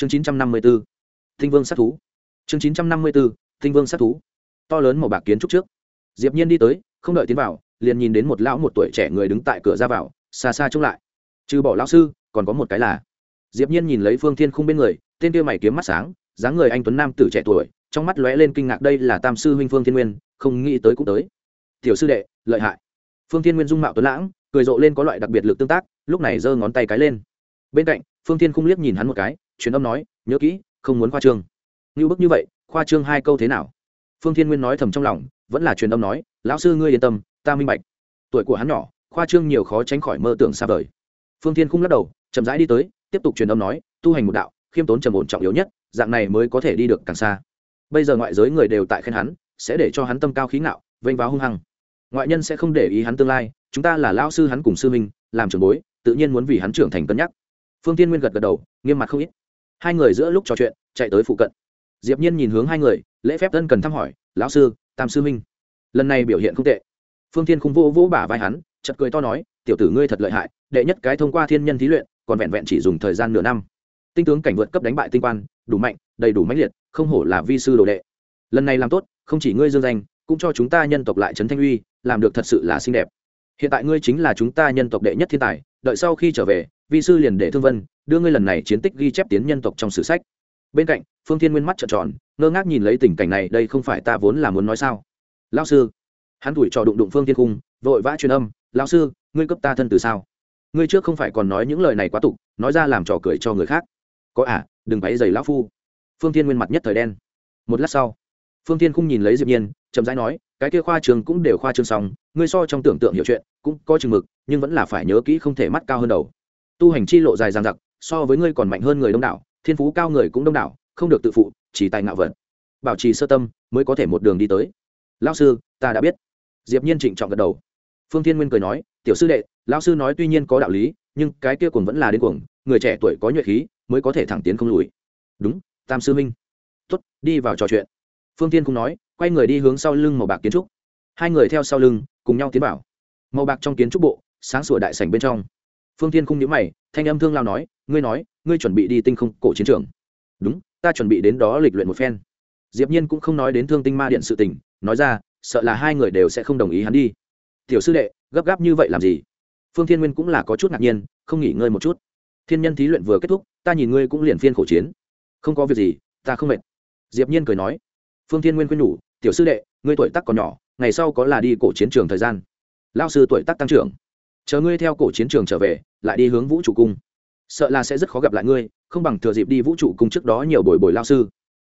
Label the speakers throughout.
Speaker 1: chương chín trăm năm mươi b ố tinh vương sát thú. Chương chín trăm năm mươi b ố tinh vương sát thú. To lớn màu bạc kiến trúc trước. Diệp nhiên đi tới, không đợi tiến vào, liền nhìn đến một lão một tuổi trẻ người đứng tại cửa ra vào, xa xa trông lại. Trừ bỏ lão sư, còn có một cái là. Diệp nhiên nhìn lấy phương thiên khung bên người, tên kia mày kiếm mắt sáng, dáng người anh tuấn nam tử trẻ tuổi, trong mắt lóe lên kinh ngạc đây là tam sư huynh phương thiên nguyên, không nghĩ tới cũng tới. Tiểu sư đệ, lợi hại. Phương thiên nguyên dung mạo tuấn lãng, cười rộ lên có loại đặc biệt lực tương tác, lúc này giơ ngón tay cái lên. Bên cạnh, phương thiên khung liếc nhìn hắn một cái truyền âm nói, nhớ kỹ, không muốn khoa trương. Như bức như vậy, khoa trương hai câu thế nào? Phương thiên nguyên nói thầm trong lòng, vẫn là truyền âm nói, lão sư ngươi yên tâm, ta minh bạch. Tuổi của hắn nhỏ, khoa trương nhiều khó tránh khỏi mơ tưởng xa vời. Phương thiên khung lắc đầu, chậm rãi đi tới, tiếp tục truyền âm nói, tu hành một đạo, khiêm tốn trầm ổn trọng yếu nhất, dạng này mới có thể đi được càng xa. Bây giờ ngoại giới người đều tại khen hắn, sẽ để cho hắn tâm cao khí ngạo, vênh váo hung hăng. Ngoại nhân sẽ không để ý hắn tương lai, chúng ta là lao sư hắn cùng sư minh làm trường bối, tự nhiên muốn vì hắn trưởng thành cân nhắc. Phương tiên nguyên gật gật đầu, nghiêm mặt không ít hai người giữa lúc trò chuyện, chạy tới phụ cận. Diệp nhiên nhìn hướng hai người, lễ phép thân cần thăm hỏi, lão sư, tam sư minh lần này biểu hiện không tệ. Phương Thiên không vô vỗ bả vai hắn, chợt cười to nói, tiểu tử ngươi thật lợi hại, đệ nhất cái thông qua thiên nhân thí luyện, còn vẹn vẹn chỉ dùng thời gian nửa năm. Tinh tướng cảnh vượt cấp đánh bại tinh quan, đủ mạnh, đầy đủ mãnh liệt, không hổ là vi sư đồ đệ. Lần này làm tốt, không chỉ ngươi dương danh, cũng cho chúng ta nhân tộc lại trấn thanh uy, làm được thật sự là xinh đẹp. Hiện tại ngươi chính là chúng ta nhân tộc đệ nhất thiên tài đợi sau khi trở về, vi sư liền để thương vân đưa ngươi lần này chiến tích ghi chép tiến nhân tộc trong sử sách. Bên cạnh, phương thiên nguyên mắt trợn tròn, ngơ ngác nhìn lấy tình cảnh này, đây không phải ta vốn là muốn nói sao? Lao sư, hắn tuổi trò đụng đụng phương thiên cung, vội vã truyền âm lao sư, ngươi cấp ta thân từ sao? Ngươi trước không phải còn nói những lời này quá tục, nói ra làm trò cười cho người khác. Có à đừng váy giày lão phu. Phương thiên nguyên mặt nhất thời đen. Một lát sau, phương thiên khung nhìn lấy diệp nhiên, chậm rãi nói, cái kia khoa trường cũng đều khoa trường xong ngươi so trong tưởng tượng hiểu chuyện, cũng có chừng mực, nhưng vẫn là phải nhớ kỹ không thể mắt cao hơn đầu. Tu hành chi lộ dài dằng dặc, so với ngươi còn mạnh hơn người đông đảo, thiên phú cao người cũng đông đảo, không được tự phụ, chỉ tài ngạo vật. Bảo trì sơ tâm, mới có thể một đường đi tới. Lão sư, ta đã biết. Diệp nhiên trịnh trọng gật đầu. Phương thiên nguyên cười nói, tiểu sư đệ, lão sư nói tuy nhiên có đạo lý, nhưng cái kia cuồng vẫn là đến cuồng, người trẻ tuổi có nhuệ khí, mới có thể thẳng tiến không lùi. Đúng, tam sư minh tốt, đi vào trò chuyện. Phương Thiên cũng nói, quay người đi hướng sau lưng màu bạc kiến trúc hai người theo sau lưng, cùng nhau tiến vào. Màu bạc trong kiến trúc bộ, sáng sủa đại sảnh bên trong. Phương tiên không nhớ mày, thanh âm thương lao nói, ngươi nói, ngươi chuẩn bị đi tinh không cổ chiến trường. Đúng, ta chuẩn bị đến đó lịch luyện một phen. Diệp nhiên cũng không nói đến thương tinh ma điện sự tình, nói ra, sợ là hai người đều sẽ không đồng ý hắn đi. Tiểu sư đệ, gấp gáp như vậy làm gì? Phương thiên nguyên cũng là có chút ngạc nhiên, không nghỉ ngơi một chút. Thiên nhân thí luyện vừa kết thúc, ta nhìn ngươi cũng liền phiên khổ chiến. Không có việc gì, ta không mệt. Diệp nhiên cười nói. Phương thiên nguyên khuyên nhủ, tiểu sư đệ, ngươi tuổi tác còn nhỏ ngày sau có là đi cổ chiến trường thời gian. Lao sư tuổi tác tăng trưởng. Chờ ngươi theo cổ chiến trường trở về, lại đi hướng vũ trụ cung. Sợ là sẽ rất khó gặp lại ngươi, không bằng thừa dịp đi vũ trụ cung trước đó nhiều buổi buổi lao sư.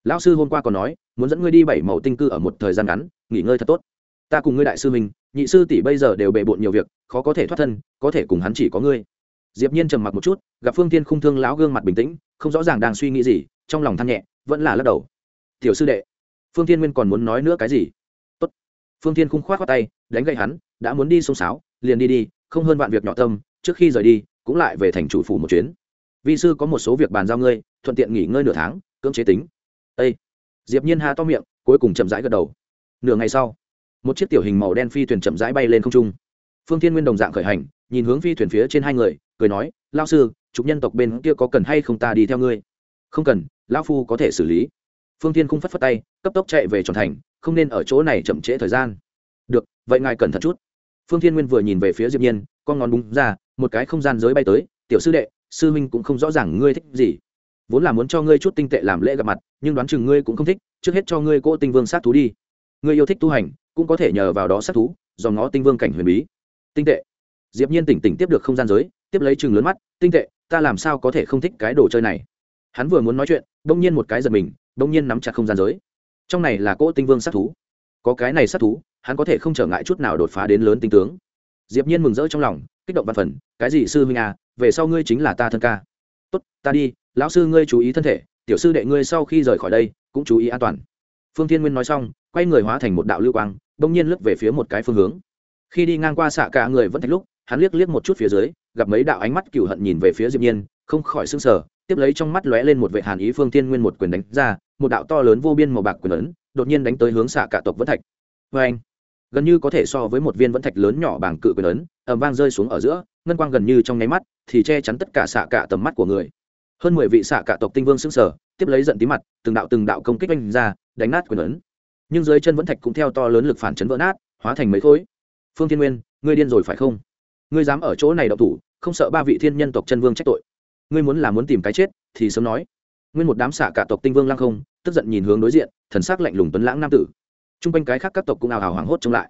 Speaker 1: Lao sư hôm qua còn nói, muốn dẫn ngươi đi bảy màu tinh cư ở một thời gian ngắn, nghỉ ngơi thật tốt. Ta cùng ngươi đại sư mình nhị sư tỷ bây giờ đều bề bộn nhiều việc, khó có thể thoát thân, có thể cùng hắn chỉ có ngươi. Diệp nhiên trầm mặc một chút, gặp phương tiên khung thương lão gương mặt bình tĩnh, không rõ ràng đang suy nghĩ gì, trong lòng than nhẹ, vẫn là lắc đầu. Tiểu sư đệ, phương tiên nguyên còn muốn nói nữa cái gì? Phương Thiên khung khoát khoát tay, đánh gậy hắn, đã muốn đi sông sáo, liền đi đi, không hơn vạn việc nhỏ tâm, trước khi rời đi, cũng lại về thành chủ phủ một chuyến. Vi sư có một số việc bàn giao ngươi, thuận tiện nghỉ ngơi nửa tháng, cưỡng chế tính. Ê! diệp nhiên ha to miệng, cuối cùng chậm rãi gật đầu. Nửa ngày sau, một chiếc tiểu hình màu đen phi thuyền chậm rãi bay lên không trung. Phương thiên nguyên đồng dạng khởi hành, nhìn hướng phi thuyền phía trên hai người, cười nói lao sư chục nhân tộc bên kia có cần hay không ta đi theo ngươi? Không cần, lão phu có thể xử lý phương tiên không phất phất tay, cấp tốc chạy về tròn thành, không nên ở chỗ này chậm trễ thời gian. Được, vậy ngài cẩn thận chút. Phương thiên nguyên vừa nhìn về phía diệp nhiên, con ngón búng ra, một cái không gian giới bay tới, tiểu sư đệ, sư minh cũng không rõ ràng ngươi thích gì. Vốn là muốn cho ngươi chút tinh tệ làm lễ gặp mặt, nhưng đoán chừng ngươi cũng không thích, trước hết cho ngươi cỗ tinh vương sát thú đi. Ngươi yêu thích tu hành, cũng có thể nhờ vào đó sát thú do ngó tinh vương cảnh huyền bí. Tinh tệ. Diệp nhiên tỉnh tỉnh tiếp được không gian giới, tiếp lấy chừng lớn mắt, tinh tệ, ta làm sao có thể không thích cái đồ chơi này? Hắn vừa muốn nói chuyện, đông nhiên một cái giật mình đông nhiên nắm chặt không gian giới. Trong này là cỗ tinh vương sát thú. Có cái này sát thú, hắn có thể không trở ngại chút nào đột phá đến lớn tinh tướng. Diệp nhiên mừng rỡ trong lòng, kích động văn phần, cái gì sư huynh à về sau ngươi chính là ta thân ca. Tốt, ta đi, lão sư ngươi chú ý thân thể, tiểu sư đệ ngươi sau khi rời khỏi đây, cũng chú ý an toàn. Phương thiên nguyên nói xong, quay người hóa thành một đạo lưu quang đông nhiên lướt về phía một cái phương hướng. Khi đi ngang qua xạ cả người vẫn thạch lúc, hắn liếc liếc một chút phía dưới, gặp mấy đạo ánh mắt cừu hận nhìn về phía diệp nhiên, không khỏi sưng sờ tiếp lấy trong mắt lóe lên một vệ hàn ý phương thiên nguyên một quyền đánh ra, một đạo to lớn vô biên màu bạc quyền lớn đột nhiên đánh tới hướng xạ cả tộc vẫn thạch. Với anh, gần như có thể so với một viên vẫn thạch lớn nhỏ bằng cự quyền lớn ầm vang rơi xuống ở giữa, ngân quang gần như trong nháy mắt thì che chắn tất cả xạ cả tầm mắt của người. Hơn mười vị xạ cả tộc tinh vương xứng sở tiếp lấy giận tí mặt, từng đạo từng đạo công kích oanh ra, đánh nát quyền lớn nhưng dưới chân vẫn thạch cũng theo to lớn lực phản chấn vỡ nát, hóa thành mấy khối. Phương thiên nguyên, ngươi điên rồi phải không? Ngươi dám ở chỗ này đậu thủ, không sợ ba vị thiên nhân tộc chân vương trách tội ngươi muốn là muốn tìm cái chết, thì sớm nói. Nguyên một đám xạ cả tộc tinh vương lăng không, tức giận nhìn hướng đối diện, thần sắc lạnh lùng tuấn lãng nam tử. T r u n g quanh cái khác các tộc cũng ào ào hoảng hốt chống lại.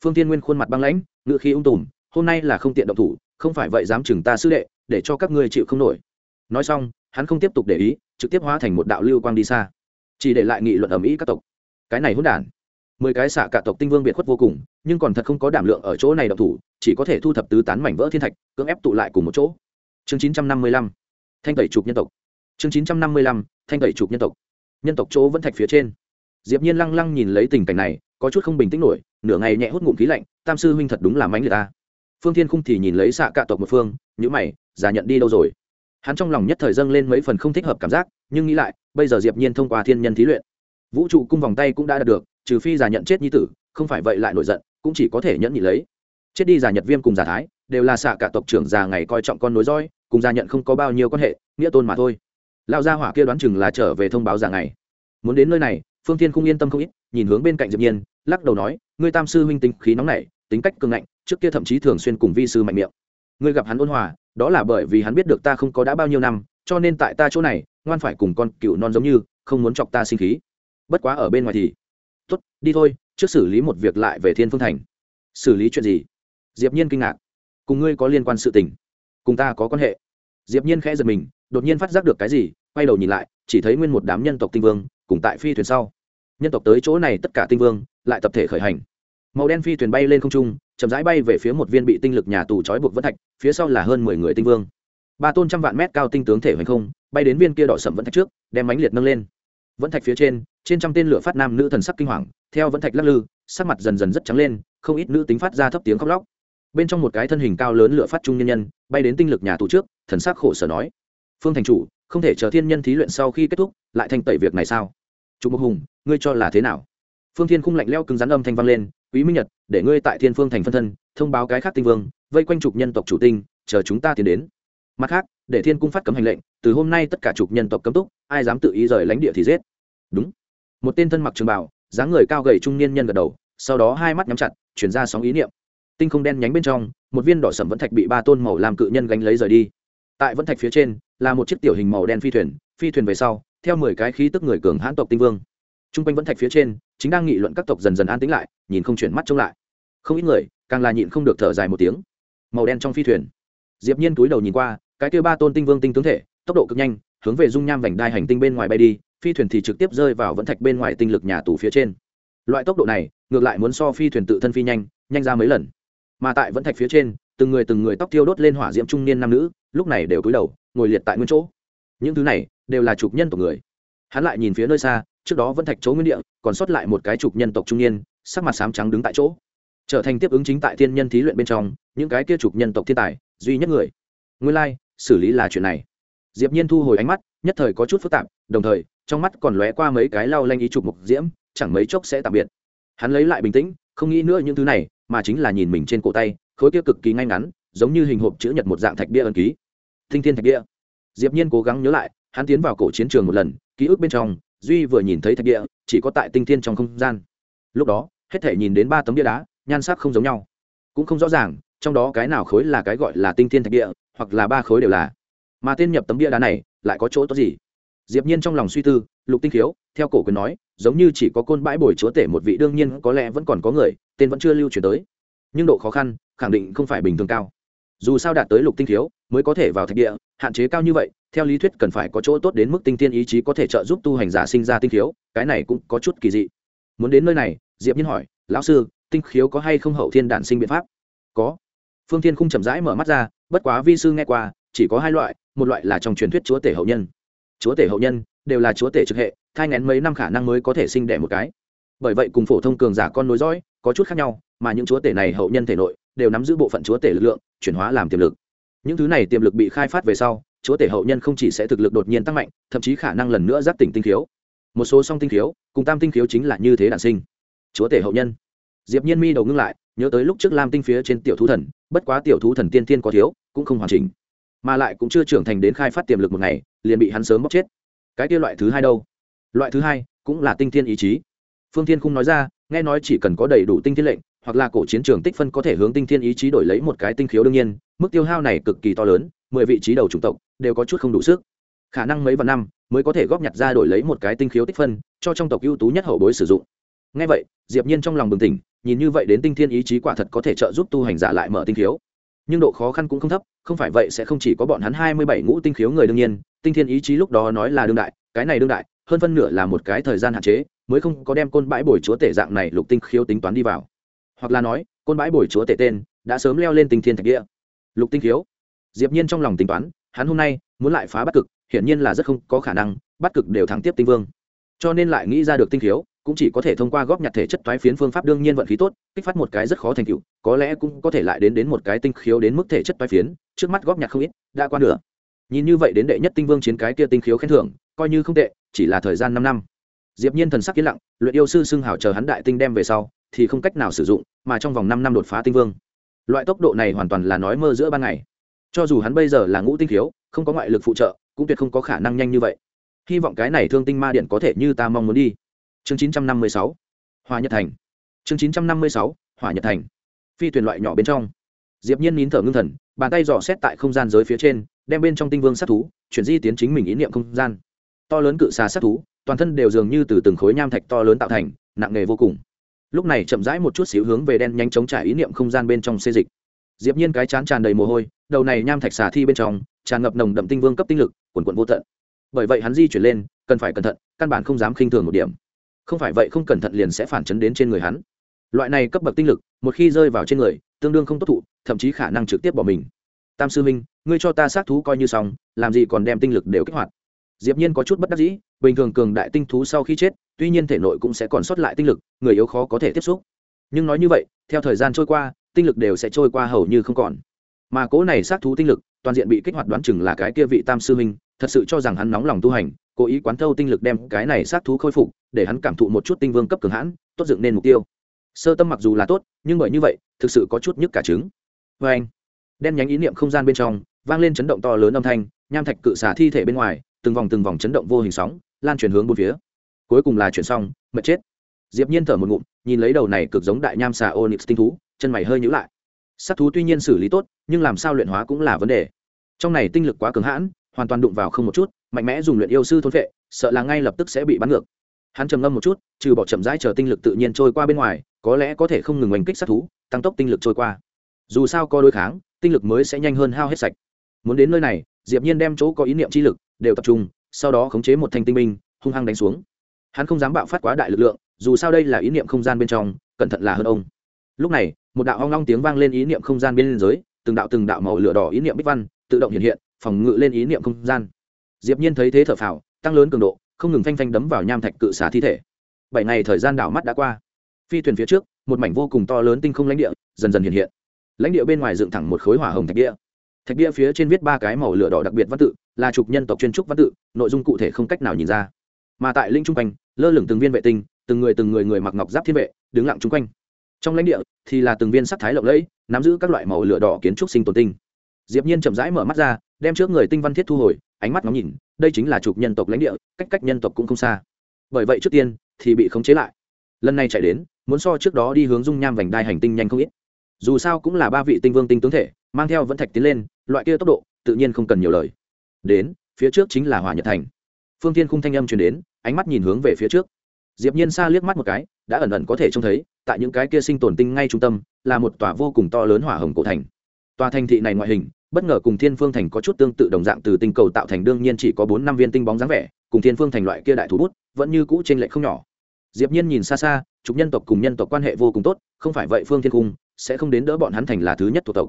Speaker 1: Phương tiên nguyên khuôn mặt băng lãnh, ngựa khí ung tùm, hôm nay là không tiện động thủ, không phải vậy dám chừng ta sư đệ, để cho các ngươi chịu không nổi. Nói xong, hắn không tiếp tục để ý, trực tiếp hóa thành một đạo lưu quang đi xa. Chỉ để lại nghị luận ầm ĩ các tộc. Cái này hôn đản. Mười cái xạ cả tộc tinh vương biệt khuất vô cùng, nhưng còn thật không có đảm lượng ở chỗ này động thủ, chỉ có thể thu thập tứ tán mảnh vỡ thiên thạch, cưỡng ép tụ lại cùng một chỗ. Chương chín trăm năm mươi lăm thanh tẩy trục nhân tộc. Chương chín trăm năm mươi lăm, thanh tẩy trục nhân tộc. Nhân tộc chỗ vẫn thạch phía trên. Diệp nhiên lăng lăng nhìn lấy tình cảnh này, có chút không bình tĩnh nổi, nửa ngày nhẹ hút ngụm khí lạnh, tam sư huynh thật đúng là mánh người ta phương thiên khung thì nhìn lấy xạ cạ tộc một phương nhữ mày, già nhận đi đâu rồi? Hắn trong lòng nhất thời dâng lên mấy phần không thích hợp cảm giác, nhưng nghĩ lại, bây giờ diệp nhiên thông qua thiên nhân thí luyện, vũ trụ cung vòng tay cũng đã đạt được, trừ phi già nhận chết nhi tử, không phải vậy lại nổi giận, cũng chỉ có thể nhẫn nhị lấy. Chết đi già nhật viêm cùng già thái, đều là xạ cả tộc trưởng già ngày coi trọng con nối roi cùng gia nhận không có bao nhiêu quan hệ, nghĩa tôn mà thôi. Lao gia hỏa kia đoán chừng là trở về thông báo dạng ngày. Muốn đến nơi này, phương thiên không yên tâm không ít, nhìn hướng bên cạnh diệp nhiên, lắc đầu nói, ngươi tam sư huynh tính khí nóng nảy, tính cách cường ngạnh, trước kia thậm chí thường xuyên cùng vi sư mạnh miệng. Ngươi gặp hắn ôn hòa, đó là bởi vì hắn biết được ta không có đã bao nhiêu năm, cho nên tại ta chỗ này, ngoan phải cùng con cựu non giống như, không muốn chọc ta sinh khí. Bất quá ở bên ngoài thì, tốt, đi thôi, trước xử lý một việc lại về thiên phương thành. Xử lý chuyện gì? Diệp nhiên kinh ngạc. Cùng ngươi có liên quan sự tình cùng ta có quan hệ. Diệp nhiên khẽ giật mình, đột nhiên phát giác được cái gì, quay đầu nhìn lại, chỉ thấy nguyên một đám nhân tộc tinh vương cùng tại phi thuyền sau. Nhân tộc tới chỗ này tất cả tinh vương lại tập thể khởi hành. Màu đen phi thuyền bay lên không trung, chậm rãi bay về phía một viên bị tinh lực nhà tù trói buộc vẫn thạch, phía sau là hơn mười người tinh vương. Ba tôn trăm vạn mét cao tinh tướng thể hoành không, bay đến viên kia đỏ sẩm vẫn thạch trước, đem mánh liệt nâng lên. Vẫn thạch phía trên trên trăm tên lửa phát nam nữ thần sắc kinh hoàng, theo vẫn thạch lắc lư, sắc mặt dần dần rất trắng lên, không ít nữ tính phát ra thấp tiếng khóc lóc bên trong một cái thân hình cao lớn lửa phát trung nhân nhân, bay đến tinh lực nhà tù trước, thần sắc khổ sở nói, phương thành chủ, không thể chờ thiên nhân thí luyện sau khi kết thúc, lại thanh tẩy việc này sao? Chủ mục hùng, ngươi cho là thế nào? Phương thiên khung lạnh leo cứng rắn âm thanh vang lên, quý minh nhật, để ngươi tại thiên phương thành phân thân, thông báo cái khác tinh vương, vây quanh trục nhân tộc chủ tinh, chờ chúng ta tiến đến. Mặt khác, để thiên cung phát cấm hành lệnh, từ hôm nay tất cả trục nhân tộc cấm túc, ai dám tự ý rời lãnh địa thì giết. Đúng. Một tên thân mặc trường bảo dáng người cao gầy trung niên nhân gật đầu, sau đó hai mắt nhắm chặt, chuyển ra sóng ý niệm tinh không đen nhánh bên trong, một viên đỏ sầm vẫn thạch bị ba tôn màu làm cự nhân gánh lấy rời đi. Tại vẫn thạch phía trên, là một chiếc tiểu hình màu đen phi thuyền phi thuyền về sau, theo mười cái khí tức người cường hãn tộc tinh vương. T r u n g quanh vẫn thạch phía trên, chính đang nghị luận các tộc dần dần an tĩnh lại, nhìn không chuyển mắt trông lại. Không ít người, càng là nhịn không được thở dài một tiếng. Màu đen trong phi thuyền. Diệp nhiên túi đầu nhìn qua, cái kêu ba tôn tinh vương tinh tướng thể, tốc độ cực nhanh, hướng về dung nham vành đai hành tinh bên ngoài bay đi, phi thuyền thì trực tiếp rơi vào vẫn thạch bên ngoài tinh lực nhà tù phía trên. Loại tốc độ này, ngược lại muốn so phi thuyền tự thân phi nhanh nhanh ra mấy lần mà tại vẫn thạch phía trên từng người từng người tóc thiêu đốt lên hỏa diễm trung niên nam nữ lúc này đều cúi đầu ngồi liệt tại nguyên chỗ. Những thứ này đều là chụp nhân tộc người. Hắn lại nhìn phía nơi xa trước đó vẫn thạch chỗ nguyên địa còn sót lại một cái chụp nhân tộc trung niên sắc mặt sám trắng đứng tại chỗ. Trở thành tiếp ứng chính tại thiên nhân thí luyện bên trong những cái kia chụp nhân tộc thiên tài duy nhất người. Nguyên lai、like, xử lý là chuyện này. Diệp nhiên thu hồi ánh mắt nhất thời có chút phức tạp đồng thời trong mắt còn lóe qua mấy cái lau lanh ý chụp mục diễm chẳng mấy chốc sẽ tạm biệt. Hắn lấy lại bình tĩnh không nghĩ nữa những thứ này, mà chính là nhìn mình trên cổ tay, khối kia cực kỳ ngay ngắn, giống như hình hộp chữ nhật một dạng thạch bia ân ký. Thinh thiên thạch bia. Diệp nhiên cố gắng nhớ lại, hắn tiến vào cổ chiến trường một lần, ký ức bên trong, duy vừa nhìn thấy thạch bia, chỉ có tại tinh thiên trong không gian. Lúc đó, hết thể nhìn đến ba tấm bia đá, nhan sắc không giống nhau. Cũng không rõ ràng, trong đó cái nào khối là cái gọi là tinh thiên thạch bia, hoặc là ba khối đều là. Mà tên nhập tấm bia đá này, lại có chỗ tốt gì? Diệp nhiên trong lòng suy tư, lục tinh khiếu, theo cổ quyền nói, giống như chỉ có côn bãi bồi chúa tể một vị, đương nhiên có lẽ vẫn còn có người, tên vẫn chưa lưu truyền tới. Nhưng độ khó khăn, khẳng định không phải bình thường cao. Dù sao đạt tới lục tinh khiếu, mới có thể vào thạch địa, hạn chế cao như vậy, theo lý thuyết cần phải có chỗ tốt đến mức tinh tiên ý chí có thể trợ giúp tu hành giả sinh ra tinh khiếu, cái này cũng có chút kỳ dị. Muốn đến nơi này, diệp nhiên hỏi, lão sư, tinh khiếu có hay không hậu thiên đản sinh biện pháp? Có. Phương thiên Khung chậm rãi mở mắt ra, bất quá vi sư nghe qua, chỉ có hai loại, một loại là trong truyền thuyết chúa tể hậu nhân chúa tể hậu nhân, đều là chúa tể trực hệ, thai ngén mấy năm khả năng mới có thể sinh đẻ một cái. Bởi vậy cùng phổ thông cường giả con nối dõi, có chút khác nhau, mà những chúa tể này hậu nhân thể nội, đều nắm giữ bộ phận chúa tể lực lượng, chuyển hóa làm tiềm lực. Những thứ này tiềm lực bị khai phát về sau, chúa tể hậu nhân không chỉ sẽ thực lực đột nhiên tăng mạnh, thậm chí khả năng lần nữa giác tỉnh tinh khiếu. Một số song tinh khiếu, cùng tam tinh khiếu chính là như thế đản sinh. Chúa tể hậu nhân. Diệp nhiên mi đầu ngưng lại, nhớ tới lúc trước lam tinh phía trên tiểu thú thần, bất quá tiểu thú thần tiên tiên có thiếu, cũng không hoàn chỉnh. Mà lại cũng chưa trưởng thành đến khai phát tiềm lực một ngày liền bị hắn sớm bóc chết. Cái kia loại thứ hai đâu? Loại thứ hai cũng là tinh thiên ý chí. Phương thiên Khung nói ra, nghe nói chỉ cần có đầy đủ tinh thiên lệnh, hoặc là cổ chiến trường tích phân có thể hướng tinh thiên ý chí đổi lấy một cái tinh khiếu đương nhiên, mức tiêu hao này cực kỳ to lớn, mười vị trí đầu chủng tộc đều có chút không đủ sức. Khả năng mấy vạn năm mới có thể góp nhặt ra đổi lấy một cái tinh khiếu tích phân, cho trong tộc ưu tú nhất hậu bối sử dụng. Ngay vậy, diệp nhiên trong lòng bừng tỉnh, nhìn như vậy đến tinh thiên ý chí quả thật có thể trợ giúp tu hành giả lại mở tinh khiếu nhưng độ khó khăn cũng không thấp, không phải vậy sẽ không chỉ có bọn hắn hai mươi bảy ngũ tinh khiếu người đương nhiên, tinh thiên ý chí lúc đó nói là đương đại, cái này đương đại, hơn phân nửa là một cái thời gian hạn chế, mới không có đem côn bãi bồi chúa tể dạng này lục tinh khiếu tính toán đi vào. Hoặc là nói, côn bãi bồi chúa tể tên đã sớm leo lên tinh thiên thạch địa. Lục tinh khiếu. Diệp nhiên trong lòng tính toán, hắn hôm nay muốn lại phá bắt cực, hiển nhiên là rất không có khả năng bắt cực đều thắng tiếp tinh vương cho nên lại nghĩ ra được tinh khiếu, cũng chỉ có thể thông qua góp nhặt thể chất toái phiến phương pháp đương nhiên vận khí tốt, kích phát một cái rất khó thành tựu, có lẽ cũng có thể lại đến đến một cái tinh khiếu đến mức thể chất toái phiến, trước mắt góp nhặt không ít, đã qua nửa. Nhìn như vậy đến đệ nhất tinh vương chiến cái kia tinh khiếu khen thưởng, coi như không tệ, chỉ là thời gian năm năm. Diệp nhiên thần sắc yên lặng, luyện yêu sư xưng hào chờ hắn đại tinh đem về sau, thì không cách nào sử dụng, mà trong vòng năm năm đột phá tinh vương. Loại tốc độ này hoàn toàn là nói mơ giữa ban ngày. Cho dù hắn bây giờ là ngũ tinh khiếu, không có ngoại lực phụ trợ, cũng tuyệt không có khả năng nhanh như vậy hy vọng cái này thương tinh ma điện có thể như ta mong muốn đi. Chương 956 hòa nhật thành. Chương 956 hỏa nhật thành. Phi thuyền loại nhỏ bên trong. Diệp nhiên nín thở ngưng thần, bàn tay dò xét tại không gian giới phía trên, đem bên trong tinh vương sát thú, chuyển di tiến chính mình ý niệm không gian. To lớn cự xà sát thú, toàn thân đều dường như từ từng khối nham thạch to lớn tạo thành, nặng nề vô cùng. Lúc này chậm rãi một chút xíu hướng về đen nhanh chóng trải ý niệm không gian bên trong xê dịch. Diệp nhiên cái chán tràn đầy mồ hôi, đầu này nham thạch xà thi bên trong, tràn ngập nồng đậm tinh vương cấp tinh lực cuồn cuộn vô tận bởi vậy hắn di chuyển lên, cần phải cẩn thận, căn bản không dám khinh thường một điểm. Không phải vậy không cẩn thận liền sẽ phản chấn đến trên người hắn. Loại này cấp bậc tinh lực, một khi rơi vào trên người, tương đương không tốt thụ, thậm chí khả năng trực tiếp bỏ mình. Tam sư minh ngươi cho ta sát thú coi như xong, làm gì còn đem tinh lực đều kích hoạt? Diệp nhiên có chút bất đắc dĩ, bình thường cường đại tinh thú sau khi chết, tuy nhiên thể nội cũng sẽ còn sót lại tinh lực, người yếu khó có thể tiếp xúc. Nhưng nói như vậy, theo thời gian trôi qua, tinh lực đều sẽ trôi qua hầu như không còn. Mà cố này sát thú tinh lực, toàn diện bị kích hoạt đoán chừng là cái kia vị tam sư minh thật sự cho rằng hắn nóng lòng tu hành, cố ý quán thâu tinh lực đem cái này sát thú khôi phục, để hắn cảm thụ một chút tinh vương cấp cường hãn, tốt dựng nên mục tiêu. Sơ tâm mặc dù là tốt, nhưng bởi như vậy, thực sự có chút nhức cả trứng. Vê anh, đen nhánh ý niệm không gian bên trong, vang lên chấn động to lớn âm thanh, nham thạch cự xả thi thể bên ngoài, từng vòng từng vòng chấn động vô hình sóng, lan truyền hướng bốn phía. Cuối cùng là chuyển xong, mệt chết. Diệp nhiên thở một ngụm, nhìn lấy đầu này cực giống đại nham xà onyx tinh thú, chân mày hơi nhíu lại. Sát thú tuy nhiên xử lý tốt, nhưng làm sao luyện hóa cũng là vấn đề. Trong này tinh lực quá cứng hãn hoàn toàn đụng vào không một chút, mạnh mẽ dùng luyện yêu sư thôn vệ sợ là ngay lập tức sẽ bị bắn ngược. Hắn trầm ngâm một chút, trừ bỏ chậm rãi chờ tinh lực tự nhiên trôi qua bên ngoài, có lẽ có thể không ngừng oanh kích sát thú, tăng tốc tinh lực trôi qua. Dù sao có đối kháng, tinh lực mới sẽ nhanh hơn hao hết sạch. Muốn đến nơi này, diệp nhiên đem chỗ có ý niệm chi lực đều tập trung, sau đó khống chế một thanh tinh minh hung hăng đánh xuống. Hắn không dám bạo phát quá đại lực lượng, dù sao đây là ý niệm không gian bên trong, cẩn thận là hơn ông. Lúc này, một đạo hoang long tiếng vang lên ý niệm không gian bên dưới, từng đạo từng đạo màu lửa đỏ ý niệm bích văn, tự động hiện hiện phòng ngự lên ý niệm không gian. Diệp nhiên thấy thế thở phào, tăng lớn cường độ, không ngừng phanh phanh đấm vào nham thạch cự xả thi thể. Bảy ngày thời gian đảo mắt đã qua. Phi thuyền phía trước, một mảnh vô cùng to lớn tinh không lãnh địa, dần dần hiện hiện. Lãnh địa bên ngoài dựng thẳng một khối hỏa hồng thạch địa. Thạch địa phía trên viết ba cái màu lửa đỏ đặc biệt văn tự, là trục nhân tộc chuyên trúc văn tự, nội dung cụ thể không cách nào nhìn ra. Mà tại linh trung quanh, lơ lửng từng viên vệ tinh, từng người từng người người mặc ngọc giáp thiên vệ, đứng lặng chung quanh. Trong lãnh địa thì là từng viên sắc thái lộng lẫy, nắm giữ các loại màu lửa đỏ kiến trúc sinh tồn tinh diệp nhiên chậm rãi mở mắt ra, đem trước người tinh văn thiết thu hồi, ánh mắt ngóng nhìn, đây chính là trục nhân tộc lãnh địa, cách cách nhân tộc cũng không xa. Bởi vậy trước tiên thì bị khống chế lại. Lần này chạy đến, muốn so trước đó đi hướng dung nham vành đai hành tinh nhanh không ít. Dù sao cũng là ba vị tinh vương tinh tướng thể, mang theo vẫn thạch tiến lên, loại kia tốc độ, tự nhiên không cần nhiều lời. Đến, phía trước chính là hỏa nhật thành. Phương Thiên khung thanh âm truyền đến, ánh mắt nhìn hướng về phía trước. Diệp nhiên xa liếc mắt một cái, đã ẩn ẩn có thể trông thấy, tại những cái kia sinh tồn tinh ngay trung tâm, là một tòa vô cùng to lớn hỏa hồng cổ thành tòa thành thị này ngoại hình, bất ngờ cùng thiên phương thành có chút tương tự đồng dạng từ tinh cầu tạo thành đương nhiên chỉ có bốn năm viên tinh bóng dáng vẻ, cùng thiên phương thành loại kia đại thủ bút, vẫn như cũ trên lệ không nhỏ. Diệp nhiên nhìn xa xa chục nhân tộc cùng nhân tộc quan hệ vô cùng tốt, không phải vậy phương thiên cung sẽ không đến đỡ bọn hắn thành là thứ nhất thuộc tộc.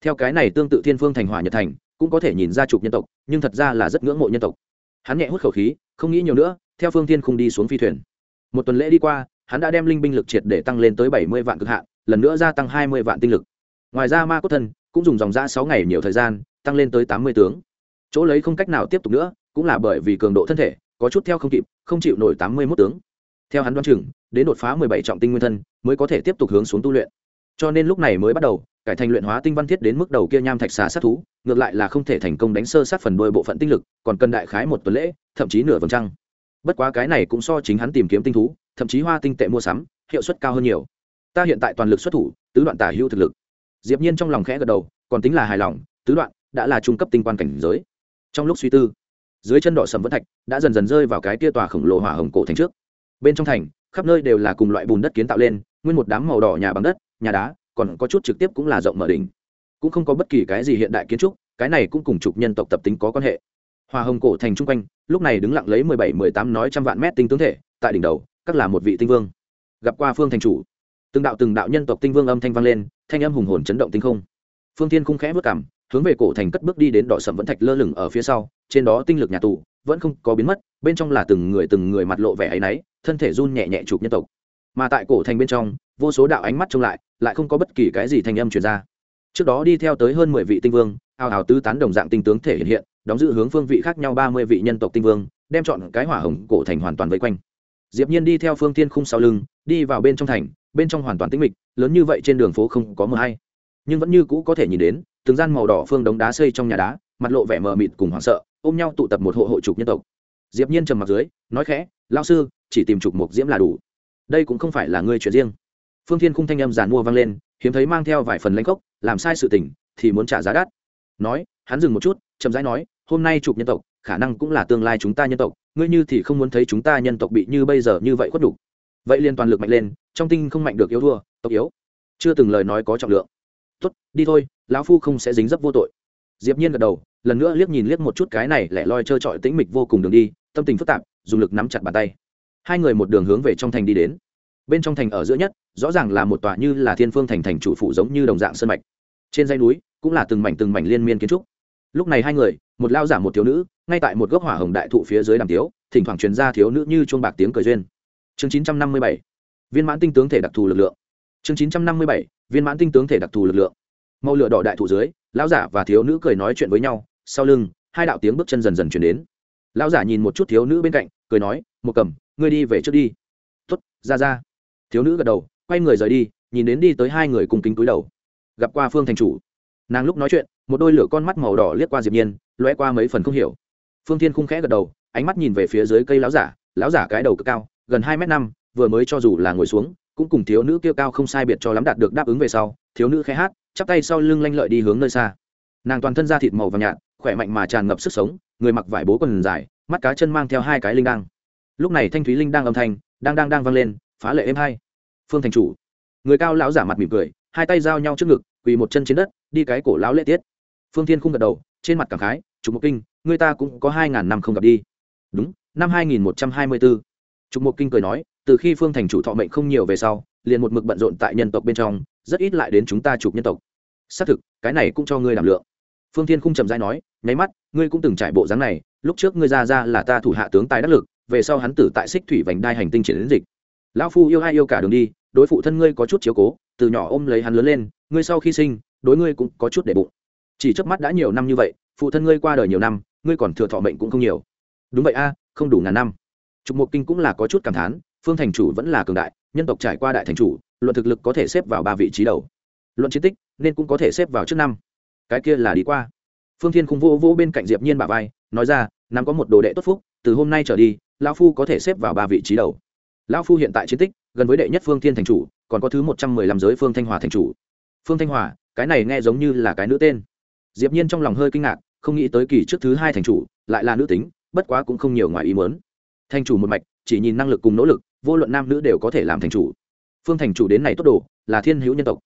Speaker 1: Theo cái này tương tự thiên phương thành hỏa nhật thành, cũng có thể nhìn ra chục nhân tộc, nhưng thật ra là rất ngưỡng mộ nhân tộc. Hắn nhẹ hút khẩu khí, không nghĩ nhiều nữa, theo phương thiên cung đi xuống phi thuyền. Một tuần lễ đi qua, hắn đã đem linh binh lực triệt để tăng lên tới bảy mươi vạn cực hạn, lần nữa gia tăng hai mươi vạn tinh lực. Ngoài ra ma cốt thân cũng dùng dòng ra sáu ngày nhiều thời gian, tăng lên tới tám mươi tướng. Chỗ lấy không cách nào tiếp tục nữa, cũng là bởi vì cường độ thân thể, có chút theo không kịp, không chịu nổi tám mươi mốt tướng. Theo hắn đoán chừng, đến đột phá mười bảy trọng tinh nguyên thân, mới có thể tiếp tục hướng xuống tu luyện. Cho nên lúc này mới bắt đầu, cải thành luyện hóa tinh văn thiết đến mức đầu kia nham thạch xà sát thú, ngược lại là không thể thành công đánh sơ sát phần đôi bộ phận tinh lực, còn cần đại khái một tuần lễ, thậm chí nửa vầng trăng. Bất quá cái này cũng so chính hắn tìm kiếm tinh thú, thậm chí hoa tinh tệ mua sắm, hiệu suất cao hơn nhiều. Ta hiện tại toàn lực xuất thủ, tứ đoạn tả hữu thực lực diệp nhiên trong lòng khẽ gật đầu, còn tính là hài lòng, tứ đoạn đã là trung cấp tinh quan cảnh giới. Trong lúc suy tư, dưới chân đỏ sầm vẫn thạch đã dần dần rơi vào cái kia tòa khổng lồ hỏa hồng cổ thành trước. Bên trong thành, khắp nơi đều là cùng loại bùn đất kiến tạo lên, nguyên một đám màu đỏ nhà bằng đất, nhà đá, còn có chút trực tiếp cũng là rộng mở đỉnh. Cũng không có bất kỳ cái gì hiện đại kiến trúc, cái này cũng cùng chục nhân tộc tập tính có quan hệ. Hòa hồng cổ thành trung quanh, lúc này đứng lặng lấy mười bảy, mười tám nói trăm vạn mét tinh tướng thể, tại đỉnh đầu, các là một vị tinh vương. Gặp qua phương thành chủ. Từng đạo từng đạo nhân tộc tinh vương âm thanh vang lên thanh âm hùng hồn chấn động tinh không. Phương thiên khung khẽ vất cảm hướng về cổ thành cất bước đi đến đỏ sầm vẫn thạch lơ lửng ở phía sau, trên đó tinh lực nhà tù, vẫn không có biến mất, bên trong là từng người từng người mặt lộ vẻ áy náy, thân thể run nhẹ nhẹ chụp nhân tộc. Mà tại cổ thành bên trong, vô số đạo ánh mắt trông lại lại không có bất kỳ cái gì thanh âm truyền ra. Trước đó đi theo tới hơn mười vị tinh vương ao ào tứ tán đồng dạng tinh tướng thể hiện hiện, đóng giữ hướng phương vị khác nhau ba mươi vị nhân tộc tinh vương, đem chọn cái hỏa hồng cổ thành hoàn toàn vây quanh. Diệp nhiên đi theo phương thiên khung sau lưng, đi vào bên trong thành bên trong hoàn toàn tĩnh mịch, lớn như vậy trên đường phố không có mờ hay. Nhưng vẫn như cũ có thể nhìn đến, từng gian màu đỏ phương đống đá xây trong nhà đá, mặt lộ vẻ mờ mịt cùng hoảng sợ, ôm nhau tụ tập một hộ hộ trục nhân tộc. Diệp nhiên trầm mặt dưới, nói khẽ, lão sư, chỉ tìm trục mục diễm là đủ. Đây cũng không phải là ngươi chuyện riêng. Phương thiên khung thanh âm giàn mua vang lên, hiếm thấy mang theo vài phần lãnh cốc làm sai sự tình, thì muốn trả giá đắt. Nói, hắn dừng một chút, chậm rãi nói, hôm nay trục nhân tộc, khả năng cũng là tương lai chúng ta nhân tộc, ngươi như thì không muốn thấy chúng ta nhân tộc bị như bây giờ như vậy khuất đủ vậy liền toàn lực mạnh lên, trong tinh không mạnh được yếu thua, tộc yếu. Chưa từng lời nói có trọng lượng. Tốt, đi thôi, lão phu không sẽ dính dấp vô tội. Diệp nhiên gật đầu, lần nữa liếc nhìn liếc một chút cái này lẻ loi trơ trọi tĩnh mịch vô cùng đường đi, tâm tình phức tạp, dùng lực nắm chặt bàn tay. Hai người một đường hướng về trong thành đi đến. Bên trong thành ở giữa nhất, rõ ràng là một tòa như là thiên phương thành thành chủ phụ giống như đồng dạng sơn mạch. Trên dãy núi, cũng là từng mảnh từng mảnh liên miên kiến trúc. Lúc này hai người, một lao giả một thiếu nữ, ngay tại một gốc hỏa hồng đại thụ phía dưới đàm tiếu, thỉnh thoảng truyền ra thiếu nữ như chuông bạc tiếng cười duyên chương 957 viên mãn tinh tướng thể đặc thù lực lượng. Chương 957 viên mãn tinh tướng thể đặc thù lực lượng. Màu lửa đỏ đại thụ dưới, lão giả và thiếu nữ cười nói chuyện với nhau, sau lưng, hai đạo tiếng bước chân dần dần chuyển đến. Lão giả nhìn một chút thiếu nữ bên cạnh, cười nói, một cầm, ngươi đi về trước đi. Tuất ra ra. Thiếu nữ gật đầu, quay người rời đi, nhìn đến đi tới hai người cùng kính túi đầu. Gặp qua phương thành chủ. Nàng lúc nói chuyện, một đôi lửa con mắt màu đỏ liếc qua diệp nhiên loe qua mấy phần không hiểu. Phương thiên khung khẽ gật đầu, ánh mắt nhìn về phía dưới cây lão giả lão giả cái đầu cực cao gần hai m năm, vừa mới cho dù là ngồi xuống, cũng cùng thiếu nữ kia cao không sai biệt cho lắm đạt được đáp ứng về sau, thiếu nữ khẽ hát, chắp tay sau lưng lanh lợi đi hướng nơi xa. Nàng toàn thân da thịt màu và nhạt, khỏe mạnh mà tràn ngập sức sống, người mặc vải bố quần dài, mắt cá chân mang theo hai cái linh đăng. Lúc này thanh thúy linh đang âm thanh, đang đang đang vang lên, phá lệ êm hai phương thành chủ. Người cao lão giả mặt mỉm cười, hai tay giao nhau trước ngực, quỳ một chân trên đất, đi cái cổ lão lễ tiết. Phương thiên không gật đầu, trên mặt cảm khái trục một kinh, người ta cũng có hai ngàn năm không gặp đi. Đúng, năm hai nghìn một trăm hai mươi bốn trục mục kinh cười nói, từ khi phương thành chủ thọ mệnh không nhiều về sau, liền một mực bận rộn tại nhân tộc bên trong, rất ít lại đến chúng ta chụp nhân tộc. Xác thực, cái này cũng cho ngươi làm lượng. Phương thiên không trầm dai nói, nháy mắt, ngươi cũng từng trải bộ dáng này, lúc trước ngươi ra ra là ta thủ hạ tướng tài đắc lực, về sau hắn tử tại xích thủy vành đai hành tinh triển đến dịch. Lão phu yêu ai yêu cả đường đi, đối phụ thân ngươi có chút chiếu cố, từ nhỏ ôm lấy hắn lớn lên, ngươi sau khi sinh, đối ngươi cũng có chút để bụng. Chỉ trước mắt đã nhiều năm như vậy, phụ thân ngươi qua đời nhiều năm, ngươi còn thừa thọ mệnh cũng không nhiều. Đúng vậy a, không đủ ngàn năm trục mục kinh cũng là có chút cảm thán, phương thành chủ vẫn là cường đại, nhân tộc trải qua đại thành chủ, luận thực lực có thể xếp vào ba vị trí đầu. Luận chiến tích, nên cũng có thể xếp vào trước năm. Cái kia là đi qua. Phương thiên khung vô vô bên cạnh diệp nhiên bà vai, nói ra nằm có một đồ đệ tốt phúc, từ hôm nay trở đi, lão phu có thể xếp vào ba vị trí đầu. Lão phu hiện tại chiến tích, gần với đệ nhất phương thiên thành chủ, còn có thứ một trăm mười lăm giới phương thanh hòa thành chủ. Phương thanh hòa, cái này nghe giống như là cái nữ tên. Diệp nhiên trong lòng hơi kinh ngạc, không nghĩ tới kỳ trước thứ hai thành chủ, lại là nữ tính, bất quá cũng không nhiều ngoài ý muốn thành chủ một mạch, chỉ nhìn năng lực cùng nỗ lực, vô luận nam nữ đều có thể làm thành chủ. Phương thành chủ đến này tốt đồ là thiên hữu nhân tộc.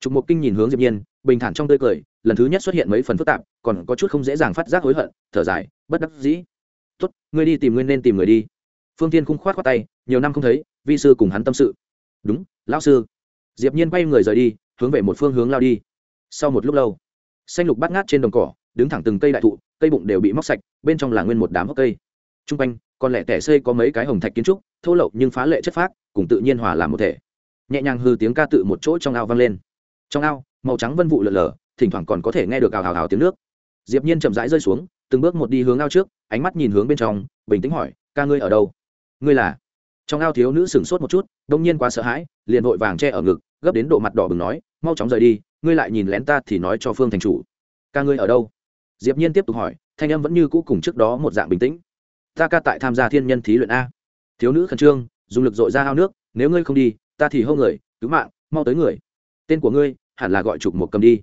Speaker 1: Trục mục kinh nhìn hướng diệp nhiên, bình thản trong tươi cười, lần thứ nhất xuất hiện mấy phần phức tạp, còn có chút không dễ dàng phát giác hối hận, thở dài, bất đắc dĩ. Tốt, ngươi đi tìm ngươi nên tìm người đi. Phương tiên khung khoát khoát tay, nhiều năm không thấy, vi sư cùng hắn tâm sự. Đúng, lão sư. Diệp nhiên quay người rời đi, hướng về một phương hướng lao đi. Sau một lúc lâu, xanh lục bát ngát trên đồng cỏ, đứng thẳng từng cây đại thụ, cây bụng đều bị móc sạch, bên trong là nguyên một đám hốc cây. Trung quanh còn lẻ tẻ xây có mấy cái hồng thạch kiến trúc, thô lậu nhưng phá lệ chất phác, cùng tự nhiên hòa làm một thể. Nhẹ nhàng hư tiếng ca tự một chỗ trong ao vang lên. Trong ao, màu trắng vân vụ lở lở, thỉnh thoảng còn có thể nghe được ào ào ào tiếng nước. Diệp nhiên chậm rãi rơi xuống, từng bước một đi hướng ao trước, ánh mắt nhìn hướng bên trong, bình tĩnh hỏi, ca ngươi ở đâu? Ngươi là? Trong ao thiếu nữ sừng sốt một chút, đông nhiên quá sợ hãi, liền vội vàng che ở ngực, gấp đến độ mặt đỏ bừng nói, mau chóng rời đi, ngươi lại nhìn lén ta thì nói cho phương thành chủ. Ca ngươi ở đâu? Diệp nhiên tiếp tục hỏi, thanh âm vẫn như cũ cùng trước đó một dạng bình tĩnh ta ca tại tham gia thiên nhân thí luyện a. Thiếu nữ khẩn trương, dùng lực dội ra ao nước, nếu ngươi không đi, ta thì hô người, cứu mạng, mau tới người. Tên của ngươi, hẳn là gọi trục một cầm đi.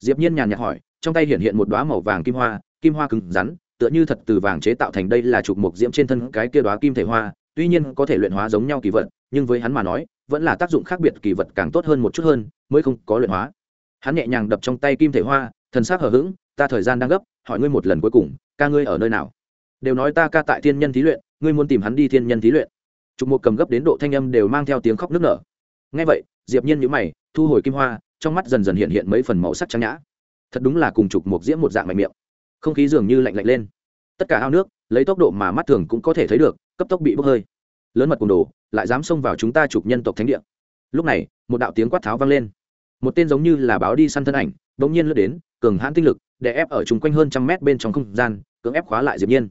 Speaker 1: Diệp nhiên nhàn nhạt hỏi, trong tay hiện hiện một đóa màu vàng kim hoa kim hoa cứng rắn, tựa như thật từ vàng chế tạo thành đây là trục mục diễm trên thân cái kia đóa kim thể hoa, tuy nhiên có thể luyện hóa giống nhau kỳ vật, nhưng với hắn mà nói, vẫn là tác dụng khác biệt kỳ vật càng tốt hơn một chút hơn, mới không có luyện hóa. Hắn nhẹ nhàng đập trong tay kim thể hoa, thần sắc hờ hững, ta thời gian đang gấp, hỏi ngươi một lần cuối cùng, ca ngươi ở nơi nào? Đều nói ta ca tại thiên nhân thí luyện, ngươi muốn tìm hắn đi thiên nhân thí luyện. Trục một cầm gấp đến độ thanh âm đều mang theo tiếng khóc nức nở. Ngay vậy, diệp nhiên nhíu mày, thu hồi kim hoa, trong mắt dần dần hiện hiện mấy phần màu sắc trắng nhã. Thật đúng là cùng trục một diễm một dạng mạnh miệng. Không khí dường như lạnh lạnh lên. Tất cả ao nước, lấy tốc độ mà mắt thường cũng có thể thấy được, cấp tốc bị bốc hơi. Lớn mật cùng đồ, lại dám xông vào chúng ta chụp nhân tộc thánh địa. Lúc này, một đạo tiếng quát tháo vang lên. Một tên giống như là báo đi săn thân ảnh đ ỗ n g nhiên lướt đến, cường hãn tinh lực để ép ở chung quanh hơn trăm mét bên trong không gian, cưỡng ép khóa lại diệp nhiên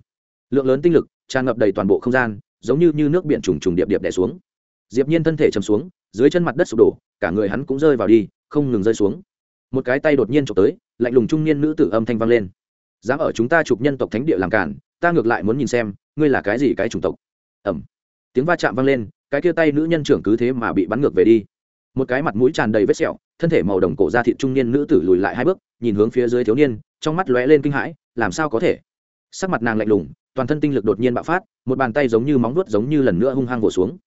Speaker 1: lượng lớn tinh lực tràn ngập đầy toàn bộ không gian giống như, như nước biển trùng trùng điệp điệp đẻ xuống. Diệp nhiên thân thể chầm xuống dưới chân mặt đất sụp đổ cả người hắn cũng rơi vào đi không ngừng rơi xuống. Một cái tay đột nhiên trộm tới lạnh lùng trung niên nữ tử âm thanh vang lên. Dám ở chúng ta chụp nhân tộc thánh địa làm cản ta ngược lại muốn nhìn xem ngươi là cái gì cái chủng tộc? Ẩm tiếng va chạm vang lên cái kia tay nữ nhân trưởng cứ thế mà bị bắn ngược về đi. Một cái mặt mũi tràn đầy vết sẹo thân thể màu đồng cổ da thịt trung niên nữ tử lùi lại hai bước nhìn hướng phía dưới thiếu niên trong mắt lóe lên kinh hãi làm sao có thể? Sắc mặt nàng lạnh lùng toàn thân tinh lực đột nhiên bạo phát, một bàn tay giống như móng vuốt giống như lần nữa hung hăng vỗ xuống.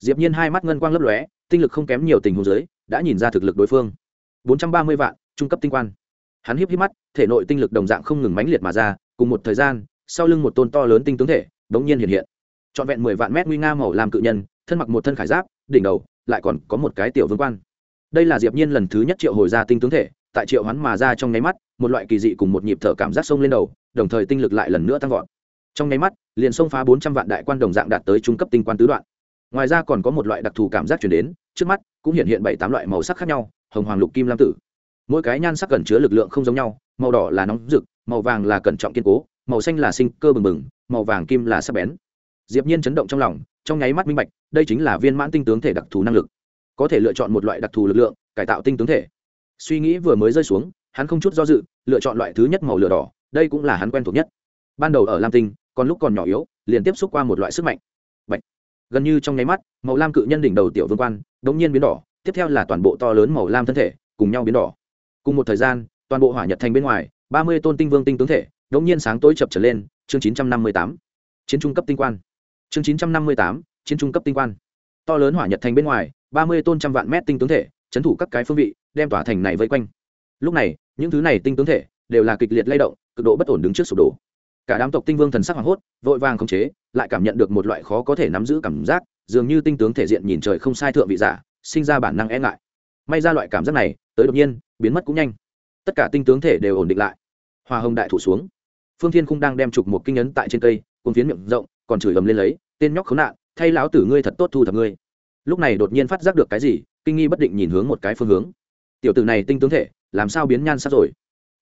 Speaker 1: Diệp nhiên hai mắt ngân quang lấp lóe, tinh lực không kém nhiều tình huống dưới, đã nhìn ra thực lực đối phương. 430 vạn, trung cấp tinh quan. Hắn híp híp mắt, thể nội tinh lực đồng dạng không ngừng mãnh liệt mà ra, cùng một thời gian, sau lưng một tôn to lớn tinh tướng thể đống nhiên hiện hiện. Trọn vẹn mười vạn mét nguy nga màu làm cự nhân, thân mặc một thân khải giáp, đỉnh đầu, lại còn có một cái tiểu vương quan. Đây là diệp nhiên lần thứ nhất triệu hồi ra tinh tướng thể, tại triệu hắn mà ra trong nháy mắt, một loại kỳ dị cùng một nhịp thở cảm giác sông lên đầu, đồng thời tinh lực lại lần nữa tăng vọt trong nháy mắt, liền xông phá bốn trăm vạn đại quan đồng dạng đạt tới trung cấp tinh quan tứ đoạn. Ngoài ra còn có một loại đặc thù cảm giác chuyển đến, trước mắt cũng hiện hiện bảy tám loại màu sắc khác nhau, hồng hoàng lục kim lam tử. Mỗi cái nhan sắc cần chứa lực lượng không giống nhau, màu đỏ là nóng rực, màu vàng là cẩn trọng kiên cố, màu xanh là sinh cơ bừng bừng, màu vàng kim là sắc bén. Diệp nhiên chấn động trong lòng, trong nháy mắt minh bạch, đây chính là viên mãn tinh tướng thể đặc thù năng lực. Có thể lựa chọn một loại đặc thù lực lượng, cải tạo tinh tướng thể. Suy nghĩ vừa mới rơi xuống, hắn không chút do dự, lựa chọn loại thứ nhất màu lửa đỏ, đây cũng là hắn quen thuộc nhất. Ban đầu ở lam tinh còn lúc còn nhỏ yếu, liền tiếp xúc qua một loại sức mạnh. Bạch. gần như trong nháy mắt, màu lam cự nhân đỉnh đầu tiểu vương quan, đống nhiên biến đỏ, tiếp theo là toàn bộ to lớn màu lam thân thể, cùng nhau biến đỏ. Cùng một thời gian, toàn bộ hỏa nhật thành bên ngoài, ba mươi tôn tinh vương tinh tướng thể, đống nhiên sáng tối chập trở lên, chương chín trăm năm mươi tám. Chiến trung cấp tinh quan. Chương chín trăm năm mươi tám, chiến trung cấp tinh quan. To lớn hỏa nhật thành bên ngoài, ba mươi tôn trăm vạn mét tinh tướng thể trấn thủ các cái phương vị, đem tỏa thành này vây quanh. Lúc này, những thứ này tinh tướng thể đều là kịch liệt lay động, cực độ bất ổn đứng trước sụp đổ cả đám tộc tinh vương thần sắc hoảng hốt, vội vàng khống chế, lại cảm nhận được một loại khó có thể nắm giữ cảm giác, dường như tinh tướng thể diện nhìn trời không sai thượng vị giả, sinh ra bản năng e ngại. May ra loại cảm giác này, tới đột nhiên, biến mất cũng nhanh. Tất cả tinh tướng thể đều ổn định lại. Hoa hồng đại thủ xuống. Phương thiên cũng đang đem chụp một kinh ấn tại trên cây, cuốn phiến miệng rộng, còn chửi ầm lên lấy, tên nhóc khốn nạn, thay lão tử ngươi thật tốt thu thập ngươi. Lúc này đột nhiên phát giác được cái gì, kinh nghi bất định nhìn hướng một cái phương hướng. Tiểu tử này tinh tướng thể, làm sao biến nhan sắc rồi?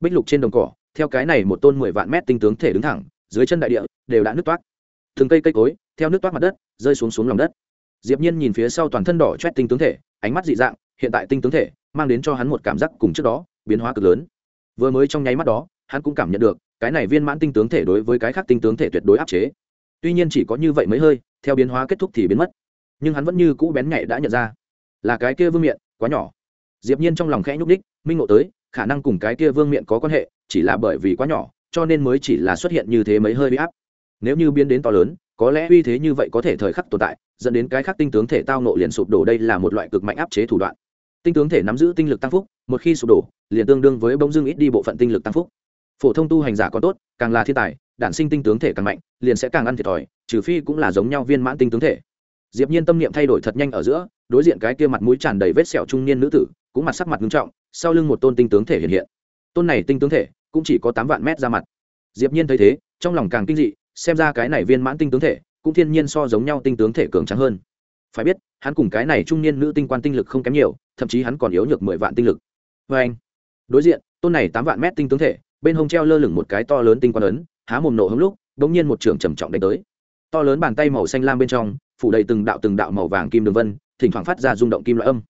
Speaker 1: Bích lục trên đồng cỏ theo cái này một tôn mười vạn mét tinh tướng thể đứng thẳng, dưới chân đại địa đều đã nứt toát từng cây cây cối, theo nước toát mặt đất, rơi xuống xuống lòng đất. Diệp nhiên nhìn phía sau toàn thân đỏ chét tinh tướng thể, ánh mắt dị dạng, hiện tại tinh tướng thể mang đến cho hắn một cảm giác cùng trước đó, biến hóa cực lớn. Vừa mới trong nháy mắt đó, hắn cũng cảm nhận được, cái này viên mãn tinh tướng thể đối với cái khác tinh tướng thể tuyệt đối áp chế. Tuy nhiên chỉ có như vậy mới hơi, theo biến hóa kết thúc thì biến mất. Nhưng hắn vẫn như cũ bén nhạy đã nhận ra, là cái kia vương miện quá nhỏ. Diệp nhiên trong lòng khẽ nhúc đích minh ngộ tới khả năng cùng cái kia vương miện có quan hệ, chỉ là bởi vì quá nhỏ, cho nên mới chỉ là xuất hiện như thế mấy hơi bị áp. Nếu như biến đến to lớn, có lẽ uy thế như vậy có thể thời khắc tồn tại, dẫn đến cái khác tinh tướng thể tao nộ liền sụp đổ đây là một loại cực mạnh áp chế thủ đoạn. Tinh tướng thể nắm giữ tinh lực tăng phúc, một khi sụp đổ, liền tương đương với bông dưng ít đi bộ phận tinh lực tăng phúc. Phổ thông tu hành giả còn tốt, càng là thiên tài, đản sinh tinh tướng thể càng mạnh, liền sẽ càng ăn thiệt thòi, trừ phi cũng là giống nhau viên mãn tinh tướng thể. Diệp nhiên tâm niệm thay đổi thật nhanh ở giữa, đối diện cái kia mặt mũi tràn đầy vết sẹo trung niên nữ tử, cũng mặt sắc mặt nghiêm trọng sau lưng một tôn tinh tướng thể hiện hiện. Tôn này tinh tướng thể cũng chỉ có tám vạn mét ra mặt. Diệp nhiên thấy thế, trong lòng càng kinh dị, xem ra cái này viên mãn tinh tướng thể cũng thiên nhiên so giống nhau tinh tướng thể cường tráng hơn. Phải biết, hắn cùng cái này trung niên nữ tinh quan tinh lực không kém nhiều, thậm chí hắn còn yếu nhược mười vạn tinh lực. Với anh, đối diện, tôn này tám vạn mét tinh tướng thể, bên hông treo lơ lửng một cái to lớn tinh quan ấn, há mồm nổ hống lúc đống nhiên một trường trầm trọng đánh tới. To lớn bàn tay màu xanh lam bên trong, phủ đầy từng đạo từng đạo màu vàng kim đường vân, thỉnh thoảng phát ra rung động kim loại âm.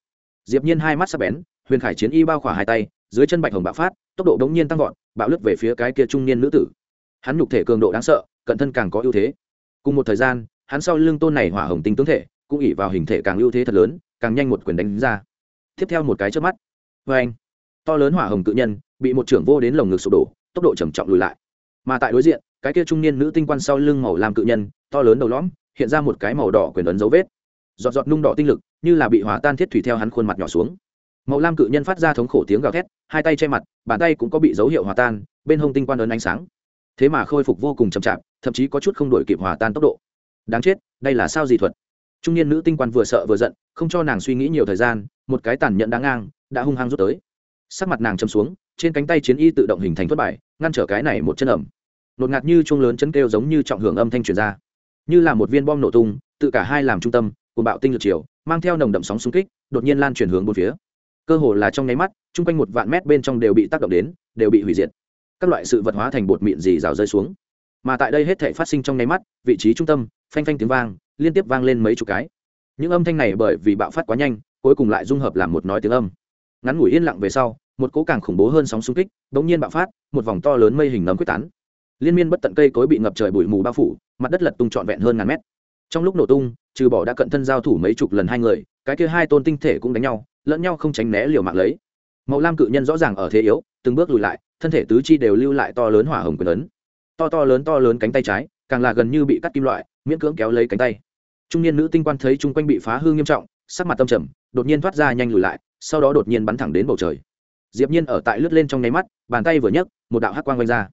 Speaker 1: Diệp nhiên hai mắt sắc bén huyền khải chiến y bao khỏa hai tay, dưới chân bạch hồng bạo phát, tốc độ đống nhiên tăng vọt, bạo lướt về phía cái kia trung niên nữ tử. Hắn nhục thể cường độ đáng sợ, cận thân càng có ưu thế. Cùng một thời gian, hắn sau lưng tôn này hỏa hồng tinh tướng thể, cũng ỉ vào hình thể càng ưu thế thật lớn, càng nhanh một quyền đánh ra. Tiếp theo một cái trước mắt, vê anh, to lớn hỏa hồng tự nhân, bị một trưởng vô đến lồng ngực sụp đổ, tốc độ trầm trọng lùi lại. Mà tại đối diện, cái kia trung niên nữ tinh quan sau lưng màu làm cự nhân, to lớn đầu lõm, hiện ra một cái màu đỏ quyền ấn dấu vết. Giọt giọt nung đỏ tinh lực, như là bị hòa tan thiết thủy theo hắn khuôn mặt nhỏ xuống màu lam cự nhân phát ra thống khổ tiếng gào thét, hai tay che mặt, bàn tay cũng có bị dấu hiệu hòa tan, bên hông tinh quan ấn ánh sáng. Thế mà khôi phục vô cùng chậm chạp, thậm chí có chút không đổi kịp hòa tan tốc độ. Đáng chết, đây là sao dị thuật? Trung niên nữ tinh quan vừa sợ vừa giận, không cho nàng suy nghĩ nhiều thời gian, một cái tàn nhẫn đáng ngang, đã hung hăng rút tới. Sắc mặt nàng châm xuống, trên cánh tay chiến y tự động hình thành thất bại ngăn trở cái này một chân ẩm. Nột ngạt như chuông lớn chấn kêu giống như trọng hưởng âm thanh truyền ra. Như là một viên bom nổ tung, tự cả hai làm trung tâm cùng bạo tinh lực chiều, mang theo nồng đậm sóng xung kích, đột nhiên lan chuyển hướng bốn phía cơ hồ là trong nháy mắt, chung quanh một vạn mét bên trong đều bị tác động đến, đều bị hủy diệt. Các loại sự vật hóa thành bột mịn dì rào rơi xuống. Mà tại đây hết thể phát sinh trong nháy mắt, vị trí trung tâm, phanh phanh tiếng vang, liên tiếp vang lên mấy chục cái. Những âm thanh này bởi vì bạo phát quá nhanh, cuối cùng lại dung hợp làm một nói tiếng âm. Ngắn ngủi yên lặng về sau, một cỗ càng khủng bố hơn sóng xung kích bỗng nhiên bạo phát, một vòng to lớn mây hình nấm quyết tán. Liên miên bất tận cây cối bị ngập trời bụi mù bao phủ, mặt đất lật tung trọn vẹn hơn ngàn mét. Trong lúc nổ tung, trừ bỏ đã cận thân giao thủ mấy chục lần hai người, cái kia hai tôn tinh thể cũng đánh nhau lẫn nhau không tránh né liều mạng lấy. Màu lam cự nhân rõ ràng ở thế yếu, từng bước lùi lại, thân thể tứ chi đều lưu lại to lớn hỏa hồng quyền ấn. To to lớn to lớn cánh tay trái, càng là gần như bị cắt kim loại, miễn cưỡng kéo lấy cánh tay. Trung niên nữ tinh quan thấy chung quanh bị phá hư nghiêm trọng, sắc mặt tâm trầm, đột nhiên thoát ra nhanh lùi lại, sau đó đột nhiên bắn thẳng đến bầu trời. Diệp nhiên ở tại lướt lên trong nháy mắt, bàn tay vừa nhấc, một đạo hắc quang vạch ra.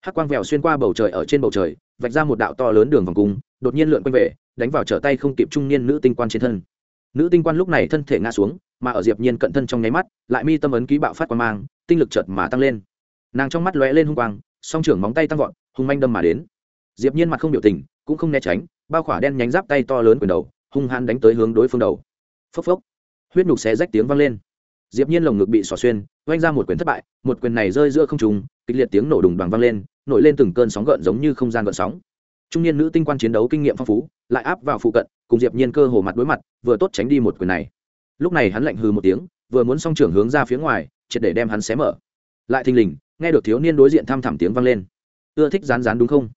Speaker 1: Hắc quang vẹo xuyên qua bầu trời ở trên bầu trời, vạch ra một đạo to lớn đường vòng cung, đột nhiên lượn quanh về, đánh vào trở tay không kịp trung niên nữ tinh quan trên thân nữ tinh quan lúc này thân thể ngã xuống, mà ở diệp nhiên cận thân trong nháy mắt, lại mi tâm ấn ký bạo phát quang mang, tinh lực chợt mà tăng lên. Nàng trong mắt lóe lên hung quang, song trưởng móng tay tăng vọt, hung manh đâm mà đến. Diệp nhiên mặt không biểu tình, cũng không né tránh, bao khỏa đen nhánh giáp tay to lớn quyền đầu, hung hăng đánh tới hướng đối phương đầu. Phốc phốc, huyết nhục xé rách tiếng vang lên. Diệp nhiên lồng ngực bị xỏ xuyên vang ra một quyền thất bại, một quyền này rơi giữa không trung, kịch liệt tiếng nổ đùng đoàng vang lên, nổi lên từng cơn sóng gợn giống như không gian gợn sóng trung niên nữ tinh quan chiến đấu kinh nghiệm phong phú, lại áp vào phụ cận, cùng diệp nhiên cơ hồ mặt đối mặt, vừa tốt tránh đi một quyền này. Lúc này hắn lạnh hừ một tiếng, vừa muốn song trưởng hướng ra phía ngoài, triệt để đem hắn xé mở. Lại thình lình, nghe được thiếu niên đối diện tham thẳm tiếng vang lên. Ưa thích rán rán đúng không?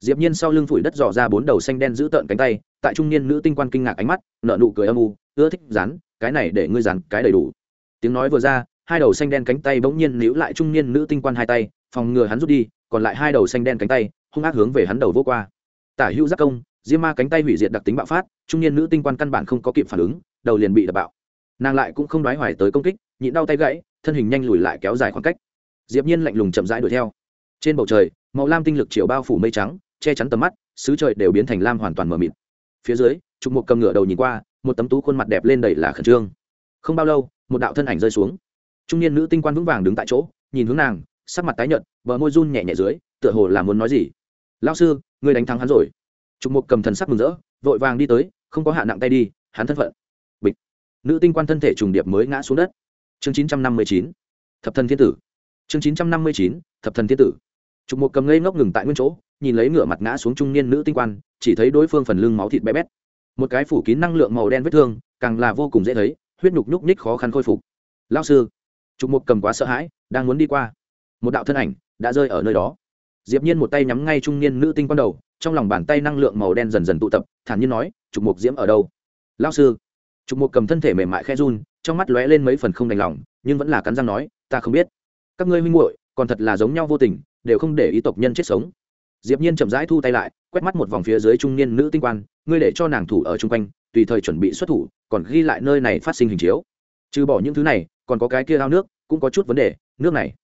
Speaker 1: Diệp nhiên sau lưng phủi đất dò ra bốn đầu xanh đen giữ tợn cánh tay, tại trung niên nữ tinh quan kinh ngạc ánh mắt, nở nụ cười âm u, ưa thích rán, cái này để ngươi rán cái đầy đủ. Tiếng nói vừa ra, hai đầu xanh đen cánh tay bỗng nhiên níu lại trung niên nữ tinh quan hai tay, phòng ngừa hắn rút đi, còn lại hai đầu xanh đen cánh tay, hung ác hướng về hắn đầu vô qua tả hữu giác công, diêm ma cánh tay hủy diệt đặc tính bạo phát, trung niên nữ tinh quan căn bản không có kịp phản ứng, đầu liền bị đập bạo. Nàng lại cũng không đoái hoài tới công kích, nhịn đau tay gãy, thân hình nhanh lùi lại kéo dài khoảng cách. Diệp nhiên lạnh lùng chậm rãi đuổi theo. Trên bầu trời, màu lam tinh lực chiều bao phủ mây trắng, che chắn tầm mắt, xứ trời đều biến thành lam hoàn toàn mờ mịt. Phía dưới, trục một cầm ngựa đầu nhìn qua, một tấm tú khuôn mặt đẹp lên đầy là khẩn trương. Không bao lâu, một đạo thân ảnh rơi xuống. Trung niên nữ tinh quan vững vàng đứng tại chỗ, nhìn hướng nàng, sắc mặt tái nhợt, bờ môi run nhẹ nhẹ dưới, tựa hồ là muốn nói gì lao sư, ngươi đánh thắng hắn rồi. Trục Mục cầm thần sắc mừng rỡ, vội vàng đi tới, không có hạ nặng tay đi, hắn thân phận. Bịch. Nữ tinh quan thân thể trùng điệp mới ngã xuống đất. Chương chín trăm năm mươi chín. Thập thần thiên tử. Chương chín trăm năm mươi chín, thập thần thiên tử. Trục Mục cầm ngây ngốc ngừng tại nguyên chỗ, nhìn lấy ngửa mặt ngã xuống trung niên nữ tinh quan, chỉ thấy đối phương phần lưng máu thịt bé bét. Một cái phủ kín năng lượng màu đen vết thương, càng là vô cùng dễ thấy, huyết nhục nhúc nhích khó khăn khôi phục. Lao sư. Trục Mục cầm quá sợ hãi, đang muốn đi qua. Một đạo thân ảnh đã rơi ở nơi đó diệp nhiên một tay nhắm ngay trung niên nữ tinh quan đầu, trong lòng bàn tay năng lượng màu đen dần dần tụ tập, thản nhiên nói, trục mục diễm ở đâu? Lão sư. Trục mục cầm thân thể mềm mại khẽ run, trong mắt lóe lên mấy phần không đành lòng, nhưng vẫn là cắn răng nói, ta không biết. Các ngươi huynh muội, còn thật là giống nhau vô tình, đều không để ý tộc nhân chết sống. Diệp nhiên chậm rãi thu tay lại, quét mắt một vòng phía dưới trung niên nữ tinh quan ngươi để cho nàng thủ ở trung quanh, tùy thời chuẩn bị xuất thủ, còn ghi lại nơi này phát sinh hình chiếu. Trừ bỏ những thứ này, còn có cái kia ao nước, cũng có chút vấn đề, nước này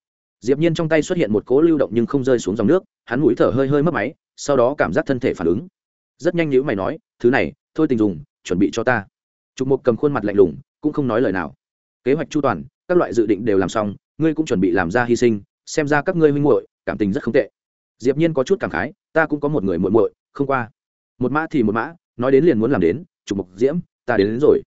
Speaker 1: diệp nhiên trong tay xuất hiện một cỗ lưu động nhưng không rơi xuống dòng nước hắn mũi thở hơi hơi mất máy sau đó cảm giác thân thể phản ứng. Rất nhanh nhữ mày nói thứ này thôi tình dùng chuẩn bị cho ta. Trục mục cầm khuôn mặt lạnh lùng cũng không nói lời nào. Kế hoạch chu toàn các loại dự định đều làm xong ngươi cũng chuẩn bị làm ra hy sinh xem ra các ngươi huynh muội cảm tình rất không tệ. Diệp nhiên có chút cảm khái ta cũng có một người muội muội không qua. Một mã thì một mã nói đến liền muốn làm đến trục mục diễm ta đến, đến rồi.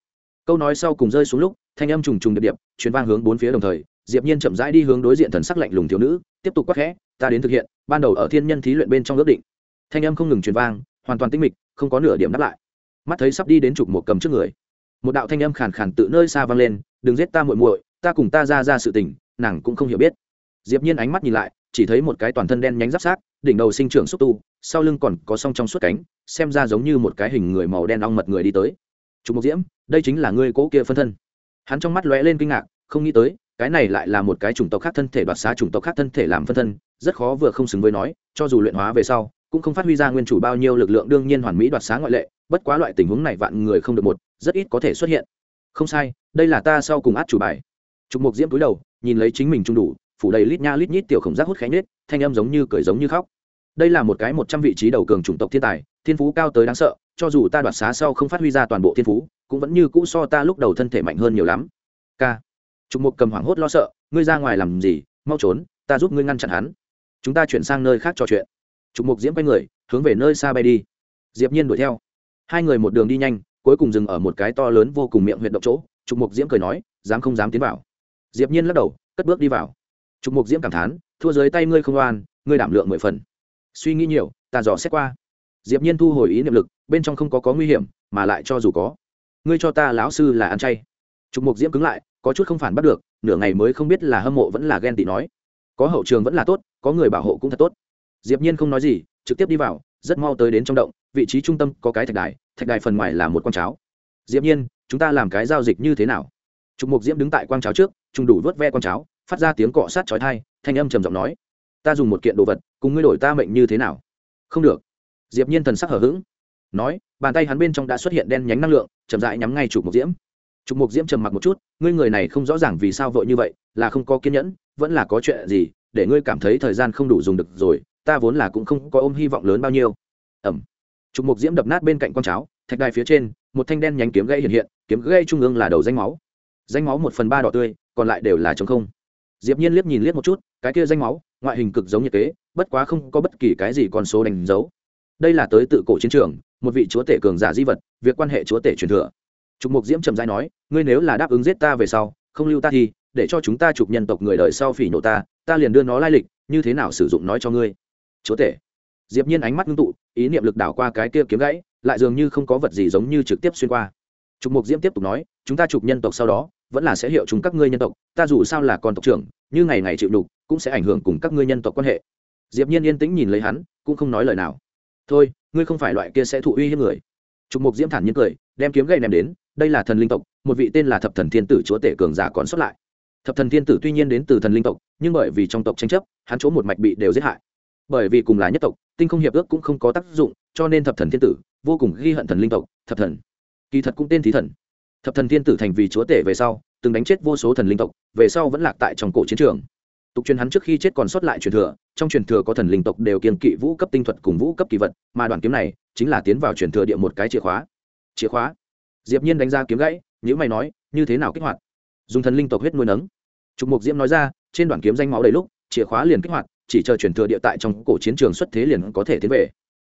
Speaker 1: Câu nói sau cùng rơi xuống lúc thanh âm trùng trùng điệp điệp truyền vang hướng bốn phía đồng thời diệp nhiên chậm rãi đi hướng đối diện thần sắc lạnh lùng thiếu nữ, tiếp tục quát khẽ, ta đến thực hiện, ban đầu ở thiên nhân thí luyện bên trong ước định. Thanh âm không ngừng truyền vang, hoàn toàn tĩnh mịch, không có nửa điểm đáp lại. Mắt thấy sắp đi đến trục một cầm trước người, một đạo thanh âm khàn khàn tự nơi xa vang lên, đừng giết ta muội muội, ta cùng ta ra ra sự tình, nàng cũng không hiểu biết. Diệp nhiên ánh mắt nhìn lại, chỉ thấy một cái toàn thân đen nhánh giáp sát, đỉnh đầu sinh trưởng xúc tu, sau lưng còn có song trong suốt cánh, xem ra giống như một cái hình người màu đen ong mật người đi tới. Trục một diễm, đây chính là ngươi cố kia phân thân. Hắn trong mắt lóe lên kinh ngạc, không nghĩ tới cái này lại là một cái chủng tộc khác thân thể đoạt xá chủng tộc khác thân thể làm phân thân, rất khó vừa không xứng với nói, cho dù luyện hóa về sau, cũng không phát huy ra nguyên chủ bao nhiêu lực lượng đương nhiên hoàn mỹ đoạt xá ngoại lệ, bất quá loại tình huống này vạn người không được một, rất ít có thể xuất hiện. Không sai, đây là ta sau cùng át chủ bài. Trục mục diễm túi đầu, nhìn lấy chính mình trung đủ, phủ đầy lít nha lít nhít tiểu khổng giác hút khánh nết thanh âm giống như cười giống như khóc. Đây là một cái một trăm vị trí đầu cường chủng tộc thiên tài, thiên phú cao tới đáng sợ, cho dù ta đoạt xá sau không phát huy ra toàn bộ thiên phú, cũng vẫn như cũ so ta lúc đầu thân thể mạnh hơn nhiều lắm. K trục mục cầm hoảng hốt lo sợ, ngươi ra ngoài làm gì? Mau trốn, ta giúp ngươi ngăn chặn hắn. Chúng ta chuyển sang nơi khác trò chuyện. Trục mục diễm quay người, hướng về nơi xa bay đi. Diệp nhiên đuổi theo. Hai người một đường đi nhanh, cuối cùng dừng ở một cái to lớn vô cùng miệng huyệt động chỗ. Trục mục diễm cười nói, dám không dám tiến vào. Diệp nhiên lắc đầu, cất bước đi vào. Trục mục diễm cảm thán, thua dưới tay ngươi không oan, ngươi đảm lượng mười phần. Suy nghĩ nhiều, ta dò xét qua. Diệp nhiên thu hồi ý niệm lực, bên trong không có có nguy hiểm, mà lại cho dù có. Ngươi cho ta lão sư là ăn chay. Trục mục diễm cứng lại có chút không phản bắt được, nửa ngày mới không biết là hâm mộ vẫn là ghen tị nói. Có hậu trường vẫn là tốt, có người bảo hộ cũng thật tốt. Diệp nhiên không nói gì, trực tiếp đi vào, rất mau tới đến trong động, vị trí trung tâm có cái thạch đài thạch đài phần ngoài là một quan cháo. Diệp nhiên, chúng ta làm cái giao dịch như thế nào? Trục mục diễm đứng tại quang cháo trước, trùng đủ vớt ve quan cháo, phát ra tiếng cọ sát chói tai, thanh âm trầm giọng nói. Ta dùng một kiện đồ vật, cùng ngươi đổi ta mệnh như thế nào? Không được. Diệp nhiên thần sắc hở hững, nói, bàn tay hắn bên trong đã xuất hiện đen nhánh năng lượng, chậm rãi nhắm ngay trục mục diễm trục mục diễm trầm mặc một chút ngươi người này không rõ ràng vì sao vội như vậy là không có kiên nhẫn vẫn là có chuyện gì để ngươi cảm thấy thời gian không đủ dùng được rồi ta vốn là cũng không có ôm hy vọng lớn bao nhiêu. Ầm, trục mục diễm đập nát bên cạnh con cháo thạch đài phía trên một thanh đen nhánh kiếm gây hiện hiện kiếm gây trung ương là đầu danh máu. Danh máu một phần ba đỏ tươi còn lại đều là trống không. Diệp nhiên liếc nhìn liếc một chút cái kia danh máu ngoại hình cực giống nhiệt kế bất quá không có bất kỳ cái gì con số đánh dấu. Đây là tới tự cổ chiến trường một vị chúa tể cường giả di vật việc quan hệ chúa tể truyền thừa trục mục diễm trầm giai nói, ngươi nếu là đáp ứng giết ta về sau, không lưu ta thì, để cho chúng ta chụp nhân tộc người đời sau phỉ nộ ta ta liền đưa nó lai lịch, như thế nào sử dụng nói cho ngươi? Chúa tể. Diệp nhiên ánh mắt ngưng tụ, ý niệm lực đảo qua cái kia kiếm gãy, lại dường như không có vật gì giống như trực tiếp xuyên qua. Trục mục diễm tiếp tục nói, chúng ta chụp nhân tộc sau đó, vẫn là sẽ hiệu chúng các ngươi nhân tộc, ta dù sao là con tộc trưởng, như ngày ngày chịu đục cũng sẽ ảnh hưởng cùng các ngươi nhân tộc quan hệ. Diệp nhiên yên tĩnh nhìn lấy hắn, cũng không nói lời nào. Thôi, ngươi không phải loại kia sẽ thụ uy hiếp người trục mục diễm thản nhiên cười, đem kiếm gậy ném đến, đây là thần linh tộc, một vị tên là thập thần thiên tử chúa tể cường giả còn xuất lại. Thập thần thiên tử tuy nhiên đến từ thần linh tộc, nhưng bởi vì trong tộc tranh chấp, hắn chỗ một mạch bị đều giết hại. Bởi vì cùng là nhất tộc, tinh không hiệp ước cũng không có tác dụng, cho nên thập thần thiên tử vô cùng ghi hận thần linh tộc, thập thần. Kỳ thật cũng tên thí thần. Thập thần thiên tử thành vì chúa tể về sau, từng đánh chết vô số thần linh tộc, về sau vẫn lạc tại trong cổ chiến trường tục truyền hắn trước khi chết còn sót lại truyền thừa, trong truyền thừa có thần linh tộc đều kiên kỵ vũ cấp tinh thuật cùng vũ cấp kỳ vật, mà đoàn kiếm này chính là tiến vào truyền thừa địa một cái chìa khóa. Chìa khóa? Diệp nhiên đánh ra kiếm gãy nếu mày nói, như thế nào kích hoạt? Dùng thần linh tộc huyết nuôi nấng. Trục mục diễm nói ra, trên đoàn kiếm danh máu đầy lúc, chìa khóa liền kích hoạt, chỉ chờ truyền thừa địa tại trong cổ chiến trường xuất thế liền có thể tiến về.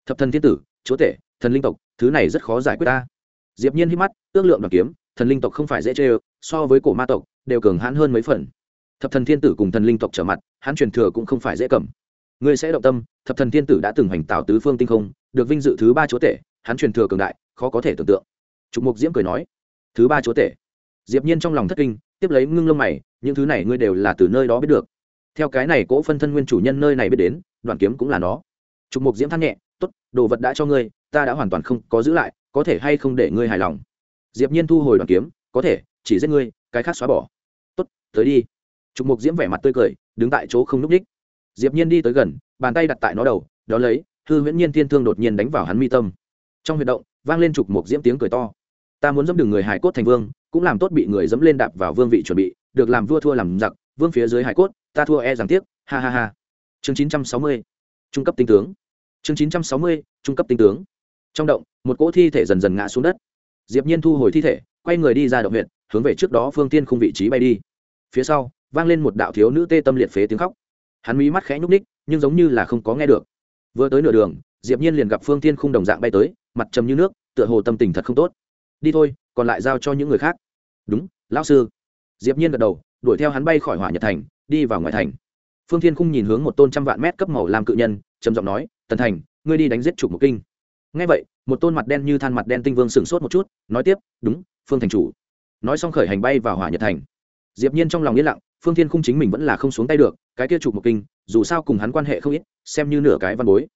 Speaker 1: Thập thần thiên tử, chúa tể, thần linh tộc, thứ này rất khó giải quyết ta. Diệp nhiên hít mắt, ước lượng đoàn kiếm, thần linh tộc không phải dễ chơi, so với cổ ma tộc, đều cường hãn hơn mấy phần thập thần thiên tử cùng thần linh tộc trở mặt, hắn truyền thừa cũng không phải dễ cầm. Ngươi sẽ động tâm, thập thần thiên tử đã từng hành tạo tứ phương tinh không, được vinh dự thứ ba chúa tể, hắn truyền thừa cường đại, khó có thể tưởng tượng. Trục mục diễm cười nói, thứ ba chúa tể. Diệp nhiên trong lòng thất kinh, tiếp lấy ngưng lông mày, những thứ này ngươi đều là từ nơi đó biết được. Theo cái này cỗ phân thân nguyên chủ nhân nơi này biết đến đoàn kiếm cũng là nó. Trục mục diễm than nhẹ, tốt, đồ vật đã cho ngươi, ta đã hoàn toàn không có giữ lại, có thể hay không để ngươi hài lòng? Diệp nhiên thu hồi đoàn kiếm, có thể, chỉ giết ngươi, cái khác xóa bỏ. Tốt, tới đi trục mục diễm vẻ mặt tươi cười, đứng tại chỗ không núp đích. Diệp nhiên đi tới gần, bàn tay đặt tại nó đầu, đó lấy, hư huyễn nhiên thiên thương đột nhiên đánh vào hắn mi tâm. Trong huyệt động, vang lên trục mục diễm tiếng cười to. Ta muốn dẫm đường người hải cốt thành vương, cũng làm tốt bị người dẫm lên đạp vào vương vị chuẩn bị, được làm vua thua làm giặc, vương phía dưới hải cốt, ta thua e rằng tiếc, ha ha ha. Chương 960 trung cấp tinh tướng. Chương 960 trung cấp tinh tướng. Trong động, một cỗ thi thể dần dần ngã xuống đất. Diệp nhiên thu hồi thi thể, quay người đi ra động huyện hướng về trước đó phương tiên khung vị trí bay đi. Phía sau vang lên một đạo thiếu nữ tê tâm liệt phế tiếng khóc. Hắn mí mắt khẽ nhúc ních nhưng giống như là không có nghe được. Vừa tới nửa đường, diệp nhiên liền gặp phương Thiên khung đồng dạng bay tới, mặt trầm như nước, tựa hồ tâm tình thật không tốt. Đi thôi, còn lại giao cho những người khác. Đúng, lão sư. Diệp nhiên gật đầu, đuổi theo hắn bay khỏi hỏa nhật thành, đi vào ngoại thành. Phương thiên khung nhìn hướng một tôn trăm vạn mét cấp màu làm cự nhân, trầm giọng nói, tần thành, ngươi đi đánh giết chủ một kinh. Nghe vậy, một tôn mặt đen như than mặt đen tinh vương sừng sốt một chút, nói tiếp, đúng, phương thành chủ. Nói xong khởi hành bay vào hỏa nhật thành diệp nhiên trong lòng yên lặng, phương thiên khung chính mình vẫn là không xuống tay được, cái kia trục một kinh, dù sao cùng hắn quan hệ không ít, xem như nửa cái văn bối.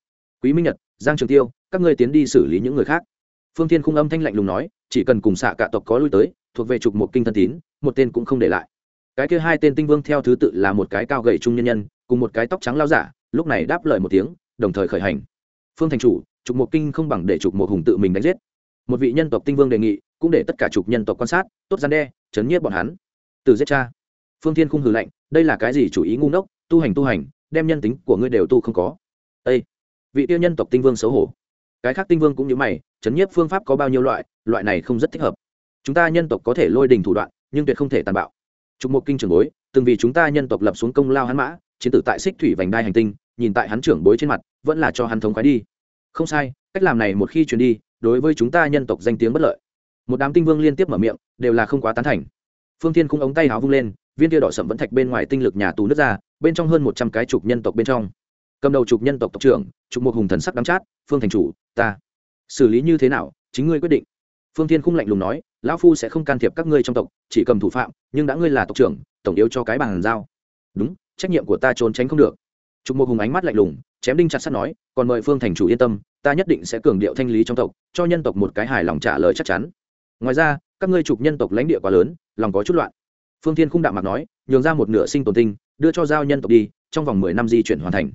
Speaker 1: Quý minh nhật, giang trường tiêu, các ngươi tiến đi xử lý những người khác. Phương thiên khung âm thanh lạnh lùng nói, chỉ cần cùng xạ cả tộc có lui tới, thuộc về trục một kinh thân tín, một tên cũng không để lại. Cái kia hai tên tinh vương theo thứ tự là một cái cao gầy trung nhân nhân, cùng một cái tóc trắng lao giả, lúc này đáp lời một tiếng, đồng thời khởi hành. Phương thành chủ trục một kinh không bằng để trục một hùng tự mình đánh giết. Một vị nhân tộc tinh vương đề nghị, cũng để tất cả trục nhân tộc quan sát, tốt gian đe, chấn nhiếp bọn hắn từ giết cha. Phương thiên khung hừ lạnh, đây là cái gì chủ ý ngu ngốc, tu hành tu hành, đem nhân tính của ngươi đều tu không có. Ê! vị tiêu nhân tộc tinh vương xấu hổ. Cái khác tinh vương cũng như mày, chấn nhiếp phương pháp có bao nhiêu loại loại này không rất thích hợp. Chúng ta nhân tộc có thể lôi đình thủ đoạn, nhưng tuyệt không thể tàn bạo. Trục một kinh trường bối, từng vì chúng ta nhân tộc lập xuống công lao hắn mã, chiến tử tại xích thủy vành đai hành tinh, nhìn tại hắn trưởng bối trên mặt, vẫn là cho hắn thống khoái đi. Không sai, cách làm này một khi chuyển đi, đối với chúng ta nhân tộc danh tiếng bất lợi. Một đám tinh vương liên tiếp mở miệng, đều là không quá tán thành phương thiên cung ống tay háo vung lên, viên tia đỏ sậm vẫn thạch bên ngoài tinh lực nhà tù nước ra, bên trong hơn một trăm cái trục nhân tộc bên trong. Cầm đầu trục nhân tộc tộc trưởng, trục một hùng thần sắc đắm chát, phương thành chủ, ta xử lý như thế nào? Chính ngươi quyết định. Phương thiên khung lạnh lùng nói, lão phu sẽ không can thiệp các ngươi trong tộc, chỉ cầm thủ phạm, nhưng đã ngươi là tộc trưởng, tổng yếu cho cái bàn giao. Đúng, trách nhiệm của ta trốn tránh không được. Trục một hùng ánh mắt lạnh lùng, chém đinh chặt sắt nói, còn mời phương thành chủ yên tâm, ta nhất định sẽ cường điệu thanh lý trong tộc, cho nhân tộc một cái hài lòng trả lời chắc chắn. Ngoài ra các ngươi trục nhân tộc lãnh địa quá lớn, lòng có chút loạn. Phương thiên khung đạm mặt nói, nhường ra một nửa sinh tồn tinh, đưa cho giao nhân tộc đi, trong vòng mười năm di chuyển hoàn thành.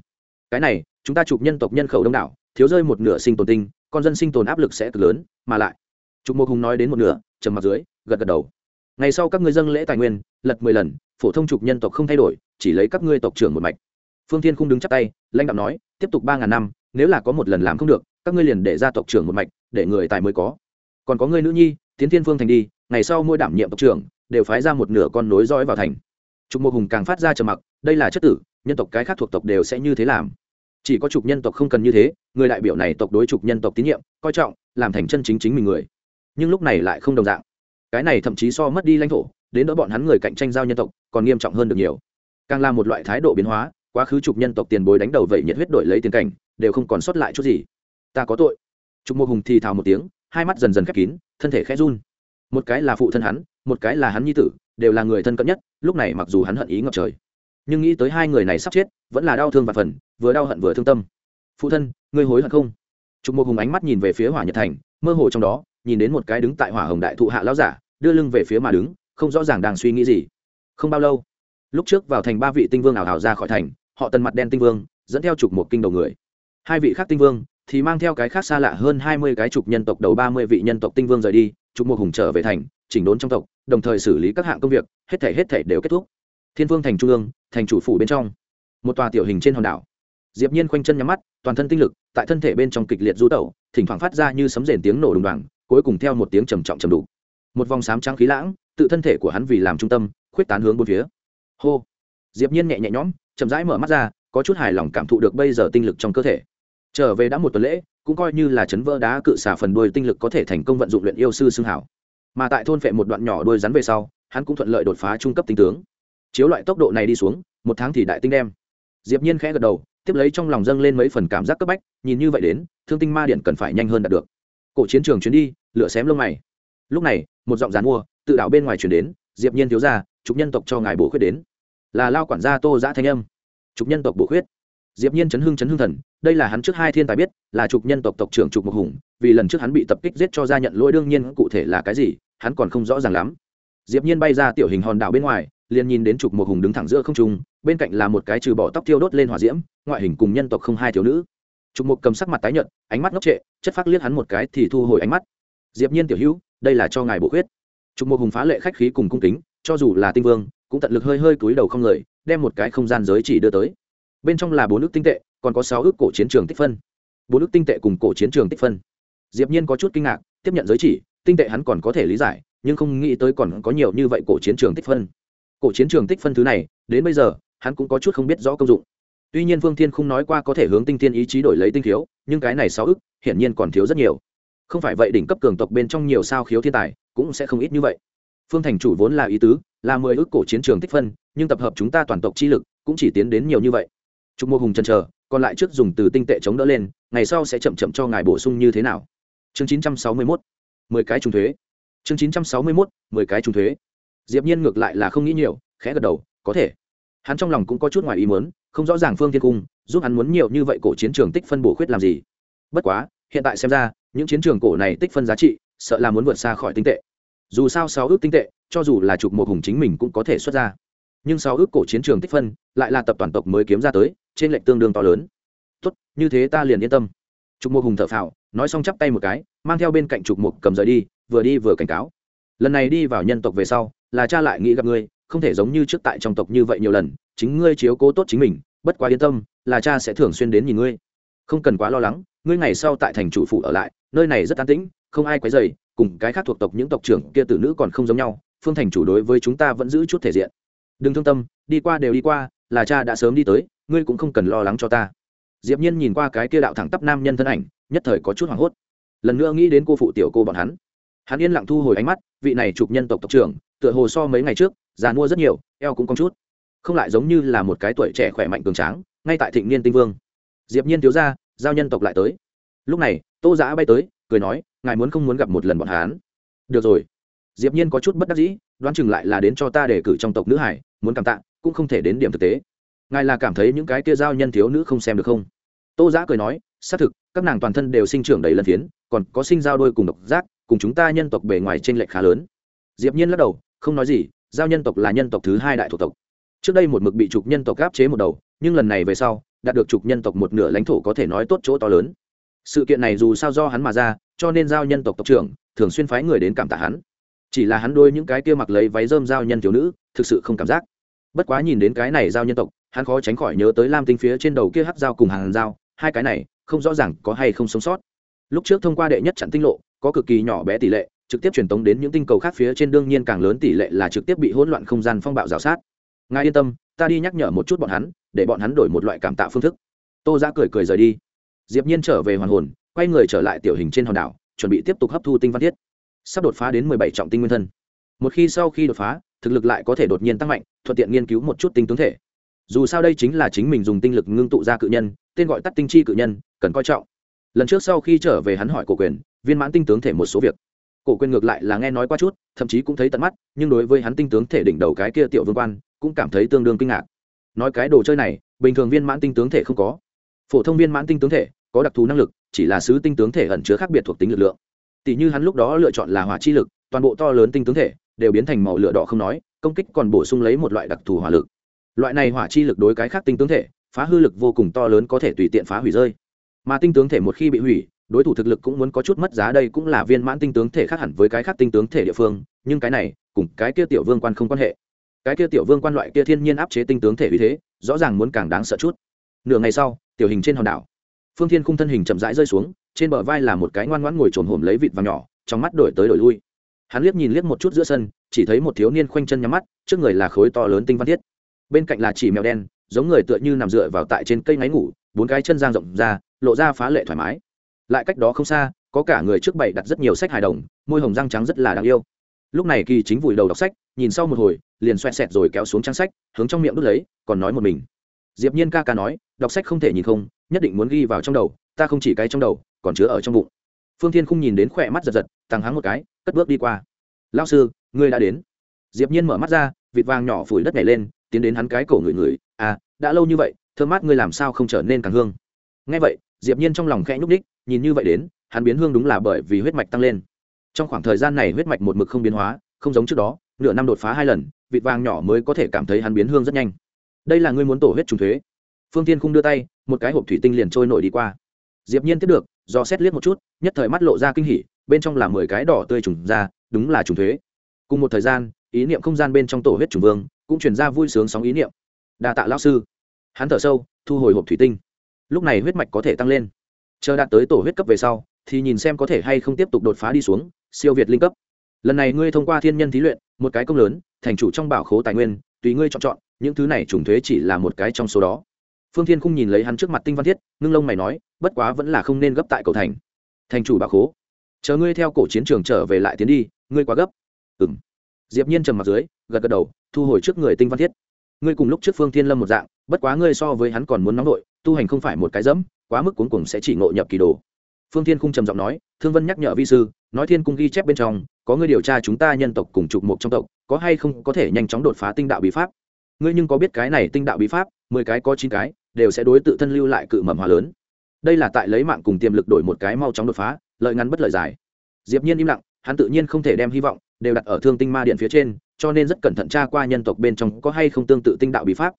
Speaker 1: Cái này, chúng ta trục nhân tộc nhân khẩu đông đảo, thiếu rơi một nửa sinh tồn tinh, con dân sinh tồn áp lực sẽ cực lớn, mà lại trục mộc hùng nói đến một nửa, trầm mặt dưới, gật gật đầu. Ngày sau các ngươi dâng lễ tài nguyên, lật mười lần, phổ thông trục nhân tộc không thay đổi, chỉ lấy các ngươi tộc trưởng một mạch. Phương thiên không đứng chắp tay, lãnh đạo nói, tiếp tục ba ngàn năm, nếu là có một lần làm không được, các ngươi liền để ra tộc trưởng một mạch, để người tài mới có. Còn có ngươi nữ nhi tiến thiên phương thành đi, ngày sau mỗi đảm nhiệm tộc trưởng, đều phái ra một nửa con nối dõi vào thành. Trục một hùng càng phát ra trầm mặc, đây là chất tử, nhân tộc cái khác thuộc tộc đều sẽ như thế làm. Chỉ có trục nhân tộc không cần như thế, người đại biểu này tộc đối trục nhân tộc tín nhiệm, coi trọng, làm thành chân chính chính mình người. Nhưng lúc này lại không đồng dạng. Cái này thậm chí so mất đi lãnh thổ, đến đỡ bọn hắn người cạnh tranh giao nhân tộc, còn nghiêm trọng hơn được nhiều. Càng là một loại thái độ biến hóa, quá khứ trục nhân tộc tiền bối đánh đầu vậy nhiệt huyết đổi lấy tiền cảnh, đều không còn sót lại chút gì. Ta có tội. Trục mô hùng thì thào một tiếng hai mắt dần dần khép kín, thân thể khẽ run. Một cái là phụ thân hắn, một cái là hắn nhi tử, đều là người thân cận nhất, lúc này mặc dù hắn hận ý ngập trời, nhưng nghĩ tới hai người này sắp chết, vẫn là đau thương và phần, vừa đau hận vừa thương tâm. Phụ thân, ngươi hối hận không? Trục một hùng ánh mắt nhìn về phía hỏa nhật thành, mơ hồ trong đó, nhìn đến một cái đứng tại hỏa hồng đại thụ hạ lão giả, đưa lưng về phía mà đứng, không rõ ràng đang suy nghĩ gì. Không bao lâu, lúc trước vào thành ba vị tinh vương ảo hào ra khỏi thành, họ tần mặt đen tinh vương, dẫn theo trục một kinh đầu người. Hai vị khác tinh vương thì mang theo cái khác xa lạ hơn hai mươi cái trục nhân tộc đầu ba mươi vị nhân tộc tinh vương rời đi trục một hùng trở về thành, chỉnh đốn trong tộc, đồng thời xử lý các hạng công việc, hết thể hết thể đều kết thúc. Thiên vương thành trung ương, thành chủ phủ bên trong. Một tòa tiểu hình trên hòn đảo. Diệp nhiên khoanh chân nhắm mắt, toàn thân tinh lực, tại thân thể bên trong kịch liệt du tẩu, thỉnh thoảng phát ra như sấm rền tiếng nổ đùng đoàng, cuối cùng theo một tiếng trầm trọng trầm đủ một vòng sám trắng khí lãng, tự thân thể của hắn vì làm trung tâm, khuyết tán hướng bốn phía. Hô! Diệp nhiên nhẹ nhẹ nhõm, chậm rãi mở mắt ra, có chút hài lòng cảm thụ được bây giờ tinh lực trong cơ thể trở về đã một tuần lễ, cũng coi như là chấn vỡ đá cự xả phần đuôi tinh lực có thể thành công vận dụng luyện yêu sư xương hảo. Mà tại thôn phệ một đoạn nhỏ đuôi rắn về sau, hắn cũng thuận lợi đột phá trung cấp tinh tướng. Chiếu loại tốc độ này đi xuống, một tháng thì đại tinh đem. Diệp nhiên khẽ gật đầu, tiếp lấy trong lòng dâng lên mấy phần cảm giác cấp bách, nhìn như vậy đến, thương tinh ma điện cần phải nhanh hơn đạt được. Cổ chiến trường chuyến đi, lửa xém lông mày. Lúc này, một giọng dàn mua, tự đảo bên ngoài chuyển đến, diệp nhiên thiếu gia trục nhân tộc cho ngài bổ khuyết đến. Là lao quản gia tô giã thanh âm. Trục nhân tộc bổ khuyết diệp nhiên chấn hưng chấn hưng thần, đây là hắn trước hai thiên tài biết, là trục nhân tộc tộc trưởng trục một hùng, vì lần trước hắn bị tập kích giết cho ra nhận lỗi đương nhiên cụ thể là cái gì, hắn còn không rõ ràng lắm. Diệp nhiên bay ra tiểu hình hòn đảo bên ngoài, liền nhìn đến trục một hùng đứng thẳng giữa không trung, bên cạnh là một cái trừ bỏ tóc thiêu đốt lên hỏa diễm, ngoại hình cùng nhân tộc không hai thiếu nữ. Trục một cầm sắc mặt tái nhợt, ánh mắt ngốc trệ, chất phát liếc hắn một cái thì thu hồi ánh mắt. Diệp nhiên tiểu hữu, đây là cho ngài bổ khuyết. Trục một hùng phá lệ khách khí cùng cung kính, cho dù là tinh vương, cũng tận lực hơi hơi cúi đầu không lời, đem một cái không gian giới chỉ đưa tới bên trong là bốn ước tinh tệ, còn có sáu ước cổ chiến trường tích phân. Bốn ước tinh tệ cùng cổ chiến trường tích phân. Diệp nhiên có chút kinh ngạc, tiếp nhận giới chỉ, tinh tệ hắn còn có thể lý giải, nhưng không nghĩ tới còn có nhiều như vậy cổ chiến trường tích phân. Cổ chiến trường tích phân thứ này, đến bây giờ, hắn cũng có chút không biết rõ công dụng. Tuy nhiên vương thiên không nói qua có thể hướng tinh thiên ý chí đổi lấy tinh khiếu, nhưng cái này sáu ức hiển nhiên còn thiếu rất nhiều. Không phải vậy đỉnh cấp cường tộc bên trong nhiều sao khiếu thiên tài, cũng sẽ không ít như vậy. Phương thành chủ vốn là ý tứ, là mười ước cổ chiến trường tích phân, nhưng tập hợp chúng ta toàn tộc chi lực, cũng chỉ tiến đến nhiều như vậy trục Mộ hùng chân chờ, còn lại trước dùng từ tinh tệ chống đỡ lên, ngày sau sẽ chậm chậm cho ngài bổ sung như thế nào? Chương chín trăm sáu mươi mốt, mười cái trùng thuế. Chương chín trăm sáu mươi mốt, mười cái trùng thuế. Diệp nhiên ngược lại là không nghĩ nhiều, khẽ gật đầu, có thể. Hắn trong lòng cũng có chút ngoài ý muốn, không rõ ràng phương thiên cung, giúp hắn muốn nhiều như vậy cổ chiến trường tích phân bổ khuyết làm gì. Bất quá, hiện tại xem ra, những chiến trường cổ này tích phân giá trị, sợ là muốn vượt xa khỏi tinh tệ. Dù sao sáu ước tinh tệ, cho dù là trục một hùng chính mình cũng có thể xuất ra. Nhưng sáu ước cổ chiến trường tích phân, lại là tập toàn tộc mới kiếm ra tới trên lệnh tương đương to lớn. Tốt, như thế ta liền yên tâm. Trục mục hùng thở phào, nói xong chắp tay một cái, mang theo bên cạnh trục mục cầm rời đi, vừa đi vừa cảnh cáo. Lần này đi vào nhân tộc về sau, là cha lại nghĩ gặp ngươi, không thể giống như trước tại trong tộc như vậy nhiều lần, chính ngươi chiếu cố tốt chính mình, bất quá yên tâm, là cha sẽ thường xuyên đến nhìn ngươi. Không cần quá lo lắng, ngươi ngày sau tại thành chủ phụ ở lại, nơi này rất an tĩnh, không ai quấy dày cùng cái khác thuộc tộc những tộc trưởng kia tử nữ còn không giống nhau, phương thành chủ đối với chúng ta vẫn giữ chút thể diện. Đừng thương tâm, đi qua đều đi qua là cha đã sớm đi tới, ngươi cũng không cần lo lắng cho ta. Diệp nhiên nhìn qua cái kia đạo thẳng tắp nam nhân thân ảnh, nhất thời có chút hoảng hốt. Lần nữa nghĩ đến cô phụ tiểu cô bọn hắn. Hắn yên lặng thu hồi ánh mắt, vị này chụp nhân tộc tộc trưởng, tựa hồ so mấy ngày trước, già mua rất nhiều, eo cũng có chút. Không lại giống như là một cái tuổi trẻ khỏe mạnh cường tráng, ngay tại thịnh niên tinh vương. Diệp nhiên thiếu gia giao nhân tộc lại tới. Lúc này, tô giã bay tới, cười nói, ngài muốn không muốn gặp một lần bọn hắn? được rồi. Diệp nhiên có chút bất đắc dĩ, đoán chừng lại là đến cho ta để cử trong tộc nữ hải, muốn cảm tạ cũng không thể đến điểm thực tế. Ngài là cảm thấy những cái kia giao nhân thiếu nữ không xem được không? Tô giã cười nói, xác thực, các nàng toàn thân đều sinh trưởng đầy lân phiến, còn có sinh giao đôi cùng độc giác, cùng chúng ta nhân tộc bề ngoài trên lệch khá lớn. Diệp nhiên lắc đầu, không nói gì, giao nhân tộc là nhân tộc thứ hai đại thuộc tộc. Trước đây một mực bị trục nhân tộc áp chế một đầu, nhưng lần này về sau, đạt được trục nhân tộc một nửa lãnh thổ có thể nói tốt chỗ to lớn. Sự kiện này dù sao do hắn mà ra, cho nên giao nhân tộc tộc trưởng thường xuyên phái người đến cảm tạ hắn. Chỉ là hắn đôi những cái kia mặc lấy váy rơm giao nhân thiếu nữ, thực sự không cảm giác bất quá nhìn đến cái này giao nhân tộc, hắn khó tránh khỏi nhớ tới lam tinh phía trên đầu kia hắc giao cùng hàng giao, hai cái này, không rõ ràng có hay không sống sót. Lúc trước thông qua đệ nhất chặn tinh lộ, có cực kỳ nhỏ bé tỷ lệ, trực tiếp truyền tống đến những tinh cầu khác phía trên, đương nhiên càng lớn tỷ lệ là trực tiếp bị hỗn loạn không gian phong bạo rào sát. Ngài yên tâm, ta đi nhắc nhở một chút bọn hắn, để bọn hắn đổi một loại cảm tạ phương thức. Tô ra cười cười rời đi. Diệp nhiên trở về hoàn hồn, quay người trở lại tiểu hình trên hòn đảo, chuẩn bị tiếp tục hấp thu tinh văn thiết. Sắp đột phá đến mười bảy trọng tinh nguyên thân một khi sau khi đột phá, thực lực lại có thể đột nhiên tăng mạnh, thuận tiện nghiên cứu một chút tinh tướng thể. Dù sao đây chính là chính mình dùng tinh lực ngưng tụ ra cự nhân, tên gọi tắt tinh chi cự nhân, cần coi trọng. Lần trước sau khi trở về hắn hỏi cổ quyền, viên mãn tinh tướng thể một số việc. Cổ quyền ngược lại là nghe nói qua chút, thậm chí cũng thấy tận mắt, nhưng đối với hắn tinh tướng thể đỉnh đầu cái kia tiểu vương quan, cũng cảm thấy tương đương kinh ngạc. Nói cái đồ chơi này, bình thường viên mãn tinh tướng thể không có. Phổ thông viên mãn tinh tướng thể có đặc thù năng lực, chỉ là sứ tinh tướng thể ẩn chứa khác biệt thuộc tính lực lượng. Tỷ như hắn lúc đó lựa chọn là hỏa chi lực, toàn bộ to lớn tinh tướng thể đều biến thành màu lửa đỏ không nói, công kích còn bổ sung lấy một loại đặc thù hỏa lực. Loại này hỏa chi lực đối cái khác tinh tướng thể, phá hư lực vô cùng to lớn có thể tùy tiện phá hủy rơi. Mà tinh tướng thể một khi bị hủy, đối thủ thực lực cũng muốn có chút mất giá, đây cũng là viên mãn tinh tướng thể khác hẳn với cái khác tinh tướng thể địa phương, nhưng cái này cùng cái kia tiểu vương quan không quan hệ. Cái kia tiểu vương quan loại kia thiên nhiên áp chế tinh tướng thể vì thế, rõ ràng muốn càng đáng sợ chút. Nửa ngày sau, tiểu hình trên hòn đảo, phương thiên khung thân hình chậm rãi rơi xuống, trên bờ vai là một cái ngoan ngoãn ngồi trồn hổm lấy vịt vàng nhỏ, trong mắt đổi tới đổi lui hắn liếc nhìn liếc một chút giữa sân, chỉ thấy một thiếu niên khoanh chân nhắm mắt, trước người là khối to lớn tinh văn thiết. Bên cạnh là chỉ mèo đen, giống người tựa như nằm dựa vào tại trên cây ngáy ngủ, bốn cái chân giang rộng ra, lộ ra phá lệ thoải mái. Lại cách đó không xa, có cả người trước bày đặt rất nhiều sách hài đồng, môi hồng răng trắng rất là đáng yêu. Lúc này kỳ chính vùi đầu đọc sách, nhìn sau một hồi, liền xoẹt xẹt rồi kéo xuống trang sách, hướng trong miệng đút lấy, còn nói một mình. Diệp nhiên ca ca nói, đọc sách không thể nhìn không, nhất định muốn ghi vào trong đầu, ta không chỉ cái trong đầu, còn chứa ở trong bụng phương thiên không nhìn đến khỏe mắt giật giật tăng hắng một cái, cất bước đi qua. Lão sư, ngươi đã đến. Diệp nhiên mở mắt ra, vịt vàng nhỏ phủi đất nhảy lên, tiến đến hắn cái cổ người người à đã lâu như vậy, thơm mát ngươi làm sao không trở nên càng hương? Nghe vậy, diệp nhiên trong lòng khẽ nhúc đích nhìn như vậy đến, hắn biến hương đúng là bởi vì huyết mạch tăng lên. Trong khoảng thời gian này huyết mạch một mực không biến hóa, không giống trước đó, nửa năm đột phá hai lần, vịt vàng nhỏ mới có thể cảm thấy hắn biến hương rất nhanh. Đây là ngươi muốn tổ huyết trùng thuế. Phương tiên không đưa tay, một cái hộp thủy tinh liền trôi nổi đi qua diệp nhiên tiếp được, do xét liếc một chút, nhất thời mắt lộ ra kinh hỉ, bên trong là mười cái đỏ tươi trùng ra, đúng là trùng thuế. Cùng một thời gian, ý niệm không gian bên trong tổ huyết trùng vương, cũng truyền ra vui sướng sóng ý niệm. Đa tạ lão sư. Hắn thở sâu, thu hồi hộp thủy tinh. Lúc này huyết mạch có thể tăng lên. Chờ đạt tới tổ huyết cấp về sau, thì nhìn xem có thể hay không tiếp tục đột phá đi xuống, siêu việt linh cấp. Lần này ngươi thông qua thiên nhân thí luyện, một cái công lớn, thành chủ trong bảo khố tài nguyên, tùy ngươi chọn chọn, những thứ này trùng thuế chỉ là một cái trong số đó. Phương thiên không nhìn lấy hắn trước mặt tinh văn thiết, ngưng lông mày nói bất quá vẫn là không nên gấp tại cầu thành. Thành chủ bà khố, chờ ngươi theo cổ chiến trường trở về lại tiến đi, ngươi quá gấp. Ừng diệp nhiên trầm mặt dưới, gật gật đầu, thu hồi trước người tinh văn thiết. Ngươi cùng lúc trước phương thiên lâm một dạng, bất quá ngươi so với hắn còn muốn nóng nội, tu hành không phải một cái dẫm, quá mức cuốn cùng sẽ chỉ ngộ nhập kỳ đồ. Phương thiên cung trầm giọng nói, thương vân nhắc nhở vi sư, nói thiên cung ghi chép bên trong, có người điều tra chúng ta nhân tộc cùng trục mục trong tộc, có hay không có thể nhanh chóng đột phá tinh đạo bí pháp. Ngươi nhưng có biết cái này tinh đạo bí pháp, mười cái có chín cái, đều sẽ đối tự thân lưu lại cự mầm hòa lớn đây là tại lấy mạng cùng tiềm lực đổi một cái mau chóng đột phá, lợi ngắn bất lợi dài. Diệp nhiên im lặng, hắn tự nhiên không thể đem hy vọng đều đặt ở thương tinh ma điện phía trên, cho nên rất cẩn thận tra qua nhân tộc bên trong có hay không tương tự tinh đạo bí pháp.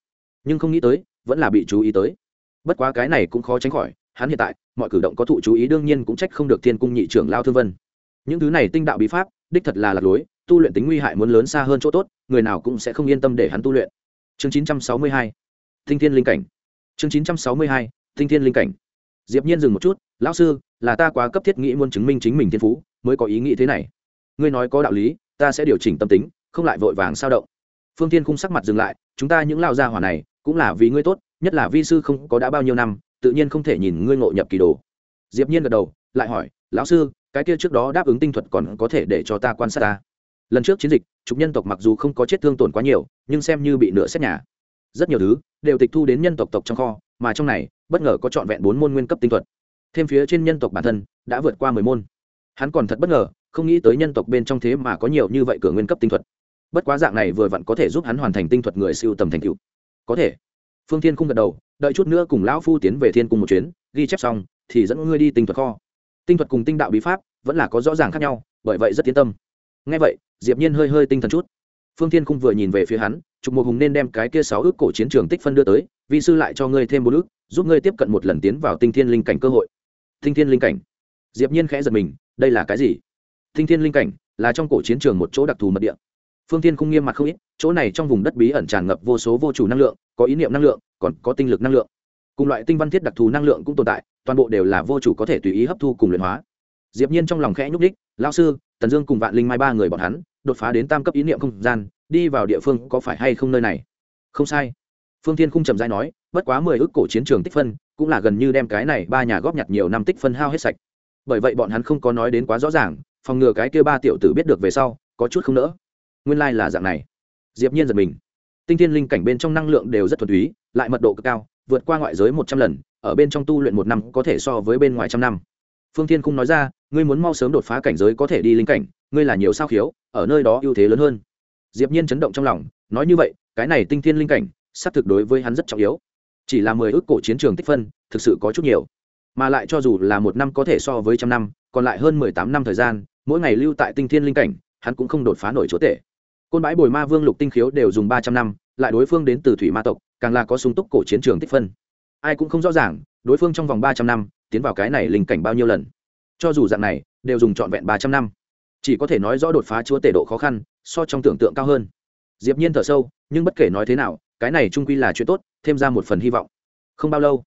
Speaker 1: Nhưng không nghĩ tới, vẫn là bị chú ý tới. Bất quá cái này cũng khó tránh khỏi, hắn hiện tại, mọi cử động có thụ chú ý đương nhiên cũng trách không được thiên cung nhị trưởng lao thương vân. Những thứ này tinh đạo bí pháp, đích thật là lạc lối, tu luyện tính nguy hại muốn lớn xa hơn chỗ tốt, người nào cũng sẽ không yên tâm để hắn tu luyện. Chương 962 tinh thiên linh cảnh. Chương 962 tinh thiên linh cảnh diệp nhiên dừng một chút, lão sư, là ta quá cấp thiết nghĩ muốn chứng minh chính mình thiên phú, mới có ý nghĩ thế này. Ngươi nói có đạo lý, ta sẽ điều chỉnh tâm tính, không lại vội vàng sao động. Phương Thiên khung sắc mặt dừng lại, chúng ta những lao gia hỏa này, cũng là vì ngươi tốt, nhất là vi sư không có đã bao nhiêu năm, tự nhiên không thể nhìn ngươi ngộ nhập kỳ đồ. Diệp nhiên gật đầu, lại hỏi, lão sư, cái kia trước đó đáp ứng tinh thuật còn có thể để cho ta quan sát ta? Lần trước chiến dịch chục nhân tộc mặc dù không có chết thương tổn quá nhiều, nhưng xem như bị nửa xét nhà. Rất nhiều thứ đều tịch thu đến nhân tộc tộc trong kho mà trong này, bất ngờ có trọn vẹn bốn môn nguyên cấp tinh thuật. Thêm phía trên nhân tộc bản thân, đã vượt qua mười môn. Hắn còn thật bất ngờ, không nghĩ tới nhân tộc bên trong thế mà có nhiều như vậy cửa nguyên cấp tinh thuật. Bất quá dạng này vừa vặn có thể giúp hắn hoàn thành tinh thuật người siêu tầm thành cựu có thể. Phương thiên không gật đầu, đợi chút nữa cùng lão phu tiến về thiên cung một chuyến, ghi chép xong, thì dẫn ngươi đi tinh thuật kho. Tinh thuật cùng tinh đạo bí pháp, vẫn là có rõ ràng khác nhau, bởi vậy rất tiến tâm. Ngay vậy, diệp nhiên hơi hơi tinh thần chút. Phương thiên cung vừa nhìn về phía hắn, trục một hùng nên đem cái kia sáu ước cổ chiến trường tích phân đưa tới vi sư lại cho ngươi thêm bốn ước giúp ngươi tiếp cận một lần tiến vào tinh thiên linh cảnh cơ hội. Tinh thiên linh cảnh. Diệp nhiên khẽ giật mình, đây là cái gì? Tinh thiên linh cảnh là trong cổ chiến trường một chỗ đặc thù mật địa. Phương thiên không nghiêm mặt không ít, chỗ này trong vùng đất bí ẩn tràn ngập vô số vô chủ năng lượng, có ý niệm năng lượng, còn có tinh lực năng lượng. Cùng loại tinh văn thiết đặc thù năng lượng cũng tồn tại, toàn bộ đều là vô chủ có thể tùy ý hấp thu cùng luyện hóa. Diệp nhiên trong lòng khẽ nhúc đích lão sư, tần dương cùng vạn linh mai ba người bọn hắn, đột phá đến tam cấp ý niệm không gian, đi vào địa phương có phải hay không nơi này? Không sai phương thiên khung trầm rãi nói, bất quá mười ước cổ chiến trường tích phân, cũng là gần như đem cái này ba nhà góp nhặt nhiều năm tích phân hao hết sạch. Bởi vậy bọn hắn không có nói đến quá rõ ràng, phòng ngừa cái kia ba tiểu tử biết được về sau, có chút không nỡ. Nguyên lai là dạng này. Diệp nhiên giật mình. Tinh thiên linh cảnh bên trong năng lượng đều rất thuần túy, lại mật độ cực cao, vượt qua ngoại giới một trăm lần, ở bên trong tu luyện một năm có thể so với bên ngoài trăm năm. Phương thiên khung nói ra, ngươi muốn mau sớm đột phá cảnh giới có thể đi linh cảnh, ngươi là nhiều sao khiếu, ở nơi đó ưu thế lớn hơn. Diệp nhiên chấn động trong lòng, nói như vậy, cái này tinh thiên linh cảnh xác thực đối với hắn rất trọng yếu. Chỉ là mười ước cổ chiến trường tích phân, thực sự có chút nhiều. Mà lại cho dù là một năm có thể so với trăm năm, còn lại hơn mười tám năm thời gian, mỗi ngày lưu tại tinh thiên linh cảnh, hắn cũng không đột phá nổi chỗ tệ côn bãi bồi ma vương lục tinh khiếu đều dùng ba trăm năm, lại đối phương đến từ thủy ma tộc, càng là có sung túc cổ chiến trường tích phân. Ai cũng không rõ ràng, đối phương trong vòng ba trăm năm, tiến vào cái này linh cảnh bao nhiêu lần. Cho dù dạng này, đều dùng trọn vẹn ba trăm năm. Chỉ có thể nói rõ đột phá chúa tể độ khó khăn, so trong tưởng tượng cao hơn. Diệp nhiên thở sâu, nhưng bất kể nói thế nào cái này trung quy là chuyện tốt, thêm ra một phần hy vọng. Không bao lâu,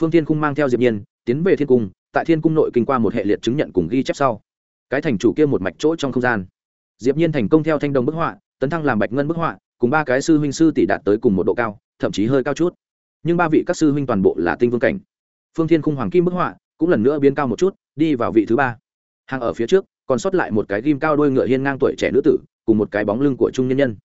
Speaker 1: phương thiên cung mang theo diệp nhiên tiến về thiên cung, tại thiên cung nội kinh qua một hệ liệt chứng nhận cùng ghi chép sau. Cái thành chủ kia một mạch chỗ trong không gian. Diệp nhiên thành công theo thanh đồng bức họa, tấn thăng làm bạch ngân bức họa, cùng ba cái sư huynh sư tỷ đạt tới cùng một độ cao, thậm chí hơi cao chút. Nhưng ba vị các sư huynh toàn bộ là tinh vương cảnh. Phương thiên khung hoàng kim bức họa cũng lần nữa biến cao một chút, đi vào vị thứ ba. Hàng ở phía trước, còn sót lại một cái ghim cao đôi ngựa hiên ngang tuổi trẻ nữ tử, cùng một cái bóng lưng của trung nhân nhân.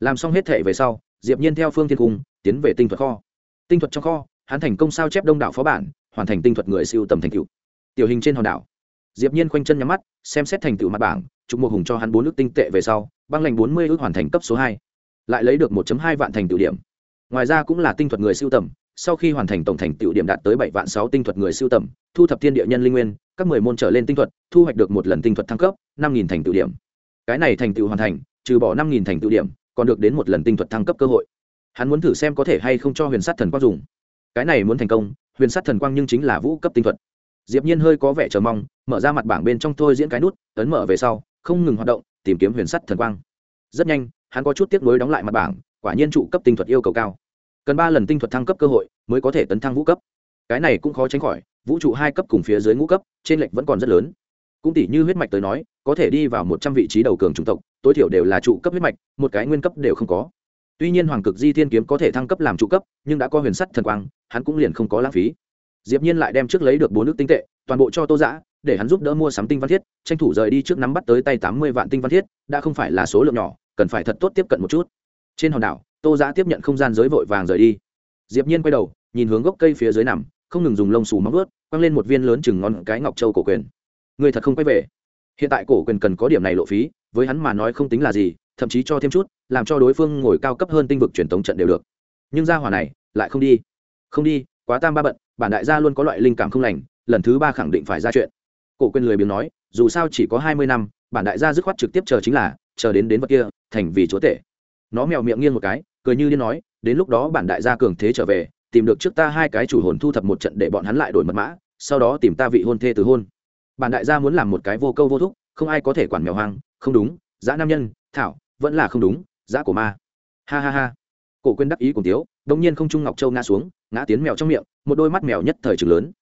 Speaker 1: Làm xong hết thể về sau diệp nhiên theo phương thiên cung, tiến về tinh thuật kho. Tinh thuật trong kho, hắn thành công sao chép đông đảo phó bản, hoàn thành tinh thuật người siêu tầm thành tựu. Tiểu hình trên hòn đảo. Diệp nhiên khoanh chân nhắm mắt, xem xét thành tựu mặt bảng trục một hùng cho hắn bốn ước tinh tệ về sau, băng lệnh bốn mươi ước hoàn thành cấp số hai. Lại lấy được 1.2 vạn thành tựu điểm. Ngoài ra cũng là tinh thuật người siêu tầm, sau khi hoàn thành tổng thành tựu điểm đạt tới bảy vạn sáu tinh thuật người siêu tầm, thu thập thiên địa nhân linh nguyên, các mười môn trở lên tinh thuật, thu hoạch được một lần tinh thuật thăng cấp, năm nghìn thành tựu điểm. Cái này thành tựu hoàn thành, trừ bỏ năm nghìn thành tựu điểm còn được đến một lần tinh thuật thăng cấp cơ hội. Hắn muốn thử xem có thể hay không cho huyền sát thần quang dùng. Cái này muốn thành công, huyền sát thần quang nhưng chính là vũ cấp tinh thuật. Diệp nhiên hơi có vẻ chờ mong, mở ra mặt bảng bên trong thôi diễn cái nút, ấn mở về sau, không ngừng hoạt động, tìm kiếm huyền sắt thần quang. Rất nhanh, hắn có chút tiếc nuối đóng lại mặt bảng, quả nhiên trụ cấp tinh thuật yêu cầu cao. Cần ba lần tinh thuật thăng cấp cơ hội mới có thể tấn thăng vũ cấp. Cái này cũng khó tránh khỏi, vũ trụ hai cấp cùng phía dưới ngũ cấp, trên lệnh vẫn còn rất lớn. Cũng tỷ như huyết mạch tới nói có thể đi vào một trăm vị trí đầu cường chủng tộc, tối thiểu đều là trụ cấp huyết mạch, một cái nguyên cấp đều không có. Tuy nhiên hoàng cực di thiên kiếm có thể thăng cấp làm trụ cấp, nhưng đã có huyền sắt thần quang, hắn cũng liền không có lãng phí. Diệp nhiên lại đem trước lấy được bốn nước tinh tệ, toàn bộ cho tô giã để hắn giúp đỡ mua sắm tinh văn thiết, tranh thủ rời đi trước nắm bắt tới tay tám mươi vạn tinh văn thiết, đã không phải là số lượng nhỏ, cần phải thật tốt tiếp cận một chút. Trên hòn đảo, tô giã tiếp nhận không gian giới vội vàng rời đi. Diệp nhiên quay đầu, nhìn hướng gốc cây phía dưới nằm, không ngừng dùng lông xù móng ướt quăng lên một viên lớn chừng ngón cái ngọc châu cổ quyền. Người thật không quay về hiện tại cổ quyền cần có điểm này lộ phí, với hắn mà nói không tính là gì, thậm chí cho thêm chút, làm cho đối phương ngồi cao cấp hơn tinh vực truyền thống trận đều được. Nhưng gia hỏa này, lại không đi. Không đi, quá tam ba bận, bản đại gia luôn có loại linh cảm không lành, lần thứ ba khẳng định phải ra chuyện. Cổ quyền lười biếng nói, dù sao chỉ có hai mươi năm, bản đại gia dứt khoát trực tiếp chờ chính là, chờ đến đến vật kia, thành vì chúa tể. Nó mèo miệng nghiêng một cái, cười như điên nói, đến lúc đó bản đại gia cường thế trở về, tìm được trước ta hai cái chủ hồn thu thập một trận để bọn hắn lại đổi mật mã, sau đó tìm ta vị hôn thê từ hôn bản đại gia muốn làm một cái vô câu vô thúc, không ai có thể quản mèo hoang, không đúng giã nam nhân, thảo, vẫn là không đúng giã của ma. Ha ha ha. Cổ quên đắc ý cùng tiếu đông nhiên không trung ngọc châu ngã xuống, ngã tiến mèo trong miệng, một đôi mắt mèo nhất thời trường lớn.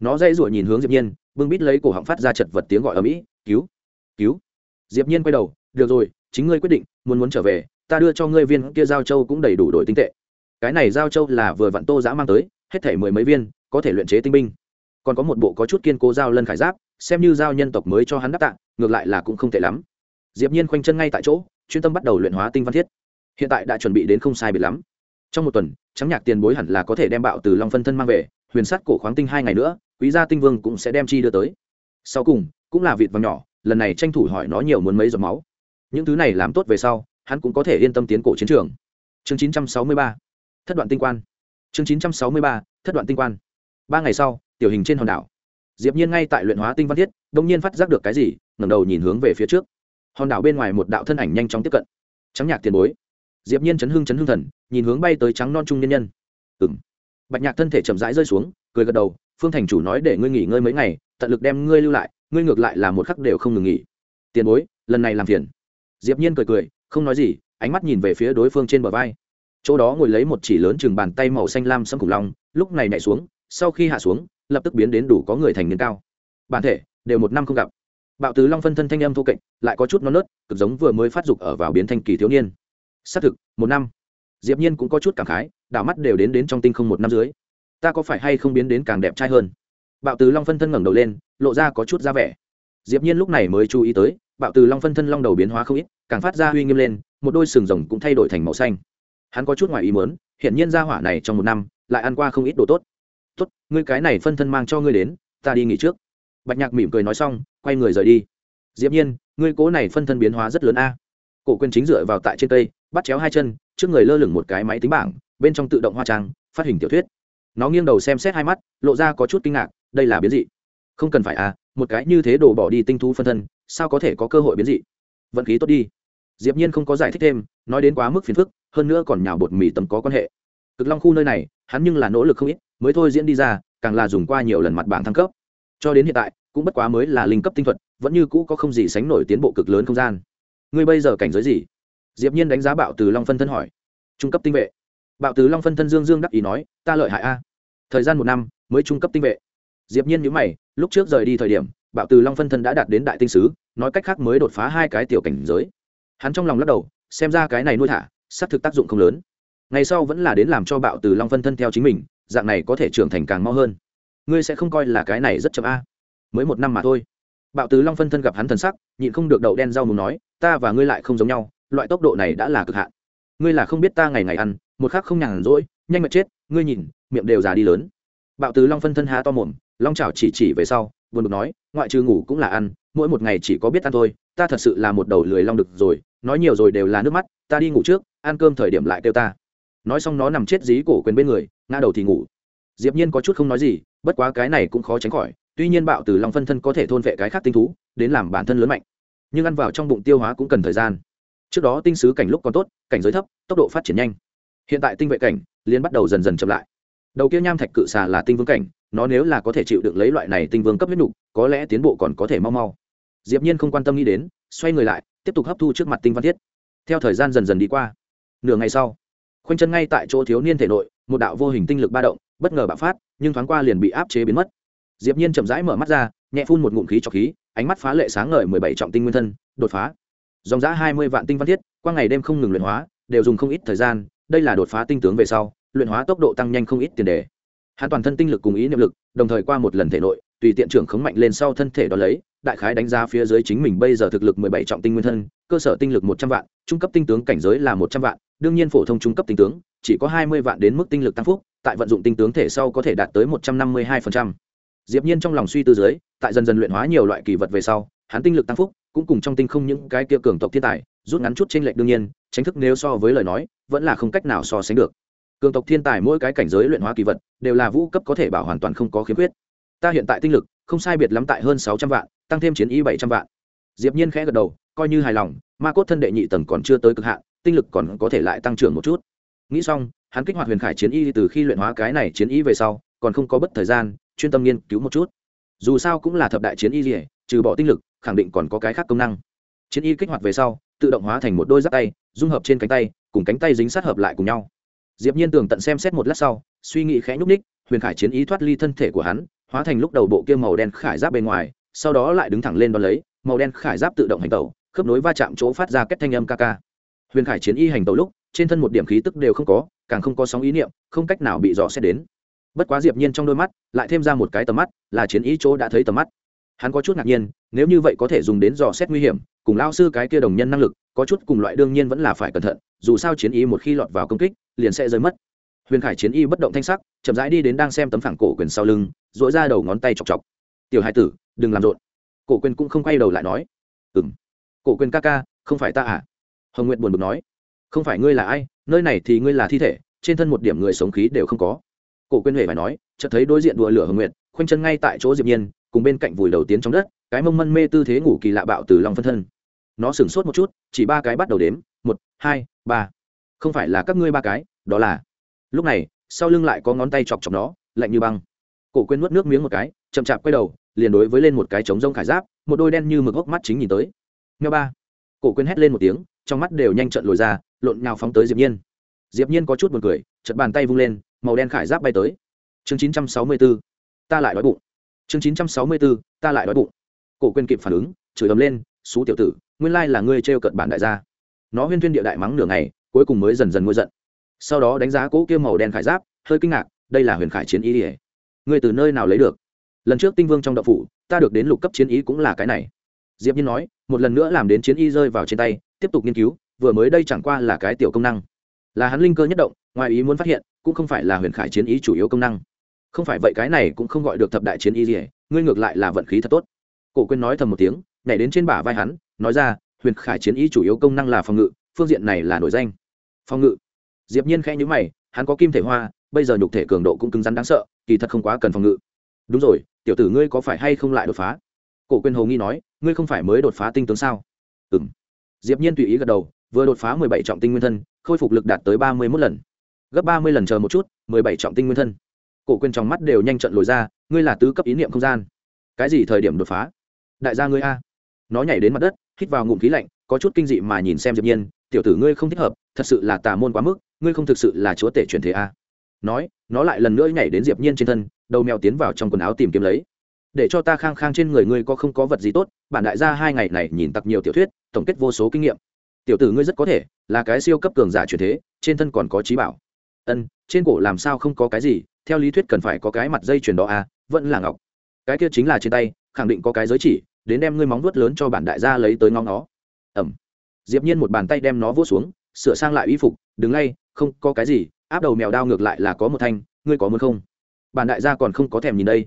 Speaker 1: Nó dây ruổi nhìn hướng diệp nhiên, bưng bít lấy cổ họng phát ra chật vật tiếng gọi ở mỹ, cứu cứu. Diệp nhiên quay đầu, được rồi, chính ngươi quyết định, muốn muốn trở về, ta đưa cho ngươi viên kia giao châu cũng đầy đủ đổi tinh tệ. Cái này giao châu là vừa vặn tô giã mang tới, hết thể mười mấy viên, có thể luyện chế tinh binh. Còn có một bộ có chút kiên cố giao lân khải giáp xem như giao nhân tộc mới cho hắn đáp tạng ngược lại là cũng không tệ lắm. Diệp nhiên khoanh chân ngay tại chỗ, chuyên tâm bắt đầu luyện hóa tinh văn thiết. Hiện tại đã chuẩn bị đến không sai biệt lắm. Trong một tuần, trắng nhạc tiền bối hẳn là có thể đem bạo từ long phân thân mang về, huyền sắt cổ khoáng tinh hai ngày nữa, quý gia tinh vương cũng sẽ đem chi đưa tới. Sau cùng, cũng là vịt vàng nhỏ, lần này tranh thủ hỏi nó nhiều muốn mấy giọt máu. Những thứ này làm tốt về sau, hắn cũng có thể yên tâm tiến cổ chiến trường. Chương 963 thất đoạn tinh quan. Chương 963 thất đoạn tinh quan. Ba ngày sau, tiểu hình trên hòn đảo diệp nhiên ngay tại luyện hóa tinh văn thiết, đông nhiên phát giác được cái gì, ngẩng đầu nhìn hướng về phía trước. Hòn đảo bên ngoài một đạo thân ảnh nhanh chóng tiếp cận. Trắng nhạc tiền bối. Diệp nhiên chấn hưng chấn hưng thần, nhìn hướng bay tới trắng non trung nhân nhân. Ừm. Bạch nhạc thân thể chậm rãi rơi xuống, cười gật đầu, phương thành chủ nói để ngươi nghỉ ngơi mấy ngày, tận lực đem ngươi lưu lại, ngươi ngược lại là một khắc đều không ngừng nghỉ. Tiền bối, lần này làm phiền. Diệp nhiên cười cười, không nói gì, ánh mắt nhìn về phía đối phương trên bờ vai. Chỗ đó ngồi lấy một chỉ lớn chừng bàn tay màu xanh lam sẫm khủng long, lúc này nhảy xuống, sau khi hạ xuống lập tức biến đến đủ có người thành niên cao. Bản thể, đều một năm không gặp. Bạo tứ long phân thân thanh âm thô kệch, lại có chút non nớt, cực giống vừa mới phát dục ở vào biến thanh kỳ thiếu niên. Xác thực, một năm. Diệp nhiên cũng có chút cảm khái, đảo mắt đều đến đến trong tinh không một năm dưới. Ta có phải hay không biến đến càng đẹp trai hơn? Bạo tứ long phân thân ngẩng đầu lên, lộ ra có chút ra vẻ. Diệp nhiên lúc này mới chú ý tới, bạo tứ long phân thân long đầu biến hóa không ít, càng phát ra uy nghiêm lên, một đôi sừng rồng cũng thay đổi thành màu xanh. Hắn có chút ngoài ý muốn hiện nhiên gia hỏa này trong một năm, lại ăn qua không ít đồ tốt tốt, ngươi cái này phân thân mang cho ngươi đến, ta đi nghỉ trước. Bạch nhạc mỉm cười nói xong, quay người rời đi. Diệp nhiên, ngươi cố này phân thân biến hóa rất lớn a. Cổ quyền chính dựa vào tại trên cây, bắt chéo hai chân, trước người lơ lửng một cái máy tính bảng, bên trong tự động hoa trang, phát hình tiểu thuyết. Nó nghiêng đầu xem xét hai mắt, lộ ra có chút kinh ngạc, đây là biến dị. Không cần phải à một cái như thế đổ bỏ đi tinh thú phân thân, sao có thể có cơ hội biến dị? Vận khí tốt đi. Diệp nhiên không có giải thích thêm, nói đến quá mức phiền phức, hơn nữa còn nhào bột mì tầm có quan hệ. Cực long khu nơi này hắn nhưng là nỗ lực không ít, mới thôi diễn đi ra, càng là dùng qua nhiều lần mặt bảng thăng cấp. Cho đến hiện tại, cũng bất quá mới là linh cấp tinh thuật, vẫn như cũ có không gì sánh nổi tiến bộ cực lớn không gian. Ngươi bây giờ cảnh giới gì? Diệp nhiên đánh giá bạo từ long phân thân hỏi. Trung cấp tinh vệ. Bạo từ long phân thân dương dương đắc ý nói, ta lợi hại a. Thời gian một năm, mới trung cấp tinh vệ. Diệp nhiên nhíu mày, lúc trước rời đi thời điểm, bạo từ long phân thân đã đạt đến đại tinh sứ, nói cách khác mới đột phá hai cái tiểu cảnh giới. Hắn trong lòng lắc đầu, xem ra cái này nuôi thả, xác thực tác dụng không lớn ngày sau vẫn là đến làm cho bạo từ long phân thân theo chính mình, dạng này có thể trưởng thành càng mau hơn. Ngươi sẽ không coi là cái này rất chậm a. Mới một năm mà thôi. Bạo từ long phân thân gặp hắn thần sắc, nhịn không được đậu đen rau mù nói, ta và ngươi lại không giống nhau, loại tốc độ này đã là cực hạn. Ngươi là không biết ta ngày ngày ăn, một khác không nhàn rỗi, nhanh mệt chết, ngươi nhìn, miệng đều già đi lớn. Bạo từ long phân thân há to mồm, long chảo chỉ chỉ về sau, buồn bực nói, ngoại trừ ngủ cũng là ăn, mỗi một ngày chỉ có biết ăn thôi, ta thật sự là một đầu lười long được rồi, nói nhiều rồi đều là nước mắt, ta đi ngủ trước, ăn cơm thời điểm lại kêu ta nói xong nó nằm chết dí cổ quyền bên người, ngã đầu thì ngủ. Diệp nhiên có chút không nói gì, bất quá cái này cũng khó tránh khỏi, tuy nhiên bạo từ long phân thân có thể thôn vệ cái khác tinh thú, đến làm bản thân lớn mạnh. Nhưng ăn vào trong bụng tiêu hóa cũng cần thời gian. Trước đó tinh sứ cảnh lúc còn tốt, cảnh giới thấp, tốc độ phát triển nhanh. Hiện tại tinh vệ cảnh liên bắt đầu dần dần chậm lại. Đầu kia nham thạch cự xà là tinh vương cảnh, nó nếu là có thể chịu đựng lấy loại này tinh vương cấp huyết nục, có lẽ tiến bộ còn có thể mau mau. Diệp nhiên không quan tâm nghĩ đến, xoay người lại, tiếp tục hấp thu trước mặt tinh văn thiết. Theo thời gian dần dần đi qua, nửa ngày sau khoanh chân ngay tại chỗ thiếu niên thể nội, một đạo vô hình tinh lực ba động, bất ngờ bạo phát, nhưng thoáng qua liền bị áp chế biến mất. Diệp nhiên chậm rãi mở mắt ra, nhẹ phun một ngụm khí cho khí, ánh mắt phá lệ sáng ngời mười bảy trọng tinh nguyên thân, đột phá. Dòng giá hai mươi vạn tinh văn thiết, qua ngày đêm không ngừng luyện hóa, đều dùng không ít thời gian, đây là đột phá tinh tướng về sau, luyện hóa tốc độ tăng nhanh không ít tiền đề. Hắn toàn thân tinh lực cùng ý niệm lực, đồng thời qua một lần thể nội, tùy tiện trưởng khống mạnh lên sau thân thể đó lấy, đại khái đánh giá phía dưới chính mình bây giờ thực lực mười bảy trọng tinh nguyên thân, cơ sở tinh lực một trăm vạn, trung cấp tinh tướng cảnh giới là một trăm vạn đương nhiên phổ thông trung cấp tinh tướng, chỉ có hai mươi vạn đến mức tinh lực tăng phúc, tại vận dụng tinh tướng thể sau có thể đạt tới một trăm năm mươi hai diệp nhiên trong lòng suy tư dưới, tại dần dần luyện hóa nhiều loại kỳ vật về sau, hắn tinh lực tăng phúc, cũng cùng trong tinh không những cái kia cường tộc thiên tài, rút ngắn chút trên lệnh đương nhiên tránh thức nếu so với lời nói, vẫn là không cách nào so sánh được. Cường tộc thiên tài mỗi cái cảnh giới luyện hóa kỳ vật, đều là vũ cấp có thể bảo hoàn toàn không có khiếm khuyết. Ta hiện tại tinh lực, không sai biệt lắm tại hơn sáu trăm vạn, tăng thêm chiến y bảy trăm vạn. Diệp nhiên khẽ gật đầu, coi như hài lòng, ma cốt thân đệ nhị tầng còn chưa tới cực hạn tinh lực còn có thể lại tăng trưởng một chút. Nghĩ xong, hắn kích hoạt huyền khải chiến y từ khi luyện hóa cái này chiến y về sau, còn không có bất thời gian, chuyên tâm nghiên cứu một chút. Dù sao cũng là thập đại chiến y gì trừ bỏ tinh lực, khẳng định còn có cái khác công năng. Chiến y kích hoạt về sau, tự động hóa thành một đôi giáp tay, dung hợp trên cánh tay, cùng cánh tay dính sát hợp lại cùng nhau. Diệp nhiên tường tận xem xét một lát sau, suy nghĩ khẽ nhúc ních huyền khải chiến y thoát ly thân thể của hắn, hóa thành lúc đầu bộ kia màu đen khải giáp bên ngoài, sau đó lại đứng thẳng lên đón lấy, màu đen khải giáp tự động hành tẩu, khớp nối va chạm chỗ phát ra kết thanh âm ca ca huyền khải chiến y hành tẩu lúc, trên thân một điểm khí tức đều không có, càng không có sóng ý niệm, không cách nào bị dò xét đến. Bất quá diệp nhiên trong đôi mắt, lại thêm ra một cái tầm mắt, là chiến ý chỗ đã thấy tầm mắt. Hắn có chút ngạc nhiên, nếu như vậy có thể dùng đến dò xét nguy hiểm, cùng lao sư cái kia đồng nhân năng lực, có chút cùng loại đương nhiên vẫn là phải cẩn thận, dù sao chiến ý một khi lọt vào công kích, liền sẽ rơi mất. Huyền khải chiến y bất động thanh sắc, chậm rãi đi đến đang xem tấm phẳng cổ quyền sau lưng dỗi ra đầu ngón tay chọc chọc. Tiểu hai tử, đừng làm rộn. Cổ quyền cũng không quay đầu lại nói. Ừng cổ quyền ca ca, không phải ta à? Hồng nguyện buồn bực nói, không phải ngươi là ai, nơi này thì ngươi là thi thể, trên thân một điểm người sống khí đều không có. Cổ Quyên huệ phải nói, chợt thấy đối diện đùa lửa hồng nguyện khoanh chân ngay tại chỗ diệp nhiên, cùng bên cạnh vùi đầu tiến trong đất, cái mông mân mê tư thế ngủ kỳ lạ bạo từ lòng phân thân. Nó sửng sốt một chút, chỉ ba cái bắt đầu đếm, một, hai, ba. Không phải là các ngươi ba cái, đó là. Lúc này, sau lưng lại có ngón tay chọc chọc nó, lạnh như băng. Cổ quên nuốt nước miếng một cái, chậm chạp quay đầu, liền đối với lên một cái trống rông khải giáp, một đôi đen như mực hốc mắt chính nhìn tới. Nghe ba cổ quên hét lên một tiếng, trong mắt đều nhanh trận lồi ra, lộn nhào phóng tới diệp nhiên. Diệp nhiên có chút buồn cười chật bàn tay vung lên, màu đen khải giáp bay tới. Chương 964 ta lại đói bụng. Chương 964 ta lại đói bụng. Cổ quên kịp phản ứng, chửi ầm lên, xú tiểu tử, nguyên lai là ngươi treo cận bản đại gia. Nó huyên thuyên địa đại mắng nửa ngày, cuối cùng mới dần dần nguôi giận. Sau đó đánh giá cỗ kia màu đen khải giáp, hơi kinh ngạc, đây là huyền khải chiến ý ỉa ngươi từ nơi nào lấy được? Lần trước tinh vương trong đậu phủ, ta được đến lục cấp chiến ý cũng là cái này diệp nhiên nói, một lần nữa làm đến chiến y rơi vào trên tay, tiếp tục nghiên cứu, vừa mới đây chẳng qua là cái tiểu công năng. Là hắn linh cơ nhất động, ngoài ý muốn phát hiện, cũng không phải là huyền khải chiến ý chủ yếu công năng. Không phải vậy cái này cũng không gọi được thập đại chiến y gì ngươi ngược lại là vận khí thật tốt. Cổ quên nói thầm một tiếng, nhảy đến trên bả vai hắn, nói ra, huyền khải chiến y chủ yếu công năng là phòng ngự, phương diện này là nổi danh. Phòng ngự? Diệp nhiên khẽ nhíu mày, hắn có kim thể hoa, bây giờ nhục thể cường độ cũng cứng rắn đáng sợ, kỳ thật không quá cần phòng ngự. Đúng rồi, tiểu tử ngươi có phải hay không lại đột phá? Cổ quyền hồ nghi nói, ngươi không phải mới đột phá tinh tướng sao? Ừm. Diệp nhiên tùy ý gật đầu, vừa đột phá 17 trọng tinh nguyên thân, khôi phục lực đạt tới 31 lần. Gấp 30 lần chờ một chút 17 trọng tinh nguyên thân. Cổ quyền trong mắt đều nhanh trận lồi ra, ngươi là tứ cấp ý niệm không gian. Cái gì thời điểm đột phá? Đại gia ngươi a. Nó nhảy đến mặt đất, hít vào ngụm khí lạnh, có chút kinh dị mà nhìn xem diệp nhiên, tiểu tử ngươi không thích hợp, thật sự là tà môn quá mức, ngươi không thực sự là chúa tể truyền thế a. Nói, nó lại lần nữa nhảy đến diệp nhiên trên thân, đầu mèo tiến vào trong quần áo tìm kiếm lấy để cho ta khang khang trên người ngươi có không có vật gì tốt, bản đại gia hai ngày này nhìn tặc nhiều tiểu thuyết, tổng kết vô số kinh nghiệm. Tiểu tử ngươi rất có thể là cái siêu cấp cường giả truyền thế, trên thân còn có trí bảo. Ân, trên cổ làm sao không có cái gì, theo lý thuyết cần phải có cái mặt dây chuyền đó à vẫn là ngọc. Cái kia chính là trên tay, khẳng định có cái giới chỉ, đến đem ngươi móng vuốt lớn cho bản đại gia lấy tới ngóng nó. Ẩm. Diệp nhiên một bàn tay đem nó vỗ xuống, sửa sang lại y phục, đứng ngay, không có cái gì, áp đầu mèo đao ngược lại là có một thanh, ngươi có muốn không? Bản đại gia còn không có thèm nhìn đây.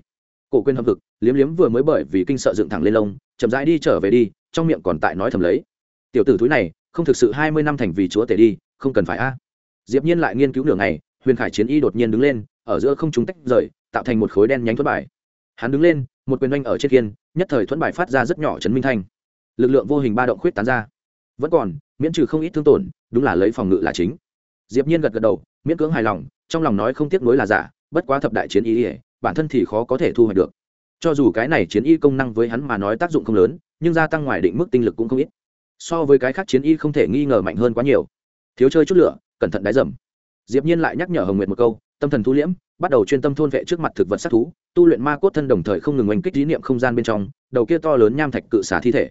Speaker 1: Cổ quên hâm vực liếm liếm vừa mới bởi vì kinh sợ dựng thẳng lên lông, chậm rãi đi trở về đi, trong miệng còn tại nói thầm lấy. Tiểu tử thúi này, không thực sự hai mươi năm thành vì chúa tể đi, không cần phải a. Diệp nhiên lại nghiên cứu nửa ngày, huyền khải chiến y đột nhiên đứng lên, ở giữa không chúng tách rời, tạo thành một khối đen nhánh thuẫn bài. Hắn đứng lên, một quyền oanh ở trên kiên, nhất thời thuẫn bài phát ra rất nhỏ chấn minh thanh. Lực lượng vô hình ba động khuyết tán ra. Vẫn còn, miễn trừ không ít thương tổn, đúng là lấy phòng ngự là chính. Diệp nhiên gật gật đầu, miễn cưỡng hài lòng, trong lòng nói không tiếc nuối là giả, bất quá thập đại chiến y, bản thân thì khó có thể thu hoạch được cho dù cái này chiến y công năng với hắn mà nói tác dụng không lớn, nhưng gia tăng ngoài định mức tinh lực cũng không ít. So với cái khác chiến y không thể nghi ngờ mạnh hơn quá nhiều. Thiếu chơi chút lửa, cẩn thận đáy dầm. Diệp nhiên lại nhắc nhở hồng nguyệt một câu, tâm thần thu liễm, bắt đầu chuyên tâm thôn vệ trước mặt thực vật sát thú, tu luyện ma cốt thân đồng thời không ngừng oanh kích ý niệm không gian bên trong, đầu kia to lớn nham thạch cự xả thi thể.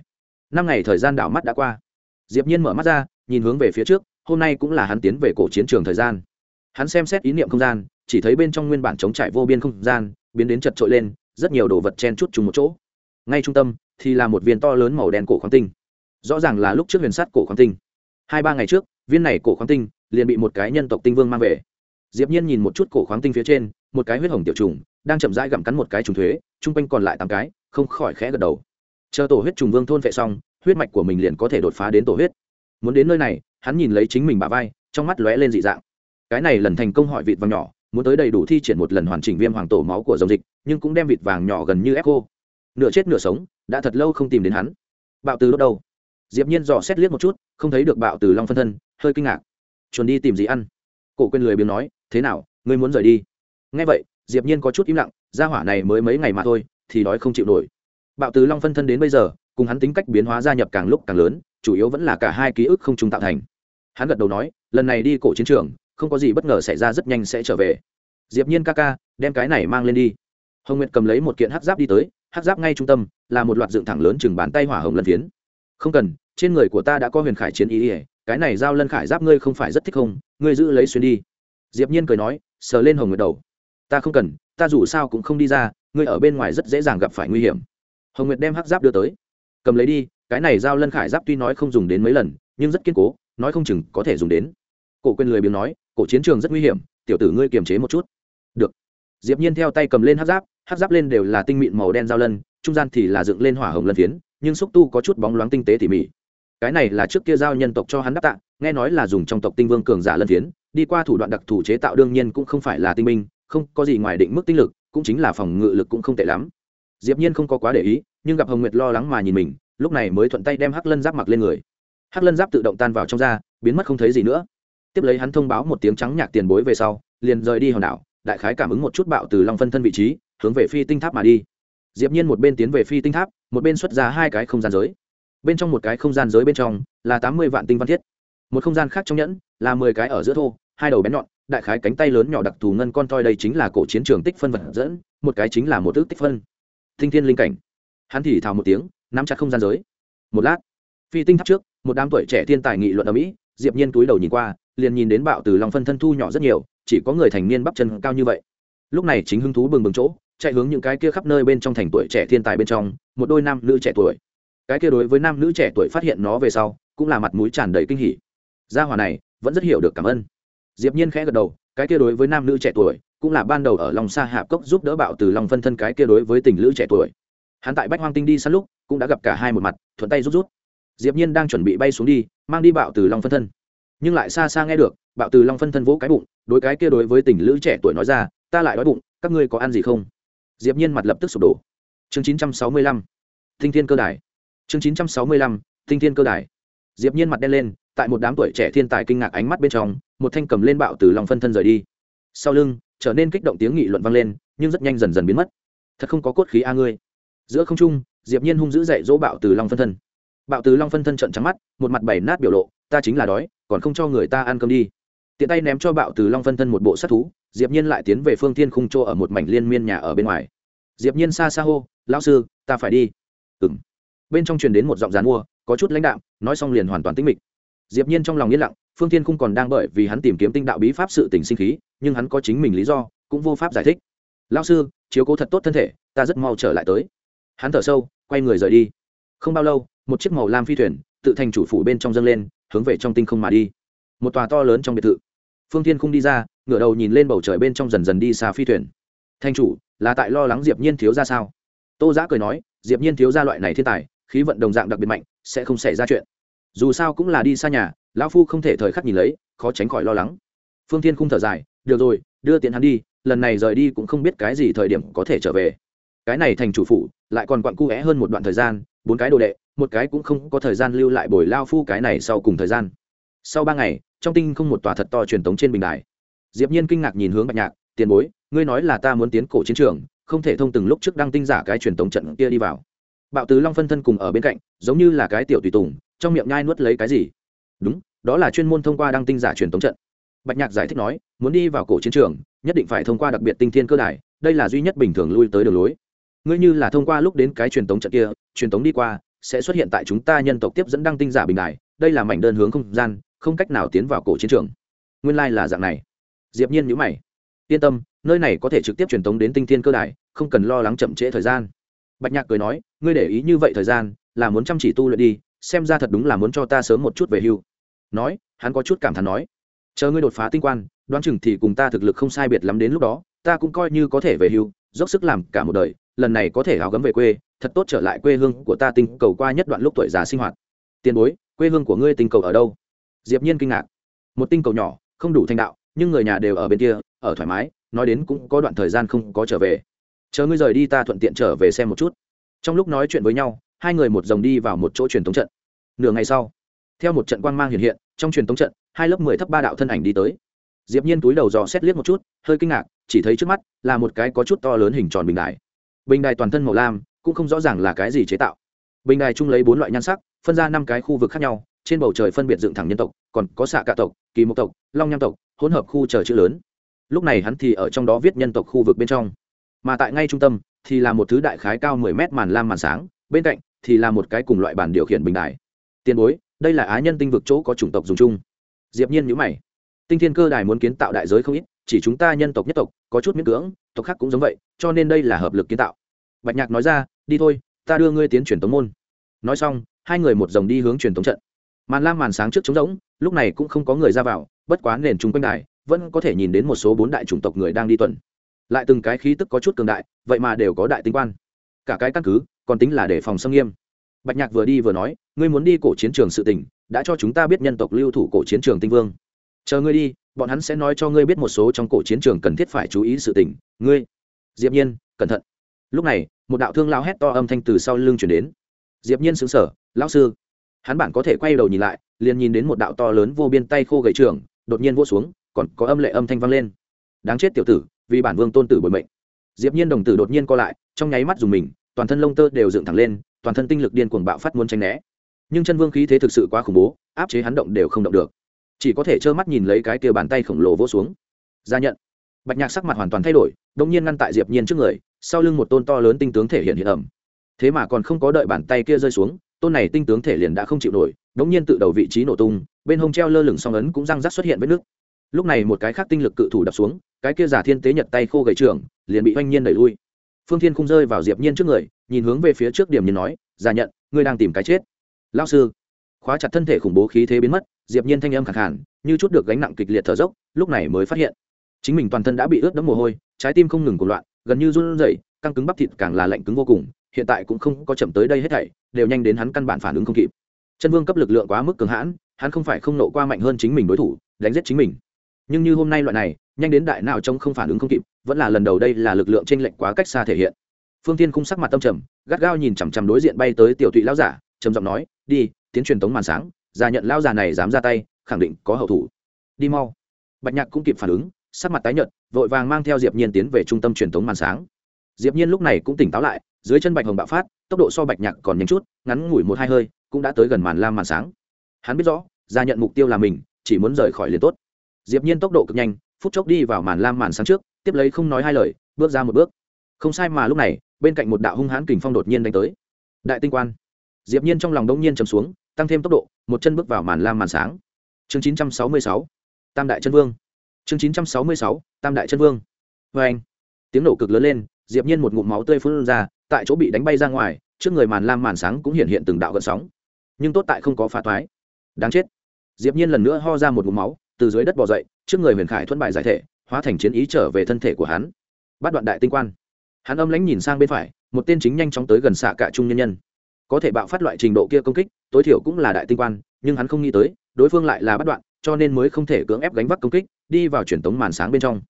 Speaker 1: Năm ngày thời gian đảo mắt đã qua. Diệp nhiên mở mắt ra, nhìn hướng về phía trước, hôm nay cũng là hắn tiến về cổ chiến trường thời gian. Hắn xem xét ý niệm không gian, chỉ thấy bên trong nguyên bản chống trải vô biên không gian, biến đến chật trội lên rất nhiều đồ vật chen chút chung một chỗ. Ngay trung tâm thì là một viên to lớn màu đen cổ khoáng tinh. Rõ ràng là lúc trước huyền sắt cổ khoáng tinh. Hai ba ngày trước, viên này cổ khoáng tinh liền bị một cái nhân tộc tinh vương mang về. Diệp nhiên nhìn một chút cổ khoáng tinh phía trên, một cái huyết hồng tiểu trùng, đang chậm rãi gặm cắn một cái trùng thuế trung quanh còn lại tám cái, không khỏi khẽ gật đầu. Chờ tổ huyết trùng vương thôn vệ xong, huyết mạch của mình liền có thể đột phá đến tổ huyết. Muốn đến nơi này, hắn nhìn lấy chính mình bả vai, trong mắt lóe lên dị dạng. Cái này lần thành công hỏi vịt vàng nhỏ muốn tới đầy đủ thi triển một lần hoàn chỉnh viêm hoàng tổ máu của dòng dịch, nhưng cũng đem vịt vàng nhỏ gần như ép cô nửa chết nửa sống, đã thật lâu không tìm đến hắn. Bạo từ đốt đâu diệp nhiên dò xét liếc một chút, không thấy được bạo từ long phân thân, hơi kinh ngạc. Chuẩn đi tìm gì ăn? Cổ quên lười biếng nói, thế nào, ngươi muốn rời đi? Nghe vậy, diệp nhiên có chút im lặng, gia hỏa này mới mấy ngày mà thôi, thì đói không chịu nổi. Bạo từ long phân thân đến bây giờ, cùng hắn tính cách biến hóa gia nhập càng lúc càng lớn, chủ yếu vẫn là cả hai ký ức không trùng tạo thành. Hắn gật đầu nói, lần này đi cổ chiến trường không có gì bất ngờ xảy ra rất nhanh sẽ trở về. Diệp nhiên ca ca, đem cái này mang lên đi. Hồng nguyệt cầm lấy một kiện hắc giáp đi tới, hắc giáp ngay trung tâm, là một loạt dựng thẳng lớn chừng bàn tay hỏa hồng lân phiến. Không cần, trên người của ta đã có huyền khải chiến ý ỉa cái này giao lân khải giáp ngươi không phải rất thích không, ngươi giữ lấy xuyên đi. Diệp nhiên cười nói, sờ lên hồng nguyệt đầu. Ta không cần, ta dù sao cũng không đi ra, ngươi ở bên ngoài rất dễ dàng gặp phải nguy hiểm. Hồng nguyệt đem hắc giáp đưa tới. Cầm lấy đi, cái này giao lân khải giáp tuy nói không dùng đến mấy lần, nhưng rất kiên cố, nói không chừng có thể dùng đến. Cổ quên lười biếng nói cổ chiến trường rất nguy hiểm, tiểu tử ngươi kiềm chế một chút. Được. Diệp nhiên theo tay cầm lên hắc giáp hắc giáp lên đều là tinh mịn màu đen giao lân, trung gian thì là dựng lên hỏa hồng lân phiến, nhưng xúc tu có chút bóng loáng tinh tế tỉ mỉ. Cái này là trước kia giao nhân tộc cho hắn đáp tạ, nghe nói là dùng trong tộc tinh vương cường giả lân phiến, đi qua thủ đoạn đặc thù chế tạo đương nhiên cũng không phải là tinh minh, không có gì ngoài định mức tinh lực, cũng chính là phòng ngự lực cũng không tệ lắm. Diệp nhiên không có quá để ý, nhưng gặp hồng nguyệt lo lắng mà nhìn mình, lúc này mới thuận tay đem hắc lân giáp mặc lên người. Hắc lân giáp tự động tan vào trong da, biến mất không thấy gì nữa tiếp lấy hắn thông báo một tiếng trắng nhạc tiền bối về sau, liền rời đi hòn đảo, đại khái cảm ứng một chút bạo từ long phân thân vị trí, hướng về phi tinh tháp mà đi. Diệp nhiên một bên tiến về phi tinh tháp, một bên xuất ra hai cái không gian giới. Bên trong một cái không gian giới bên trong là tám mươi vạn tinh văn thiết. Một không gian khác trong nhẫn là mười cái ở giữa thô, hai đầu bén nhọn, đại khái cánh tay lớn nhỏ đặc thù ngân con toi đây chính là cổ chiến trường tích phân vật dẫn, một cái chính là một ước tích phân. Tinh thiên linh cảnh. Hắn thì thào một tiếng, nắm chặt không gian giới. Một lát, phi tinh tháp trước, một đám tuổi trẻ thiên tài nghị luận ở mỹ, diệp nhiên túi đầu nhìn qua liền nhìn đến bạo từ lòng phân thân thu nhỏ rất nhiều, chỉ có người thành niên bắp chân cao như vậy. Lúc này chính hứng thú bừng bừng chỗ, chạy hướng những cái kia khắp nơi bên trong thành tuổi trẻ thiên tài bên trong, một đôi nam nữ trẻ tuổi. Cái kia đối với nam nữ trẻ tuổi phát hiện nó về sau, cũng là mặt mũi tràn đầy kinh hỉ. Gia hỏa này, vẫn rất hiểu được cảm ơn. Diệp nhiên khẽ gật đầu, cái kia đối với nam nữ trẻ tuổi, cũng là ban đầu ở lòng xa hạp cốc giúp đỡ bạo từ lòng phân thân cái kia đối với tình lữ trẻ tuổi. Hắn tại bách hoang tinh đi săn lúc, cũng đã gặp cả hai một mặt, thuận tay rút rút. Diệp nhiên đang chuẩn bị bay xuống đi, mang đi bạo từ long phân thân nhưng lại xa xa nghe được, bạo từ long phân thân vỗ cái bụng, đối cái kia đối với tình lữ trẻ tuổi nói ra, ta lại đói bụng, các ngươi có ăn gì không? Diệp nhiên mặt lập tức sụp đổ. Chương 965 thinh thiên cơ đài. Chương 965 thinh thiên cơ đài. Diệp nhiên mặt đen lên, tại một đám tuổi trẻ thiên tài kinh ngạc ánh mắt bên trong, một thanh cầm lên bạo từ long phân thân rời đi. Sau lưng, trở nên kích động tiếng nghị luận vang lên, nhưng rất nhanh dần dần biến mất. Thật không có cốt khí a ngươi. Giữa không trung, diệp nhiên hung dữ dạy dỗ bạo từ long phân thân. Bạo từ long phân thân trợn trắng mắt, một mặt bảy nát biểu lộ, ta chính là đói còn không cho người ta ăn cơm đi. Tiện tay ném cho bạo từ long phân thân một bộ sát thú, diệp nhiên lại tiến về phương thiên khung chỗ ở một mảnh liên miên nhà ở bên ngoài. Diệp nhiên xa xa hô, lão sư, ta phải đi. Ừm. Bên trong truyền đến một giọng giàn mua, có chút lãnh đạm, nói xong liền hoàn toàn tĩnh mịch. Diệp nhiên trong lòng yên lặng, phương thiên khung còn đang bởi vì hắn tìm kiếm tinh đạo bí pháp sự tình sinh khí, nhưng hắn có chính mình lý do, cũng vô pháp giải thích. Lão sư, chiếu cố thật tốt thân thể, ta rất mau trở lại tới. Hắn thở sâu, quay người rời đi. Không bao lâu, một chiếc màu lam phi thuyền tự thành chủ phủ bên trong dâng lên, hướng về trong tinh không mà đi. Một tòa to lớn trong biệt thự. Phương thiên không đi ra, ngửa đầu nhìn lên bầu trời bên trong dần dần đi xa phi thuyền. Thanh chủ, là tại lo lắng diệp nhiên thiếu ra sao? Tô giã cười nói, diệp nhiên thiếu ra loại này thiên tài, khí vận đồng dạng đặc biệt mạnh, sẽ không xảy ra chuyện. Dù sao cũng là đi xa nhà, lão phu không thể thời khắc nhìn lấy, khó tránh khỏi lo lắng. Phương thiên không thở dài, được rồi, đưa tiền hắn đi, lần này rời đi cũng không biết cái gì thời điểm có thể trở về. Cái này thành chủ phụ lại còn quặn cu é hơn một đoạn thời gian, bốn cái đồ đệ một cái cũng không có thời gian lưu lại bồi lao phu cái này sau cùng thời gian. Sau ba ngày, trong tinh không một tòa thật to truyền tống trên bình đài. Diệp nhiên kinh ngạc nhìn hướng bạch nhạc, tiền bối, ngươi nói là ta muốn tiến cổ chiến trường, không thể thông từng lúc trước đăng tinh giả cái truyền tống trận kia đi vào. Bạo tứ long phân thân cùng ở bên cạnh, giống như là cái tiểu tùy tùng, trong miệng nhai nuốt lấy cái gì? Đúng, đó là chuyên môn thông qua đăng tinh giả truyền tống trận. Bạch nhạc giải thích nói, muốn đi vào cổ chiến trường, nhất định phải thông qua đặc biệt tinh thiên cơ đài, đây là duy nhất bình thường lui tới đường lối. Ngươi như là thông qua lúc đến cái truyền tống trận kia, truyền tống đi qua sẽ xuất hiện tại chúng ta nhân tộc tiếp dẫn đăng tinh giả bình đài, đây là mảnh đơn hướng không gian, không cách nào tiến vào cổ chiến trường. Nguyên lai、like、là dạng này. Diệp nhiên nhữ mày. Yên tâm, nơi này có thể trực tiếp truyền tống đến tinh thiên cơ đài, không cần lo lắng chậm trễ thời gian. Bạch nhạc cười nói, ngươi để ý như vậy thời gian, là muốn chăm chỉ tu luyện đi, xem ra thật đúng là muốn cho ta sớm một chút về hưu. Nói, hắn có chút cảm thán nói, chờ ngươi đột phá tinh quan, đoán chừng thì cùng ta thực lực không sai biệt lắm đến lúc đó, ta cũng coi như có thể về hưu, dốc sức làm cả một đời lần này có thể áo gấm về quê, thật tốt trở lại quê hương của ta tinh cầu qua nhất đoạn lúc tuổi già sinh hoạt. Tiền bối, quê hương của ngươi tinh cầu ở đâu? Diệp nhiên kinh ngạc. Một tinh cầu nhỏ, không đủ thành đạo, nhưng người nhà đều ở bên kia, ở thoải mái, nói đến cũng có đoạn thời gian không có trở về. Chờ ngươi rời đi ta thuận tiện trở về xem một chút. Trong lúc nói chuyện với nhau, hai người một dòng đi vào một chỗ truyền thống trận. Nửa ngày sau, theo một trận quang mang hiện hiện, trong truyền thống trận, hai lớp mười thấp ba đạo thân ảnh đi tới. Diệp nhiên túi đầu dò xét liếc một chút, hơi kinh ngạc, chỉ thấy trước mắt là một cái có chút to lớn hình tròn bình đài bình đài toàn thân màu lam cũng không rõ ràng là cái gì chế tạo. Bình đài chung lấy bốn loại nhan sắc, phân ra năm cái khu vực khác nhau, trên bầu trời phân biệt dựng thẳng nhân tộc, còn có xạ cả tộc, kỳ mộc tộc, long nham tộc, hỗn hợp khu chờ chữ lớn. Lúc này hắn thì ở trong đó viết nhân tộc khu vực bên trong. Mà tại ngay trung tâm thì là một thứ đại khái cao mười mét màn lam màn sáng, bên cạnh thì là một cái cùng loại bản điều khiển bình đài. Tiền bối, đây là á nhân tinh vực chỗ có chủng tộc dùng chung. Diệp nhiên nhíu mày. Tinh thiên cơ đài muốn kiến tạo đại giới không ít chỉ chúng ta nhân tộc nhất tộc, có chút miễn cưỡng, tộc khác cũng giống vậy, cho nên đây là hợp lực kiến tạo. Bạch nhạc nói ra, đi thôi, ta đưa ngươi tiến truyền tống môn. Nói xong, hai người một dòng đi hướng truyền tống trận. Màn lam màn sáng trước trống rỗng, lúc này cũng không có người ra vào, bất quá nền chung quanh đài, vẫn có thể nhìn đến một số bốn đại chủng tộc người đang đi tuần. Lại từng cái khí tức có chút cường đại, vậy mà đều có đại tinh quan. Cả cái căn cứ, còn tính là để phòng xâm nghiêm. Bạch nhạc vừa đi vừa nói, ngươi muốn đi cổ chiến trường sự tình, đã cho chúng ta biết nhân tộc lưu thủ cổ chiến trường tinh vương chờ ngươi đi bọn hắn sẽ nói cho ngươi biết một số trong cổ chiến trường cần thiết phải chú ý sự tình. Ngươi diệp nhiên cẩn thận. Lúc này một đạo thương lao hét to âm thanh từ sau lưng truyền đến. Diệp nhiên sững sờ lão sư. Hắn bản có thể quay đầu nhìn lại liền nhìn đến một đạo to lớn vô biên tay khô gầy trưởng, đột nhiên vỗ xuống còn có âm lệ âm thanh vang lên. Đáng chết tiểu tử vì bản vương tôn tử bồi mệnh. Diệp nhiên đồng tử đột nhiên co lại trong nháy mắt dùng mình toàn thân lông tơ đều dựng thẳng lên toàn thân tinh lực điên cuồng bạo phát muốn tránh né. Nhưng chân vương khí thế thực sự quá khủng bố áp chế hắn động đều không động được chỉ có thể trơ mắt nhìn lấy cái kia bàn tay khổng lồ vỗ xuống. Ra nhận. Bạch nhạc sắc mặt hoàn toàn thay đổi đông nhiên ngăn tại diệp nhiên trước người, sau lưng một tôn to lớn tinh tướng thể hiện hiện ẩm. Thế mà còn không có đợi bàn tay kia rơi xuống, tôn này tinh tướng thể liền đã không chịu nổi đống nhiên tự đầu vị trí nổ tung, bên hông treo lơ lửng song ấn cũng răng rắc xuất hiện vết nước lúc này một cái khác tinh lực cự thủ đập xuống, cái kia giả thiên tế nhật tay khô gầy trưởng, liền bị oanh nhiên đẩy lui. Phương thiên không rơi vào diệp nhiên trước người, nhìn hướng về phía trước điểm nhiên nói, giả nhận, ngươi đang tìm cái chết. Lão sư. Khóa chặt thân thể khủng bố khí thế biến mất diệp nhiên thanh âm khàn khàn, như chút được gánh nặng kịch liệt thở dốc, lúc này mới phát hiện. Chính mình toàn thân đã bị ướt đẫm mồ hôi, trái tim không ngừng cuộn loạn, gần như run rẩy, căng cứng bắp thịt càng là lạnh cứng vô cùng, hiện tại cũng không có chậm tới đây hết thảy, đều nhanh đến hắn căn bản phản ứng không kịp. Chân vương cấp lực lượng quá mức cường hãn, hắn không phải không nộ qua mạnh hơn chính mình đối thủ, đánh giết chính mình. Nhưng như hôm nay loại này, nhanh đến đại nào trông không phản ứng không kịp, vẫn là lần đầu đây là lực lượng trên lệnh quá cách xa thể hiện. Phương tiên khung sắc mặt tâm trầm, gắt gao nhìn chằm chằm đối diện bay tới tiểu thụy lão giả, trầm giọng nói, đi, tiến truyền tống màn sáng già nhận lão già này dám ra tay, khẳng định có hậu thủ. Đi mau. Bạch nhạc cũng kịp phản ứng, sắc mặt tái nhợt, vội vàng mang theo diệp nhiên tiến về trung tâm truyền thống màn sáng. Diệp nhiên lúc này cũng tỉnh táo lại, dưới chân bạch hồng bạo phát, tốc độ so bạch nhạc còn nhanh chút, ngắn ngủi một hai hơi, cũng đã tới gần màn lam màn sáng. Hắn biết rõ ra nhận mục tiêu là mình, chỉ muốn rời khỏi liền tốt. Diệp nhiên tốc độ cực nhanh, phút chốc đi vào màn lam màn sáng trước, tiếp lấy không nói hai lời, bước ra một bước. Không sai mà lúc này, bên cạnh một đạo hung hãn kình phong đột nhiên đánh tới. Đại tinh quan. Diệp nhiên trong lòng đông nhiên trầm xuống tăng thêm tốc độ, một chân bước vào màn lam màn sáng. Chương 966 tam đại chân vương. Chương 966 tam đại chân vương. Với anh, tiếng nổ cực lớn lên, diệp nhiên một ngụm máu tươi phun ra, tại chỗ bị đánh bay ra ngoài, trước người màn lam màn sáng cũng hiện hiện từng đạo gợn sóng. Nhưng tốt tại không có phá thoái. Đáng chết. Diệp nhiên lần nữa ho ra một ngụm máu, từ dưới đất bò dậy, trước người huyền khải thuận bại giải thể, hóa thành chiến ý trở về thân thể của hắn. Bắt đoạn đại tinh quan. Hắn âm lãnh nhìn sang bên phải, một tên chính nhanh chóng tới gần xạ cả trung nhân nhân có thể bạo phát loại trình độ kia công kích, tối thiểu cũng là đại tinh quan, nhưng hắn không nghĩ tới, đối phương lại là bắt đoạn, cho nên mới không thể cưỡng ép gánh vác công kích, đi vào truyền tống màn sáng bên trong.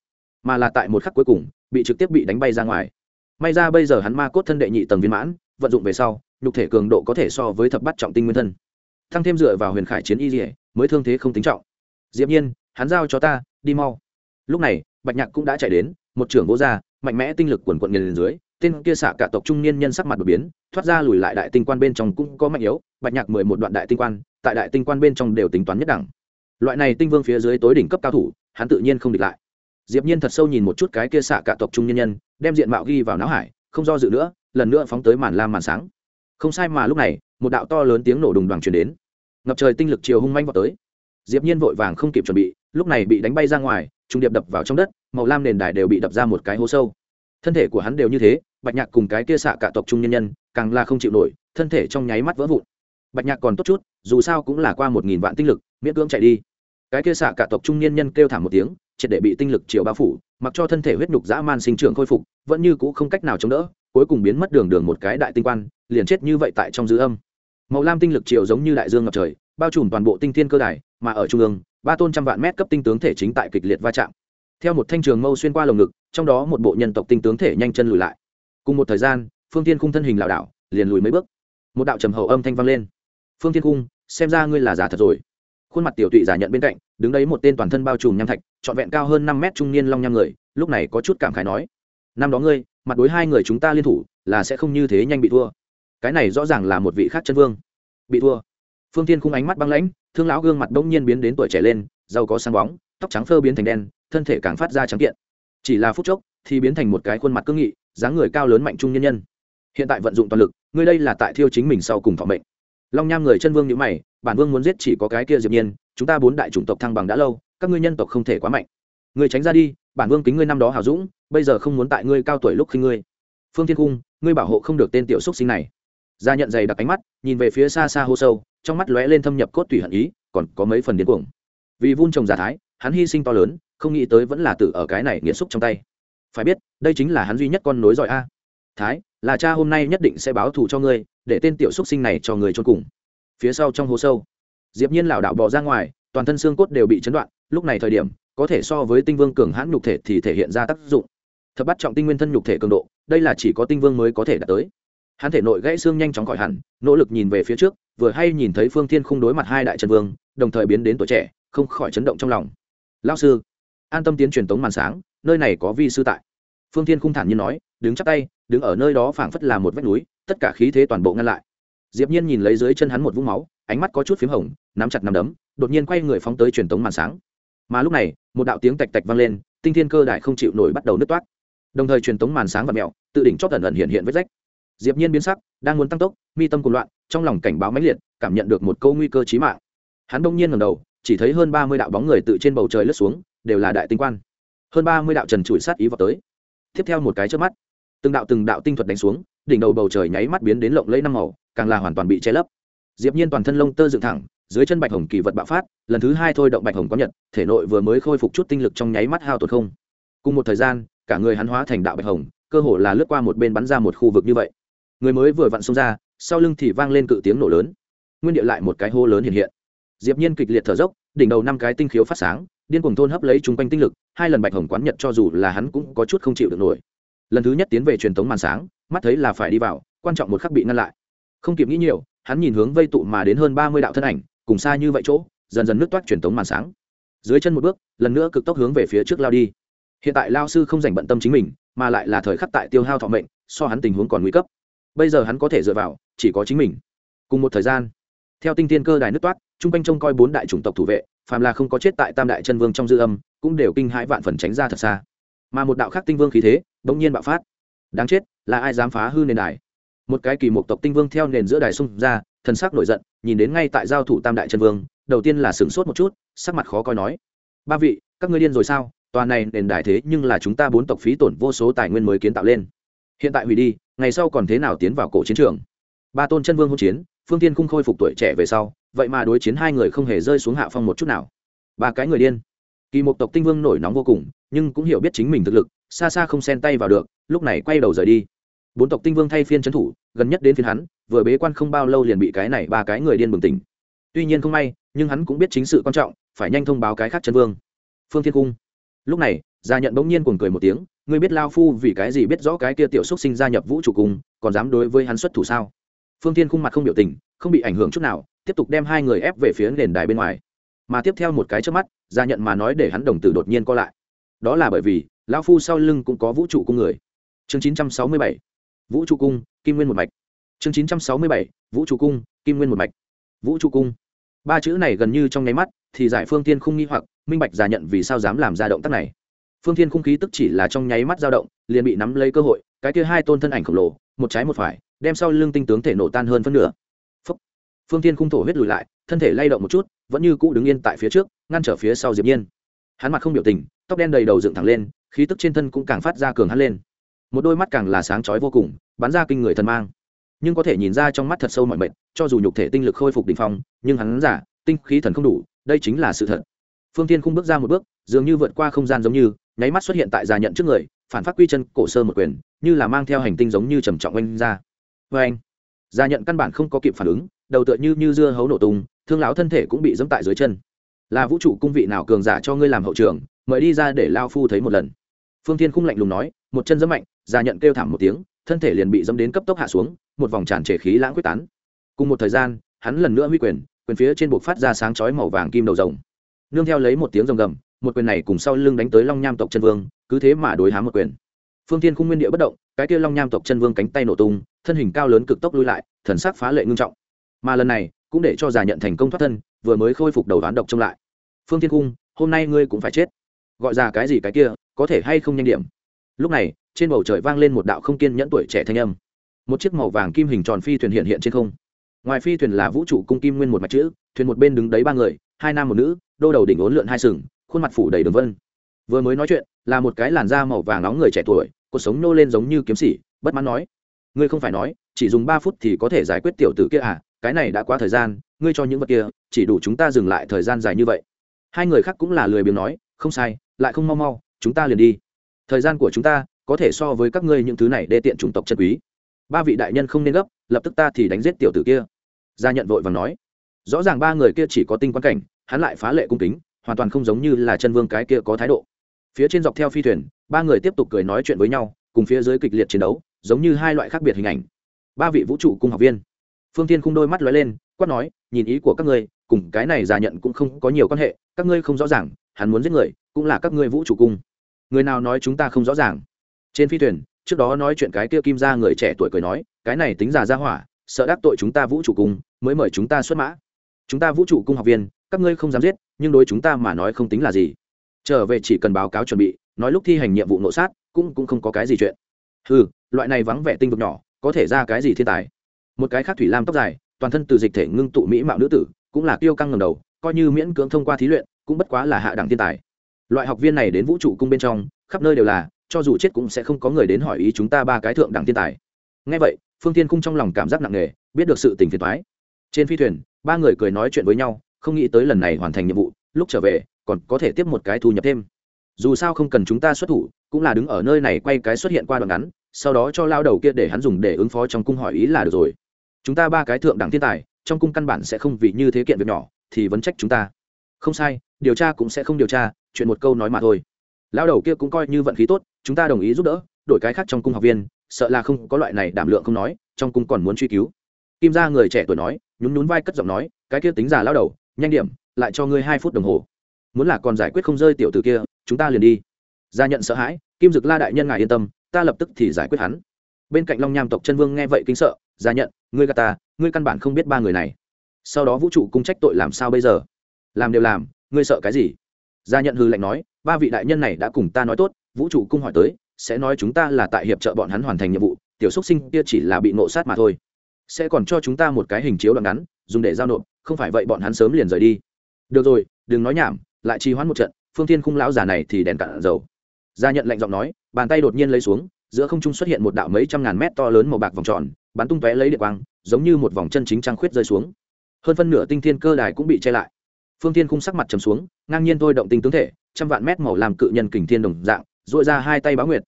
Speaker 1: Mà là tại một khắc cuối cùng, bị trực tiếp bị đánh bay ra ngoài. May ra bây giờ hắn ma cốt thân đệ nhị tầng viên mãn, vận dụng về sau, nhục thể cường độ có thể so với thập bắt trọng tinh nguyên thân. Thăng thêm dựa vào huyền khải chiến y dỉa mới thương thế không tính trọng. Diệp nhiên, hắn giao cho ta, đi mau. Lúc này, bạch nhạc cũng đã chạy đến, một trưởng vô gia, mạnh mẽ tinh lực quần quận nghiền dưới tên kia xạ cả tộc trung niên nhân sắc mặt đột biến, thoát ra lùi lại đại tinh quan bên trong cũng có mạnh yếu, bạch nhạc mười một đoạn đại tinh quan, tại đại tinh quan bên trong đều tính toán nhất đẳng. Loại này tinh vương phía dưới tối đỉnh cấp cao thủ, hắn tự nhiên không địch lại. Diệp nhiên thật sâu nhìn một chút cái kia xạ cả tộc trung niên nhân, đem diện mạo ghi vào não hải, không do dự nữa, lần nữa phóng tới màn lam màn sáng. Không sai mà lúc này, một đạo to lớn tiếng nổ đùng đoàng truyền đến. Ngập trời tinh lực chiều hung manh vào tới. Diệp nhiên vội vàng không kịp chuẩn bị, lúc này bị đánh bay ra ngoài, trung điệp đập vào trong đất, màu lam nền đài đều bị đập ra một cái hố sâu. Thân thể của hắn đều như thế bạch nhạc cùng cái kia xạ cả tộc trung nhân nhân, càng là không chịu nổi, thân thể trong nháy mắt vỡ vụn. Bạch nhạc còn tốt chút, dù sao cũng là qua một nghìn vạn tinh lực, miễn cưỡng chạy đi. Cái kia xạ cả tộc trung niên nhân kêu thảm một tiếng, triệt để bị tinh lực chiều bao phủ, mặc cho thân thể huyết nhục dã man sinh trưởng khôi phục, vẫn như cũ không cách nào chống đỡ, cuối cùng biến mất đường đường một cái đại tinh quan, liền chết như vậy tại trong dư âm. Màu lam tinh lực chiều giống như đại dương ngập trời, bao trùm toàn bộ tinh thiên cơ đài, mà ở trung ương, ba tôn trăm vạn mét cấp tinh tướng thể chính tại kịch liệt va chạm. Theo một thanh trường mâu xuyên qua lồng ngực, trong đó một bộ nhân tộc tinh tướng thể nhanh chân lùi lại cùng một thời gian, phương tiên khung thân hình lảo đảo, liền lùi mấy bước. Một đạo trầm hậu âm thanh vang lên. Phương tiên khung, xem ra ngươi là giả thật rồi. Khuôn mặt tiểu tụy giả nhận bên cạnh, đứng đấy một tên toàn thân bao trùm nham thạch, trọn vẹn cao hơn năm mét trung niên long nham người, lúc này có chút cảm khái nói, năm đó ngươi, mặt đối hai người chúng ta liên thủ, là sẽ không như thế nhanh bị thua. Cái này rõ ràng là một vị khác chân vương, bị thua. Phương tiên khung ánh mắt băng lãnh, thương lão gương mặt đông nhiên biến đến tuổi trẻ lên, giàu có sáng bóng, tóc trắng phơ biến thành đen, thân thể càng phát ra trắng kiện. Chỉ là phút chốc, thì biến thành một cái khuôn mặt cương nghị dáng người cao lớn mạnh trung nhân nhân. Hiện tại vận dụng toàn lực, ngươi đây là tại thiêu chính mình sau cùng thọ mệnh. Long nham người chân vương nhữ mày, bản vương muốn giết chỉ có cái kia diệp nhiên, chúng ta bốn đại chủng tộc thăng bằng đã lâu, các ngươi nhân tộc không thể quá mạnh. Ngươi tránh ra đi, bản vương kính ngươi năm đó hào dũng, bây giờ không muốn tại ngươi cao tuổi lúc khi ngươi. Phương thiên cung, ngươi bảo hộ không được tên tiểu xúc sinh này. Gia nhận dày đặc ánh mắt, nhìn về phía xa xa hô sâu, trong mắt lóe lên thâm nhập cốt tủy hận ý, còn có mấy phần điên cuồng. Vì vun trồng giả thái, hắn hy sinh to lớn, không nghĩ tới vẫn là tử ở cái này nghĩa xúc trong tay phải biết, đây chính là hắn duy nhất con nối giỏi a. Thái, là cha hôm nay nhất định sẽ báo thù cho ngươi, để tên tiểu xúc sinh này cho người trôn cùng. Phía sau trong hố sâu, diệp nhiên lảo đảo bò ra ngoài, toàn thân xương cốt đều bị chấn đoạn, lúc này thời điểm, có thể so với tinh vương cường hãn nhục thể thì thể hiện ra tác dụng. Thập bắt trọng tinh nguyên thân nhục thể cường độ, đây là chỉ có tinh vương mới có thể đạt tới. Hắn thể nội gãy xương nhanh chóng khỏi hẳn, nỗ lực nhìn về phía trước, vừa hay nhìn thấy phương thiên không đối mặt hai đại trần vương, đồng thời biến đến tuổi trẻ, không khỏi chấn động trong lòng. Lão sư, an tâm tiến truyền tống màn sáng nơi này có vi sư tại. Phương thiên khung thản nhiên nói, đứng chắc tay, đứng ở nơi đó phảng phất là một vách núi, tất cả khí thế toàn bộ ngăn lại. Diệp nhiên nhìn lấy dưới chân hắn một vũng máu, ánh mắt có chút phím hồng, nắm chặt nắm đấm, đột nhiên quay người phóng tới truyền tống màn sáng. Mà lúc này, một đạo tiếng tạch tạch vang lên, tinh thiên cơ đại không chịu nổi bắt đầu nứt toát đồng thời truyền tống màn sáng và mèo tự đỉnh chót ẩn ẩn hiện hiện vết rách. Diệp nhiên biến sắc, đang muốn tăng tốc, mi tâm cuồng loạn, trong lòng cảnh báo mãnh liệt, cảm nhận được một câu nguy cơ chí mạng. Hắn đông nhiên ngẩng đầu, chỉ thấy hơn ba mươi đạo bóng người tự trên bầu trời lướt xuống, đều là đại tinh quan hơn ba mươi đạo trần trụi sát ý vào tới. Tiếp theo một cái trước mắt, từng đạo từng đạo tinh thuật đánh xuống, đỉnh đầu bầu trời nháy mắt biến đến lộng lẫy năm màu, càng là hoàn toàn bị che lấp. Diệp nhiên toàn thân lông tơ dựng thẳng, dưới chân bạch hồng kỳ vật bạo phát, lần thứ hai thôi động bạch hồng có nhật, thể nội vừa mới khôi phục chút tinh lực trong nháy mắt hao tổn không. Cùng một thời gian, cả người hắn hóa thành đạo bạch hồng, cơ hồ là lướt qua một bên bắn ra một khu vực như vậy. Người mới vừa vặn xông ra, sau lưng thì vang lên cự tiếng nổ lớn. Nguyên địa lại một cái hô lớn hiện hiện. Diệp nhiên kịch liệt thở dốc, đỉnh đầu năm cái tinh khiếu phát sáng điên cuồng thôn hấp lấy chúng quanh tinh lực, hai lần bạch hồng quán nhật cho dù là hắn cũng có chút không chịu được nổi. Lần thứ nhất tiến về truyền thống màn sáng, mắt thấy là phải đi vào, quan trọng một khắc bị ngăn lại. Không kịp nghĩ nhiều, hắn nhìn hướng vây tụ mà đến hơn ba mươi đạo thân ảnh, cùng xa như vậy chỗ, dần dần nước toát truyền thống màn sáng. Dưới chân một bước, lần nữa cực tốc hướng về phía trước lao đi. Hiện tại lao sư không dành bận tâm chính mình, mà lại là thời khắc tại tiêu hao thọ mệnh, so hắn tình huống còn nguy cấp. Bây giờ hắn có thể dựa vào, chỉ có chính mình. Cùng một thời gian theo tinh tiên cơ đài nước toát, chung quanh trông coi bốn đại chủng tộc thủ vệ, phàm là không có chết tại tam đại chân vương trong dư âm, cũng đều kinh hãi vạn phần tránh ra thật xa. Mà một đạo khác tinh vương khí thế, bỗng nhiên bạo phát. Đáng chết, là ai dám phá hư nền đài? Một cái kỳ một tộc tinh vương theo nền giữa đài xung ra, thần sắc nổi giận, nhìn đến ngay tại giao thủ tam đại chân vương, đầu tiên là sửng sốt một chút, sắc mặt khó coi nói, ba vị, các ngươi điên rồi sao? Tòa này nền đài thế nhưng là chúng ta bốn tộc phí tổn vô số tài nguyên mới kiến tạo lên. Hiện tại hủy đi, ngày sau còn thế nào tiến vào cổ chiến trường? Ba tôn chân vương hỗn chiến phương tiên khung khôi phục tuổi trẻ về sau, vậy mà đối chiến hai người không hề rơi xuống hạ phong một chút nào. Ba cái người điên. Kỳ một tộc tinh vương nổi nóng vô cùng, nhưng cũng hiểu biết chính mình thực lực, xa xa không xen tay vào được, lúc này quay đầu rời đi. Bốn tộc tinh vương thay phiên trấn thủ, gần nhất đến phiên hắn, vừa bế quan không bao lâu liền bị cái này ba cái người điên bừng tỉnh. Tuy nhiên không may, nhưng hắn cũng biết chính sự quan trọng, phải nhanh thông báo cái khác chân vương. Phương thiên cung lúc này, gia nhận bỗng nhiên cuồng cười một tiếng, ngươi biết lao phu vì cái gì biết rõ cái kia tiểu xúc sinh gia nhập vũ trụ cung còn dám đối với hắn xuất thủ sao? Phương thiên khung mặt không biểu tình, không bị ảnh hưởng chút nào, tiếp tục đem hai người ép về phía nền đài bên ngoài. Mà tiếp theo một cái trước mắt gia nhận mà nói để hắn đồng tử đột nhiên co lại. Đó là bởi vì, lão phu sau lưng cũng có vũ trụ cung người. Chương 967 vũ trụ cung, kim nguyên một mạch. Chương 967 vũ trụ cung, kim nguyên một mạch. Vũ trụ cung. Ba chữ này gần như trong nháy mắt, thì giải phương tiên không nghi hoặc, minh bạch giả nhận vì sao dám làm ra động tác này. Phương thiên khung khí tức chỉ là trong nháy mắt dao động, liền bị nắm lấy cơ hội, cái kia hai tôn thân ảnh khổng lồ, một trái một phải đem sau lưng tinh tướng thể nổ tan hơn phân nửa. Phúc. phương thiên khung thổ huyết lùi lại, thân thể lay động một chút, vẫn như cũ đứng yên tại phía trước, ngăn trở phía sau diệp nhiên. Hắn mặt không biểu tình, tóc đen đầy đầu dựng thẳng lên, khí tức trên thân cũng càng phát ra cường hắn lên. Một đôi mắt càng là sáng chói vô cùng, bắn ra kinh người thần mang. Nhưng có thể nhìn ra trong mắt thật sâu mọi mệt, cho dù nhục thể tinh lực khôi phục đỉnh phong, nhưng hắn giả, tinh khí thần không đủ, đây chính là sự thật. Phương tiên khung bước ra một bước, dường như vượt qua không gian giống như, nháy mắt xuất hiện tại già nhận trước người, phản phát quy chân, cổ sơ một quyền, như là mang theo hành tinh giống như trầm trọng oanh ra vê anh, gia nhận căn bản không có kịp phản ứng, đầu tựa như như dưa hấu nổ tung, thương lão thân thể cũng bị dẫm tại dưới chân. Là vũ trụ cung vị nào cường giả cho ngươi làm hậu trường, mời đi ra để lao phu thấy một lần. Phương thiên khung lạnh lùng nói, một chân dẫm mạnh, gia nhận kêu thảm một tiếng, thân thể liền bị dẫm đến cấp tốc hạ xuống, một vòng tràn trề khí lãng quyết tán. Cùng một thời gian, hắn lần nữa huy quyền quyền phía trên buộc phát ra sáng chói màu vàng kim đầu rồng. Nương theo lấy một tiếng rồng gầm, một quyền này cùng sau lưng đánh tới long nham tộc chân vương, cứ thế mà đối hám một quyền. Phương thiên khung nguyên địa bất động, cái kia long nham tộc chân vương cánh tay nổ tung thân hình cao lớn cực tốc lui lại thần sắc phá lệ ngưng trọng. Mà lần này cũng để cho già nhận thành công thoát thân vừa mới khôi phục đầu đoán độc trông lại. Phương thiên Cung, hôm nay ngươi cũng phải chết. Gọi ra cái gì cái kia có thể hay không nhanh điểm? Lúc này trên bầu trời vang lên một đạo không kiên nhẫn tuổi trẻ thanh âm. Một chiếc màu vàng kim hình tròn phi thuyền hiện hiện trên không. Ngoài phi thuyền là vũ trụ cung kim nguyên một mặt chữ thuyền một bên đứng đấy ba người hai nam một nữ đô đầu đỉnh ốn lượn hai sừng khuôn mặt phủ đầy đường vân. Vừa mới nói chuyện là một cái làn da màu vàng nóng người trẻ tuổi cuộc sống nô lên giống như kiếm sĩ bất mãn nói ngươi không phải nói, chỉ dùng ba phút thì có thể giải quyết tiểu tử kia à? Cái này đã quá thời gian, ngươi cho những vật kia, chỉ đủ chúng ta dừng lại thời gian dài như vậy. Hai người khác cũng là lười biếng nói, không sai, lại không mau mau, chúng ta liền đi. Thời gian của chúng ta có thể so với các ngươi những thứ này đê tiện chủng tộc chân quý. Ba vị đại nhân không nên gấp, lập tức ta thì đánh giết tiểu tử kia. Gia nhận vội và nói. Rõ ràng ba người kia chỉ có tinh quan cảnh, hắn lại phá lệ cung kính, hoàn toàn không giống như là chân vương cái kia có thái độ. Phía trên dọc theo phi thuyền, ba người tiếp tục cười nói chuyện với nhau, cùng phía dưới kịch liệt chiến đấu giống như hai loại khác biệt hình ảnh. Ba vị vũ trụ cung học viên. Phương tiên khung đôi mắt lóe lên, quát nói, nhìn ý của các ngươi, cùng cái này giả nhận cũng không có nhiều quan hệ, các ngươi không rõ ràng, hắn muốn giết người, cũng là các ngươi vũ trụ cung người nào nói chúng ta không rõ ràng? Trên phi thuyền, trước đó nói chuyện cái kia kim ra người trẻ tuổi cười nói, cái này tính giả ra hỏa, sợ đắc tội chúng ta vũ trụ cung mới mời chúng ta xuất mã. Chúng ta vũ trụ cung học viên, các ngươi không dám giết, nhưng đối chúng ta mà nói không tính là gì. Trở về chỉ cần báo cáo chuẩn bị, nói lúc thi hành nhiệm vụ nội sát, cũng cũng không có cái gì chuyện ừ loại này vắng vẻ tinh vực nhỏ, có thể ra cái gì thiên tài? Một cái khác thủy lam tóc dài, toàn thân từ dịch thể ngưng tụ mỹ mạo nữ tử, cũng là tiêu căng ngầm đầu, coi như miễn cưỡng thông qua thí luyện, cũng bất quá là hạ đẳng thiên tài. Loại học viên này đến vũ trụ cung bên trong, khắp nơi đều là, cho dù chết cũng sẽ không có người đến hỏi ý chúng ta ba cái thượng đẳng thiên tài. Ngay vậy, phương tiên cung trong lòng cảm giác nặng nề, biết được sự tình phiền thoái trên phi thuyền, ba người cười nói chuyện với nhau, không nghĩ tới lần này hoàn thành nhiệm vụ, lúc trở về, còn có thể tiếp một cái thu nhập thêm. Dù sao không cần chúng ta xuất thủ cũng là đứng ở nơi này quay cái xuất hiện qua đoạn ngắn, sau đó cho lao đầu kia để hắn dùng để ứng phó trong cung hỏi ý là được rồi. Chúng ta ba cái thượng đẳng thiên tài, trong cung căn bản sẽ không vì như thế kiện việc nhỏ, thì vẫn trách chúng ta. Không sai, điều tra cũng sẽ không điều tra, chuyện một câu nói mà thôi. Lao đầu kia cũng coi như vận khí tốt, chúng ta đồng ý giúp đỡ, đổi cái khác trong cung học viên, sợ là không có loại này đảm lượng không nói, trong cung còn muốn truy cứu. Kim gia người trẻ tuổi nói, nhún nhún vai cất giọng nói, cái kia tính giả lao đầu, nhanh điểm, lại cho ngươi hai phút đồng hồ. Muốn là còn giải quyết không rơi tiểu từ kia, chúng ta liền đi. Gia nhận sợ hãi kim dực la đại nhân ngài yên tâm, ta lập tức thì giải quyết hắn. Bên cạnh long nham tộc chân vương nghe vậy kinh sợ gia nhận, ngươi gà ta, ngươi căn bản không biết ba người này. Sau đó vũ trụ cung trách tội làm sao bây giờ? Làm đều làm, ngươi sợ cái gì? Gia nhận hư lệnh nói, ba vị đại nhân này đã cùng ta nói tốt, vũ trụ cung hỏi tới, sẽ nói chúng ta là tại hiệp trợ bọn hắn hoàn thành nhiệm vụ, tiểu xúc sinh kia chỉ là bị nộ sát mà thôi. Sẽ còn cho chúng ta một cái hình chiếu đoạn ngắn, dùng để giao nộp, không phải vậy bọn hắn sớm liền rời đi. Được rồi, đừng nói nhảm, lại trì hoãn một trận, phương thiên khung lão già này thì đèn cạn dầu gia nhận lệnh giọng nói, bàn tay đột nhiên lấy xuống, giữa không trung xuất hiện một đạo mấy trăm ngàn mét to lớn màu bạc vòng tròn, bắn tung tóe lấy điện quang, giống như một vòng chân chính trăng khuyết rơi xuống. Hơn phân nửa tinh thiên cơ đài cũng bị che lại. Phương thiên khung sắc mặt trầm xuống, ngang nhiên thôi động tinh tướng thể, trăm vạn mét màu làm cự nhân kình thiên đồng dạng dội ra hai tay báo nguyệt.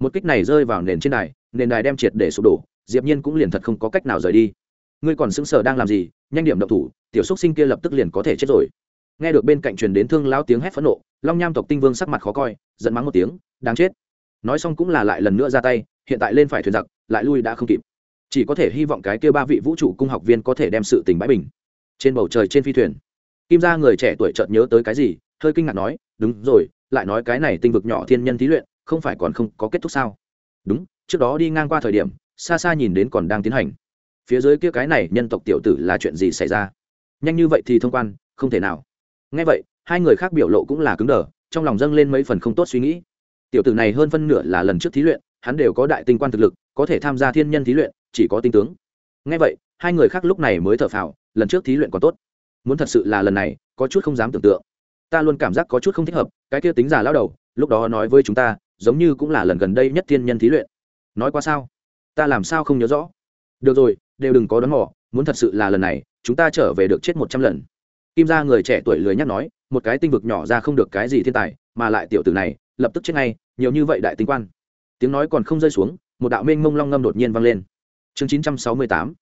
Speaker 1: Một kích này rơi vào nền trên đài, nền đài đem triệt để sụp đổ, diệp nhiên cũng liền thật không có cách nào rời đi. Ngươi còn sững sờ đang làm gì, nhanh điểm động thủ, tiểu xúc sinh kia lập tức liền có thể chết rồi nghe được bên cạnh truyền đến thương lão tiếng hét phẫn nộ, long nham tộc tinh vương sắc mặt khó coi, giận mắng một tiếng, đáng chết. Nói xong cũng là lại lần nữa ra tay, hiện tại lên phải thuyền giặc, lại lui đã không kịp. Chỉ có thể hy vọng cái kia ba vị vũ trụ cung học viên có thể đem sự tình bãi bình. Trên bầu trời trên phi thuyền, kim gia người trẻ tuổi chợt nhớ tới cái gì, hơi kinh ngạc nói, đúng rồi, lại nói cái này tinh vực nhỏ thiên nhân thí luyện, không phải còn không có kết thúc sao? Đúng, trước đó đi ngang qua thời điểm, xa xa nhìn đến còn đang tiến hành. Phía dưới kia cái này nhân tộc tiểu tử là chuyện gì xảy ra? Nhanh như vậy thì thông quan, không thể nào ngay vậy, hai người khác biểu lộ cũng là cứng đờ, trong lòng dâng lên mấy phần không tốt suy nghĩ. Tiểu tử này hơn phân nửa là lần trước thí luyện, hắn đều có đại tinh quan thực lực, có thể tham gia thiên nhân thí luyện, chỉ có tinh tướng. Ngay vậy, hai người khác lúc này mới thở phào, lần trước thí luyện còn tốt. Muốn thật sự là lần này, có chút không dám tưởng tượng. Ta luôn cảm giác có chút không thích hợp, cái kia tính giả lao đầu, lúc đó nói với chúng ta, giống như cũng là lần gần đây nhất thiên nhân thí luyện. Nói qua sao? Ta làm sao không nhớ rõ? Được rồi, đều đừng có đón mò, muốn thật sự là lần này, chúng ta trở về được chết một trăm lần kim gia người trẻ tuổi lười nhắc nói, một cái tinh vực nhỏ ra không được cái gì thiên tài, mà lại tiểu tử này, lập tức chết ngay, nhiều như vậy đại tinh quan. Tiếng nói còn không rơi xuống, một đạo mênh mông long ngâm đột nhiên vang lên. Chương 968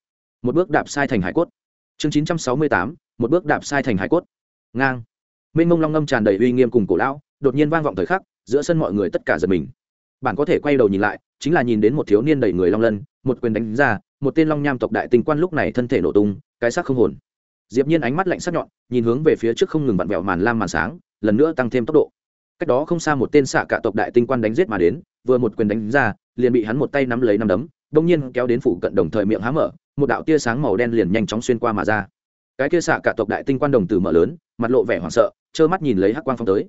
Speaker 1: một bước đạp sai thành hải cốt. Chương 968 một bước đạp sai thành hải cốt. Ngang. Mênh mông long ngâm tràn đầy uy nghiêm cùng cổ lão, đột nhiên vang vọng thời khắc, giữa sân mọi người tất cả giật mình. Bạn có thể quay đầu nhìn lại, chính là nhìn đến một thiếu niên đầy người long lân, một quyền đánh ra, một tên long nham tộc đại tinh quan lúc này thân thể nổ tung, cái xác không hồn diệp nhiên ánh mắt lạnh sắc nhọn, nhìn hướng về phía trước không ngừng vặn vẹo màn lam màn sáng, lần nữa tăng thêm tốc độ. Cách đó không xa một tên xạ cả tộc đại tinh quan đánh giết mà đến, vừa một quyền đánh ra, liền bị hắn một tay nắm lấy nắm đấm, đông nhiên kéo đến phủ cận đồng thời miệng há mở, một đạo tia sáng màu đen liền nhanh chóng xuyên qua mà ra. Cái kia xạ cả tộc đại tinh quan đồng tử mở lớn, mặt lộ vẻ hoảng sợ, trơ mắt nhìn lấy hắc quang phong tới.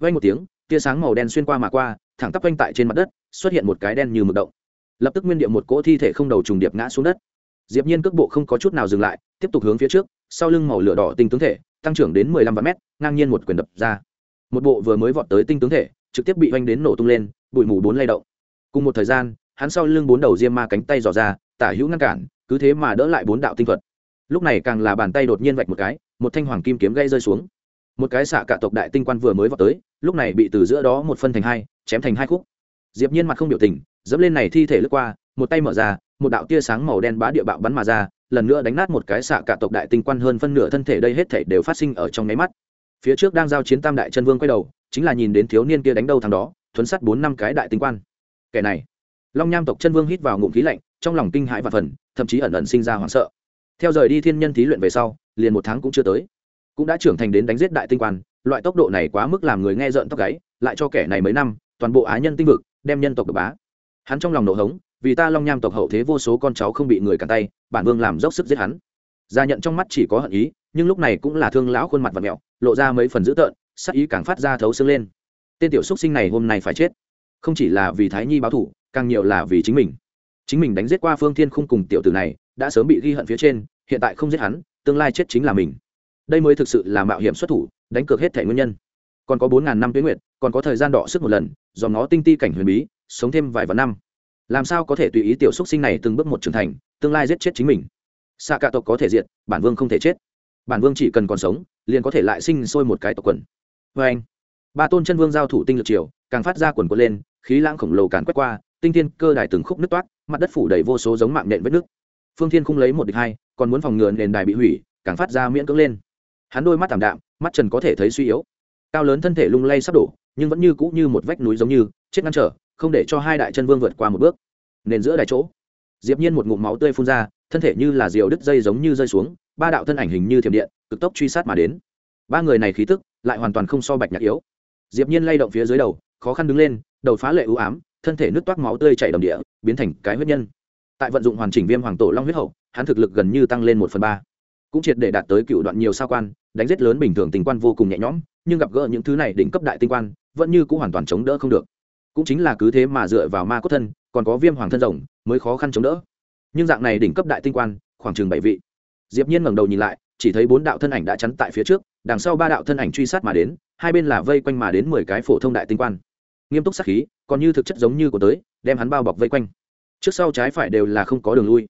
Speaker 1: Vang một tiếng, tia sáng màu đen xuyên qua mà qua, thẳng tắp quanh tại trên mặt đất, xuất hiện một cái đen như mực động. Lập tức nguyên địa một cỗ thi thể không đầu trùng điệp ngã xuống đất. Diệp nhiên cước bộ không có chút nào dừng lại, tiếp tục hướng phía trước sau lưng màu lửa đỏ tinh tướng thể, tăng trưởng đến 15 vạn mét, ngang nhiên một quyền đập ra. Một bộ vừa mới vọt tới tinh tướng thể, trực tiếp bị oanh đến nổ tung lên, bụi mù bốn lay động. Cùng một thời gian, hắn sau lưng bốn đầu diêm ma cánh tay dò ra, tả hữu ngăn cản, cứ thế mà đỡ lại bốn đạo tinh thuật. Lúc này càng là bàn tay đột nhiên vạch một cái, một thanh hoàng kim kiếm gây rơi xuống. Một cái xạ cả tộc đại tinh quan vừa mới vọt tới, lúc này bị từ giữa đó một phân thành hai, chém thành hai khúc. Diệp nhiên mặt không biểu tình, dẫm lên này thi thể lướt qua, một tay mở ra một đạo tia sáng màu đen bá địa bạo bắn mà ra, lần nữa đánh nát một cái xạ cả tộc đại tinh quan hơn phân nửa thân thể đây hết thể đều phát sinh ở trong nháy mắt. Phía trước đang giao chiến tam đại chân vương quay đầu, chính là nhìn đến thiếu niên kia đánh đâu thằng đó, thuấn sắt bốn năm cái đại tinh quan. Kẻ này, long nham tộc chân vương hít vào ngụm khí lạnh, trong lòng kinh hãi và phần, thậm chí ẩn ẩn sinh ra hoảng sợ. Theo rời đi thiên nhân thí luyện về sau, liền một tháng cũng chưa tới. Cũng đã trưởng thành đến đánh giết đại tinh quan, loại tốc độ này quá mức làm người nghe rợn tóc gáy, lại cho kẻ này mấy năm, toàn bộ á nhân tinh vực, đem nhân tộc độc bá. Hắn trong lòng nổ hống vì ta long nham tộc hậu thế vô số con cháu không bị người cản tay bản vương làm dốc sức giết hắn. Gia nhận trong mắt chỉ có hận ý nhưng lúc này cũng là thương lão khuôn mặt và mẹo lộ ra mấy phần dữ tợn sắc ý càng phát ra thấu xương lên. Tên tiểu xúc sinh này hôm nay phải chết. Không chỉ là vì thái nhi báo thủ càng nhiều là vì chính mình. Chính mình đánh giết qua phương thiên khung cùng tiểu tử này đã sớm bị ghi hận phía trên hiện tại không giết hắn tương lai chết chính là mình. Đây mới thực sự là mạo hiểm xuất thủ đánh cược hết thể nguyên nhân. Còn có bốn ngàn năm tuyến nguyện, còn có thời gian đọ sức một lần do nó tinh ti cảnh huyền bí sống thêm vài vạn năm làm sao có thể tùy ý tiểu xúc sinh này từng bước một trưởng thành, tương lai giết chết chính mình? Xạ cả tộc có thể diệt, bản vương không thể chết. Bản vương chỉ cần còn sống, liền có thể lại sinh sôi một cái tộc quần. Vê anh, ba tôn chân vương giao thủ tinh lực triều, càng phát ra quần quần lên, khí lãng khổng lồ càn quét qua, tinh thiên cơ đài từng khúc nứt toát, mặt đất phủ đầy vô số giống mạng nện vết nước phương thiên không lấy một địch hai, còn muốn phòng ngừa nền đài bị hủy, càng phát ra miễn cưỡng lên. Hắn đôi mắt thảm đạm, mắt trần có thể thấy suy yếu. Cao lớn thân thể lung lay sắp đổ, nhưng vẫn như cũ như một vách núi giống như, chết ngăn trở không để cho hai đại chân vương vượt qua một bước. Nên giữa đại chỗ, diệp nhiên một ngụm máu tươi phun ra, thân thể như là diều đứt dây giống như rơi xuống, ba đạo thân ảnh hình như thiểm điện, cực tốc truy sát mà đến. Ba người này khí tức lại hoàn toàn không so bạch nhạc yếu. Diệp nhiên lay động phía dưới đầu, khó khăn đứng lên, đầu phá lệ u ám, thân thể nứt toát máu tươi chảy đầm địa, biến thành cái huyết nhân. Tại vận dụng hoàn chỉnh viêm hoàng tổ long huyết hậu, hắn thực lực gần như tăng lên một phần ba. Cũng triệt để đạt tới cựu đoạn nhiều sao quan, đánh giết lớn bình thường tình quan vô cùng nhẹ nhõm, nhưng gặp gỡ những thứ này đỉnh cấp đại tinh quan, vẫn như cũng hoàn toàn chống đỡ không được cũng chính là cứ thế mà dựa vào ma cốt thân, còn có viêm hoàng thân rồng, mới khó khăn chống đỡ. Nhưng dạng này đỉnh cấp đại tinh quan, khoảng chừng bảy vị. Diệp nhiên ngẩng đầu nhìn lại, chỉ thấy bốn đạo thân ảnh đã chắn tại phía trước, đằng sau ba đạo thân ảnh truy sát mà đến, hai bên là vây quanh mà đến mười cái phổ thông đại tinh quan. Nghiêm túc sát khí, còn như thực chất giống như của tới, đem hắn bao bọc vây quanh. Trước sau trái phải đều là không có đường lui.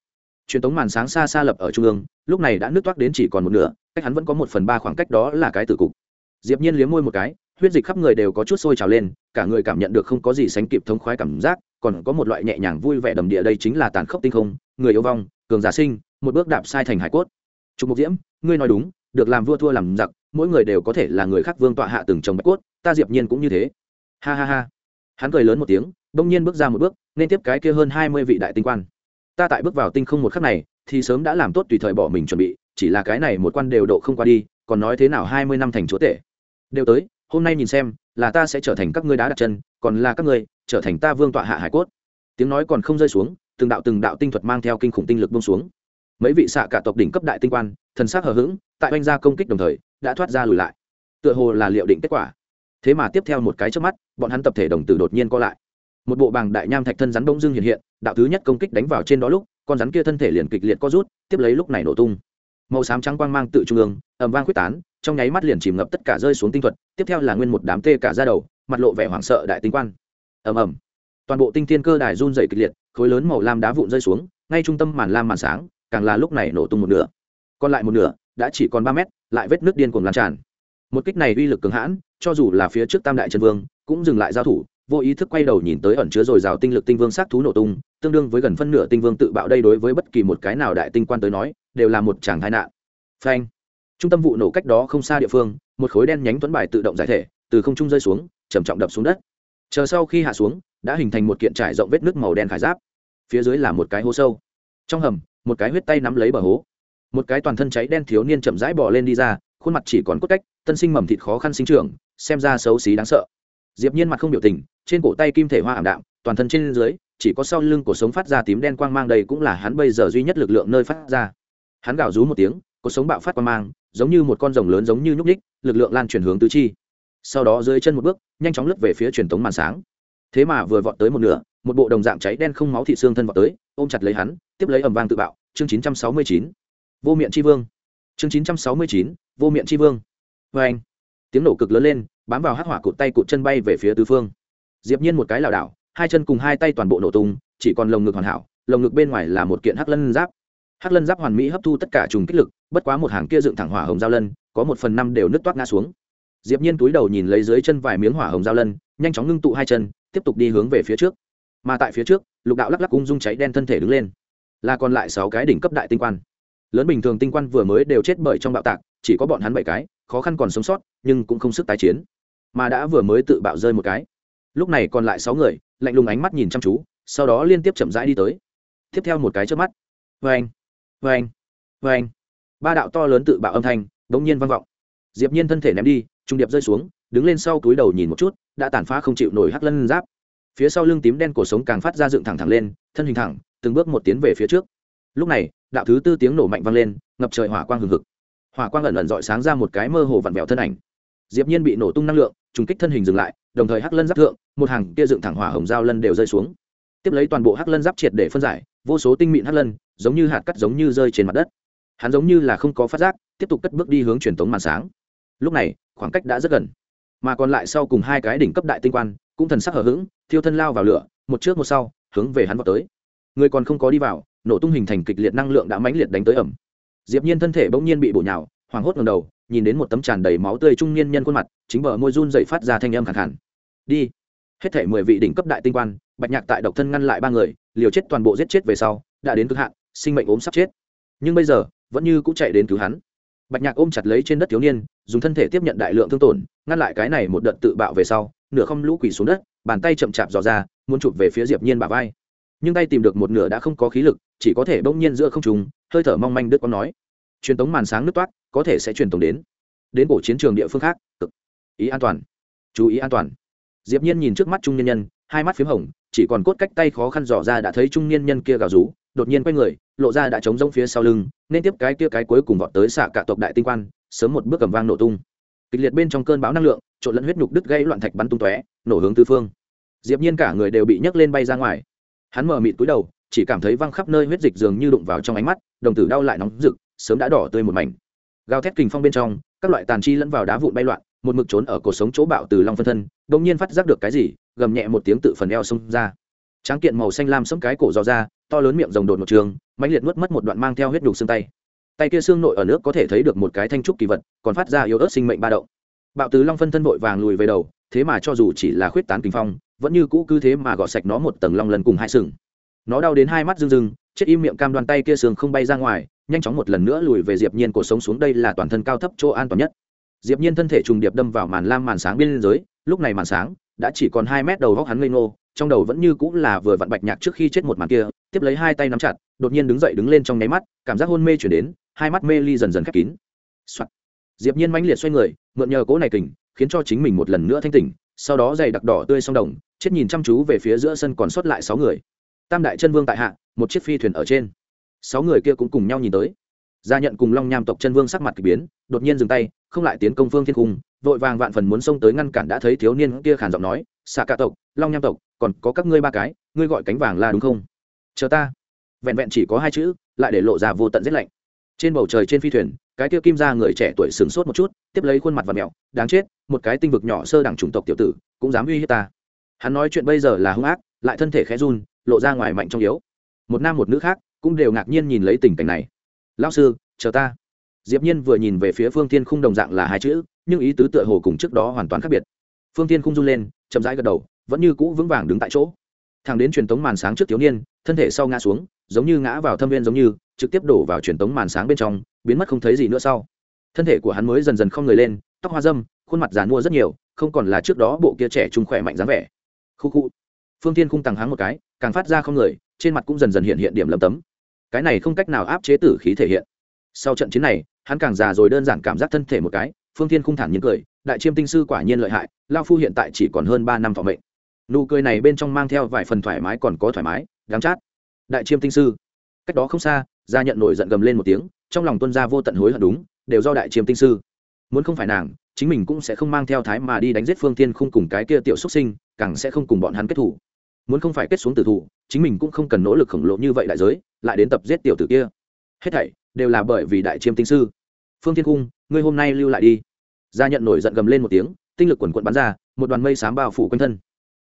Speaker 1: Truyền tống màn sáng xa xa lập ở trung ương, lúc này đã nứt toát đến chỉ còn một nửa, cách hắn vẫn có một phần ba khoảng cách đó là cái tử cục. Diệp nhiên liếm môi một cái huyết dịch khắp người đều có chút sôi trào lên, cả người cảm nhận được không có gì sánh kịp thống khoái cảm giác, còn có một loại nhẹ nhàng vui vẻ đầm địa đây chính là tàn khốc tinh không, người yêu vong, cường giả sinh, một bước đạp sai thành hải cốt. Trục mục diễm, ngươi nói đúng, được làm vua thua làm giặc, mỗi người đều có thể là người khác vương tọa hạ từng chồng bạch cốt, ta diệp nhiên cũng như thế. Ha ha ha. Hắn cười lớn một tiếng đông nhiên bước ra một bước, nên tiếp cái kia hơn hai mươi vị đại tinh quan. Ta tại bước vào tinh không một khắc này, thì sớm đã làm tốt tùy thời bỏ mình chuẩn bị, chỉ là cái này một quan đều độ không qua đi, còn nói thế nào hai mươi năm thành chúa tể. Đều tới hôm nay nhìn xem, là ta sẽ trở thành các ngươi đá đặt chân, còn là các ngươi, trở thành ta vương tọa hạ hải cốt. Tiếng nói còn không rơi xuống, từng đạo từng đạo tinh thuật mang theo kinh khủng tinh lực bông xuống. Mấy vị xạ cả tộc đỉnh cấp đại tinh quan, thần sắc hờ hững, tại oanh gia công kích đồng thời, đã thoát ra lùi lại. Tựa hồ là liệu định kết quả. Thế mà tiếp theo một cái trước mắt, bọn hắn tập thể đồng tử đột nhiên co lại. Một bộ bàng đại nham thạch thân rắn đông dưng hiện hiện, đạo thứ nhất công kích đánh vào trên đó lúc, con rắn kia thân thể liền kịch liệt co rút, tiếp lấy lúc này nổ tung màu xám trắng quang mang tự trung ương, ầm vang quyết tán, trong nháy mắt liền chìm ngập tất cả rơi xuống tinh thuật, tiếp theo là nguyên một đám tê cả ra đầu, mặt lộ vẻ hoảng sợ đại tinh quan. Ầm ầm. Toàn bộ tinh thiên cơ đài run dày kịch liệt, khối lớn màu lam đá vụn rơi xuống, ngay trung tâm màn lam màn sáng, càng là lúc này nổ tung một nửa. Còn lại một nửa, đã chỉ còn ba mét, lại vết nước điên cuồng lan tràn. Một kích này uy lực cường hãn, cho dù là phía trước tam đại chân vương, cũng dừng lại giao thủ, vô ý thức quay đầu nhìn tới ẩn chứa dồi dào tinh lực tinh vương sát thú nổ tung tương đương với gần phân nửa tinh vương tự bạo đây đối với bất kỳ một cái nào đại tinh quan tới nói, đều là một tràng tai nạn. Phanh. Trung tâm vụ nổ cách đó không xa địa phương, một khối đen nhánh tuấn bài tự động giải thể, từ không trung rơi xuống, trầm trọng đập xuống đất. Chờ sau khi hạ xuống, đã hình thành một kiện trải rộng vết nước màu đen khải giáp. Phía dưới là một cái hố sâu. Trong hầm, một cái huyết tay nắm lấy bờ hố. Một cái toàn thân cháy đen thiếu niên chậm rãi bỏ lên đi ra, khuôn mặt chỉ còn cốt cách, tân sinh mầm thịt khó khăn sinh trưởng, xem ra xấu xí đáng sợ. Diệp nhiên mặt không biểu tình, trên cổ tay kim thể hoa ảm đạm, toàn thân trên dưới chỉ có sau lưng của sống phát ra tím đen quang mang đây cũng là hắn bây giờ duy nhất lực lượng nơi phát ra. Hắn gào rú một tiếng có sống bạo phát quang mang, giống như một con rồng lớn giống như nhúc ních lực lượng lan truyền hướng tứ chi. Sau đó dưới chân một bước, nhanh chóng lướt về phía truyền tống màn sáng. Thế mà vừa vọt tới một nửa, một bộ đồng dạng cháy đen không máu thị xương thân vọt tới, ôm chặt lấy hắn, tiếp lấy ầm vang tự bạo, chương 969 vô miệng chi vương. Chương 969 vô miệng chi vương. Vê anh, tiếng nổ cực lớn lên, bám vào hắc hỏa cụt tay cụt chân bay về phía tứ phương. Diệp nhiên một cái lảo đảo hai chân cùng hai tay toàn bộ nổ tung, chỉ còn lồng ngực hoàn hảo, lồng ngực bên ngoài là một kiện hắc lân giáp. Hắc lân giáp hoàn mỹ hấp thu tất cả trùng kích lực, bất quá một hàng kia dựng thẳng hỏa hồng giao lân, có một phần năm đều nứt toát ngã xuống. Diệp nhiên túi đầu nhìn lấy dưới chân vài miếng hỏa hồng giao lân, nhanh chóng ngưng tụ hai chân, tiếp tục đi hướng về phía trước. Mà tại phía trước, lục đạo lắc lắc ung dung cháy đen thân thể đứng lên. Là còn lại sáu cái đỉnh cấp đại tinh quan. Lớn bình thường tinh quan vừa mới đều chết bởi trong bạo tạc, chỉ có bọn hắn bảy cái, khó khăn còn sống sót, nhưng cũng không sức tái chiến. Mà đã vừa mới tự bạo rơi một cái. Lúc này còn lại sáu người lạnh lùng ánh mắt nhìn chăm chú, sau đó liên tiếp chậm rãi đi tới. Tiếp theo một cái trước mắt. Vê anh vê anh vê anh ba đạo to lớn tự bạo âm thanh đ ỗ n g nhiên vang vọng. Diệp nhiên thân thể ném đi, trung điệp rơi xuống, đứng lên sau túi đầu nhìn một chút, đã tàn phá không chịu nổi hắc lân giáp. Phía sau lưng tím đen cổ sống càng phát ra dựng thẳng thẳng lên, thân hình thẳng, từng bước một tiến về phía trước. Lúc này, đạo thứ tư tiếng nổ mạnh vang lên, ngập trời hỏa quang hừng hực. Hỏa quang ẩn ẩn dọi sáng ra một cái mơ hồ vặn vẹo thân ảnh diệp nhiên bị nổ tung năng lượng, trùng kích thân hình dừng lại, đồng thời hắc lân giáp thượng, một hàng kia dựng thẳng hỏa hồng dao lân đều rơi xuống. Tiếp lấy toàn bộ hắc lân giáp triệt để phân giải, vô số tinh mịn hắc lân, giống như hạt cắt giống như rơi trên mặt đất. Hắn giống như là không có phát giác, tiếp tục cất bước đi hướng truyền tống màn sáng. Lúc này, khoảng cách đã rất gần. Mà còn lại sau cùng hai cái đỉnh cấp đại tinh quan, cũng thần sắc hở hững, thiêu thân lao vào lửa, một trước một sau, hướng về hắn vào tới. Người còn không có đi vào, nổ tung hình thành kịch liệt năng lượng đã mãnh liệt đánh tới ẩm. Diệp nhiên thân thể bỗng nhiên bị bổ nhào, hoảng hốt ngẩng đầu nhìn đến một tấm tràn đầy máu tươi trung niên nhân khuôn mặt, chính bờ môi run dậy phát ra thanh âm khẳng khàn. Đi. Hết thể mười vị đỉnh cấp đại tinh quan, bạch nhạc tại độc thân ngăn lại ba người, liều chết toàn bộ giết chết về sau, đã đến cực hạn, sinh mệnh ốm sắp chết. Nhưng bây giờ, vẫn như cũng chạy đến cứu hắn. Bạch nhạc ôm chặt lấy trên đất thiếu niên, dùng thân thể tiếp nhận đại lượng thương tổn, ngăn lại cái này một đợt tự bạo về sau, nửa không lũ quỷ xuống đất, bàn tay chậm chạp dò ra, muốn chụp về phía diệp nhiên bà vai. Nhưng tay tìm được một nửa đã không có khí lực, chỉ có thể bỗng nhiên giữa không trùng hơi thở mong manh đứt con nói truyền tống màn sáng nước toát, có thể sẽ truyền tống đến đến cổ chiến trường địa phương khác, cực ý an toàn, chú ý an toàn. Diệp nhiên nhìn trước mắt trung niên nhân, hai mắt phím hồng, chỉ còn cốt cách tay khó khăn dò ra đã thấy trung niên nhân kia gào rú, đột nhiên quay người, lộ ra đã trống rỗng phía sau lưng, nên tiếp cái kia cái cuối cùng vọt tới xạ cả tộc đại tinh quan, sớm một bước cầm vang nổ tung. Kịch liệt bên trong cơn bão năng lượng, trộn lẫn huyết nhục đứt gây loạn thạch bắn tung tóe, nổ hướng tứ phương. Diệp nhiên cả người đều bị nhấc lên bay ra ngoài. Hắn mở mịt túi đầu, chỉ cảm thấy văng khắp nơi huyết dịch dường như đụng vào trong ánh mắt, đồng tử đau lại nóng rực sớm đã đỏ tươi một mảnh. Gào thét kình phong bên trong, các loại tàn chi lẫn vào đá vụn bay loạn, một mực trốn ở cổ sống chỗ bạo từ long phân thân đ ỗ n g nhiên phát giác được cái gì, gầm nhẹ một tiếng tự phần eo xông ra. Tráng kiện màu xanh lam sẫm cái cổ dò ra, to lớn miệng rồng đột một trường, mãnh liệt nuốt mất một đoạn mang theo huyết đục xương tay. Tay kia xương nội ở nước có thể thấy được một cái thanh trúc kỳ vật, còn phát ra yếu ớt sinh mệnh ba động. Bạo tứ long phân thân vội vàng lùi về đầu, thế mà cho dù chỉ là khuyết tán kinh phong, vẫn như cũ cứ thế mà gọt sạch nó một tầng long lần cùng hai sừng. Nó đau đến hai mắt rưng rưng, chết im miệng cam đoan tay kia xương không bay ra ngoài nhanh chóng một lần nữa lùi về diệp nhiên cổ sống xuống đây là toàn thân cao thấp chỗ an toàn nhất. Diệp nhiên thân thể trùng điệp đâm vào màn lam màn sáng bên dưới, lúc này màn sáng đã chỉ còn hai mét đầu góc hắn ngây ngô, trong đầu vẫn như cũng là vừa vặn bạch nhạc trước khi chết một màn kia, tiếp lấy hai tay nắm chặt, đột nhiên đứng dậy đứng lên trong nháy mắt, cảm giác hôn mê chuyển đến, hai mắt mê ly dần dần khép kín、Soạn. diệp nhiên mãnh liệt xoay người, mượn nhờ cố này kình, khiến cho chính mình một lần nữa thanh tỉnh, sau đó giày đặc đỏ tươi song đồng, chết nhìn chăm chú về phía giữa sân còn sót lại sáu người. Tam đại chân vương tại hạ, một chiếc phi thuyền ở trên sáu người kia cũng cùng nhau nhìn tới. Gia nhận cùng long nham tộc chân vương sắc mặt k ỳ biến, đột nhiên dừng tay, không lại tiến công phương thiên cung, vội vàng vạn phần muốn xông tới ngăn cản đã thấy thiếu niên kia khản giọng nói, xạ cả tộc, long nham tộc, còn có các ngươi ba cái, ngươi gọi cánh vàng là đúng không? Chờ ta. Vẹn vẹn chỉ có hai chữ, lại để lộ ra vô tận rét lạnh. Trên bầu trời trên phi thuyền, cái kia kim ra người trẻ tuổi sửng sốt một chút, tiếp lấy khuôn mặt và mẹo đáng chết, một cái tinh vực nhỏ sơ đẳng chủng tộc tiểu tử, cũng dám uy hiếp ta. Hắn nói chuyện bây giờ là hung ác, lại thân thể khẽ run, lộ ra ngoài mạnh trong yếu. Một nam một nữ khác cũng đều ngạc nhiên nhìn lấy tình cảnh này. Lão sư, chờ ta. Diệp nhiên vừa nhìn về phía phương thiên khung đồng dạng là hai chữ, nhưng ý tứ tựa hồ cùng trước đó hoàn toàn khác biệt. Phương thiên khung run lên, chậm rãi gật đầu, vẫn như cũ vững vàng đứng tại chỗ. Thằng đến truyền tống màn sáng trước thiếu niên, thân thể sau ngã xuống, giống như ngã vào thâm viên giống như, trực tiếp đổ vào truyền tống màn sáng bên trong, biến mất không thấy gì nữa sau. Thân thể của hắn mới dần dần không người lên, tóc hoa dâm, khuôn mặt giàn mua rất nhiều, không còn là trước đó bộ kia trẻ trung khỏe mạnh dáng vẻ. Khu khu. Phương tiên khung tàng háng một cái, càng phát ra không người, trên mặt cũng dần dần hiện hiện điểm lấm tấm cái này không cách nào áp chế tử khí thể hiện. Sau trận chiến này, hắn càng già rồi đơn giản cảm giác thân thể một cái, phương tiên khung thản những cười, đại chiêm tinh sư quả nhiên lợi hại, lao phu hiện tại chỉ còn hơn ba năm thọ mệnh. Nụ cười này bên trong mang theo vài phần thoải mái còn có thoải mái, đáng chát. Đại chiêm tinh sư, cách đó không xa, gia nhận nổi giận gầm lên một tiếng, trong lòng tuân gia vô tận hối hận đúng, đều do đại chiêm tinh sư. Muốn không phải nàng, chính mình cũng sẽ không mang theo thái mà đi đánh giết phương tiên không cùng cái kia tiểu xuất sinh, càng sẽ không cùng bọn hắn kết thủ muốn không phải kết xuống tử thủ, chính mình cũng không cần nỗ lực khổng lồ như vậy đại giới, lại đến tập giết tiểu tử kia. Hết thảy đều là bởi vì đại chiêm tinh sư. Phương thiên cung, ngươi hôm nay lưu lại đi. Gia nhận nổi giận gầm lên một tiếng, tinh lực quần quận bắn ra, một đoàn mây sám bao phủ quanh thân.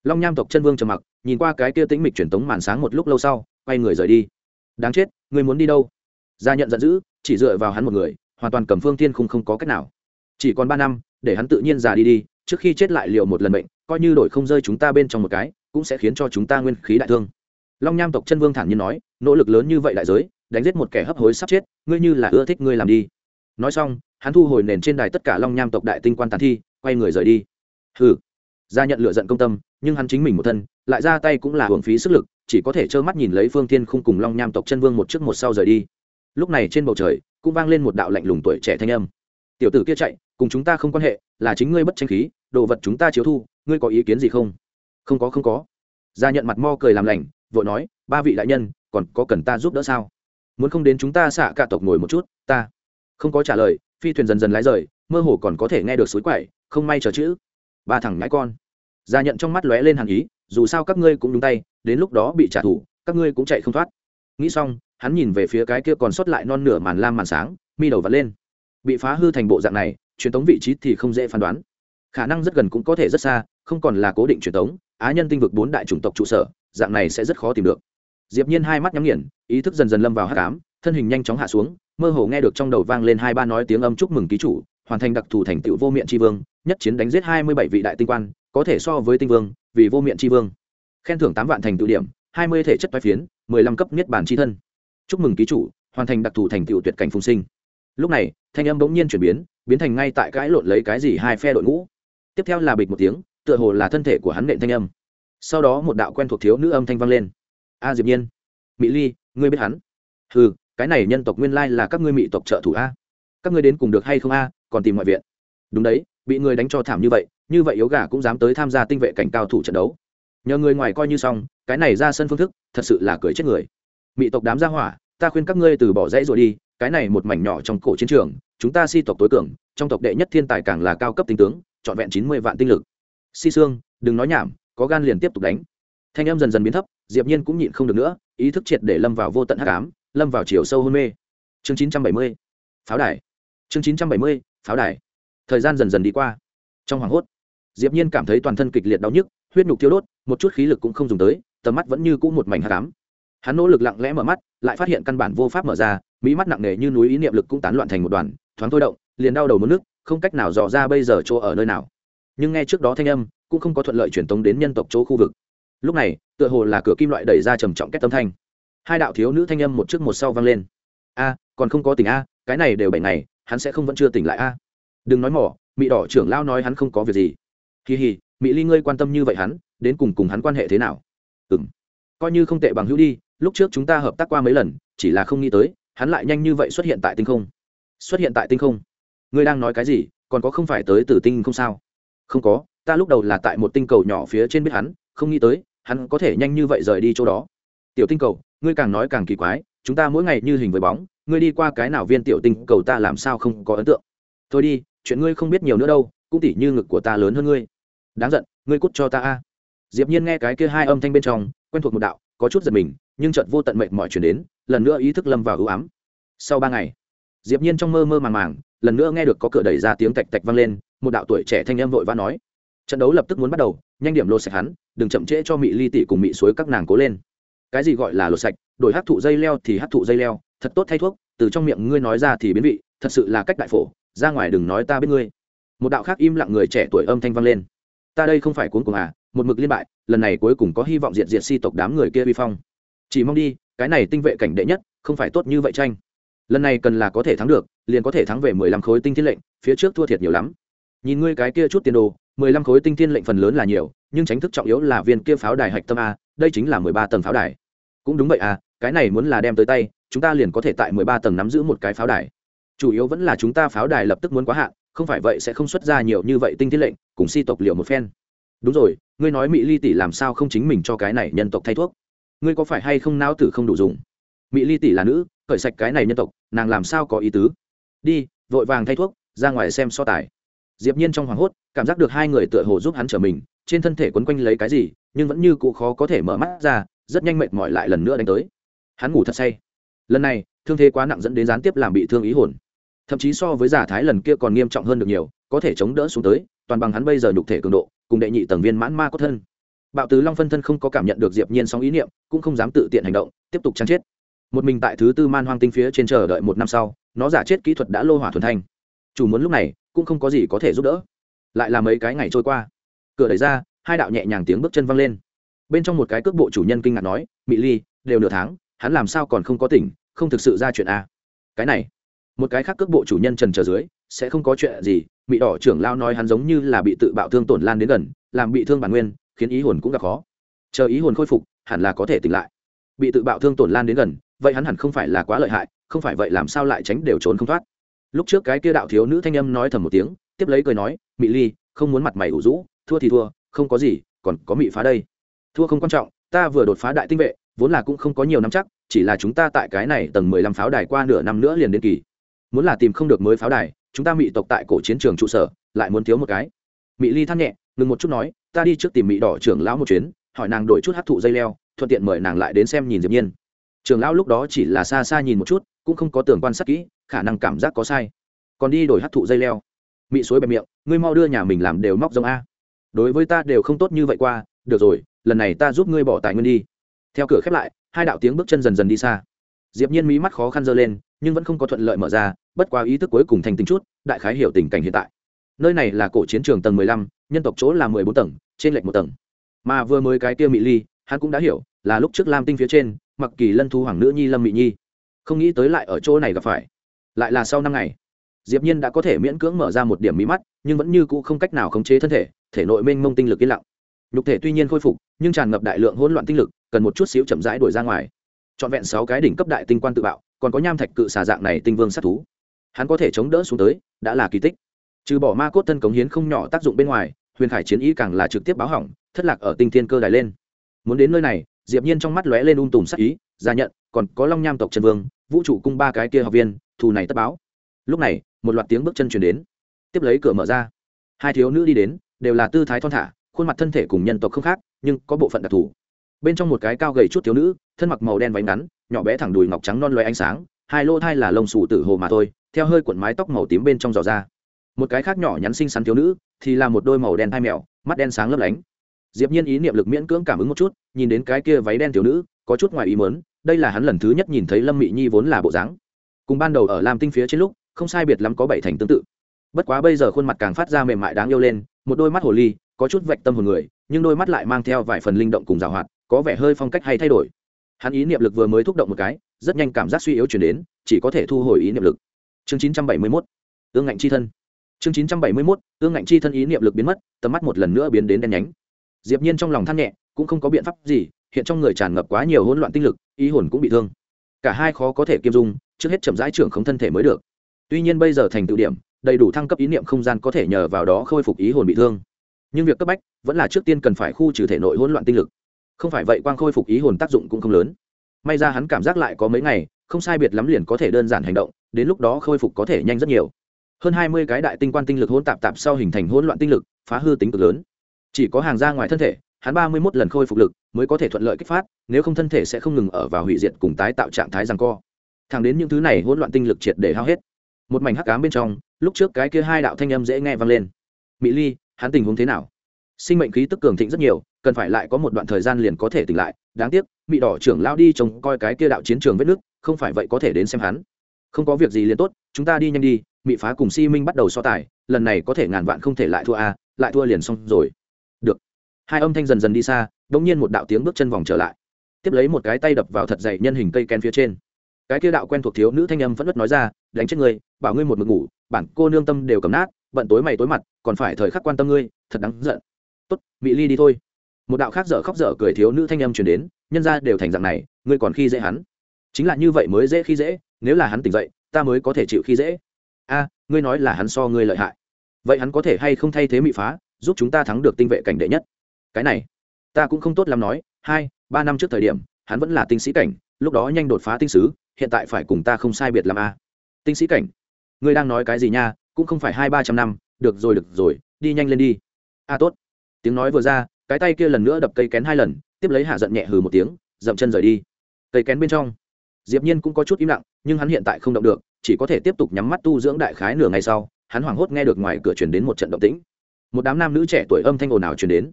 Speaker 1: Long nham tộc chân vương trầm mặc, nhìn qua cái kia tĩnh mịch truyền tống màn sáng một lúc lâu sau, quay người rời đi. Đáng chết, ngươi muốn đi đâu? Gia nhận giận dữ, chỉ dựa vào hắn một người, hoàn toàn cầm phương thiên khung không có cách nào. Chỉ còn ba năm, để hắn tự nhiên già đi đi trước khi chết lại liều một lần bệnh coi như đổi không rơi chúng ta bên trong một cái, cũng sẽ khiến cho chúng ta nguyên khí đại thương. Long nham tộc chân vương thản nhiên nói, nỗ lực lớn như vậy đại giới, đánh giết một kẻ hấp hối sắp chết, ngươi như là ưa thích ngươi làm đi. Nói xong, hắn thu hồi nền trên đài tất cả long nham tộc đại tinh quan tàn thi, quay người rời đi. Hừ. Ra nhận lựa giận công tâm, nhưng hắn chính mình một thân, lại ra tay cũng là hưởng phí sức lực, chỉ có thể trơ mắt nhìn lấy phương thiên khung cùng long nham tộc chân vương một trước một sau rời đi. Lúc này trên bầu trời, cũng vang lên một đạo lạnh lùng tuổi trẻ thanh âm. Tiểu tử kia chạy cùng chúng ta không quan hệ, là chính ngươi bất tranh khí, đồ vật chúng ta chiếu thu, ngươi có ý kiến gì không? Không có không có. Ra nhận mặt mo cười làm lành, vội nói, ba vị đại nhân, còn có cần ta giúp đỡ sao? Muốn không đến chúng ta xạ cả tộc ngồi một chút, ta không có trả lời, phi thuyền dần dần lái rời, mơ hồ còn có thể nghe được suối quậy không may chờ chữ. Ba thằng ngãi con. Ra nhận trong mắt lóe lên hàn ý, dù sao các ngươi cũng đúng tay, đến lúc đó bị trả thù, các ngươi cũng chạy không thoát. Nghĩ xong, hắn nhìn về phía cái kia còn sót lại non nửa màn lam màn sáng, mi đầu vật lên. Bị phá hư thành bộ dạng này truyền tống vị trí thì không dễ phán đoán. Khả năng rất gần cũng có thể rất xa, không còn là cố định truyền tống, á nhân tinh vực bốn đại chủng tộc trụ sở, dạng này sẽ rất khó tìm được. Diệp nhiên hai mắt nhắm nghiền, ý thức dần dần lâm vào hắc ám, thân hình nhanh chóng hạ xuống, mơ hồ nghe được trong đầu vang lên hai ba nói tiếng âm chúc mừng ký chủ, hoàn thành đặc thù thành tựu vô miệng tri vương, nhất chiến đánh giết hai mươi bảy vị đại tinh quan, có thể so với tinh vương, vì vô miệng tri vương. Khen thưởng tám vạn thành tựu điểm, hai mươi thể chất toái phiến, mười lăm cấp niết bản tri thân. Chúc mừng ký chủ, hoàn thành đặc thù thành tựu tuyệt cảnh phùng sinh. Lúc này, thanh âm bỗng nhiên chuyển biến biến thành ngay tại cãi lộn lấy cái gì hai phe đội ngũ. Tiếp theo là bịch một tiếng, tựa hồ là thân thể của hắn nện thanh âm. Sau đó một đạo quen thuộc thiếu nữ âm thanh vang lên. A diệp nhiên. Mỹ ly, ngươi biết hắn? Ừ cái này nhân tộc nguyên lai là các ngươi mỹ tộc trợ thủ a. Các ngươi đến cùng được hay không a, còn tìm ngoại viện. Đúng đấy, bị người đánh cho thảm như vậy như vậy yếu gà cũng dám tới tham gia tinh vệ cảnh cao thủ trận đấu. Nhờ người ngoài coi như xong, cái này ra sân phương thức, thật sự là cười chết người. Mỹ tộc đám gia hỏa, ta khuyên các ngươi từ bỏ dãy rồi đi cái này một mảnh nhỏ trong cổ chiến trường, chúng ta si tộc tối cường, trong tộc đệ nhất thiên tài càng là cao cấp tinh tướng, trọn vẹn chín mươi vạn tinh lực. Si sương, đừng nói nhảm, có gan liền tiếp tục đánh. Thanh em dần dần biến thấp, diệp nhiên cũng nhịn không được nữa, ý thức triệt để lâm vào vô tận hắc ám, lâm vào chiều sâu hôn mê. Chương chín trăm bảy mươi, pháo đài. Chương chín trăm bảy mươi, pháo đài. Thời gian dần dần đi qua. Trong hoảng hốt, diệp nhiên cảm thấy toàn thân kịch liệt đau nhức, huyết nhục tiêu đốt, một chút khí lực cũng không dùng tới, tầm mắt vẫn như cũ một mảnh hắc ám hắn nỗ lực lặng lẽ mở mắt, lại phát hiện căn bản vô pháp mở ra, mỹ mắt nặng nề như núi ý niệm lực cũng tán loạn thành một đoàn, thoáng thôi động, liền đau đầu mất nước, không cách nào dò ra bây giờ chỗ ở nơi nào. Nhưng nghe trước đó thanh âm, cũng không có thuận lợi truyền tống đến nhân tộc chỗ khu vực. Lúc này, tựa hồ là cửa kim loại đẩy ra trầm trọng kết tâm thanh. Hai đạo thiếu nữ thanh âm một trước một sau vang lên. A, còn không có tỉnh a, cái này đều bảy ngày, hắn sẽ không vẫn chưa tỉnh lại a. Đừng nói mỏ mỹ đỏ trưởng lao nói hắn không có việc gì. Kỳ hì mỹ ly ngươi quan tâm như vậy hắn, đến cùng cùng hắn quan hệ thế nào? Ừ m coi như không tệ bằng hữu đi lúc trước chúng ta hợp tác qua mấy lần, chỉ là không nghĩ tới, hắn lại nhanh như vậy xuất hiện tại tinh không. Xuất hiện tại tinh không? Ngươi đang nói cái gì? Còn có không phải tới từ tinh không sao? Không có, ta lúc đầu là tại một tinh cầu nhỏ phía trên biết hắn, không nghĩ tới, hắn có thể nhanh như vậy rời đi chỗ đó. Tiểu tinh cầu, ngươi càng nói càng kỳ quái, chúng ta mỗi ngày như hình với bóng, ngươi đi qua cái nào viên tiểu tinh cầu ta làm sao không có ấn tượng? Thôi đi, chuyện ngươi không biết nhiều nữa đâu, cũng tỉ như ngực của ta lớn hơn ngươi. Đáng giận, ngươi cút cho ta a. Diệp nhiên nghe cái kia hai âm thanh bên trong, quen thuộc một đạo có chút giật mình, nhưng chợt vô tận mệnh mọi chuyển đến, lần nữa ý thức lâm vào ưu ám. Sau ba ngày, diệp nhiên trong mơ mơ màng màng, lần nữa nghe được có cửa đẩy ra tiếng tạch tạch vang lên, một đạo tuổi trẻ thanh âm vội vã nói. Trận đấu lập tức muốn bắt đầu, nhanh điểm lột sạch hắn, đừng chậm trễ cho mị ly tỷ cùng mị suối các nàng cố lên. Cái gì gọi là lột sạch? Đổi hấp thụ dây leo thì hấp thụ dây leo, thật tốt thay thuốc, từ trong miệng ngươi nói ra thì biến vị, thật sự là cách đại phổ, ra ngoài đừng nói ta biết ngươi. Một đạo khác im lặng người trẻ tuổi âm thanh vang lên. Ta đây không phải cuốn cùng à một mực liên bại lần này cuối cùng có hy vọng diệt diệt si tộc đám người kia vi phong. Chỉ mong đi, cái này tinh vệ cảnh đệ nhất, không phải tốt như vậy tranh lần này cần là có thể thắng được, liền có thể thắng về mười lăm khối tinh thiên lệnh, phía trước thua thiệt nhiều lắm. Nhìn ngươi cái kia chút tiền đồ, mười lăm khối tinh thiên lệnh phần lớn là nhiều, nhưng tránh thức trọng yếu là viên kia pháo đài hạch tâm a, đây chính là mười ba tầng pháo đài. Cũng đúng vậy à cái này muốn là đem tới tay, chúng ta liền có thể tại mười ba tầng nắm giữ một cái pháo đài. Chủ yếu vẫn là chúng ta pháo đài lập tức muốn quá hạn, không phải vậy sẽ không xuất ra nhiều như vậy tinh thiên lệnh, cùng si tộc liệu một phen. Đúng rồi ngươi nói mỹ ly tỷ làm sao không chính mình cho cái này nhân tộc thay thuốc? Ngươi có phải hay không não tử không đủ dùng? Mỹ ly tỷ là nữ khởi sạch cái này nhân tộc, nàng làm sao có ý tứ? Đi, vội vàng thay thuốc, ra ngoài xem so tài. Diệp nhiên trong hoàng hốt, cảm giác được hai người tựa hồ giúp hắn trở mình, trên thân thể quấn quanh lấy cái gì, nhưng vẫn như cụ khó có thể mở mắt ra, rất nhanh mệt mỏi lại lần nữa đánh tới. Hắn ngủ thật say. Lần này, thương thế quá nặng dẫn đến gián tiếp làm bị thương ý hồn. Thậm chí so với giả thái lần kia còn nghiêm trọng hơn được nhiều, có thể chống đỡ xuống tới, toàn bằng hắn bây giờ nhục thể cường độ cùng đệ nhị tầng viên mãn ma có thân. Bạo tứ long phân thân không có cảm nhận được diệp nhiên sóng ý niệm, cũng không dám tự tiện hành động, tiếp tục chăn chết. Một mình tại thứ tư man hoang tinh phía trên chờ đợi một năm sau, nó giả chết kỹ thuật đã lô hỏa thuần thanh. Chủ muốn lúc này, cũng không có gì có thể giúp đỡ. Lại là mấy cái ngày trôi qua. Cửa đẩy ra, hai đạo nhẹ nhàng tiếng bước chân văng lên. Bên trong một cái cước bộ chủ nhân kinh ngạc nói mỹ ly, đều nửa tháng, hắn làm sao còn không có tỉnh, không thực sự ra chuyện a? Cái này, một cái khác cước bộ chủ nhân trần chờ dưới sẽ không có chuyện gì bị đỏ trưởng lao nói hắn giống như là bị tự bạo thương tổn lan đến gần, làm bị thương bản nguyên, khiến ý hồn cũng gặp khó. Chờ ý hồn khôi phục, hẳn là có thể tỉnh lại. Bị tự bạo thương tổn lan đến gần, vậy hắn hẳn không phải là quá lợi hại, không phải vậy làm sao lại tránh đều trốn không thoát. Lúc trước cái kia đạo thiếu nữ thanh âm nói thầm một tiếng, tiếp lấy cười nói, mị ly, không muốn mặt mày ủ rũ, thua thì thua, không có gì, còn có mị phá đây. Thua không quan trọng, ta vừa đột phá đại tinh vệ, vốn là cũng không có nhiều năm chắc, chỉ là chúng ta tại cái này tầng mười lăm pháo đài qua nửa năm nữa liền đến kỳ. Muốn là tìm không được mới pháo đài chúng ta mỹ tộc tại cổ chiến trường trụ sở, lại muốn thiếu một cái. Mỹ ly than nhẹ, ngừng một chút nói, ta đi trước tìm mỹ đỏ trưởng lão một chuyến, hỏi nàng đổi chút hát thụ dây leo, thuận tiện mời nàng lại đến xem nhìn diệp nhiên. Trưởng lão lúc đó chỉ là xa xa nhìn một chút, cũng không có tường quan sát kỹ, khả năng cảm giác có sai. Còn đi đổi hát thụ dây leo. Mỹ suối bẹp miệng, ngươi mau đưa nhà mình làm đều móc giống a. Đối với ta đều không tốt như vậy qua, được rồi, lần này ta giúp ngươi bỏ tài nguyên đi. Theo cửa khép lại, hai đạo tiếng bước chân dần dần đi xa diệp nhiên mí mắt khó khăn dơ lên nhưng vẫn không có thuận lợi mở ra bất quá ý thức cuối cùng thành tính chút đại khái hiểu tình cảnh hiện tại. Nơi này là cổ chiến trường tầng mười lăm, nhân tộc chỗ là mười bốn tầng trên lệch một tầng. Mà vừa mới cái kia mỹ ly hắn cũng đã hiểu là lúc trước lam tinh phía trên mặc kỳ lân thu hoàng nữ nhi lâm mỹ nhi. Không nghĩ tới lại ở chỗ này gặp phải. Lại là sau năm ngày diệp nhiên đã có thể miễn cưỡng mở ra một điểm mí mắt nhưng vẫn như cũ không cách nào khống chế thân thể thể nội mênh mông tinh lực yên lặng. Nhục thể tuy nhiên khôi phục nhưng tràn ngập đại lượng hỗn loạn tinh lực cần một chút xíu chậm rãi đuổi ra ngoài trọn vẹn sáu cái đỉnh cấp đại tinh quan tự bạo, còn có nham thạch cự xà dạng này tinh vương sát thú. Hắn có thể chống đỡ xuống tới, đã là kỳ tích. Trừ bỏ ma cốt thân cống hiến không nhỏ tác dụng bên ngoài, huyền khải chiến ý càng là trực tiếp báo hỏng, thất lạc ở tinh thiên cơ đài lên. Muốn đến nơi này, diệp nhiên trong mắt lóe lên um tùm sắc ý ra nhận, còn có long nham tộc trần vương, vũ trụ cung ba cái kia học viên, thù này tất báo. Lúc này, một loạt tiếng bước chân truyền đến. Tiếp lấy cửa mở ra. Hai thiếu nữ đi đến, đều là tư thái thon thả, khuôn mặt thân thể cùng nhân tộc không khác, nhưng có bộ phận đặc thù bên trong một cái cao gầy chút thiếu nữ, thân mặc màu đen váy ngắn, nhỏ bé thẳng đùi ngọc trắng non loé ánh sáng, hai lô thai là lông xù tử hồ mà thôi, theo hơi cuộn mái tóc màu tím bên trong giò ra. Một cái khác nhỏ nhắn xinh xắn thiếu nữ, thì là một đôi màu đen hai mèo, mắt đen sáng lấp lánh. Diệp nhiên ý niệm lực miễn cưỡng cảm ứng một chút, nhìn đến cái kia váy đen thiếu nữ, có chút ngoài ý muốn, đây là hắn lần thứ nhất nhìn thấy lâm mị nhi vốn là bộ dáng. Cùng ban đầu ở lam tinh phía trên lúc, không sai biệt lắm có bảy thành tương tự. Bất quá bây giờ khuôn mặt càng phát ra mềm mại đáng yêu lên, một đôi mắt hồ ly, có chút vạch tâm hồn người, nhưng đôi mắt lại mang theo vài phần linh động cùng giảo hoạt có vẻ hơi phong cách hay thay đổi. Hắn ý niệm lực vừa mới thúc động một cái rất nhanh cảm giác suy yếu chuyển đến chỉ có thể thu hồi ý niệm lực. Chương 971, ương ngạnh chi thân. Chương 971, ương ngạnh chi thân ý niệm lực biến mất tầm mắt một lần nữa biến đến đen nhánh. Diệp nhiên trong lòng than nhẹ cũng không có biện pháp gì hiện trong người tràn ngập quá nhiều hỗn loạn tinh lực ý hồn cũng bị thương. Cả hai khó có thể kiêm dung trước hết chậm rãi trưởng không thân thể mới được. Tuy nhiên bây giờ thành tựu điểm đầy đủ thăng cấp ý niệm không gian có thể nhờ vào đó khôi phục ý hồn bị thương. Nhưng việc cấp bách vẫn là trước tiên cần phải khu trừ thể nội hỗn loạn tinh lực không phải vậy quang khôi phục ý hồn tác dụng cũng không lớn. May ra hắn cảm giác lại có mấy ngày, không sai biệt lắm liền có thể đơn giản hành động, đến lúc đó khôi phục có thể nhanh rất nhiều. Hơn hai mươi cái đại tinh quan tinh lực hỗn tạp tạp sau hình thành hỗn loạn tinh lực, phá hư tính cực lớn. Chỉ có hàng ra ngoài thân thể, hắn ba mươi mốt lần khôi phục lực mới có thể thuận lợi kích phát, nếu không thân thể sẽ không ngừng ở vào hủy diệt cùng tái tạo trạng thái rằng co. Thẳng đến những thứ này hỗn loạn tinh lực triệt để hao hết. Một mảnh hắc ám bên trong, lúc trước cái kia hai đạo thanh âm dễ nghe vang lên. Mỹ ly, hắn tình huống thế nào? Sinh mệnh khí tức cường thịnh rất nhiều, cần phải lại có một đoạn thời gian liền có thể tỉnh lại. Đáng tiếc bị đỏ trưởng lao đi trông coi cái kia đạo chiến trường vết nước không phải vậy có thể đến xem hắn. Không có việc gì liền tốt, chúng ta đi nhanh đi bị phá cùng si minh bắt đầu so tài, lần này có thể ngàn vạn không thể lại thua a, lại thua liền xong rồi. Được. Hai âm thanh dần dần đi xa đ nhiên một đạo tiếng bước chân vòng trở lại. Tiếp lấy một cái tay đập vào thật dày nhân hình cây ken phía trên. Cái kia đạo quen thuộc thiếu nữ thanh âm vẫn ất nói ra, đánh chết ngươi, bảo ngươi một mực ngủ, bản cô nương tâm đều cầm nát bận tối mày tối mặt, còn phải thời khắc quan tâm ngươi, thật đáng giận tốt mỹ ly đi thôi. Một đạo khác dở khóc dở cười thiếu nữ thanh âm truyền đến, nhân ra đều thành dạng này, ngươi còn khi dễ hắn. Chính là như vậy mới dễ khi dễ, nếu là hắn tỉnh dậy, ta mới có thể chịu khi dễ. A, ngươi nói là hắn so ngươi lợi hại. Vậy hắn có thể hay không thay thế mị phá, giúp chúng ta thắng được tinh vệ cảnh đệ nhất? Cái này, ta cũng không tốt lắm nói, hai, ba năm trước thời điểm, hắn vẫn là tinh sĩ cảnh, lúc đó nhanh đột phá tinh sứ, hiện tại phải cùng ta không sai biệt làm a. Tinh sĩ cảnh, ngươi đang nói cái gì nha, cũng không phải hai ba trăm năm, được rồi được rồi, đi nhanh lên đi. A, tốt tiếng nói vừa ra, cái tay kia lần nữa đập cây kén hai lần, tiếp lấy hạ giận nhẹ hừ một tiếng, dậm chân rời đi. Cây kén bên trong, diệp nhiên cũng có chút im lặng, nhưng hắn hiện tại không động được, chỉ có thể tiếp tục nhắm mắt tu dưỡng đại khái nửa ngày sau, hắn hoảng hốt nghe được ngoài cửa truyền đến một trận động tĩnh. Một đám nam nữ trẻ tuổi âm thanh ồn ào truyền đến.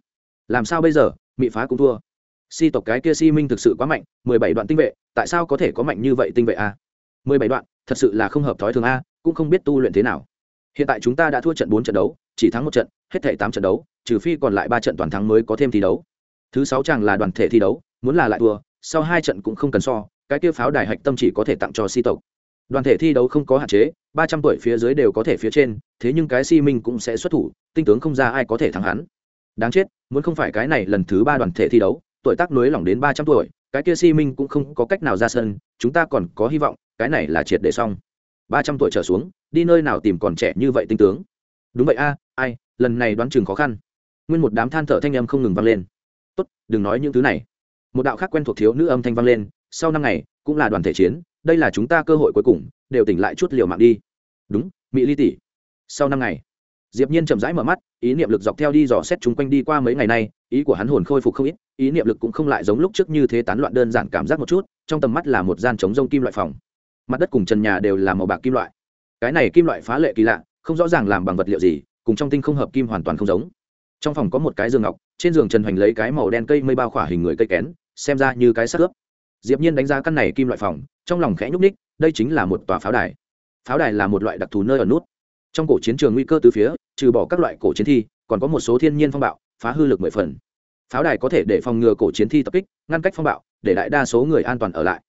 Speaker 1: Làm sao bây giờ, mị phá cũng thua. Si tộc cái kia si minh thực sự quá mạnh, mười bảy đoạn tinh vệ, tại sao có thể có mạnh như vậy tinh vệ a? Mười bảy đoạn, thật sự là không hợp thói thường a, cũng không biết tu luyện thế nào. Hiện tại chúng ta đã thua trận bốn trận đấu chỉ thắng một trận, hết thể tám trận đấu, trừ phi còn lại ba trận toàn thắng mới có thêm thi đấu. Thứ sáu chàng là đoàn thể thi đấu, muốn là lại thua, sau hai trận cũng không cần so, cái kia pháo đài hạch tâm chỉ có thể tặng cho si tộc. Đoàn thể thi đấu không có hạn chế, ba trăm tuổi phía dưới đều có thể phía trên, thế nhưng cái si minh cũng sẽ xuất thủ, tinh tướng không ra ai có thể thắng hắn. Đáng chết, muốn không phải cái này lần thứ ba đoàn thể thi đấu, tuổi tác nối lỏng đến ba trăm tuổi, cái kia si minh cũng không có cách nào ra sân, chúng ta còn có hy vọng, cái này là triệt để xong. Ba trăm tuổi trở xuống, đi nơi nào tìm còn trẻ như vậy tinh tướng? Đúng vậy a, ai, lần này đoán chừng khó khăn. Nguyên một đám than thở thanh âm không ngừng vang lên. Tốt, đừng nói những thứ này. Một đạo khác quen thuộc thiếu nữ âm thanh vang lên, sau năm ngày, cũng là đoàn thể chiến, đây là chúng ta cơ hội cuối cùng, đều tỉnh lại chút liều mạng đi. Đúng, mỹ ly tỷ. Sau năm ngày, diệp nhiên chậm rãi mở mắt, ý niệm lực dọc theo đi dò xét chúng quanh đi qua mấy ngày nay, ý của hắn hồn khôi phục không ít, ý niệm lực cũng không lại giống lúc trước như thế tán loạn đơn giản cảm giác một chút, trong tầm mắt là một gian trống rông kim loại phòng. Mặt đất cùng trần nhà đều là màu bạc kim loại. Cái này kim loại phá lệ kỳ lạ không rõ ràng làm bằng vật liệu gì, cùng trong tinh không hợp kim hoàn toàn không giống. Trong phòng có một cái giường ngọc, trên giường trần hoành lấy cái màu đen cây mây bao khỏa hình người cây kén, xem ra như cái xác ướp. Diệp nhiên đánh giá căn này kim loại phòng, trong lòng khẽ nhúc ních đây chính là một tòa pháo đài. Pháo đài là một loại đặc thù nơi ở nút. Trong cổ chiến trường nguy cơ từ phía, trừ bỏ các loại cổ chiến thi, còn có một số thiên nhiên phong bạo, phá hư lực mười phần. Pháo đài có thể để phòng ngừa cổ chiến thi tập kích, ngăn cách phong bạo, để đại đa số người an toàn ở lại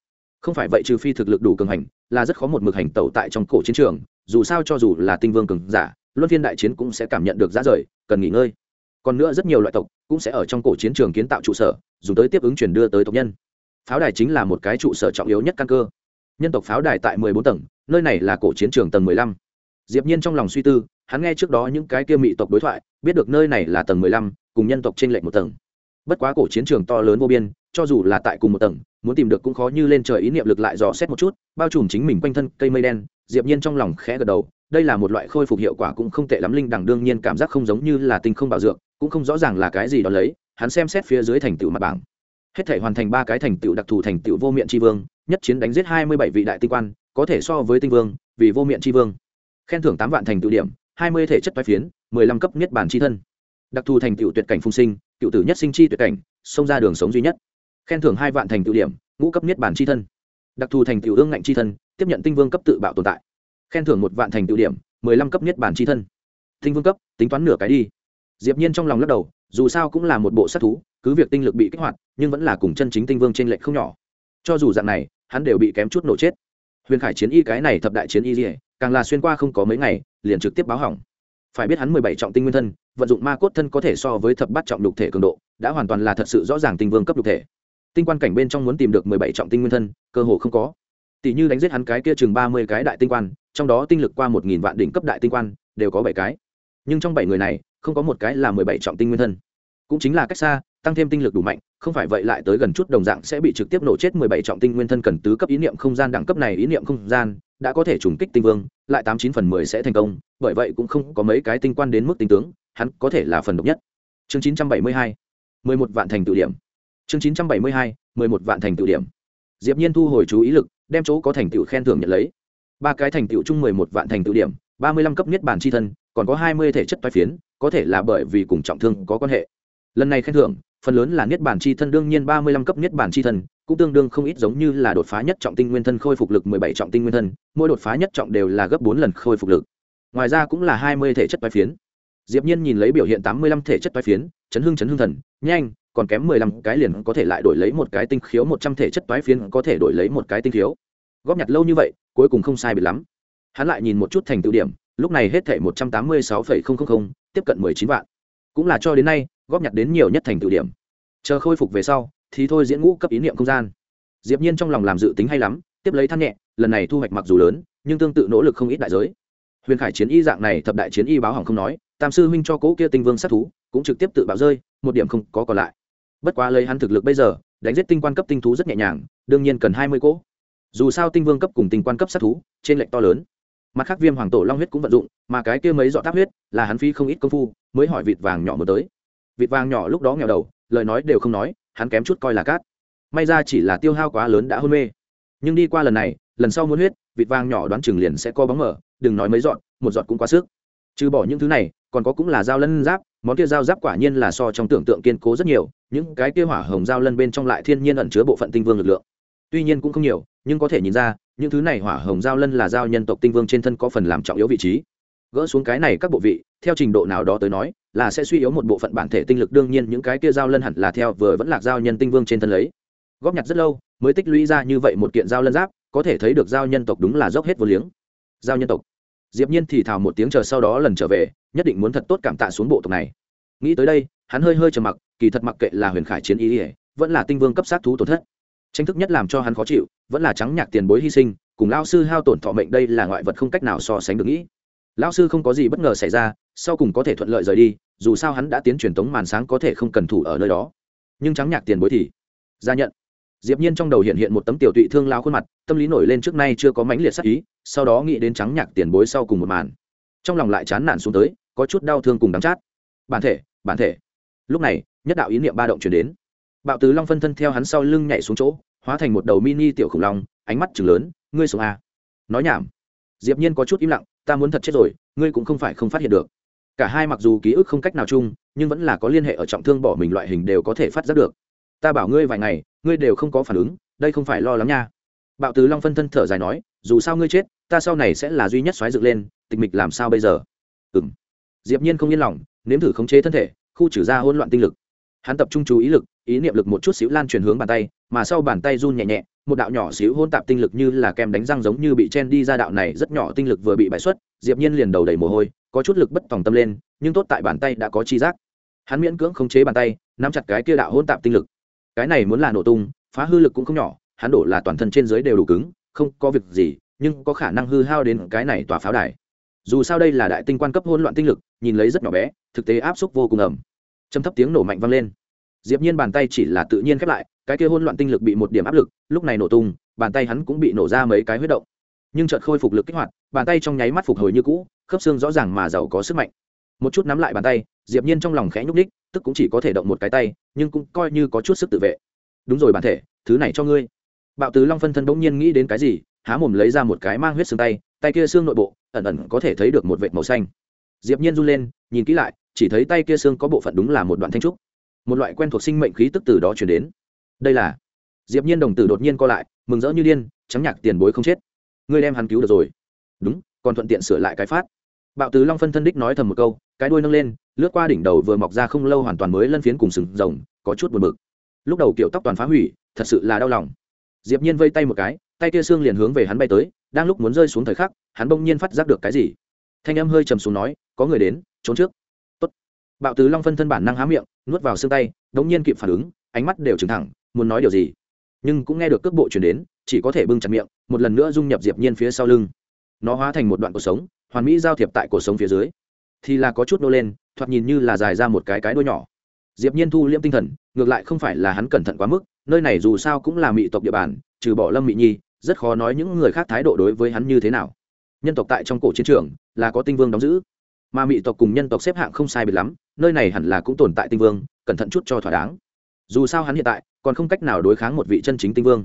Speaker 1: không phải vậy trừ phi thực lực đủ cường hành, là rất khó một mực hành tẩu tại trong cổ chiến trường, dù sao cho dù là tinh vương cường giả, luân phiên đại chiến cũng sẽ cảm nhận được giá rời, cần nghỉ ngơi. Còn nữa rất nhiều loại tộc cũng sẽ ở trong cổ chiến trường kiến tạo trụ sở, dùng tới tiếp ứng chuyển đưa tới tộc nhân. Pháo đài chính là một cái trụ sở trọng yếu nhất căn cơ. Nhân tộc pháo đài tại mười bốn tầng, nơi này là cổ chiến trường tầng mười lăm. Diệp nhiên trong lòng suy tư, hắn nghe trước đó những cái kia mị tộc đối thoại, biết được nơi này là tầng mười lăm, cùng nhân tộc trên lệnh một tầng. Bất quá cổ chiến trường to lớn vô biên, cho dù là tại cùng một tầng muốn tìm được cũng khó như lên trời ý niệm lực lại dò xét một chút, bao trùm chính mình quanh thân cây mây đen, diệp nhiên trong lòng khẽ gật đầu, đây là một loại khôi phục hiệu quả cũng không tệ lắm, linh đẳng đương nhiên cảm giác không giống như là tinh không bảo dược, cũng không rõ ràng là cái gì đó lấy, hắn xem xét phía dưới thành tựu mặt bảng. Hết thể hoàn thành ba cái thành tựu đặc thù thành tựu vô miệng tri vương, nhất chiến đánh giết hai mươi bảy vị đại tinh quan, có thể so với tinh vương, vì vô miệng tri vương. Khen thưởng tám vạn thành tựu điểm, hai mươi thể chất toái phiến, mười lăm cấp nhất bản tri thân. Đặc thù thành tựu tuyệt cảnh phung sinh, cựu tử nhất sinh chi tuyệt cảnh, xông ra đường sống duy nhất khen thưởng hai vạn thành tựu điểm, ngũ cấp nhất bản i thân. Đặc thù thành tựu ương ngạnh tri thân, tiếp nhận tinh vương cấp tự bạo tồn tại. Khen thưởng một vạn thành tựu điểm, mười lăm cấp nhất bản i thân. Tinh vương cấp, tính toán nửa cái đi. Diệp nhiên trong lòng lắc đầu, dù sao cũng là một bộ sát thú, cứ việc tinh lực bị kích hoạt, nhưng vẫn là cùng chân chính tinh vương trên lệch không nhỏ. Cho dù dạng này, hắn đều bị kém chút nổ chết. Huyền khải chiến y cái này thập đại chiến y dỉa càng là xuyên qua không có mấy ngày, liền trực tiếp báo hỏng. Phải biết hắn mười bảy trọng tinh nguyên thân, vận dụng ma cốt thân có thể so với thập bát trọng lục thể cường độ, đã hoàn toàn là thật sự rõ ràng tinh vương cấp lục thể tinh quan cảnh bên trong muốn tìm được mười bảy trọng tinh nguyên thân, cơ hồ không có. Tỷ như đánh giết hắn cái kia chừng ba mươi cái đại tinh quan, trong đó tinh lực qua một nghìn vạn đỉnh cấp đại tinh quan, đều có bảy cái. Nhưng trong bảy người này, không có một cái là mười bảy trọng tinh nguyên thân. Cũng chính là cách xa, tăng thêm tinh lực đủ mạnh, không phải vậy lại tới gần chút đồng dạng sẽ bị trực tiếp nổ chết mười bảy trọng tinh nguyên thân cần tứ cấp ý niệm không gian đẳng cấp này ý niệm không gian, đã có thể trùng kích tinh vương, lại tám chín phần mười sẽ thành công, bởi vậy cũng không có mấy cái tinh quan đến mức tinh tướng, hắn có thể là phần độc nhất. Chương chín trăm bảy mươi hai, mười một vạn thành tự điểm chương chín trăm bảy mươi hai, mười một vạn thành tựu điểm. Diệp nhiên thu hồi chú ý lực, đem chỗ có thành tựu khen thưởng nhận lấy. Ba cái thành tựu chung mười một vạn thành tựu điểm, ba mươi lăm cấp niết bản chi thân, còn có hai mươi thể chất toái phiến, có thể là bởi vì cùng trọng thương có quan hệ. Lần này khen thưởng, phần lớn là niết bản chi thân, đương nhiên ba mươi lăm cấp niết bản chi thân cũng tương đương không ít giống như là đột phá nhất trọng tinh nguyên thân khôi phục lực mười bảy trọng tinh nguyên thân, mỗi đột phá nhất trọng đều là gấp bốn lần khôi phục lực. Ngoài ra cũng là hai mươi thể chất toái phiến. Diệp nhiên nhìn lấy biểu hiện tám mươi lăm thể chất toái phiến, chấn hưng chấn hưng thần, nhanh còn kém mười lăm cái liền có thể lại đổi lấy một cái tinh khiếu, một trăm thể chất toái phiến có thể đổi lấy một cái tinh khiếu. Góp nhặt lâu như vậy, cuối cùng không sai biệt lắm. Hắn lại nhìn một chút thành tựu điểm, lúc này hết thể một trăm tám mươi sáu phẩy không không không, tiếp cận mười chín vạn. Cũng là cho đến nay, góp nhặt đến nhiều nhất thành tựu điểm. Chờ khôi phục về sau, thì thôi diễn ngũ cấp ý niệm không gian. Diệp nhiên trong lòng làm dự tính hay lắm, tiếp lấy than nhẹ, lần này thu hoạch mặc dù lớn, nhưng tương tự nỗ lực không ít đại giới. Huyền khải chiến y dạng này, thập đại chiến y báo hỏng không nói, tam sư huynh cho cố kia tinh vương sát thú, cũng trực tiếp tự bạo rơi, một điểm không có còn lại bất quá lấy hắn thực lực bây giờ, đánh giết tinh quan cấp tinh thú rất nhẹ nhàng, đương nhiên cần hai mươi cỗ. Dù sao tinh vương cấp cùng tinh quan cấp sát thú, trên lệnh to lớn. Mặt khác viêm hoàng tổ long huyết cũng vận dụng, mà cái kia mấy dọ tháp huyết là hắn phi không ít công phu, mới hỏi vịt vàng nhỏ mới tới. Vịt vàng nhỏ lúc đó nghèo đầu, lời nói đều không nói, hắn kém chút coi là cát. May ra chỉ là tiêu hao quá lớn đã hôn mê. Nhưng đi qua lần này, lần sau muốn huyết, vịt vàng nhỏ đoán chừng liền sẽ co bóng mở, đừng nói mấy dọn một dọn cũng quá sức. Trừ bỏ những thứ này, còn có cũng là dao lân giáp món kia dao giáp quả nhiên là so trong tưởng tượng kiên cố rất nhiều, những cái kia hỏa hồng dao lân bên trong lại thiên nhiên ẩn chứa bộ phận tinh vương lực lượng. Tuy nhiên cũng không nhiều, nhưng có thể nhìn ra, những thứ này hỏa hồng dao lân là dao nhân tộc tinh vương trên thân có phần làm trọng yếu vị trí. Gỡ xuống cái này các bộ vị, theo trình độ nào đó tới nói, là sẽ suy yếu một bộ phận bản thể tinh lực, đương nhiên những cái kia dao lân hẳn là theo vừa vẫn là dao nhân tinh vương trên thân lấy. Góp nhặt rất lâu, mới tích lũy ra như vậy một kiện dao lân giáp, có thể thấy được dao nhân tộc đúng là dốc hết vô liếng. Dao nhân tộc diệp nhiên thì thào một tiếng chờ sau đó lần trở về, nhất định muốn thật tốt cảm tạ xuống bộ tộc này. Nghĩ tới đây, hắn hơi hơi trầm mặc, kỳ thật mặc kệ là huyền khải chiến ý ỉa vẫn là tinh vương cấp sát thú tổn thất. Tranh thức nhất làm cho hắn khó chịu, vẫn là trắng nhạc tiền bối hy sinh, cùng lao sư hao tổn thọ mệnh đây là ngoại vật không cách nào so sánh được nghĩ. Lao sư không có gì bất ngờ xảy ra, sau cùng có thể thuận lợi rời đi, dù sao hắn đã tiến truyền tống màn sáng có thể không cần thủ ở nơi đó. Nhưng trắng nhạc tiền bối thì ra nhận diệp nhiên trong đầu hiện hiện một tấm tiểu tụy thương lao khuôn mặt, tâm lý nổi lên trước nay chưa có mãnh liệt sắc ý, sau đó nghĩ đến trắng nhạc tiền bối sau cùng một màn. Trong lòng lại chán nản xuống tới, có chút đau thương cùng đắng chát. Bản thể bản thể. Lúc này, nhất đạo ý niệm ba động chuyển đến. Bạo tứ long phân thân theo hắn sau lưng nhảy xuống chỗ, hóa thành một đầu mini tiểu khủng long, ánh mắt chừng lớn, ngươi sống a nói nhảm. Diệp nhiên có chút im lặng, ta muốn thật chết rồi, ngươi cũng không phải không phát hiện được. Cả hai mặc dù ký ức không cách nào chung, nhưng vẫn là có liên hệ ở trọng thương bỏ mình loại hình đều có thể phát giác được ta bảo ngươi vài ngày, ngươi đều không có phản ứng, đây không phải lo lắng nha. Bạo tứ long phân thân thở dài nói, dù sao ngươi chết, ta sau này sẽ là duy nhất xoáy dựng lên, tịch mịch làm sao bây giờ? Ừm. Diệp nhiên không yên lòng, nếm thử khống chế thân thể, khu trừ ra hỗn loạn tinh lực. Hắn tập trung chú ý lực, ý niệm lực một chút xíu lan truyền hướng bàn tay, mà sau bàn tay run nhẹ nhẹ, một đạo nhỏ xíu hôn tạp tinh lực như là kem đánh răng giống như bị chen đi ra đạo này rất nhỏ tinh lực vừa bị bại xuất, diệp nhiên liền đầu đầy mồ hôi, có chút lực bất tòng tâm lên, nhưng tốt tại bàn tay đã có chi giác. Hắn miễn cưỡng khống chế bàn tay, nắm chặt cái kia đạo hôn tạp tinh lực cái này muốn là nổ tung, phá hư lực cũng không nhỏ, hắn đổ là toàn thân trên dưới đều đủ cứng, không có việc gì, nhưng có khả năng hư hao đến cái này tòa pháo đài. Dù sao đây là đại tinh quan cấp hỗn loạn tinh lực, nhìn lấy rất nhỏ bé, thực tế áp suất vô cùng ẩm. Châm thấp tiếng nổ mạnh vang lên. Diệp nhiên bàn tay chỉ là tự nhiên khép lại, cái kia hỗn loạn tinh lực bị một điểm áp lực, lúc này nổ tung, bàn tay hắn cũng bị nổ ra mấy cái huyết động. Nhưng chợt khôi phục lực kích hoạt, bàn tay trong nháy mắt phục hồi như cũ, khớp xương rõ ràng mà giàu có sức mạnh một chút nắm lại bàn tay, diệp nhiên trong lòng khẽ nhúc đích tức cũng chỉ có thể động một cái tay, nhưng cũng coi như có chút sức tự vệ. Đúng rồi bản thể, thứ này cho ngươi. Bạo tứ long phân thân bỗng nhiên nghĩ đến cái gì, há mồm lấy ra một cái mang huyết xương tay tay kia xương nội bộ, ẩn ẩn có thể thấy được một vệt màu xanh. Diệp nhiên run lên, nhìn kỹ lại, chỉ thấy tay kia xương có bộ phận đúng là một đoạn thanh trúc. Một loại quen thuộc sinh mệnh khí tức từ đó truyền đến. Đây là diệp nhiên đồng tử đột nhiên co lại, mừng rỡ như điên, trắng nhạc tiền bối không chết. Ngươi đem hắn cứu được rồi. Đúng, còn thuận tiện sửa lại cái phát. Bạo tứ long phân thân đích nói thầm một câu cái đuôi nâng lên, lướt qua đỉnh đầu vừa mọc ra không lâu hoàn toàn mới lân phiến cùng sừng rồng, có chút buồn bực. Lúc đầu kiểu tóc toàn phá hủy, thật sự là đau lòng. Diệp nhiên vây tay một cái, tay kia xương liền hướng về hắn bay tới, đang lúc muốn rơi xuống thời khắc, hắn bỗng nhiên phát giác được cái gì. Thanh âm hơi trầm xuống nói, có người đến, trốn trước. Tốt. Bạo tứ long phân thân bản năng há miệng, nuốt vào xương tay bỗng nhiên kịp phản ứng, ánh mắt đều trừng thẳng, muốn nói điều gì. Nhưng cũng nghe được cước bộ truyền đến, chỉ có thể bưng chặt miệng, một lần nữa dung nhập diệp nhiên phía sau lưng. Nó hóa thành một đoạn cuộc sống, hoàn mỹ giao thiệp tại cuộc sống phía dưới thì là có chút nô lên, thoạt nhìn như là dài ra một cái cái đuôi nhỏ. Diệp nhiên thu liễm tinh thần, ngược lại không phải là hắn cẩn thận quá mức, nơi này dù sao cũng là mỹ tộc địa bàn, trừ bỏ lâm mỹ nhi, rất khó nói những người khác thái độ đối với hắn như thế nào. Nhân tộc tại trong cổ chiến trường, là có tinh vương đóng giữ. Mà mỹ tộc cùng nhân tộc xếp hạng không sai biệt lắm, nơi này hẳn là cũng tồn tại tinh vương, cẩn thận chút cho thỏa đáng. Dù sao hắn hiện tại, còn không cách nào đối kháng một vị chân chính tinh vương.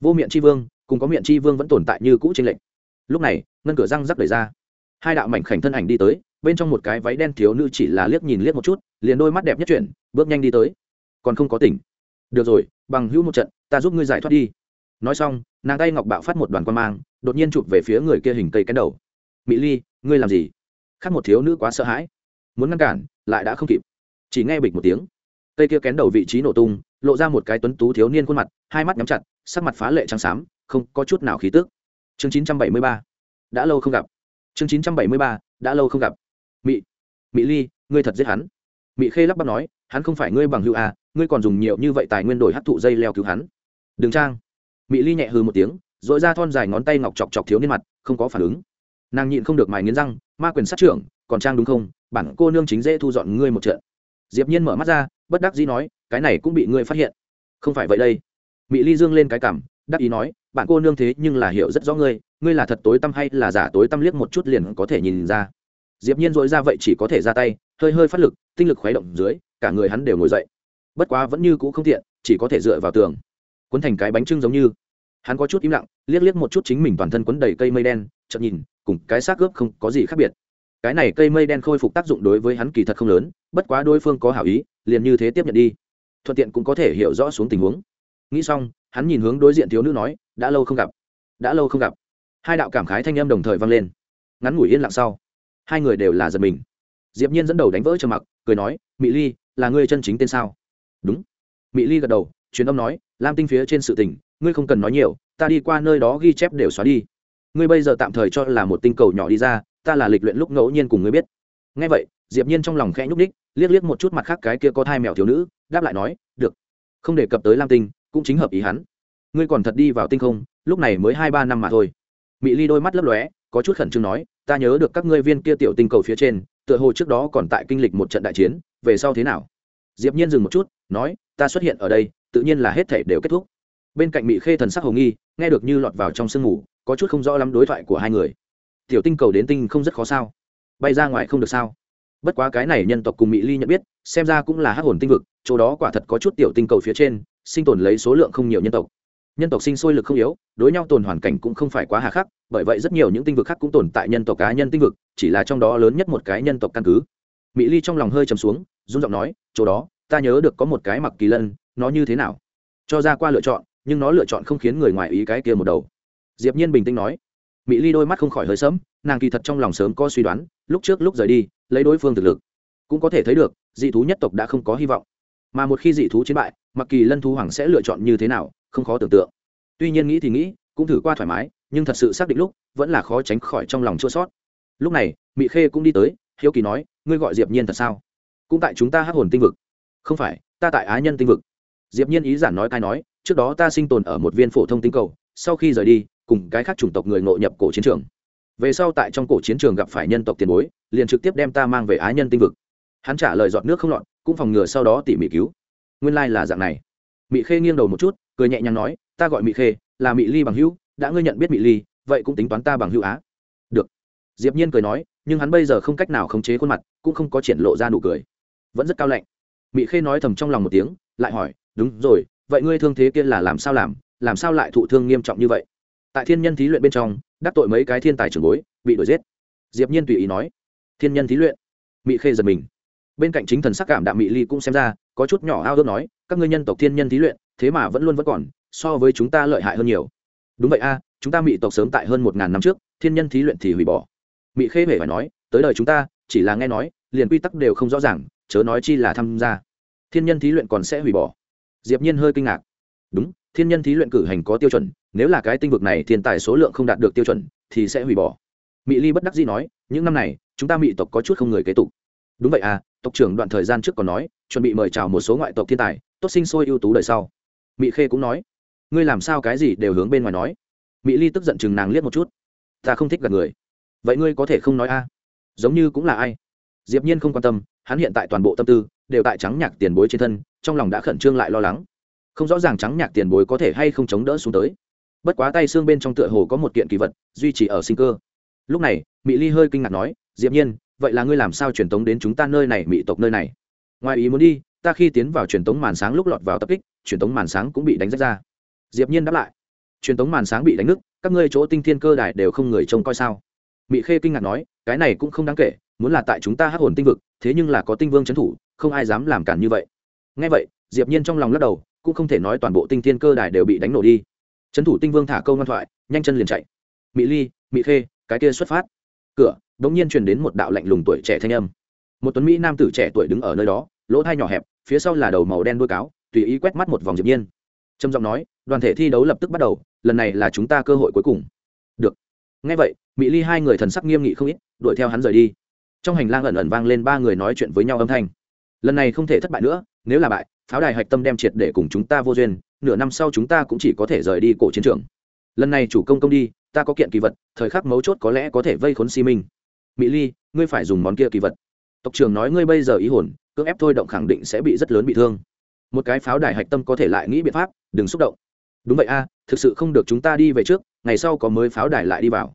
Speaker 1: Vô miệng tri vương, cùng có miệng tri vương vẫn tồn tại như cũ trên lệnh lúc này, ngân cửa răng rắc đẩy ra. Hai đạo mảnh khảnh thân ảnh đi tới bên trong một cái váy đen thiếu nữ chỉ là liếc nhìn liếc một chút, liền đôi mắt đẹp nhất chuyển, bước nhanh đi tới. Còn không có tỉnh. Được rồi, bằng hữu một trận, ta giúp ngươi giải thoát đi. Nói xong, nàng tay ngọc bạo phát một đoàn quan mang, đột nhiên chụp về phía người kia hình cây cánh đầu. Mỹ ly, ngươi làm gì? Khác một thiếu nữ quá sợ hãi. Muốn ngăn cản, lại đã không kịp. Chỉ nghe bịch một tiếng. Cây kia kén đầu vị trí nổ tung, lộ ra một cái tuấn tú thiếu niên khuôn mặt, hai mắt nhắm chặt, sắc mặt phá lệ trắng xám, không có chút nào khí tức. Chương chín trăm bảy mươi ba. Đã lâu không gặp. Chương chín trăm bảy mươi ba. Đã lâu không gặp mị mị ly, ngươi thật giết hắn. Mị khê lắp bắp nói, hắn không phải ngươi bằng hữu à ngươi còn dùng nhiều như vậy tài nguyên đổi hấp thụ dây leo cứu hắn. Đừng trang. Mị ly nhẹ hư một tiếng dội ra thon dài ngón tay ngọc chọc chọc thiếu niên mặt, không có phản ứng. Nàng nhịn không được mài nghiến răng, ma quyền sát trưởng, còn trang đúng không? Bản cô nương chính dễ thu dọn ngươi một trận. Diệp nhiên mở mắt ra, bất đắc dĩ nói, cái này cũng bị ngươi phát hiện. Không phải vậy đây. Mỹ ly dương lên cái cảm, đắc ý nói bạn cô nương thế nhưng là hiểu rất rõ ngươi ngươi là thật tối tâm hay là giả tối tâm liếc một chút liền có thể nhìn ra diệp nhiên dội ra vậy chỉ có thể ra tay, hơi hơi phát lực, tinh lực khuấy động dưới, cả người hắn đều ngồi dậy. Bất quá vẫn như cũ không tiện, chỉ có thể dựa vào tường. Cuốn thành cái bánh trưng giống như. Hắn có chút im lặng, liếc liếc một chút chính mình toàn thân quấn đầy cây mây đen, chợt nhìn, cùng cái xác gớp không có gì khác biệt. Cái này cây mây đen khôi phục tác dụng đối với hắn kỳ thật không lớn, bất quá đối phương có hảo ý, liền như thế tiếp nhận đi. Thuận tiện cũng có thể hiểu rõ xuống tình huống. Nghĩ xong, hắn nhìn hướng đối diện thiếu nữ nói, đã lâu không gặp. Đã lâu không gặp. Hai đạo cảm khái thanh âm đồng thời vang lên. Ngắn ngủi yên lặng sau hai người đều là giật mình. Diệp nhiên dẫn đầu đánh vỡ trầm mặc, cười nói mỹ ly, là ngươi chân chính tên sao? Đúng. Mỹ ly gật đầu, truyền âm nói, lam tinh phía trên sự tình, ngươi không cần nói nhiều, ta đi qua nơi đó ghi chép đều xóa đi. Ngươi bây giờ tạm thời cho là một tinh cầu nhỏ đi ra, ta là lịch luyện lúc ngẫu nhiên cùng ngươi biết. Nghe vậy, diệp nhiên trong lòng khẽ nhúc đích liếc liếc một chút mặt khác cái kia có thai mèo thiếu nữ, đáp lại nói, được, không đề cập tới lam tinh, cũng chính hợp ý hắn. Ngươi còn thật đi vào tinh không, lúc này mới hai ba năm mà thôi. Mỹ ly đôi mắt lấp lóe, có chút khẩn trương nói ta nhớ được các ngươi viên kia tiểu tinh cầu phía trên, tựa hồ trước đó còn tại kinh lịch một trận đại chiến, về sau thế nào? Diệp nhiên dừng một chút, nói, ta xuất hiện ở đây, tự nhiên là hết thể đều kết thúc. Bên cạnh mỹ khê thần sắc hồng nghi, nghe được như lọt vào trong sương ngủ có chút không rõ lắm đối thoại của hai người. Tiểu tinh cầu đến tinh không rất khó sao? Bay ra ngoài không được sao? Bất quá cái này nhân tộc cùng mỹ ly nhận biết, xem ra cũng là hắc hồn tinh vực, chỗ đó quả thật có chút tiểu tinh cầu phía trên, sinh tồn lấy số lượng không nhiều nhân tộc nhân tộc sinh sôi lực không yếu, đối nhau tồn hoàn cảnh cũng không phải quá hà khắc, bởi vậy rất nhiều những tinh vực khác cũng tồn tại nhân tộc cá nhân tinh vực, chỉ là trong đó lớn nhất một cái nhân tộc căn cứ. Mỹ ly trong lòng hơi trầm xuống, run giọng nói, chỗ đó, ta nhớ được có một cái mặc kỳ lân, nó như thế nào? Cho ra qua lựa chọn, nhưng nó lựa chọn không khiến người ngoài ý cái kia một đầu. Diệp nhiên bình tĩnh nói, mỹ ly đôi mắt không khỏi hơi sớm nàng kỳ thật trong lòng sớm có suy đoán, lúc trước lúc rời đi, lấy đối phương thực lực, cũng có thể thấy được, dị thú nhất tộc đã không có hy vọng. Mà một khi dị thú chiến bại, mặc kỳ lân thú hoàng sẽ lựa chọn như thế nào không khó tưởng tượng. Tuy nhiên nghĩ thì nghĩ, cũng thử qua thoải mái, nhưng thật sự xác định lúc, vẫn là khó tránh khỏi trong lòng chua sót lúc này mỹ khê cũng đi tới, hiếu kỳ nói, ngươi gọi diệp nhiên thật sao? Cũng tại chúng ta hát hồn tinh vực. Không phải, ta tại á nhân tinh vực. Diệp nhiên ý giản nói cai nói, trước đó ta sinh tồn ở một viên phổ thông tinh cầu, sau khi rời đi, cùng cái khác chủng tộc người ngộ nhập cổ chiến trường. Về sau tại trong cổ chiến trường gặp phải nhân tộc tiền bối, liền trực tiếp đem ta mang về á nhân tinh vực. Hắn trả lời giọt nước không lọt, cũng phòng ngừa sau đó tỉ mỉ cứu. Nguyên lai là dạng này. Mị khê nghiêng đầu một chút cười nhẹ nhàng nói, ta gọi mị khê, là mị ly bằng hữu, đã ngươi nhận biết mị ly, vậy cũng tính toán ta bằng hữu á. Được. Diệp nhiên cười nói, nhưng hắn bây giờ không cách nào khống chế khuôn mặt, cũng không có triển lộ ra nụ cười. Vẫn rất cao lạnh. Mị khê nói thầm trong lòng một tiếng, lại hỏi, đúng rồi, vậy ngươi thương thế kia là làm sao làm làm sao lại thụ thương nghiêm trọng như vậy? Tại thiên nhân thí luyện bên trong, đắc tội mấy cái thiên tài trưởng bối, bị đuổi giết. Diệp nhiên tùy ý nói, thiên nhân thí luyện? Mị khê giật mình. Bên cạnh chính thần sắc cảm đạm mị ly cũng xem ra, có chút nhỏ ao ước nói, các ngươi nhân tộc thiên nhân thí luyện thế mà vẫn luôn vẫn còn, so với chúng ta lợi hại hơn nhiều. Đúng vậy a, chúng ta mị tộc sớm tại hơn một ngàn năm trước, thiên nhân thí luyện thì hủy bỏ. Mị khê hề phải nói, tới đời chúng ta, chỉ là nghe nói, liền quy tắc đều không rõ ràng, chớ nói chi là tham gia. Thiên nhân thí luyện còn sẽ hủy bỏ. Diệp nhiên hơi kinh ngạc. Đúng, thiên nhân thí luyện cử hành có tiêu chuẩn, nếu là cái tinh vực này thiên tài số lượng không đạt được tiêu chuẩn, thì sẽ hủy bỏ. Mỹ ly bất đắc dĩ nói, những năm này, chúng ta mỹ tộc có chút không người kế tục. Đúng vậy à tộc trưởng đoạn thời gian trước còn nói, chuẩn bị mời chào một số ngoại tộc thiên tài, tốt sinh sôi ưu tú đời sau mỹ khê cũng nói, ngươi làm sao cái gì đều hướng bên ngoài nói? Mỹ ly tức giận chừng nàng liếc một chút, ta không thích gặp người. Vậy ngươi có thể không nói a? Giống như cũng là ai? Diệp nhiên không quan tâm, hắn hiện tại toàn bộ tâm tư đều tại trắng nhạc tiền bối trên thân, trong lòng đã khẩn trương lại lo lắng. Không rõ ràng trắng nhạc tiền bối có thể hay không chống đỡ xuống tới. Bất quá tay xương bên trong tựa hồ có một kiện kỳ vật, duy trì ở sinh cơ. Lúc này mỹ ly hơi kinh ngạc nói, diệp nhiên, vậy là ngươi làm sao truyền tống đến chúng ta nơi này mỹ tộc nơi này? Ngoài ý muốn đi ta khi tiến vào truyền tống màn sáng lúc lọt vào tập kích, truyền tống màn sáng cũng bị đánh rách ra. Diệp nhiên đáp lại, truyền tống màn sáng bị đánh nứt, các ngươi chỗ tinh thiên cơ đài đều không người trông coi sao? Mỹ khê kinh ngạc nói, cái này cũng không đáng kể, muốn là tại chúng ta hắc hồn tinh vực, thế nhưng là có tinh vương chấn thủ, không ai dám làm cản như vậy. Nghe vậy, diệp nhiên trong lòng lắc đầu, cũng không thể nói toàn bộ tinh thiên cơ đài đều bị đánh nổ đi. Chấn thủ tinh vương thả câu ngoan thoại, nhanh chân liền chạy. Mỹ ly mỹ khê, cái kia xuất phát. Cửa đống nhiên truyền đến một đạo lạnh lùng tuổi trẻ thanh âm. Một tuấn mỹ nam tử trẻ tuổi đứng ở nơi đó lỗ thai nhỏ hẹp, phía sau là đầu màu đen đuôi cáo, tùy ý quét mắt một vòng diệp nhiên. Trầm giọng nói, đoàn thể thi đấu lập tức bắt đầu, lần này là chúng ta cơ hội cuối cùng. Được. Nghe vậy, mỹ ly hai người thần sắc nghiêm nghị không ít, đuổi theo hắn rời đi. Trong hành lang ẩn ẩn vang lên ba người nói chuyện với nhau âm thanh. Lần này không thể thất bại nữa, nếu là bại, pháo đài hạch tâm đem triệt để cùng chúng ta vô duyên, nửa năm sau chúng ta cũng chỉ có thể rời đi cổ chiến trường. Lần này chủ công công đi, ta có kiện kỳ vật, thời khắc mấu chốt có lẽ có thể vây khốn si minh. Mỹ ly, ngươi phải dùng món kia kỳ vật tộc trưởng nói ngươi bây giờ ý hồn, cưỡng ép thôi động khẳng định sẽ bị rất lớn bị thương. Một cái pháo đài hạch tâm có thể lại nghĩ biện pháp, đừng xúc động. Đúng vậy a, thực sự không được chúng ta đi về trước, ngày sau có mới pháo đài lại đi vào.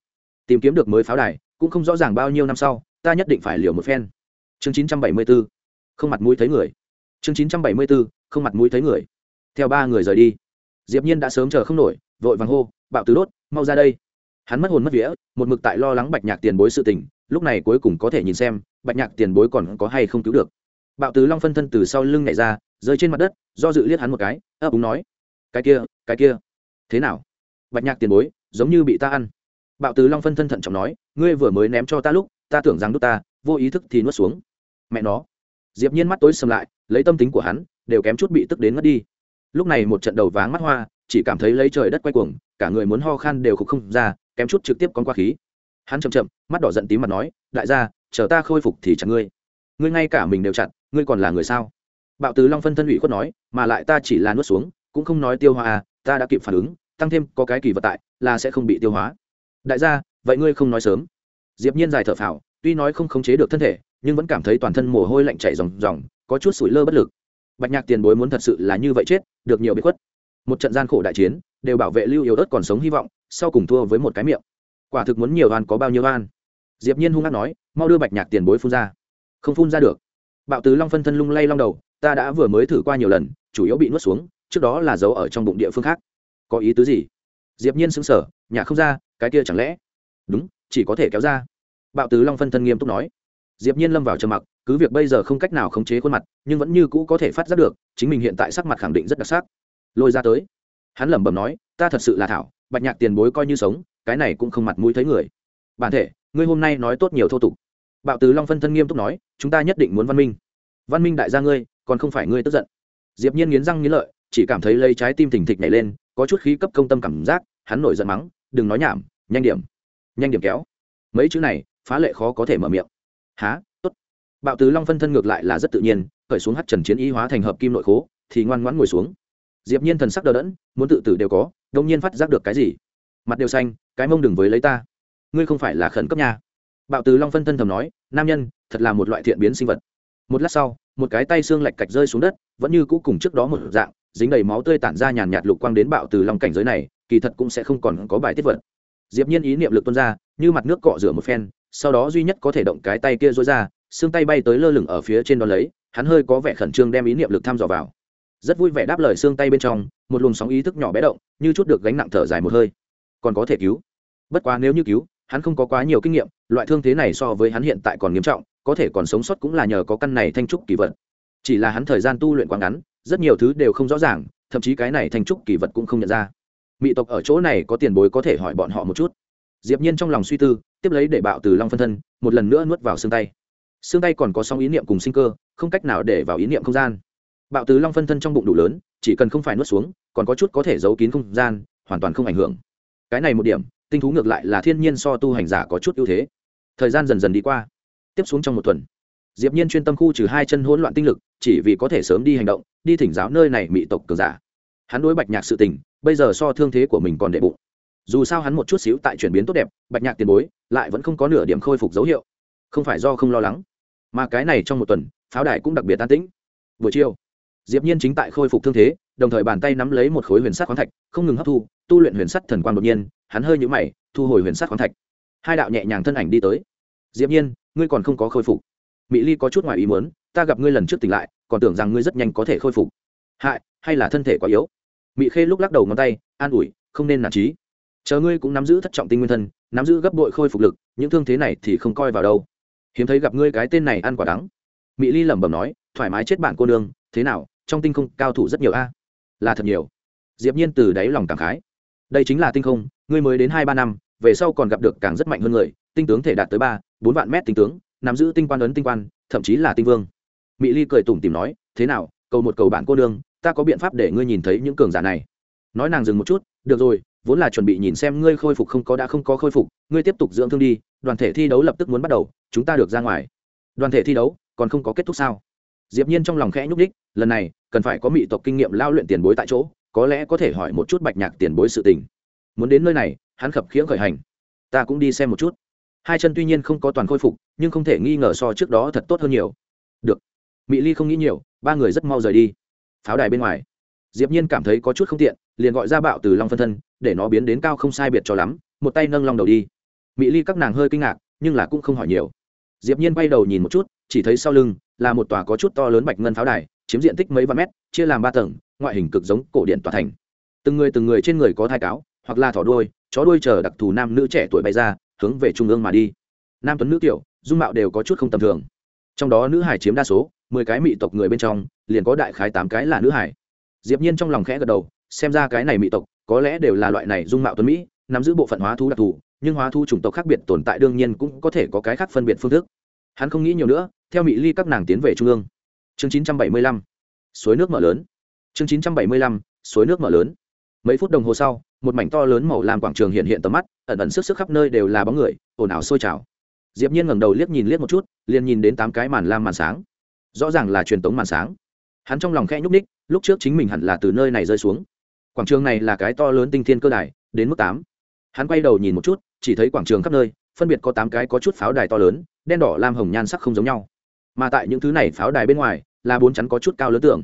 Speaker 1: Tìm kiếm được mới pháo đài, cũng không rõ ràng bao nhiêu năm sau, ta nhất định phải liều một phen. Chương 974 không mặt mũi thấy người. Chương 974 không mặt mũi thấy người. Theo ba người rời đi. Diệp nhiên đã sớm chờ không nổi, vội vàng hô, bạo tứ đốt, mau ra đây. Hắn mất hồn mất vía, một mực tại lo lắng bạch nhạc tiền bối sự tình, lúc này cuối cùng có thể nhìn xem bạch nhạc tiền bối còn có hay không cứu được? Bạo tứ long phân thân từ sau lưng nhảy ra, rơi trên mặt đất, do dự liếc hắn một cái, ấp úng nói, cái kia cái kia, thế nào? Bạch nhạc tiền bối, giống như bị ta ăn. Bạo tứ long phân thân thận trọng nói, ngươi vừa mới ném cho ta lúc, ta tưởng rằng đút ta, vô ý thức thì nuốt xuống. Mẹ nó. Diệp nhiên mắt tối sầm lại, lấy tâm tính của hắn, đều kém chút bị tức đến ngất đi. Lúc này một trận đầu váng mắt hoa, chỉ cảm thấy lấy trời đất quay cuồng, cả người muốn ho khan đều khục không ra, kém chút trực tiếp con qua khí. Hắn chậm chậm, mắt đỏ giận tím mặt nói, đại gia chờ ta khôi phục thì chặt ngươi. Ngươi ngay cả mình đều chặn ngươi còn là người sao? Bạo tứ long phân thân ủy khuất nói, mà lại ta chỉ là nuốt xuống, cũng không nói tiêu hóa à ta đã kịp phản ứng, tăng thêm có cái kỳ vật tại, là sẽ không bị tiêu hóa. Đại gia, vậy ngươi không nói sớm. Diệp nhiên dài thở phào, tuy nói không khống chế được thân thể, nhưng vẫn cảm thấy toàn thân mồ hôi lạnh chảy ròng ròng, có chút sủi lơ bất lực. Bạch nhạc tiền bối muốn thật sự là như vậy chết, được nhiều bị khuất. Một trận gian khổ đại chiến, đều bảo vệ lưu yếu ớt còn sống hy vọng, sau cùng thua với một cái miệng. Quả thực muốn nhiều oan có bao nhiêu oan diệp nhiên hung hăng nói, mau đưa bạch nhạc tiền bối phun ra. Không phun ra được. Bạo tứ long phân thân lung lay long đầu, ta đã vừa mới thử qua nhiều lần, chủ yếu bị nuốt xuống, trước đó là giấu ở trong bụng địa phương khác. Có ý tứ gì? Diệp nhiên sững sờ nhà không ra, cái kia chẳng lẽ? Đúng, chỉ có thể kéo ra. Bạo tứ long phân thân nghiêm túc nói. Diệp nhiên lâm vào trầm mặc, cứ việc bây giờ không cách nào khống chế khuôn mặt, nhưng vẫn như cũ có thể phát giác được, chính mình hiện tại sắc mặt khẳng định rất đặc sắc. Lôi ra tới. Hắn lẩm bẩm nói, ta thật sự là thảo, bạch nhạc tiền bối coi như sống, cái này cũng không mặt mũi thấy người. Bản thể ngươi hôm nay nói tốt nhiều thô tục. Bạo tứ long phân thân nghiêm túc nói, chúng ta nhất định muốn văn minh. Văn minh đại gia ngươi, còn không phải ngươi tức giận. Diệp nhiên nghiến răng nghiến lợi, chỉ cảm thấy lấy trái tim thình thịch nhảy lên, có chút khí cấp công tâm cảm giác, hắn nổi giận mắng, đừng nói nhảm, nhanh điểm nhanh điểm kéo. Mấy chữ này, phá lệ khó có thể mở miệng. Há, tốt. Bạo tứ long phân thân ngược lại là rất tự nhiên cởi xuống hắt trần chiến y hóa thành hợp kim nội khố, thì ngoan ngoãn ngồi xuống. Diệp nhiên thần sắc đờ đẫn, muốn tự tử đều có đông nhiên phát giác được cái gì? Mặt đều xanh, cái mông đừng với lấy ta ngươi không phải là khẩn cấp nha. Bạo từ long phân thân thầm nói, nam nhân, thật là một loại thiện biến sinh vật. Một lát sau, một cái tay xương lạch cạch rơi xuống đất, vẫn như cũ cùng trước đó một dạng, dính đầy máu tươi tản ra nhàn nhạt lục quang đến bạo từ long cảnh giới này, kỳ thật cũng sẽ không còn có bài tiết vật. Diệp nhiên ý niệm lực tuôn ra, như mặt nước cọ rửa một phen, sau đó duy nhất có thể động cái tay kia rối ra, xương tay bay tới lơ lửng ở phía trên đó lấy, hắn hơi có vẻ khẩn trương đem ý niệm lực thăm dò vào. Rất vui vẻ đáp lời xương tay bên trong, một luồng sóng ý thức nhỏ bé động, như chút được gánh nặng thở dài một hơi. Còn có thể cứu. Bất quá nếu như cứu hắn không có quá nhiều kinh nghiệm, loại thương thế này so với hắn hiện tại còn nghiêm trọng, có thể còn sống sót cũng là nhờ có căn này thanh trúc kỳ vật. Chỉ là hắn thời gian tu luyện quá ngắn, rất nhiều thứ đều không rõ ràng, thậm chí cái này thanh trúc kỳ vật cũng không nhận ra. Mỹ tộc ở chỗ này có tiền bối có thể hỏi bọn họ một chút. Diệp nhiên trong lòng suy tư, tiếp lấy để bạo từ long phân thân, một lần nữa nuốt vào xương tay. Xương tay còn có song ý niệm cùng sinh cơ, không cách nào để vào ý niệm không gian. Bạo từ long phân thân trong bụng đủ lớn, chỉ cần không phải nuốt xuống, còn có chút có thể giấu kín không gian, hoàn toàn không ảnh hưởng. Cái này một điểm tinh thú ngược lại là thiên nhiên so tu hành giả có chút ưu thế. Thời gian dần dần đi qua, tiếp xuống trong một tuần, diệp nhiên chuyên tâm khu trừ hai chân hỗn loạn tinh lực, chỉ vì có thể sớm đi hành động, đi thỉnh giáo nơi này mỹ tộc cường giả. Hắn đối bạch nhạc sự tình, bây giờ so thương thế của mình còn đệ bụng. Dù sao hắn một chút xíu tại chuyển biến tốt đẹp, bạch nhạc tiền bối, lại vẫn không có nửa điểm khôi phục dấu hiệu. Không phải do không lo lắng, mà cái này trong một tuần, pháo đài cũng đặc biệt tan tĩnh. Buổi chiều diệp nhiên chính tại khôi phục thương thế, đồng thời bàn tay nắm lấy một khối huyền sắt khoáng thạch, không ngừng hấp thu, tu luyện huyền sắt thần quang đột nhiên, hắn hơi nhũ mày, thu hồi huyền sắt khoáng thạch. Hai đạo nhẹ nhàng thân ảnh đi tới. Diệp nhiên, ngươi còn không có khôi phục. Mỹ ly có chút ngoài ý muốn, ta gặp ngươi lần trước tỉnh lại, còn tưởng rằng ngươi rất nhanh có thể khôi phục. Hại, hay là thân thể quá yếu? Mỹ khê lúc lắc đầu ngón tay, an ủi, không nên nản trí. Chờ ngươi cũng nắm giữ thất trọng tinh nguyên thân, nắm giữ gấp bội khôi phục lực, những thương thế này thì không coi vào đâu. Hiếm thấy gặp ngươi cái tên này ăn quả đắng. Mỹ ly lẩm bẩm nói, thoải mái chết bản cô nương, thế nào? Trong tinh không cao thủ rất nhiều a. À? Là thật nhiều. Diệp nhiên từ đáy lòng cảm khái. Đây chính là tinh không, ngươi mới đến hai ba năm, về sau còn gặp được càng rất mạnh hơn người, tinh tướng thể đạt tới ba, bốn vạn mét tinh tướng, nắm giữ tinh quan ấn tinh quan, thậm chí là tinh vương. Mỹ ly cười tủm tỉm nói, thế nào, cầu một cầu bạn cô đương ta có biện pháp để ngươi nhìn thấy những cường giả này. Nói nàng dừng một chút, được rồi, vốn là chuẩn bị nhìn xem ngươi khôi phục không có đã không có khôi phục, ngươi tiếp tục dưỡng thương đi, đoàn thể thi đấu lập tức muốn bắt đầu, chúng ta được ra ngoài. Đoàn thể thi đấu còn không có kết thúc sao? Diệp nhiên trong lòng khẽ nhúc đích lần này, cần phải có mỹ tộc kinh nghiệm lao luyện tiền bối tại chỗ, có lẽ có thể hỏi một chút bạch nhạc tiền bối sự tình. Muốn đến nơi này, hắn khập khiễng khởi hành. Ta cũng đi xem một chút. Hai chân tuy nhiên không có toàn khôi phục, nhưng không thể nghi ngờ so trước đó thật tốt hơn nhiều. Được. Mỹ ly không nghĩ nhiều, ba người rất mau rời đi. Pháo đài bên ngoài. Diệp nhiên cảm thấy có chút không tiện, liền gọi ra bạo từ long phân thân, để nó biến đến cao không sai biệt cho lắm, một tay nâng long đầu đi. Mỹ ly các nàng hơi kinh ngạc, nhưng là cũng không hỏi nhiều. Diệp nhiên quay đầu nhìn một chút chỉ thấy sau lưng là một tòa có chút to lớn bạch ngân pháo đài, chiếm diện tích mấy vạn mét, chia làm ba tầng, ngoại hình cực giống cổ điện tòa thành. Từng người từng người trên người có thai cáo, hoặc là thỏ đuôi, chó đuôi chờ đặc thù nam nữ trẻ tuổi bay ra, hướng về trung ương mà đi. Nam tuấn nữ tiểu dung mạo đều có chút không tầm thường. Trong đó nữ hải chiếm đa số, mười cái mỹ tộc người bên trong, liền có đại khái tám cái là nữ hải. Diệp nhiên trong lòng khẽ gật đầu, xem ra cái này mỹ tộc, có lẽ đều là loại này dung mạo tuấn mỹ, nắm giữ bộ phận hóa thú đặc thù, nhưng hóa thú chủng tộc khác biệt tồn tại đương nhiên cũng có thể có cái khác phân biệt phương thức hắn không nghĩ nhiều nữa, theo mỹ ly các nàng tiến về trung ương. Chương 975 suối nước mở lớn. Chương 975 suối nước mở lớn. Mấy phút đồng hồ sau, một mảnh to lớn màu làm quảng trường hiện hiện tầm mắt, ẩn ẩn sức sức khắp nơi đều là bóng người, ồn ào sôi trào. Diệp nhiên ngẩng đầu liếc nhìn liếc một chút, liền nhìn đến tám cái màn lam màn sáng. Rõ ràng là truyền tống màn sáng. Hắn trong lòng khẽ nhúc ních lúc trước chính mình hẳn là từ nơi này rơi xuống. Quảng trường này là cái to lớn tinh thiên cơ đài, đến mức tám. Hắn quay đầu nhìn một chút, chỉ thấy quảng trường khắp nơi, phân biệt có tám cái có chút pháo đài to lớn đen đỏ lam hồng nhan sắc không giống nhau. Mà tại những thứ này pháo đài bên ngoài, là bốn chắn có chút cao lớn tưởng.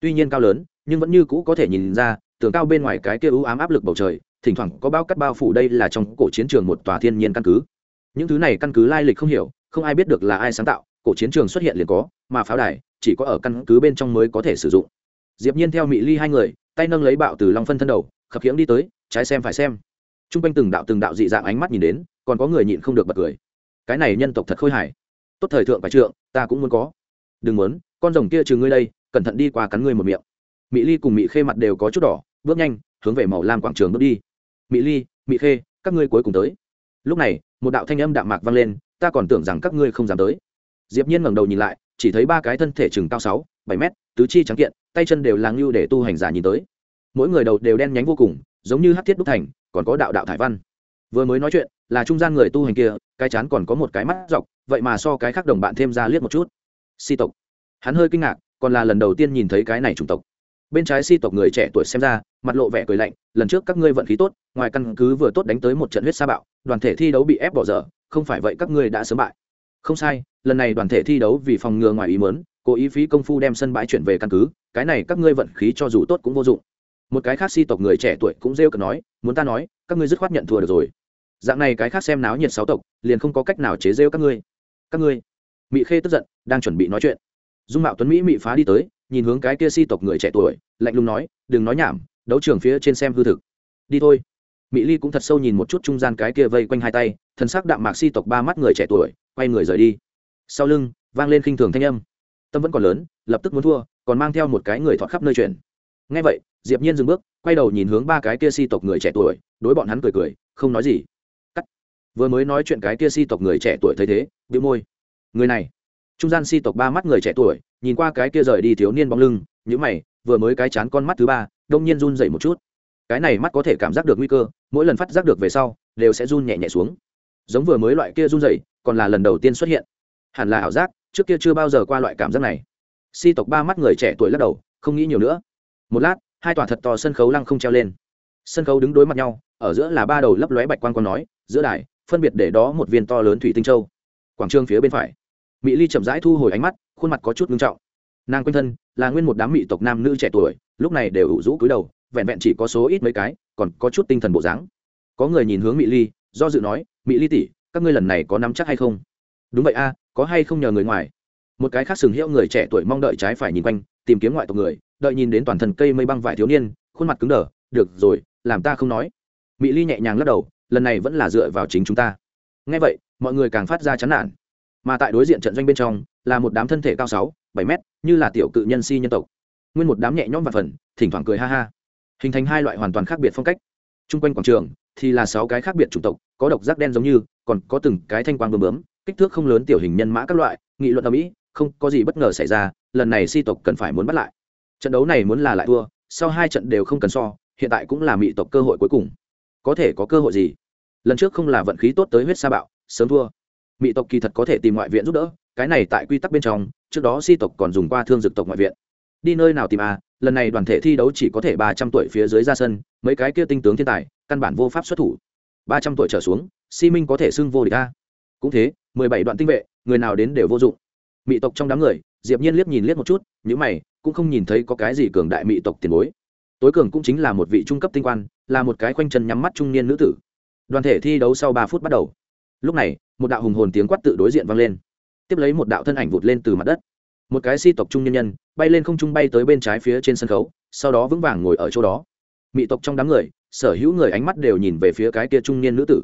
Speaker 1: Tuy nhiên cao lớn, nhưng vẫn như cũ có thể nhìn ra, tường cao bên ngoài cái kia ưu ám áp lực bầu trời, thỉnh thoảng có bao cắt bao phủ đây là trong cổ chiến trường một tòa thiên nhiên căn cứ. Những thứ này căn cứ lai lịch không hiểu, không ai biết được là ai sáng tạo, cổ chiến trường xuất hiện liền có, mà pháo đài chỉ có ở căn cứ bên trong mới có thể sử dụng. Diệp nhiên theo mỹ ly hai người, tay nâng lấy bạo từ long phân thân đầu, khập khiễng đi tới, trái xem phải xem. Trung quanh từng đạo từng đạo dị dạng ánh mắt nhìn đến, còn có người nhịn không được bật cười cái này nhân tộc thật khôi hài. Tốt thời thượng phải trượng, ta cũng muốn có. Đừng muốn, con rồng kia trừ ngươi đây, cẩn thận đi qua cắn ngươi một miệng. Mỹ ly cùng mỹ khê mặt đều có chút đỏ, bước nhanh, hướng về màu lam quảng trường bước đi. Mỹ ly mỹ khê, các ngươi cuối cùng tới. Lúc này, một đạo thanh âm đạm mạc vang lên, ta còn tưởng rằng các ngươi không dám tới. Diệp nhiên ngẩng đầu nhìn lại, chỉ thấy ba cái thân thể chừng cao sáu, bảy mét, tứ chi trắng kiện, tay chân đều làng lưu để tu hành giả nhìn tới. Mỗi người đầu đều đen nhánh vô cùng, giống như hắc thiết đúc thành, còn có đạo đạo thải văn vừa mới nói chuyện, là trung gian người tu hành kia, cái chán còn có một cái mắt dọc, vậy mà so cái khác đồng bạn thêm ra liếc một chút. Si tộc. Hắn hơi kinh ngạc, còn là lần đầu tiên nhìn thấy cái này chủng tộc. Bên trái si tộc người trẻ tuổi xem ra, mặt lộ vẻ cười lạnh, lần trước các ngươi vận khí tốt, ngoài căn cứ vừa tốt đánh tới một trận huyết sa bạo, đoàn thể thi đấu bị ép bỏ dở, không phải vậy các ngươi đã sớm bại. Không sai, lần này đoàn thể thi đấu vì phòng ngừa ngoài ý mớn cố ý phí công phu đem sân bãi chuyển về căn cứ, cái này các ngươi vận khí cho dù tốt cũng vô dụng. Một cái khác si tộc người trẻ tuổi cũng rêu cờ nói, muốn ta nói, các ngươi dứt khoát nhận thua được rồi dạng này cái khác xem náo nhiệt sáu tộc, liền không có cách nào chế rêu các ngươi. Các ngươi. Mỹ khê tức giận, đang chuẩn bị nói chuyện. Dung mạo tuấn mỹ mỹ phá đi tới, nhìn hướng cái kia si tộc người trẻ tuổi, lạnh lùng nói, đừng nói nhảm, đấu trường phía trên xem hư thực. Đi thôi. Mỹ ly cũng thật sâu nhìn một chút trung gian cái kia vây quanh hai tay thân xác đạm mạc si tộc ba mắt người trẻ tuổi, quay người rời đi. Sau lưng, vang lên khinh thường thanh âm. Tâm vẫn còn lớn, lập tức muốn thua, còn mang theo một cái người thọt khắp nơi chuyển ngay vậy, diệp nhiên dừng bước, quay đầu nhìn hướng ba cái kia si tộc người trẻ tuổi, đối bọn hắn cười cười, không nói gì vừa mới nói chuyện cái kia si tộc người trẻ tuổi thấy thế bị môi. Người này, trung gian si tộc ba mắt người trẻ tuổi, nhìn qua cái kia rời đi thiếu niên bóng lưng những mày, vừa mới cái chán con mắt thứ ba, đông nhiên run dậy một chút. Cái này mắt có thể cảm giác được nguy cơ, mỗi lần phát giác được về sau, đều sẽ run nhẹ nhẹ xuống. Giống vừa mới loại kia run dậy còn là lần đầu tiên xuất hiện. Hẳn là ảo giác, trước kia chưa bao giờ qua loại cảm giác này. Si tộc ba mắt người trẻ tuổi lắc đầu, không nghĩ nhiều nữa. Một lát, hai tòa thật to sân khấu lăng không treo lên. Sân khấu đứng đối mặt nhau, ở giữa là ba đầu lấp lóe bạch quan con nói, giữa đài phân biệt để đó một viên to lớn thủy tinh châu. Quảng trường phía bên phải, mỹ ly chậm rãi thu hồi ánh mắt, khuôn mặt có chút ngưng trọng. Nàng quanh thân, là nguyên một đám mỹ tộc nam nữ trẻ tuổi, lúc này đều ủ rũ cúi đầu, vẹn vẹn chỉ có số ít mấy cái, còn có chút tinh thần bộ dáng. Có người nhìn hướng mỹ ly, do dự nói, mỹ ly tỷ, các ngươi lần này có nắm chắc hay không? Đúng vậy a, có hay không nhờ người ngoài. Một cái khác sừng hiệu người trẻ tuổi mong đợi trái phải nhìn quanh, tìm kiếm ngoại tộc người, đợi nhìn đến toàn thân cây mây băng vải thiếu niên, khuôn mặt cứng đờ, được rồi, làm ta không nói. Mỹ ly nhẹ nhàng lắc đầu lần này vẫn là dựa vào chính chúng ta. Ngay vậy, mọi người càng phát ra chán nản. Mà tại đối diện trận doanh bên trong, là một đám thân thể cao sáu, bảy mét, như là tiểu cự nhân si nhân tộc. Nguyên một đám nhẹ nhõm và phần, thỉnh thoảng cười ha ha. Hình thành hai loại hoàn toàn khác biệt phong cách. T r u n g quanh quảng trường, thì là sáu cái khác biệt chủng tộc, có độc giác đen giống như, còn có từng cái thanh quang bơm bướm, kích thước không lớn tiểu hình nhân mã các loại, nghị luận ở mỹ không có gì bất ngờ xảy ra, lần này si tộc cần phải muốn bắt lại. Trận đấu này muốn là lại thua, sau hai trận đều không cần so, hiện tại cũng là mỹ tộc cơ hội cuối cùng. Có thể có cơ hội gì? Lần trước không là vận khí tốt tới huyết sa bạo, sớm thua. Mỹ tộc kỳ thật có thể tìm ngoại viện giúp đỡ, cái này tại quy tắc bên trong, trước đó si tộc còn dùng qua thương dực tộc ngoại viện. Đi nơi nào tìm à lần này đoàn thể thi đấu chỉ có thể ba trăm tuổi phía dưới ra sân, mấy cái kia tinh tướng thiên tài, căn bản vô pháp xuất thủ. Ba trăm tuổi trở xuống, si minh có thể xưng vô địch ta cũng thế, mười bảy đoạn tinh vệ, người nào đến đều vô dụng. Mỹ tộc trong đám người, diệp nhiên liếc nhìn liếc một chút những mày, cũng không nhìn thấy có cái gì cường đại mỹ tộc tiền bối. Tối cường cũng chính là một vị trung cấp tinh quan, là một cái khoanh chân nhắm mắt trung niên nữ tử đoàn thể thi đấu sau ba phút bắt đầu. Lúc này, một đạo hùng hồn tiếng quát tự đối diện vang lên. Tiếp lấy một đạo thân ảnh vụt lên từ mặt đất. Một cái si tộc trung nhân nhân, bay lên không trung bay tới bên trái phía trên sân khấu, sau đó vững vàng ngồi ở chỗ đó. Mỹ tộc trong đám người, sở hữu người ánh mắt đều nhìn về phía cái kia trung niên nữ tử.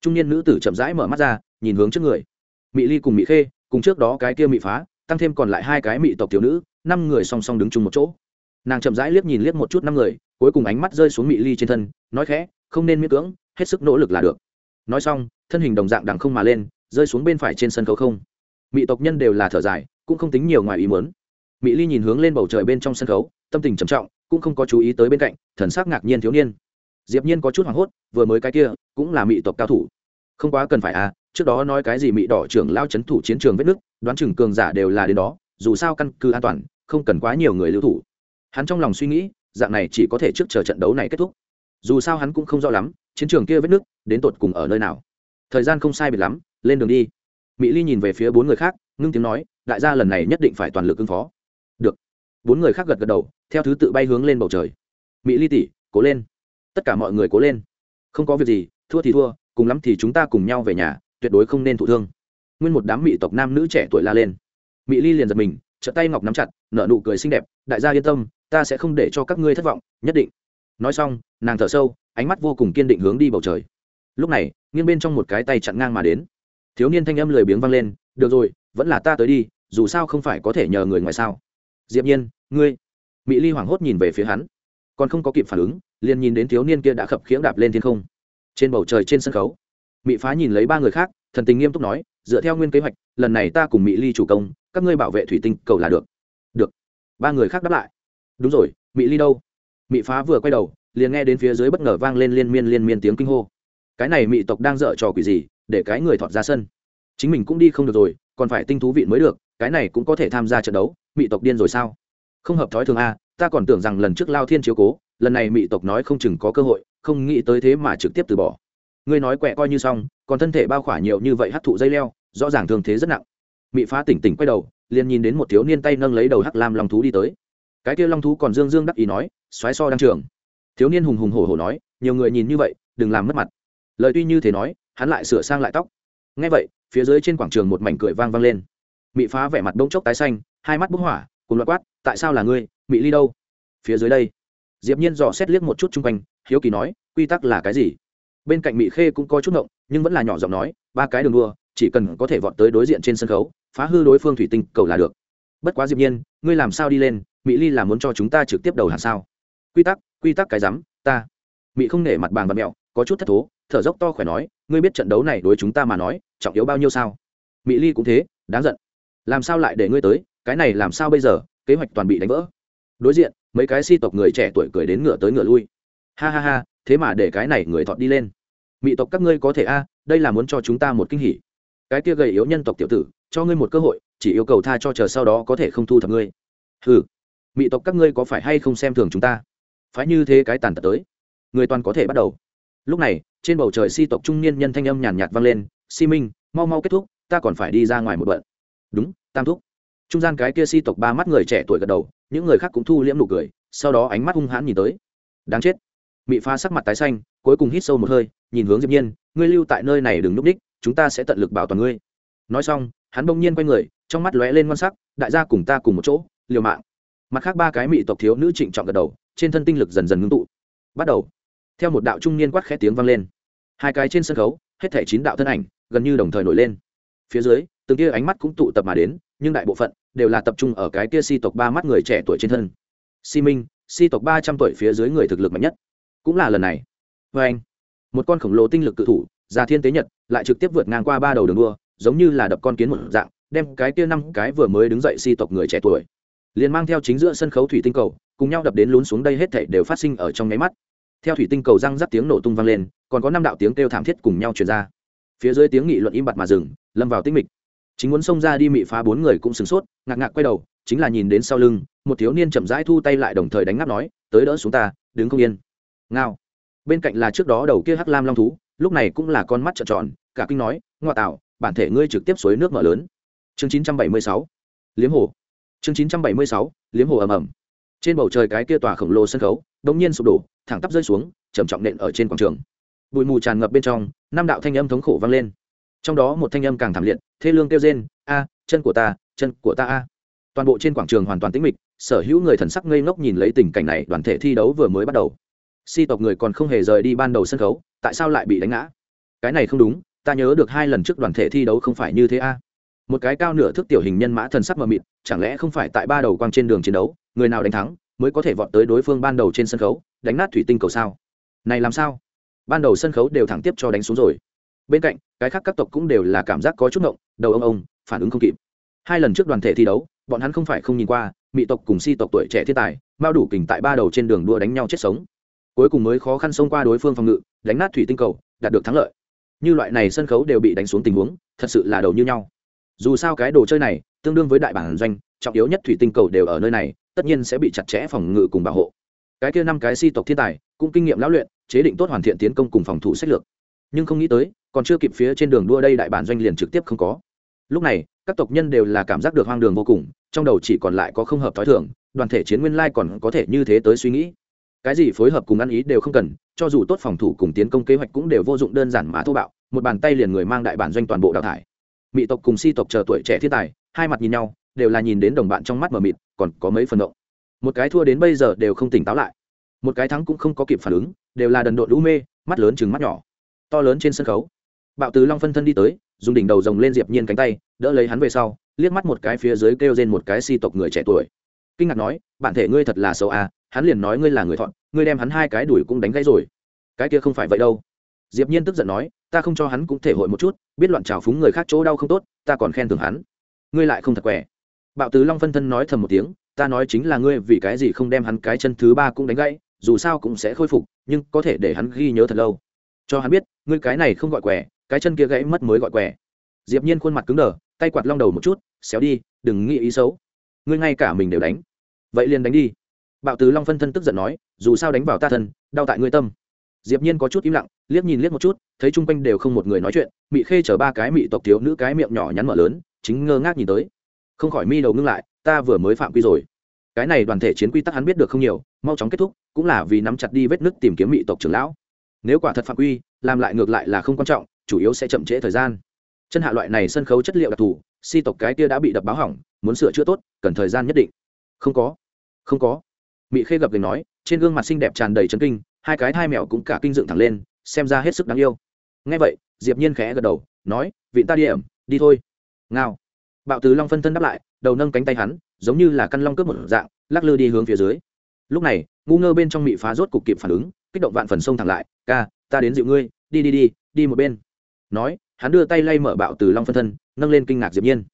Speaker 1: Trung niên nữ tử chậm rãi mở mắt ra, nhìn hướng trước người. Mỹ ly cùng mỹ khê, cùng trước đó cái kia mỹ phá, tăng thêm còn lại hai cái mỹ tộc thiếu nữ, năm người song song đứng chung một chỗ. Nàng chậm rãi liếc nhìn liếc một chút năm người, cuối cùng ánh mắt rơi xuống mỹ ly trên thân, nói khẽ, không nên miễn cưỡng hết sức nỗ lực là được. Nói xong, thân hình đồng dạng đằng không mà lên, rơi xuống bên phải trên sân khấu không. Mỹ tộc nhân đều là thở dài, cũng không tính nhiều ngoài ý muốn. Mỹ ly nhìn hướng lên bầu trời bên trong sân khấu, tâm tình trầm trọng, cũng không có chú ý tới bên cạnh, thần sắc ngạc nhiên thiếu niên. Diệp nhiên có chút hoảng hốt, vừa mới cái kia, cũng là mỹ tộc cao thủ. Không quá cần phải à trước đó nói cái gì mỹ đỏ trưởng lao chấn thủ chiến trường vết nước, đoán chừng cường giả đều là đến đó, dù sao căn cứ an toàn, không cần quá nhiều người lưu thủ. Hắn trong lòng suy nghĩ, dạng này chỉ có thể trước chờ trận đấu này kết thúc. Dù sao hắn cũng không rõ lắm chiến trường kia vết nước đến tột cùng ở nơi nào? Thời gian không sai biệt lắm, lên đường đi. Mỹ ly nhìn về phía bốn người khác, ngưng tiếng nói, đại gia lần này nhất định phải toàn lực ứng phó. Được. Bốn người khác gật gật đầu, theo thứ tự bay hướng lên bầu trời. Mỹ ly tỷ, cố lên. Tất cả mọi người cố lên. Không có việc gì, thua thì thua, cùng lắm thì chúng ta cùng nhau về nhà, tuyệt đối không nên thụ thương. Nguyên một đám mỹ tộc nam nữ trẻ tuổi la lên. Mỹ ly liền giật mình trợ tay ngọc nắm chặt, nở nụ cười xinh đẹp, đại gia yên tâm, ta sẽ không để cho các ngươi thất vọng, nhất định. Nói xong, nàng thở sâu ánh mắt vô cùng kiên định hướng đi bầu trời. Lúc này, nghiêng bên trong một cái tay chặn ngang mà đến. Thiếu niên thanh âm lười biếng vang lên, được rồi, vẫn là ta tới đi, dù sao không phải có thể nhờ người ngoài sao. Diệp nhiên, ngươi. Mỹ ly hoảng hốt nhìn về phía hắn. Còn không có kịp phản ứng, liền nhìn đến thiếu niên kia đã khập khiễng đạp lên thiên không. Trên bầu trời trên sân khấu mỹ phá nhìn lấy ba người khác, thần tình nghiêm túc nói, dựa theo nguyên kế hoạch, lần này ta cùng mỹ ly chủ công, các ngươi bảo vệ thủy tinh cầu là được. Được. Ba người khác đáp lại. Đúng rồi mỹ ly đâu? Mỹ phá vừa quay đầu liền nghe đến phía dưới bất ngờ vang lên liên miên liên miên tiếng kinh hô. Cái này mị tộc đang dở trò quỷ gì, để cái người thọt ra sân. Chính mình cũng đi không được rồi, còn phải tinh thú vị mới được, cái này cũng có thể tham gia trận đấu, mị tộc điên rồi sao? Không hợp thói thường a, ta còn tưởng rằng lần trước lao thiên chiếu cố, lần này mị tộc nói không chừng có cơ hội, không nghĩ tới thế mà trực tiếp từ bỏ. Ngươi nói quẹ coi như xong, còn thân thể bao khỏa nhiều như vậy hấp thụ dây leo, rõ ràng thương thế rất nặng. Mị phá tỉnh tỉnh quay đầu, liền nhìn đến một thiếu niên tay nâng lấy đầu hắc lam long thú đi tới. Cái kia long thú còn dương dương đắc ý nói xoáy so đang trường thiếu niên hùng hùng hổ hổ nói, nhiều người nhìn như vậy, đừng làm mất mặt. Lời tuy như thế nói, hắn lại sửa sang lại tóc. Ngay vậy, phía dưới trên quảng trường một mảnh cười vang vang lên. Mị phá vẻ mặt bông chốc tái xanh, hai mắt bốc hỏa, cùng loạt quát, tại sao là ngươi? Mị ly đâu? Phía dưới đây, diệp nhiên dò xét liếc một chút chung quanh, hiếu kỳ nói, quy tắc là cái gì? Bên cạnh mị khê cũng có chút ngộng, nhưng vẫn là nhỏ giọng nói, ba cái đường đua, chỉ cần có thể vọt tới đối diện trên sân khấu, phá hư đối phương thủy tinh, cầu là được. Bất quá diệp nhiên, ngươi làm sao đi lên? Mỹ ly là muốn cho chúng ta trực tiếp đầu hàng sao? Quy tắc quy tắc cái rắm, ta. Mỹ không nể mặt bàng và mẹo, có chút thất thố, thở dốc to khỏe nói, ngươi biết trận đấu này đối chúng ta mà nói, trọng yếu bao nhiêu sao? Mỹ ly cũng thế, đáng giận. Làm sao lại để ngươi tới, cái này làm sao bây giờ, kế hoạch toàn bị đánh vỡ. Đối diện, mấy cái si tộc người trẻ tuổi cười đến ngựa tới ngựa lui. Ha ha ha, thế mà để cái này người thọt đi lên. Mỹ tộc các ngươi có thể a, đây là muốn cho chúng ta một kinh hỉ. Cái kia gầy yếu nhân tộc tiểu tử, cho ngươi một cơ hội, chỉ yêu cầu tha cho chờ sau đó có thể không thu thập ngươi. Ừ mỹ tộc các ngươi có phải hay không xem thường chúng ta? Phải như thế cái tàn tật tới. Người toàn có thể bắt đầu. Lúc này, trên bầu trời si tộc trung niên nhân thanh âm nhàn nhạt vang lên, si minh, mau mau kết thúc, ta còn phải đi ra ngoài một bận. Đúng, tam thúc. Trung gian cái kia si tộc ba mắt người trẻ tuổi gật đầu, những người khác cũng thu liễm nụ cười, sau đó ánh mắt hung hãn nhìn tới. Đáng chết. Mị pha sắc mặt tái xanh, cuối cùng hít sâu một hơi, nhìn hướng diệp nhiên, ngươi lưu tại nơi này đừng núp đích, chúng ta sẽ tận lực bảo toàn ngươi. Nói xong, hắn bỗng nhiên quay người, trong mắt lóe lên ngon sắc, đại gia cùng ta cùng một chỗ, liều mạng. Mặt khác ba cái mị tộc thiếu nữ trịnh trọng gật đầu trên thân tinh lực dần dần ngưng tụ. Bắt đầu. Theo một đạo trung niên quát khẽ tiếng vang lên. Hai cái trên sân khấu, hết thể chín đạo thân ảnh, gần như đồng thời nổi lên. Phía dưới, từng kia ánh mắt cũng tụ tập mà đến, nhưng đại bộ phận đều là tập trung ở cái kia si tộc ba mắt người trẻ tuổi trên thân. Si minh, si tộc ba trăm tuổi phía dưới người thực lực mạnh nhất. Cũng là lần này. Vê anh, một con khổng lồ tinh lực cự thủ, già thiên tế nhật, lại trực tiếp vượt ngang qua ba đầu đường đua, giống như là đập con kiến một dạng, đem cái kia năm cái vừa mới đứng dậy si tộc người trẻ tuổi, liền mang theo chính giữa sân khấu thủy tinh cầu cùng nhau đập đến lún xuống đây hết thảy đều phát sinh ở trong nháy mắt. Theo thủy tinh cầu răng rắc tiếng nổ tung vang lên, còn có năm đạo tiếng kêu thảm thiết cùng nhau truyền ra. Phía dưới tiếng nghị luận im bặt mà dừng, lâm vào tinh mịch. Chính muốn xông ra đi mị phá bốn người cũng sửng sốt, ngạc ngạc quay đầu, chính là nhìn đến sau lưng, một thiếu niên chậm rãi thu tay lại đồng thời đánh ngáp nói, tới đỡ xuống ta, đứng không yên. Ngao. Bên cạnh là trước đó đầu kia hắc lam long thú, lúc này cũng là con mắt trợn tròn, cả kinh nói, ngoa tạo, bản thể ngươi trực tiếp suối nước mở lớn. Chương 976 liếm hồ. Chương 976 liếm hồ ầm ầm trên bầu trời cái kia tòa khổng lồ sân khấu đống nhiên sụp đổ, thẳng tắp rơi xuống, trầm trọng nện ở trên quảng trường. Bụi mù tràn ngập bên trong, năm đạo thanh âm thống khổ vang lên. Trong đó một thanh âm càng thảm liệt, thê lương kêu rên, a, chân của ta, chân của ta a. Toàn bộ trên quảng trường hoàn toàn tĩnh mịch, sở hữu người thần sắc ngây ngốc nhìn lấy tình cảnh này, đoàn thể thi đấu vừa mới bắt đầu. Si tộc người còn không hề rời đi ban đầu sân khấu, tại sao lại bị đánh ngã? Cái này không đúng, ta nhớ được hai lần trước đoàn thể thi đấu không phải như thế a. Một cái cao nửa thước tiểu hình nhân mã thần sắc mờ mịt, chẳng lẽ không phải tại ba đầu quang trên đường chiến đấu? Người nào đánh thắng mới có thể vọt tới đối phương ban đầu trên sân khấu, đánh nát thủy tinh cầu sao? Này làm sao? Ban đầu sân khấu đều thẳng tiếp cho đánh xuống rồi. Bên cạnh, cái khác các tộc cũng đều là cảm giác có chút ngộng, đầu ông ông, phản ứng không kịp. Hai lần trước đoàn thể thi đấu, bọn hắn không phải không nhìn qua mỹ tộc cùng si tộc tuổi trẻ thiên tài bao đủ kình tại ba đầu trên đường đua đánh nhau chết sống. Cuối cùng mới khó khăn xông qua đối phương phòng ngự, đánh nát thủy tinh cầu, đạt được thắng lợi. Như loại này sân khấu đều bị đánh xuống tình huống, thật sự là đầu như nhau. Dù sao cái đồ chơi này, tương đương với đại bản doanh, trọng yếu nhất thủy tinh cầu đều ở nơi này tất nhiên sẽ bị chặt chẽ phòng ngự cùng bảo hộ. Cái kia năm cái si tộc thiên tài, cũng kinh nghiệm lão luyện, chế định tốt hoàn thiện tiến công cùng phòng thủ sách lược. Nhưng không nghĩ tới, còn chưa kịp phía trên đường đua đây đại bản doanh liền trực tiếp không có. Lúc này, các tộc nhân đều là cảm giác được hoang đường vô cùng, trong đầu chỉ còn lại có không hợp t h ó i đoàn thể chiến nguyên lai còn có thể như thế tới suy nghĩ. Cái gì phối hợp cùng ăn ý đều không cần, cho dù tốt phòng thủ cùng tiến công kế hoạch cũng đều vô dụng đơn giản mà thô bạo, một bàn tay liền người mang đại bản doanh toàn bộ đào thải. Mỹ tộc cùng si tộc chờ tuổi trẻ thiên tài, hai mặt nhìn nhau đều là nhìn đến đồng bạn trong mắt mờ mịt, còn có mấy phần động một cái thua đến bây giờ đều không tỉnh táo lại. Một cái thắng cũng không có kịp phản ứng, đều là đần độn lũ mê, mắt lớn chừng mắt nhỏ. To lớn trên sân khấu. Bạo tứ long phân thân đi tới, dùng đỉnh đầu rồng lên diệp nhiên cánh tay, đỡ lấy hắn về sau, liếc mắt một cái phía dưới kêu trên một cái si tộc người trẻ tuổi. Kinh ngạc nói, bản thể ngươi thật là xấu à hắn liền nói ngươi là người thọn, ngươi đem hắn hai cái đuổi cũng đánh gãy rồi. Cái kia không phải vậy đâu. Diệp nhiên tức giận nói, ta không cho hắn cũng thể hội một chút, biết loạn trào phúng người khác chỗ đau không tốt, ta còn khen thưởng hắn. Ngươi lại không thật quẻ bạo tứ long phân thân nói thầm một tiếng, ta nói chính là ngươi vì cái gì không đem hắn cái chân thứ ba cũng đánh gãy, dù sao cũng sẽ khôi phục, nhưng có thể để hắn ghi nhớ thật lâu. Cho hắn biết, ngươi cái này không gọi quẻ, cái chân kia gãy mất mới gọi quẻ. Diệp nhiên khuôn mặt cứng đờ, tay quạt long đầu một chút, xéo đi, đừng nghĩ ý xấu. Ngươi ngay cả mình đều đánh. Vậy liền đánh đi. Bạo tứ long phân thân tức giận nói, dù sao đánh vào ta thân, đau tại ngươi tâm. Diệp nhiên có chút im lặng, liếc nhìn liếc một chút, thấy chung quanh đều không một người nói chuyện, mị khê chở ba cái mị tộc thiếu nữ cái miệng nhỏ nhắn mở lớn, chính ngơ ngác nhìn tới không khỏi mi đầu ngưng lại, ta vừa mới phạm quy rồi. Cái này đoàn thể chiến quy tắc hắn biết được không nhiều, mau chóng kết thúc, cũng là vì nắm chặt đi vết nứt tìm kiếm mỹ tộc trưởng lão. Nếu quả thật phạm quy, làm lại ngược lại là không quan trọng, chủ yếu sẽ chậm trễ thời gian. Chân hạ loại này sân khấu chất liệu đặc thù, si tộc cái kia đã bị đập báo hỏng, muốn sửa chữa tốt, cần thời gian nhất định. Không có không có. Mỹ khê gập gành nói, trên gương mặt xinh đẹp tràn đầy chấn kinh, hai cái thai mèo cũng cả kinh dựng thẳng lên, xem ra hết sức đáng yêu. Ngay vậy, diệp nhiên khẽ gật đầu, nói vị ta đi ẩm, đi thôi. Ngao bạo tứ long phân thân đáp lại, đầu nâng cánh tay hắn, giống như là căn long cướp một dạng, lắc lư đi hướng phía dưới. Lúc này, ngu ngơ bên trong mị phá rốt cục kịp phản ứng, kích động vạn phần sông thẳng lại, ca, ta đến dịu ngươi, đi đi đi đi một bên. Nói, hắn đưa tay lay mở bạo từ long phân thân, nâng lên kinh ngạc diệp nhiên.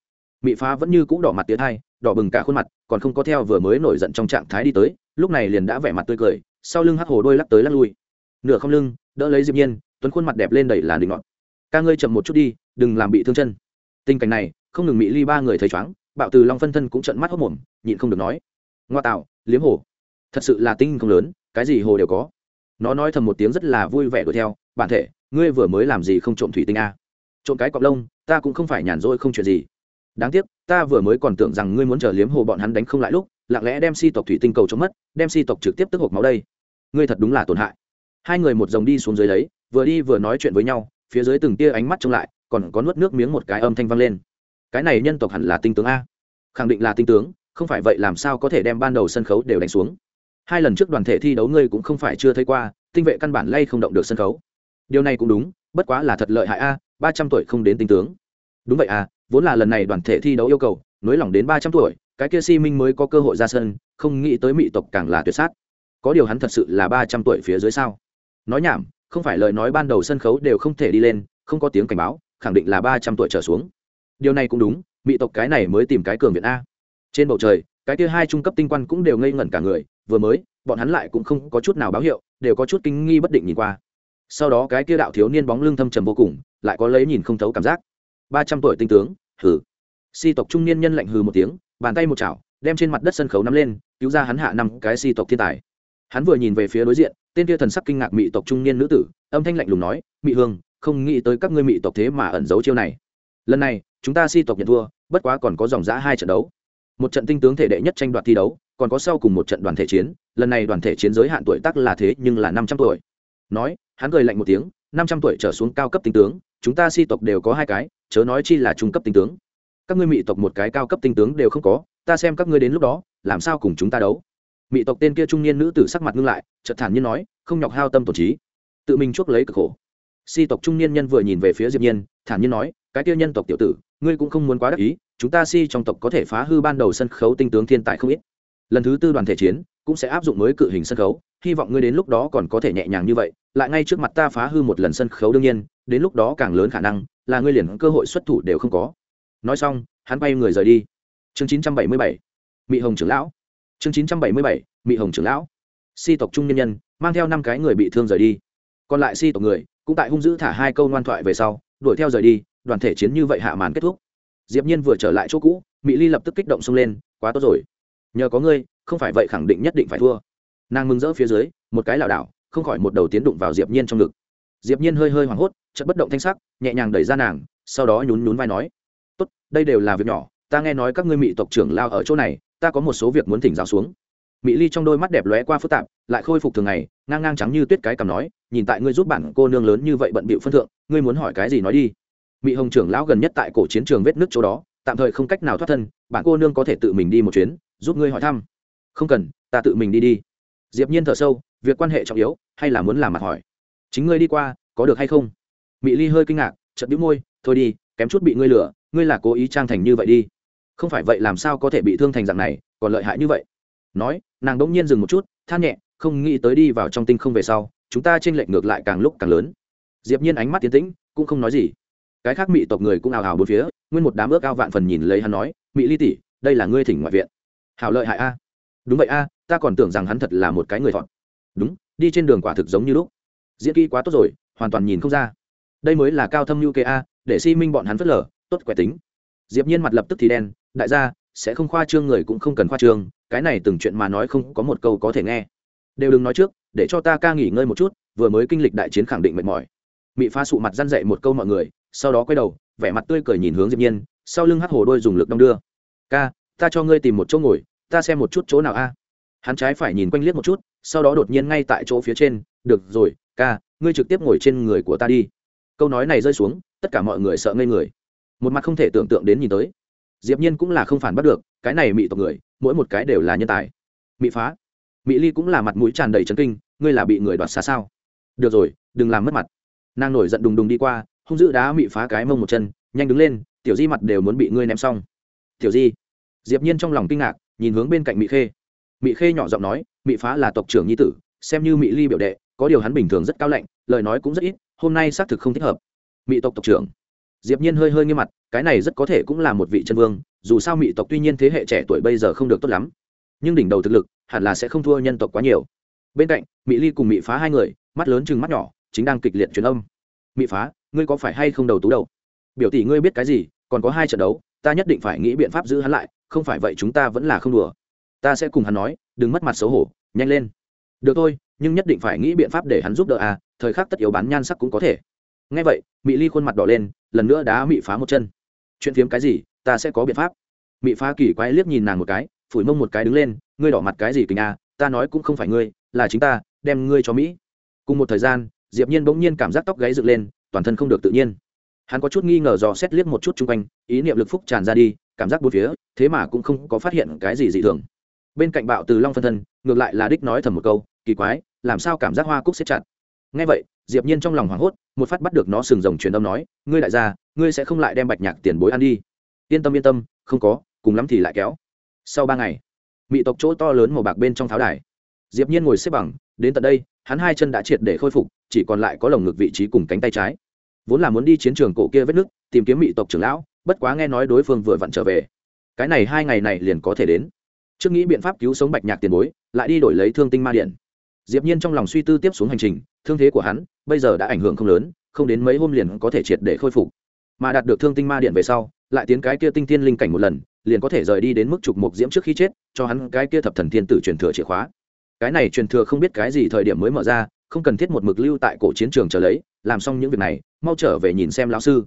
Speaker 1: Mị phá vẫn như cũ đỏ mặt tía thai, đỏ bừng cả khuôn mặt, còn không có theo vừa mới nổi giận trong trạng thái đi tới, lúc này liền đã vẻ mặt tươi cười, sau lưng hắt hồ đôi lắc tới lắc lui. Nửa không lưng, đỡ lấy diệp nhiên, tuấn khuôn mặt đẹp lên đẩy làn đỉnh ngọn. Ca ngươi chậm một chút đi, đừng làm bị thương chân. Tình cảnh này không ngừng mỹ ly ba người thấy chóng, bạo từ long phân thân cũng trận mắt hốc mồm, nhịn không được nói, ngoa tạo, liếm hồ thật sự là tinh không lớn, cái gì hồ đều có. Nó nói thầm một tiếng rất là vui vẻ đuổi theo, bản thể, ngươi vừa mới làm gì không trộm thủy tinh a? Trộm cái cọc lông, ta cũng không phải nhàn rỗi không chuyện gì. Đáng tiếc, ta vừa mới còn tưởng rằng ngươi muốn chờ liếm hồ bọn hắn đánh không lại lúc, lặng lẽ đem si tộc thủy tinh cầu trộm mất, đem si tộc trực tiếp tức hộp máu đây. Ngươi thật đúng là tổn hại. Hai người một dòng đi xuống dưới đấy, vừa đi vừa nói chuyện với nhau, phía dưới từng tia ánh mắt trông lại, còn có nuốt nước miếng một cái âm thanh vang lên cái này nhân tộc hẳn là tinh tướng a. Khẳng định là tinh tướng, không phải vậy làm sao có thể đem ban đầu sân khấu đều đánh xuống. Hai lần trước đoàn thể thi đấu ngươi cũng không phải chưa thấy qua, tinh vệ căn bản lay không động được sân khấu. Điều này cũng đúng, bất quá là thật lợi hại a, ba trăm tuổi không đến tinh tướng. Đúng vậy à vốn là lần này đoàn thể thi đấu yêu cầu nới lỏng đến ba trăm tuổi, cái kia si minh mới có cơ hội ra sân, không nghĩ tới mỹ tộc càng là tuyệt sát. Có điều hắn thật sự là ba trăm tuổi phía dưới sao? Nói nhảm, không phải lời nói ban đầu sân khấu đều không thể đi lên, không có tiếng cảnh báo, khẳng định là ba trăm tuổi trở xuống điều này cũng đúng, mỹ tộc cái này mới tìm cái cường viện a. Trên bầu trời, cái kia hai trung cấp tinh quan cũng đều ngây ngẩn cả người, vừa mới, bọn hắn lại cũng không có chút nào báo hiệu, đều có chút kinh nghi bất định nhìn qua. Sau đó cái kia đạo thiếu niên bóng lưng thâm trầm vô cùng, lại có lấy nhìn không thấu cảm giác. Ba trăm tuổi tinh tướng, hừ. Si tộc trung niên nhân lạnh hừ một tiếng, bàn tay một chảo, đem trên mặt đất sân khấu nắm lên, cứu ra hắn hạ năm cái si tộc thiên tài. Hắn vừa nhìn về phía đối diện, tên kia thần sắc kinh ngạc mỹ tộc trung niên nữ tử, âm thanh lạnh lùng nói mỹ hương, không nghĩ tới các ngươi mỹ tộc thế mà ẩn giấu chiêu này lần này, chúng ta si tộc nhận thua, bất quá còn có dòng giã hai trận đấu. Một trận tinh tướng thể đệ nhất tranh đoạt thi đấu, còn có sau cùng một trận đoàn thể chiến. Lần này đoàn thể chiến giới hạn tuổi tác là thế nhưng là năm trăm tuổi. Nói, hắn cười lạnh một tiếng, năm trăm tuổi trở xuống cao cấp tinh tướng, chúng ta si tộc đều có hai cái, chớ nói chi là trung cấp tinh tướng. Các ngươi mỹ tộc một cái cao cấp tinh tướng đều không có, ta xem các ngươi đến lúc đó, làm sao cùng chúng ta đấu? Mỹ tộc tên kia trung niên nữ tử sắc mặt ngưng lại, chợt thản nhiên nói, không nhọc hao tâm tổn trí. Tự mình chuốc lấy cực khổ. Si tộc trung niên nhân vừa nhìn về phía diệp nhiên, thản nhiên nói cái kia nhân tộc tiểu tử, ngươi cũng không muốn quá đắc ý, chúng ta si trong tộc có thể phá hư ban đầu sân khấu tinh tướng thiên tài không ít. Lần thứ tư đoàn thể chiến, cũng sẽ áp dụng mới cự hình sân khấu, hy vọng ngươi đến lúc đó còn có thể nhẹ nhàng như vậy, lại ngay trước mặt ta phá hư một lần sân khấu đương nhiên, đến lúc đó càng lớn khả năng là ngươi liền cơ hội xuất thủ đều không có. Nói xong, hắn bay người rời đi. Chương 977 mỹ hồng trưởng lão. Chương 977 mỹ hồng trưởng lão. Si tộc trung nhân nhân, mang theo năm cái người bị thương rời đi. Còn lại si tộc người, cũng tại hung dữ thả hai câu ngoan thoại về sau, đuổi theo rời đi đoàn thể chiến như vậy hạ màn kết thúc. Diệp nhiên vừa trở lại chỗ cũ, mỹ ly lập tức kích động xông lên, quá tốt rồi. Nhờ có ngươi, không phải vậy khẳng định nhất định phải thua. Nàng mừng rỡ phía dưới, một cái lảo đảo, không khỏi một đầu tiến đụng vào diệp nhiên trong ngực. Diệp nhiên hơi hơi hoảng hốt, chợt bất động thanh sắc, nhẹ nhàng đẩy ra nàng, sau đó nhún nhún vai nói, tốt, đây đều là việc nhỏ, ta nghe nói các ngươi mỹ tộc trưởng lao ở chỗ này, ta có một số việc muốn thỉnh giáo xuống. Mỹ ly trong đôi mắt đẹp lóe qua phức tạp, lại khôi phục thường ngày, ngang ngang trắng như tuyết cái cầm nói, nhìn tại ngươi giúp bạn cô nương lớn như vậy bận bịu phân thượng, ngươi muốn hỏi cái gì nói đi mỹ hồng trưởng lão gần nhất tại cổ chiến trường vết nước chỗ đó, tạm thời không cách nào thoát thân, bạn cô nương có thể tự mình đi một chuyến, giúp ngươi hỏi thăm. Không cần, ta tự mình đi đi. Diệp nhiên thở sâu, việc quan hệ trọng yếu, hay là muốn làm mặt hỏi? Chính ngươi đi qua, có được hay không? Mỹ ly hơi kinh ngạc, chợt bĩu môi, thôi đi, kém chút bị ngươi lừa, ngươi là cố ý trang thành như vậy đi. Không phải vậy làm sao có thể bị thương thành dạng này, còn lợi hại như vậy. Nói, nàng đỗng nhiên dừng một chút, than nhẹ, không nghĩ tới đi vào trong tinh không về sau, chúng ta trên lệnh ngược lại càng lúc càng lớn. Diệp nhiên ánh mắt tiến tĩnh, cũng không nói gì cái khác mỹ tộc người cũng ào ào bốn phía, nguyên một đám ước ao vạn phần nhìn lấy hắn nói mỹ ly tỷ, đây là ngươi thỉnh ngoại viện. Hảo lợi hại a. Đúng vậy a, ta còn tưởng rằng hắn thật là một cái người thọn đúng, đi trên đường quả thực giống như lúc. Diễn kỹ quá tốt rồi, hoàn toàn nhìn không ra. Đây mới là cao thâm như kê a, để si minh bọn hắn phớt lờ, tốt quẻ tính. Diệp nhiên mặt lập tức thì đen, đại gia, sẽ không khoa trương người cũng không cần khoa trương, cái này từng chuyện mà nói không có một câu có thể nghe. Đều đừng nói trước, để cho ta ca nghỉ ngơi một chút, vừa mới kinh lịch đại chiến khẳng định mệt mỏi. Mị pha sụ mặt răn dậy một câu mọi người sau đó quay đầu, vẻ mặt tươi cười nhìn hướng diệp nhiên, sau lưng hắc hồ đôi dùng lực đong đưa. Ca, ta cho ngươi tìm một chỗ ngồi, ta xem một chút chỗ nào a. Hắn trái phải nhìn quanh liếc một chút, sau đó đột nhiên ngay tại chỗ phía trên, được rồi, ca, ngươi trực tiếp ngồi trên người của ta đi. Câu nói này rơi xuống, tất cả mọi người sợ ngây người. Một mặt không thể tưởng tượng đến nhìn tới. Diệp nhiên cũng là không phản bắt được, cái này mị tộc người, mỗi một cái đều là nhân tài. Mị phá. Mị ly cũng là mặt mũi tràn đầy chấn kinh, ngươi là bị người đoạt xa sao? Được rồi, đừng làm mất mặt. Nàng nổi giận đùng đùng đi qua hung dữ đá mị phá cái mông một chân, nhanh đứng lên, tiểu di mặt đều muốn bị ngươi ném xong. Tiểu di, diệp nhiên trong lòng kinh ngạc, nhìn hướng bên cạnh mị khê. Mị khê nhỏ giọng nói, mị phá là tộc trưởng nhi tử, xem như mị ly biểu đệ, có điều hắn bình thường rất cao lạnh, lời nói cũng rất ít, hôm nay xác thực không thích hợp. Mị tộc tộc trưởng? Diệp nhiên hơi hơi nghiêm mặt, cái này rất có thể cũng là một vị chân vương, dù sao mị tộc tuy nhiên thế hệ trẻ tuổi bây giờ không được tốt lắm, nhưng đỉnh đầu thực lực, hẳn là sẽ không thua nhân tộc quá nhiều. Bên cạnh, mị ly cùng mị phá hai người, mắt lớn chừng mắt nhỏ, chính đang kịch liệt truyền âm. Mị phá ngươi có phải hay không đầu tú đầu biểu tỷ ngươi biết cái gì, còn có hai trận đấu, ta nhất định phải nghĩ biện pháp giữ hắn lại, không phải vậy chúng ta vẫn là không đùa. Ta sẽ cùng hắn nói, đừng mất mặt xấu hổ, nhanh lên. Được thôi, nhưng nhất định phải nghĩ biện pháp để hắn giúp đỡ à thời khắc tất yếu bán nhan sắc cũng có thể. Ngay vậy mỹ ly khuôn mặt đỏ lên, lần nữa đá mị phá một chân. Chuyện phiếm cái gì, ta sẽ có biện pháp. Mị phá kỳ quái liếc nhìn nàng một cái, phủi mông một cái đứng lên, ngươi đỏ mặt cái gì kình à ta nói cũng không phải ngươi, là chính ta, đem ngươi cho mỹ. Cùng một thời gian, diệp nhiên bỗng nhiên cảm giác tóc gáy dựng lên toàn thân không được tự nhiên. Hắn có chút nghi ngờ dò xét liếc một chút chung quanh, ý niệm lực phúc tràn ra đi, cảm giác bốn phía, thế mà cũng không có phát hiện cái gì dị thường. Bên cạnh bạo từ long phân thân, ngược lại là đích nói thầm một câu, kỳ quái, làm sao cảm giác hoa cúc xếp chặt? Ngay vậy, diệp nhiên trong lòng hoảng hốt, một phát bắt được nó sừng rồng truyền âm nói, ngươi đại gia, ngươi sẽ không lại đem bạch nhạc tiền bối ăn đi. Yên tâm yên tâm, không có, cùng lắm thì lại kéo. Sau ba ngày, mị tộc chỗ to lớn màu bạc bên trong tháo đài. Diệp nhiên ngồi xếp bằng, đến tận đây, hắn hai chân đã triệt để khôi phục, chỉ còn lại có lồng ngực vị trí cùng cánh tay trái vốn là muốn đi chiến trường cổ kia vết nước, tìm kiếm mỹ tộc trưởng lão, bất quá nghe nói đối phương vừa vặn trở về. Cái này hai ngày này liền có thể đến. Trước nghĩ biện pháp cứu sống bạch nhạc tiền bối, lại đi đổi lấy thương tinh ma điện. Diệp nhiên trong lòng suy tư tiếp xuống hành trình, thương thế của hắn, bây giờ đã ảnh hưởng không lớn, không đến mấy hôm liền có thể triệt để khôi phục. Mà đạt được thương tinh ma điện về sau, lại tiến cái kia tinh thiên linh cảnh một lần, liền có thể rời đi đến mức trục mục diễm trước khi chết, cho hắn cái kia thập thần thiên tử truyền thừa chìa khóa. Cái này truyền thừa không biết cái gì thời điểm mới mở ra, không cần thiết một mực lưu tại cổ chiến trường chờ lấy, làm xong những việc này mau trở về nhìn xem lão sư.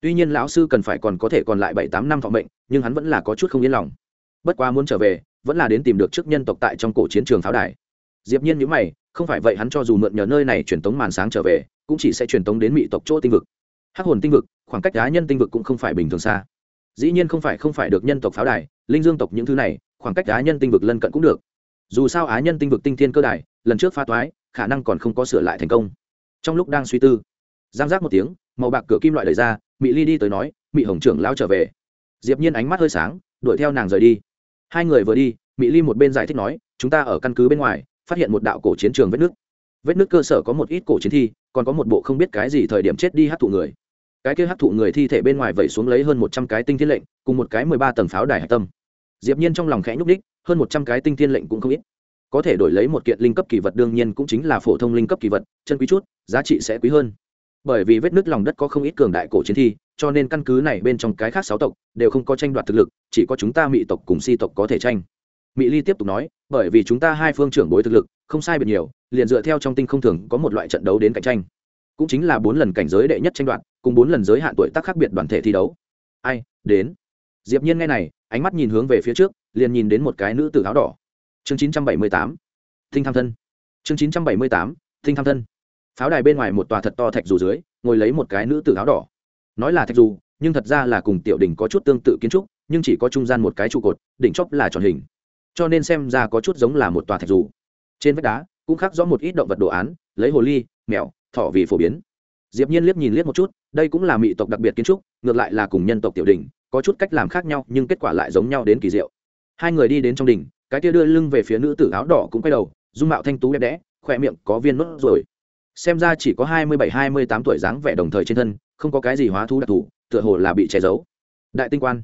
Speaker 1: Tuy nhiên lão sư cần phải còn có thể còn lại bảy tám năm thọ mệnh, nhưng hắn vẫn là có chút không yên lòng. Bất quá muốn trở về, vẫn là đến tìm được trước nhân tộc tại trong cổ chiến trường pháo đài. Diệp nhiên nhíu mày, không phải vậy hắn cho dù mượn nhờ nơi này truyền tống màn sáng trở về, cũng chỉ sẽ truyền tống đến mỹ tộc chỗ tinh vực. Hắc hồn tinh vực, khoảng cách cá nhân tinh vực cũng không phải bình thường xa. Dĩ nhiên không phải không phải được nhân tộc pháo đài, linh dương tộc những thứ này, khoảng cách cá nhân tinh vực lân cận cũng được. Dù sao á nhân tinh vực tinh thiên cơ đài, lần trước phá toái, khả năng còn không có sửa lại thành công. Trong lúc đang suy tư giang giác một tiếng, màu bạc cửa kim loại đẩy ra mỹ ly đi tới nói mỹ hồng trưởng lao trở về. Diệp nhiên ánh mắt hơi sáng, đuổi theo nàng rời đi. Hai người vừa đi mỹ ly một bên giải thích nói, chúng ta ở căn cứ bên ngoài, phát hiện một đạo cổ chiến trường vết nước vết nước cơ sở có một ít cổ chiến thi, còn có một bộ không biết cái gì thời điểm chết đi hát thụ người. Cái kia hát thụ người thi thể bên ngoài vẩy xuống lấy hơn một trăm cái tinh thiên lệnh, cùng một cái mười ba tầng pháo đài hạch tâm. Diệp nhiên trong lòng khẽ nhúc đích hơn một trăm cái tinh thiên lệnh cũng không ít. Có thể đổi lấy một kiện linh cấp kỳ vật đương nhiên cũng chính là phổ thông linh cấp kỳ vật, chân quý chút, giá trị sẽ quý hơn bởi vì vết nứt lòng đất có không ít cường đại cổ chiến thi, cho nên căn cứ này bên trong cái khác sáu tộc đều không có tranh đoạt thực lực, chỉ có chúng ta mỹ tộc cùng si tộc có thể tranh. Mỹ ly tiếp tục nói, bởi vì chúng ta hai phương trưởng bối thực lực, không sai biệt nhiều, liền dựa theo trong tinh không thường có một loại trận đấu đến cạnh tranh. Cũng chính là bốn lần cảnh giới đệ nhất tranh đoạt, cùng bốn lần giới hạn tuổi tác khác biệt đoàn thể thi đấu. Ai, đến. Diệp nhiên nghe này, ánh mắt nhìn hướng về phía trước, liền nhìn đến một cái nữ tử áo đỏ. Chương 978 tinh tham thân. Chương 978 tinh tham thân pháo đài bên ngoài một tòa thật to thạch dù dưới, ngồi lấy một cái nữ tử áo đỏ. Nói là thạch dù, nhưng thật ra là cùng tiểu đỉnh có chút tương tự kiến trúc, nhưng chỉ có trung gian một cái trụ cột, đỉnh chóp là tròn hình. Cho nên xem ra có chút giống là một tòa thạch dù. Trên vách đá, cũng khắc rõ một ít động vật đồ án, lấy hồ ly, mèo, thỏ vì phổ biến. Diệp nhiên liếc nhìn liếc một chút, đây cũng là mỹ tộc đặc biệt kiến trúc, ngược lại là cùng nhân tộc tiểu đỉnh, có chút cách làm khác nhau, nhưng kết quả lại giống nhau đến kỳ diệu. Hai người đi đến trong đỉnh, cái kia đưa lưng về phía nữ tử áo đỏ cũng quay đầu, dung mạo thanh tú đẹp đẽ khoe miệng có viên nốt rồi xem ra chỉ có hai mươi bảy, hai mươi tám tuổi dáng vẻ đồng thời trên thân, không có cái gì hóa thú đặc thù, tựa hồ là bị che giấu. Đại tinh quan.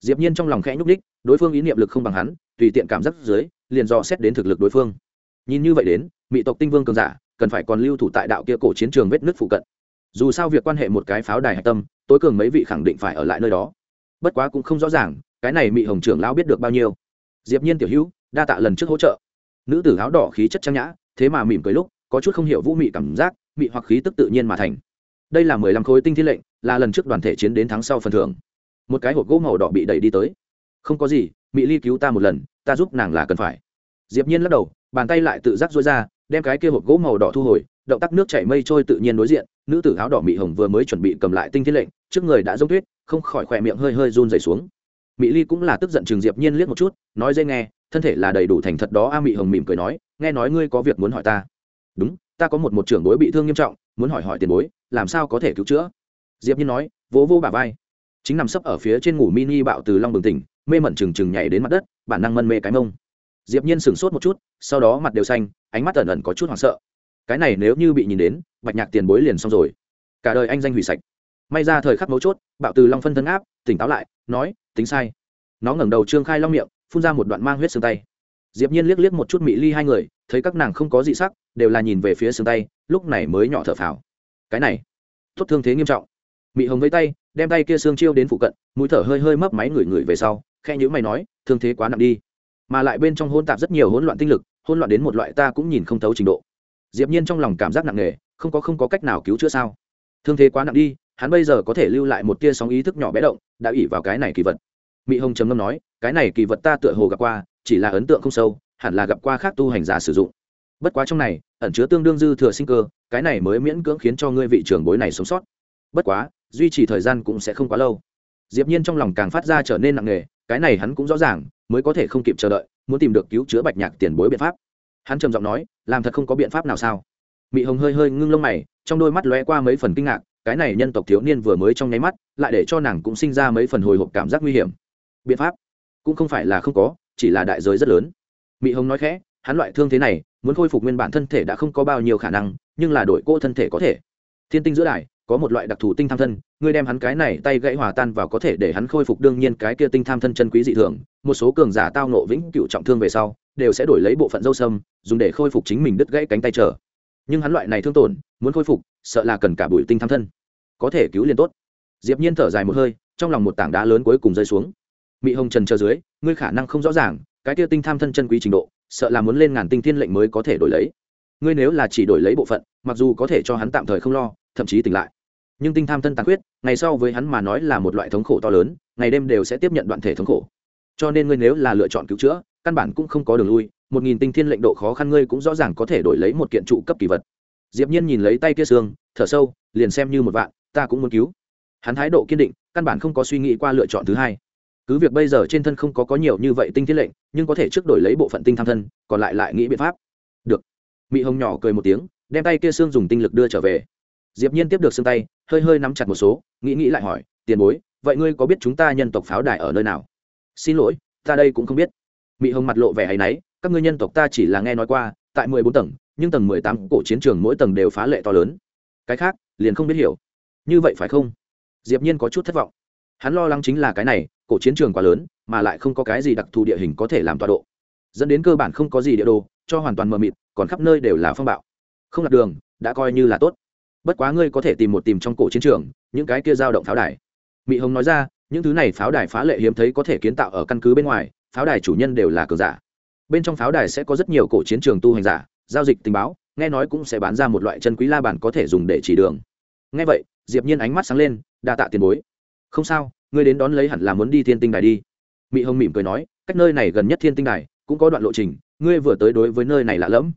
Speaker 1: Diệp nhiên trong lòng khẽ nhúc đích đối phương ý niệm lực không bằng hắn, tùy tiện cảm giác dưới, liền dò xét đến thực lực đối phương. Nhìn như vậy đến, mỹ tộc tinh vương cường giả, cần phải còn lưu thủ tại đạo kia cổ chiến trường vết nước phụ cận. Dù sao việc quan hệ một cái pháo đài hạch tâm, tối cường mấy vị khẳng định phải ở lại nơi đó. Bất quá cũng không rõ ràng, cái này mỹ hồng trưởng lão biết được bao nhiêu. Diệp nhiên tiểu hữu, đa tạ lần trước hỗ trợ. Nữ tử áo đỏ khí chất trang nhã, thế mà mỉm cười lúc có chút không hiểu vũ mị cảm giác, mị hoặc khí tức tự nhiên mà thành. Đây là mười lăm khối tinh thiên lệnh, là lần trước đoàn thể chiến đến tháng sau phần thưởng. Một cái hộp gỗ màu đỏ bị đẩy đi tới. Không có gì mỹ ly cứu ta một lần, ta giúp nàng là cần phải. Diệp nhiên lắc đầu, bàn tay lại tự giác dối ra, đem cái kia hộp gỗ màu đỏ thu hồi, động tác nước chảy mây trôi tự nhiên đối diện, nữ tử áo đỏ mỹ hồng vừa mới chuẩn bị cầm lại tinh thiên lệnh, trước người đã giống tuyết, không khỏi khỏe miệng hơi hơi run rẩy xuống. Mỹ ly cũng là tức giận trường diệp nhiên liếc một chút, nói dây nghe, thân thể là đầy đủ thành thật đó, a mỹ hồng mỉm cười nói, nghe nói ngươi có việc muốn hỏi ta đúng, ta có một một trưởng bối bị thương nghiêm trọng, muốn hỏi hỏi tiền bối, làm sao có thể cứu chữa? Diệp nhiên nói, vỗ vỗ bả vai. Chính nằm sấp ở phía trên ngủ mini bạo từ long bừng tỉnh, mê mẩn trừng trừng nhảy đến mặt đất, bản năng mân mê cái mông. Diệp nhiên sửng sốt một chút, sau đó mặt đều xanh, ánh mắt ẩn ẩn có chút hoảng sợ. Cái này nếu như bị nhìn đến, bạch nhạc tiền bối liền xong rồi. Cả đời anh danh hủy sạch. May ra thời khắc mấu chốt, bạo từ long phân thân áp, tỉnh táo lại, nói, tính sai. Nó ngẩng đầu trương khai long miệng, phun ra một đoạn mang huyết xương tay. Diệp nhiên liếc liếc một chút mỹ ly hai người thấy các nàng không có dị sắc, đều là nhìn về phía xương tay, lúc này mới nhỏ thở phào. Cái này, tốt thương thế nghiêm trọng. Mị hồng với tay, đem tay kia xương chiêu đến phụ cận, mũi thở hơi hơi mấp máy người người về sau khe nhữ mày nói, thương thế quá nặng đi. Mà lại bên trong hôn tạp rất nhiều hỗn loạn tinh lực, hỗn loạn đến một loại ta cũng nhìn không thấu trình độ. Diệp nhiên trong lòng cảm giác nặng nề, không có không có cách nào cứu chữa sao. Thương thế quá nặng đi, hắn bây giờ có thể lưu lại một tia sóng ý thức nhỏ bé động, đã ủy vào cái này kỳ vật. Mỹ hồng trầm ngâm nói, cái này kỳ vật ta tựa hồ gặp qua, chỉ là ấn tượng không sâu hẳn là gặp qua khác tu hành giả sử dụng. Bất quá trong này, ẩn chứa tương đương dư thừa sinh cơ, cái này mới miễn cưỡng khiến cho ngươi vị trưởng bối này sống sót. Bất quá, duy trì thời gian cũng sẽ không quá lâu. Diệp nhiên trong lòng càng phát ra trở nên nặng nề, cái này hắn cũng rõ ràng, mới có thể không kịp chờ đợi, muốn tìm được cứu chữa bạch nhạc tiền bối biện pháp. Hắn trầm giọng nói, làm thật không có biện pháp nào sao? Mị hồng hơi hơi ngưng lông mày, trong đôi mắt lóe qua mấy phần kinh ngạc, cái này nhân tộc thiếu niên vừa mới trong nháy mắt, lại để cho nàng cũng sinh ra mấy phần hồi hộp cảm giác nguy hiểm. Biện pháp cũng không phải là không có, chỉ là đại giới rất lớn mị hồng nói khẽ, hắn loại thương thế này, muốn khôi phục nguyên bản thân thể đã không có bao nhiêu khả năng, nhưng là đổi cô thân thể có thể. Thiên tinh giữa đài, có một loại đặc thù tinh tham thân, ngươi đem hắn cái này tay gãy hòa tan vào có thể để hắn khôi phục đương nhiên cái kia tinh tham thân chân quý dị thường, một số cường giả tao nộ vĩnh cựu trọng thương về sau, đều sẽ đổi lấy bộ phận dâu sâm, dùng để khôi phục chính mình đứt gãy cánh tay trở. Nhưng hắn loại này thương tổn, muốn khôi phục, sợ là cần cả bụi tinh tham thân. Có thể cứu liền tốt. Diệp nhiên thở dài một hơi, trong lòng một tảng đá lớn cuối cùng rơi xuống. Mị hồng trần chờ dưới, ngươi khả năng không rõ ràng cái kia tinh tham thân chân quý trình độ, sợ là muốn lên ngàn tinh thiên lệnh mới có thể đổi lấy. Ngươi nếu là chỉ đổi lấy bộ phận, mặc dù có thể cho hắn tạm thời không lo, thậm chí tỉnh lại. Nhưng tinh tham thân tàn khuyết, ngày sau với hắn mà nói là một loại thống khổ to lớn, ngày đêm đều sẽ tiếp nhận đoạn thể thống khổ. Cho nên ngươi nếu là lựa chọn cứu chữa, căn bản cũng không có đường lui, một nghìn tinh thiên lệnh độ khó khăn ngươi cũng rõ ràng có thể đổi lấy một kiện trụ cấp kỳ vật. Diệp nhiên nhìn lấy tay kia xương, thở sâu, liền xem như một vạn, ta cũng muốn cứu. Hắn thái độ kiên định, căn bản không có suy nghĩ qua lựa chọn thứ hai cứ việc bây giờ trên thân không có có nhiều như vậy tinh thiết lệnh, nhưng có thể trước đổi lấy bộ phận tinh tham thân, còn lại lại nghĩ biện pháp. Được. Mỹ hồng nhỏ cười một tiếng, đem tay kia xương dùng tinh lực đưa trở về. Diệp nhiên tiếp được xương tay, hơi hơi nắm chặt một số, nghĩ nghĩ lại hỏi, tiền bối, vậy ngươi có biết chúng ta nhân tộc pháo đài ở nơi nào? Xin lỗi, ta đây cũng không biết. Mỹ hồng mặt lộ vẻ hay nấy các ngươi nhân tộc ta chỉ là nghe nói qua, tại mười bốn tầng, nhưng tầng mười tám cổ chiến trường mỗi tầng đều phá lệ to lớn. Cái khác, liền không biết hiểu. Như vậy phải không? Diệp nhiên có chút thất vọng hắn lo lắng chính là cái này, cổ chiến trường quá lớn, mà lại không có cái gì đặc thù địa hình có thể làm tọa độ. Dẫn đến cơ bản không có gì địa đồ, cho hoàn toàn mờ mịt, còn khắp nơi đều là phong bạo. Không lạc đường, đã coi như là tốt. Bất quá ngươi có thể tìm một tìm trong cổ chiến trường, những cái kia dao động pháo đài. Mỹ hồng nói ra, những thứ này pháo đài phá lệ hiếm thấy có thể kiến tạo ở căn cứ bên ngoài, pháo đài chủ nhân đều là cường giả. Bên trong pháo đài sẽ có rất nhiều cổ chiến trường tu hành giả, giao dịch tình báo, nghe nói cũng sẽ bán ra một loại chân quý la bản có thể dùng để chỉ đường. Nghe vậy, diệp nhiên ánh mắt sáng lên, đa tạ tiền bối không sao, ngươi đến đón lấy hẳn là muốn đi thiên tinh đài đi. Mỹ hồng mỉm cười nói, cách nơi này gần nhất thiên tinh đài, cũng có đoạn lộ trình, ngươi vừa tới đối với nơi này lạ lẫm.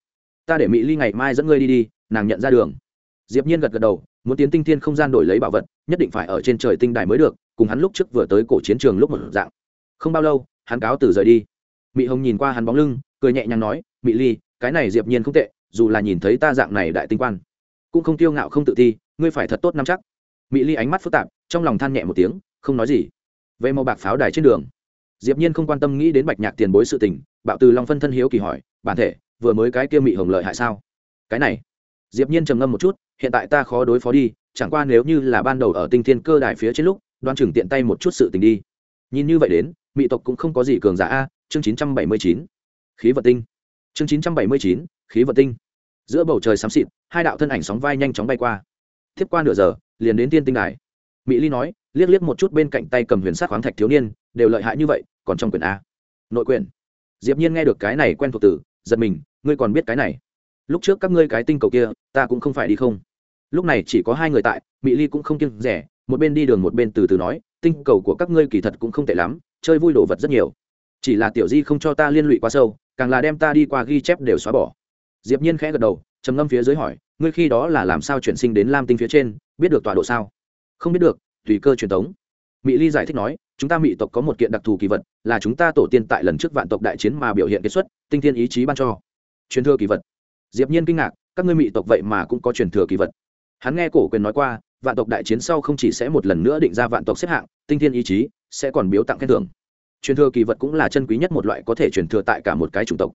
Speaker 1: Ta để mỹ ly ngày mai dẫn ngươi đi đi, nàng nhận ra đường. Diệp nhiên gật gật đầu, muốn tiến tinh thiên không gian đổi lấy bảo vật, nhất định phải ở trên trời tinh đài mới được, cùng hắn lúc trước vừa tới cổ chiến trường lúc một dạng. Không bao lâu, hắn cáo từ rời đi. Mỹ hồng nhìn qua hắn bóng lưng, cười nhẹ nhàng nói mỹ ly, cái này diệp nhiên không tệ, dù là nhìn thấy ta dạng này đại tinh quan, cũng không tiêu ngạo không tự ti, ngươi phải thật tốt nắm chắc mỹ ly ánh mắt phức tạp trong lòng than nhẹ một tiếng không nói gì về màu bạc pháo đài trên đường diệp nhiên không quan tâm nghĩ đến bạch nhạc tiền bối sự tình bạo từ long phân thân hiếu kỳ hỏi bản thể vừa mới cái kia mỹ hồng lợi hại sao cái này diệp nhiên trầm ngâm một chút hiện tại ta khó đối phó đi chẳng qua nếu như là ban đầu ở tinh thiên cơ đài phía trên lúc đoan trưởng tiện tay một chút sự tình đi nhìn như vậy đến mỹ tộc cũng không có gì cường giả a chương 979 khí vật tinh chương 979 khí vật tinh giữa bầu trời xám xịt hai đạo thân ảnh sóng vai nhanh chóng bay qua tiếp qua nửa giờ liền đến tiên tinh đài. Mỹ ly nói, liếc liếc một chút bên cạnh tay cầm huyền sát khoáng thạch thiếu niên, đều lợi hại như vậy, còn trong quyển a. Nội quyển. Diệp nhiên nghe được cái này quen thuộc từ, giật mình, ngươi còn biết cái này. Lúc trước các ngươi cái tinh cầu kia, ta cũng không phải đi không. Lúc này chỉ có hai người tại mỹ ly cũng không kiêng rẻ, một bên đi đường một bên từ từ nói, tinh cầu của các ngươi kỳ thật cũng không tệ lắm, chơi vui đồ vật rất nhiều. Chỉ là tiểu di không cho ta liên lụy quá sâu, càng là đem ta đi qua ghi chép đều xóa bỏ. Diệp nhiên khẽ gật đầu, trầm ngâm phía dưới hỏi ngươi khi đó là làm sao chuyển sinh đến lam tinh phía trên, biết được tọa độ sao? Không biết được, tùy cơ truyền tống. Mỹ ly giải thích nói, chúng ta mỹ tộc có một kiện đặc thù kỳ vật, là chúng ta tổ tiên tại lần trước vạn tộc đại chiến mà biểu hiện kết xuất, tinh thiên ý chí ban cho. Truyền thừa kỳ vật. Diệp nhiên kinh ngạc, các ngươi mỹ tộc vậy mà cũng có truyền thừa kỳ vật. Hắn nghe cổ quyền nói qua, vạn tộc đại chiến sau không chỉ sẽ một lần nữa định ra vạn tộc xếp hạng, tinh thiên ý chí sẽ còn biếu tặng khen thưởng. Truyền thừa kỳ vật cũng là chân quý nhất một loại có thể truyền thừa tại cả một cái chủng tộc.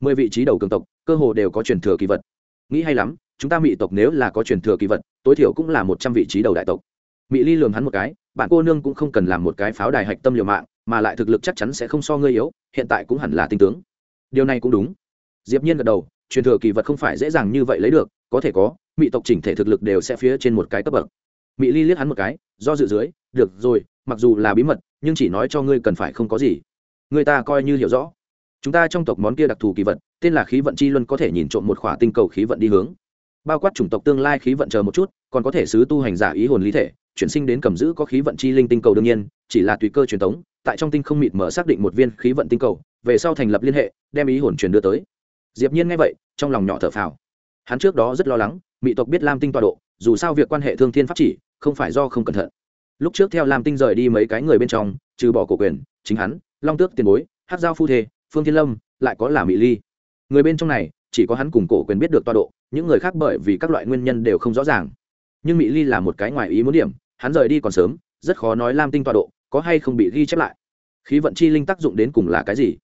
Speaker 1: Mười vị trí đầu cường tộc, cơ hồ đều có truyền thừa kỳ vật. Nghĩ hay lắm chúng ta mỹ tộc nếu là có truyền thừa kỳ vật, tối thiểu cũng là một trăm vị trí đầu đại tộc. Mỹ ly lường hắn một cái, bạn cô nương cũng không cần làm một cái pháo đài hạch tâm liều mạng, mà lại thực lực chắc chắn sẽ không so ngươi yếu, hiện tại cũng hẳn là tinh tướng. Điều này cũng đúng. Diệp nhiên gật đầu, truyền thừa kỳ vật không phải dễ dàng như vậy lấy được, có thể có mỹ tộc chỉnh thể thực lực đều sẽ phía trên một cái cấp bậc. Mỹ ly liếc hắn một cái, do dự dưới, được rồi, mặc dù là bí mật, nhưng chỉ nói cho ngươi cần phải không có gì. Người ta coi như hiểu rõ. Chúng ta trong tộc món kia đặc thù kỳ vật, tên là khí vận chi luân có thể nhìn trộm một khỏa tinh cầu khí vận đi hướng bao quát chủng tộc tương lai khí vận chờ một chút, còn có thể sứ tu hành giả ý hồn lý thể, chuyển sinh đến cầm giữ có khí vận chi linh tinh cầu đương nhiên, chỉ là tùy cơ truyền thống tại trong tinh không mịt mở xác định một viên khí vận tinh cầu, về sau thành lập liên hệ, đem ý hồn truyền đưa tới. Diệp nhiên nghe vậy, trong lòng nhỏ thở phào. Hắn trước đó rất lo lắng mỹ tộc biết lam tinh tọa độ, dù sao việc quan hệ thương thiên pháp chỉ, không phải do không cẩn thận. Lúc trước theo lam tinh rời đi mấy cái người bên trong, trừ bỏ cổ quyền, chính hắn, long tước tiền bối hát giao phu thê, phương thiên lâm, lại có là mỹ ly. Người bên trong này chỉ có hắn cùng cổ quyền biết được toa độ, những người khác bởi vì các loại nguyên nhân đều không rõ ràng. Nhưng mỹ ly là một cái ngoài ý muốn điểm, hắn rời đi còn sớm, rất khó nói lam tinh toa độ có hay không bị ghi chép lại. Khí vận chi linh tác dụng đến cùng là cái gì?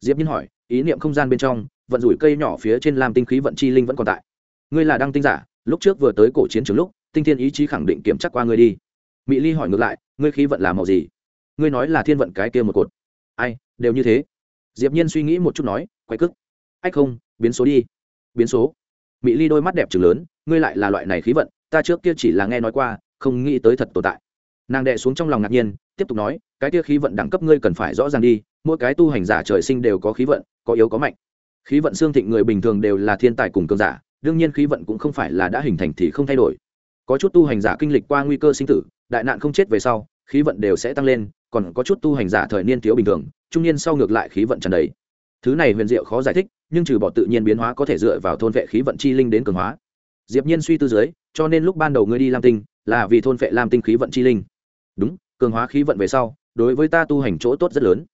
Speaker 1: Diệp nhiên hỏi, ý niệm không gian bên trong, vận rủi cây nhỏ phía trên lam tinh khí vận chi linh vẫn còn tại. Ngươi là đăng tinh giả, lúc trước vừa tới cổ chiến trường lúc, tinh thiên ý chí khẳng định kiểm tra qua ngươi đi. Mỹ ly hỏi ngược lại, ngươi khí vận là màu gì? Ngươi nói là thiên vận cái kia một cột. Ai, đều như thế. Diệp nhiên suy nghĩ một chút nói quay cức. Ách không biến số đi. Biến số. Mỹ ly đôi mắt đẹp trừng lớn, ngươi lại là loại này khí vận, ta trước kia chỉ là nghe nói qua, không nghĩ tới thật tồn tại. Nàng đệ xuống trong lòng ngạc nhiên, tiếp tục nói, cái kia khí vận đẳng cấp ngươi cần phải rõ ràng đi, mỗi cái tu hành giả trời sinh đều có khí vận, có yếu có mạnh. Khí vận xương thịnh người bình thường đều là thiên tài cùng cường giả, đương nhiên khí vận cũng không phải là đã hình thành thì không thay đổi. Có chút tu hành giả kinh lịch qua nguy cơ sinh tử, đại nạn không chết về sau, khí vận đều sẽ tăng lên, còn có chút tu hành giả thời niên thiếu bình thường, trung niên sau ngược lại khí vận tràn đầy. Thứ này huyền diệu khó giải thích nhưng trừ bỏ tự nhiên biến hóa có thể dựa vào thôn vệ khí vận chi linh đến cường hóa. Diệp nhiên suy tư dưới, cho nên lúc ban đầu ngươi đi lam tinh, là vì thôn vệ lam tinh khí vận chi linh. Đúng, cường hóa khí vận về sau, đối với ta tu hành chỗ tốt rất lớn.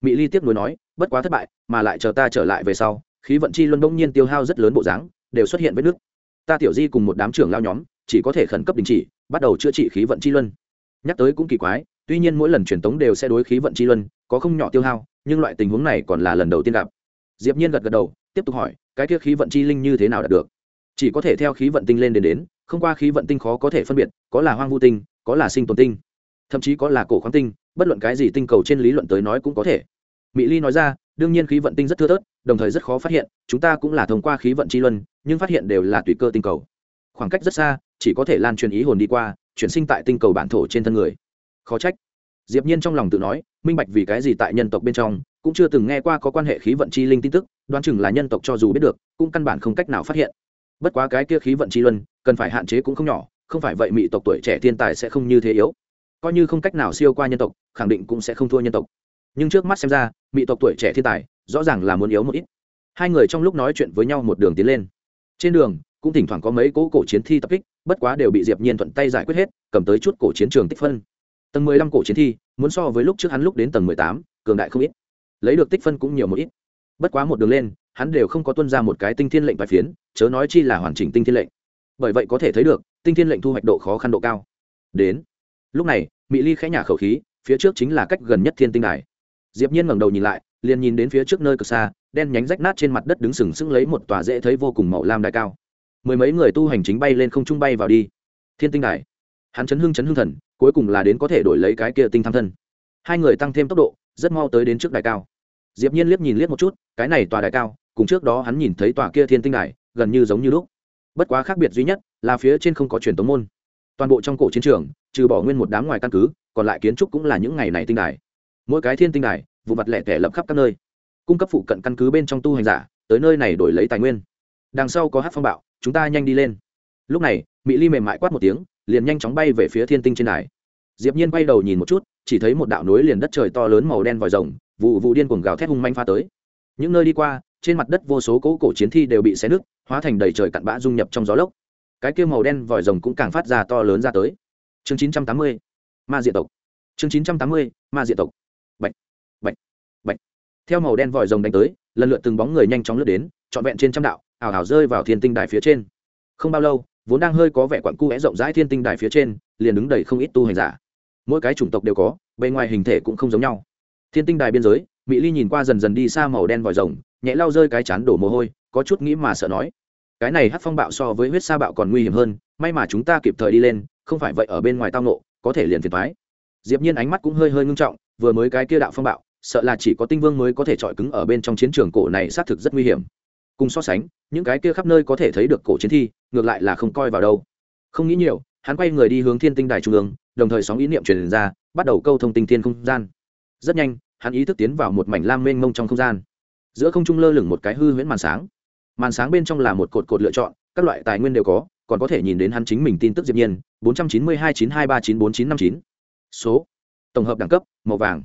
Speaker 1: Mỹ ly tiếp nối nói, bất quá thất bại, mà lại chờ ta trở lại về sau, khí vận chi luân bỗng nhiên tiêu hao rất lớn bộ dáng, đều xuất hiện vết nước ta tiểu di cùng một đám trưởng lao nhóm, chỉ có thể khẩn cấp đình chỉ, bắt đầu chữa trị khí vận chi luân. Nhắc tới cũng kỳ quái, tuy nhiên mỗi lần truyền tống đều sẽ đối khí vận chi luân có không nhỏ tiêu hao, nhưng loại tình huống này còn là lần đầu tiên gặp diệp nhiên gật gật đầu, tiếp tục hỏi, cái kia khí vận chi linh như thế nào đạt được? Chỉ có thể theo khí vận tinh lên đến đến, không qua khí vận tinh khó có thể phân biệt, có là hoang vu tinh, có là sinh tồn tinh, thậm chí có là cổ khoáng tinh, bất luận cái gì tinh cầu trên lý luận tới nói cũng có thể. Mỹ ly nói ra, đương nhiên khí vận tinh rất thưa thớt, đồng thời rất khó phát hiện, chúng ta cũng là thông qua khí vận chi luân, nhưng phát hiện đều là tùy cơ tinh cầu. Khoảng cách rất xa, chỉ có thể lan truyền ý hồn đi qua, chuyển sinh tại tinh cầu bản thổ trên thân người. Khó trách. Diệp nhiên trong lòng tự nói, minh bạch vì cái gì tại nhân tộc bên trong cũng chưa từng nghe qua có quan hệ khí vận chi linh tin tức, đoán chừng là nhân tộc cho dù biết được, cũng căn bản không cách nào phát hiện. Bất quá cái kia khí vận chi luân, cần phải hạn chế cũng không nhỏ, không phải vậy mỹ tộc tuổi trẻ thiên tài sẽ không như thế yếu. Coi như không cách nào siêu qua nhân tộc, khẳng định cũng sẽ không thua nhân tộc. Nhưng trước mắt xem ra, mỹ tộc tuổi trẻ thiên tài, rõ ràng là muốn yếu một ít. Hai người trong lúc nói chuyện với nhau một đường tiến lên. Trên đường, cũng thỉnh thoảng có mấy cỗ cổ chiến thi tập kích, bất quá đều bị diệp nhiên thuận tay giải quyết hết, cầm tới chút cổ chiến trường tích phân. Tầng mười lăm cổ chiến thi, muốn so với lúc trước hắn lúc đến tầng mười tám, cường đại không ít lấy được tích phân cũng nhiều một ít. Bất quá một đường lên, hắn đều không có tuân ra một cái tinh thiên lệnh vài phiến, chớ nói chi là hoàn chỉnh tinh thiên lệnh. Bởi vậy có thể thấy được, tinh thiên lệnh thu hoạch độ khó khăn độ cao. Đến, lúc này mỹ ly khẽ nhả khẩu khí, phía trước chính là cách gần nhất thiên tinh đài. Diệp nhiên ngẩng đầu nhìn lại, liền nhìn đến phía trước nơi cực xa, đen nhánh rách nát trên mặt đất đứng sừng sững lấy một tòa dễ thấy vô cùng màu lam đài cao. Mười mấy người tu hành chính bay lên không trung bay vào đi. Thiên tinh đài. Hắn chấn hưng chấn hưng thần, cuối cùng là đến có thể đổi lấy cái kia tinh tham thân. Hai người tăng thêm tốc độ rất mau tới đến trước đài cao. Diệp nhiên liếc nhìn liếc một chút, cái này tòa đài cao, cùng trước đó hắn nhìn thấy tòa kia thiên tinh đài, gần như giống như lúc. Bất quá khác biệt duy nhất là phía trên không có truyền tống môn. Toàn bộ trong cổ chiến trường, trừ bỏ nguyên một đám ngoài căn cứ, còn lại kiến trúc cũng là những ngày này tinh đài. Mỗi cái thiên tinh đài, vụ mặt lẻ tẻ lập khắp các nơi. Cung cấp phụ cận căn cứ bên trong tu hành giả, tới nơi này đổi lấy tài nguyên. Đằng sau có hát phong bạo, chúng ta nhanh đi lên. Lúc này mỹ ly mềm mại quát một tiếng, liền nhanh chóng bay về phía thiên tinh trên đài. Diệp nhiên quay đầu nhìn một chút chỉ thấy một đạo núi liền đất trời to lớn màu đen vòi rồng, vụ vụ điên cuồng gào thét hung manh pha tới. Những nơi đi qua, trên mặt đất vô số cỗ cổ chiến thi đều bị xé nứt, hóa thành đầy trời cặn bã dung nhập trong gió lốc. Cái kia màu đen vòi rồng cũng càng phát ra to lớn ra tới. Chương 980 ma diệt tộc. Chương 980 ma diệt tộc. Bạch bạch bạch. Theo màu đen vòi rồng đánh tới, lần lượt từng bóng người nhanh chóng lướt đến, trọn vẹn trên trăm đạo ảo ảo rơi vào thiên tinh đài phía trên. Không bao lâu, vốn đang hơi có vẻ quặn cu é rộng rãi thiên tinh đài phía trên, liền đứng đầy không ít tu hành giả mỗi cái chủng tộc đều có, bề ngoài hình thể cũng không giống nhau. Thiên tinh đài biên giới, mỹ ly nhìn qua dần dần đi xa màu đen vòi rồng, nhẹ lau rơi cái chán đổ mồ hôi, có chút nghĩ mà sợ nói. Cái này hát phong bạo so với huyết sa bạo còn nguy hiểm hơn, may mà chúng ta kịp thời đi lên, không phải vậy ở bên ngoài tao nộ có thể liền phiền thoái diệp nhiên ánh mắt cũng hơi hơi ngưng trọng, vừa mới cái kia đạo phong bạo, sợ là chỉ có tinh vương mới có thể trọi cứng ở bên trong chiến trường cổ này xác thực rất nguy hiểm. Cùng so sánh, những cái kia khắp nơi có thể thấy được cổ chiến thi, ngược lại là không coi vào đâu. Không nghĩ nhiều hắn quay người đi hướng thiên tinh đài trung ương, đồng thời sóng ý niệm truyền ra, bắt đầu câu thông tinh thiên không gian. Rất nhanh, hắn ý thức tiến vào một mảnh lam mênh mông trong không gian. Giữa không trung lơ lửng một cái hư huyễn màn sáng. Màn sáng bên trong là một cột cột lựa chọn, các loại tài nguyên đều có, còn có thể nhìn đến hắn chính mình tin tức diệp nhiên, bốn trăm chín mươi hai chín hai ba chín bốn chín năm chín. Số. Tổng hợp đẳng cấp, màu vàng.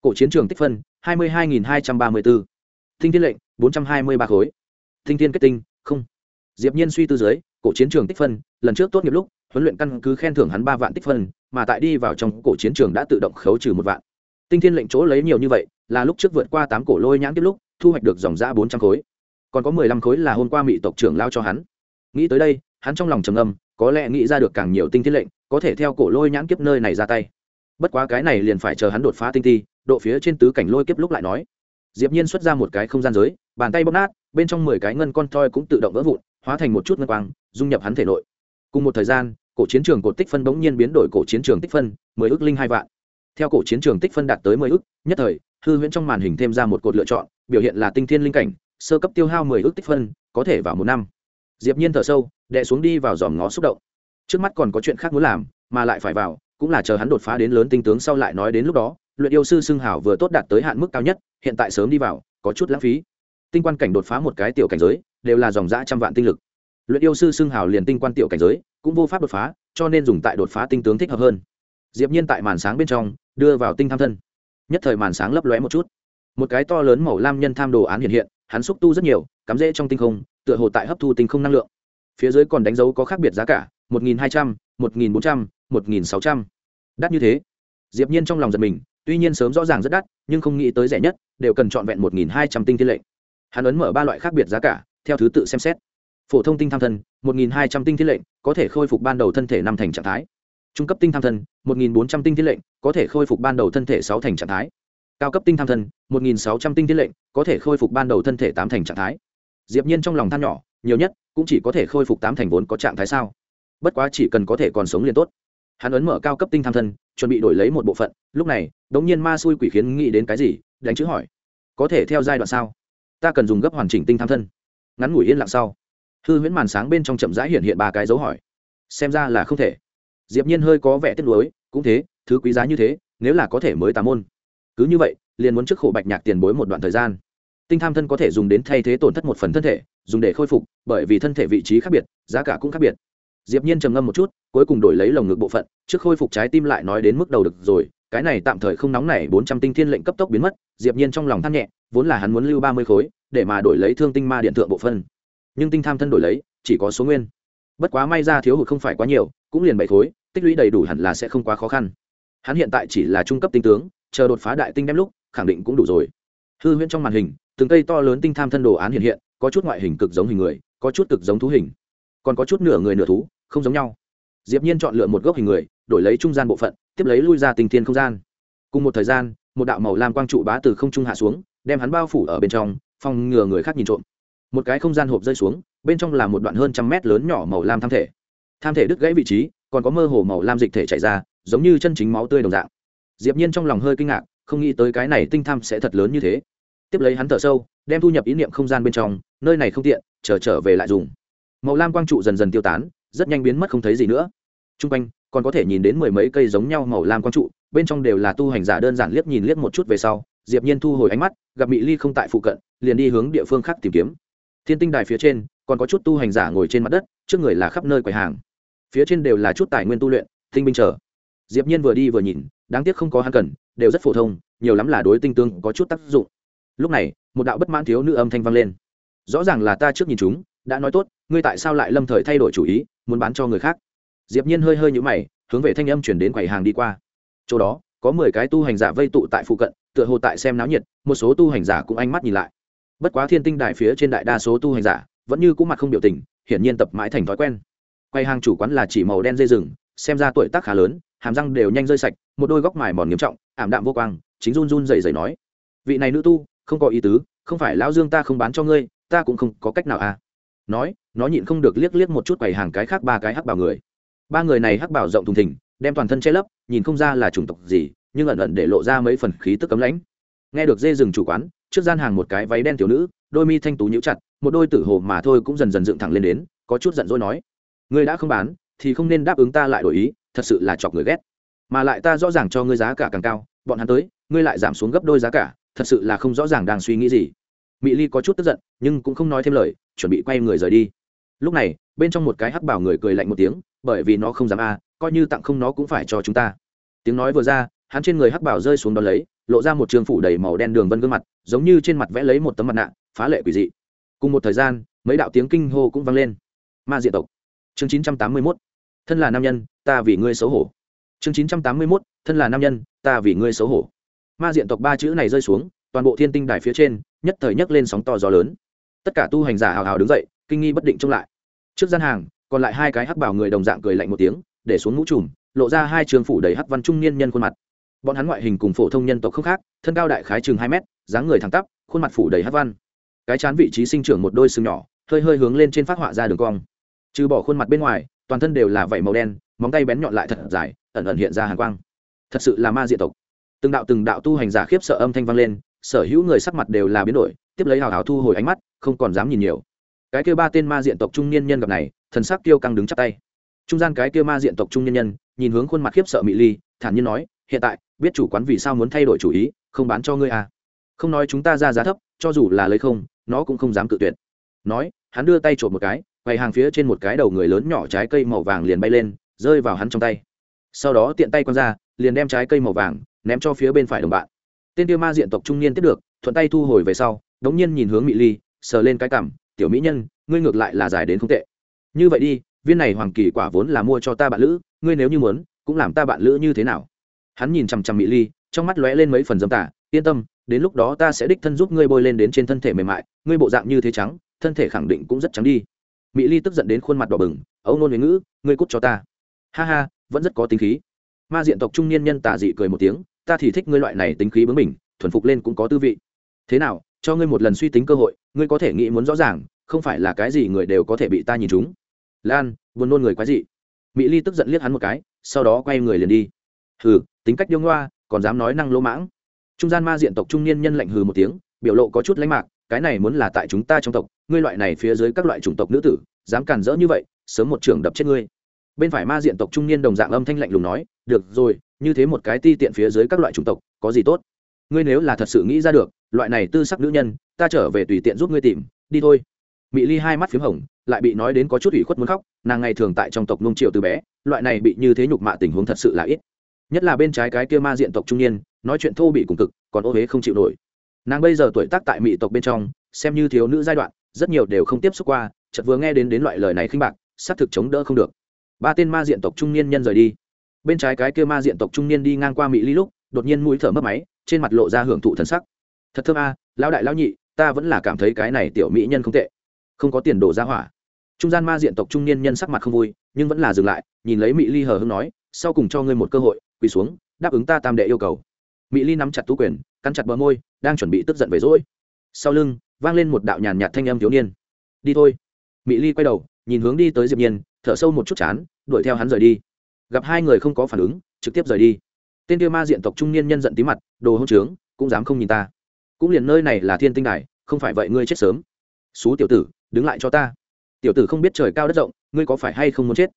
Speaker 1: Cổ chiến trường tích phân, hai mươi hai nghìn hai trăm ba mươi bốn tinh thiên lệnh, bốn trăm hai mươi ba khối. Tinh thiên kết tinh, không. Diệp nhiên suy tư dưới, cổ chiến trường tích phân, lần trước tốt nghiệp lúc huấn luyện căn cứ khen thưởng hắn ba vạn tích phân, mà tại đi vào trong cổ chiến trường đã tự động khấu trừ một vạn. Tinh thiên lệnh chỗ lấy nhiều như vậy, là lúc trước vượt qua tám cổ lôi nhãn tiếp lúc, thu hoạch được dòng giã bốn trăm khối. Còn có mười lăm khối là hôm qua mỹ tộc trưởng lao cho hắn. Nghĩ tới đây, hắn trong lòng trầm âm có lẽ nghĩ ra được càng nhiều tinh thiên lệnh, có thể theo cổ lôi nhãn kiếp nơi này ra tay. Bất quá cái này liền phải chờ hắn đột phá tinh ti độ phía trên tứ cảnh lôi kiếp lúc lại nói. Diệp nhiên xuất ra một cái không gian giới, bàn tay bóp nát, bên trong mười cái ngân con toi cũng tự động vỡ vụn, hóa thành một chút ngân quang, dung nhập hắn thể nội. Cùng một thời gian cổ chiến trường cột tích phân bỗng nhiên biến đổi cổ chiến trường tích phân, mười ước linh hai vạn. Theo cổ chiến trường tích phân đạt tới mười ước, nhất thời, hư huyễn trong màn hình thêm ra một cột lựa chọn, biểu hiện là tinh thiên linh cảnh, sơ cấp tiêu hao mười ước tích phân, có thể vào một năm. Diệp nhiên thở sâu đệ xuống đi vào dòm ngó xúc động. Trước mắt còn có chuyện khác muốn làm, mà lại phải vào, cũng là chờ hắn đột phá đến lớn tinh tướng sau lại nói đến lúc đó, luyện yêu sư xưng hảo vừa tốt đạt tới hạn mức cao nhất, hiện tại sớm đi vào, có chút lãng phí. Tinh quan cảnh đột phá một cái tiểu cảnh giới, đều là dòng dã trăm vạn tinh lực. Luyện yêu sư xưng hảo liền tinh quan tiểu cảnh giới cũng vô pháp đột phá, cho nên dùng tại đột phá tinh tướng thích hợp hơn. Diệp nhiên tại màn sáng bên trong, đưa vào tinh tham thân. Nhất thời màn sáng lấp lóe một chút. Một cái to lớn màu lam nhân tham đồ án hiện hiện, hắn xúc tu rất nhiều, cắm rễ trong tinh không, tựa hồ tại hấp thu tinh không năng lượng. Phía dưới còn đánh dấu có khác biệt giá cả, một nghìn hai trăm, một nghìn bốn trăm, một nghìn sáu trăm. Đắt như thế. Diệp nhiên trong lòng giật mình, tuy nhiên sớm rõ ràng rất đắt, nhưng không nghĩ tới rẻ nhất, đều cần chọn vẹn một nghìn hai trăm tinh thiên lệnh. Hắn ấn mở ba loại khác biệt giá cả, theo thứ tự xem xét phổ thông tinh tham thân, một nghìn hai trăm tinh thiết lệnh, có thể khôi phục ban đầu thân thể năm thành trạng thái. Trung cấp tinh tham thân, một nghìn bốn trăm tinh thiết lệnh, có thể khôi phục ban đầu thân thể sáu thành trạng thái. Cao cấp tinh tham thân, một nghìn sáu trăm tinh thiết lệnh, có thể khôi phục ban đầu thân thể tám thành trạng thái. Diệp nhiên trong lòng than nhỏ, nhiều nhất cũng chỉ có thể khôi phục tám thành vốn có trạng thái sao? Bất quá chỉ cần có thể còn sống liền tốt. Hắn ấn mở cao cấp tinh tham thân, chuẩn bị đổi lấy một bộ phận, lúc này, đống nhiên ma xui quỷ khiến nghĩ đến cái gì, đánh chữ hỏi. Có thể theo giai đoạn sao? Ta cần dùng gấp hoàn chỉnh tinh tham thân. Ngắn ngủi yên lặng sau hư huyễn màn sáng bên trong chậm rãi hiện hiện ba cái dấu hỏi. Xem ra là không thể. Diệp nhiên hơi có vẻ tiếc nuối, cũng thế, thứ quý giá như thế, nếu là có thể mới tà môn. Cứ như vậy, liền muốn trước khổ bạch nhạc tiền bối một đoạn thời gian. Tinh tham thân có thể dùng đến thay thế tổn thất một phần thân thể, dùng để khôi phục, bởi vì thân thể vị trí khác biệt, giá cả cũng khác biệt. Diệp nhiên trầm ngâm một chút, cuối cùng đổi lấy lồng ngực bộ phận, trước khôi phục trái tim lại nói đến mức đầu được rồi, cái này tạm thời không nóng này bốn trăm tinh thiên lệnh cấp tốc biến mất, diệp nhiên trong lòng than nhẹ, vốn là hắn muốn lưu ba mươi khối, để mà đổi lấy thương tinh ma điện thượng bộ phân nhưng tinh tham thân đổi lấy, chỉ có số nguyên. Bất quá may ra thiếu hụt không phải quá nhiều, cũng liền bảy khối, tích lũy đầy đủ hẳn là sẽ không quá khó khăn. Hắn hiện tại chỉ là trung cấp tinh tướng, chờ đột phá đại tinh đem lúc, khẳng định cũng đủ rồi. Hư huyễn trong màn hình, từng cây to lớn tinh tham thân đồ án hiện hiện, có chút ngoại hình cực giống hình người, có chút cực giống thú hình. Còn có chút nửa người nửa thú, không giống nhau. Diệp nhiên chọn lựa một gốc hình người, đổi lấy trung gian bộ phận, tiếp lấy lui ra tinh thiên không gian. Cùng một thời gian, một đạo màu lam quang trụ bá từ không trung hạ xuống, đem hắn bao phủ ở bên trong, phòng ngừa người khác nhìn trộm một cái không gian hộp rơi xuống bên trong là một đoạn hơn trăm mét lớn nhỏ màu lam tham thể. Tham thể đứt gãy vị trí còn có mơ hồ màu lam dịch thể chảy ra giống như chân chính máu tươi đồng dạng. Diệp nhiên trong lòng hơi kinh ngạc không nghĩ tới cái này tinh tham sẽ thật lớn như thế. Tiếp lấy hắn thở sâu đem thu nhập ý niệm không gian bên trong nơi này không tiện chờ trở, trở về lại dùng. Màu lam quang trụ dần dần tiêu tán rất nhanh biến mất không thấy gì nữa. T r u n g quanh còn có thể nhìn đến mười mấy cây giống nhau màu lam quang trụ bên trong đều là tu hành giả đơn giản liếc nhìn liếc một chút về sau diệp nhiên thu hồi ánh mắt gặp mỹ ly không tại phụ cận liền đi hướng địa phương khác tìm kiếm thiên tinh đài phía trên, còn có chút tu hành giả ngồi trên mặt đất, trước người là khắp nơi quầy hàng. Phía trên đều là chút tài nguyên tu luyện, tinh binh chờ. Diệp nhiên vừa đi vừa nhìn, đáng tiếc không có hắn cần, đều rất phổ thông, nhiều lắm là đối tinh tương có chút tác dụng. Lúc này, một đạo bất mãn thiếu nữ âm thanh vang lên. Rõ ràng là ta trước nhìn chúng, đã nói tốt, ngươi tại sao lại lâm thời thay đổi chủ ý, muốn bán cho người khác? Diệp nhiên hơi hơi nhũ mày, hướng về thanh âm chuyển đến quầy hàng đi qua. Chỗ đó, có mười cái tu hành giả vây tụ tại phụ cận, tựa hồ tại xem náo nhiệt, một số tu hành giả cũng ánh mắt nhìn lại bất quá thiên tinh đại phía trên đại đa số tu hành giả, vẫn như cũ mặt không biểu tình, hiển nhiên tập mãi thành thói quen. Quầy hàng chủ quán là chỉ màu đen dây rừng, xem ra tuổi tác khá lớn, hàm răng đều nhanh rơi sạch, một đôi góc mài mòn nghiêm trọng, ảm đạm vô quang, chính run run dày dày nói, vị này nữ tu, không có ý tứ, không phải lão dương ta không bán cho ngươi, ta cũng không có cách nào à. Nói, nó nhịn không được liếc liếc một chút quầy hàng cái khác ba cái hắc bảo người. Ba người này hắc bảo rộng thùng thình, đem toàn thân che lấp, nhìn không ra là chủng tộc gì, nhưng ẩn ẩn để lộ ra mấy phần khí tức cấm lãnh. Nghe được dê rừng chủ quán trước gian hàng một cái váy đen tiểu nữ, đôi mi thanh tú nhíu chặt, một đôi tử hồ mà thôi cũng dần dần dựng thẳng lên đến, có chút giận dỗi nói, ngươi đã không bán, thì không nên đáp ứng ta lại đổi ý, thật sự là chọc người ghét. Mà lại ta rõ ràng cho ngươi giá cả càng cao, bọn hắn tới, ngươi lại giảm xuống gấp đôi giá cả, thật sự là không rõ ràng đang suy nghĩ gì. Mỹ ly có chút tức giận, nhưng cũng không nói thêm lời, chuẩn bị quay người rời đi. Lúc này, bên trong một cái hắc bảo người cười lạnh một tiếng, bởi vì nó không dám a, coi như tặng không nó cũng phải cho chúng ta. Tiếng nói vừa ra hắn trên người hắc bảo rơi xuống đón lấy, lộ ra một trường phủ đầy màu đen đường vân gương mặt, giống như trên mặt vẽ lấy một tấm mặt nạ, phá lệ quỷ dị. Cùng một thời gian, mấy đạo tiếng kinh hô cũng vang lên. Ma diện tộc. Chương chín trăm tám mươi mốt. Thân là nam nhân, ta vì ngươi xấu hổ. Chương chín trăm tám mươi mốt. Thân là nam nhân, ta vì ngươi xấu hổ. Ma diện tộc ba chữ này rơi xuống, toàn bộ thiên tinh đài phía trên, nhất thời nhấc lên sóng to gió lớn. Tất cả tu hành giả hào hào đứng dậy, kinh nghi bất định trông lại. Trước gian hàng, còn lại hai cái hắc bảo người đồng dạng cười lạnh một tiếng, để xuống mũ trùm, lộ ra hai trường phủ đầy hắc văn trung niên nhân khuôn mặt bọn hắn ngoại hình cùng phổ thông nhân tộc không khác, thân cao đại khái chừng hai mét, dáng người thẳng tắp, khuôn mặt phủ đầy hắc văn. Cái chán vị trí sinh trưởng một đôi sừng nhỏ, hơi hơi hướng lên trên phát họa ra đường cong. Trừ bỏ khuôn mặt bên ngoài, toàn thân đều là vảy màu đen, móng tay bén nhọn lại thật dài, ẩn ẩn hiện ra hàn quang. Thật sự là ma diện tộc. Từng đạo từng đạo tu hành giả khiếp sợ âm thanh vang lên, sở hữu người sắc mặt đều là biến đổi, tiếp lấy hào hào thu hồi ánh mắt, không còn dám nhìn nhiều. Cái kia ba tên ma diện tộc trung niên nhân gặp này, thần sắc tiêu căng đứng chắp tay. Trung gian cái kia ma diện tộc trung niên nhân, nhìn hướng khuôn mặt khiếp sợ mị ly, thản nhiên nói hiện tại biết chủ quán vì sao muốn thay đổi chủ ý không bán cho ngươi à? Không nói chúng ta ra giá thấp cho dù là lấy không nó cũng không dám cự tuyệt. Nói hắn đưa tay trộm một cái quầy hàng phía trên một cái đầu người lớn nhỏ trái cây màu vàng liền bay lên rơi vào hắn trong tay. Sau đó tiện tay quăng ra liền đem trái cây màu vàng ném cho phía bên phải đồng bạn. Tên tiêu ma diện tộc trung niên tiếp được thuận tay thu hồi về sau đống nhiên nhìn hướng mỹ ly sờ lên cái cảm, tiểu mỹ nhân ngươi ngược lại là dài đến không tệ. Như vậy đi viên này hoàng kỳ quả vốn là mua cho ta bạn lữ ngươi nếu như muốn cũng làm ta bạn lữ như thế nào? Hắn nhìn chằm chằm mỹ ly, trong mắt lóe lên mấy phần dâm tả yên tâm, đến lúc đó ta sẽ đích thân giúp ngươi bôi lên đến trên thân thể mềm mại, ngươi bộ dạng như thế trắng, thân thể khẳng định cũng rất trắng đi. Mỹ ly tức giận đến khuôn mặt đỏ bừng ấu nôn với ngữ, ngươi cút cho ta. Ha ha, vẫn rất có tính khí. Ma diện tộc trung niên nhân tả dị cười một tiếng, ta thì thích ngươi loại này tính khí bướng mình thuần phục lên cũng có tư vị. Thế nào, cho ngươi một lần suy tính cơ hội, ngươi có thể nghĩ muốn rõ ràng, không phải là cái gì người đều có thể bị ta nhìn chúng lan, buồn nôn người quái dị. Mỹ ly tức giận liếc hắn một cái, sau đó quay người liền đi. Hừ tính cách điêu ngoa, còn dám nói năng lỗ mãng. Trung gian ma diện tộc trung niên nhân lạnh hừ một tiếng, biểu lộ có chút lánh mạc, cái này muốn là tại chúng ta trong tộc, ngươi loại này phía dưới các loại chủng tộc nữ tử, dám cản rỡ như vậy, sớm một trường đập chết ngươi. Bên phải ma diện tộc trung niên đồng dạng âm thanh lạnh lùng nói, được rồi, như thế một cái ti tiện phía dưới các loại chủng tộc, có gì tốt? Ngươi nếu là thật sự nghĩ ra được, loại này tư sắc nữ nhân, ta trở về tùy tiện giúp ngươi tìm, đi thôi. Mỹ ly hai mắt p h í m hồng, lại bị nói đến có chút ủy khuất muốn khóc, nàng ngày thường tại trong tộc nung triệu từ bé, loại này bị như thế nhục mạ tình huống thật sự là ít nhất là bên trái cái kia ma diện tộc trung niên, nói chuyện thô bị cùng cực, còn ô huế không chịu nổi. Nàng bây giờ tuổi tác tại mỹ tộc bên trong, xem như thiếu nữ giai đoạn, rất nhiều đều không tiếp xúc qua, chợt vừa nghe đến đến loại lời này khinh bạc, xác thực chống đỡ không được. Ba tên ma diện tộc trung niên nhân rời đi. Bên trái cái kia ma diện tộc trung niên đi ngang qua mỹ ly lúc, đột nhiên mũi thở mất máy, trên mặt lộ ra hưởng thụ thần sắc. Thật thơm a, lão đại lão nhị, ta vẫn là cảm thấy cái này tiểu mỹ nhân không tệ. Không có tiền đồ ra hỏa. Trung gian ma diện tộc trung niên nhân sắc mặt không vui, nhưng vẫn là dừng lại, nhìn lấy mỹ ly hờ hưng nói, sau cùng cho ngươi một cơ hội quỳ xuống, đáp ứng ta tam đệ yêu cầu. Mỹ ly nắm chặt tú quyền, cắn chặt bờ môi, đang chuẩn bị tức giận về rỗi. Sau lưng, vang lên một đạo nhàn nhạt thanh âm thiếu niên. Đi thôi. Mỹ ly quay đầu, nhìn hướng đi tới diệp nhiên, thở sâu một chút chán, đuổi theo hắn rời đi. Gặp hai người không có phản ứng, trực tiếp rời đi. Tên kia ma diện tộc trung niên nhân giận tí mặt, đồ hỗn trướng, cũng dám không nhìn ta. Cũng liền nơi này là thiên tinh đài, không phải vậy ngươi chết sớm. Xú tiểu tử, đứng lại cho ta. Tiểu tử không biết trời cao đất rộng, ngươi có phải hay không muốn chết?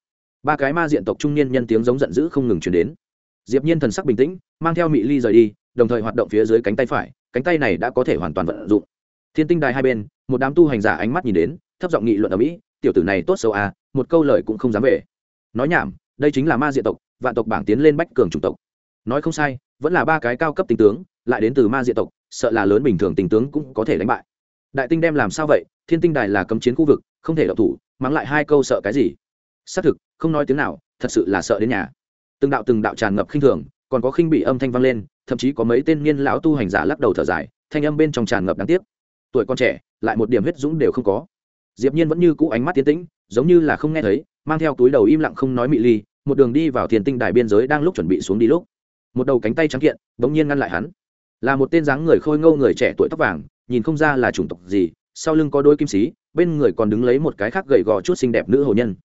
Speaker 1: Ba cái ma diện tộc trung niên nhân tiếng giống giận dữ không ngừng truyền đến diệp nhiên thần sắc bình tĩnh, mang theo Mị ly rời đi, đồng thời hoạt động phía dưới cánh tay phải, cánh tay này đã có thể hoàn toàn vận dụng. Thiên tinh đài hai bên, một đám tu hành giả ánh mắt nhìn đến, thấp giọng nghị luận ở mỹ, tiểu tử này tốt xấu à một câu lời cũng không dám về. Nói nhảm, đây chính là ma diện tộc, vạn tộc bảng tiến lên bách cường chủng tộc. Nói không sai, vẫn là ba cái cao cấp tinh tướng, lại đến từ ma diện tộc, sợ là lớn bình thường tinh tướng cũng có thể đánh bại. Đại tinh đem làm sao vậy? Thiên tinh đài là cấm chiến khu vực, không thể động thủ, mắng lại hai câu sợ cái gì? Xác thực, không nói tiếng nào, thật sự là sợ đến nhà từng đạo từng đạo tràn ngập khinh thường, còn có khinh bị âm thanh vang lên, thậm chí có mấy tên niên lão tu hành giả lắc đầu thở dài, thanh âm bên trong tràn ngập đáng tiếc. Tuổi con trẻ, lại một điểm huyết dũng đều không có. Diệp nhiên vẫn như cũ ánh mắt tiến tĩnh, giống như là không nghe thấy, mang theo túi đầu im lặng không nói mị ly, một đường đi vào thiền tinh đài biên giới đang lúc chuẩn bị xuống đi lúc. Một đầu cánh tay trắng kiện bỗng nhiên ngăn lại hắn. Là một tên dáng người khôi ngô người trẻ tuổi tóc vàng, nhìn không ra là chủng tộc gì, sau lưng có đôi kim sĩ, bên người còn đứng lấy một cái khác gầy gò chút xinh đẹp nữ hồ nhân.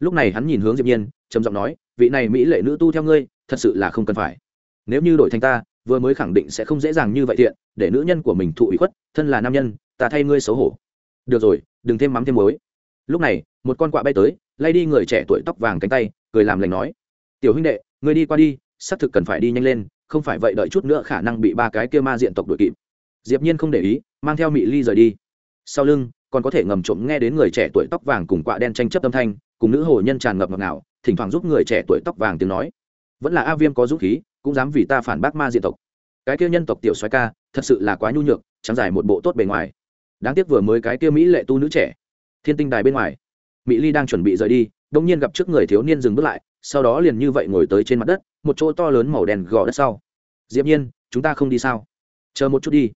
Speaker 1: Lúc này hắn nhìn hướng diệp nhiên trầm giọng nói, vị này mỹ lệ nữ tu theo ngươi, thật sự là không cần phải. Nếu như đổi thành ta, vừa mới khẳng định sẽ không dễ dàng như vậy thiện, để nữ nhân của mình thụ ủy khuất, thân là nam nhân, ta thay ngươi xấu hổ. Được rồi, đừng thêm mắm thêm muối. Lúc này, một con quạ bay tới, lay đi người trẻ tuổi tóc vàng cánh tay, cười làm lành nói, tiểu huynh đệ, ngươi đi qua đi, xác thực cần phải đi nhanh lên, không phải vậy đợi chút nữa khả năng bị ba cái kia ma diện tộc đuổi kịp. Diệp nhiên không để ý, mang theo mỹ ly rời đi. Sau lưng, còn có thể ngầm trộm nghe đến người trẻ tuổi tóc vàng cùng quạ đen tranh chấp âm thanh, cùng nữ hồ nhân tràn ngập ngọt ngào thỉnh thoảng giúp người trẻ tuổi tóc vàng tiếng nói. Vẫn là a viêm có dũng khí, cũng dám vì ta phản bác ma diện tộc. Cái kia nhân tộc tiểu xoái ca, thật sự là quá nhu nhược, trắng dài một bộ tốt bề ngoài. Đáng tiếc vừa mới cái kia mỹ lệ tu nữ trẻ. Thiên tinh đài bên ngoài. Mỹ ly đang chuẩn bị rời đi đông nhiên gặp trước người thiếu niên dừng bước lại, sau đó liền như vậy ngồi tới trên mặt đất, một chỗ to lớn màu đen gò đất sau. Diệp nhiên, chúng ta không đi sao? Chờ một chút đi.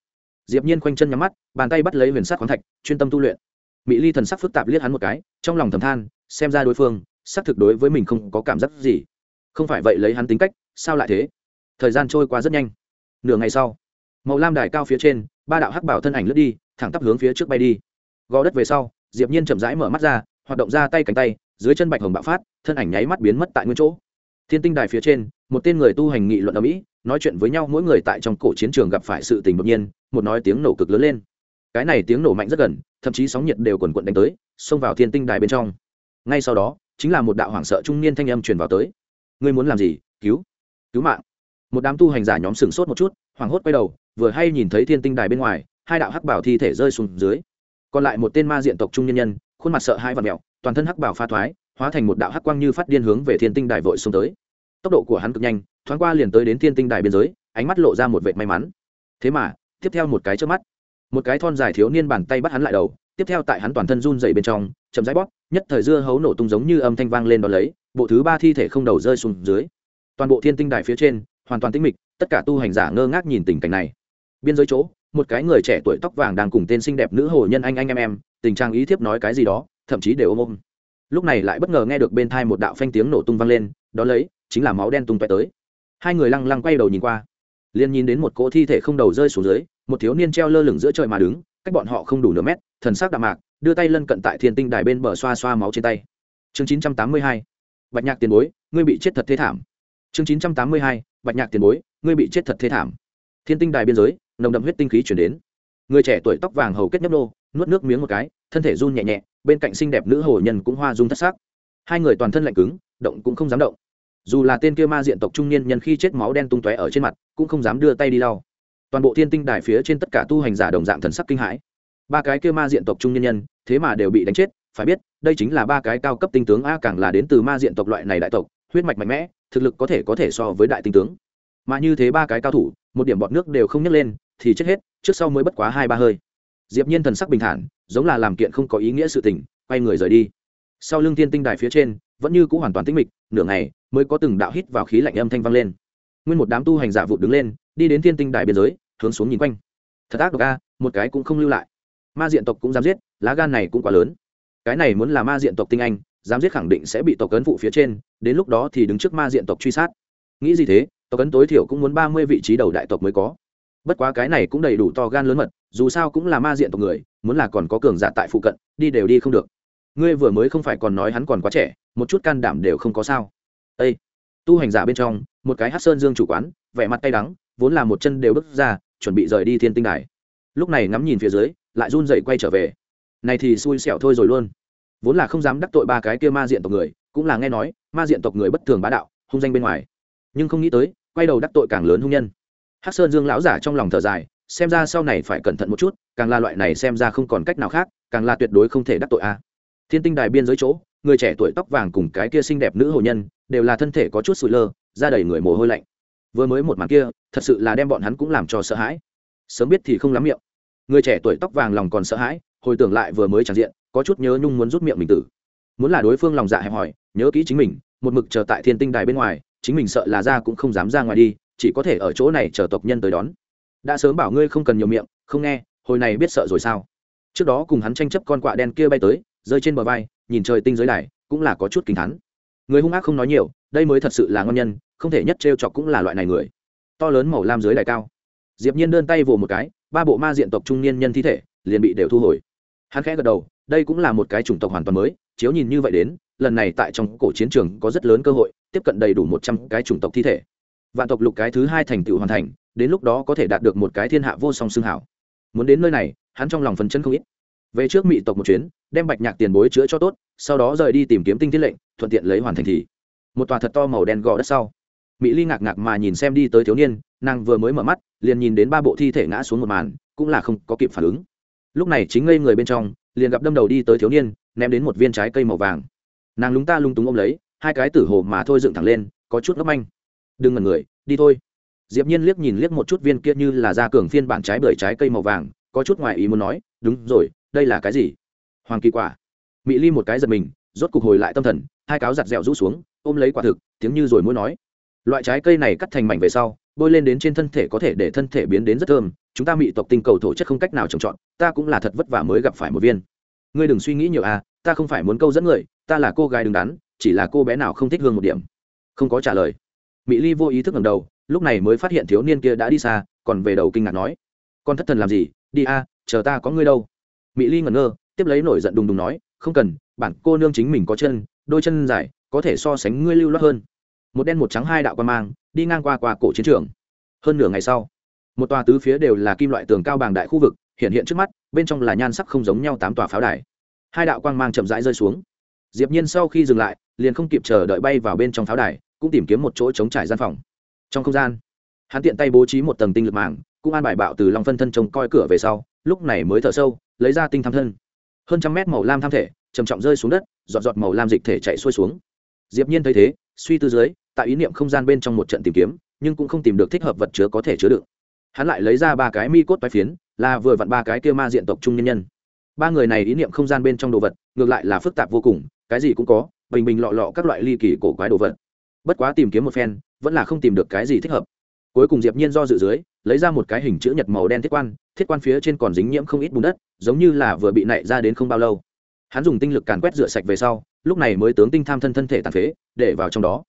Speaker 1: Diệp nhiên khoanh chân nhắm mắt, bàn tay bắt lấy huyền sát khoáng thạch, chuyên tâm tu luyện. Mỹ ly thần sắc phức tạp liếc hắn một cái, trong lòng thầm than, xem ra đối phương xác thực đối với mình không có cảm giác gì. Không phải vậy lấy hắn tính cách, sao lại thế? Thời gian trôi qua rất nhanh. Nửa ngày sau, màu lam đài cao phía trên, ba đạo hắc bảo thân ảnh lướt đi, thẳng tắp hướng phía trước bay đi. Gò đất về sau, diệp nhiên chậm rãi mở mắt ra, hoạt động ra tay cánh tay, dưới chân bạch hồng bạo phát, thân ảnh nháy mắt biến mất tại nguyên chỗ. Thiên tinh đài phía trên, một tên người tu hành nghị luận ở mỹ, nói chuyện với nhau mỗi người tại trong cổ chiến trường gặp phải sự tình đột nhiên, một nói tiếng nổ cực lớn lên. Cái này tiếng nổ mạnh rất gần, thậm chí sóng nhiệt đều quần quận đánh tới, xông vào thiên tinh đài bên trong. Ngay sau đó chính là một đạo hoảng sợ trung niên thanh âm truyền vào tới. Ngươi muốn làm gì? Cứu. Cứu mạng. Một đám tu hành giả nhóm sừng sốt một chút, hoảng hốt quay đầu, vừa hay nhìn thấy thiên tinh đài bên ngoài, hai đạo hắc bảo thi thể rơi xuống dưới. Còn lại một tên ma diện tộc trung nhân nhân, khuôn mặt sợ hai và mẹo, toàn thân hắc bảo pha thoái, hóa thành một đạo hắc quang như phát điên hướng về thiên tinh đài vội xuống tới. Tốc độ của hắn cực nhanh, thoáng qua liền tới đến thiên tinh đài biên giới, ánh mắt lộ ra một vệt may mắn. Thế mà, tiếp theo một cái trước mắt, một cái thon dài thiếu niên bàn tay bắt hắn lại đầu tiếp theo tại hắn toàn thân run dày bên trong, chậm rãi bóp, nhất thời dưa hấu nổ tung giống như âm thanh vang lên đ ó lấy, bộ thứ ba thi thể không đầu rơi xuống dưới. Toàn bộ thiên tinh đài phía trên, hoàn toàn tĩnh mịch, tất cả tu hành giả ngơ ngác nhìn tình cảnh này. Biên giới chỗ, một cái người trẻ tuổi tóc vàng đang cùng tên xinh đẹp nữ hồ nhân anh anh em em, tình trạng ý thiếp nói cái gì đó, thậm chí đều ôm ôm. Lúc này lại bất ngờ nghe được bên thai một đạo phanh tiếng nổ tung vang lên, đó lấy, chính là máu đen tung toe tới. Hai người lăng lăng quay đầu nhìn qua, liền nhìn đến một cỗ thi thể không đầu rơi xuống dưới, một thiếu niên treo lơ lửng giữa trời mà đứng, cách bọn họ không đủ nửa mét thần sắc đạm mạc, đưa tay lân cận tại thiên tinh đài bên bờ xoa xoa máu trên tay. Chương chín trăm tám mươi hai, bạch nhạc tiền bối, ngươi bị chết thật thế thảm. Chương chín trăm tám mươi hai, bạch nhạc tiền bối, ngươi bị chết thật thế thảm. Thiên tinh đài biên giới, nồng đậm huyết tinh khí truyền đến. Người trẻ tuổi tóc vàng hầu kết nhấp nô, nuốt nước miếng một cái, thân thể run nhẹ nhẹ, bên cạnh xinh đẹp nữ hồ nhân cũng hoa run thất sắc. hai người toàn thân lạnh cứng, động cũng không dám động. Dù là tên kia ma diện tộc trung niên nhân khi chết máu đen tung tóe ở trên mặt, cũng không dám đưa tay đi lau. Toàn bộ thiên tinh đài phía trên tất cả tu hành giả đồng dạng thần sắc kinh hãi ba cái kia ma diện tộc trung nhân nhân, thế mà đều bị đánh chết, phải biết, đây chính là ba cái cao cấp tinh tướng a càng là đến từ ma diện tộc loại này đại tộc, huyết mạch mạnh mẽ, thực lực có thể có thể so với đại tinh tướng. Mà như thế ba cái cao thủ, một điểm bọt nước đều không nhấc lên, thì chết hết, trước sau mới bất quá hai ba hơi. Diệp nhiên thần sắc bình thản, giống là làm kiện không có ý nghĩa sự tình, quay người rời đi. Sau lưng thiên tinh đài phía trên, vẫn như cũ hoàn toàn tĩnh mịch, nửa ngày mới có từng đạo hít vào khí lạnh âm thanh vang lên. Nguyên một đám tu hành giả vụ đứng lên, đi đến thiên tinh đài biên giới, hướng xuống nhìn quanh. Thật ác độc a, một cái cũng không lưu lại ma diện tộc cũng dám giết, lá gan này cũng quá lớn. Cái này muốn là ma diện tộc tinh anh, dám giết khẳng định sẽ bị tộc cấn phụ phía trên, đến lúc đó thì đứng trước ma diện tộc truy sát. Nghĩ gì thế, tộc cấn tối thiểu cũng muốn ba mươi vị trí đầu đại tộc mới có. Bất quá cái này cũng đầy đủ to gan lớn mật, dù sao cũng là ma diện tộc người, muốn là còn có cường giả tại phụ cận, đi đều đi không được. Ngươi vừa mới không phải còn nói hắn còn quá trẻ, một chút can đảm đều không có sao. Â tu hành giả bên trong, một cái hát sơn dương chủ quán, vẻ mặt tay đắng, vốn là một chân đều bước ra, chuẩn bị rời đi thiên tinh đài. Lúc này ngắm nhìn phía dưới lại run dậy quay trở về. Này thì xui xẻo thôi rồi luôn. Vốn là không dám đắc tội ba cái kia ma diện tộc người, cũng là nghe nói, ma diện tộc người bất thường bá đạo, hung danh bên ngoài. Nhưng không nghĩ tới, quay đầu đắc tội càng lớn hung nhân. Hắc sơn dương lão giả trong lòng thở dài, xem ra sau này phải cẩn thận một chút, càng là loại này xem ra không còn cách nào khác, càng là tuyệt đối không thể đắc tội a. À. Thiên tinh đài biên giới chỗ, người trẻ tuổi tóc vàng cùng cái kia xinh đẹp nữ hồ nhân, đều là thân thể có chút sụi lơ ra đầy người mồ hôi lạnh. Vừa mới một màn kia, thật sự là đem bọn hắn cũng làm cho sợ hãi. Sớm biết thì không lắm miệng người trẻ tuổi tóc vàng lòng còn sợ hãi, hồi tưởng lại vừa mới tràn diện, có chút nhớ nhung muốn rút miệng mình tử. Muốn là đối phương lòng dạ hẹp hòi, nhớ kỹ chính mình, một mực chờ tại thiên tinh đài bên ngoài, chính mình sợ là ra cũng không dám ra ngoài đi, chỉ có thể ở chỗ này chờ tộc nhân tới đón. Đã sớm bảo ngươi không cần nhiều miệng, không nghe, hồi này biết sợ rồi sao? Trước đó cùng hắn tranh chấp con quạ đen kia bay tới, rơi trên bờ vai, nhìn trời tinh giới đài, cũng là có chút kinh thắn người hung ác không nói nhiều, đây mới thật sự là ngon nhân, không thể nhất trêu chọc cũng là loại này người. To lớn màu lam dưới đài cao. Diệp nhiên đơn tay vồ một cái ba bộ ma diện tộc trung niên nhân thi thể liền bị đều thu hồi. Hắn khẽ gật đầu, đây cũng là một cái chủng tộc hoàn toàn mới, chiếu nhìn như vậy đến, lần này tại trong cổ chiến trường có rất lớn cơ hội, tiếp cận đầy đủ một trăm cái chủng tộc thi thể. Vạn tộc lục cái thứ hai thành tựu hoàn thành, đến lúc đó có thể đạt được một cái thiên hạ vô song xương hảo. Muốn đến nơi này, hắn trong lòng phần chân không ít. Về trước mỹ tộc một chuyến, đem bạch nhạc tiền bối chữa cho tốt, sau đó rời đi tìm kiếm tinh thiết lệnh, thuận tiện lấy hoàn thành thì. Một tòa thật to màu đen gò đất sau mỹ ly ngạc ngạc mà nhìn xem đi tới thiếu niên, nàng vừa mới mở mắt, liền nhìn đến ba bộ thi thể ngã xuống một màn, cũng là không có kịp phản ứng. Lúc này chính ngây người bên trong, liền gặp đâm đầu đi tới thiếu niên, ném đến một viên trái cây màu vàng. Nàng lúng ta lung túng ôm lấy, hai cái tử hồ mà thôi dựng thẳng lên, có chút ngấp anh đừng ngần người, đi thôi. Diệp nhiên liếc nhìn liếc một chút viên kia như là da cường phiên bản trái bưởi trái cây màu vàng, có chút ngoài ý muốn nói, đúng rồi, đây là cái gì? Hoàng kỳ quả. Mỹ ly một cái giật mình, rốt cục hồi lại tâm thần, hai cáo giặt dẻo rũ xuống, ôm lấy quả thực, tiếng như rồi muốn nói loại trái cây này cắt thành mảnh về sau, bôi lên đến trên thân thể có thể để thân thể biến đến rất thơm. Chúng ta mị tộc tinh cầu thổ chất không cách nào trồng trọt, ta cũng là thật vất vả mới gặp phải một viên. Ngươi đừng suy nghĩ nhiều à ta không phải muốn câu dẫn người, ta là cô gái đứng đắn, chỉ là cô bé nào không thích hương một điểm. Không có trả lời. Mỹ ly vô ý thức ngầm đầu, lúc này mới phát hiện thiếu niên kia đã đi xa, còn về đầu kinh ngạc nói, con thất thần làm gì? Đi a chờ ta có ngươi đâu. Mỹ ly ngẩn ngơ, tiếp lấy nổi giận đùng đùng nói, không cần, bản cô nương chính mình có chân, đôi chân dài, có thể so sánh ngươi lưu loát hơn một đen một trắng hai đạo quan mang, đi ngang qua qua cổ chiến trường. Hơn nửa ngày sau, một tòa tứ phía đều là kim loại tường cao bàng đại khu vực, hiện hiện trước mắt, bên trong là nhan sắc không giống nhau tám tòa pháo đài. Hai đạo quang mang chậm rãi rơi xuống. Diệp nhiên sau khi dừng lại, liền không kịp chờ đợi bay vào bên trong pháo đài, cũng tìm kiếm một chỗ chống trải gian phòng. Trong không gian, hắn tiện tay bố trí một tầng tinh lực màng, cũng an bài bạo từ long phân thân trông coi cửa về sau, lúc này mới thở sâu, lấy ra tinh tham thân. Hơn trăm mét màu lam tham thể, trầm trọng rơi xuống đất, giọt giọt màu lam dịch thể chạy xuôi xuống. Diệp nhiên thấy thế suy tư dưới, tại ý niệm không gian bên trong một trận tìm kiếm, nhưng cũng không tìm được thích hợp vật chứa có thể chứa đựng. Hắn lại lấy ra ba cái mi cốt toái phiến, là vừa vặn ba cái kia ma diện tộc trung nhân nhân. Ba người này ý niệm không gian bên trong đồ vật, ngược lại là phức tạp vô cùng, cái gì cũng có, bình bình lọ lọ các loại ly kỳ cổ quái đồ vật. Bất quá tìm kiếm một phen, vẫn là không tìm được cái gì thích hợp. Cuối cùng diệp nhiên do dự dưới, lấy ra một cái hình chữ nhật màu đen thiết quan thiết quan phía trên còn dính nhiễm không ít bùn đất, giống như là vừa bị nảy ra đến không bao lâu. Hắn dùng tinh lực càn quét rửa sạch về sau lúc này mới tướng tinh tham thân thân thể tàn phế, để vào trong đó.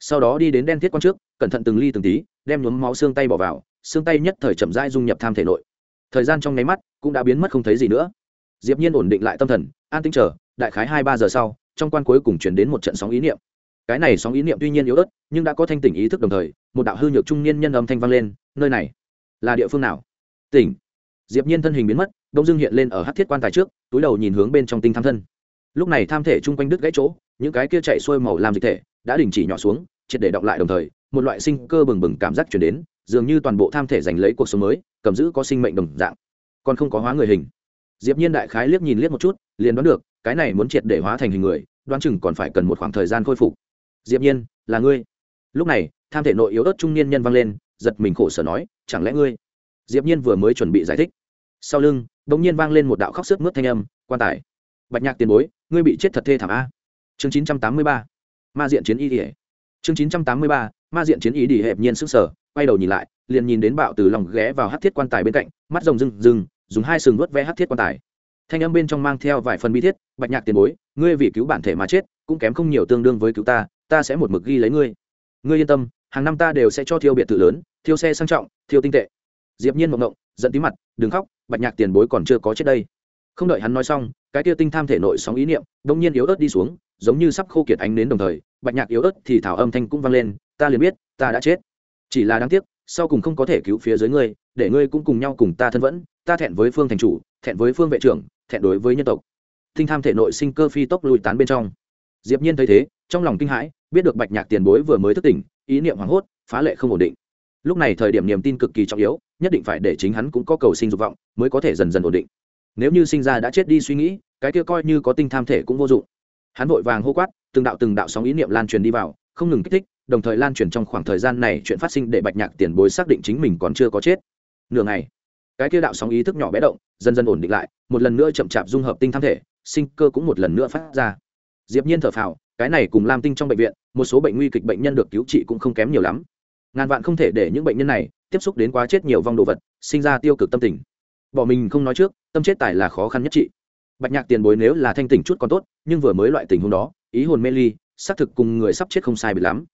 Speaker 1: Sau đó đi đến đen thiết quan trước, cẩn thận từng ly từng tí, đem nhuốm máu xương tay bỏ vào, xương tay nhất thời chậm rãi dung nhập tham thể nội. Thời gian trong nháy mắt cũng đã biến mất không thấy gì nữa. Diệp nhiên ổn định lại tâm thần, an tĩnh chờ, đại khái hai ba giờ sau, trong quan cuối cùng chuyển đến một trận sóng ý niệm. Cái này sóng ý niệm tuy nhiên yếu ớt, nhưng đã có thanh tỉnh ý thức đồng thời, một đạo hư nhược trung niên nhân âm thanh vang lên, nơi này là địa phương nào? Tỉnh. Diệp nhiên thân hình biến mất, đông dương hiện lên ở hắc thiết quan tài trước, túi đầu nhìn hướng bên trong tinh tham thân lúc này tham thể chung quanh đứt gãy chỗ, những cái kia chạy xuôi màu làm dịch thể đã đình chỉ nhỏ xuống, triệt để động lại đồng thời, một loại sinh cơ bừng bừng cảm giác chuyển đến, dường như toàn bộ tham thể giành lấy cuộc sống mới, cầm giữ có sinh mệnh đồng dạng, còn không có hóa người hình. Diệp nhiên đại khái liếc nhìn liếc một chút, liền đoán được, cái này muốn triệt để hóa thành hình người, đoán chừng còn phải cần một khoảng thời gian khôi phục. Diệp nhiên, là ngươi. Lúc này, tham thể nội yếu ớt trung niên nhân vang lên, giật mình khổ sở nói, chẳng lẽ ngươi? Diệp nhiên vừa mới chuẩn bị giải thích. Sau lưng, đột nhiên vang lên một đạo khóc sướt mướt thanh âm, quan tài. Bạch nhạc tiền bối ngươi bị chết thật thê thảm a. Chương 983 ma diện chiến y đi chương 983 ma diện chiến y đi hẹp nhiên sức sở quay đầu nhìn lại, liền nhìn đến bạo từ lòng ghé vào hắc thiết quan tài bên cạnh, mắt rồng rừng rừng dùng hai sừng vuốt ve hắc thiết quan tài. Thanh âm bên trong mang theo vài phần bi thiết, bạch nhạc tiền bối, ngươi vì cứu bản thể mà chết, cũng kém không nhiều tương đương với cứu ta ta sẽ một mực ghi lấy ngươi. Ngươi yên tâm, hàng năm ta đều sẽ cho thiêu biệt thự lớn, thiêu xe sang trọng, thiêu tinh tệ. Diệp nhiên mộng ngộng giận tí mặt, đừng khóc, bạch nhạc tiền bối còn chưa có chết đây không đợi hắn nói xong, cái tiêu tinh tham thể nội sóng ý niệm đông nhiên yếu ớt đi xuống, giống như sắp khô kiệt ánh đến đồng thời, bạch nhạc yếu ớt thì thảo âm thanh cũng vang lên, ta liền biết, ta đã chết. Chỉ là đáng tiếc, sau cùng không có thể cứu phía dưới ngươi, để ngươi cũng cùng nhau cùng ta thân vẫn, ta thẹn với phương thành chủ, thẹn với phương vệ trưởng, thẹn đối với nhân tộc. Tinh tham thể nội sinh cơ phi tốc lùi tán bên trong. Diệp nhiên thấy thế, trong lòng kinh hãi, biết được bạch nhạc tiền bối vừa mới thức tỉnh, ý niệm hoảng hốt, phá lệ không ổn định. Lúc này thời điểm niềm tin cực kỳ trọng yếu, nhất định phải để chính hắn cũng có cầu sinh dục vọng, mới có thể dần dần ổn định nếu như sinh ra đã chết đi suy nghĩ, cái kia coi như có tinh tham thể cũng vô dụng. Hắn vội vàng hô quát, từng đạo từng đạo sóng ý niệm lan truyền đi vào, không ngừng kích thích, đồng thời lan truyền trong khoảng thời gian này chuyện phát sinh để bạch nhạc tiền bối xác định chính mình còn chưa có chết. Nửa ngày, cái kia đạo sóng ý thức nhỏ bé động, dần dần ổn định lại, một lần nữa chậm chạp dung hợp tinh tham thể, sinh cơ cũng một lần nữa phát ra. Diệp nhiên thở phào, cái này cùng lam tinh trong bệnh viện, một số bệnh nguy kịch bệnh nhân được cứu trị cũng không kém nhiều lắm. Ngàn vạn không thể để những bệnh nhân này tiếp xúc đến quá chết nhiều vong đồ vật, sinh ra tiêu cực tâm tình bỏ mình không nói trước, tâm chết tài là khó khăn nhất trị bạch nhạc tiền bối nếu là thanh tỉnh chút còn tốt, nhưng vừa mới loại tình huống đó, ý hồn mê ly, xác thực cùng người sắp chết không sai bị lắm.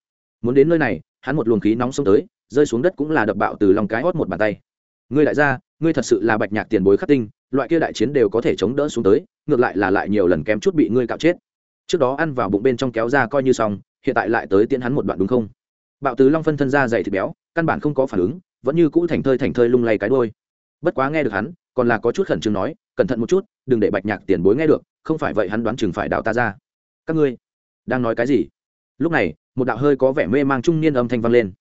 Speaker 1: Muốn đến nơi này, hắn một luồng khí nóng xông tới, rơi xuống đất cũng là đập bạo từ lòng cái hót một bàn tay. Ngươi đại gia, ngươi thật sự là bạch nhạc tiền bối khắc tinh, loại kia đại chiến đều có thể chống đỡ xuống tới, ngược lại là lại nhiều lần kém chút bị ngươi cạo chết. Trước đó ăn vào bụng bên trong kéo ra coi như xong, hiện tại lại tới tiễn hắn một đoạn đúng không? Bạo tứ long phân thân ra dày thịt béo, căn bản không có phản ứng, vẫn như cũ thành thơi thành thơi lung lay cái đôi bất quá nghe được hắn, còn là có chút khẩn trương nói, cẩn thận một chút, đừng để bạch nhạc tiền bối nghe được, không phải vậy hắn đoán chừng phải đào ta ra. Các ngươi đang nói cái gì? Lúc này, một đạo hơi có vẻ mê mang trung niên âm thanh vang lên.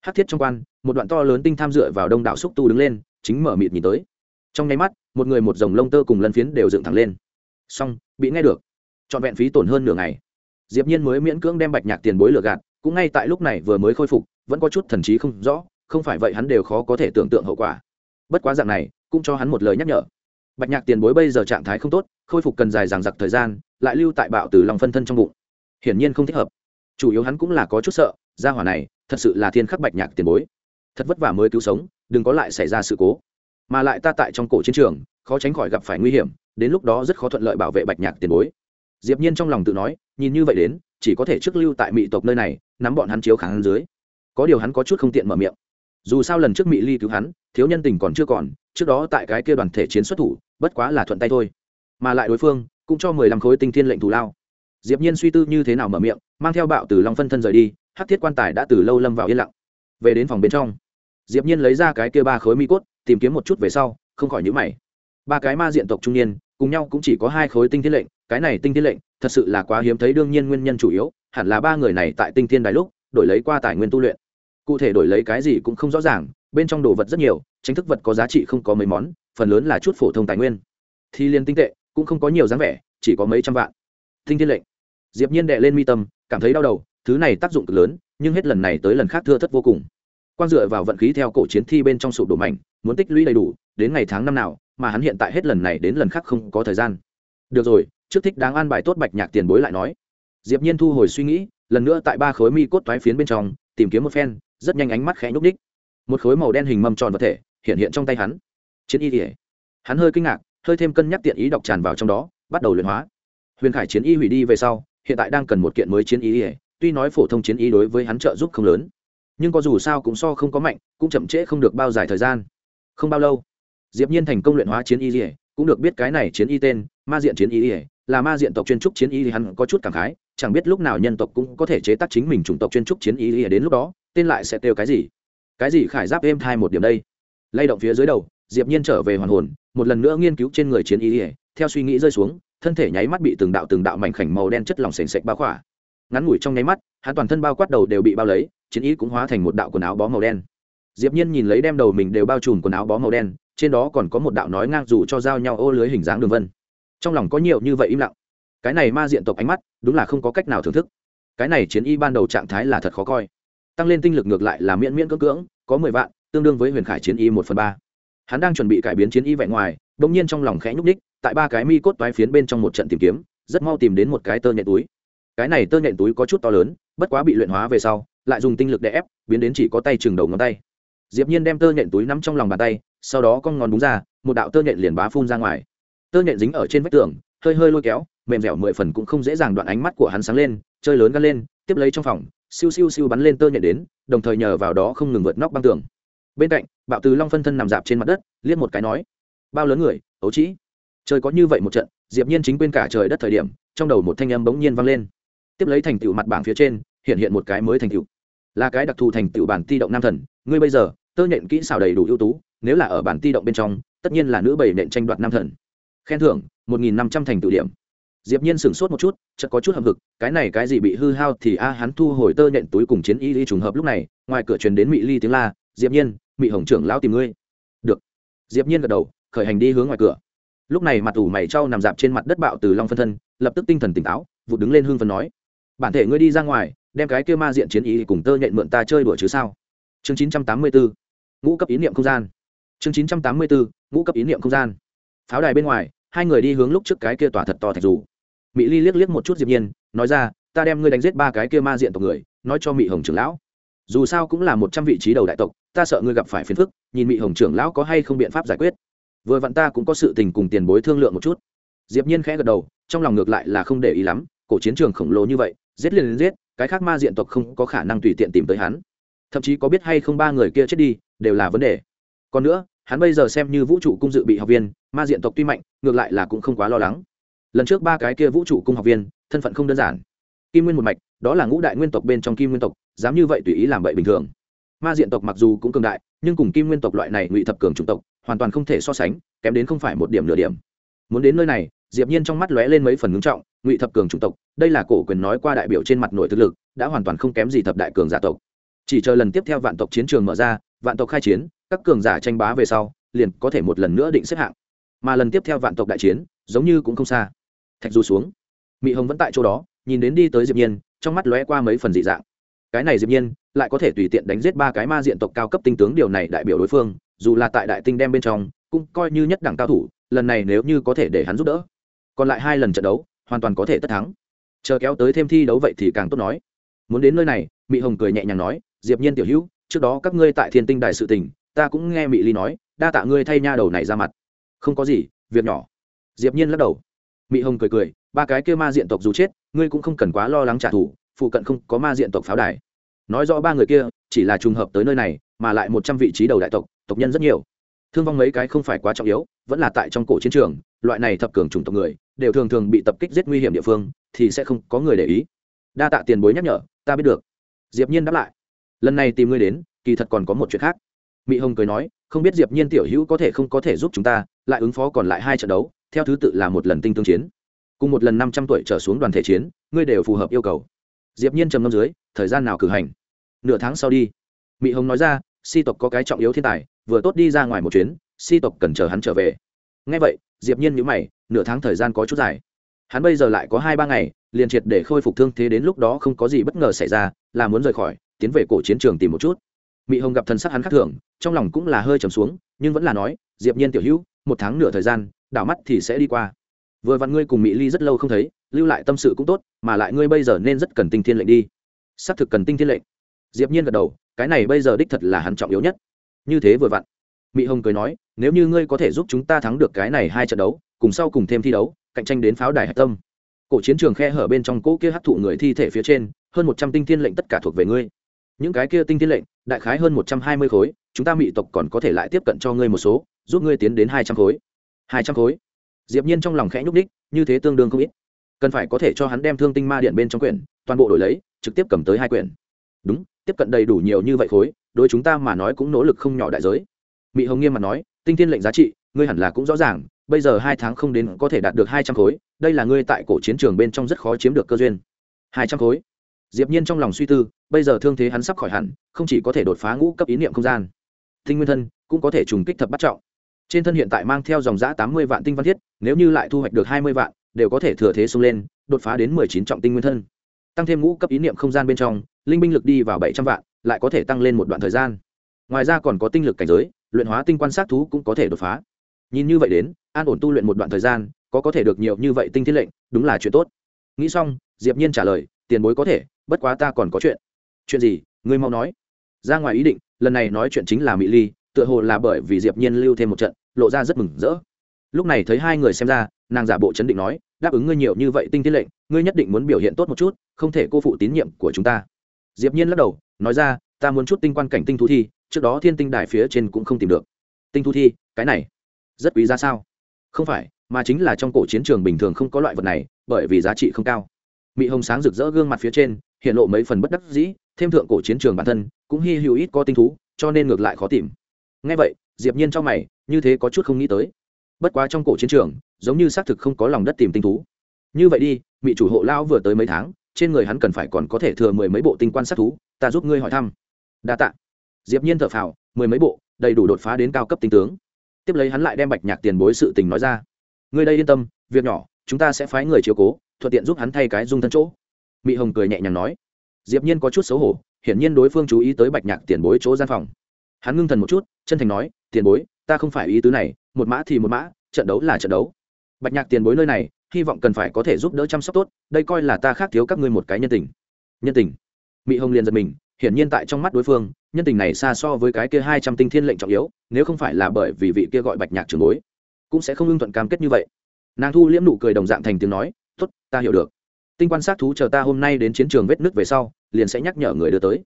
Speaker 1: Hát thiết trong quan, một đoạn to lớn tinh tham dựa vào đông đảo xúc tu đứng lên, chính mở mịt nhìn tới. Trong nháy mắt, một người một dòng lông tơ cùng lân phiến đều dựng thẳng lên. Xong, bị nghe được. Trọn vẹn phí tổn hơn nửa ngày. Diệp nhiên mới miễn cưỡng đem bạch nhạc tiền bối lừa gạt, cũng ngay tại lúc này vừa mới khôi phục, vẫn có chút thần trí không rõ, không phải vậy hắn đều khó có thể tưởng tượng hậu quả bất quá dạng này, cũng cho hắn một lời nhắc nhở. Bạch nhạc tiền bối bây giờ trạng thái không tốt, khôi phục cần dài dằng dặc thời gian, lại lưu tại bạo từ lòng phân thân trong bụng. Hiển nhiên không thích hợp. Chủ yếu hắn cũng là có chút sợ, gia hỏa này, thật sự là thiên khắc bạch nhạc tiền bối. Thật vất vả mới cứu sống, đừng có lại xảy ra sự cố. Mà lại ta tại trong cổ chiến trường, khó tránh khỏi gặp phải nguy hiểm, đến lúc đó rất khó thuận lợi bảo vệ bạch nhạc tiền bối. Diệp nhiên trong lòng tự nói, nhìn như vậy đến, chỉ có thể trước lưu tại mỹ tộc nơi này, nắm bọn hắn chiếu kháng dưới. Có điều hắn có chút không tiện mở miệng dù sao lần trước mỹ ly cứu hắn, thiếu nhân tình còn chưa còn, trước đó tại cái kia đoàn thể chiến xuất thủ, bất quá là thuận tay thôi. Mà lại đối phương cũng cho mười lăm khối tinh thiên lệnh thù lao. Diệp nhiên suy tư như thế nào mở miệng, mang theo bạo từ long phân thân rời đi, hắc thiết quan tài đã từ lâu lâm vào yên lặng. Về đến phòng bên trong, diệp nhiên lấy ra cái kia ba khối mi cốt, tìm kiếm một chút về sau, không khỏi nhíu mày. Ba cái ma diện tộc trung niên, cùng nhau cũng chỉ có hai khối tinh thiên lệnh, cái này tinh thiên lệnh thật sự là quá hiếm thấy, đương nhiên nguyên nhân chủ yếu, hẳn là ba người này tại tinh thiên đài lúc, đổi lấy qua tài nguyên tu luyện cụ thể đổi lấy cái gì cũng không rõ ràng, bên trong đồ vật rất nhiều, tránh thức vật có giá trị không có mấy món, phần lớn là chút phổ thông tài nguyên. Thì liên tinh tệ, cũng không có nhiều dáng vẻ, chỉ có mấy trăm vạn. Thinh thiên lệnh. Diệp nhiên đệ lên mi tâm, cảm thấy đau đầu, thứ này tác dụng cực lớn, nhưng hết lần này tới lần khác thưa thất vô cùng. Quan dựa vào vận khí theo cổ chiến thi bên trong sụp đổ mạnh, muốn tích lũy đầy đủ, đến ngày tháng năm nào, mà hắn hiện tại hết lần này đến lần khác không có thời gian. Được rồi, trước thích đáng an bài tốt bạch nhạc tiền bối lại nói. Diệp nhiên thu hồi suy nghĩ, lần nữa tại ba khối mi cốt toái phiến bên trong, tìm kiếm một phen rất nhanh ánh mắt khẽ nhúc đích một khối màu đen hình mâm tròn vật thể hiện hiện trong tay hắn. Chiến y ỉa hắn hơi kinh ngạc, hơi thêm cân nhắc tiện ý đọc tràn vào trong đó, bắt đầu luyện hóa. Huyền khải chiến y hủy đi về sau, hiện tại đang cần một kiện mới chiến y ỉa tuy nói phổ thông chiến y đối với hắn trợ giúp không lớn, nhưng có dù sao cũng so không có mạnh, cũng chậm trễ không được bao dài thời gian. Không bao lâu, diệp nhiên thành công luyện hóa chiến y ỉa cũng được biết cái này chiến y tên, ma diện chiến y ỉa là ma diện tộc chuyên trúc chiến y thì hắn có chút cảm khái, chẳng biết lúc nào nhân tộc cũng có thể chế tác chính mình chủng tộc chuyên trúc chiến y ỉa đến lúc đó tên lại sẽ kêu cái gì? Cái gì khải giáp êm thai một điểm đây? Lay động phía dưới đầu, diệp nhiên trở về hoàn hồn, một lần nữa nghiên cứu trên người chiến y theo suy nghĩ rơi xuống, thân thể nháy mắt bị từng đạo từng đạo mảnh khảnh màu đen chất lỏng sền sệt bao khỏa. Ngắn ngủi trong nháy mắt, hắn toàn thân bao quát đầu đều bị bao lấy, chiến y cũng hóa thành một đạo quần áo bó màu đen. Diệp nhiên nhìn lấy đem đầu mình đều bao trùm quần áo bó màu đen, trên đó còn có một đạo nói ngang dù cho giao nhau ô lưới hình dáng đường vân. Trong lòng có nhiều như vậy im lặng. Cái này ma diện tộc ánh mắt, đúng là không có cách nào thưởng thức. Cái này chiến y ban đầu trạng thái là thật khó coi tăng lên tinh lực ngược lại là miễn miễn cưỡng cưỡng, có mười vạn, tương đương với huyền khải chiến y một phần ba. Hắn đang chuẩn bị cải biến chiến y vẹn ngoài đ ỗ n g nhiên trong lòng khẽ nhúc ních tại ba cái mi cốt toái phiến bên trong một trận tìm kiếm, rất mau tìm đến một cái tơ nhện túi. Cái này tơ nhện túi có chút to lớn, bất quá bị luyện hóa về sau, lại dùng tinh lực để ép, biến đến chỉ có tay chừng đầu ngón tay. Diệp nhiên đem tơ nhện túi nắm trong lòng bàn tay, sau đó con ngón búng ra, một đạo tơ nhện liền bá phun ra ngoài. Tơ nhện dính ở trên vách tường, hơi hơi lôi kéo, mềm dẻo mười phần cũng không dễ dàng đoạn ánh mắt của hắn sáng lên, chơi lớn gắn lên, tiếp lấy trong phòng siêu siêu siêu bắn lên tơ nhện đến, đồng thời nhờ vào đó không ngừng vượt nóc băng tường. Bên cạnh, bạo từ long phân thân nằm dạp trên mặt đất, liếc một cái nói, bao lớn người, ấu trĩ. Trời có như vậy một trận, diệp nhiên chính quên cả trời đất thời điểm, trong đầu một thanh âm bỗng nhiên vang lên. Tiếp lấy thành tựu mặt bảng phía trên, hiện hiện một cái mới thành tựu. Là cái đặc thù thành tựu bản ti động nam thần, ngươi bây giờ, tơ nhện kỹ xảo đầy đủ ưu tú, nếu là ở bản ti động bên trong, tất nhiên là nữ bảy nện tranh đoạt nam thần. Khen thưởng, một nghìn năm trăm thành tựu điểm diệp nhiên sửng sốt một chút, chợt có chút hậm hực, cái này cái gì bị hư hao thì a, hắn thu hồi tơ nện túi cùng chiến y ly trùng hợp lúc này, ngoài cửa truyền đến mị ly tiếng la, diệp nhiên, mị hồng trưởng lão tìm ngươi. Được. Diệp nhiên gật đầu, khởi hành đi hướng ngoài cửa. Lúc này mặt ủ mày trao nằm dạp trên mặt đất bạo từ long phân thân, lập tức tinh thần tỉnh táo, vụ đứng lên hương phấn nói, bản thể ngươi đi ra ngoài, đem cái kia ma diện chiến ý cùng tơ nhện mượn ta chơi đùa chứ sao? Chương 984 ngũ cấp ý niệm không gian. Chương 984 ngũ cấp ý niệm không gian. Pháo đài bên ngoài, hai người đi hướng lúc trước cái kia tỏa thật to thạch dù mỹ ly liếc liếc một chút diệp nhiên, nói ra, ta đem ngươi đánh giết ba cái kia ma diện tộc người, nói cho mỹ hồng trưởng lão. Dù sao cũng là một trăm vị trí đầu đại tộc, ta sợ ngươi gặp phải phiền phức, nhìn mỹ hồng trưởng lão có hay không biện pháp giải quyết. Vừa vặn ta cũng có sự tình cùng tiền bối thương lượng một chút. Diệp nhiên khẽ gật đầu, trong lòng ngược lại là không để ý lắm, cổ chiến trường khổng lồ như vậy, giết liền giết, cái khác ma diện tộc không có khả năng tùy tiện tìm tới hắn. Thậm chí có biết hay không ba người kia chết đi, đều là vấn đề. Còn nữa, hắn bây giờ xem như vũ trụ cung dự bị học viên, ma diện tộc tuy mạnh, ngược lại là cũng không quá lo lắng lần trước ba cái kia vũ trụ cung học viên, thân phận không đơn giản. Kim nguyên một mạch, đó là ngũ đại nguyên tộc bên trong kim nguyên tộc, dám như vậy tùy ý làm vậy bình thường. Ma diện tộc mặc dù cũng cường đại, nhưng cùng kim nguyên tộc loại này ngụy thập cường chủng tộc, hoàn toàn không thể so sánh, kém đến không phải một điểm nửa điểm. Muốn đến nơi này, diệp nhiên trong mắt lóe lên mấy phần ngưng trọng, ngụy thập cường chủng tộc, đây là cổ quyền nói qua đại biểu trên mặt nội thực lực, đã hoàn toàn không kém gì thập đại cường giả tộc. Chỉ chờ lần tiếp theo vạn tộc chiến trường mở ra, vạn tộc khai chiến, các cường giả tranh bá về sau, liền có thể một lần nữa định xếp hạng. Mà lần tiếp theo vạn tộc đại chiến, giống như cũng không xa thạch du xuống. Mỹ hồng vẫn tại chỗ đó, nhìn đến đi tới diệp nhiên, trong mắt lóe qua mấy phần dị dạng. Cái này diệp nhiên, lại có thể tùy tiện đánh giết ba cái ma diện tộc cao cấp tinh tướng điều này đại biểu đối phương, dù là tại đại tinh đem bên trong, cũng coi như nhất đẳng cao thủ, lần này nếu như có thể để hắn giúp đỡ. Còn lại hai lần trận đấu, hoàn toàn có thể tất thắng. Chờ kéo tới thêm thi đấu vậy thì càng tốt nói. Muốn đến nơi này mỹ hồng cười nhẹ nhàng nói, diệp nhiên tiểu hữu, trước đó các ngươi tại thiên tinh đài sự tình, ta cũng nghe mỹ ly nói, đa tạ ngươi thay nha đầu này ra mặt. Không có gì, việc nhỏ. Diệp nhiên lắc đầu. Mị hồng cười cười, ba cái kia ma diện tộc dù chết, ngươi cũng không cần quá lo lắng trả thù, phụ cận không có ma diện tộc pháo đài. Nói rõ ba người kia, chỉ là trùng hợp tới nơi này, mà lại một trăm vị trí đầu đại tộc tộc nhân rất nhiều. Thương vong mấy cái không phải quá trọng yếu, vẫn là tại trong cổ chiến trường, loại này thập cường chủng tộc người, đều thường thường bị tập kích rất nguy hiểm địa phương, thì sẽ không có người để ý. Đa tạ tiền bối nhắc nhở, ta biết được. Diệp nhiên đáp lại. Lần này tìm ngươi đến, kỳ thật còn có một chuyện khác. Mỹ hồng cười nói, không biết diệp nhiên tiểu hữu có thể không có thể giúp chúng ta, lại ứng phó còn lại hai trận đấu theo thứ tự là một lần tinh tương chiến. Cùng một lần năm trăm tuổi trở xuống đoàn thể chiến, ngươi đều phù hợp yêu cầu. Diệp nhiên trầm ngâm dưới, thời gian nào cử hành? Nửa tháng sau đi. Mỹ hồng nói ra, si tộc có cái trọng yếu thiên tài, vừa tốt đi ra ngoài một chuyến, si tộc cần chờ hắn trở về. Ngay vậy, diệp nhiên nhíu mày, nửa tháng thời gian có chút dài. Hắn bây giờ lại có hai ba ngày, liền triệt để khôi phục thương thế đến lúc đó không có gì bất ngờ xảy ra, là muốn rời khỏi, tiến về cổ chiến trường tìm một chút. Mỹ hồng gặp thần sắc hắn khác thường, trong lòng cũng là hơi trầm xuống, nhưng vẫn là nói, diệp nhiên tiểu hữu, một tháng nửa thời gian đảo mắt thì sẽ đi qua. Vừa vặn ngươi cùng mỹ ly rất lâu không thấy, lưu lại tâm sự cũng tốt, mà lại ngươi bây giờ nên rất cần tinh thiên lệnh đi. Xác thực cần tinh thiên lệnh. Diệp nhiên gật đầu, cái này bây giờ đích thật là hắn trọng yếu nhất. Như thế vừa vặn, mỹ hồng cười nói, nếu như ngươi có thể giúp chúng ta thắng được cái này hai trận đấu, cùng sau cùng thêm thi đấu, cạnh tranh đến pháo đài hạch tâm. Cổ chiến trường khe hở bên trong cỗ kia hấp thụ người thi thể phía trên, hơn một trăm tinh thiên lệnh tất cả thuộc về ngươi. Những cái kia tinh thiên lệnh, đại khái hơn một trăm hai mươi khối, chúng ta mỹ tộc còn có thể lại tiếp cận cho ngươi một số, giúp ngươi tiến đến hai trăm khối hai trăm khối. Diệp nhiên trong lòng khẽ nhúc đích như thế tương đương không ít. Cần phải có thể cho hắn đem thương tinh ma điện bên trong quyển, toàn bộ đổi lấy, trực tiếp cầm tới hai quyển. Đúng, tiếp cận đầy đủ nhiều như vậy khối, đối chúng ta mà nói cũng nỗ lực không nhỏ đại giới. Mỹ hồng nghiêm mặt nói, tinh thiên lệnh giá trị, ngươi hẳn là cũng rõ ràng, bây giờ hai tháng không đến có thể đạt được hai trăm khối, đây là ngươi tại cổ chiến trường bên trong rất khó chiếm được cơ duyên. Hai trăm khối. Diệp nhiên trong lòng suy tư, bây giờ thương thế hắn sắp khỏi hẳn, không chỉ có thể đột phá ngũ cấp ý niệm không gian. Tinh nguyên thân cũng có thể trùng kích thập bắt trọng trên thân hiện tại mang theo dòng giã tám mươi vạn tinh văn thiết, nếu như lại thu hoạch được hai mươi vạn, đều có thể thừa thế xông lên, đột phá đến mười chín trọng tinh nguyên thân. Tăng thêm ngũ cấp ý niệm không gian bên trong, linh binh lực đi vào bảy trăm vạn, lại có thể tăng lên một đoạn thời gian. Ngoài ra còn có tinh lực cảnh giới, luyện hóa tinh quan sát thú cũng có thể đột phá. Nhìn như vậy đến, an ổn tu luyện một đoạn thời gian, có có thể được nhiều như vậy tinh thiết lệnh, đúng là chuyện tốt. Nghĩ xong, diệp nhiên trả lời, tiền bối có thể, bất quá ta còn có chuyện. Chuyện gì? Ngươi mau nói. Ra ngoài ý định, lần này nói chuyện chính là mỹ ly, tựa hồ là bởi vì diệp nhiên lưu thêm một trận lộ ra rất mừng rỡ. Lúc này thấy hai người xem ra, nàng giả bộ chấn định nói, đáp ứng ngươi nhiều như vậy tinh thiết lệnh, ngươi nhất định muốn biểu hiện tốt một chút, không thể cô phụ tín nhiệm của chúng ta. Diệp nhiên lắc đầu, nói ra, ta muốn chút tinh quan cảnh tinh thú thi, trước đó thiên tinh đài phía trên cũng không tìm được. Tinh thú thi? Cái này rất quý giá sao? Không phải, mà chính là trong cổ chiến trường bình thường không có loại vật này, bởi vì giá trị không cao. Mị hồng sáng rực rỡ gương mặt phía trên, hiện lộ mấy phần bất đắc dĩ, thêm thượng cổ chiến trường bản thân, cũng hy hữu ít có tinh thú, cho nên ngược lại khó tìm. Ngay vậy, diệp nhiên trong mày như thế có chút không nghĩ tới. Bất quá trong cổ chiến trường, giống như xác thực không có lòng đất tìm tinh thú. Như vậy đi, Mị chủ hộ lao vừa tới mấy tháng, trên người hắn cần phải còn có thể thừa mười mấy bộ tinh quan sát thú, ta giúp ngươi hỏi thăm. Đa tạ. Diệp nhiên thở phào, mười mấy bộ, đầy đủ đột phá đến cao cấp tinh tướng. Tiếp lấy hắn lại đem bạch nhạc tiền bối sự tình nói ra. Ngươi đây yên tâm, việc nhỏ, chúng ta sẽ phái người chiếu cố, thuận tiện giúp hắn thay cái dung thân chỗ. Mỹ hồng cười nhẹ nhàng nói. Diệp nhiên có chút xấu hổ, hiển nhiên đối phương chú ý tới bạch nhạc tiền bối chỗ gian phòng. Hắn ngưng thần một chút, chân thành nói, tiền bối ta không phải ý tứ này, một mã thì một mã, trận đấu là trận đấu. Bạch nhạc tiền bối nơi này, hy vọng cần phải có thể giúp đỡ chăm sóc tốt, đây coi là ta khác thiếu các ngươi một cái nhân tình. Nhân tình. Mỹ hồng liền giật mình, hiển nhiên tại trong mắt đối phương, nhân tình này xa so với cái kia hai trăm tinh thiên lệnh trọng yếu, nếu không phải là bởi vì vị kia gọi bạch nhạc trường bối, cũng sẽ không ưng thuận cam kết như vậy. Nàng thu liễm nụ cười đồng dạng thành tiếng nói t ố t ta hiểu được. Tinh quan sát thú chờ ta hôm nay đến chiến trường vết nước về sau, liền sẽ nhắc nhở người đưa tới.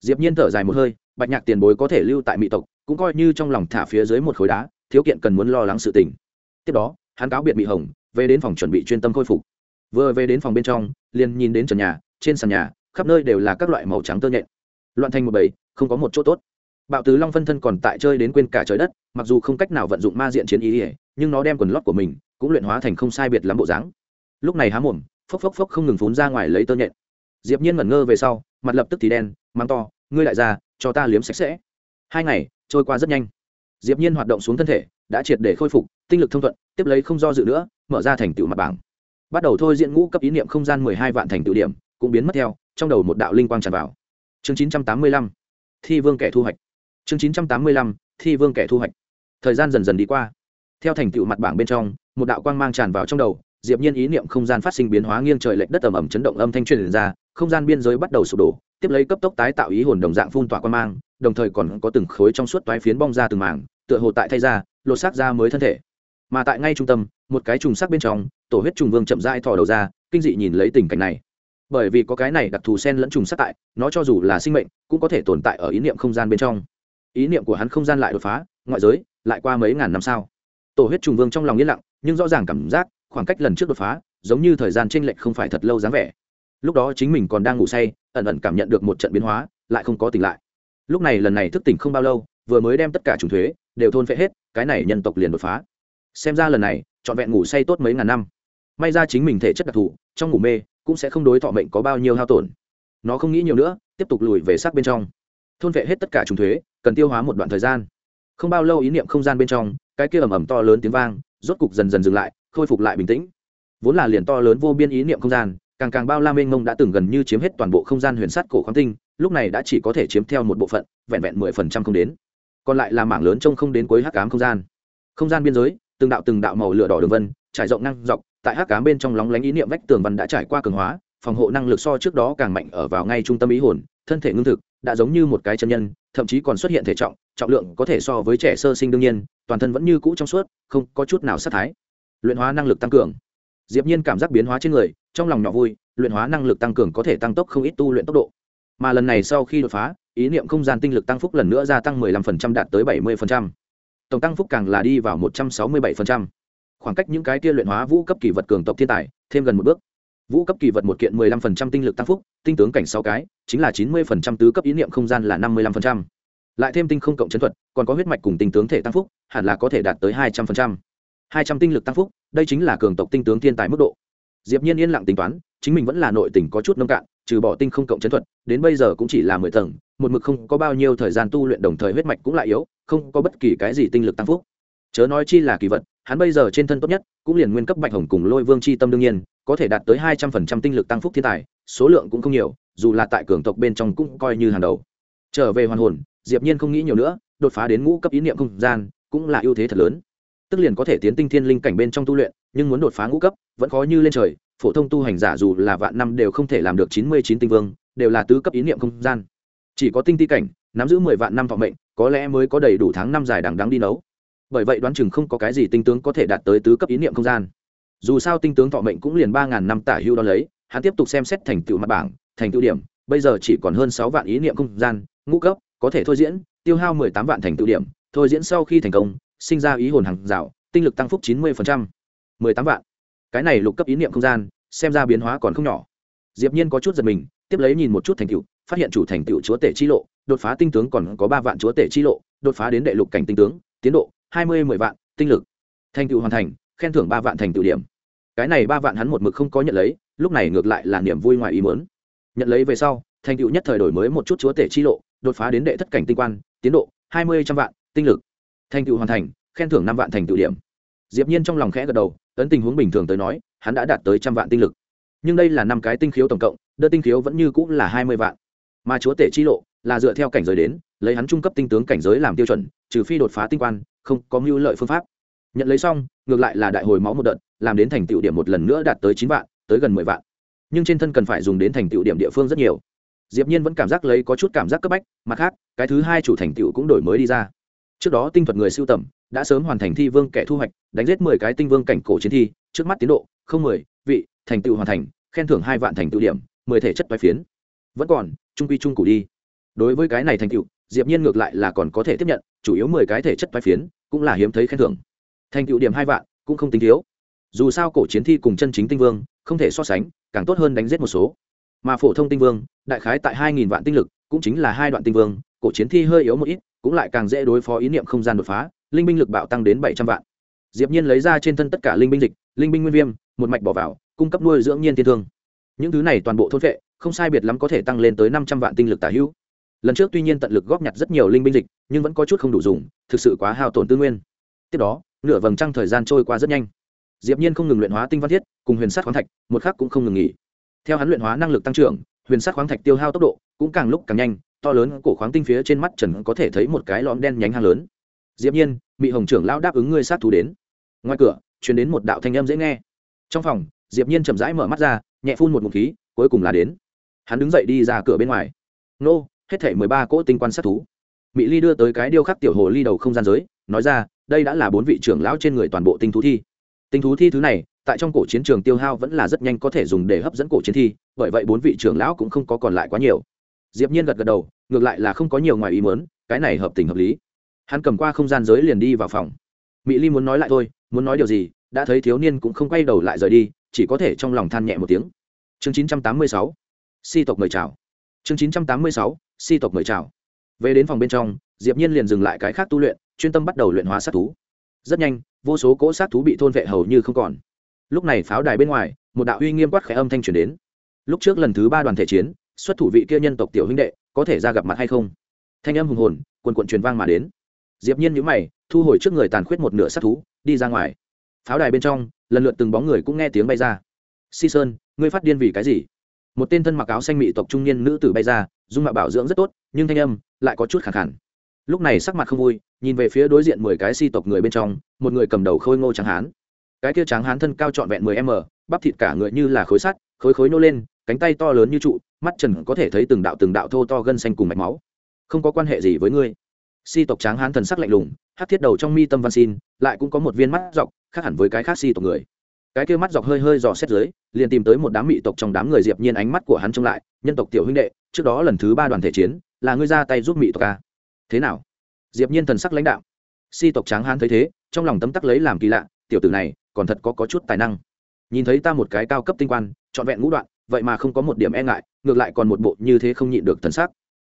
Speaker 1: Diệp nhiên thở dài một hơi, bạch nhạc tiền bối có thể lưu tại mỹ tộc cũng coi như trong lòng thả phía dưới một khối đá, thiếu kiện cần muốn lo lắng sự tình. Tiếp đó, hắn cáo biệt mỹ hồng, về đến phòng chuẩn bị chuyên tâm khôi phục. Vừa về đến phòng bên trong, liền nhìn đến trần nhà, trên sàn nhà, khắp nơi đều là các loại màu trắng tơ nhện. Loạn thành một bầy, không có một chỗ tốt. Bạo tứ long phân thân còn tại chơi đến quên cả trời đất, mặc dù không cách nào vận dụng ma diện chiến ý ỉa nhưng nó đem quần lót của mình cũng luyện hóa thành không sai biệt lắm bộ dáng. Lúc này há mồm, phốc phốc phốc không ngừng phún ra ngoài lấy tơ nhện. Diệp nhiên ngẩn ngơ về sau, mặt lập tức thì đen mang to, ngươi lại ra cho ta liếm sạch sẽ. Hai ngày trôi qua rất nhanh. Diệp nhiên hoạt động xuống thân thể, đã triệt để khôi phục, tinh lực thông thuận, tiếp lấy không do dự nữa, mở ra thành tựu mặt bảng. Bắt đầu thôi diễn ngũ cấp ý niệm không gian mười hai vạn thành tựu điểm, cũng biến mất theo, trong đầu một đạo linh quang tràn vào. Chương chín trăm tám mươi lăm, thi vương kẻ thu hoạch. Chương chín trăm tám mươi lăm, thi vương kẻ thu hoạch. Thời gian dần dần đi qua. Theo thành tựu mặt bảng bên trong, một đạo quang mang tràn vào trong đầu, diệp nhiên ý niệm không gian phát sinh biến hóa nghiêng trời lệch đất ầm ầm chấn động âm thanh truyền ra, không gian biên giới bắt đầu sụp đổ, tiếp lấy cấp tốc tái tạo ý hồn đồng dạng phun tỏa quang mang đồng thời còn có từng khối trong suốt toái phiến bong ra từng mảng, tựa hồ tại thay ra, lột xác ra mới thân thể. Mà tại ngay trung tâm, một cái trùng sắc bên trong, tổ huyết trùng vương chậm rãi thò đầu ra, kinh dị nhìn lấy tình cảnh này. Bởi vì có cái này đặc thù sen lẫn trùng sắc tại, nó cho dù là sinh mệnh, cũng có thể tồn tại ở ý niệm không gian bên trong. Ý niệm của hắn không gian lại đột phá, ngoại giới, lại qua mấy ngàn năm sao tổ huyết trùng vương trong lòng yên lặng, nhưng rõ ràng cảm giác, khoảng cách lần trước đột phá, giống như thời gian t r ê n lệch không phải thật lâu dáng vẻ. Lúc đó chính mình còn đang ngủ say, ẩn ẩn cảm nhận được một trận biến hóa, lại không có tỉnh lại lúc này lần này thức tỉnh không bao lâu, vừa mới đem tất cả trùng thuế đều thôn phệ hết, cái này nhân tộc liền đột phá. Xem ra lần này, trọn vẹn ngủ say tốt mấy ngàn năm. May ra chính mình thể chất đặc thù, trong ngủ mê, cũng sẽ không đối thọ mệnh có bao nhiêu hao tổn. Nó không nghĩ nhiều nữa, tiếp tục lùi về sát bên trong. Thôn vệ hết tất cả trùng thuế, cần tiêu hóa một đoạn thời gian. Không bao lâu ý niệm không gian bên trong, cái kia ầm ầm to lớn tiếng vang, rốt cục dần dần dừng lại, khôi phục lại bình tĩnh. Vốn là liền to lớn vô biên ý niệm không gian càng càng bao la mênh mông đã từng gần như chiếm hết toàn bộ không gian huyền sắt cổ khoáng tinh, lúc này đã chỉ có thể chiếm theo một bộ phận, vẹn vẹn mười phần trăm không đến. Còn lại là mảng lớn trông không đến cuối hắc cám không gian. Không gian biên giới, từng đạo từng đạo màu lửa đỏ đường vân, trải rộng năng dọc, tại hắc cám bên trong lóng lánh ý niệm vách tường văn đã trải qua cường hóa, phòng hộ năng lực so trước đó càng mạnh ở vào ngay trung tâm ý hồn, thân thể ngưng thực, đã giống như một cái chân nhân, thậm chí còn xuất hiện thể trọng trọng lượng có thể so với trẻ sơ sinh đương nhiên, toàn thân vẫn như cũ trong suốt, không có chút nào sát thái. Luyện hóa năng lực tăng cường. Diệp nhiên cảm giác biến hóa trên người trong lòng nhỏ vui, luyện hóa năng lực tăng cường có thể tăng tốc không ít tu luyện tốc độ mà lần này sau khi đột phá, ý niệm không gian tinh lực tăng phúc lần nữa gia tăng 15% đạt tới 70%. tổng tăng phúc càng là đi vào 167%. khoảng cách những cái kia luyện hóa vũ cấp kỳ vật cường tộc thiên tài, thêm gần một bước vũ cấp kỳ vật một kiện 15% tinh lực tăng phúc, tinh tướng cảnh sáu cái, chính là 90% tứ cấp ý niệm không gian là 55%. lại thêm tinh không cộng chấn thuật, còn có huyết mạch cùng tinh tướng thể tăng phúc, hẳn là có thể đạt tới 200%. 200 tinh lực tăng phúc, đây chính là cường tộc tinh tướng thiên tài mức độ diệp nhiên yên lặng tính toán, chính mình vẫn là nội tình có chút nông cạn, trừ bỏ tinh không cộng chấn thuật, đến bây giờ cũng chỉ là mười tầng, một mực không có bao nhiêu thời gian tu luyện đồng thời huyết mạch cũng lại yếu, không có bất kỳ cái gì tinh lực tăng phúc. Chớ nói chi là kỳ vật, hắn bây giờ trên thân tốt nhất, cũng liền nguyên cấp bạch hồng cùng lôi vương chi tâm đương nhiên, có thể đạt tới hai trăm phần trăm tinh lực tăng phúc thiên tài, số lượng cũng không nhiều, dù là tại cường tộc bên trong cũng coi như hàng đầu. Trở về hoàn hồn, diệp nhiên không nghĩ nhiều nữa, đột phá đến ngũ cấp ý niệm không gian, cũng là ưu thế thật lớn. Tức liền có thể tiến tinh thiên linh cảnh bên trong tu luyện nhưng muốn đột phá ngũ cấp, vẫn khó như lên trời. Phổ thông tu hành giả dù là vạn năm đều không thể làm được chín mươi chín tinh vương, đều là tứ cấp ý niệm không gian. Chỉ có tinh ti cảnh, nắm giữ mười vạn năm thọ mệnh, có lẽ mới có đầy đủ tháng năm dài đằng đắng đi nấu. Bởi vậy đoán chừng không có cái gì tinh tướng có thể đạt tới tứ cấp ý niệm không gian. Dù sao tinh tướng thọ mệnh cũng liền ba ngàn năm tả hưu đo lấy, hắn tiếp tục xem xét thành tựu mặt bảng, thành tựu điểm, bây giờ chỉ còn hơn sáu vạn ý niệm không gian, ngũ cấp, có thể thôi diễn, tiêu hao mười tám vạn thành tựu điểm, thôi diễn sau khi thành công, sinh ra ý hồn hàng rào, tinh lực tăng phúc chín mươi phần trăm mười tám vạn. Cái này lục cấp ý niệm không gian, xem ra biến hóa còn không nhỏ. Diệp nhiên có chút giật mình, tiếp lấy nhìn một chút thành tựu, phát hiện chủ thành tựu chúa tể chi lộ, đột phá tinh tướng còn có ba vạn chúa tể chi lộ, đột phá đến đệ lục cảnh tinh tướng, tiến độ hai mươi mười vạn, tinh lực. Thành tựu hoàn thành, khen thưởng ba vạn thành tựu điểm. Cái này ba vạn hắn một mực không có nhận lấy, lúc này ngược lại là niềm vui ngoài ý muốn. Nhận lấy về sau, thành tựu nhất thời đổi mới một chút chúa tể chi lộ, đột phá đến đệ thất cảnh tinh quan, tiến độ hai mươi trăm vạn, tinh lực. Thành tựu hoàn thành, khen thưởng năm vạn thành tựu điểm. Diệp nhiên trong lòng khẽ gật đầu ấn tình huống bình thường tới nói, hắn đã đạt tới trăm vạn tinh lực. Nhưng đây là năm cái tinh khiếu tổng cộng đợt tinh khiếu vẫn như cũng là hai mươi vạn. Mà chúa tể chi lộ là dựa theo cảnh giới đến, lấy hắn trung cấp tinh tướng cảnh giới làm tiêu chuẩn, trừ phi đột phá tinh quan, không có mưu lợi phương pháp. Nhận lấy xong, ngược lại là đại hồi máu một đợt, làm đến thành tựu điểm một lần nữa đạt tới chín vạn, tới gần mười vạn. Nhưng trên thân cần phải dùng đến thành tựu điểm địa phương rất nhiều. Diệp nhiên vẫn cảm giác lấy có chút cảm giác cấp bách, mặt khác, cái thứ hai chủ thành tựu cũng đổi mới đi ra. Trước đó tinh thuật người siêu tầm đã sớm hoàn thành thi vương kẻ thu hoạch, đánh giết mười cái tinh vương cảnh cổ chiến thi, trước mắt tiến độ không mười, vị, thành tựu hoàn thành, khen thưởng hai vạn thành tựu điểm, mười thể chất toái phiến. Vẫn còn, trung quy trung cụ đi. Đối với cái này thành tựu, diệp nhiên ngược lại là còn có thể tiếp nhận, chủ yếu mười cái thể chất toái phiến, cũng là hiếm thấy khen thưởng. Thành tựu điểm hai vạn, cũng không tính thiếu. Dù sao cổ chiến thi cùng chân chính tinh vương, không thể so sánh, càng tốt hơn đánh giết một số. Mà phổ thông tinh vương, đại khái tại hai nghìn vạn tinh lực, cũng chính là hai đoạn tinh vương, cổ chiến thi hơi yếu một ít, cũng lại càng dễ đối phó ý niệm không gian đột phá linh binh lực bạo tăng đến bảy trăm vạn. Diệp nhiên lấy ra trên thân tất cả linh binh dịch, linh binh nguyên viêm, một mạch bỏ vào, cung cấp nuôi dưỡng nhiên tiên thương. Những thứ này toàn bộ thôn vệ không sai biệt lắm có thể tăng lên tới năm trăm vạn tinh lực tả hữu. Lần trước tuy nhiên tận lực góp nhặt rất nhiều linh binh dịch, nhưng vẫn có chút không đủ dùng, thực sự quá hao tổn tư nguyên. Tiếp đó, nửa vầng trăng thời gian trôi qua rất nhanh. Diệp nhiên không ngừng luyện hóa tinh văn thiết, cùng huyền sắt khoáng thạch, một khắc cũng không ngừng nghỉ. Theo hắn luyện hóa năng lực tăng trưởng, huyền sắt khoáng thạch tiêu hao tốc độ cũng càng lúc càng nhanh, to lớn, cổ khoáng tinh phía trên mắt trần có thể thấy một cái lõm đen nhánh hang lớn diệp nhiên bị hồng trưởng lão đáp ứng ngươi sát thủ đến. Ngoài cửa, truyền đến một đạo thanh âm dễ nghe. Trong phòng, diệp nhiên chậm rãi mở mắt ra, nhẹ phun một ngụm khí, cuối cùng là đến. Hắn đứng dậy đi ra cửa bên ngoài. Nô, hết thảy mười ba cỗ tinh quan sát thú. Mỹ ly đưa tới cái điêu khắc tiểu hồ ly đầu không gian giới, nói ra, đây đã là bốn vị trưởng lão trên người toàn bộ tinh thú thi. Tinh thú thi thứ này, tại trong cổ chiến trường tiêu hao vẫn là rất nhanh có thể dùng để hấp dẫn cổ chiến thi, bởi vậy bốn vị trưởng lão cũng không có còn lại quá nhiều. Diệp nhiên gật gật đầu, ngược lại là không có nhiều ngoài ý muốn, cái này hợp tình hợp lý hắn cầm qua không gian giới liền đi vào phòng. Mỹ ly muốn nói lại thôi, muốn nói điều gì, đã thấy thiếu niên cũng không quay đầu lại rời đi, chỉ có thể trong lòng than nhẹ một tiếng. Chương 986 si tộc mời chào. Chương 986 si tộc mời chào. Về đến phòng bên trong, diệp nhiên liền dừng lại cái khác tu luyện, chuyên tâm bắt đầu luyện hóa sát thú. Rất nhanh, vô số cỗ sát thú bị thôn vệ hầu như không còn. Lúc này pháo đài bên ngoài, một đạo uy nghiêm quát khẽ âm thanh truyền đến. Lúc trước lần thứ ba đoàn thể chiến, xuất thủ vị kia nhân tộc tiểu huynh đệ, có thể ra gặp mặt hay không? Thanh âm hùng hồn quần quận truyền vang mà đến diệp nhiên nhíu mày, thu hồi trước người tàn khuyết một nửa sát thú, đi ra ngoài. Pháo đài bên trong, lần lượt từng bóng người cũng nghe tiếng bay ra. Si sơn, ngươi phát điên vì cái gì? Một tên thân mặc áo xanh mị tộc trung niên nữ tử bay ra, dung mạo bảo dưỡng rất tốt, nhưng thanh âm lại có chút khàn khàn. Lúc này sắc mặt không vui, nhìn về phía đối diện mười cái si tộc người bên trong, một người cầm đầu khôi ngô trắng hán. Cái kia trắng hán thân cao trọn vẹn mười m, bắp thịt cả người như là khối sắt, khối khối nô lên, cánh tay to lớn như trụ, mắt trần có thể thấy từng đạo từng đạo thô to gân xanh cùng mạch máu. Không có quan hệ gì với ngươi si tộc tráng hán thần sắc lạnh lùng, hát thiết đầu trong mi tâm văn xin, lại cũng có một viên mắt dọc, khác hẳn với cái khác si tộc người. Cái kia mắt dọc hơi hơi dò xét dưới, liền tìm tới một đám mị tộc trong đám người diệp nhiên ánh mắt của hắn trông lại, nhân tộc tiểu huynh đệ, trước đó lần thứ ba đoàn thể chiến, là ngươi ra tay giúp mị tộc ca thế nào? Diệp nhiên thần sắc lãnh đạo si tộc tráng hán thấy thế, trong lòng tấm tắc lấy làm kỳ lạ, tiểu tử này, còn thật có có chút tài năng. Nhìn thấy ta một cái cao cấp tinh quan, trọn vẹn ngũ đoạn, vậy mà không có một điểm e ngại, ngược lại còn một bộ như thế không nhịn được thần sắc.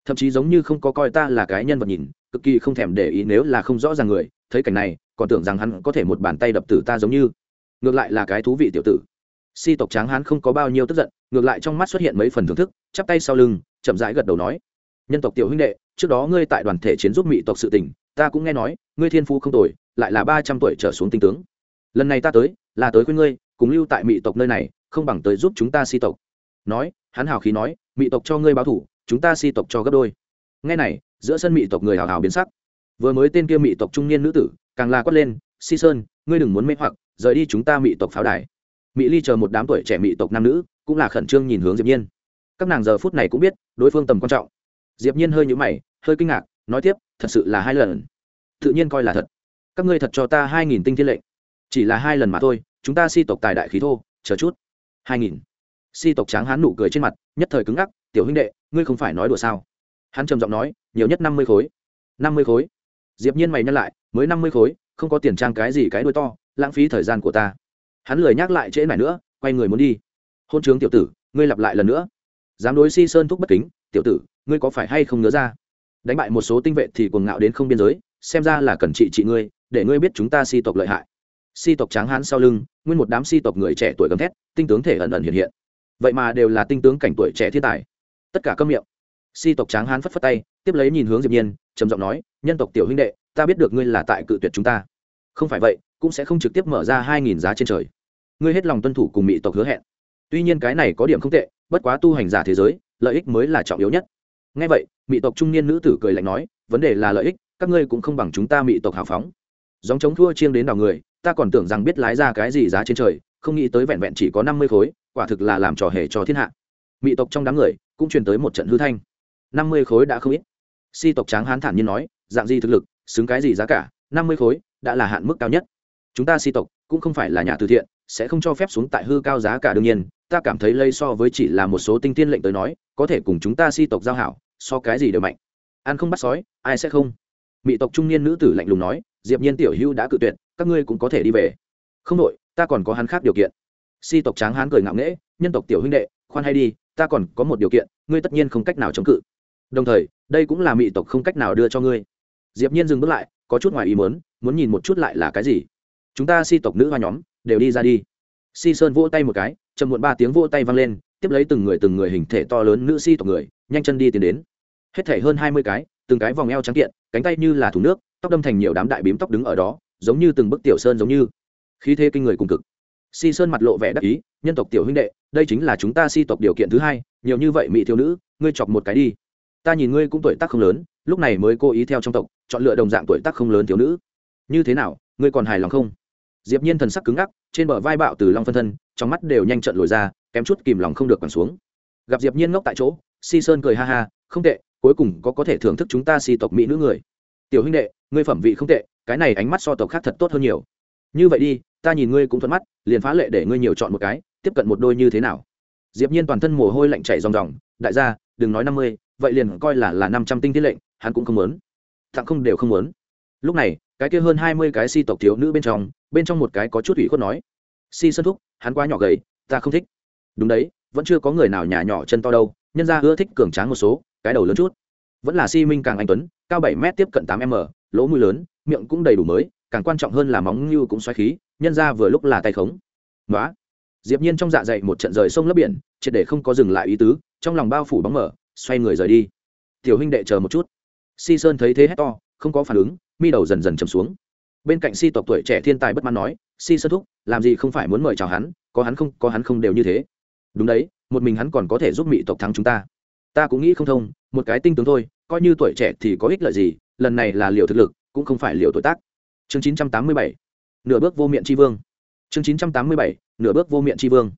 Speaker 1: Thậm chí giống như không có coi ta là cái nhân vật nhìn cực kỳ không thèm để ý nếu là không rõ ràng người, thấy cảnh này, còn tưởng rằng hắn có thể một bàn tay đập tử ta giống như. Ngược lại là cái thú vị tiểu tử. Si tộc tráng hắn không có bao nhiêu tức giận, ngược lại trong mắt xuất hiện mấy phần thưởng thức, chắp tay sau lưng, chậm rãi gật đầu nói, nhân tộc tiểu huynh đệ, trước đó ngươi tại đoàn thể chiến giúp mỹ tộc sự tình, ta cũng nghe nói, ngươi thiên phú không tồi, lại là ba trăm tuổi trở xuống tinh tướng. Lần này ta tới, là tới khuyên ngươi, cùng lưu tại mỹ tộc nơi này, không bằng tới giúp chúng ta si tộc. Nói, hắn hào khí nói mỹ tộc cho ngươi báo thủ, chúng ta si tộc cho gấp đôi. Nghe này giữa sân mỹ tộc người hào hào biến sắc. Vừa mới tên kia mỹ tộc trung niên nữ tử, càng la quát lên, si sơn, ngươi đừng muốn mê hoặc, rời đi chúng ta mỹ tộc pháo đài. Mỹ ly chờ một đám tuổi trẻ mỹ tộc nam nữ, cũng là khẩn trương nhìn hướng diệp nhiên. Các nàng giờ phút này cũng biết, đối phương tầm quan trọng. Diệp nhiên hơi nhũ mày, hơi kinh ngạc, nói tiếp, thật sự là hai lần. Tự nhiên coi là thật. Các ngươi thật cho ta hai nghìn tinh thiên lệnh. Chỉ là hai lần mà thôi, chúng ta si tộc tài đại khí thô, chờ chút. Hai nghìn. Si tộc tráng hán nụ cười trên mặt, nhất thời cứng ngắc, tiểu huynh đệ, ngươi không phải nói đùa sao? Hắn trầm giọng nói nhiều nhất năm mươi khối. Năm mươi khối? Diệp nhiên mày nhắc lại, mới năm mươi khối, không có tiền trang cái gì cái đuôi to, lãng phí thời gian của ta. Hắn lười nhắc lại trễ này nữa, quay người muốn đi. Hôn trướng tiểu tử, ngươi lặp lại lần nữa. Dám đối si sơn thúc bất kính, tiểu tử, ngươi có phải hay không nhớ ra? Đánh bại một số tinh vệ thì cuồng ngạo đến không biên giới, xem ra là cần trị trị ngươi, để ngươi biết chúng ta si tộc lợi hại. Si tộc tráng hán sau lưng, nguyên một đám si tộc người trẻ tuổi gầm thét, tinh tướng thể ẩn ẩn hiện hiện. Vậy mà đều là tinh tướng cảnh tuổi trẻ thiên tài. Tất cả câm miệng si tộc tráng hán phất phất tay, tiếp lấy nhìn hướng diệp nhiên, trầm giọng nói, nhân tộc tiểu huynh đệ, ta biết được ngươi là tại cự tuyệt chúng ta. Không phải vậy, cũng sẽ không trực tiếp mở ra hai nghìn giá trên trời. Ngươi hết lòng tuân thủ cùng mỹ tộc hứa hẹn. Tuy nhiên cái này có điểm không tệ, bất quá tu hành giả thế giới, lợi ích mới là trọng yếu nhất. Ngay vậy, mỹ tộc trung niên nữ tử cười lạnh nói, vấn đề là lợi ích, các ngươi cũng không bằng chúng ta mỹ tộc hào phóng. Dòng chống thua chiêng đến đào người, ta còn tưởng rằng biết lái ra cái gì giá trên trời, không nghĩ tới vẹn vẹn chỉ có năm mươi khối, quả thực là làm trò hề cho thiên hạ. Mỹ tộc trong đám người cũng truyền tới một trận hư thanh năm mươi khối đã không ít. Si tộc tráng hán thản nhiên nói, dạng gì thực lực, xứng cái gì giá cả, năm mươi khối đã là hạn mức cao nhất. Chúng ta si tộc cũng không phải là nhà từ thiện, sẽ không cho phép xuống tại hư cao giá cả đương nhiên, ta cảm thấy lây so với chỉ là một số tinh tiên lệnh tới nói, có thể cùng chúng ta si tộc giao hảo, so cái gì đều mạnh. Ăn không bắt sói, ai sẽ không? Mỹ tộc trung niên nữ tử lạnh lùng nói, diệp nhiên tiểu hưu đã cự tuyệt, các ngươi cũng có thể đi về. Không đội ta còn có hắn khác điều kiện. Si tộc tráng hán cười ngạo nghễ, nhân tộc tiểu huynh đệ, khoan hay đi, ta còn có một điều kiện, ngươi tất nhiên không cách nào chống cự đồng thời, đây cũng là mỹ tộc không cách nào đưa cho ngươi. Diệp nhiên dừng bước lại, có chút ngoài ý muốn muốn nhìn một chút lại là cái gì. Chúng ta si tộc nữ hoa nhóm, đều đi ra đi. Si sơn vỗ tay một cái, chậm muộn ba tiếng vỗ tay vang lên, tiếp lấy từng người từng người hình thể to lớn nữ si tộc người, nhanh chân đi tiến đến. Hết thể hơn hai mươi cái, từng cái vòng eo trắng kiện, cánh tay như là thủ nước, tóc đâm thành nhiều đám đại bím tóc đứng ở đó, giống như từng bức tiểu sơn giống như. Khí thế kinh người cùng cực. Si sơn mặt lộ vẻ đắc ý, nhân tộc tiểu huynh đệ, đây chính là chúng ta si tộc điều kiện thứ hai, nhiều như vậy mỹ thiếu nữ, ngươi chọc một cái đi ta nhìn ngươi cũng tuổi tác không lớn, lúc này mới cố ý theo trong tộc, chọn lựa đồng dạng tuổi tác không lớn thiếu nữ. Như thế nào, ngươi còn hài lòng không? Diệp nhiên thần sắc cứng ngắc, trên bờ vai bạo từ long phân thân, trong mắt đều nhanh trận lồi ra, kém chút kìm lòng không được quẳng xuống. Gặp diệp nhiên ngốc tại chỗ, si sơn cười ha ha, không tệ, cuối cùng có có thể thưởng thức chúng ta si tộc mỹ nữ người. Tiểu huynh đệ, ngươi phẩm vị không tệ, cái này ánh mắt so tộc khác thật tốt hơn nhiều. Như vậy đi, ta nhìn ngươi cũng thuận mắt, liền phá lệ để ngươi nhiều chọn một cái, tiếp cận một đôi như thế nào? Diệp nhiên toàn thân mồ hôi lạnh chảy ròng ròng, đại gia, đừng nói năm mươi vậy liền coi là là năm trăm tinh thiên lệnh, hắn cũng không muốn. Tặng không đều không muốn. Lúc này, cái kia hơn hai mươi cái si tộc thiếu nữ bên trong bên trong một cái có chút ủy khuất nói, si sơn thúc, hắn quá nhỏ gầy, ta không thích. Đúng đấy, vẫn chưa có người nào nhà nhỏ chân to đâu, nhân ra ưa thích cường tráng một số, cái đầu lớn chút. Vẫn là si minh càng anh tuấn, cao bảy m tiếp cận tám m, lỗ mũi lớn, miệng cũng đầy đủ mới, càng quan trọng hơn là móng như cũng xoáy khí, nhân ra vừa lúc là tay khống. Nói diệp nhiên trong dạ dày một trận rời sông lấp biển, triệt để không có dừng lại ý tứ, trong lòng bao phủ bóng mở xoay người rời đi. Tiểu huynh đệ chờ một chút. Si sơn thấy thế hét to, không có phản ứng, mi đầu dần dần chầm xuống. Bên cạnh si tộc tuổi trẻ thiên tài bất mãn nói, si sơn thúc, làm gì không phải muốn mời chào hắn, có hắn không, có hắn không đều như thế. Đúng đấy, một mình hắn còn có thể giúp mỹ tộc thắng chúng ta. Ta cũng nghĩ không thông, một cái tinh tướng thôi, coi như tuổi trẻ thì có ích lợi gì, lần này là liều thực lực, cũng không phải liều tuổi tác. Chương 987 nửa bước vô miệng tri vương. Chương 987 nửa bước vô miệng tri vương.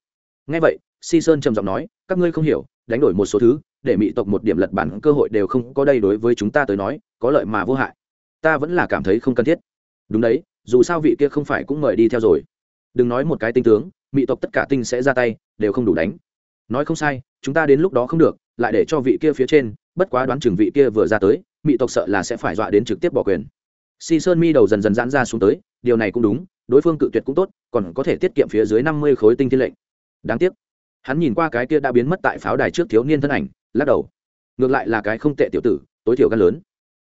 Speaker 1: Ngay vậy, si sơn trầm giọng nói, các ngươi không hiểu đánh đổi một số thứ, để mỹ tộc một điểm lật bản cơ hội đều không có đây đối với chúng ta tới nói, có lợi mà vô hại. Ta vẫn là cảm thấy không cần thiết. Đúng đấy, dù sao vị kia không phải cũng mời đi theo rồi. Đừng nói một cái tinh tướng, mỹ tộc tất cả tinh sẽ ra tay, đều không đủ đánh. Nói không sai, chúng ta đến lúc đó không được, lại để cho vị kia phía trên, bất quá đoán chừng vị kia vừa ra tới, mỹ tộc sợ là sẽ phải dọa đến trực tiếp bỏ quyền. Si sơn mi đầu dần dần giãn ra xuống tới, điều này cũng đúng, đối phương cự tuyệt cũng tốt, còn có thể tiết kiệm phía dưới năm mươi khối tinh thiên lệnh. Đáng tiếc hắn nhìn qua cái kia đã biến mất tại pháo đài trước thiếu niên thân ảnh, lắc đầu. Ngược lại là cái không tệ tiểu tử, tối thiểu gan lớn.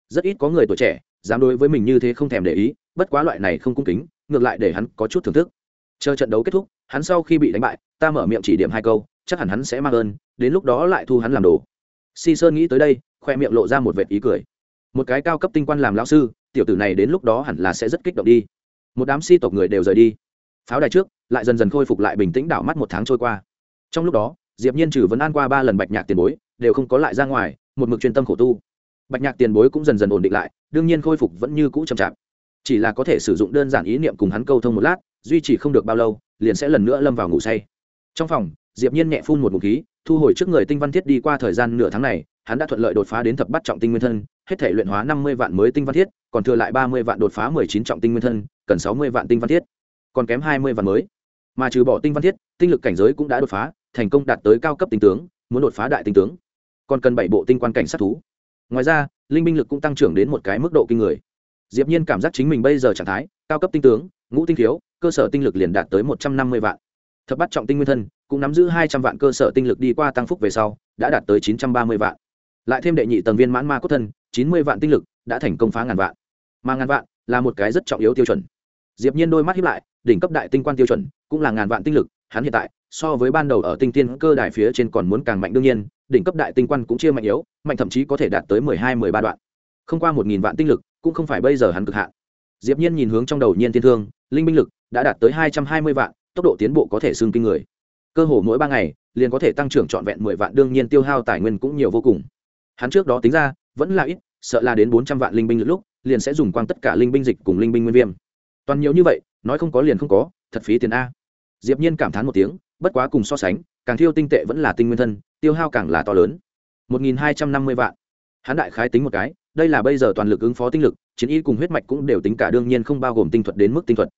Speaker 1: Rất ít có người tuổi trẻ, dám đối với mình như thế không thèm để ý, bất quá loại này không cung kính, ngược lại để hắn có chút thưởng thức. Chờ trận đấu kết thúc, hắn sau khi bị đánh bại, ta mở miệng chỉ điểm hai câu, chắc hẳn hắn sẽ mang ơn, đến lúc đó lại thu hắn làm đồ. Si sơn nghĩ tới đây, khoe miệng lộ ra một vệt ý cười. Một cái cao cấp tinh quan làm lão sư, tiểu tử này đến lúc đó hẳn là sẽ rất kích động đi. Một đám si tộc người đều rời đi. Pháo đài trước, lại dần dần khôi phục lại bình tĩnh đảo mắt một tháng trôi qua trong lúc đó, diệp nhiên trừ vấn an qua ba lần bạch nhạc tiền bối, đều không có lại ra ngoài, một mực chuyên tâm khổ tu. Bạch nhạc tiền bối cũng dần dần ổn định lại, đương nhiên khôi phục vẫn như cũ chậm chạp. Chỉ là có thể sử dụng đơn giản ý niệm cùng hắn câu thông một lát, duy trì không được bao lâu, liền sẽ lần nữa lâm vào ngủ say. Trong phòng, diệp nhiên nhẹ phun một ngụm khí, thu hồi trước người tinh văn thiết đi qua thời gian nửa tháng này, hắn đã thuận lợi đột phá đến thập bát trọng tinh nguyên thân, hết thể luyện hóa năm mươi vạn mới tinh văn thiết, còn thừa lại ba mươi vạn đột phá mười chín trọng tinh nguyên thân, cần sáu mươi vạn tinh văn thiết, còn kém hai mươi vạn mới. Mà trừ bỏ tinh văn thiết, tinh lực cảnh giới cũng đã đột phá thành công đạt tới cao cấp tinh tướng, muốn đột phá đại tinh tướng, còn cần bảy bộ tinh quan cảnh sát thú. Ngoài ra, linh binh lực cũng tăng trưởng đến một cái mức độ kinh người. Diệp nhiên cảm giác chính mình bây giờ trạng thái, cao cấp tinh tướng, ngũ tinh thiếu cơ sở tinh lực liền đạt tới một trăm năm mươi vạn. Thập bắt trọng tinh nguyên thân, cũng nắm giữ hai trăm vạn cơ sở tinh lực đi qua tăng phúc về sau, đã đạt tới chín trăm ba mươi vạn. Lại thêm đệ nhị tầng viên mãn ma cốt thân, chín mươi vạn tinh lực đã thành công phá ngàn vạn. Mà ngàn vạn là một cái rất trọng yếu tiêu chuẩn. Diệp nhiên đôi mắt hiếp lại, đỉnh cấp đại tinh quan tiêu chuẩn cũng là ngàn vạn tinh lực hắn hiện tại, so với ban đầu ở tinh tiên cơ đài phía trên còn muốn càng mạnh đương nhiên, đỉnh cấp đại tinh quan cũng chia mạnh yếu, mạnh thậm chí có thể đạt tới mười hai, mười ba đoạn. Không qua một nghìn vạn tinh lực, cũng không phải bây giờ hắn cực hạn. Diệp nhiên nhìn hướng trong đầu nhiên thiên thương, linh binh lực đã đạt tới hai trăm hai mươi vạn, tốc độ tiến bộ có thể xương kinh người. Cơ hồ mỗi ba ngày, liền có thể tăng trưởng trọn vẹn mười vạn, đương nhiên tiêu hao tài nguyên cũng nhiều vô cùng. Hắn trước đó tính ra, vẫn là ít, sợ là đến bốn trăm vạn linh binh lúc, liền sẽ dùng quang tất cả linh binh dịch cùng linh binh nguyên viêm. Toàn nhiều như vậy, nói không có liền không có, thật phí tiền a diệp nhiên cảm thán một tiếng, bất quá cùng so sánh, càng thiêu tinh tệ vẫn là tinh nguyên thân, tiêu hao càng là to lớn. Một nghìn hai trăm năm mươi vạn. Hắn đại khái tính một cái, đây là bây giờ toàn lực ứng phó tinh lực, chiến y cùng huyết mạch cũng đều tính cả đương nhiên không bao gồm tinh thuật đến mức tinh thuật.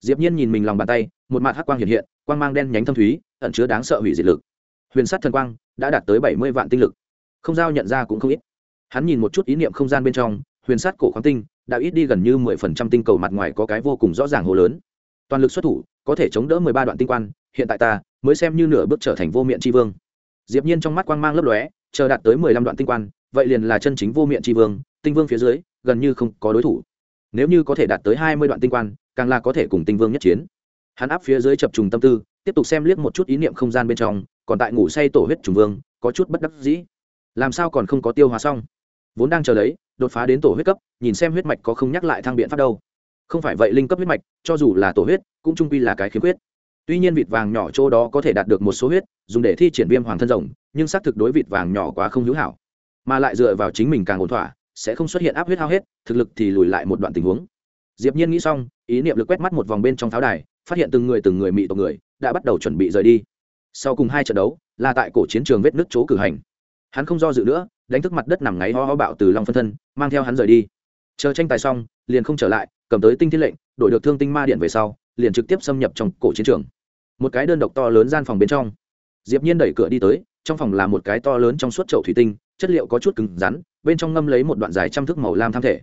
Speaker 1: Diệp nhiên nhìn mình lòng bàn tay, một mặt hắc quang hiện hiện, quang mang đen nhánh thâm thúy, ẩn chứa đáng sợ hủy diệt lực. Huyền sát thần quang đã đạt tới bảy mươi vạn tinh lực. Không giao nhận ra cũng không ít. Hắn nhìn một chút ý niệm không gian bên trong, huyền sát cổ khoáng tinh, đã ít đi gần như mười phần trăm tinh cầu mặt ngoài có cái vô cùng rõ ràng hồ lớn. Toàn lực xuất thủ có thể chống đỡ mười ba đoạn tinh quan hiện tại ta mới xem như nửa bước trở thành vô miệng tri vương. Diệp nhiên trong mắt quang mang lấp lóe chờ đạt tới mười lăm đoạn tinh quan vậy liền là chân chính vô miệng tri vương tinh vương phía dưới gần như không có đối thủ. Nếu như có thể đạt tới hai mươi đoạn tinh quan càng là có thể cùng tinh vương nhất chiến. Hắn áp phía dưới chập trùng tâm tư tiếp tục xem liếc một chút ý niệm không gian bên trong còn tại ngủ say tổ huyết trùng vương có chút bất đắc dĩ. Làm sao còn không có tiêu hóa xong? Vốn đang chờ lấy, đột phá đến tổ huyết cấp nhìn xem huyết mạch có không nhắc lại thang biện pháp đâu không phải vậy linh cấp huyết mạch, cho dù là tổ huyết, cũng trung quy là cái khiếm khuyết. Tuy nhiên vịt vàng nhỏ chỗ đó có thể đạt được một số huyết, dùng để thi triển viêm hoàng thân rồng, nhưng xác thực đối vịt vàng nhỏ quá không hữu hảo. Mà lại dựa vào chính mình càng ổn thỏa, sẽ không xuất hiện áp huyết hao hết, thực lực thì lùi lại một đoạn tình huống. Diệp nhiên nghĩ xong, ý niệm lực quét mắt một vòng bên trong tháo đài, phát hiện từng người từng người mị tộc người, đã bắt đầu chuẩn bị rời đi. Sau cùng hai trận đấu, là tại cổ chiến trường vết nước chỗ cử hành. Hắn không do dự nữa, đánh thức mặt đất nằm ngáy ho ho bạo từ long phân thân, mang theo hắn rời đi. Chờ tranh tài xong, liền không trở lại cầm tới tinh thiên lệnh, đổi được thương tinh ma điện về sau, liền trực tiếp xâm nhập trong cổ chiến trường. Một cái đơn độc to lớn gian phòng bên trong. Diệp nhiên đẩy cửa đi tới, trong phòng là một cái to lớn trong suốt chậu thủy tinh, chất liệu có chút cứng rắn, bên trong ngâm lấy một đoạn dài trăm thước màu lam tham thể.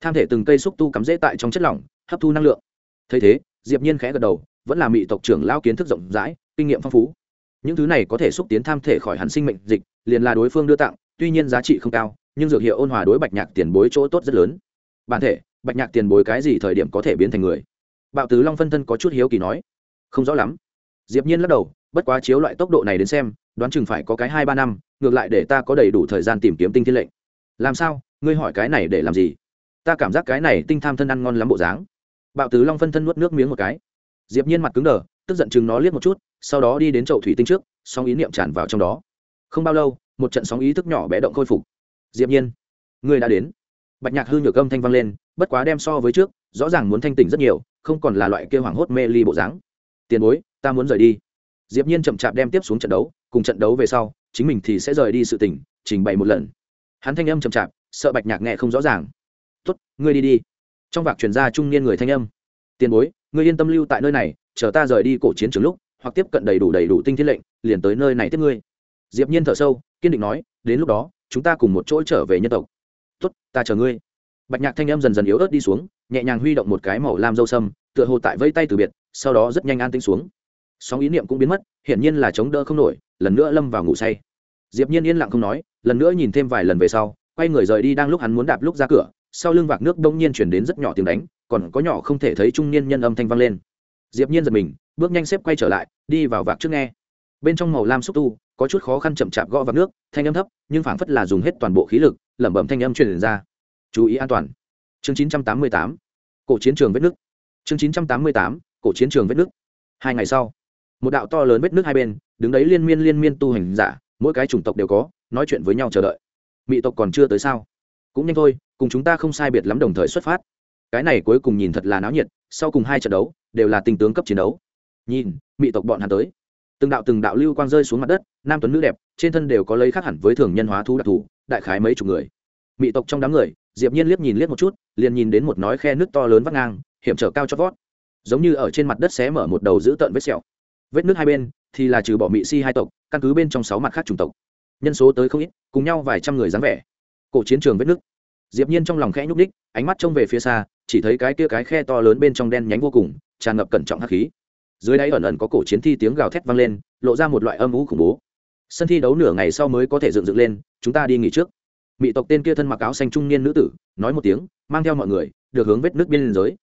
Speaker 1: Tham thể từng cây xúc tu cắm rễ tại trong chất lỏng, hấp thu năng lượng. Thấy thế, diệp nhiên khẽ gật đầu, vẫn là mỹ tộc trưởng lao kiến thức rộng rãi, kinh nghiệm phong phú. Những thứ này có thể xúc tiến tham thể khỏi hắn sinh mệnh dịch, liền là đối phương đưa tặng, tuy nhiên giá trị không cao, nhưng dược hiệu ôn hòa đối bạch nhạc tiền bối chỗ tốt rất lớn. Bản thể bạch nhạc tiền bối cái gì thời điểm có thể biến thành người? Bạo tứ long phân thân có chút hiếu kỳ nói. Không rõ lắm. Diệp nhiên lắc đầu, bất quá chiếu loại tốc độ này đến xem, đoán chừng phải có cái hai ba năm, ngược lại để ta có đầy đủ thời gian tìm kiếm tinh thiên lệnh. Làm sao? Ngươi hỏi cái này để làm gì? Ta cảm giác cái này tinh tham thân ăn ngon lắm bộ dáng. Bạo tứ long phân thân nuốt nước miếng một cái. Diệp nhiên mặt cứng đờ, tức giận chừng nó liếc một chút, sau đó đi đến chậu thủy tinh trước song ý niệm tràn vào trong đó. Không bao lâu, một trận sóng ý thức nhỏ bé động khôi phục. Diệp nhiên, ngươi đã đến bạch nhạc hư nhược âm thanh vang lên, bất quá đem so với trước, rõ ràng muốn thanh tỉnh rất nhiều, không còn là loại kia hoảng hốt mê ly bộ dáng. Tiền bối, ta muốn rời đi. Diệp nhiên chậm chạp đem tiếp xuống trận đấu, cùng trận đấu về sau, chính mình thì sẽ rời đi sự tỉnh, trình bày một lần. Hắn thanh âm chậm chạp, sợ bạch nhạc nghe không rõ ràng. Tốt, ngươi đi đi. Trong vạc truyền ra trung niên người thanh âm. Tiền bối, ngươi yên tâm lưu tại nơi này, chờ ta rời đi cổ chiến trường lúc, hoặc tiếp cận đầy đủ đầy đủ tinh thiên lệnh, liền tới nơi này tiếp ngươi. Diệp nhiên thở sâu, kiên định nói, đến lúc đó, chúng ta cùng một chỗ trở về nhân tộc tốt, ta chờ ngươi. Bạch nhạc thanh âm dần dần yếu ớt đi xuống, nhẹ nhàng huy động một cái màu lam dâu sâm, tựa hồ tại vây tay từ biệt, sau đó rất nhanh an tĩnh xuống. Sóng ý niệm cũng biến mất, hiển nhiên là chống đỡ không nổi, lần nữa lâm vào ngủ say. Diệp nhiên yên lặng không nói, lần nữa nhìn thêm vài lần về sau, quay người rời đi đang lúc hắn muốn đạp lúc ra cửa, sau lưng vạc nước đông nhiên chuyển đến rất nhỏ tiếng đánh, còn có nhỏ không thể thấy trung niên nhân âm thanh vang lên. Diệp nhiên giật mình, bước nhanh xếp quay trở lại, đi vào vạc trước nghe. Bên trong màu lam xúc tu có chút khó khăn chậm chạp gõ vào nước, thanh âm thấp, nhưng phảng phất là dùng hết toàn bộ khí lực, lẩm bẩm thanh âm truyền ra. Chú ý an toàn. Chương 988 cổ chiến trường vết nước. Chương 988 cổ chiến trường vết nước. Hai ngày sau, một đạo to lớn vết nước hai bên, đứng đấy liên miên liên miên tu hành giả, mỗi cái chủng tộc đều có, nói chuyện với nhau chờ đợi. Mỹ tộc còn chưa tới sao? Cũng nhanh thôi, cùng chúng ta không sai biệt lắm đồng thời xuất phát. Cái này cuối cùng nhìn thật là náo nhiệt, sau cùng hai trận đấu, đều là tình tướng cấp chiến đấu. Nhìn mỹ tộc bọn hắn tới từng đạo từng đạo lưu quang rơi xuống mặt đất, nam tuấn nữ đẹp, trên thân đều có lấy khác hẳn với thường nhân hóa thú đặc thù, đại khái mấy chục người. Mỹ tộc trong đám người, diệp nhiên liếc nhìn liếc một chút, liền nhìn đến một nói khe nước to lớn vắt ngang, hiểm trở cao cho vót. Giống như ở trên mặt đất xé mở một đầu giữ tận vết sẹo. Vết nước hai bên, thì là trừ bỏ mỹ si hai tộc, căn cứ bên trong sáu mặt khác chủng tộc. Nhân số tới không ít, cùng nhau vài trăm người dáng vẻ. Cổ chiến trường vết nước diệp nhiên trong lòng khẽ nhúc đích ánh mắt trông về phía xa, chỉ thấy cái kia cái khe to lớn bên trong đen nhánh vô cùng, tràn ngập cẩn trọng hắc khí dưới đáy ẩn ẩn có cổ chiến thi tiếng gào thét vang lên, lộ ra một loại âm u khủng bố. Sân thi đấu nửa ngày sau mới có thể dựng dựng lên, chúng ta đi nghỉ trước. Mỹ tộc tên kia thân mặc áo xanh trung niên nữ tử, nói một tiếng, mang theo mọi người, được hướng vết nước biên giới.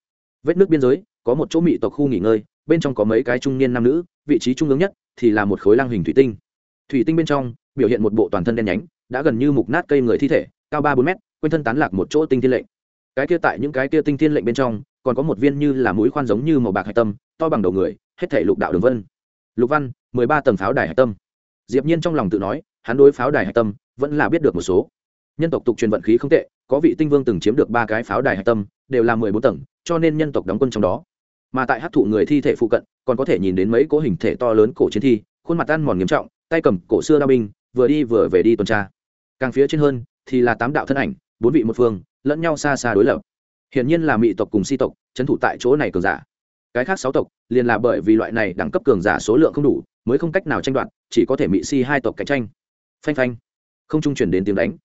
Speaker 1: Vết nước biên giới, có một chỗ mỹ tộc khu nghỉ ngơi, bên trong có mấy cái trung niên nam nữ, vị trí trung ương nhất thì là một khối lang hình thủy tinh. Thủy tinh bên trong, biểu hiện một bộ toàn thân đen nhánh, đã gần như mục nát cây người thi thể, cao ba bốn mét, quanh thân tán lạc một chỗ tinh thiên lệnh. Cái kia tại những cái kia tinh thiên lệnh bên trong, còn có một viên như là mũi khoan giống như màu bạc hạch tâm, to bằng đầu người hết thể lục đạo đường vân. Lục văn, mười ba tầng pháo đài hạch tâm. Diệp nhiên trong lòng tự nói, hắn đối pháo đài hạch tâm vẫn là biết được một số. Nhân tộc tục truyền vận khí không tệ, có vị tinh vương từng chiếm được ba cái pháo đài hạch tâm, đều là mười bốn tầng, cho nên nhân tộc đóng quân trong đó. Mà tại hấp thụ người thi thể phụ cận, còn có thể nhìn đến mấy cố hình thể to lớn cổ chiến thi, khuôn mặt ăn mòn nghiêm trọng, tay cầm cổ xưa đao binh, vừa đi vừa về đi tuần tra. Càng phía trên hơn, thì là tám đạo thân ảnh, bốn vị một phương, lẫn nhau xa xa đối lập. Hiển nhiên là mỹ tộc cùng si tộc trấn thủ tại chỗ này cường giả cái khác sáu tộc, liền là bởi vì loại này đẳng cấp cường giả số lượng không đủ, mới không cách nào tranh đoạt, chỉ có thể mị si hai tộc cạnh tranh. Phanh phanh. Không trung chuyển đến tiếng đánh.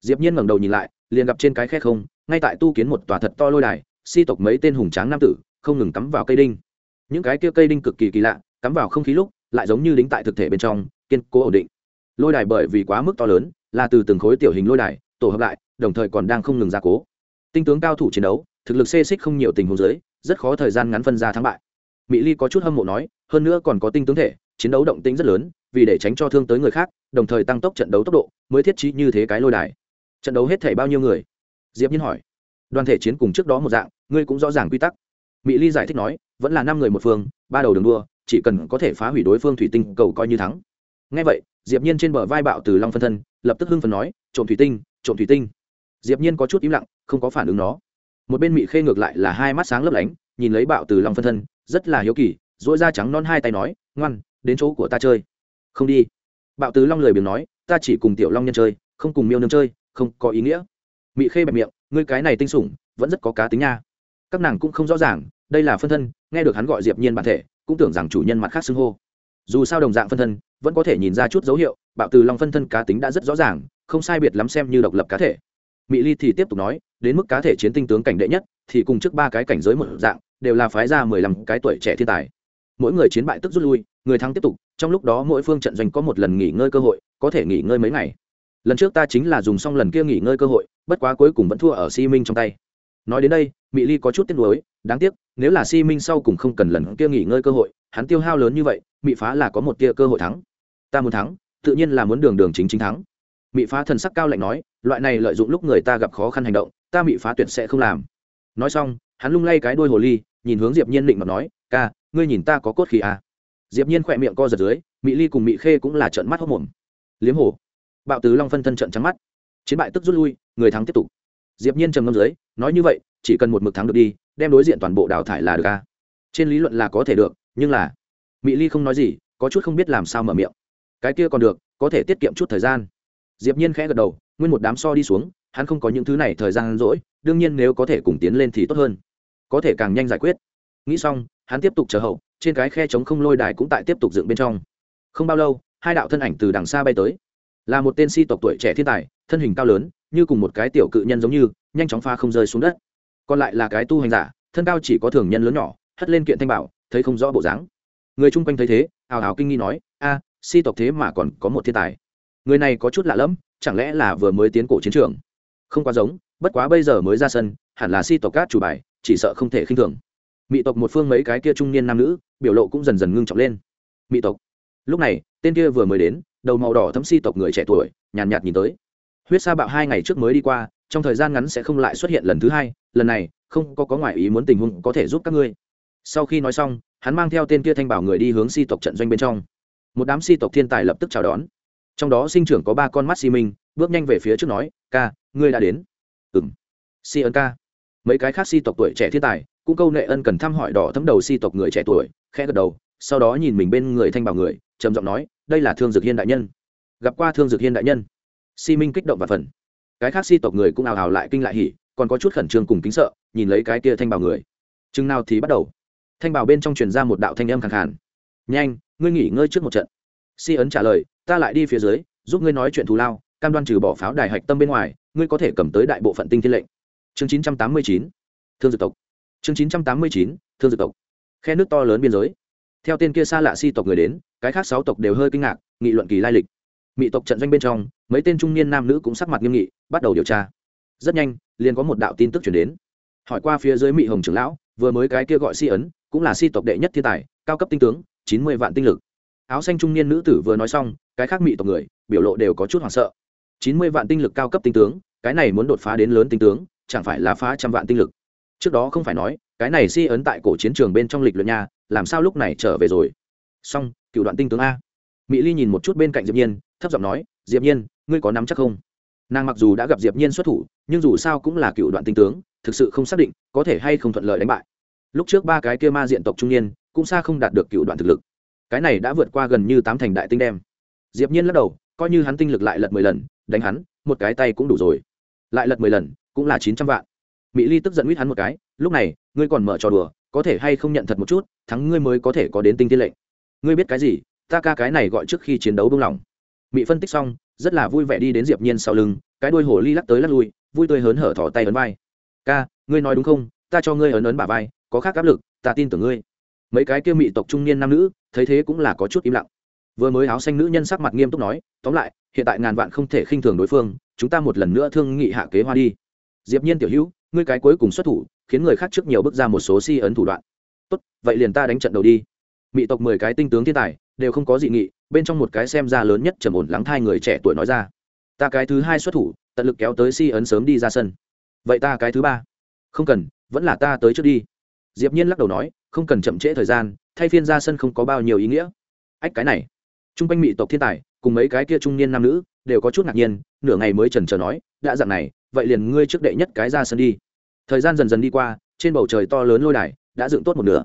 Speaker 1: Diệp nhiên ngẩng đầu nhìn lại, liền gặp trên cái khe không, ngay tại tu kiến một tòa thật to lôi đài, si tộc mấy tên hùng tráng nam tử, không ngừng cắm vào cây đinh. Những cái kia cây đinh cực kỳ kỳ lạ, cắm vào không khí lúc, lại giống như đính tại thực thể bên trong, kiên cố ổn định. Lôi đài bởi vì quá mức to lớn, là từ từng khối tiểu hình lôi đài, tổ hợp lại, đồng thời còn đang không ngừng gia cố. Tinh tướng cao thủ chiến đấu thực lực xê xích không nhiều tình huống dưới, rất khó thời gian ngắn phân ra thắng bại. Mỹ ly có chút hâm mộ nói, hơn nữa còn có tinh tướng thể, chiến đấu động tĩnh rất lớn, vì để tránh cho thương tới người khác, đồng thời tăng tốc trận đấu tốc độ, mới thiết trí như thế cái lôi đài. Trận đấu hết thể bao nhiêu người? Diệp nhiên hỏi. Đoàn thể chiến cùng trước đó một dạng, ngươi cũng rõ ràng quy tắc. Mỹ ly giải thích nói, vẫn là năm người một phương, ba đầu đường đua, chỉ cần có thể phá hủy đối phương thủy tinh, cầu coi như thắng. Ngay vậy, diệp nhiên trên bờ vai bạo từ long phân thân, lập tức hưng phấn nói, trộm thủy tinh, trộm thủy tinh. Diệp nhiên có chút im lặng, không có phản ứng nó một bên mị khê ngược lại là hai mắt sáng lấp lánh, nhìn lấy bạo từ long phân thân, rất là hiếu kỳ dỗi da trắng non hai tay nói, ngoan, đến chỗ của ta chơi. Không đi. Bạo từ long lười biếng nói, ta chỉ cùng tiểu long nhân chơi, không cùng miêu nương chơi, không có ý nghĩa. Mị khê bẹp miệng, ngươi cái này tinh sủng, vẫn rất có cá tính nha. Các nàng cũng không rõ ràng, đây là phân thân, nghe được hắn gọi diệp nhiên bản thể, cũng tưởng rằng chủ nhân mặt khác xưng hô. Dù sao đồng dạng phân thân, vẫn có thể nhìn ra chút dấu hiệu, bạo từ long phân thân cá tính đã rất rõ ràng, không sai biệt lắm xem như độc lập cá thể. Mỹ ly thì tiếp tục nói đến mức cá thể chiến tinh tướng cảnh đệ nhất, thì cùng trước ba cái cảnh giới một dạng, đều là phái ra mười lăm cái tuổi trẻ thiên tài. Mỗi người chiến bại tức rút lui, người thắng tiếp tục, trong lúc đó mỗi phương trận doanh có một lần nghỉ ngơi cơ hội, có thể nghỉ ngơi mấy ngày. Lần trước ta chính là dùng xong lần kia nghỉ ngơi cơ hội, bất quá cuối cùng vẫn thua ở si minh trong tay. Nói đến đây mỹ ly có chút tiếc nuối, đáng tiếc, nếu là si minh sau cùng không cần lần kia nghỉ ngơi cơ hội, hắn tiêu hao lớn như vậy mỹ phá là có một tia cơ hội thắng. Ta muốn thắng, tự nhiên là muốn đường đường chính chính thắng. Mỹ phá thần sắc cao lạnh nói, loại này lợi dụng lúc người ta gặp khó khăn hành động ta bị phá tuyệt sẽ không làm. Nói xong, hắn lung lay cái đuôi hồ ly, nhìn hướng diệp nhiên định mà nói, ca, ngươi nhìn ta có cốt khí à. diệp nhiên khỏe miệng co giật dưới mỹ ly cùng mỹ khê cũng là trợn mắt hốt mồm liếm hồ. bạo tứ long phân thân trợn trắng mắt. Chiến bại tức rút lui, người thắng tiếp tục. Diệp nhiên trầm ngâm dưới, nói như vậy, chỉ cần một mực thắng được đi, đem đối diện toàn bộ đào thải là được a trên lý luận là có thể được, nhưng là mỹ ly không nói gì, có chút không biết làm sao mở miệng. Cái kia còn được, có thể tiết kiệm chút thời gian. Diệp nhiên khẽ gật đầu nguyên một đám so đi xuống, hắn không có những thứ này thời gian rỗi, đương nhiên nếu có thể cùng tiến lên thì tốt hơn. Có thể càng nhanh giải quyết. Nghĩ xong, hắn tiếp tục chờ hậu, trên cái khe chống không lôi đài cũng tại tiếp tục dựng bên trong. Không bao lâu, hai đạo thân ảnh từ đằng xa bay tới. Là một tên si tộc tuổi trẻ thiên tài, thân hình cao lớn, như cùng một cái tiểu cự nhân giống như, nhanh chóng pha không rơi xuống đất. Còn lại là cái tu hành giả, thân cao chỉ có thường nhân lớn nhỏ, hất lên kiện thanh bảo, thấy không rõ bộ dáng. Người chung quanh thấy thế, ào ào kinh nghi nói, a, si tộc thế mà còn có một thiên tài. Người này có chút lạ lẫm chẳng lẽ là vừa mới tiến cổ chiến trường? Không quá giống bất quá bây giờ mới ra sân hẳn là si tộc cát chủ bài chỉ sợ không thể khinh thường. Mỹ tộc một phương mấy cái kia trung niên nam nữ biểu lộ cũng dần dần ngưng trọng lên. Mỹ tộc. Lúc này tên kia vừa mới đến đầu màu đỏ thấm si tộc người trẻ tuổi nhàn nhạt, nhạt nhìn tới. Huyết sa bạo hai ngày trước mới đi qua trong thời gian ngắn sẽ không lại xuất hiện lần thứ hai lần này không có có ngoại ý muốn tình huống có thể giúp các ngươi. Sau khi nói xong hắn mang theo tên kia thanh bảo người đi hướng si tộc trận doanh bên trong. Một đám si tộc thiên tài lập tức chào đón trong đó sinh trưởng có ba con mắt si minh, bước nhanh về phía trước nói, ca, ngươi đã đến. Ừng si ân ca. Mấy cái khác si tộc tuổi trẻ thiên tài, cũng câu nệ ân cần thăm hỏi đỏ thấm đầu si tộc người trẻ tuổi, khẽ gật đầu, sau đó nhìn mình bên người thanh bảo người, trầm giọng nói, đây là thương dược hiên đại nhân. Gặp qua thương dược hiên đại nhân, si minh kích động và phần. Cái khác si tộc người cũng ào ào lại kinh lại hỉ, còn có chút khẩn trương cùng kính sợ, nhìn lấy cái kia thanh bảo người. Chừng nào thì bắt đầu. Thanh bảo bên trong truyền ra một đạo thanh âm khẳng khàn. Nhanh, ngươi nghỉ ngơi trước một trận. Si ấn trả lời ta lại đi phía dưới, giúp ngươi nói chuyện thù lao, cam đoan trừ bỏ pháo đài hạch tâm bên ngoài, ngươi có thể cầm tới đại bộ phận tinh thiên lệnh. Chương chín trăm tám mươi chín, thương dược tộc. Chương chín trăm tám mươi chín, thương dược tộc. Khe nước to lớn biên giới. Theo tên kia xa lạ si tộc người đến, cái khác sáu tộc đều hơi kinh ngạc, nghị luận kỳ lai lịch. Mỹ tộc trận doanh bên trong, mấy tên trung niên nam nữ cũng sắc mặt nghiêm nghị, bắt đầu điều tra. Rất nhanh, liền có một đạo tin tức chuyển đến. Hỏi qua phía dưới mỹ hồng trưởng lão, vừa mới cái kia gọi si ấn, cũng là si tộc đệ nhất thiên tài, cao cấp tinh tướng, chín mươi vạn tinh lực áo xanh trung niên nữ tử vừa nói xong, cái khác mỹ tộc người, biểu lộ đều có chút hoảng sợ. Chín mươi vạn tinh lực cao cấp tinh tướng, cái này muốn đột phá đến lớn tinh tướng, chẳng phải là phá trăm vạn tinh lực. Trước đó không phải nói, cái này si ấn tại cổ chiến trường bên trong lịch luyện nha, làm sao lúc này trở về rồi? Xong, cựu đoạn tinh tướng a. Mỹ ly nhìn một chút bên cạnh diệp nhiên, thấp giọng nói, diệp nhiên, ngươi có nắm chắc không? Nàng mặc dù đã gặp diệp nhiên xuất thủ, nhưng dù sao cũng là cựu đoạn tinh tướng, thực sự không xác định có thể hay không thuận lợi đánh bại. Lúc trước ba cái kia ma diện tộc trung niên, cũng xa không đạt được cựu đoạn thực lực cái này đã vượt qua gần như tám thành đại tinh đem. Diệp nhiên lắc đầu, coi như hắn tinh lực lại lật mười lần, đánh hắn, một cái tay cũng đủ rồi. Lại lật mười lần, cũng là chín trăm vạn. Mỹ ly tức giận huýt hắn một cái, lúc này, ngươi còn mở trò đùa, có thể hay không nhận thật một chút, thắng ngươi mới có thể có đến tinh tiên lệnh. Ngươi biết cái gì, ta ca cái này gọi trước khi chiến đấu buông lỏng. Mỹ phân tích xong, rất là vui vẻ đi đến diệp nhiên sau lưng, cái đuôi hổ ly lắc tới lắc lui, vui tươi hớn hở thò tay ấn vai. Ca, ngươi nói đúng không? Ta cho ngươi ấn ấn bả vai, có khác áp lực, ta tin tưởng ngươi mấy cái kia mỹ tộc trung niên nam nữ, thấy thế cũng là có chút im lặng. Vừa mới áo xanh nữ nhân sắc mặt nghiêm túc nói, tóm lại, hiện tại ngàn vạn không thể khinh thường đối phương, chúng ta một lần nữa thương nghị hạ kế hoa đi. Diệp nhiên tiểu hữu, ngươi cái cuối cùng xuất thủ, khiến người khác trước nhiều bước ra một số si ấn thủ đoạn. Tốt, vậy liền ta đánh trận đầu đi. Mỹ tộc mười cái tinh tướng thiên tài, đều không có dị nghị, bên trong một cái xem ra lớn nhất trầm ổn lắng thai người trẻ tuổi nói ra, ta cái thứ hai xuất thủ, tận lực kéo tới si ấn sớm đi ra sân. Vậy ta cái thứ ba? Không cần, vẫn là ta tới trước đi. Diệp nhiên lắc đầu nói không cần chậm trễ thời gian, thay phiên ra sân không có bao nhiêu ý nghĩa. Ách, cái này. Trung quanh mỹ tộc thiên tài, cùng mấy cái kia trung niên nam nữ, đều có chút ngạc nhiên, nửa ngày mới chần trờ nói, đã dạng này, vậy liền ngươi trước đệ nhất cái ra sân đi. Thời gian dần dần đi qua, trên bầu trời to lớn lôi đài đã dựng tốt một nửa.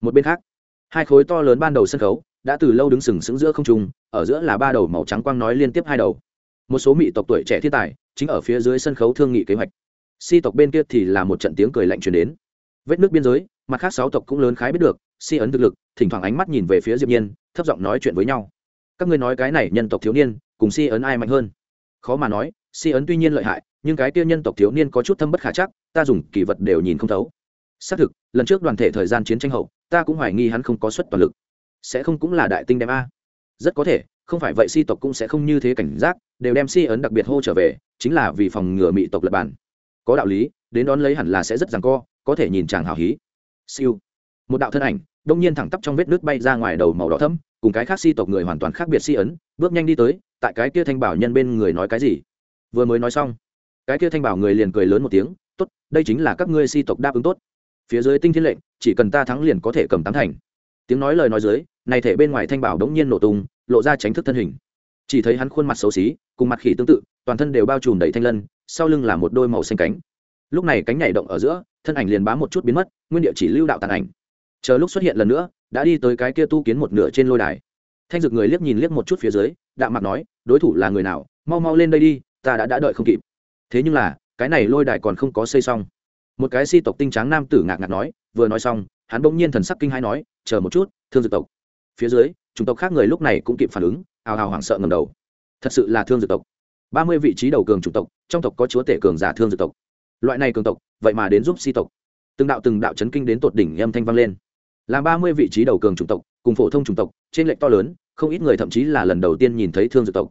Speaker 1: Một bên khác, hai khối to lớn ban đầu sân khấu đã từ lâu đứng sừng sững giữa không trung, ở giữa là ba đầu màu trắng quang nói liên tiếp hai đầu. Một số mỹ tộc tuổi trẻ thiên tài chính ở phía dưới sân khấu thương nghị kế hoạch. Si tộc bên kia thì là một trận tiếng cười lạnh truyền đến. Vết nước biên giới mặt khác sáu tộc cũng lớn khái biết được, si ấn thực lực, thỉnh thoảng ánh mắt nhìn về phía diệp nhiên, thấp giọng nói chuyện với nhau. Các ngươi nói cái này nhân tộc thiếu niên, cùng si ấn ai mạnh hơn? Khó mà nói, si ấn tuy nhiên lợi hại, nhưng cái kia nhân tộc thiếu niên có chút thâm bất khả chắc, ta dùng kỳ vật đều nhìn không thấu. Xác thực, lần trước đoàn thể thời gian chiến tranh hậu, ta cũng hoài nghi hắn không có suất toàn lực. Sẽ không cũng là đại tinh đem a. Rất có thể, không phải vậy si tộc cũng sẽ không như thế cảnh giác, đều đem si ấn đặc biệt hô trở về, chính là vì phòng ngừa mỹ tộc lập bản có đạo lý, đến đón lấy hẳn là sẽ rất rằng co, có thể nhìn chàng hào hí siêu. Một đạo thân ảnh, đông nhiên thẳng tắp trong vết nước bay ra ngoài đầu màu đỏ thấm cùng cái khác si tộc người hoàn toàn khác biệt si ấn, bước nhanh đi tới, tại cái kia thanh bảo nhân bên người nói cái gì? Vừa mới nói xong, cái kia thanh bảo người liền cười lớn một tiếng, tốt, đây chính là các ngươi si tộc đáp ứng tốt. Phía dưới tinh thiên lệnh, chỉ cần ta thắng liền có thể cầm tám thành. Tiếng nói lời nói dưới, này thể bên ngoài thanh bảo đống nhiên nổ tung, lộ ra tránh thức thân hình. Chỉ thấy hắn khuôn mặt xấu xí, cùng mặt khỉ tương tự, toàn thân đều bao trùm đầy thanh lân, sau lưng là một đôi màu xanh cánh lúc này cánh nhảy động ở giữa, thân ảnh liền bám một chút biến mất, nguyên địa chỉ lưu đạo tàn ảnh. Chờ lúc xuất hiện lần nữa, đã đi tới cái kia tu kiến một nửa trên lôi đài. Thanh dực người liếc nhìn liếc một chút phía dưới, đạm mặt nói, đối thủ là người nào? Mau mau lên đây đi, ta đã đã đợi không kịp. Thế nhưng là, cái này lôi đài còn không có xây xong. Một cái si tộc tinh tráng nam tử ngạc ngạc nói, vừa nói xong, hắn bỗng nhiên thần sắc kinh hai nói, chờ một chút, thương dược tộc. Phía dưới, chủng tộc khác người lúc này cũng kịp phản ứng, ào ào hoảng sợ ngầm đầu. Thật sự là thương dược tộc. Ba mươi vị trí đầu cường chủng tộc, trong tộc có chúa tể cường giả thương dược tộc loại này cường tộc, vậy mà đến giúp si tộc. Từng đạo từng đạo chấn kinh đến tột đỉnh âm thanh vang lên. Làm ba mươi vị trí đầu cường chủng tộc, cùng phổ thông chủng tộc, trên lệnh to lớn, không ít người thậm chí là lần đầu tiên nhìn thấy thương dược tộc.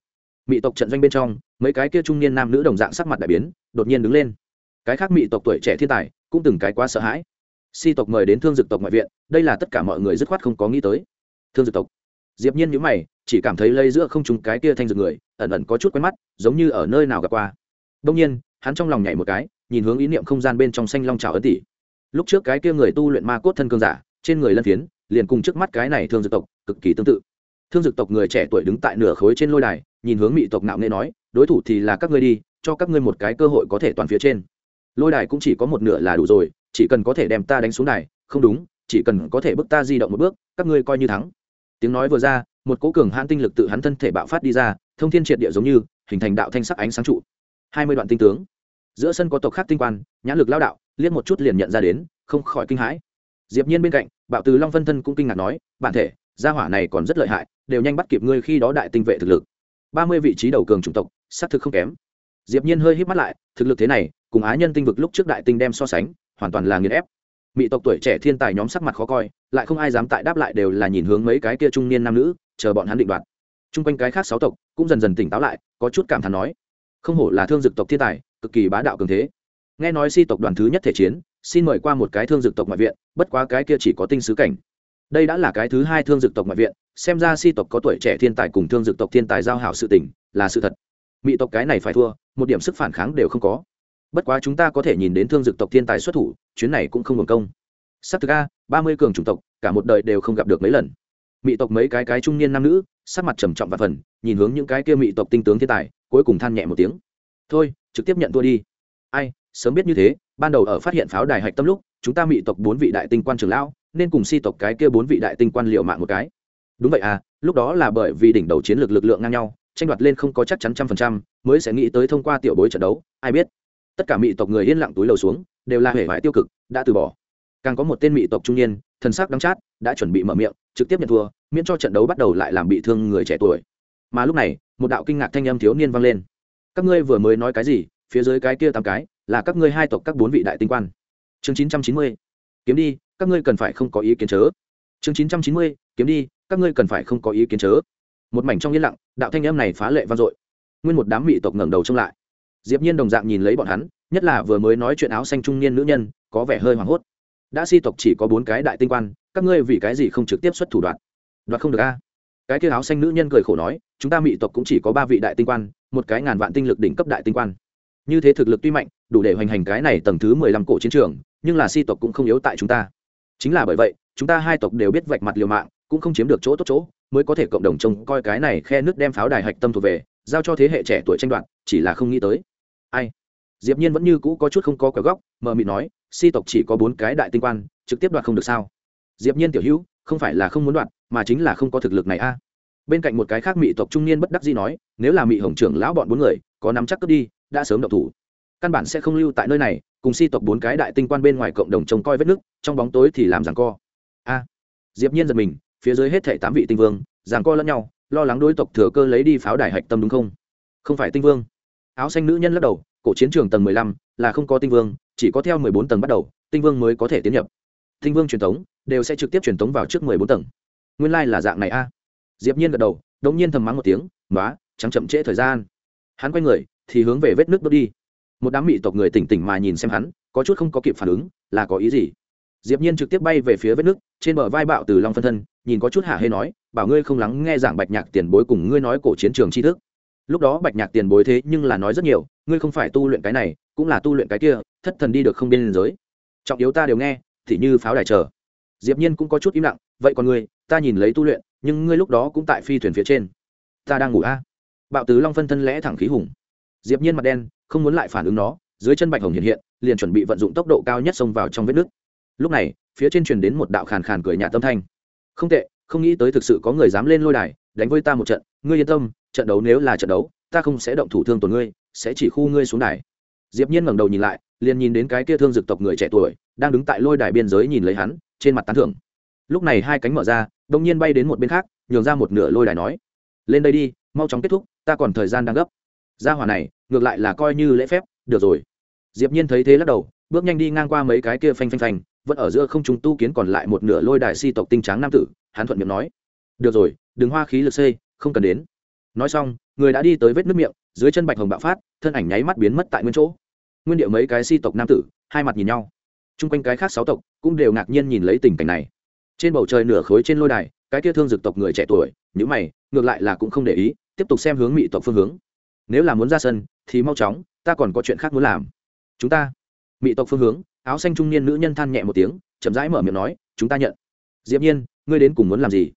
Speaker 1: Mỹ tộc trận doanh bên trong, mấy cái kia trung niên nam nữ đồng dạng sắc mặt đại biến, đột nhiên đứng lên. Cái khác mỹ tộc tuổi trẻ thiên tài, cũng từng cái quá sợ hãi. Si tộc mời đến thương dược tộc ngoại viện, đây là tất cả mọi người dứt khoát không có nghĩ tới. Thương dược tộc. Diệp nhiên nhíu mày, chỉ cảm thấy lây giữa không trùng cái kia thanh dược người, ẩn ẩn có chút quen mắt, giống như ở nơi nào gặp qua. Đông nhiên, hắn trong lòng nhảy một cái nhìn hướng ý niệm không gian bên trong xanh long trào ấn tỷ. Lúc trước cái kia người tu luyện ma cốt thân cương giả, trên người lân phiến, liền cùng trước mắt cái này thương dược tộc, cực kỳ tương tự. Thương dược tộc người trẻ tuổi đứng tại nửa khối trên lôi đài, nhìn hướng mỹ tộc nạo nghệ nói, đối thủ thì là các ngươi đi, cho các ngươi một cái cơ hội có thể toàn phía trên. Lôi đài cũng chỉ có một nửa là đủ rồi, chỉ cần có thể đem ta đánh xuống đài, không đúng, chỉ cần có thể bước ta di động một bước, các ngươi coi như thắng. Tiếng nói vừa ra, một cố cường hãn tinh lực tự hắn thân thể bạo phát đi ra, thông thiên triệt địa giống như, hình thành đạo thanh sắc ánh sáng trụ. Hai mươi đoạn tinh tướng giữa sân có tộc khác tinh quan, nhãn lực lao đạo, liếc một chút liền nhận ra đến, không khỏi kinh hãi. Diệp nhiên bên cạnh, bạo từ long phân thân cũng kinh ngạc nói, bản thể, gia hỏa này còn rất lợi hại, đều nhanh bắt kịp ngươi khi đó đại tinh vệ thực lực. Ba mươi vị trí đầu cường chủng tộc, sát thực không kém. Diệp nhiên hơi híp mắt lại, thực lực thế này, cùng á nhân tinh vực lúc trước đại tinh đem so sánh, hoàn toàn là nghiền ép. Mỹ tộc tuổi trẻ thiên tài nhóm sắc mặt khó coi, lại không ai dám tại đáp lại đều là nhìn hướng mấy cái kia trung niên nam nữ, chờ bọn hắn định đoạt. Chung quanh cái khác sáu tộc cũng dần dần tỉnh táo lại, có chút cảm thán nói, không hổ là thương dực tộc thiên tài cực kỳ bá đạo cường thế. Nghe nói si tộc đoàn thứ nhất thể chiến, xin mời qua một cái thương dực tộc ngoại viện, bất quá cái kia chỉ có tinh sứ cảnh. Đây đã là cái thứ hai thương dực tộc ngoại viện, xem ra si tộc có tuổi trẻ thiên tài cùng thương dực tộc thiên tài giao hảo sự tình, là sự thật. Mỹ tộc cái này phải thua, một điểm sức phản kháng đều không có. Bất quá chúng ta có thể nhìn đến thương dực tộc thiên tài xuất thủ, chuyến này cũng không hưởng công. S ắ c thực a, ba mươi cường chủng tộc, cả một đời đều không gặp được mấy lần. Mỹ tộc mấy cái cái trung niên nam nữ, sắc mặt trầm trọng và phần, nhìn hướng những cái kia mỹ tộc tinh tướng thiên tài, cuối cùng than nhẹ một tiếng. Thôi trực tiếp nhận thua đi. Ai, sớm biết như thế, ban đầu ở phát hiện pháo đài hạch tâm lúc, chúng ta mỹ tộc bốn vị đại tinh quan trường lão, nên cùng si tộc cái kia bốn vị đại tinh quan liệu mạng một cái. Đúng vậy à lúc đó là bởi vì đỉnh đầu chiến lược lực lượng ngang nhau, tranh đoạt lên không có chắc chắn trăm phần trăm, mới sẽ nghĩ tới thông qua tiểu bối trận đấu, ai biết. Tất cả mỹ tộc người yên lặng túi lầu xuống, đều là hệ vải tiêu cực, đã từ bỏ. Càng có một tên mỹ tộc trung niên, thần sắc đắng chát, đã chuẩn bị mở miệng, trực tiếp nhận thua, miễn cho trận đấu bắt đầu lại làm bị thương người trẻ tuổi. Mà lúc này, một đạo kinh ngạc thanh âm thiếu niên vang lên các ngươi vừa mới nói cái gì, phía dưới cái kia tám cái, là các ngươi hai tộc các bốn vị đại tinh quan. Chương chín trăm chín mươi, kiếm đi, các ngươi cần phải không có ý kiến chớ. Chương chín trăm chín mươi, kiếm đi, các ngươi cần phải không có ý kiến chớ. Một mảnh trong yên lặng, đạo thanh âm này phá lệ vang dội. Nguyên một đám mỹ tộc ngẩng đầu trông lại. Diệp nhiên đồng dạng nhìn lấy bọn hắn, nhất là vừa mới nói chuyện áo xanh trung niên nữ nhân, có vẻ hơi hoảng hốt. Đã si tộc chỉ có bốn cái đại tinh quan, các ngươi vì cái gì không trực tiếp xuất thủ đoạn đoạt không được a? Cái kia áo xanh nữ nhân cười khổ nói, chúng ta mỹ tộc cũng chỉ có ba vị đại tinh quan, một cái ngàn vạn tinh lực đỉnh cấp đại tinh quan. Như thế thực lực tuy mạnh, đủ để hoành hành cái này tầng thứ mười lăm cổ chiến trường, nhưng là si tộc cũng không yếu tại chúng ta. Chính là bởi vậy, chúng ta hai tộc đều biết vạch mặt liều mạng, cũng không chiếm được chỗ tốt chỗ, mới có thể cộng đồng trông coi cái này khe nước đem pháo đài hạch tâm thuộc về, giao cho thế hệ trẻ tuổi tranh đoạt, chỉ là không nghĩ tới. Ai? Diệp nhiên vẫn như cũ có chút không có quả góc, mờ mịt nói, si tộc chỉ có bốn cái đại tinh quan, trực tiếp đoạt không được sao? Diệp nhiên tiểu hữu, không phải là không muốn đoạt mà chính là không có thực lực này a. Bên cạnh một cái khác mỹ tộc trung niên bất đắc dĩ nói, nếu là mỹ hồng trưởng lão bọn bốn người, có nắm chắc cướp đi, đã sớm động thủ. Căn bản sẽ không lưu tại nơi này, cùng si tộc bốn cái đại tinh quan bên ngoài cộng đồng trông coi vết nước, trong bóng tối thì làm giằng co. A. Diệp nhiên giật mình, phía dưới hết thảy tám vị tinh vương, giằng co lẫn nhau, lo lắng đối tộc thừa cơ lấy đi pháo đài hạch tâm đúng không? Không phải tinh vương. Áo xanh nữ nhân lắc đầu, cổ chiến trường tầng mười lăm là không có tinh vương, chỉ có theo mười bốn tầng bắt đầu, tinh vương mới có thể tiến nhập. Tinh vương truyền thống đều sẽ trực tiếp truyền thống vào trước mười bốn tầng nguyên lai、like、là dạng này a. Diệp nhiên gật đầu, đống nhiên thầm mắng một tiếng nói chẳng chậm trễ thời gian. Hắn quay người, thì hướng về vết nước bước đi. Một đám mỹ tộc người tỉnh tỉnh mà nhìn xem hắn, có chút không có kịp phản ứng, là có ý gì? Diệp nhiên trực tiếp bay về phía vết nước, trên bờ vai bạo từ long phân thân, nhìn có chút hạ hê nói, bảo ngươi không lắng nghe giảng bạch nhạc tiền bối cùng ngươi nói cổ chiến trường tri thức. Lúc đó bạch nhạc tiền bối thế nhưng là nói rất nhiều, ngươi không phải tu luyện cái này, cũng là tu luyện cái kia, thất thần đi được không biên giới trọng yếu ta đều nghe, thì như pháo đài chờ. Diệp nhiên cũng có chút im lặng vậy còn ngươi, ta nhìn lấy tu luyện, nhưng ngươi lúc đó cũng tại phi thuyền phía trên. Ta đang ngủ a. Bạo tứ long phân thân lẽ thẳng khí hùng. Diệp nhiên mặt đen, không muốn lại phản ứng nó, dưới chân bạch hồng hiện hiện, liền chuẩn bị vận dụng tốc độ cao nhất xông vào trong vết nước lúc này, phía trên truyền đến một đạo khàn khàn cười nhạt tâm thanh. Không tệ, không nghĩ tới thực sự có người dám lên lôi đài, đánh với ta một trận, ngươi yên tâm, trận đấu nếu là trận đấu, ta không sẽ động thủ thương tổn ngươi, sẽ chỉ khu ngươi xuống đài. Diệp nhiên ngẩng đầu nhìn lại, liền nhìn đến cái kia thương dực tộc người trẻ tuổi, đang đứng tại lôi đài biên giới nhìn lấy hắn, trên mặt tán thưởng lúc này hai cánh mở ra, đông nhiên bay đến một bên khác, nhường ra một nửa lôi đài nói, lên đây đi, mau chóng kết thúc, ta còn thời gian đang gấp. Gia hỏa này, ngược lại là coi như lễ phép, được rồi. Diệp nhiên thấy thế lắc đầu, bước nhanh đi ngang qua mấy cái kia phanh phanh phanh, vẫn ở giữa không trung tu kiến còn lại một nửa lôi đài si tộc tinh tráng nam tử, hắn thuận miệng nói, được rồi, đừng hoa khí lực xê, không cần đến. Nói xong, người đã đi tới vết nước miệng, dưới chân bạch hồng bạo phát, thân ảnh nháy mắt biến mất tại nguyên chỗ. Nguyên điệu mấy cái si tộc nam tử, hai mặt nhìn nhau. Chung quanh cái khác sáu tộc cũng đều ngạc nhiên nhìn lấy tình cảnh này trên bầu trời nửa khối trên lôi đài, cái kia thương dực tộc người trẻ tuổi nhữ mày, ngược lại là cũng không để ý, tiếp tục xem hướng mỹ tộc phương hướng. Nếu là muốn ra sân, thì mau chóng, ta còn có chuyện khác muốn làm. Chúng ta. Mỹ tộc phương hướng, áo xanh trung niên nữ nhân than nhẹ một tiếng, chậm rãi mở miệng nói, chúng ta nhận. Diệp nhiên, ngươi đến cùng muốn làm gì?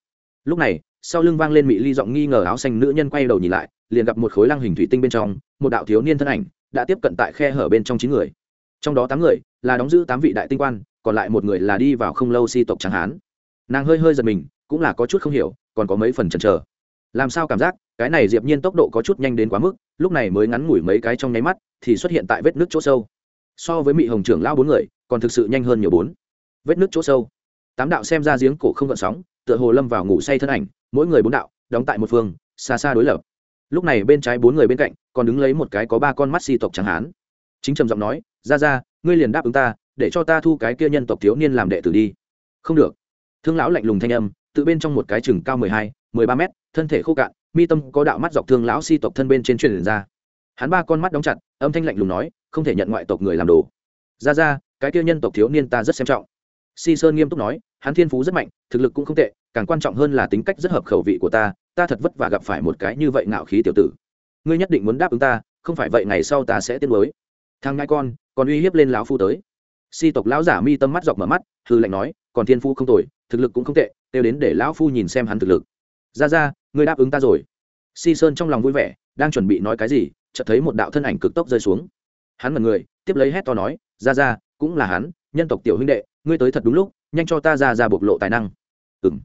Speaker 1: Lúc này, sau lưng vang lên mỹ ly giọng nghi ngờ áo xanh nữ nhân quay đầu nhìn lại, liền gặp một khối lăng hình thủy tinh bên trong, một đạo thiếu niên thân ảnh, đã tiếp cận tại khe hở bên trong chín người. Trong đó tám người là đóng giữ tám vị đại tinh quan, còn lại một người là đi vào không lâu si tộc tráng hán nàng hơi hơi giật mình, cũng là có chút không hiểu, còn có mấy phần chần chờ. Làm sao cảm giác, cái này diệp nhiên tốc độ có chút nhanh đến quá mức, lúc này mới ngắn ngủi mấy cái trong nháy mắt, thì xuất hiện tại vết nước chỗ sâu. So với Mị hồng trưởng lao bốn người, còn thực sự nhanh hơn nhiều bốn. Vết nước chỗ sâu. Tám đạo xem ra giếng cổ không gợn sóng, tựa hồ lâm vào ngủ say thân ảnh, mỗi người bốn đạo, đóng tại một phương, xa xa đối lập. Lúc này bên trái bốn người bên cạnh, còn đứng lấy một cái có ba con mắt si tộc chẳng hán. Chính trầm giọng nói ra ra ngươi liền đáp ứng ta, để cho ta thu cái kia nhân tộc thiếu niên làm đệ tử đi. Không được thương lão lạnh lùng thanh âm, tự bên trong một cái chừng cao mười hai, mười ba mét, thân thể khô cạn, mi tâm có đạo mắt dọc thương lão si tộc thân bên trên truyền ra. Hắn ba con mắt đóng chặt, âm thanh lạnh lùng nói, không thể nhận ngoại tộc người làm đồ. Ra ra, cái kia nhân tộc thiếu niên ta rất xem trọng. Si sơn nghiêm túc nói, hắn thiên phú rất mạnh, thực lực cũng không tệ, càng quan trọng hơn là tính cách rất hợp khẩu vị của ta ta thật vất vả gặp phải một cái như vậy ngạo khí tiểu tử. Ngươi nhất định muốn đáp ứng ta, không phải vậy ngày sau ta sẽ tiến mới thằng ngai con, còn uy hiếp lên lão phu tới. Si tộc lão giả mi tâm mắt dọc mở mắt hư lạnh nói, còn thiên phú không tồi thực lực cũng không tệ đều đến để lão phu nhìn xem hắn thực lực. Ra ra ngươi đáp ứng ta rồi. Si sơn trong lòng vui vẻ, đang chuẩn bị nói cái gì, chợt thấy một đạo thân ảnh cực tốc rơi xuống. Hắn mật người, tiếp lấy hét to nói ra ra cũng là hắn, nhân tộc tiểu huynh đệ, ngươi tới thật đúng lúc, nhanh cho ta ra ra bộc lộ tài năng. Ừng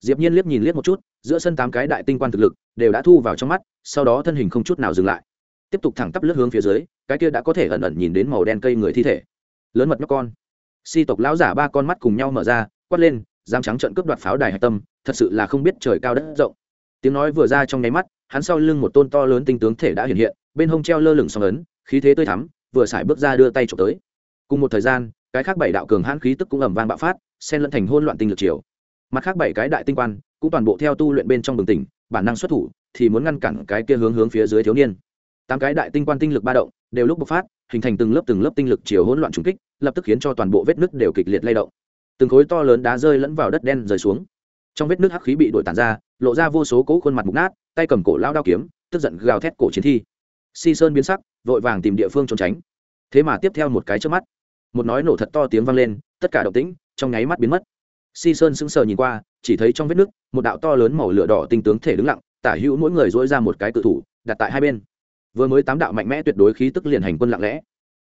Speaker 1: diệp nhiên liếc nhìn liếc một chút, giữa sân tám cái đại tinh quan thực lực đều đã thu vào trong mắt, sau đó thân hình không chút nào dừng lại. Tiếp tục thẳng tắp lướt hướng phía dưới, cái kia đã có thể ẩn ẩn nhìn đến màu đen cây người thi thể. Lớn mật nhóc con. Si tộc lão giả ba con mắt cùng nhau mở ra, quát lên dám trắng trận cướp đoạt pháo đài hạch tâm, thật sự là không biết trời cao đất rộng. Tiếng nói vừa ra trong nháy mắt, hắn sau lưng một tôn to lớn tinh tướng thể đã hiện hiện, bên hông treo lơ lửng song ấn, khí thế tươi thắm, vừa xài bước ra đưa tay trộm tới. Cùng một thời gian, cái khác bảy đạo cường hãn khí tức cũng ẩm vang bạo phát, xen lẫn thành hôn loạn tinh lực chiều mặt khác bảy cái đại tinh quan cũng toàn bộ theo tu luyện bên trong bừng tỉnh, bản năng xuất thủ thì muốn ngăn cản cái kia hướng hướng phía dưới thiếu niên. Tám cái đại tinh quan tinh lực ba động, đều lúc bộc phát, hình thành từng lớp từng lớp tinh lực chiều hỗn loạn trùng kích, lập tức khiến cho toàn bộ vết nứt đều kịch liệt lay động từng khối to lớn đá rơi lẫn vào đất đen rơi xuống. Trong vết nước hắc khí bị đổi tàn ra, lộ ra vô số cố khuôn mặt mục nát, tay cầm cổ lao đao kiếm, tức giận gào thét cổ chiến thi. Si sơn biến sắc, vội vàng tìm địa phương trốn tránh. Thế mà tiếp theo một cái trước mắt, một nói nổ thật to tiếng vang lên, tất cả động tĩnh trong nháy mắt biến mất. Si sơn sững sờ nhìn qua, chỉ thấy trong vết nước, một đạo to lớn màu lửa đỏ tinh tướng thể đứng lặng, tả hữu mỗi người dỗi ra một cái cự thủ, đặt tại hai bên. Vừa mới tám đạo mạnh mẽ tuyệt đối khí tức liền hành quân lặng lẽ.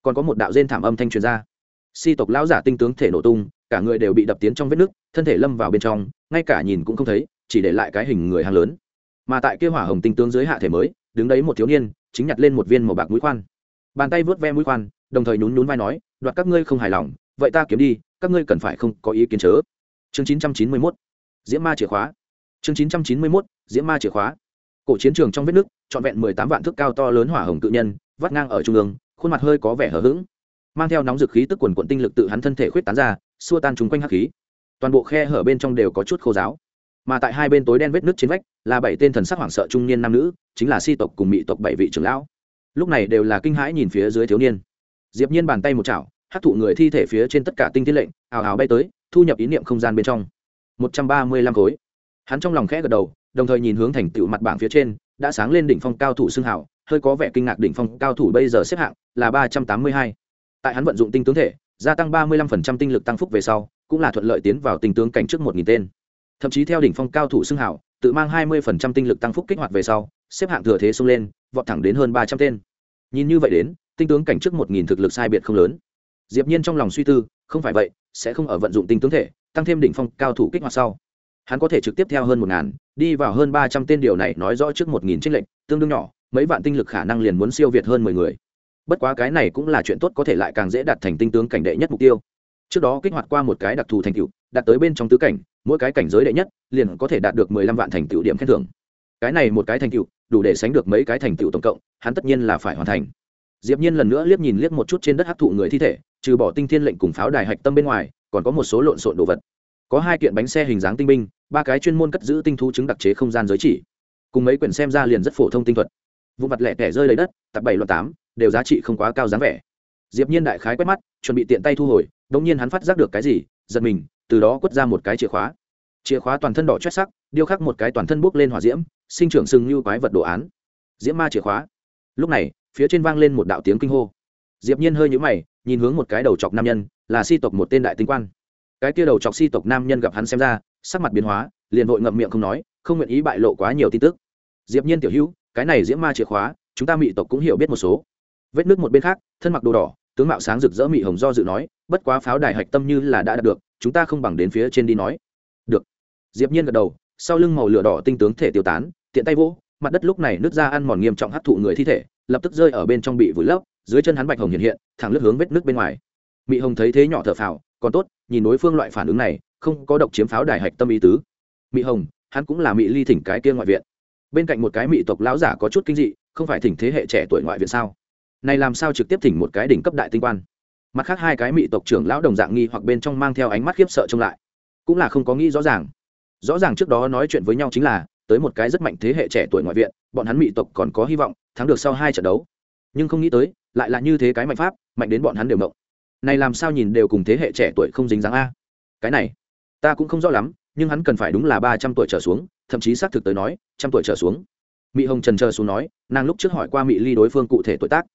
Speaker 1: Còn có một đạo rên thảm âm thanh truyền ra si tộc lão giả tinh tướng thể nổ tung, cả người đều bị đập tiến trong vết nước, thân thể lâm vào bên trong, ngay cả nhìn cũng không thấy, chỉ để lại cái hình người hàng lớn. Mà tại kia hỏa hồng tinh tướng dưới hạ thể mới, đứng đấy một thiếu niên, chính nhặt lên một viên màu bạc mũi khoan. Bàn tay vớt ve mũi khoan, đồng thời nhún nhún vai nói, đoạt các ngươi không hài lòng, vậy ta kiếm đi, các ngươi cần phải không có ý kiến chớ. Chương 991 diễm ma chìa khóa. Chương 991 diễm ma chìa khóa. Cổ chiến trường trong vết nước, trọn vẹn mười tám vạn thước cao to lớn hỏa hồng tự nhân, vắt ngang ở trung ương, khuôn mặt hơi có vẻ hờ hững mang theo nóng dực khí tức quần quận tinh lực tự hắn thân thể khuyết tán ra, xua tan chúng quanh hắc khí. Toàn bộ khe hở bên trong đều có chút khô giáo mà tại hai bên tối đen vết nước trên vách, là bảy tên thần sắc hoảng sợ trung niên nam nữ, chính là si tộc cùng mỹ tộc bảy vị trưởng lão. Lúc này đều là kinh hãi nhìn phía dưới thiếu niên. Diệp nhiên bàn tay một chảo, hấp thụ người thi thể phía trên tất cả tinh thiên lệnh ảo ảo bay tới, thu nhập ý niệm không gian bên trong. 135 khối. Hắn trong lòng khẽ gật đầu, đồng thời nhìn hướng thành tựu mặt bảng phía trên, đã sáng lên đỉnh phong cao thủ xương hảo, hơi có vẻ kinh ngạc đỉnh phong cao thủ bây giờ xếp hạng là 382 tại hắn vận dụng tinh tướng thể, gia tăng ba mươi lăm phần trăm tinh lực tăng phúc về sau, cũng là thuận lợi tiến vào tinh tướng cảnh trước một nghìn tên. Thậm chí theo đỉnh phong cao thủ xưng hảo, tự mang hai mươi phần trăm tinh lực tăng phúc kích hoạt về sau, xếp hạng thừa thế xông lên, vọt thẳng đến hơn ba trăm tên. Nhìn như vậy đến, tinh tướng cảnh trước một nghìn thực lực sai biệt không lớn. Diệp nhiên trong lòng suy tư, không phải vậy, sẽ không ở vận dụng tinh tướng thể, tăng thêm đỉnh phong cao thủ kích hoạt sau. Hắn có thể trực tiếp theo hơn một ngàn đi vào hơn ba trăm tên điều này nói rõ trước một nghìn trích lệnh tương đương nhỏ, mấy vạn tinh lực khả năng liền muốn siêu việt hơn mười người bất quá cái này cũng là chuyện tốt có thể lại càng dễ đạt thành tinh tướng cảnh đệ nhất mục tiêu. Trước đó kích hoạt qua một cái đặc thù thành tựu, đạt tới bên trong tứ cảnh, mỗi cái cảnh giới đệ nhất, liền có thể đạt được mười lăm vạn thành tựu điểm khen thưởng. Cái này một cái thành tựu, đủ để sánh được mấy cái thành tựu tổng cộng, hắn tất nhiên là phải hoàn thành. Diệp nhiên lần nữa liếc nhìn liếc một chút trên đất hấp thụ người thi thể, trừ bỏ tinh thiên lệnh cùng pháo đài hạch tâm bên ngoài, còn có một số lộn xộn đồ vật. Có hai kiện bánh xe hình dáng tinh binh, ba cái chuyên môn cất giữ tinh thú chứng đặc chế không gian giới chỉ. Cùng mấy quyển xem ra liền rất phổ thông tinh thuật. Vụ mặt lẻ tẻ rơi lấy đất, tập bảy loạt tám đều giá trị không quá cao dáng vẻ. Diệp nhiên đại khái quét mắt, chuẩn bị tiện tay thu hồi, đống nhiên hắn phát giác được cái gì, giật mình, từ đó quất ra một cái chìa khóa. Chìa khóa toàn thân đỏ chót sắc, điêu khắc một cái toàn thân bốc lên hỏa diễm, sinh trưởng sừng như quái vật đồ án. Diễm ma chìa khóa. Lúc này, phía trên vang lên một đạo tiếng kinh hô. Diệp nhiên hơi nhíu mày, nhìn hướng một cái đầu chọc nam nhân, là si tộc một tên đại tinh quan. Cái kia đầu chọc si tộc nam nhân gặp hắn xem ra, sắc mặt biến hóa, liền vội ngậm miệng không nói, không nguyện ý bại lộ quá nhiều tin tức. Diệp nhiên tiểu hữu, cái này diễm ma chìa khóa, chúng ta mị tộc cũng hiểu biết một số vết nước một bên khác, thân mặc đồ đỏ, tướng mạo sáng rực rỡ mị hồng do dự nói, bất quá pháo đài hạch tâm như là đã đạt được, chúng ta không bằng đến phía trên đi nói. Được. Diệp nhiên gật đầu, sau lưng màu lửa đỏ tinh tướng thể tiêu tán, tiện tay vỗ, mặt đất lúc này nứt ra ăn mòn nghiêm trọng hấp thụ người thi thể, lập tức rơi ở bên trong bị vùi lấp, dưới chân hắn bạch hồng hiện hiện, thẳng lướt hướng vết nước bên ngoài. Mị hồng thấy thế nhỏ thở phào, còn tốt, nhìn đối phương loại phản ứng này, không có độc chiếm pháo đài hạch tâm ý tứ. Mị hồng, hắn cũng là mị ly thỉnh cái kia ngoại viện. Bên cạnh một cái mị tộc lão giả có chút kinh dị, không phải thỉnh thế hệ trẻ tuổi ngoại viện sao? Này làm sao trực tiếp thỉnh một cái đỉnh cấp đại tinh quan? Mặt khác hai cái mị tộc trưởng lão đồng dạng nghi hoặc bên trong mang theo ánh mắt khiếp sợ trông lại. Cũng là không có nghĩ rõ ràng. Rõ ràng trước đó nói chuyện với nhau chính là, tới một cái rất mạnh thế hệ trẻ tuổi ngoại viện, bọn hắn mị tộc còn có hy vọng, thắng được sau hai trận đấu. Nhưng không nghĩ tới, lại là như thế cái mạnh pháp, mạnh đến bọn hắn đều mộng này làm sao nhìn đều cùng thế hệ trẻ tuổi không dính dáng a. Cái này, ta cũng không rõ lắm, nhưng hắn cần phải đúng là ba trăm tuổi trở xuống, thậm chí xác thực tới nói, trăm tuổi trở xuống. Mỹ hồng trần chờ xuống nói, nàng lúc trước hỏi qua mỹ ly đối phương cụ thể tuổi tác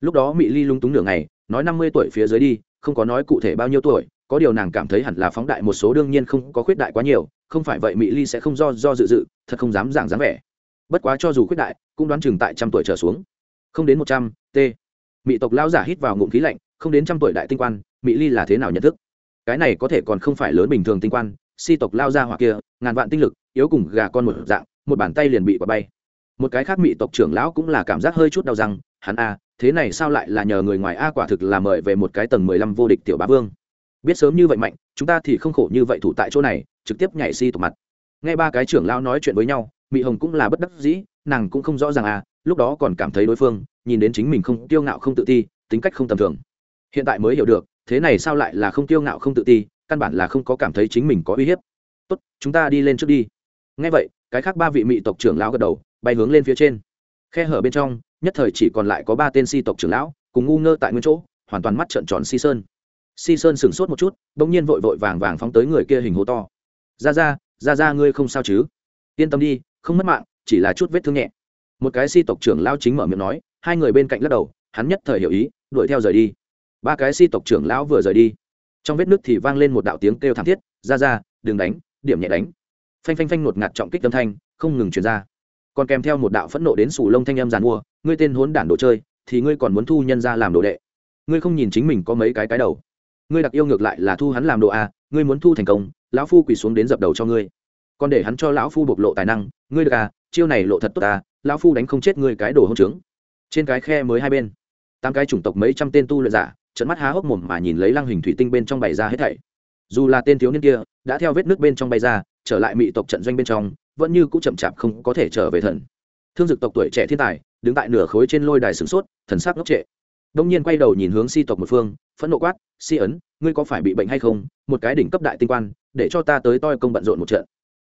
Speaker 1: lúc đó mỹ ly lung túng nửa ngày, nói năm mươi tuổi phía dưới đi, không có nói cụ thể bao nhiêu tuổi, có điều nàng cảm thấy hẳn là phóng đại một số đương nhiên không có khuyết đại quá nhiều, không phải vậy mỹ ly sẽ không do do dự dự, thật không dám giảng dám vẻ. Bất quá cho dù khuyết đại, cũng đoán chừng tại trăm tuổi trở xuống. Không đến một trăm, t. Mỹ tộc lao giả hít vào ngụm khí lạnh, không đến trăm tuổi đại tinh quan mỹ ly là thế nào nhận thức? Cái này có thể còn không phải lớn bình thường tinh quan, si tộc lao ra hoặc kia, ngàn vạn tinh lực, yếu cùng gà con một dạng, một bàn tay liền bị quả bay. Một cái khác mỹ tộc trưởng lão cũng là cảm giác hơi chút đau răng hắn a, thế này sao lại là nhờ người ngoài a, quả thực là mời về một cái tầng mười lăm vô địch tiểu bá vương. Biết sớm như vậy mạnh, chúng ta thì không khổ như vậy thủ tại chỗ này, trực tiếp nhảy si tộc mặt. Nghe ba cái trưởng lão nói chuyện với nhau mỹ hồng cũng là bất đắc dĩ, nàng cũng không rõ ràng à lúc đó còn cảm thấy đối phương, nhìn đến chính mình không tiêu ngạo không tự ti, tính cách không tầm thường. Hiện tại mới hiểu được, thế này sao lại là không tiêu ngạo không tự ti, căn bản là không có cảm thấy chính mình có uy hiếp. Tốt, chúng ta đi lên trước đi. Ngay vậy, cái khác ba vị mỹ tộc trưởng lão gật đầu, bay hướng lên phía trên. Khe hở bên trong nhất thời chỉ còn lại có ba tên si tộc trưởng lão, cùng ngu ngơ tại nguyên chỗ, hoàn toàn mắt trợn tròn si sơn. Si sơn sửng sốt một chút, bỗng nhiên vội vội vàng vàng phóng tới người kia hình hố to. Ra ra ra ra, ngươi không sao chứ? Yên tâm đi, không mất mạng, chỉ là chút vết thương nhẹ. Một cái si tộc trưởng lão chính mở miệng nói, hai người bên cạnh lắc đầu, hắn nhất thời hiểu ý, đuổi theo rời đi. Ba cái si tộc trưởng lão vừa rời đi, trong vết nước thì vang lên một đạo tiếng kêu thảm thiết, ra ra, đừng đánh, điểm nhẹ đánh. Phanh phanh phanh, ngột ngạt trọng kích âm thanh, không ngừng chuyển ra còn kèm theo một đạo phẫn nộ đến sủ lông thanh em giàn mua, ngươi tên hốn đản đồ chơi, thì ngươi còn muốn thu nhân ra làm đồ đệ. Ngươi không nhìn chính mình có mấy cái cái đầu. Ngươi đặc yêu ngược lại là thu hắn làm đồ a ngươi muốn thu thành công, lão phu quỳ xuống đến dập đầu cho ngươi. Còn để hắn cho lão phu bộc lộ tài năng, ngươi được à chiêu này lộ thật tốt à lão phu đánh không chết ngươi cái đồ hông trướng. Trên cái khe mới hai bên, tám cái chủng tộc mấy trăm tên tu luyện giả trận mắt há hốc mồm mà nhìn lấy lăng hình thủy tinh bên trong bày ra hết thảy. Dù là tên thiếu niên kia, đã theo vết nước bên trong bay ra trở lại mỹ tộc trận doanh bên trong, vẫn như cũng chậm chạp không có thể trở về thần. Thương dực tộc tuổi trẻ thiên tài, đứng tại nửa khối trên lôi đài sửng sốt, thần sắc ngốc trệ. Đông nhiên quay đầu nhìn hướng si tộc một phương, phẫn nộ quát, si ấn, ngươi có phải bị bệnh hay không? Một cái đỉnh cấp đại tinh quan, để cho ta tới toi công bận rộn một trận.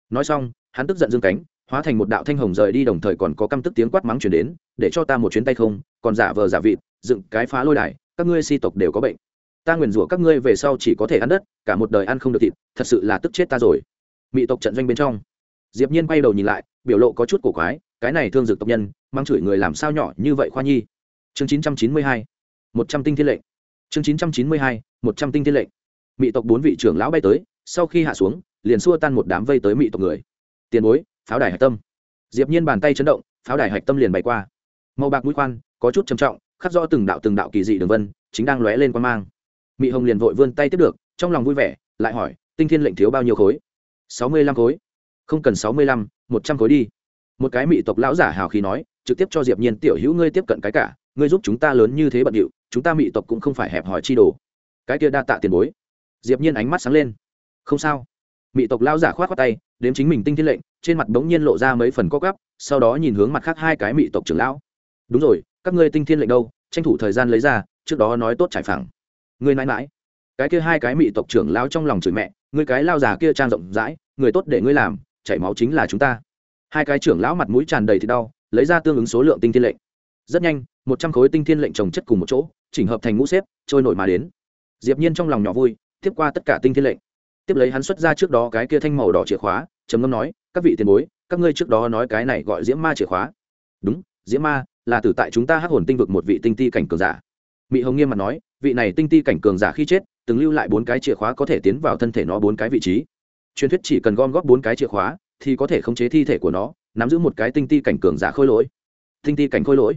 Speaker 1: Nói xong, hắn tức giận dương cánh, hóa thành một đạo thanh hồng rời đi đồng thời còn có căm tức tiếng quát mắng chuyển đến, để cho ta một chuyến tay không, còn giả vờ giả vịt, dựng cái phá lôi đài, các ngươi si tộc đều có bệnh. Ta nguyền rủa các ngươi về sau chỉ có thể ăn đất, cả một đời ăn không được thịt, thật sự là tức chết ta rồi mỹ tộc trận doanh bên trong. Diệp nhiên quay đầu nhìn lại, biểu lộ có chút cổ quái, cái này thương dược tộc nhân, mang chửi người làm sao nhỏ như vậy khoa nhi? Chương 992 100 tinh thiên lệnh. Chương 992 100 tinh thiên lệnh. Mỹ tộc bốn vị trưởng lão bay tới, sau khi hạ xuống, liền xua tan một đám vây tới mỹ tộc người. Tiền bối, pháo đài hạch tâm. Diệp nhiên bàn tay chấn động, pháo đài hạch tâm liền bay qua. Màu bạc mũi khoan, có chút trầm trọng, khắc rõ từng đạo từng đạo kỳ dị đường vân, chính đang lóe lên quan mang. Mỹ hồng liền vội vươn tay tiếp được, trong lòng vui vẻ, lại hỏi, tinh thiên lệnh thiếu bao nhiêu khối? Sáu mươi lăm khối. Không cần sáu mươi lăm, một trăm khối đi. Một cái mỹ tộc lão giả hào khí nói, trực tiếp cho diệp nhiên, tiểu hữu ngươi tiếp cận cái cả, ngươi giúp chúng ta lớn như thế bận điệu, chúng ta mỹ tộc cũng không phải hẹp hòi chi đồ. Cái kia đa tạ tiền bối. Diệp nhiên ánh mắt sáng lên. Không sao. Mỹ tộc lão giả khoát khoát tay, đếm chính mình tinh thiên lệnh, trên mặt bỗng nhiên lộ ra mấy phần co gắp sau đó nhìn hướng mặt khác hai cái mỹ tộc trưởng lão. Đúng rồi, các ngươi tinh thiên lệnh đâu? Tranh thủ thời gian lấy ra, trước đó nói tốt trải phẳng. Ngươi mãi mãi. Cái kia hai cái mỹ tộc trưởng lão trong lòng chửi mẹ ngươi cái lao già kia trang rộng rãi, người tốt để ngươi làm, chảy máu chính là chúng ta. Hai cái trưởng lão mặt mũi tràn đầy thì đau, lấy ra tương ứng số lượng tinh thiên lệnh. Rất nhanh, một trăm khối tinh thiên lệnh trồng chất cùng một chỗ, chỉnh hợp thành ngũ xếp, trôi nổi mà đến. Diệp nhiên trong lòng nhỏ vui, tiếp qua tất cả tinh thiên lệnh. Tiếp lấy hắn xuất ra trước đó cái kia thanh màu đỏ chìa khóa, trầm ngâm nói, các vị tiền bối, các ngươi trước đó nói cái này gọi diễm ma chìa khóa. Đúng, diễm ma là tử tại chúng ta hắc hồn tinh vực một vị tinh ti cảnh cường giả. Mỹ hồng nghiêm mặt nói vị này tinh ti cảnh cường giả khi chết, từng lưu lại bốn cái chìa khóa có thể tiến vào thân thể nó bốn cái vị trí. Truyền thuyết chỉ cần gom góp bốn cái chìa khóa, thì có thể khống chế thi thể của nó, nắm giữ một cái tinh ti cảnh cường giả khôi lỗi. Tinh ti cảnh khôi lỗi?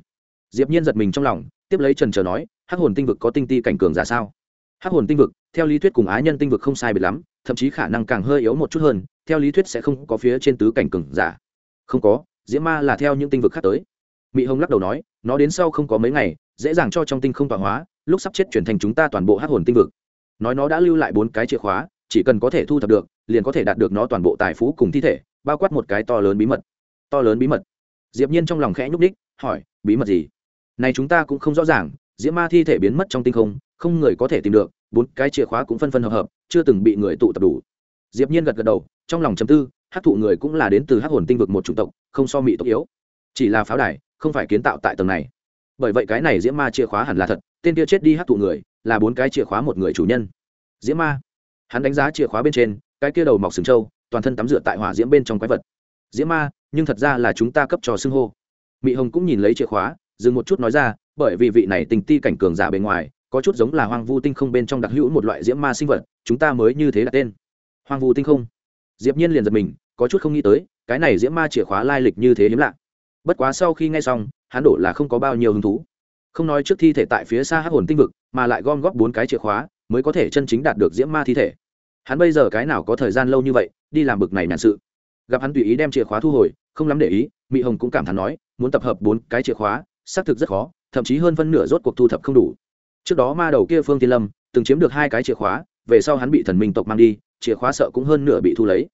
Speaker 1: Diệp nhiên giật mình trong lòng, tiếp lấy trần chờ nói, hắc hồn tinh vực có tinh ti cảnh cường giả sao? Hắc hồn tinh vực, theo lý thuyết cùng á nhân tinh vực không sai biệt lắm, thậm chí khả năng càng hơi yếu một chút hơn, theo lý thuyết sẽ không có phía trên tứ cảnh cường giả. Không có, diễm ma là theo những tinh vực khác tới. Mỹ hồng lắc đầu nói, nó đến sau không có mấy ngày, dễ dàng cho trong tinh không tọa hóa lúc sắp chết chuyển thành chúng ta toàn bộ hắc hồn tinh vực. Nói nó đã lưu lại bốn cái chìa khóa, chỉ cần có thể thu thập được, liền có thể đạt được nó toàn bộ tài phú cùng thi thể, bao quát một cái to lớn bí mật. To lớn bí mật. Diệp nhiên trong lòng khẽ nhúc đích hỏi, bí mật gì? Này chúng ta cũng không rõ ràng, diễm ma thi thể biến mất trong tinh không không người có thể tìm được, bốn cái chìa khóa cũng phân phân hợp hợp, chưa từng bị người tụ tập đủ. Diệp nhiên gật gật đầu, trong lòng chấm tư, hắc thụ người cũng là đến từ hắc hồn tinh vực một chủng tộc, không so mị tộc yếu. Chỉ là pháo đài, không phải kiến tạo tại tầng này bởi vậy cái này diễm ma chìa khóa hẳn là thật, tên kia chết đi hắc thụ người, là bốn cái chìa khóa một người chủ nhân. Diễm ma. Hắn đánh giá chìa khóa bên trên, cái kia đầu mọc sừng trâu, toàn thân tắm rửa tại hỏa diễm bên trong quái vật. Diễm ma, nhưng thật ra là chúng ta cấp trò xưng hô. Mỹ hồng cũng nhìn lấy chìa khóa, dừng một chút nói ra, bởi vì vị này tình ti cảnh cường giả bên ngoài, có chút giống là hoang vu tinh không bên trong đặc hữu một loại diễm ma sinh vật, chúng ta mới như thế đặt tên. Hoang vu tinh không. Diệp nhiên liền giật mình, có chút không nghĩ tới, cái này diễm ma chìa khóa lai lịch như thế hiếm lạ bất quá sau khi nghe xong, hắn đổ là không có bao nhiêu hứng thú. Không nói trước thi thể tại phía xa hắc hồn tinh vực, mà lại gom góp bốn cái chìa khóa, mới có thể chân chính đạt được diễm ma thi thể. Hắn bây giờ cái nào có thời gian lâu như vậy, đi làm bực này nhàn sự. Gặp hắn tùy ý đem chìa khóa thu hồi, không lắm để ý mỹ hồng cũng cảm thán nói, muốn tập hợp bốn cái chìa khóa, xác thực rất khó, thậm chí hơn phân nửa rốt cuộc thu thập không đủ. Trước đó ma đầu kia phương tiên lâm, từng chiếm được hai cái chìa khóa, về sau hắn bị thần minh tộc mang đi, chìa khóa sợ cũng hơn nửa bị thu lấy.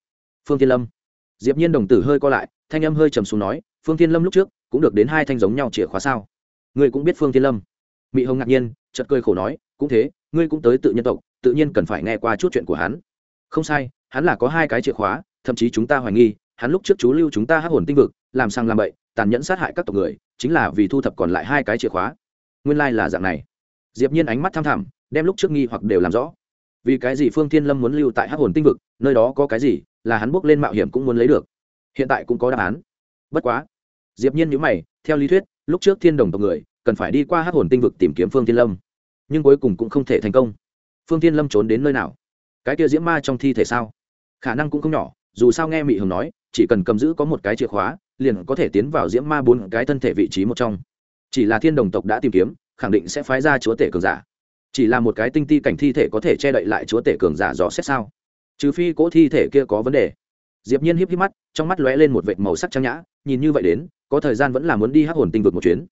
Speaker 1: Phương tiên lâm. Diệp nhiên đồng tử hơi co lại, thanh âm hơi trầm xuống nói phương Thiên lâm lúc trước cũng được đến hai thanh giống nhau chìa khóa sao? Ngươi cũng biết phương Thiên lâm? Mỹ hồng ngạc nhiên, chợt cười khổ nói, cũng thế, ngươi cũng tới tự nhân tộc, tự nhiên cần phải nghe qua chút chuyện của hắn. Không sai, hắn là có hai cái chìa khóa, thậm chí chúng ta hoài nghi, hắn lúc trước chú lưu chúng ta hắc hồn tinh vực, làm sang làm bậy, tàn nhẫn sát hại các tộc người, chính là vì thu thập còn lại hai cái chìa khóa. Nguyên lai là dạng này. Diệp nhiên ánh mắt tham thẳm, đem lúc trước nghi hoặc đều làm rõ. Vì cái gì phương thiên lâm muốn lưu tại hắc hồn tinh vực, nơi đó có cái gì, là hắn bước lên mạo hiểm cũng muốn lấy được. Hiện tại cũng có đáp án. Bất quá diệp nhiên nhíu mày, theo lý thuyết, lúc trước thiên đồng tộc người, cần phải đi qua hắc hồn tinh vực tìm kiếm phương thiên lâm. Nhưng cuối cùng cũng không thể thành công. Phương thiên lâm trốn đến nơi nào? Cái kia diễm ma trong thi thể sao? Khả năng cũng không nhỏ, dù sao nghe mị hường nói, chỉ cần cầm giữ có một cái chìa khóa, liền có thể tiến vào diễm ma bốn cái thân thể vị trí một trong. Chỉ là thiên đồng tộc đã tìm kiếm, khẳng định sẽ phái ra chúa tể cường giả. Chỉ là một cái tinh ti cảnh thi thể có thể che đậy lại chúa tể cường giả dò xét sao? Trừ phi cỗ thi thể kia có vấn đề. Diệp nhiên híp híp mắt, trong mắt lóe lên một vệt màu sắc trang nhã, nhìn như vậy đến có thời gian vẫn là muốn đi hắc hồn tinh vực một chuyến.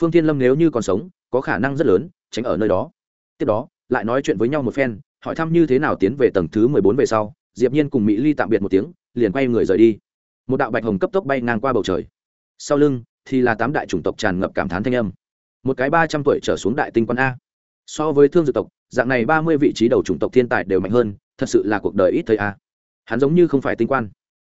Speaker 1: Phương thiên lâm nếu như còn sống, có khả năng rất lớn, tránh ở nơi đó. Tiếp đó, lại nói chuyện với nhau một phen, hỏi thăm như thế nào tiến về tầng thứ mười bốn về sau, diệp nhiên cùng mỹ ly tạm biệt một tiếng, liền quay người rời đi. Một đạo bạch hồng cấp tốc bay ngang qua bầu trời. Sau lưng, thì là tám đại chủng tộc tràn ngập cảm thán thanh âm. Một cái ba trăm tuổi trở xuống đại tinh quan a. So với thương dự tộc, dạng này ba mươi vị trí đầu chủng tộc thiên tài đều mạnh hơn, thật sự là cuộc đời ít thấy a. Hắn giống như không phải tinh quan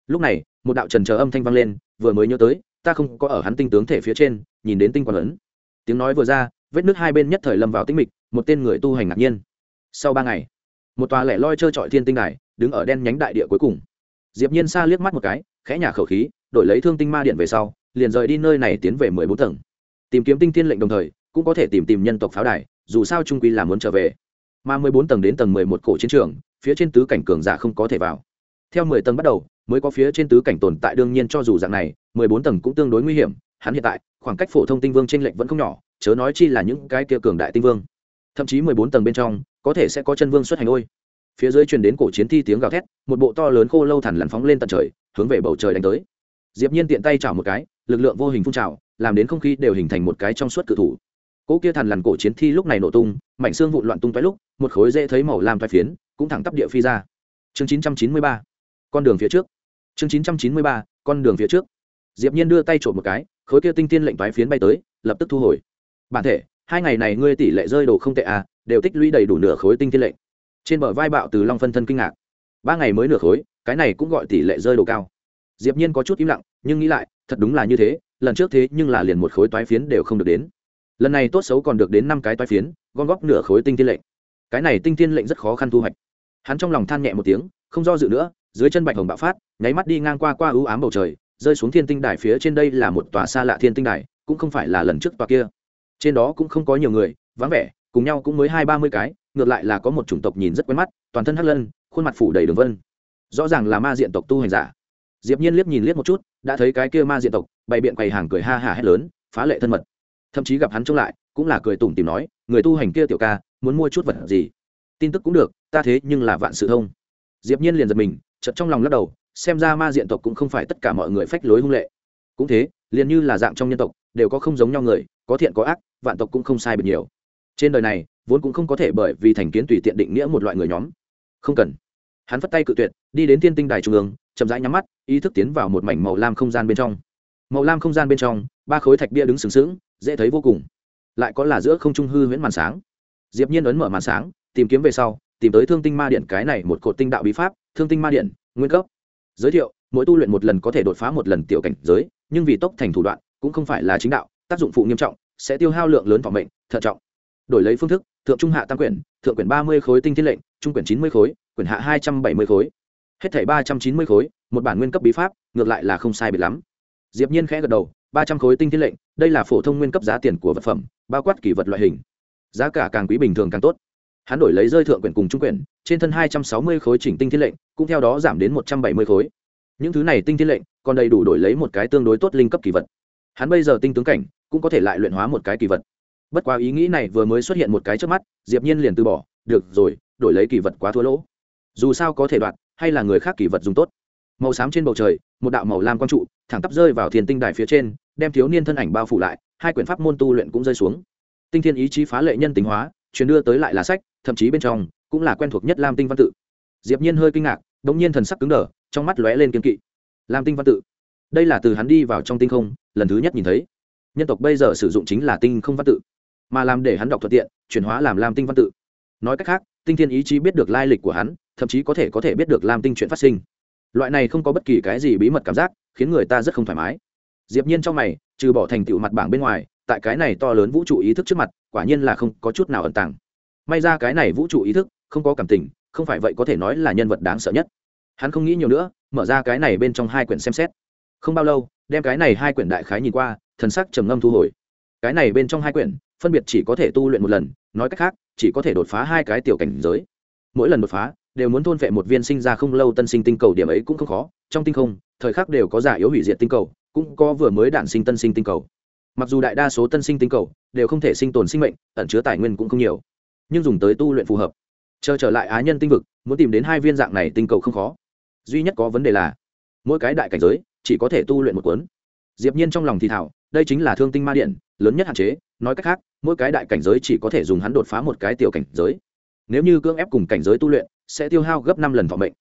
Speaker 1: lúc này, một đạo trần chờ âm thanh vang lên, vừa mới nhớ tới ta không có ở hắn tinh tướng thể phía trên, nhìn đến tinh quan ấn. Tiếng nói vừa ra, vết nước hai bên nhất thời lâm vào tinh mịch, một tên người tu hành ngạc nhiên. Sau ba ngày, một tòa lẻ loi trơ trọi thiên tinh đài, đứng ở đen nhánh đại địa cuối cùng. Diệp nhiên xa liếc mắt một cái, khẽ nhả khẩu khí, đổi lấy thương tinh ma điện về sau, liền rời đi nơi này tiến về mười bốn tầng. Tìm kiếm tinh thiên lệnh đồng thời, cũng có thể tìm tìm nhân tộc pháo đài, dù sao trung quy là muốn trở về. Mà mười bốn tầng đến tầng mười một cổ chiến trường, phía trên tứ cảnh cường giả không có thể vào. Theo mười tầng bắt đầu, mới có phía trên tứ cảnh tồn tại đương nhiên cho dù dạng này mười bốn tầng cũng tương đối nguy hiểm, hắn hiện tại, khoảng cách phổ thông tinh vương trên lệnh vẫn không nhỏ, chớ nói chi là những cái kia cường đại tinh vương. Thậm chí mười bốn tầng bên trong, có thể sẽ có chân vương xuất hành ôi. Phía dưới truyền đến cổ chiến thi tiếng gào thét, một bộ to lớn khô lâu thẳn lằn phóng lên tận trời, hướng về bầu trời đánh tới. Diệp nhiên tiện tay chảo một cái, lực lượng vô hình phun trào, làm đến không khí đều hình thành một cái trong suốt cự thủ. Cỗ kia thằn lằn cổ chiến thi lúc này nổ tung, mảnh xương vụn loạn tung toái lúc, một khối dễ thấy màu lam toái phiến, cũng thẳng tắp địa phi ra. Chương 993 con đường phía trước. Chương 993 con đường phía trước diệp nhiên đưa tay trộm một cái, khối kia tinh tiên lệnh toái phiến bay tới, lập tức thu hồi. Bản thể, hai ngày này ngươi tỷ lệ rơi đồ không tệ à đều tích lũy đầy đủ nửa khối tinh tiên lệnh. Trên bờ vai bạo từ long phân thân kinh ngạc. Ba ngày mới nửa khối, cái này cũng gọi tỷ lệ rơi đồ cao. Diệp nhiên có chút im lặng, nhưng nghĩ lại, thật đúng là như thế, lần trước thế nhưng là liền một khối toái phiến đều không được đến. Lần này tốt xấu còn được đến năm cái toái phiến, gom góp nửa khối tinh tiên lệnh. Cái này tinh tiên lệnh rất khó khăn thu hoạch. Hắn trong lòng than nhẹ một tiếng, không do dự nữa, dưới chân bạch hồng bạo phát, nháy mắt đi ngang qua qua ưu ám bầu trời rơi xuống thiên tinh đài phía trên đây là một tòa xa lạ thiên tinh đài, cũng không phải là lần trước tòa kia. Trên đó cũng không có nhiều người, vắng vẻ, cùng nhau cũng mới hai ba mươi cái, ngược lại là có một chủng tộc nhìn rất quen mắt, toàn thân hắc lân, khuôn mặt phủ đầy đường vân. Rõ ràng là ma diện tộc tu hành giả. Diệp nhiên liếc nhìn liếc một chút, đã thấy cái kia ma diện tộc, bày biện quầy hàng cười ha hả hét lớn, phá lệ thân mật. Thậm chí gặp hắn trông lại, cũng là cười tủm tìm nói, người tu hành kia tiểu ca, muốn mua chút vật gì? Tin tức cũng được, ta thế nhưng là vạn sự thông. Diệp nhiên liền giật mình, chợt trong lòng lắc đầu xem ra ma diện tộc cũng không phải tất cả mọi người phách lối hung lệ. Cũng thế, liền như là dạng trong nhân tộc, đều có không giống nhau người, có thiện có ác, vạn tộc cũng không sai biệt nhiều. Trên đời này, vốn cũng không có thể bởi vì thành kiến tùy tiện định nghĩa một loại người nhóm. Không cần. Hắn phất tay cự tuyệt, đi đến thiên tinh đài trung ương, chậm rãi nhắm mắt, ý thức tiến vào một mảnh màu lam không gian bên trong. Màu lam không gian bên trong, ba khối thạch bia đứng sừng sững, dễ thấy vô cùng. Lại có là giữa không trung hư huyễn màn sáng. Diệp nhiên ấn mở màn sáng, tìm kiếm về sau, tìm tới thương tinh ma điện cái này một cột tinh đạo bí pháp, thương tinh ma điện, nguyên cấp giới thiệu, mỗi tu luyện một lần có thể đột phá một lần tiểu cảnh giới, nhưng vì tốc thành thủ đoạn, cũng không phải là chính đạo, tác dụng phụ nghiêm trọng, sẽ tiêu hao lượng lớn phòng mệnh, thận trọng. Đổi lấy phương thức, thượng trung hạ tăng quyển, thượng quyển ba mươi khối tinh thiên lệnh, trung quyển chín mươi khối, quyển hạ hai trăm bảy mươi khối. Hết thảy ba trăm chín mươi khối, một bản nguyên cấp bí pháp, ngược lại là không sai biệt lắm. Diệp nhiên khẽ gật đầu, ba trăm khối tinh thiên lệnh, đây là phổ thông nguyên cấp giá tiền của vật phẩm, bao quát kỷ vật loại hình. Giá cả càng quý bình thường càng tốt. Hắn đổi lấy rơi thượng quyển cùng trung quyển, trên thân hai trăm sáu mươi khối chỉnh tinh thiên lệnh cũng theo đó giảm đến một trăm bảy mươi khối. Những thứ này tinh thiên lệnh, còn đầy đủ đổi lấy một cái tương đối tốt linh cấp kỳ vật. Hắn bây giờ tinh tướng cảnh, cũng có thể lại luyện hóa một cái kỳ vật. Bất quá ý nghĩ này vừa mới xuất hiện một cái trước mắt, diệp nhiên liền từ bỏ, được rồi, đổi lấy kỳ vật quá thua lỗ. Dù sao có thể đoạt, hay là người khác kỳ vật dùng tốt. Màu xám trên bầu trời, một đạo màu lam quang trụ, thẳng tắp rơi vào thiên tinh đài phía trên, đem thiếu niên thân ảnh bao phủ lại, hai quyển pháp môn tu luyện cũng rơi xuống. Tinh thiên ý chí phá lệ nhân tính hóa, truyền đưa tới lại là sách, thậm chí bên trong, cũng là quen thuộc nhất lam tinh văn tự diệp nhiên hơi kinh ngạc, đống nhiên thần sắc cứng đờ, trong mắt lóe lên kiên kỵ. Lam tinh văn tự. Đây là từ hắn đi vào trong tinh không, lần thứ nhất nhìn thấy. Nhân tộc bây giờ sử dụng chính là tinh không văn tự, mà làm để hắn đọc thuận tiện, chuyển hóa làm lam tinh văn tự. Nói cách khác, tinh thiên ý chí biết được lai lịch của hắn, thậm chí có thể có thể biết được lam tinh chuyện phát sinh. Loại này không có bất kỳ cái gì bí mật cảm giác, khiến người ta rất không thoải mái. Diệp nhiên trong mày, trừ bỏ thành tựu mặt bảng bên ngoài, tại cái này to lớn vũ trụ ý thức trước mặt, quả nhiên là không có chút nào ẩn tàng. May ra cái này vũ trụ ý thức không có cảm tình không phải vậy có thể nói là nhân vật đáng sợ nhất. Hắn không nghĩ nhiều nữa, mở ra cái này bên trong hai quyển xem xét. Không bao lâu, đem cái này hai quyển đại khái nhìn qua, thần sắc trầm ngâm thu hồi. Cái này bên trong hai quyển, phân biệt chỉ có thể tu luyện một lần, nói cách khác, chỉ có thể đột phá hai cái tiểu cảnh giới. Mỗi lần đột phá, đều muốn thôn phệ một viên sinh ra không lâu tân sinh tinh cầu điểm ấy cũng không khó. Trong tinh không, thời khắc đều có giả yếu hủy diệt tinh cầu, cũng có vừa mới đản sinh tân sinh tinh cầu. Mặc dù đại đa số tân sinh tinh cầu đều không thể sinh tồn sinh mệnh, ẩn chứa tài nguyên cũng không nhiều, nhưng dùng tới tu luyện phù hợp chờ trở lại á nhân tinh vực, muốn tìm đến hai viên dạng này tinh cầu không khó. Duy nhất có vấn đề là, mỗi cái đại cảnh giới, chỉ có thể tu luyện một cuốn. Diệp nhiên trong lòng thì thảo, đây chính là thương tinh ma điện, lớn nhất hạn chế. Nói cách khác, mỗi cái đại cảnh giới chỉ có thể dùng hắn đột phá một cái tiểu cảnh giới. Nếu như cưỡng ép cùng cảnh giới tu luyện, sẽ tiêu hao gấp năm lần thọ mệnh.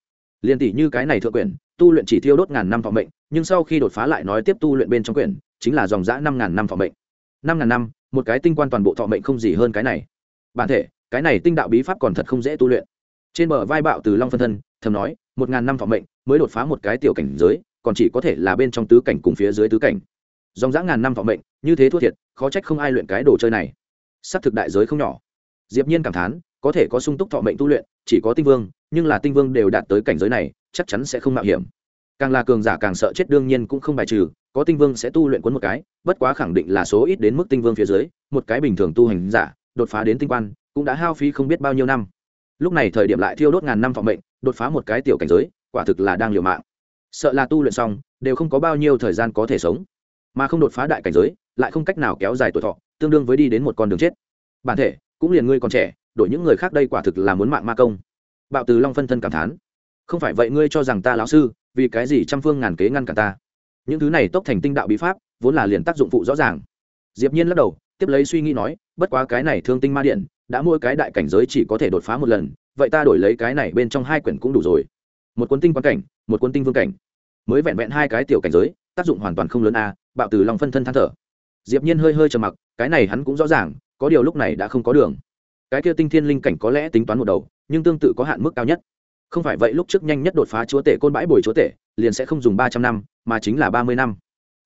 Speaker 1: Liền tỷ như cái này thượng quyển, tu luyện chỉ tiêu đốt ngàn năm thọ mệnh, nhưng sau khi đột phá lại nói tiếp tu luyện bên trong quyển, chính là dòng dã năm ngàn năm thọ mệnh. Năm ngàn năm, một cái tinh quan toàn bộ thọ mệnh không gì hơn cái này. Bản thể cái này tinh đạo bí pháp còn thật không dễ tu luyện. Trên bờ vai bạo từ long phân thân, thầm nói, một ngàn năm thọ mệnh, mới đột phá một cái tiểu cảnh giới, còn chỉ có thể là bên trong tứ cảnh cùng phía dưới tứ cảnh. Dòng dã ngàn năm thọ mệnh, như thế thua thiệt, khó trách không ai luyện cái đồ chơi này. S ắ c thực đại giới không nhỏ. Diệp nhiên cảm thán, có thể có sung túc thọ mệnh tu luyện, chỉ có tinh vương, nhưng là tinh vương đều đạt tới cảnh giới này, chắc chắn sẽ không mạo hiểm. Càng là cường giả càng sợ chết đương nhiên cũng không bài trừ, có tinh vương sẽ tu luyện cuốn một cái, bất quá khẳng định là số ít đến mức tinh vương phía dưới, một cái bình thường tu hành giả, đột phá đến tinh quan cũng đã hao phí không biết bao nhiêu năm. Lúc này thời điểm lại thiêu đốt ngàn năm phòng mệnh, đột phá một cái tiểu cảnh giới, quả thực là đang liều mạng. Sợ là tu luyện xong, đều không có bao nhiêu thời gian có thể sống. Mà không đột phá đại cảnh giới, lại không cách nào kéo dài tuổi thọ, tương đương với đi đến một con đường chết. Bản thể, cũng liền ngươi còn trẻ, đổi những người khác đây quả thực là muốn mạng ma công. Bạo từ long phân thân cảm thán. Không phải vậy ngươi cho rằng ta lão sư, vì cái gì trăm phương ngàn kế ngăn cả ta? Những thứ này tốc thành tinh đạo bí pháp, vốn là liền tác dụng phụ rõ ràng. Diệp nhiên lắc đầu, tiếp lấy suy nghĩ nói, bất quá cái này thương tinh ma điện đã mua cái đại cảnh giới chỉ có thể đột phá một lần vậy ta đổi lấy cái này bên trong hai quyển cũng đủ rồi. Một cuốn tinh quan cảnh một cuốn tinh vương cảnh. Mới vẹn vẹn hai cái tiểu cảnh giới tác dụng hoàn toàn không lớn a à, bạo từ lòng phân thân than thở. Diệp nhiên hơi hơi trầm mặc cái này hắn cũng rõ ràng có điều lúc này đã không có đường. Cái kia tinh thiên linh cảnh có lẽ tính toán một đầu nhưng tương tự có hạn mức cao nhất. Không phải vậy lúc trước nhanh nhất đột phá chúa tể côn bãi bồi chúa tể liền sẽ không dùng ba trăm năm mà chính là ba mươi năm.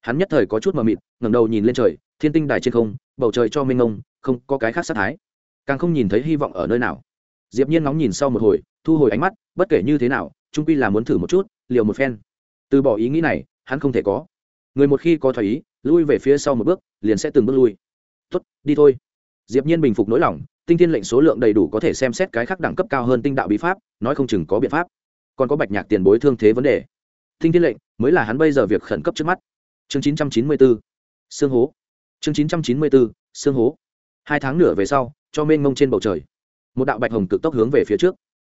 Speaker 1: Hắn nhất thời có chút mờ mịt ngẩng đầu nhìn lên trời thiên tinh đài trên không bầu trời cho minh ngông không có cái khác sát thái càng không nhìn thấy hy vọng ở nơi nào. Diệp nhiên ngóng nhìn sau một hồi, thu hồi ánh mắt, bất kể như thế nào, trung quy là muốn thử một chút, liều một phen. Từ bỏ ý nghĩ này, hắn không thể có. Người một khi có thoái ý, lui về phía sau một bước, liền sẽ từng bước lui. Tốt, đi thôi. Diệp nhiên bình phục nỗi lòng, tinh thiên lệnh số lượng đầy đủ có thể xem xét cái khác đẳng cấp cao hơn tinh đạo bí pháp, nói không chừng có biện pháp. Còn có bạch nhạc tiền bối thương thế vấn đề. Tinh thiên lệnh, mới là hắn bây giờ việc khẩn cấp trước mắt. Chương 994 xương hố. Chương 994 xương hố. Hai tháng nửa về sau cho mênh mông trên bầu trời. Một đạo bạch hồng cực tốc hướng về phía trước.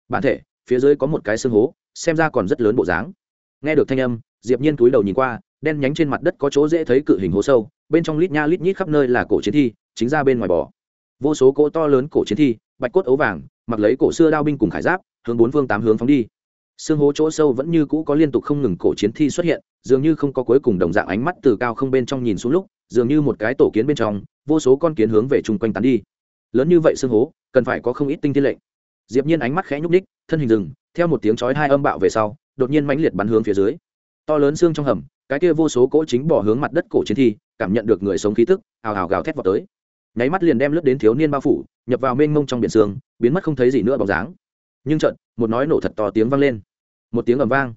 Speaker 1: Bản thể, phía dưới có một cái xương hố, xem ra còn rất lớn bộ dáng. Nghe được thanh âm, diệp nhiên túi đầu nhìn qua, đen nhánh trên mặt đất có chỗ dễ thấy cự hình hố sâu, bên trong lít nha lít nhít khắp nơi là cổ chiến thi, chính ra bên ngoài bò. Vô số cỗ to lớn cổ chiến thi, bạch cốt ấu vàng, mặc lấy cổ xưa đao binh cùng khải giáp, hướng bốn phương tám hướng phóng đi. Xương hố chỗ sâu vẫn như cũ có liên tục không ngừng cổ chiến thi xuất hiện, dường như không có cuối cùng đồng dạng ánh mắt từ cao không bên trong nhìn xuống lúc, dường như một cái tổ kiến bên trong, vô số con kiến hướng về chung quanh tán đi lớn như vậy xương hố cần phải có không ít tinh thiên lệnh. Diệp nhiên ánh mắt khẽ nhúc đích, thân hình dừng, theo một tiếng chói hai âm bạo về sau đột nhiên mãnh liệt bắn hướng phía dưới. To lớn xương trong hầm cái kia vô số cỗ chính bỏ hướng mặt đất cổ chiến thi cảm nhận được người sống khí tức hào hào gào thét vào tới. Nháy mắt liền đem lướt đến thiếu niên bao phủ nhập vào mênh mông trong biển sương biến mất không thấy gì nữa bóng dáng. Nhưng trận một nói nổ thật to tiếng vang lên. Một tiếng ầm vang.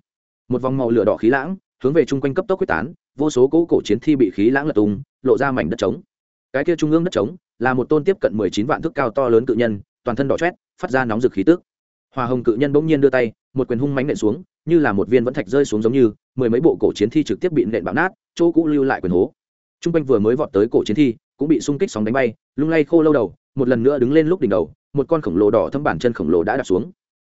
Speaker 1: Một vòng màu lửa đỏ khí lãng hướng về chung quanh cấp tốc quyết tán vô số cỗ cổ chiến thi bị khí lãng lật tung lộ ra mảnh đất trống. Cái kia trung ương đất trống là một tôn tiếp cận mười chín vạn thước cao to lớn cự nhân, toàn thân đỏ chét phát ra nóng rực khí tức. Hòa hồng cự nhân bỗng nhiên đưa tay, một quyền hung mánh nện xuống, như là một viên vẫn thạch rơi xuống giống như, mười mấy bộ cổ chiến thi trực tiếp bị nện bạo nát, chỗ cũ lưu lại quyền hố. T r u n g quanh vừa mới vọt tới cổ chiến thi, cũng bị xung kích sóng đánh bay, lung lay khô lâu đầu, một lần nữa đứng lên lúc đỉnh đầu, một con khổng lồ đỏ thâm bản chân khổng lồ đã đạp xuống.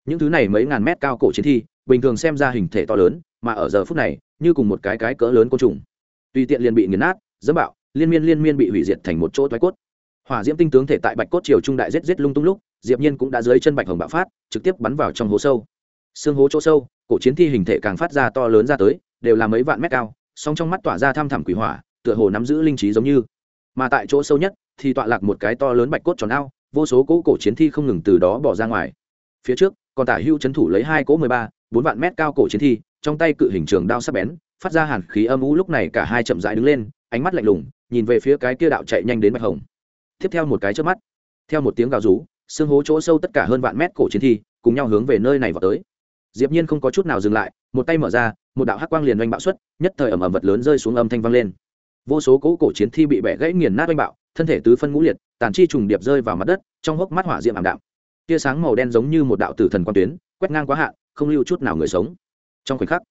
Speaker 1: Những thứ này mấy ngàn mét cao cổ chiến thi, bình thường xem ra hình thể to lớn, mà ở giờ phút này, như cùng một cái cái cỡ lớn côn trùng. Tùy tiện liền bị nghiền nát, dẫm bạo, liên miên liên miên bị hủy diệt thành một chỗ thoái cốt hỏa diễm tinh tướng thể tại bạch cốt triều trung đại rết rết lung tung lúc, diệp nhiên cũng đã dưới chân bạch hồng bạo phát, trực tiếp bắn vào trong hố sâu. Xương hố chỗ sâu, cổ chiến thi hình thể càng phát ra to lớn ra tới, đều là mấy vạn mét cao, song trong mắt tỏa ra tham thẳm quỷ hỏa, tựa hồ nắm giữ linh trí giống như. Mà tại chỗ sâu nhất, thì tọa lạc một cái to lớn bạch cốt tròn ao, vô số cỗ cổ chiến thi không ngừng từ đó bỏ ra ngoài. Phía trước, còn tả hưu chấn thủ lấy hai cỗ mười ba, bốn vạn mét cao cổ chiến thi, trong tay cự hình trường đao sắp bén, phát ra hàn khí âm u lúc này cả hai chậm rãi đứng lên, ánh mắt lạnh lùng, nhìn về phía cái kia đạo chạy nhanh đến bạch hồng tiếp theo một cái trước mắt. Theo một tiếng gào rú, xương hố chỗ sâu tất cả hơn vạn mét cổ chiến thi cùng nhau hướng về nơi này vào tới. Diệp nhiên không có chút nào dừng lại, một tay mở ra, một đạo hắc quang liền oanh bạo xuất, nhất thời ầm ầm vật lớn rơi xuống âm thanh vang lên. Vô số cỗ cổ chiến thi bị bẻ gãy nghiền nát oanh bạo, thân thể tứ phân ngũ liệt, tàn chi trùng điệp rơi vào mặt đất, trong hốc mắt hỏa diệm ảm đạm. Tia sáng màu đen giống như một đạo tử thần quan tuyến, quét ngang quá hạn, không lưu chút nào người sống. Trong khoảnh khắc,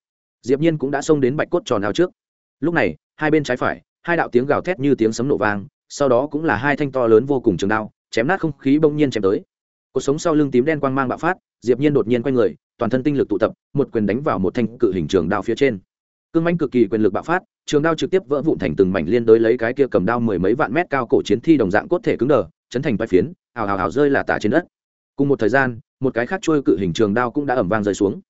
Speaker 1: diệp nhiên cũng đã xông đến bạch cốt tròn ao trước. Lúc này, hai bên trái phải, hai đạo tiếng gào thét như tiếng sấm nổ vang sau đó cũng là hai thanh to lớn vô cùng trường đao, chém nát không khí bỗng nhiên chém tới. Cuộc sống sau lưng tím đen quang mang bạo phát, diệp nhiên đột nhiên quay người, toàn thân tinh lực tụ tập, một quyền đánh vào một thanh cự hình trường đao phía trên. Cương mãnh cực kỳ quyền lực bạo phát, trường đao trực tiếp vỡ vụn thành từng mảnh liên đối lấy cái kia cầm đao mười mấy vạn mét cao cổ chiến thi đồng dạng cốt thể cứng đờ, chấn thành vai phiến hào hào hào rơi là tả trên đất. Cùng một thời gian, một cái khác trôi cự hình trường đao cũng đã ẩm vang rơi xuống.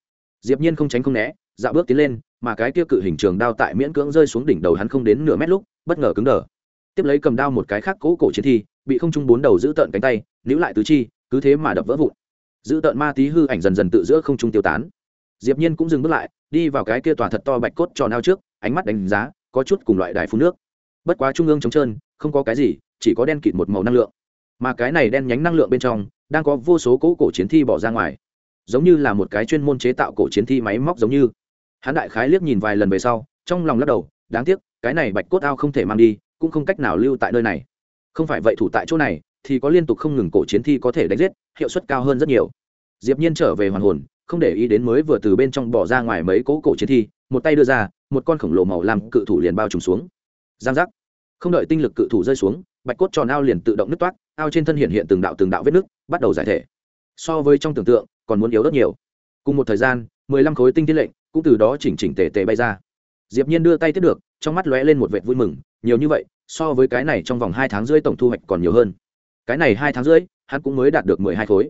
Speaker 1: Diệp nhiên không tránh không né, dạo bước tiến lên, mà cái kia cự hình trường đao tại miễn cưỡng rơi xuống đỉnh đầu hắn không đến nửa mét lúc, bất ngờ cứng đờ tiếp lấy cầm đao một cái khác cố cổ chiến thi, bị không trung bốn đầu giữ tợn cánh tay, níu lại tứ chi, cứ thế mà đập vỡ vụn. Giữ tợn ma tí hư ảnh dần dần tự giữa không trung tiêu tán. Diệp nhiên cũng dừng bước lại, đi vào cái kia tòa thật to bạch cốt tròn ao trước, ánh mắt đánh giá, có chút cùng loại đài phun nước. Bất quá trung ương trống trơn, không có cái gì, chỉ có đen kịt một màu năng lượng. Mà cái này đen nhánh năng lượng bên trong, đang có vô số cỗ cổ chiến thi bỏ ra ngoài. Giống như là một cái chuyên môn chế tạo cổ chiến thi máy móc giống như. Hắn đại khái liếc nhìn vài lần về sau, trong lòng lắc đầu, đáng tiếc, cái này bạch cốt ao không thể mang đi cũng không cách nào lưu tại nơi này. Không phải vậy thủ tại chỗ này, thì có liên tục không ngừng cổ chiến thi có thể đánh giết, hiệu suất cao hơn rất nhiều. Diệp nhiên trở về hoàn hồn, không để ý đến mới vừa từ bên trong bỏ ra ngoài mấy cỗ cổ chiến thi, một tay đưa ra, một con khổng lồ màu lam cự thủ liền bao trùm xuống. Giang giác. Không đợi tinh lực cự thủ rơi xuống, bạch cốt tròn ao liền tự động nứt toát ao trên thân hiện hiện từng đạo từng đạo vết nứt, bắt đầu giải thể. So với trong tưởng tượng, còn muốn yếu rất nhiều. Cùng một thời gian, mười lăm khối tinh thiên lệnh cũng từ đó chỉnh chỉnh tề tề bay ra. Diệp nhiên đưa tay tiếp được, trong mắt lóe lên một vệt vui mừng nhiều như vậy, so với cái này trong vòng hai tháng rưỡi tổng thu hoạch còn nhiều hơn. Cái này hai tháng rưỡi, hắn cũng mới đạt được mười hai khối.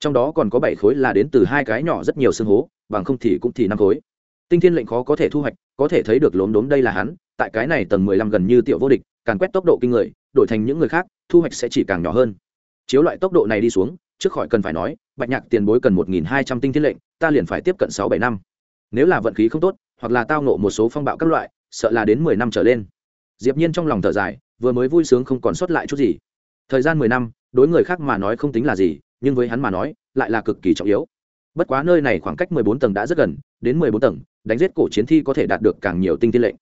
Speaker 1: Trong đó còn có bảy khối là đến từ hai cái nhỏ rất nhiều xương hố, bằng không thì cũng thì năm khối. Tinh thiên lệnh khó có thể thu hoạch, có thể thấy được lốm đốm đây là hắn, tại cái này tầng mười lăm gần như tiểu vô địch càng quét tốc độ kinh người, đổi thành những người khác, thu hoạch sẽ chỉ càng nhỏ hơn. Chiếu loại tốc độ này đi xuống, trước khỏi cần phải nói, bạch nhạc tiền bối cần một nghìn hai trăm tinh thiên lệnh, ta liền phải tiếp cận sáu bảy năm. Nếu là vận khí không tốt, hoặc là tao nộ một số phong bạo các loại, sợ là đến mười năm trở lên diệp nhiên trong lòng thở dài, vừa mới vui sướng không còn sót lại chút gì. Thời gian mười năm, đối người khác mà nói không tính là gì, nhưng với hắn mà nói, lại là cực kỳ trọng yếu. Bất quá nơi này khoảng cách mười bốn tầng đã rất gần, đến mười bốn tầng, đánh giết cổ chiến thi có thể đạt được càng nhiều tinh thiên lệnh.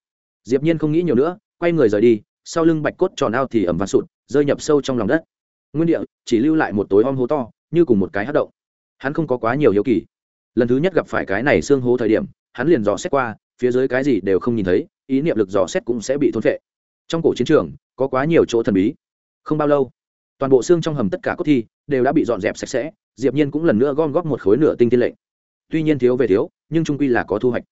Speaker 1: Diệp nhiên không nghĩ nhiều nữa, quay người rời đi, sau lưng bạch cốt tròn ao thì ẩm và sụt, rơi nhập sâu trong lòng đất. Nguyên địa, chỉ lưu lại một tối om hố to, như cùng một cái hất động. Hắn không có quá nhiều hiếu kỳ. Lần thứ nhất gặp phải cái này xương hố thời điểm, hắn liền dò xét qua, phía dưới cái gì đều không nhìn thấy ý niệm lực dò xét cũng sẽ bị thôn phệ. Trong cổ chiến trường, có quá nhiều chỗ thần bí. Không bao lâu, toàn bộ xương trong hầm tất cả cốt thi đều đã bị dọn dẹp sạch sẽ, diệp nhiên cũng lần nữa gom góp một khối nửa tinh thiên lệnh. Tuy nhiên thiếu về thiếu, nhưng trung quy là có thu hoạch.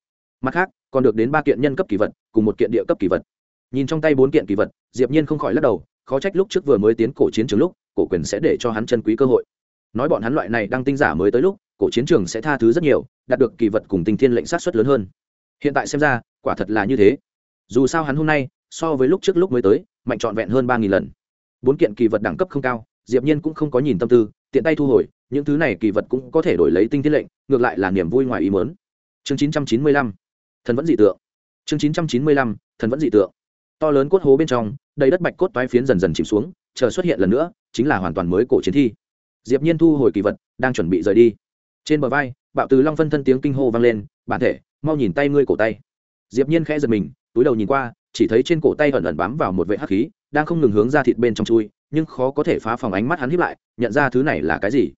Speaker 1: Mặt khác, còn được đến ba kiện nhân cấp kỳ vật, cùng một kiện địa cấp kỳ vật. Nhìn trong tay bốn kiện kỳ vật, diệp nhiên không khỏi lắc đầu, khó trách lúc trước vừa mới tiến cổ chiến trường lúc, cổ quyền sẽ để cho hắn chân quý cơ hội. Nói bọn hắn loại này đang tinh giả mới tới lúc, cổ chiến trường sẽ tha thứ rất nhiều, đạt được kỳ vật cùng tinh thiên lệnh sát suất lớn hơn. Hiện tại xem ra quả thật là như thế. Dù sao hắn hôm nay, so với lúc trước lúc mới tới, mạnh trọn vẹn hơn ba nghìn lần. Bốn kiện kỳ vật đẳng cấp không cao, diệp nhiên cũng không có nhìn tâm tư, tiện tay thu hồi, những thứ này kỳ vật cũng có thể đổi lấy tinh thiết lệnh, ngược lại là niềm vui ngoài ý muốn. Chương chín trăm chín mươi lăm, thần vẫn dị tượng. Chương chín trăm chín mươi lăm, thần vẫn dị tượng. To lớn cốt hố bên trong, đầy đất bạch cốt toái phiến dần dần chìm xuống, chờ xuất hiện lần nữa, chính là hoàn toàn mới cổ chiến thi. Diệp nhiên thu hồi kỳ vật, đang chuẩn bị rời đi. Trên bờ vai, bạo từ long phân thân tiếng kinh hô vang lên, bản thể, mau nhìn tay ngươi cổ tay diệp nhiên khẽ giật mình, túi đầu nhìn qua, chỉ thấy trên cổ tay ẩn ẩn bám vào một vệ hắc khí, đang không ngừng hướng ra thịt bên trong chui, nhưng khó có thể phá phòng ánh mắt hắn híp lại, nhận ra thứ này là cái gì?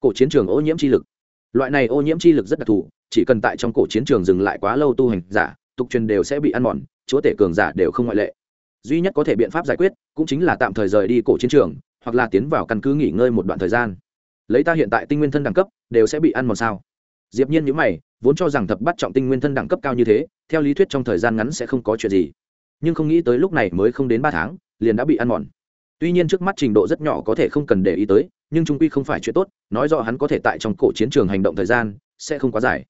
Speaker 1: Cổ chiến trường ô nhiễm chi lực. Loại này ô nhiễm chi lực rất đặc thù, chỉ cần tại trong cổ chiến trường dừng lại quá lâu tu hành giả, tục truyền đều sẽ bị ăn mòn, chúa tể cường giả đều không ngoại lệ. Duy nhất có thể biện pháp giải quyết, cũng chính là tạm thời rời đi cổ chiến trường, hoặc là tiến vào căn cứ nghỉ ngơi một đoạn thời gian. Lấy ta hiện tại tinh nguyên thân đẳng cấp, đều sẽ bị ăn mòn sao? Diệp nhiên nhíu mày vốn cho rằng thập bắt trọng tinh nguyên thân đẳng cấp cao như thế, theo lý thuyết trong thời gian ngắn sẽ không có chuyện gì. Nhưng không nghĩ tới lúc này mới không đến ba tháng, liền đã bị ăn mòn. Tuy nhiên trước mắt trình độ rất nhỏ có thể không cần để ý tới, nhưng trung quy không phải chuyện tốt, nói rõ hắn có thể tại trong cổ chiến trường hành động thời gian, sẽ không quá dài.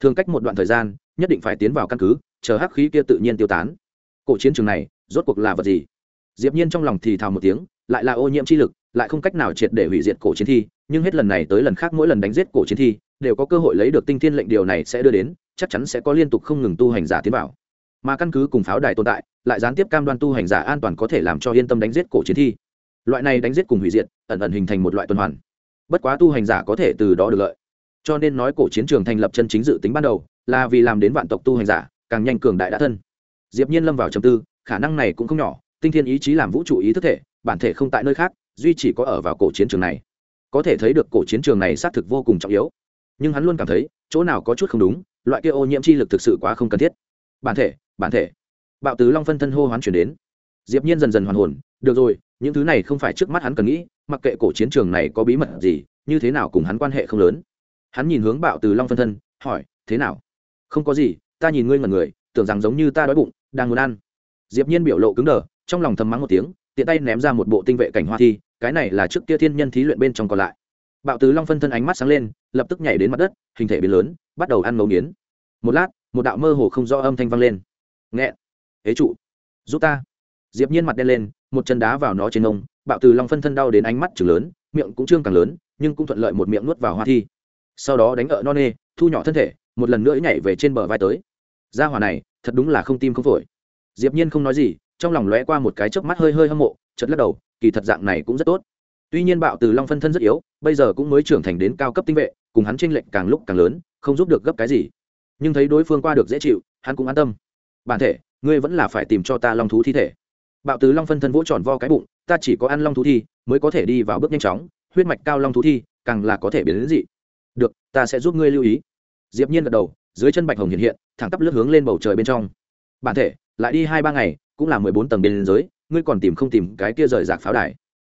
Speaker 1: Thường cách một đoạn thời gian, nhất định phải tiến vào căn cứ, chờ hắc khí kia tự nhiên tiêu tán. Cổ chiến trường này, rốt cuộc là vật gì? Diệp nhiên trong lòng thì thào một tiếng, lại là ô nhiễm chi lực, lại không cách nào triệt để hủy diệt cổ chiến thi, nhưng hết lần này tới lần khác mỗi lần đánh giết cổ chiến thi đều có cơ hội lấy được tinh thiên lệnh điều này sẽ đưa đến, chắc chắn sẽ có liên tục không ngừng tu hành giả tiến vào. Mà căn cứ cùng pháo đài tồn tại, lại gián tiếp cam đoan tu hành giả an toàn có thể làm cho yên tâm đánh giết cổ chiến thi. Loại này đánh giết cùng hủy diệt, ẩn ẩn hình thành một loại tuần hoàn. Bất quá tu hành giả có thể từ đó được lợi. Cho nên nói cổ chiến trường thành lập chân chính dự tính ban đầu, là vì làm đến vạn tộc tu hành giả, càng nhanh cường đại đã thân. Diệp nhiên lâm vào trầm tư, khả năng này cũng không nhỏ, tinh thiên ý chí làm vũ trụ ý thức thể, bản thể không tại nơi khác, duy chỉ có ở vào cổ chiến trường này. Có thể thấy được cổ chiến trường này xác thực vô cùng trọng yếu nhưng hắn luôn cảm thấy chỗ nào có chút không đúng, loại kia ô nhiễm chi lực thực sự quá không cần thiết. Bản thể bản thể. Bạo tứ long phân thân hô hoán chuyển đến. Diệp nhiên dần dần hoàn hồn, được rồi, những thứ này không phải trước mắt hắn cần nghĩ, mặc kệ cổ chiến trường này có bí mật gì, như thế nào cùng hắn quan hệ không lớn. Hắn nhìn hướng bạo từ long phân thân, hỏi, thế nào? Không có gì, ta nhìn ngươi ngẩn người, tưởng rằng giống như ta đói bụng, đang muốn ăn. Diệp nhiên biểu lộ cứng đờ, trong lòng thầm mắng một tiếng, tiện tay ném ra một bộ tinh vệ cảnh hoa thi, cái này là trước kia thiên nhân thí luyện bên trong còn lại bạo tứ long phân thân ánh mắt sáng lên, lập tức nhảy đến mặt đất, hình thể biến lớn, bắt đầu ăn ngấu nghiến. Một lát, một đạo mơ hồ không rõ âm thanh vang lên. Nghẹn. Ế trụ. Giúp ta. Diệp nhiên mặt đen lên, một chân đá vào nó trên ông bạo từ long phân thân đau đến ánh mắt chừng lớn, miệng cũng trương càng lớn, nhưng cũng thuận lợi một miệng nuốt vào hoa thi. Sau đó đánh ở non nê, thu nhỏ thân thể, một lần nữa nhảy về trên bờ vai tới. Gia hỏa này, thật đúng là không tim không phổi. Diệp nhiên không nói gì, trong lòng lóe qua một cái chớp mắt hơi hơi hâm mộ, chợt lắc đầu, kỳ thật dạng này cũng rất tốt tuy nhiên bạo từ long phân thân rất yếu, bây giờ cũng mới trưởng thành đến cao cấp tinh vệ, cùng hắn tranh lệnh càng lúc càng lớn, không giúp được gấp cái gì. Nhưng thấy đối phương qua được dễ chịu, hắn cũng an tâm. Bản thể, ngươi vẫn là phải tìm cho ta long thú thi thể. Bạo từ long phân thân vỗ tròn vo cái bụng, ta chỉ có ăn long thú thi, mới có thể đi vào bước nhanh chóng, huyết mạch cao long thú thi, càng là có thể biến đến dị. Được, ta sẽ giúp ngươi lưu ý. Diệp nhiên gật đầu, dưới chân bạch hồng hiện hiện, thẳng tắp lướt hướng lên bầu trời bên trong. Bản thể, lại đi hai ba ngày, cũng là mười bốn tầng biên giới, ngươi còn tìm không tìm cái kia rời rạc pháo đài.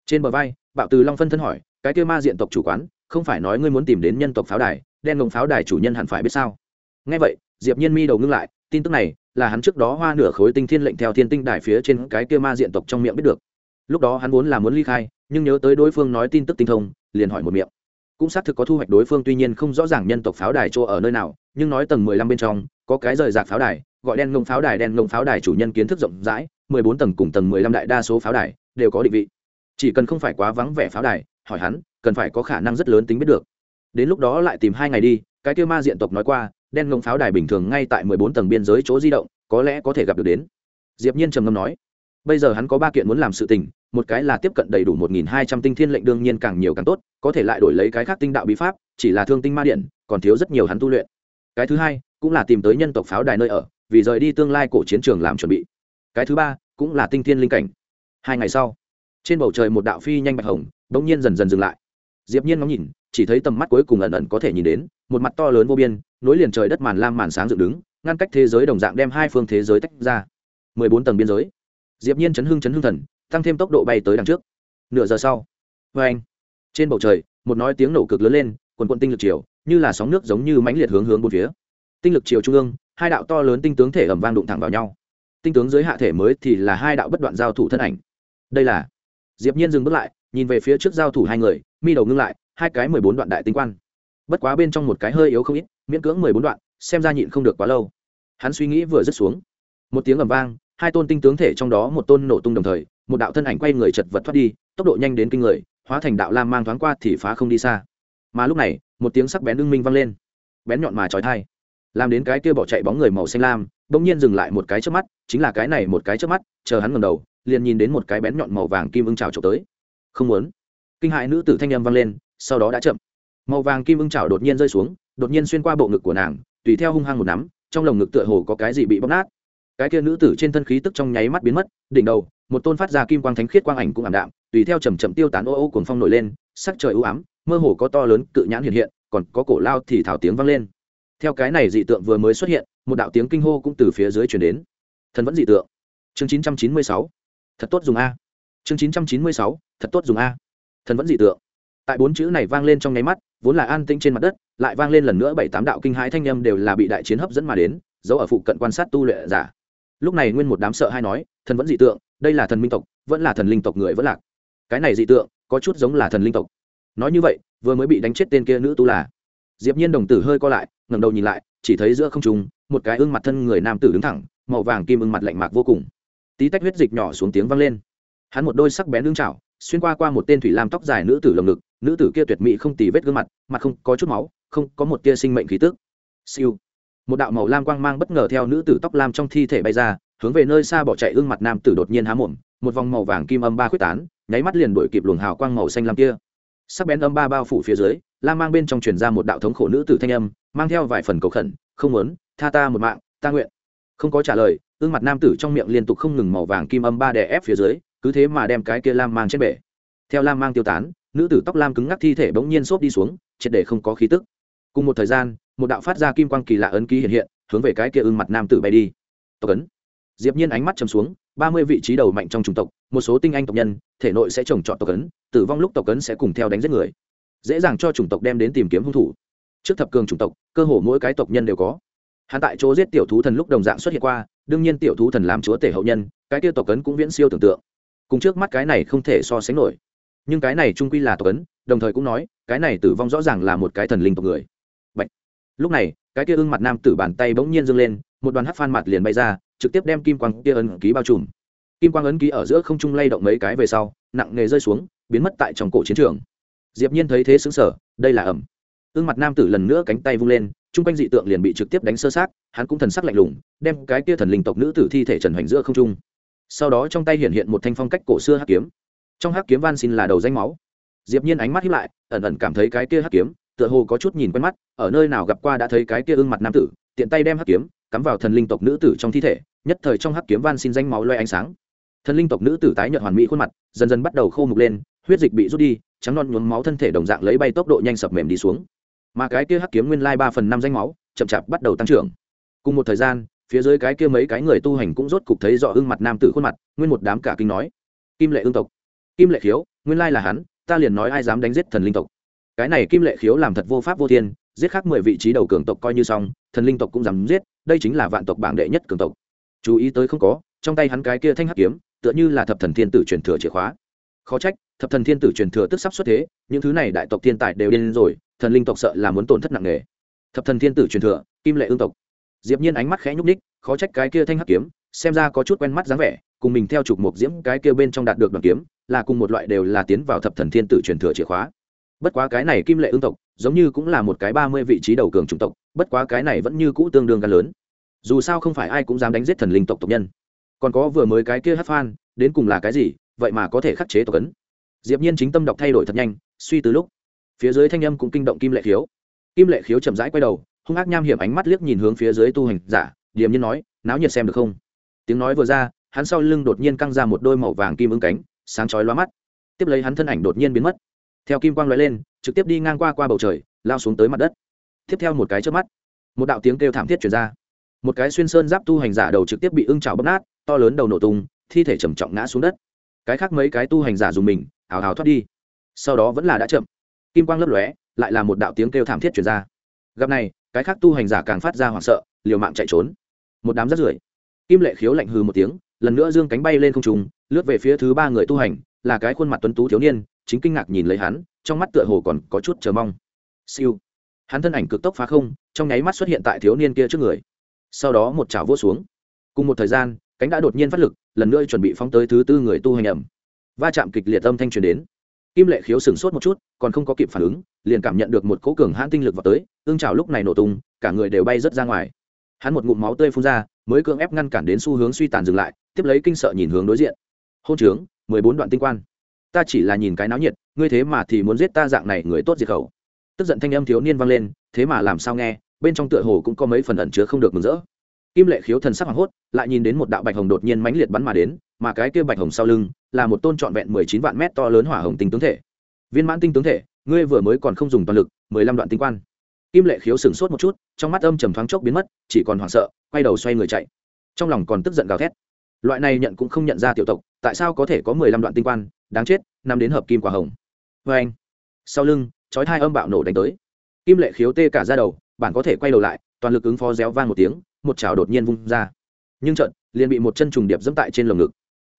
Speaker 1: Trên bờ vai bạo từ long phân thân hỏi, cái kia ma diện tộc chủ quán, không phải nói ngươi muốn tìm đến nhân tộc pháo đài, đen ngồng pháo đài chủ nhân hẳn phải biết sao? Nghe vậy, diệp nhiên mi đầu ngưng lại, tin tức này là hắn trước đó hoa nửa khối tinh thiên lệnh theo thiên tinh đài phía trên cái kia ma diện tộc trong miệng biết được. Lúc đó hắn vốn là muốn ly khai, nhưng nhớ tới đối phương nói tin tức tinh thông, liền hỏi một miệng. Cũng xác thực có thu hoạch đối phương tuy nhiên không rõ ràng nhân tộc pháo đài chỗ ở nơi nào, nhưng nói tầng mười lăm bên trong, có cái rời rạc pháo đài, gọi đen ngông pháo đài, đen ngông pháo đài chủ nhân kiến thức rộng rãi, mười bốn tầng cùng tầng mười lăm đại đa số pháo đài đều có định vị chỉ cần không phải quá vắng vẻ pháo đài, hỏi hắn, cần phải có khả năng rất lớn tính biết được. Đến lúc đó lại tìm hai ngày đi, cái kêu ma diện tộc nói qua, đen ngông pháo đài bình thường ngay tại mười bốn tầng biên giới chỗ di động, có lẽ có thể gặp được đến. Diệp nhiên trầm ngâm nói, bây giờ hắn có ba kiện muốn làm sự tình, một cái là tiếp cận đầy đủ một nghìn hai trăm tinh thiên lệnh đương nhiên càng nhiều càng tốt, có thể lại đổi lấy cái khác tinh đạo bí pháp, chỉ là thương tinh ma điện, còn thiếu rất nhiều hắn tu luyện. Cái thứ hai, cũng là tìm tới nhân tộc pháo đài nơi ở, vì rời đi tương lai cổ chiến trường làm chuẩn bị. Cái thứ ba, cũng là tinh thiên linh cảnh. Hai ngày sau trên bầu trời một đạo phi nhanh bạch hồng, bỗng nhiên dần dần dừng lại. Diệp nhiên ngóng nhìn, chỉ thấy tầm mắt cuối cùng ẩn ẩn có thể nhìn đến, một mặt to lớn vô biên, nối liền trời đất màn lam màn sáng dựng đứng, ngăn cách thế giới đồng dạng đem hai phương thế giới tách ra. Mười bốn tầng biên giới. Diệp nhiên chấn hưng chấn hưng thần, tăng thêm tốc độ bay tới đằng trước. Nửa giờ sau với anh. Trên bầu trời, một nói tiếng nổ cực lớn lên, quần quận tinh lực chiều như là sóng nước giống như mãnh liệt hướng hướng bốn phía. Tinh lực chiều trung ương, hai đạo to lớn tinh tướng thể ầm vang đụng thẳng vào nhau. Tinh tướng dưới hạ thể mới thì là hai đạo bất đoạn giao thủ thân ảnh. Đây là diệp nhiên dừng bước lại, nhìn về phía trước giao thủ hai người, mi đầu ngưng lại, hai cái mười bốn đoạn đại tinh quan. Bất quá bên trong một cái hơi yếu không ít, miễn cưỡng mười bốn đoạn, xem ra nhịn không được quá lâu. Hắn suy nghĩ vừa dứt xuống. Một tiếng ầm vang, hai tôn tinh tướng thể trong đó một tôn nổ tung đồng thời, một đạo thân ảnh quay người chật vật thoát đi, tốc độ nhanh đến kinh người, hóa thành đạo lam mang thoáng qua thì phá không đi xa. Mà lúc này, một tiếng sắc bén ưng minh vang lên. Bén nhọn mà trói thai. Làm đến cái kia bỏ chạy bóng người màu xanh lam, bỗng nhiên dừng lại một cái trước mắt, chính là cái này một cái trước mắt, chờ hắn ngầm đầu liền nhìn đến một cái bén nhọn màu vàng kim ưng trào trộm tới. Không muốn. Kinh hại nữ tử thanh âm vang lên, sau đó đã chậm. Màu vàng kim ưng trào đột nhiên rơi xuống, đột nhiên xuyên qua bộ ngực của nàng, tùy theo hung hăng một nắm, trong lồng ngực tựa hồ có cái gì bị bóp nát. Cái kia nữ tử trên thân khí tức trong nháy mắt biến mất, đỉnh đầu, một tôn phát ra kim quang thánh khiết quang ảnh cũng ảm đạm, tùy theo chầm chậm tiêu tán ô ô cuồng phong nổi lên, sắc trời ưu ám, mơ hồ có to lớn cự nhãn hiện hiện, còn có cổ lao thì thảo tiếng vang lên. Theo cái này dị tượng vừa mới xuất hiện, một đạo tiếng kinh hô cũng từ phía dưới chuyển đến. Thần vẫn dị tượng. Chương chín trăm chín mươi sáu thật tốt dùng a. Chương chín trăm chín mươi sáu, thật tốt dùng a. Thần vẫn dị tượng. Tại bốn chữ này vang lên trong nháy mắt, vốn là an tĩnh trên mặt đất, lại vang lên lần nữa bảy tám đạo kinh hãi thanh â m đều là bị đại chiến hấp dẫn mà đến giấu ở phụ cận quan sát tu luyện giả. Lúc này nguyên một đám sợ hay nói, thần vẫn dị tượng, đây là thần minh tộc, vẫn là thần linh tộc người vẫn lạc. Cái này dị tượng, có chút giống là thần linh tộc. Nói như vậy, vừa mới bị đánh chết tên kia nữ tu là. Diệp nhiên đồng tử hơi co lại, ngẩng đầu nhìn lại, chỉ thấy giữa không trung, một cái ương mặt thân người nam tử đứng thẳng, màu vàng kim ương mặt lạnh mạc vô cùng tí tách huyết dịch nhỏ xuống tiếng vang lên. Hắn một đôi sắc bén lưng chảo, xuyên qua qua một tên thủy lam tóc dài nữ tử lồng ngực, nữ tử kia tuyệt mỹ không tì vết gương mặt mặt không có chút máu, không có một tia sinh mệnh khí tức. Siêu. Một đạo màu lam quang mang bất ngờ theo nữ tử tóc lam trong thi thể bay ra, hướng về nơi xa bỏ chạy ương mặt nam tử đột nhiên há mồm, một vòng màu vàng kim âm ba khuyết tán, nháy mắt liền đuổi kịp luồng hào quang màu xanh lam kia. Sắc bén âm ba bao phủ phía dưới, lam mang bên trong truyền ra một đạo thống khổ nữ tử thanh âm, mang theo vài phần cầu khẩn, không muốn, tha ta một mạng, ta nguyện. Không có trả lời ương mặt nam tử trong miệng liên tục không ngừng màu vàng kim âm ba đè ép phía dưới, cứ thế mà đem cái kia lam mang trên bể. Theo lam mang tiêu tán, nữ tử tóc lam cứng ngắc thi thể bỗng nhiên xốp đi xuống, triệt để không có khí tức. Cùng một thời gian, một đạo phát ra kim quang kỳ lạ ấn ký hiện hiện, hướng về cái kia ưng mặt nam tử bay đi. Tộc ấn. Diệp nhiên ánh mắt trầm xuống, ba mươi vị trí đầu mạnh trong chủng tộc, một số tinh anh tộc nhân, thể nội sẽ trồng trọt tộc ấn, tử vong lúc tộc ấn sẽ cùng theo đánh giết người. Dễ dàng cho chủng tộc đem đến tìm kiếm hung thủ. Trước thập cường chủng tộc, cơ hồ mỗi cái tộc nhân đều có. Hắn tại chỗ giết tiểu thú thần lúc đồng dạng xuất hiện qua đương nhiên tiểu thú thần làm chúa tể hậu nhân, cái kia tộc ấn cũng viễn siêu tưởng tượng. Cùng trước mắt cái này không thể so sánh nổi. Nhưng cái này trung quy là tộc ấn, đồng thời cũng nói, cái này tử vong rõ ràng là một cái thần linh tộc người. Bạch. Lúc này, cái kia ưng mặt nam tử bàn tay bỗng nhiên dâng lên, một đoàn hát phan mặt liền bay ra, trực tiếp đem kim quang kia ấn ký bao trùm. Kim quang ấn ký ở giữa không trung lay động mấy cái về sau, nặng nề rơi xuống, biến mất tại trong cổ chiến trường. Diệp nhiên thấy thế sững sờ, đây là ẩm. Ưng mặt nam tử lần nữa cánh tay vung lên trung quanh dị tượng liền bị trực tiếp đánh sơ sát, hắn cũng thần sắc lạnh lùng, đem cái kia thần linh tộc nữ tử thi thể trần hoành giữa không trung. Sau đó trong tay hiện hiện một thanh phong cách cổ xưa hắc kiếm. Trong hắc kiếm van xin là đầu danh máu. Diệp nhiên ánh mắt hiếp lại, ẩn ẩn cảm thấy cái kia hắc kiếm, tựa hồ có chút nhìn quen mắt, ở nơi nào gặp qua đã thấy cái kia ương mặt nam tử, tiện tay đem hắc kiếm, cắm vào thần linh tộc nữ tử trong thi thể, nhất thời trong hắc kiếm van xin danh máu loe ánh sáng. Thần linh tộc nữ tử tái nhợt hoàn mỹ khuôn mặt, dần dần bắt đầu khô mục lên, huyết dịch bị rút đi, trắng non nhuốm máu thân thể đồng dạng lấy bay tốc độ nhanh sập mềm đi xuống mà cái kia hắc kiếm nguyên lai ba phần năm danh máu chậm chạp bắt đầu tăng trưởng. Cùng một thời gian, phía dưới cái kia mấy cái người tu hành cũng rốt cục thấy rõ gương mặt nam tử khuôn mặt, nguyên một đám cả kinh nói, kim lệ ương tộc, kim lệ khiếu, nguyên lai là hắn, ta liền nói ai dám đánh giết thần linh tộc. Cái này kim lệ khiếu làm thật vô pháp vô thiên, giết khác mười vị trí đầu cường tộc coi như xong, thần linh tộc cũng dám giết, đây chính là vạn tộc bảng đệ nhất cường tộc. Chú ý tới không có, trong tay hắn cái kia thanh hắc kiếm, tựa như là thập thần thiên tử truyền thừa chìa khóa khó trách, thập thần thiên tử truyền thừa tức sắp xuất thế, những thứ này đại tộc thiên tài đều điên rồi, thần linh tộc sợ là muốn tổn thất nặng nề. Thập thần thiên tử truyền thừa, kim lệ ương tộc. Diệp nhiên ánh mắt khẽ nhúc nhích, khó trách cái kia thanh hắc kiếm, xem ra có chút quen mắt dáng vẻ, cùng mình theo chụp một diễm cái kia bên trong đạt được đoàn kiếm, là cùng một loại đều là tiến vào thập thần thiên tử truyền thừa chìa khóa. Bất quá cái này kim lệ ương tộc, giống như cũng là một cái ba mươi vị trí đầu cường chủng tộc, bất quá cái này vẫn như cũ tương đương gan lớn. Dù sao không phải ai cũng dám đánh giết thần linh tộc tộc nhân. Còn có vừa mới cái kia hát phan, đến cùng là cái gì vậy mà có thể khắc chế tổ cấn diệp nhiên chính tâm đọc thay đổi thật nhanh, suy từ lúc, phía dưới thanh âm cũng kinh động kim lệ khiếu. Kim lệ khiếu chậm rãi quay đầu, hung ác nham hiểm ánh mắt liếc nhìn hướng phía dưới tu hành giả, điềm nhiên nói, náo nhiệt xem được không? Tiếng nói vừa ra, hắn sau lưng đột nhiên căng ra một đôi màu vàng kim ứng cánh, sáng chói lóa mắt. Tiếp lấy hắn thân ảnh đột nhiên biến mất. Theo kim quang lóe lên, trực tiếp đi ngang qua qua bầu trời, lao xuống tới mặt đất. Tiếp theo một cái trước mắt, một đạo tiếng kêu thảm thiết truyền ra. Một cái xuyên sơn giáp tu hành giả đầu trực tiếp bị ưng trào bóp nát, to lớn đầu nổ tung, thi thể trầm trọng ngã xuống đất cái khác mấy cái tu hành giả dùng mình, hào hào thoát đi. Sau đó vẫn là đã chậm. Kim quang lấp lóe, lại là một đạo tiếng kêu thảm thiết chuyển ra. Gặp này, cái khác tu hành giả càng phát ra hoảng sợ, liều mạng chạy trốn. Một đám rất rưởi. Kim lệ khiếu lạnh hừ một tiếng, lần nữa dương cánh bay lên không trùng lướt về phía thứ ba người tu hành, là cái khuôn mặt tuấn tú thiếu niên, chính kinh ngạc nhìn lấy hắn, trong mắt tựa hồ còn có chút chờ mong. Siêu. Hắn thân ảnh cực tốc phá không, trong nháy mắt xuất hiện tại thiếu niên kia trước người. Sau đó một chảo vô xuống. Cùng một thời gian cánh đã đột nhiên phát lực, lần nữa chuẩn bị phóng tới thứ tư người tu hành ẩm. Va chạm kịch liệt âm thanh truyền đến. Kim lệ khiếu sửng sốt một chút, còn không có kịp phản ứng, liền cảm nhận được một cỗ cường hãn tinh lực vào tới, ương trào lúc này nổ tung, cả người đều bay rớt ra ngoài. Hắn một ngụm máu tươi phun ra, mới cưỡng ép ngăn cản đến xu hướng suy tàn dừng lại, tiếp lấy kinh sợ nhìn hướng đối diện. Hôn trướng, mười bốn đoạn tinh quan. Ta chỉ là nhìn cái náo nhiệt, ngươi thế mà thì muốn giết ta dạng này, người tốt diệt khẩu. Tức giận thanh âm thiếu niên vang lên, thế mà làm sao nghe? Bên trong tựa hồ cũng có mấy phần ẩn chứa không được mừng rỡ kim lệ khiếu thần sắc hoảng hốt, lại nhìn đến một đạo bạch hồng đột nhiên mãnh liệt bắn mà đến, mà cái kia bạch hồng sau lưng là một tôn trọn vẹn mười chín vạn mét to lớn hỏa hồng tinh tướng thể. Viên mãn tinh tướng thể, ngươi vừa mới còn không dùng toàn lực, mười lăm đoạn tinh quan. Kim lệ khiếu sửng sốt một chút, trong mắt âm trầm thoáng chốc biến mất, chỉ còn hoảng sợ, quay đầu xoay người chạy. Trong lòng còn tức giận gào thét. Loại này nhận cũng không nhận ra tiểu tộc, tại sao có thể có mười lăm đoạn tinh quan, đáng chết nằm đến hợp kim quả hồng. Vê anh, sau lưng, chói hai âm bạo nổ đánh tới. Kim lệ khiếu tê cả ra đầu, bản có thể quay đầu lại, toàn lực ứng phó réo vang một tiếng một chảo đột nhiên vung ra. Nhưng trận liền bị một chân trùng điệp dẫm tại trên lồng ngực.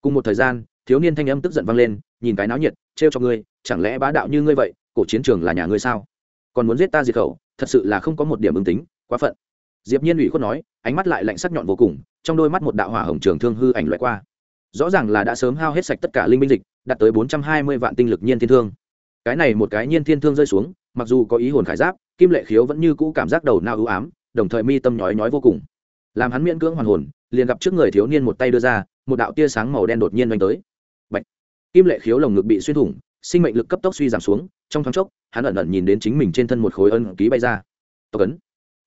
Speaker 1: Cùng một thời gian, thiếu niên thanh âm tức giận vang lên, nhìn cái náo nhiệt, trêu cho ngươi, chẳng lẽ bá đạo như ngươi vậy, cổ chiến trường là nhà ngươi sao? Còn muốn giết ta diệt khẩu, thật sự là không có một điểm ứng tính, quá phận. Diệp nhiên ủy khuất nói, ánh mắt lại lạnh sắc nhọn vô cùng, trong đôi mắt một đạo hỏa hồng trường thương hư ảnh loại qua. Rõ ràng là đã sớm hao hết sạch tất cả linh minh dịch, đạt tới 420 vạn tinh lực nhiên thiên thương. Cái này một cái nhiên thiên thương rơi xuống, mặc dù có ý hồn khải giáp, kim lệ khiếu vẫn như cũ cảm giác đầu nao ưu ám, đồng thời mi tâm nhói nhói vô cùng làm hắn miễn cưỡng hoàn hồn, liền gặp trước người thiếu niên một tay đưa ra, một đạo tia sáng màu đen đột nhiên đánh tới. Bạch. kim lệ khiếu lồng ngực bị xuyên thủng, sinh mệnh lực cấp tốc suy giảm xuống, trong thoáng chốc, hắn ẩn ẩn nhìn đến chính mình trên thân một khối ân ký bay ra. Tộc ấn!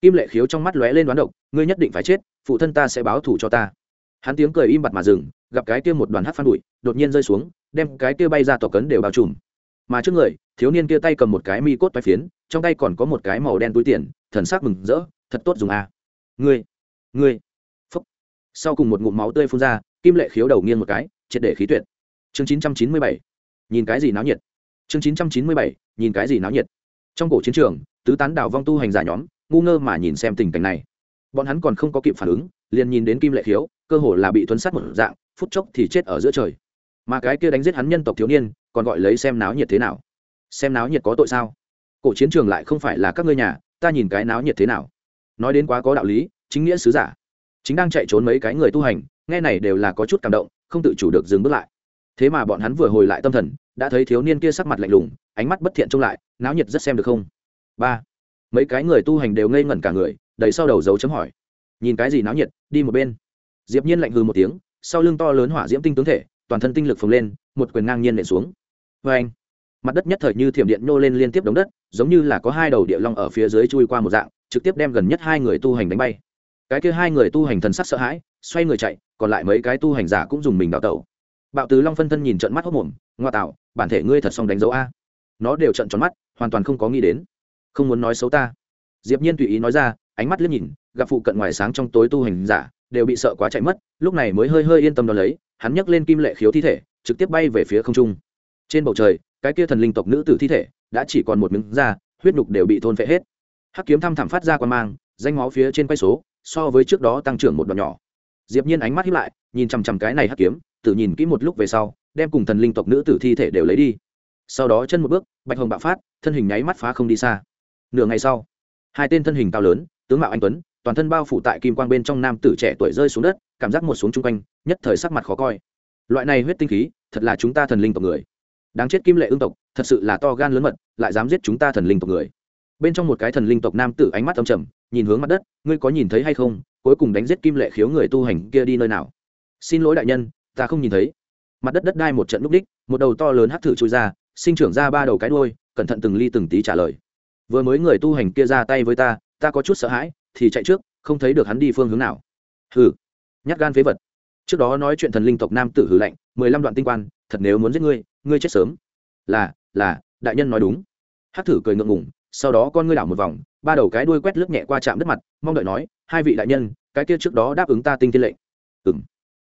Speaker 1: Kim lệ khiếu trong mắt lóe lên đoán độc, ngươi nhất định phải chết, phụ thân ta sẽ báo thù cho ta. Hắn tiếng cười im bặt mà dừng, gặp cái kia một đoàn hát phan bụi, đột nhiên rơi xuống, đem cái kia bay ra tộc cấn đều bao trùm. Mà trước người, thiếu niên kia tay cầm một cái mi cốt bay phiến, trong tay còn có một cái màu đen túi tiền, thần sắc mừng rỡ, thật tốt dùng a. À. ngươi! Ngươi, phúc. Sau cùng một ngụm máu tươi phun ra, kim lệ khiếu đầu nghiêng một cái, triệt để khí tuyệt. Chương chín trăm chín mươi bảy, nhìn cái gì náo nhiệt? Chương chín trăm chín mươi bảy, nhìn cái gì náo nhiệt? Trong cổ chiến trường, tứ tán đào vong tu hành giả nhóm, ngu ngơ mà nhìn xem tình cảnh này. Bọn hắn còn không có kịp phản ứng, liền nhìn đến kim lệ khiếu, cơ hồ là bị thuấn sát một dạng, phút chốc thì chết ở giữa trời. Mà cái kia đánh giết hắn nhân tộc thiếu niên, còn gọi lấy xem náo nhiệt thế nào? Xem náo nhiệt có tội sao? Cổ chiến trường lại không phải là các ngươi nhà, ta nhìn cái náo nhiệt thế nào? Nói đến quá có đạo lý chính nghĩa sứ giả. Chính đang chạy trốn mấy cái người tu hành, nghe này đều là có chút cảm động, không tự chủ được dừng bước lại. Thế mà bọn hắn vừa hồi lại tâm thần, đã thấy thiếu niên kia sắc mặt lạnh lùng, ánh mắt bất thiện trông lại, náo nhiệt rất xem được không? Ba. Mấy cái người tu hành đều ngây ngẩn cả người, đầy sau đầu dấu chấm hỏi. Nhìn cái gì náo nhiệt, đi một bên. Diệp nhiên lạnh hừ một tiếng, sau lưng to lớn hỏa diễm tinh tướng thể, toàn thân tinh lực phồng lên, một quyền ngang nhiên nện xuống. Với anh, mặt đất nhất thời như thiểm điện nô lên liên tiếp đống đất, giống như là có hai đầu địa long ở phía dưới chui qua một dạng, trực tiếp đem gần nhất hai người tu hành đánh bay cái kia hai người tu hành thần sắc sợ hãi, xoay người chạy, còn lại mấy cái tu hành giả cũng dùng mình đào tẩu. Bạo tứ long phân thân nhìn trận mắt hốc mồm ngoa tạo, bản thể ngươi thật xong đánh dấu a. Nó đều trận tròn mắt, hoàn toàn không có nghĩ đến. Không muốn nói xấu ta. Diệp nhiên tùy ý nói ra, ánh mắt liếc nhìn, gặp phụ cận ngoài sáng trong tối tu hành giả, đều bị sợ quá chạy mất, lúc này mới hơi hơi yên tâm đón lấy, hắn nhấc lên kim lệ khiếu thi thể, trực tiếp bay về phía không trung. Trên bầu trời, cái kia thần linh tộc nữ tử thi thể, đã chỉ còn một miếng da, huyết nhục đều bị thôn phệ hết. Hắc kiếm thăm thẳm phát ra quan mang, danh máu phía trên quay số so với trước đó tăng trưởng một đoạn nhỏ. Diệp nhiên ánh mắt hiếp lại, nhìn chằm chằm cái này hắc kiếm, tự nhìn kỹ một lúc về sau, đem cùng thần linh tộc nữ tử thi thể đều lấy đi. Sau đó chân một bước, bạch hồng bạo phát, thân hình nháy mắt phá không đi xa. Nửa ngày sau, hai tên thân hình cao lớn, tướng mạo anh tuấn, toàn thân bao phủ tại kim quang bên trong nam tử trẻ tuổi rơi xuống đất, cảm giác một xuống chung quanh, nhất thời sắc mặt khó coi. Loại này huyết tinh khí, thật là chúng ta thần linh tộc người. Đáng chết kim lệ ương tộc, thật sự là to gan lớn mật, lại dám giết chúng ta thần linh tộc người. Bên trong một cái thần linh tộc nam tử ánh mắt âm trầm nhìn hướng mặt đất, ngươi có nhìn thấy hay không, cuối cùng đánh giết kim lệ khiếu người tu hành kia đi nơi nào? Xin lỗi đại nhân, ta không nhìn thấy. Mặt đất đất đai một trận lúc đích, một đầu to lớn hắt thử trôi ra, sinh trưởng ra ba đầu cái đuôi, cẩn thận từng ly từng tí trả lời. Vừa mới người tu hành kia ra tay với ta ta có chút sợ hãi, thì chạy trước, không thấy được hắn đi phương hướng nào. Hừ, nhát gan phế vật. Trước đó nói chuyện thần linh tộc nam tử hử lạnh, mười lăm đoạn tinh quan, thật nếu muốn giết ngươi ngươi chết sớm. Là là, đại nhân nói đúng. Hắc thử cười ngượng ngủng sau đó con ngươi đảo một vòng, ba đầu cái đuôi quét lướt nhẹ qua chạm đất mặt, mong đợi nói, hai vị đại nhân, cái kia trước đó đáp ứng ta tinh thiên lệnh. Ừng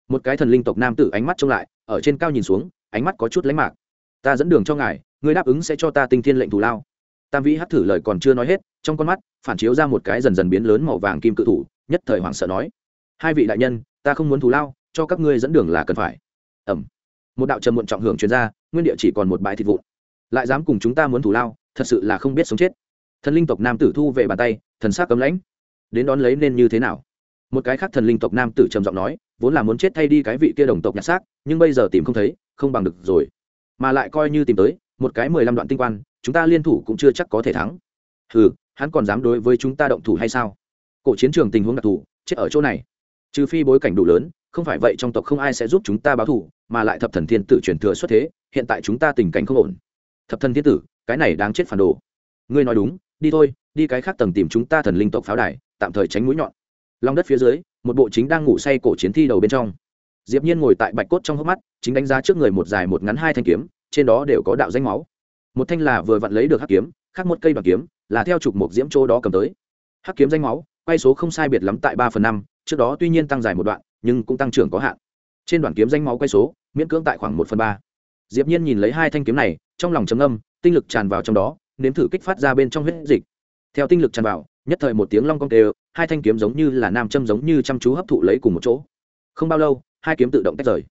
Speaker 1: một cái thần linh tộc nam tử ánh mắt trông lại, ở trên cao nhìn xuống, ánh mắt có chút lánh mạc. Ta dẫn đường cho ngài, ngươi đáp ứng sẽ cho ta tinh thiên lệnh thù lao. Tam vĩ hát thử lời còn chưa nói hết, trong con mắt, phản chiếu ra một cái dần dần biến lớn màu vàng kim cự thủ, nhất thời hoảng sợ nói, hai vị đại nhân, ta không muốn thù lao, cho các ngươi dẫn đường là cần phải. Ẩm một đạo trầm muộn trọng hưởng chuyên gia nguyên địa chỉ còn một bãi thịt vụn. Lại dám cùng chúng ta muốn thù lao thật sự là không biết sống chết. Thần linh tộc nam tử thu về bàn tay, thần s á c cấm lãnh. Đến đón lấy nên như thế nào? Một cái khác thần linh tộc nam tử trầm giọng nói, vốn là muốn chết thay đi cái vị kia đồng tộc nhặt xác, nhưng bây giờ tìm không thấy, không bằng được rồi. Mà lại coi như tìm tới, một cái mười lăm đoạn tinh quan, chúng ta liên thủ cũng chưa chắc có thể thắng. Ừ hắn còn dám đối với chúng ta động thủ hay sao? Cổ chiến trường tình huống đặc thù, chết ở chỗ này. Trừ phi bối cảnh đủ lớn, không phải vậy trong tộc không ai sẽ giúp chúng ta báo thù, mà lại thập thần thiên tử truyền thừa xuất thế, hiện tại chúng ta tình cảnh không ổn. Thập thần thiên tử cái này đáng chết phản đồ. Ngươi nói đúng, đi thôi, đi cái khác tầng tìm chúng ta thần linh tộc pháo đài, tạm thời tránh mũi nhọn. Lòng đất phía dưới, một bộ chính đang ngủ say cổ chiến thi đầu bên trong. Diệp nhiên ngồi tại bạch cốt trong hốc mắt, chính đánh giá trước người một dài một ngắn hai thanh kiếm, trên đó đều có đạo danh máu. Một thanh là vừa vặn lấy được hắc kiếm, khác một cây đoạn kiếm, là theo trục một diễm chỗ đó cầm tới. Hắc kiếm danh máu, quay số không sai biệt lắm tại ba phần năm, trước đó tuy nhiên tăng dài một đoạn, nhưng cũng tăng trưởng có hạn. Trên đoạn kiếm danh máu quay số, miễn cưỡng tại khoảng một phần ba. Diệp nhiên nhìn lấy hai thanh kiếm này, trong lòng trầm âm tinh lực tràn vào trong đó, nếm thử kích phát ra bên trong huyết dịch. Theo tinh lực tràn vào, nhất thời một tiếng long cong đều hai thanh kiếm giống như là nam châm giống như chăm chú hấp thụ lấy cùng một chỗ. Không bao lâu, hai kiếm tự động tách rời.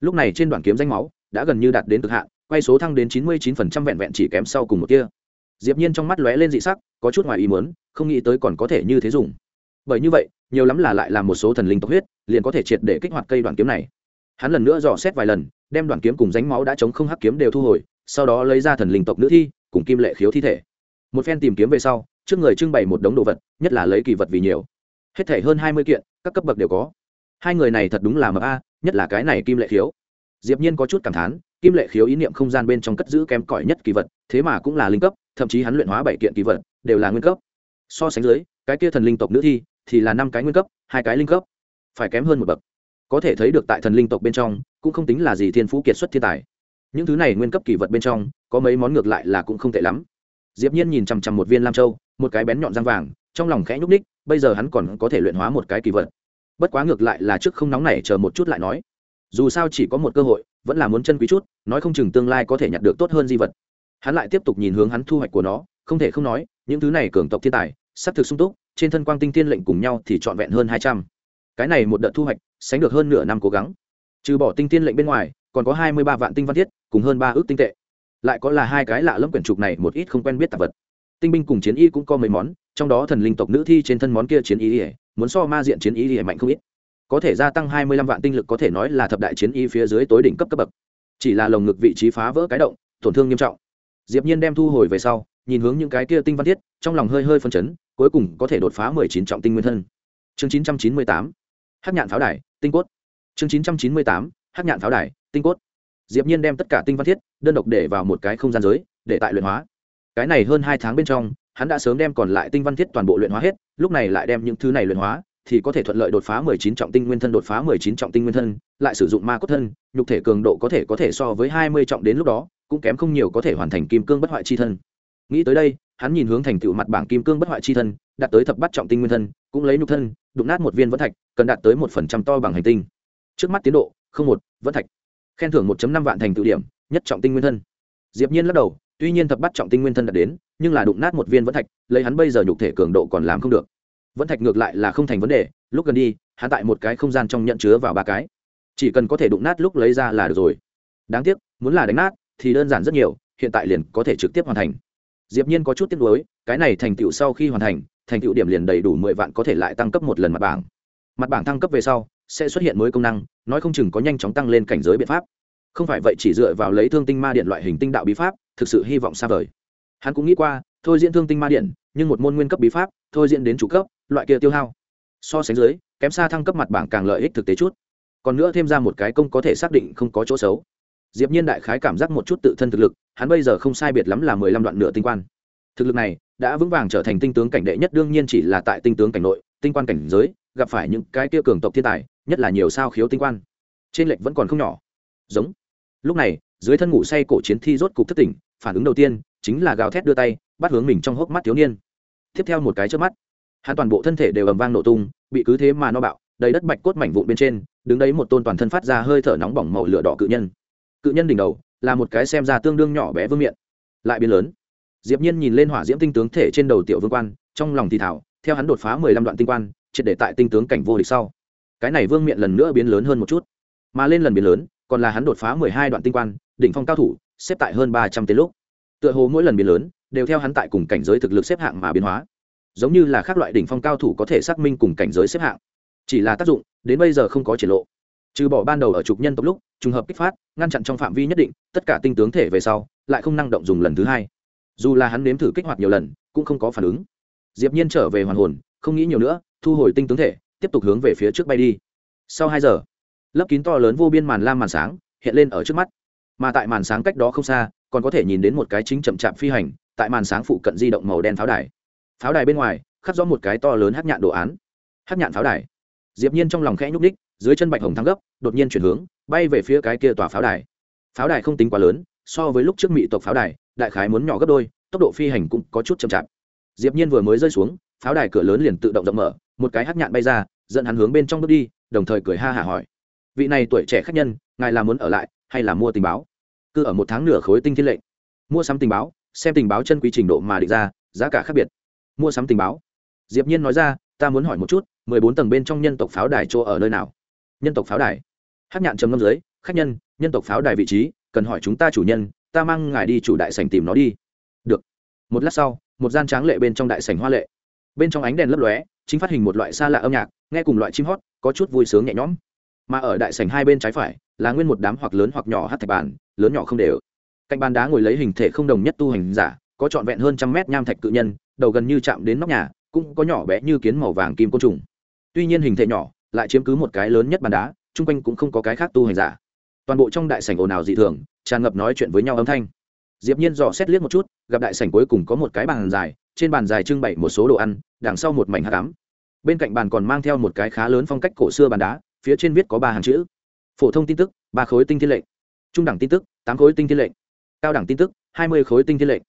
Speaker 1: Lúc này trên đoạn kiếm danh máu đã gần như đạt đến cực hạn, quay số thăng đến chín mươi 99% vẹn vẹn chỉ kém sau cùng một kia diệp nhiên trong mắt lóe lên dị sắc, có chút ngoài ý muốn, không nghĩ tới còn có thể như thế dùng. Bởi như vậy, nhiều lắm là lại làm một số thần linh tộc huyết, liền có thể triệt để kích hoạt cây đoạn kiếm này. Hắn lần nữa dò xét vài lần, đem đoạn kiếm cùng ránh máu đã chống không hắc kiếm đều thu hồi sau đó lấy ra thần linh tộc nữ thi, cùng kim lệ khiếu thi thể. Một phen tìm kiếm về sau, trước người trưng bày một đống đồ vật, nhất là lấy kỳ vật vì nhiều. Hết thể hơn hai mươi kiện, các cấp bậc đều có. Hai người này thật đúng là mập a, nhất là cái này kim lệ khiếu. Diệp nhiên có chút cảm thán, kim lệ khiếu ý niệm không gian bên trong cất giữ kém cỏi nhất kỳ vật, thế mà cũng là linh cấp, thậm chí hắn luyện hóa bảy kiện kỳ vật, đều là nguyên cấp. So sánh dưới, cái kia thần linh tộc nữ thi, thì là năm cái nguyên cấp, hai cái linh cấp. Phải kém hơn một bậc. Có thể thấy được tại thần linh tộc bên trong, cũng không tính là gì thiên phú kiệt xuất thiên tài những thứ này nguyên cấp kỳ vật bên trong, có mấy món ngược lại là cũng không tệ lắm. Diệp nhiên nhìn chằm chằm một viên lam châu, một cái bén nhọn răng vàng, trong lòng khẽ nhúc ních bây giờ hắn còn có thể luyện hóa một cái kỳ vật. Bất quá ngược lại là trước không nóng này chờ một chút lại nói. Dù sao chỉ có một cơ hội, vẫn là muốn chân quý chút, nói không chừng tương lai có thể nhặt được tốt hơn di vật. Hắn lại tiếp tục nhìn hướng hắn thu hoạch của nó, không thể không nói, những thứ này cường tộc thiên tài, sắp thực sung túc, trên thân quang tinh tiên lệnh cùng nhau thì trọn vẹn hơn hai trăm. Cái này một đợt thu hoạch, sánh được hơn nửa năm cố gắng. Trừ bỏ tinh tiên lệnh bên ngoài còn có hai mươi ba vạn tinh văn thiết, cùng hơn ba ước tinh tệ. Lại có là hai cái lạ lẫm quyển trục này một ít không quen biết tạp vật. Tinh binh cùng chiến y cũng có mấy món, trong đó thần linh tộc nữ thi trên thân món kia chiến y ỉa muốn so ma diện chiến y ỉa mạnh không ít. Có thể gia tăng hai mươi lăm vạn tinh lực có thể nói là thập đại chiến y phía dưới tối đỉnh cấp cấp bậc. Chỉ là lồng ngực vị trí phá vỡ cái động, tổn thương nghiêm trọng. Diệp nhiên đem thu hồi về sau, nhìn hướng những cái kia tinh văn thiết, trong lòng hơi hơi phân chấn, cuối cùng có thể đột phá mười chín trọng tinh nguyên thân. Chương chín trăm chín mươi tám, hắc nhạn pháo đài, tinh cốt. Chương chín trăm chín mươi tám, hắc nhạn pháo đài tinh cốt diệp nhiên đem tất cả tinh văn thiết đơn độc để vào một cái không gian giới để tại luyện hóa cái này hơn hai tháng bên trong hắn đã sớm đem còn lại tinh văn thiết toàn bộ luyện hóa hết lúc này lại đem những thứ này luyện hóa thì có thể thuận lợi đột phá 19 trọng tinh nguyên thân đột phá 19 trọng tinh nguyên thân, lại sử dụng ma cốt thân, nhục thể cường độ có thể có thể so với 20 trọng đến lúc đó, cũng kém không nhiều có thể hoàn thành kim cương bất hoại chi thân. Nghĩ tới đây, hắn nhìn hướng thành tựu mặt bảng kim cương bất hoại chi thân, đạt tới thập bát trọng tinh nguyên thân, cũng lấy nhục thân, đụng nát một viên vẫn thạch, cần đạt tới một phần trăm to bằng hành tinh. Trước mắt tiến độ, không một, vẫn thạch. Khen thưởng 1.5 vạn thành tựu điểm, nhất trọng tinh nguyên thân. Diệp Nhiên lắc đầu, tuy nhiên thập bát trọng tinh nguyên thân đạt đến, nhưng là đụng nát một viên vẫn thạch, lấy hắn bây giờ nhục thể cường độ còn làm không được. Vẫn thạch ngược lại là không thành vấn đề lúc gần đi hắn tại một cái không gian trong nhận chứa vào ba cái. Chỉ cần có thể đụng nát lúc lấy ra là được rồi. Đáng tiếc muốn là đánh nát thì đơn giản rất nhiều hiện tại liền có thể trực tiếp hoàn thành. Diệp nhiên có chút tiếc nuối cái này thành tựu sau khi hoàn thành thành tựu điểm liền đầy đủ mười vạn có thể lại tăng cấp một lần mặt bảng. Mặt bảng thăng cấp về sau sẽ xuất hiện mới công năng nói không chừng có nhanh chóng tăng lên cảnh giới biện pháp. Không phải vậy chỉ dựa vào lấy thương tinh ma điện loại hình tinh đạo bí pháp, thực sự hy vọng xa vời. Hắn cũng nghĩ qua, thôi diễn thương tinh ma điện, nhưng một môn nguyên cấp bí pháp, thôi diễn đến chủ cấp, loại kia tiêu hao. So sánh dưới, kém xa thăng cấp mặt bảng càng lợi ích thực tế chút. Còn nữa thêm ra một cái công có thể xác định không có chỗ xấu. Diệp nhiên đại khái cảm giác một chút tự thân thực lực, hắn bây giờ không sai biệt lắm là mười lăm đoạn nửa tinh quan. Thực lực này đã vững vàng trở thành tinh tướng cảnh đệ nhất, đương nhiên chỉ là tại tinh tướng cảnh nội, tinh quan cảnh giới, gặp phải những cái kia cường tộc thiên tài nhất là nhiều sao khiếu tinh quan. Trên lệch vẫn còn không nhỏ. Giống. Lúc này, dưới thân ngủ say cổ chiến thi rốt cục thất tỉnh, phản ứng đầu tiên chính là gào thét đưa tay, bắt hướng mình trong hốc mắt thiếu niên. Tiếp theo một cái trước mắt, hắn toàn bộ thân thể đều ầm vang nổ tung, bị cứ thế mà no bạo, đầy đất bạch cốt mảnh vụn bên trên, đứng đấy một tôn toàn thân phát ra hơi thở nóng bỏng màu lửa đỏ cự nhân. Cự nhân đỉnh đầu, là một cái xem ra tương đương nhỏ bé vương miện, lại biến lớn. Diệp nhiên nhìn lên hỏa diễm tinh tướng thể trên đầu tiểu vương quan, trong lòng thì thảo, theo hắn đột phá mười lăm đoạn tinh quan, triệt để tại tinh tướng cảnh vô địch sau cái này vương miện lần nữa biến lớn hơn một chút. Mà lên lần biến lớn, còn là hắn đột phá mười hai đoạn tinh quan đỉnh phong cao thủ, xếp tại hơn ba trăm tên lúc. Tựa hồ mỗi lần biến lớn, đều theo hắn tại cùng cảnh giới thực lực xếp hạng mà biến hóa. Giống như là các loại đỉnh phong cao thủ có thể xác minh cùng cảnh giới xếp hạng. Chỉ là tác dụng, đến bây giờ không có triển lộ. Trừ bỏ ban đầu ở trục nhân tộc lúc, trùng hợp kích phát, ngăn chặn trong phạm vi nhất định, tất cả tinh tướng thể về sau, lại không năng động dùng lần thứ hai. Dù là hắn nếm thử kích hoạt nhiều lần, cũng không có phản ứng. Diệp nhiên trở về hoàn hồn, không nghĩ nhiều nữa, thu hồi tinh tướng thể tiếp tục hướng về phía trước bay đi. Sau hai giờ lớp kín to lớn vô biên màn lam màn sáng hiện lên ở trước mắt. Mà tại màn sáng cách đó không xa còn có thể nhìn đến một cái chính chậm chạp phi hành tại màn sáng phụ cận di động màu đen pháo đài. Pháo đài bên ngoài khắc rõ một cái to lớn hát nhạn đồ án. Hát nhạn pháo đài. Diệp nhiên trong lòng khẽ nhúc đích, dưới chân bạch hồng thăng gấp đột nhiên chuyển hướng bay về phía cái kia tòa pháo đài. Pháo đài không tính quá lớn so với lúc trước mỹ tộc pháo đài đại khái muốn nhỏ gấp đôi tốc độ phi hành cũng có chút chậm chạp. Diệp nhiên vừa mới rơi xuống pháo đài cửa lớn liền tự động rộng mở một cái hát nhạn bay ra dẫn hắn hướng bên trong bước đi, đồng thời cười ha hả hỏi. Vị này tuổi trẻ khách nhân, ngài là muốn ở lại hay là mua tình báo? Cứ ở một tháng nửa khối tinh thiên lệnh. Mua sắm tình báo, xem tình báo chân quý trình độ mà định ra, giá cả khác biệt. Mua sắm tình báo. Diệp nhiên nói ra, ta muốn hỏi một chút, mười bốn tầng bên trong nhân tộc pháo đài chỗ ở nơi nào? Nhân tộc pháo đài. Hát nhạn trầm ngâm dưới, khách nhân nhân tộc pháo đài vị trí, cần hỏi chúng ta chủ nhân, ta mang ngài đi chủ đại sảnh tìm nó đi. Được. Một lát sau, một gian tráng lệ bên trong đại sảnh hoa lệ. Bên trong ánh đèn lấp lóe, chính phát hình một loại xa lạ âm nhạc nghe cùng loại chim hót, có chút vui sướng nhẹ nhõm. Mà ở đại sảnh hai bên trái phải, là nguyên một đám hoặc lớn hoặc nhỏ hát thạch bàn, lớn nhỏ không đều. Cạnh bàn đá ngồi lấy hình thể không đồng nhất tu hành giả, có trọn vẹn hơn trăm mét nham thạch cự nhân, đầu gần như chạm đến nóc nhà, cũng có nhỏ bé như kiến màu vàng kim côn trùng. Tuy nhiên hình thể nhỏ, lại chiếm cứ một cái lớn nhất bàn đá, chung quanh cũng không có cái khác tu hành giả. Toàn bộ trong đại sảnh ồn ào dị thường, tràn ngập nói chuyện với nhau âm thanh. Diệp nhiên dò xét liếc một chút, gặp đại sảnh cuối cùng có một cái bàn dài, trên bàn dài trưng bày một số đồ ăn, đằng sau một mảnh hạt cám bên cạnh bàn còn mang theo một cái khá lớn phong cách cổ xưa bàn đá, phía trên viết có ba hàng chữ. Phổ thông tin tức, ba khối tinh thiên lệnh. Trung đẳng tin tức, tám khối tinh thiên lệnh. Cao đẳng tin tức, hai mươi khối tinh thiên lệnh.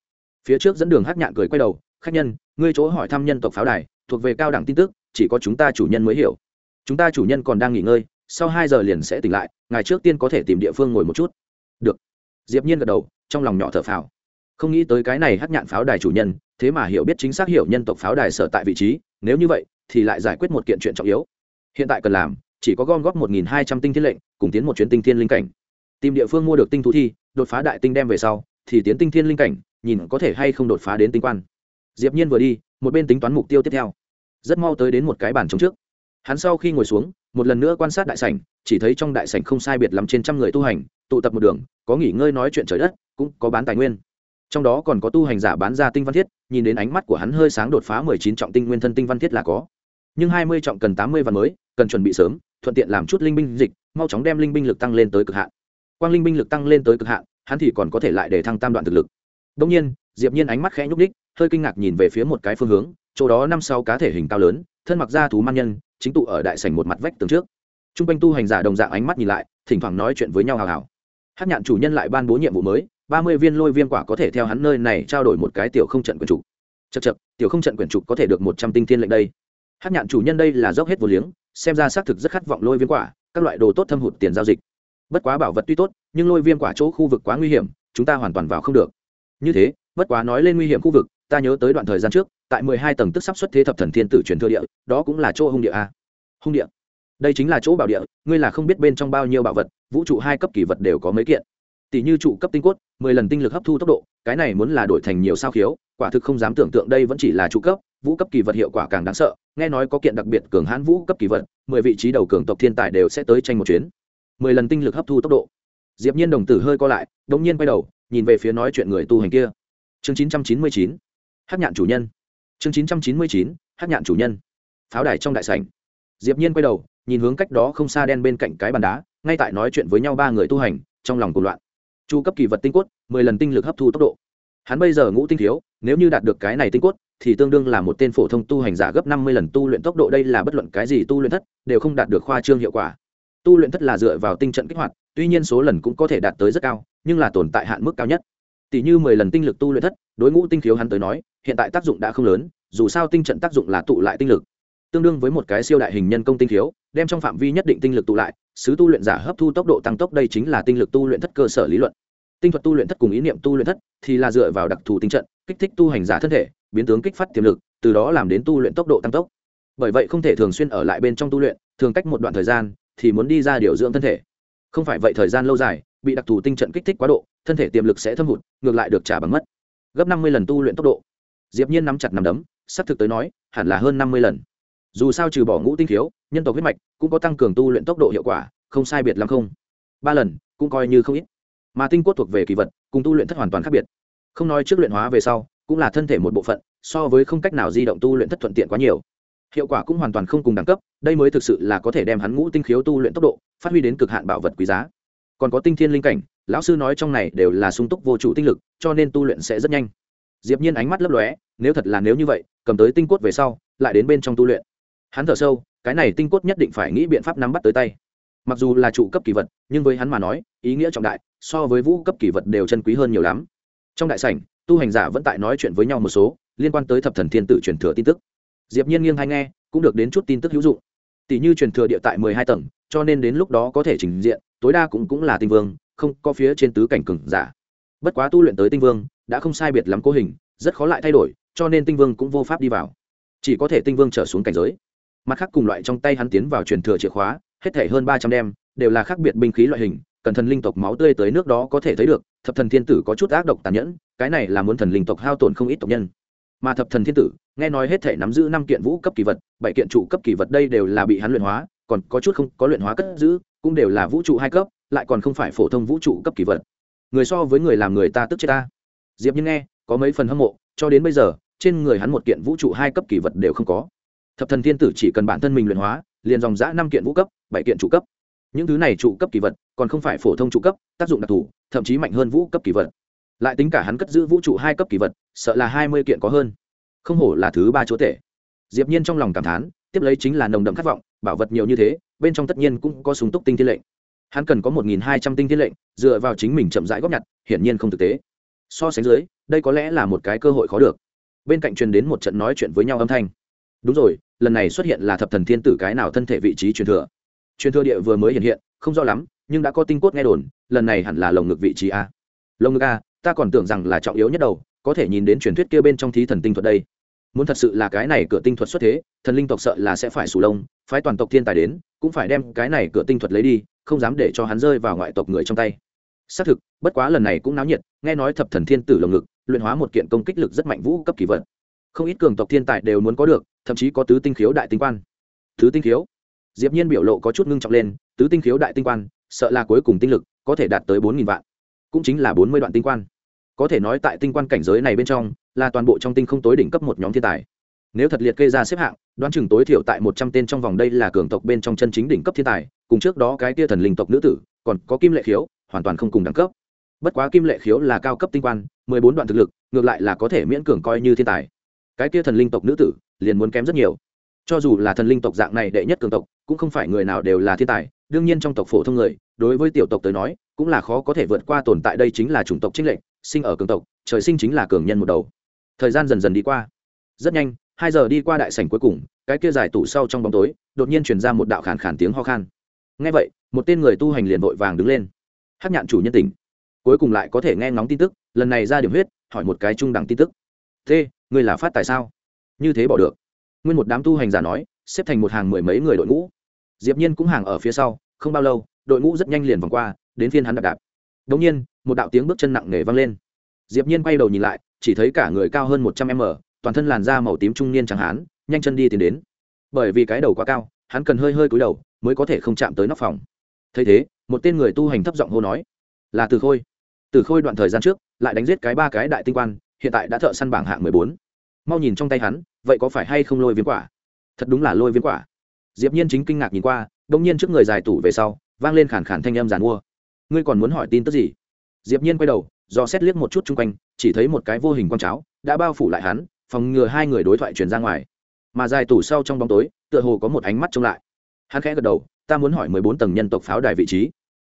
Speaker 1: Phía trước dẫn đường hắc nhạn cười quay đầu, khách nhân, ngươi chỗ hỏi thăm nhân tộc pháo đài, thuộc về cao đẳng tin tức, chỉ có chúng ta chủ nhân mới hiểu. Chúng ta chủ nhân còn đang nghỉ ngơi, sau hai giờ liền sẽ tỉnh lại, ngày trước tiên có thể tìm địa phương ngồi một chút. Được. Diệp nhiên gật đầu, trong lòng nhỏ thở phào. Không nghĩ tới cái này hắc nhạn pháo đài chủ nhân, thế mà hiểu biết chính xác hiểu nhân tộc pháo đài sở tại vị trí, nếu như vậy thì lại giải quyết một kiện chuyện trọng yếu. Hiện tại cần làm, chỉ có gom góp một nghìn hai trăm tinh thiên lệnh, cùng tiến một chuyến tinh thiên linh cảnh. Tìm địa phương mua được tinh thú thi, đột phá đại tinh đem về sau, thì tiến tinh thiên linh cảnh, nhìn có thể hay không đột phá đến tinh quan. Diệp nhiên vừa đi, một bên tính toán mục tiêu tiếp theo. Rất mau tới đến một cái bàn trống trước. Hắn sau khi ngồi xuống, một lần nữa quan sát đại sảnh, chỉ thấy trong đại sảnh không sai biệt lắm trên trăm người tu hành, tụ tập một đường, có nghỉ ngơi nói chuyện trời đất, cũng có bán tài nguyên. Trong đó còn có tu hành giả bán ra tinh văn thiết, nhìn đến ánh mắt của hắn hơi sáng đột phá mười chín trọng tinh nguyên thân tinh văn thiết là có nhưng hai mươi trọng cần tám mươi văn mới, cần chuẩn bị sớm, thuận tiện làm chút linh binh dịch, mau chóng đem linh binh lực tăng lên tới cực hạn. Quang linh binh lực tăng lên tới cực hạn, hắn thì còn có thể lại để thăng tam đoạn thực lực. Đông nhiên, diệp nhiên ánh mắt khẽ nhúc đích hơi kinh ngạc nhìn về phía một cái phương hướng, chỗ đó năm sáu cá thể hình cao lớn, thân mặc da thú man nhân, chính tụ ở đại sảnh một mặt vách tường trước. Trung quanh tu hành giả đồng dạng ánh mắt nhìn lại, thỉnh thoảng nói chuyện với nhau hào hào. Hát nhạn chủ nhân lại ban bố nhiệm vụ mới, ba mươi viên lôi viêm quả có thể theo hắn nơi này trao đổi một cái tiểu không trận quyền trục chật chật tiểu không trận quyền trục có thể được một trăm tinh thiên lệnh đây hát nhạn chủ nhân đây là dốc hết vô liếng, xem ra xác thực rất khát vọng lôi viêm quả, các loại đồ tốt thâm hụt tiền giao dịch. Bất quá bảo vật tuy tốt, nhưng lôi viêm quả chỗ khu vực quá nguy hiểm, chúng ta hoàn toàn vào không được. Như thế, bất quá nói lên nguy hiểm khu vực, ta nhớ tới đoạn thời gian trước, tại mười hai tầng tức sắp xuất thế thập thần thiên tử truyền thừa địa, đó cũng là chỗ hung địa a. Hung địa? Đây chính là chỗ bảo địa, ngươi là không biết bên trong bao nhiêu bảo vật, vũ trụ hai cấp kỳ vật đều có mấy kiện. Tỷ như trụ cấp tinh cốt, mười lần tinh lực hấp thu tốc độ, cái này muốn là đổi thành nhiều sao khiếu, quả thực không dám tưởng tượng đây vẫn chỉ là trụ cấp vũ cấp kỳ vật hiệu quả càng đáng sợ, nghe nói có kiện đặc biệt cường hãn vũ cấp kỳ vật, mười vị trí đầu cường tộc thiên tài đều sẽ tới tranh một chuyến. Mười lần tinh lực hấp thu tốc độ. Diệp nhiên đồng tử hơi co lại đống nhiên quay đầu, nhìn về phía nói chuyện người tu hành kia. Chương chín trăm chín mươi chín, hắc nhạn chủ nhân. Chương chín trăm chín mươi chín, hắc nhạn chủ nhân. Pháo đài trong đại sảnh. Diệp nhiên quay đầu, nhìn hướng cách đó không xa đen bên cạnh cái bàn đá, ngay tại nói chuyện với nhau ba người tu hành, trong lòng cuồng loạn. Chu cấp kỳ vật tinh cốt, mười lần tinh lực hấp thu tốc độ. Hắn bây giờ ngũ tinh thiếu, nếu như đạt được cái này tinh cốt thì tương đương là một tên phổ thông tu hành giả gấp năm mươi lần tu luyện tốc độ. Đây là bất luận cái gì tu luyện thất đều không đạt được khoa trương hiệu quả. Tu luyện thất là dựa vào tinh trận kích hoạt, tuy nhiên số lần cũng có thể đạt tới rất cao, nhưng là tồn tại hạn mức cao nhất. Tỷ như mười lần tinh lực tu luyện thất, đối ngũ tinh thiếu hắn tới nói, hiện tại tác dụng đã không lớn, dù sao tinh trận tác dụng là tụ lại tinh lực. Tương đương với một cái siêu đại hình nhân công tinh thiếu đem trong phạm vi nhất định tinh lực tụ lại, sứ tu luyện giả hấp thu tốc độ tăng tốc đây chính là tinh lực tu luyện thất cơ sở lý luận. Tinh thuật tu luyện thất cùng ý niệm tu luyện thất thì là dựa vào đặc thù tinh trận, kích thích tu hành giả thân thể biến tướng kích phát tiềm lực, từ đó làm đến tu luyện tốc độ tăng tốc. Bởi vậy không thể thường xuyên ở lại bên trong tu luyện, thường cách một đoạn thời gian thì muốn đi ra điều dưỡng thân thể. Không phải vậy thời gian lâu dài, bị đặc thù tinh trận kích thích quá độ, thân thể tiềm lực sẽ thâm hụt, ngược lại được trả bằng mất. Gấp năm mươi lần tu luyện tốc độ. Diệp nhiên nắm chặt nắm đấm sắp thực tới nói, hẳn là hơn năm mươi lần. Dù sao trừ bỏ ngũ tinh thiếu nhân tộc huyết mạch cũng có tăng cường tu luyện tốc độ hiệu quả, không sai biệt lắm không? Ba lần, cũng coi như không ít. Mà tinh cốt thuộc về kỳ vật, cùng tu luyện thất hoàn toàn khác biệt. Không nói trước luyện hóa về sau cũng là thân thể một bộ phận, so với không cách nào di động tu luyện thất thuận tiện quá nhiều. Hiệu quả cũng hoàn toàn không cùng đẳng cấp, đây mới thực sự là có thể đem hắn ngũ tinh khiếu tu luyện tốc độ phát huy đến cực hạn bảo vật quý giá. Còn có tinh thiên linh cảnh, lão sư nói trong này đều là sung túc vô trụ tinh lực, cho nên tu luyện sẽ rất nhanh. Diệp nhiên ánh mắt lấp lóe, nếu thật là nếu như vậy, cầm tới tinh cốt về sau, lại đến bên trong tu luyện. Hắn thở sâu, cái này tinh cốt nhất định phải nghĩ biện pháp nắm bắt tới tay. Mặc dù là trụ cấp kỳ vật, nhưng với hắn mà nói, ý nghĩa trọng đại, so với vũ cấp kỳ vật đều chân quý hơn nhiều lắm. Trong đại sảnh tu hành giả vẫn tại nói chuyện với nhau một số, liên quan tới thập thần thiên tử truyền thừa tin tức. Diệp nhiên nghiêng hay nghe, cũng được đến chút tin tức hữu dụng. Tỷ như truyền thừa địa tại mười hai tầng, cho nên đến lúc đó có thể trình diện, tối đa cũng cũng là tinh vương, không có phía trên tứ cảnh cường giả. Bất quá tu luyện tới tinh vương, đã không sai biệt lắm cố hình, rất khó lại thay đổi, cho nên tinh vương cũng vô pháp đi vào. Chỉ có thể tinh vương trở xuống cảnh giới. Mặt khác cùng loại trong tay hắn tiến vào truyền thừa chìa khóa, hết thể hơn ba trăm đem, đều là khác biệt binh khí loại hình cần thần linh tộc máu tươi tới nước đó có thể thấy được, thập thần thiên tử có chút ác độc tàn nhẫn, cái này là muốn thần linh tộc hao tổn không ít tộc nhân. Mà thập thần thiên tử, nghe nói hết thể nắm giữ năm kiện vũ cấp kỳ vật, bảy kiện trụ cấp kỳ vật đây đều là bị hắn luyện hóa, còn có chút không có luyện hóa cất giữ, cũng đều là vũ trụ hai cấp, lại còn không phải phổ thông vũ trụ cấp kỳ vật. Người so với người làm người ta tức chết ta. Diệp nhưng nghe, có mấy phần hâm mộ, cho đến bây giờ, trên người hắn một kiện vũ trụ hai cấp kỳ vật đều không có. Thập thần thiên tử chỉ cần bản thân mình luyện hóa, liền dòng dã năm kiện vũ cấp, bảy kiện trụ cấp những thứ này trụ cấp kỳ vật, còn không phải phổ thông trụ cấp, tác dụng đặc thù, thậm chí mạnh hơn vũ cấp kỳ vật. Lại tính cả hắn cất giữ vũ trụ hai cấp kỳ vật, sợ là hai mươi kiện có hơn. Không hổ là thứ ba chúa tể. Diệp nhiên trong lòng cảm thán, tiếp lấy chính là nồng đậm khát vọng, bảo vật nhiều như thế, bên trong tất nhiên cũng có súng túc tinh thiên lệnh. Hắn cần có một nghìn hai trăm tinh thiên lệnh, dựa vào chính mình chậm rãi góp nhặt, hiển nhiên không thực tế. So sánh dưới, đây có lẽ là một cái cơ hội khó được. Bên cạnh truyền đến một trận nói chuyện với nhau âm thanh. Đúng rồi, lần này xuất hiện là thập thần thiên tử cái nào thân thể vị trí truyền thừa? Truyền thừa địa vừa mới hiện hiện, không rõ lắm, nhưng đã có tinh cốt nghe đồn, lần này hẳn là lồng ngực vị trí a. Lồng ngực a, ta còn tưởng rằng là trọng yếu nhất đầu, có thể nhìn đến truyền thuyết kia bên trong thí thần tinh thuật đây. Muốn thật sự là cái này cửa tinh thuật xuất thế, thần linh tộc sợ là sẽ phải sủ lông, phái toàn tộc thiên tài đến, cũng phải đem cái này cửa tinh thuật lấy đi, không dám để cho hắn rơi vào ngoại tộc người trong tay. Xác thực, bất quá lần này cũng náo nhiệt, nghe nói thập thần thiên tử lồng ngực, luyện hóa một kiện công kích lực rất mạnh vũ cấp kỳ vật. Không ít cường tộc thiên tài đều muốn có được, thậm chí có tứ tinh khiếu đại tinh quan. Thứ tinh khiếu? Diệp nhiên biểu lộ có chút ngưng trọng lên, tứ tinh khiếu đại tinh quan, sợ là cuối cùng tinh lực có thể đạt tới bốn nghìn vạn. Cũng chính là bốn mươi đoạn tinh quan. Có thể nói tại tinh quan cảnh giới này bên trong, là toàn bộ trong tinh không tối đỉnh cấp một nhóm thiên tài. Nếu thật liệt kê ra xếp hạng, đoán chừng tối thiểu tại một trăm tên trong vòng đây là cường tộc bên trong chân chính đỉnh cấp thiên tài, cùng trước đó cái tia thần linh tộc nữ tử, còn có kim lệ khiếu, hoàn toàn không cùng đẳng cấp. Bất quá kim lệ khiếu là cao cấp tinh quan, mười bốn đoạn thực lực, ngược lại là có thể miễn cường coi như thiên tài. Cái tia thần linh tộc nữ tử, liền muốn kém rất nhiều cho dù là thần linh tộc dạng này đệ nhất cường tộc, cũng không phải người nào đều là thiên tài, đương nhiên trong tộc phổ thông người, đối với tiểu tộc tới nói, cũng là khó có thể vượt qua tồn tại đây chính là chủng tộc trinh lệnh sinh ở cường tộc, trời sinh chính là cường nhân một đầu. Thời gian dần dần đi qua. Rất nhanh, hai giờ đi qua đại sảnh cuối cùng, cái kia dài tủ sau trong bóng tối, đột nhiên truyền ra một đạo khản khản tiếng ho khan. Ngay vậy, một tên người tu hành liền vội vàng đứng lên. Hát nhạn chủ nhân tình cuối cùng lại có thể nghe ngóng tin tức, lần này ra điểm huyết, hỏi một cái trung đẳng tin tức. Thế, ngươi là phát tại sao? Như thế bỏ được nguyên một đám tu hành giả nói, xếp thành một hàng mười mấy người đội ngũ. Diệp nhiên cũng hàng ở phía sau, không bao lâu, đội ngũ rất nhanh liền vòng qua, đến phiên hắn đạp đạp. Đống nhiên, một đạo tiếng bước chân nặng nề vang lên. Diệp nhiên quay đầu nhìn lại, chỉ thấy cả người cao hơn một trăm m, toàn thân làn da màu tím trung niên chẳng hán, nhanh chân đi tiến đến. Bởi vì cái đầu quá cao, hắn cần hơi hơi cúi đầu, mới có thể không chạm tới nóc phòng. Thấy thế, một tên người tu hành thấp giọng hô nói, là từ khôi. Từ khôi đoạn thời gian trước, lại đánh giết cái ba cái đại tinh quan, hiện tại đã thợ săn bảng hạng mười bốn mau nhìn trong tay hắn, vậy có phải hay không lôi viêm quả? Thật đúng là lôi viêm quả. Diệp nhiên chính kinh ngạc nhìn qua, đông nhiên trước người dài tủ về sau, vang lên khản khản thanh âm giàn mua. Ngươi còn muốn hỏi tin tức gì? Diệp nhiên quay đầu, do xét liếc một chút chung quanh, chỉ thấy một cái vô hình quang cháo đã bao phủ lại hắn, phòng ngừa hai người đối thoại truyền ra ngoài. Mà dài tủ sau trong bóng tối, tựa hồ có một ánh mắt trông lại. Hắn khẽ gật đầu, ta muốn hỏi mười bốn tầng nhân tộc pháo đài vị trí.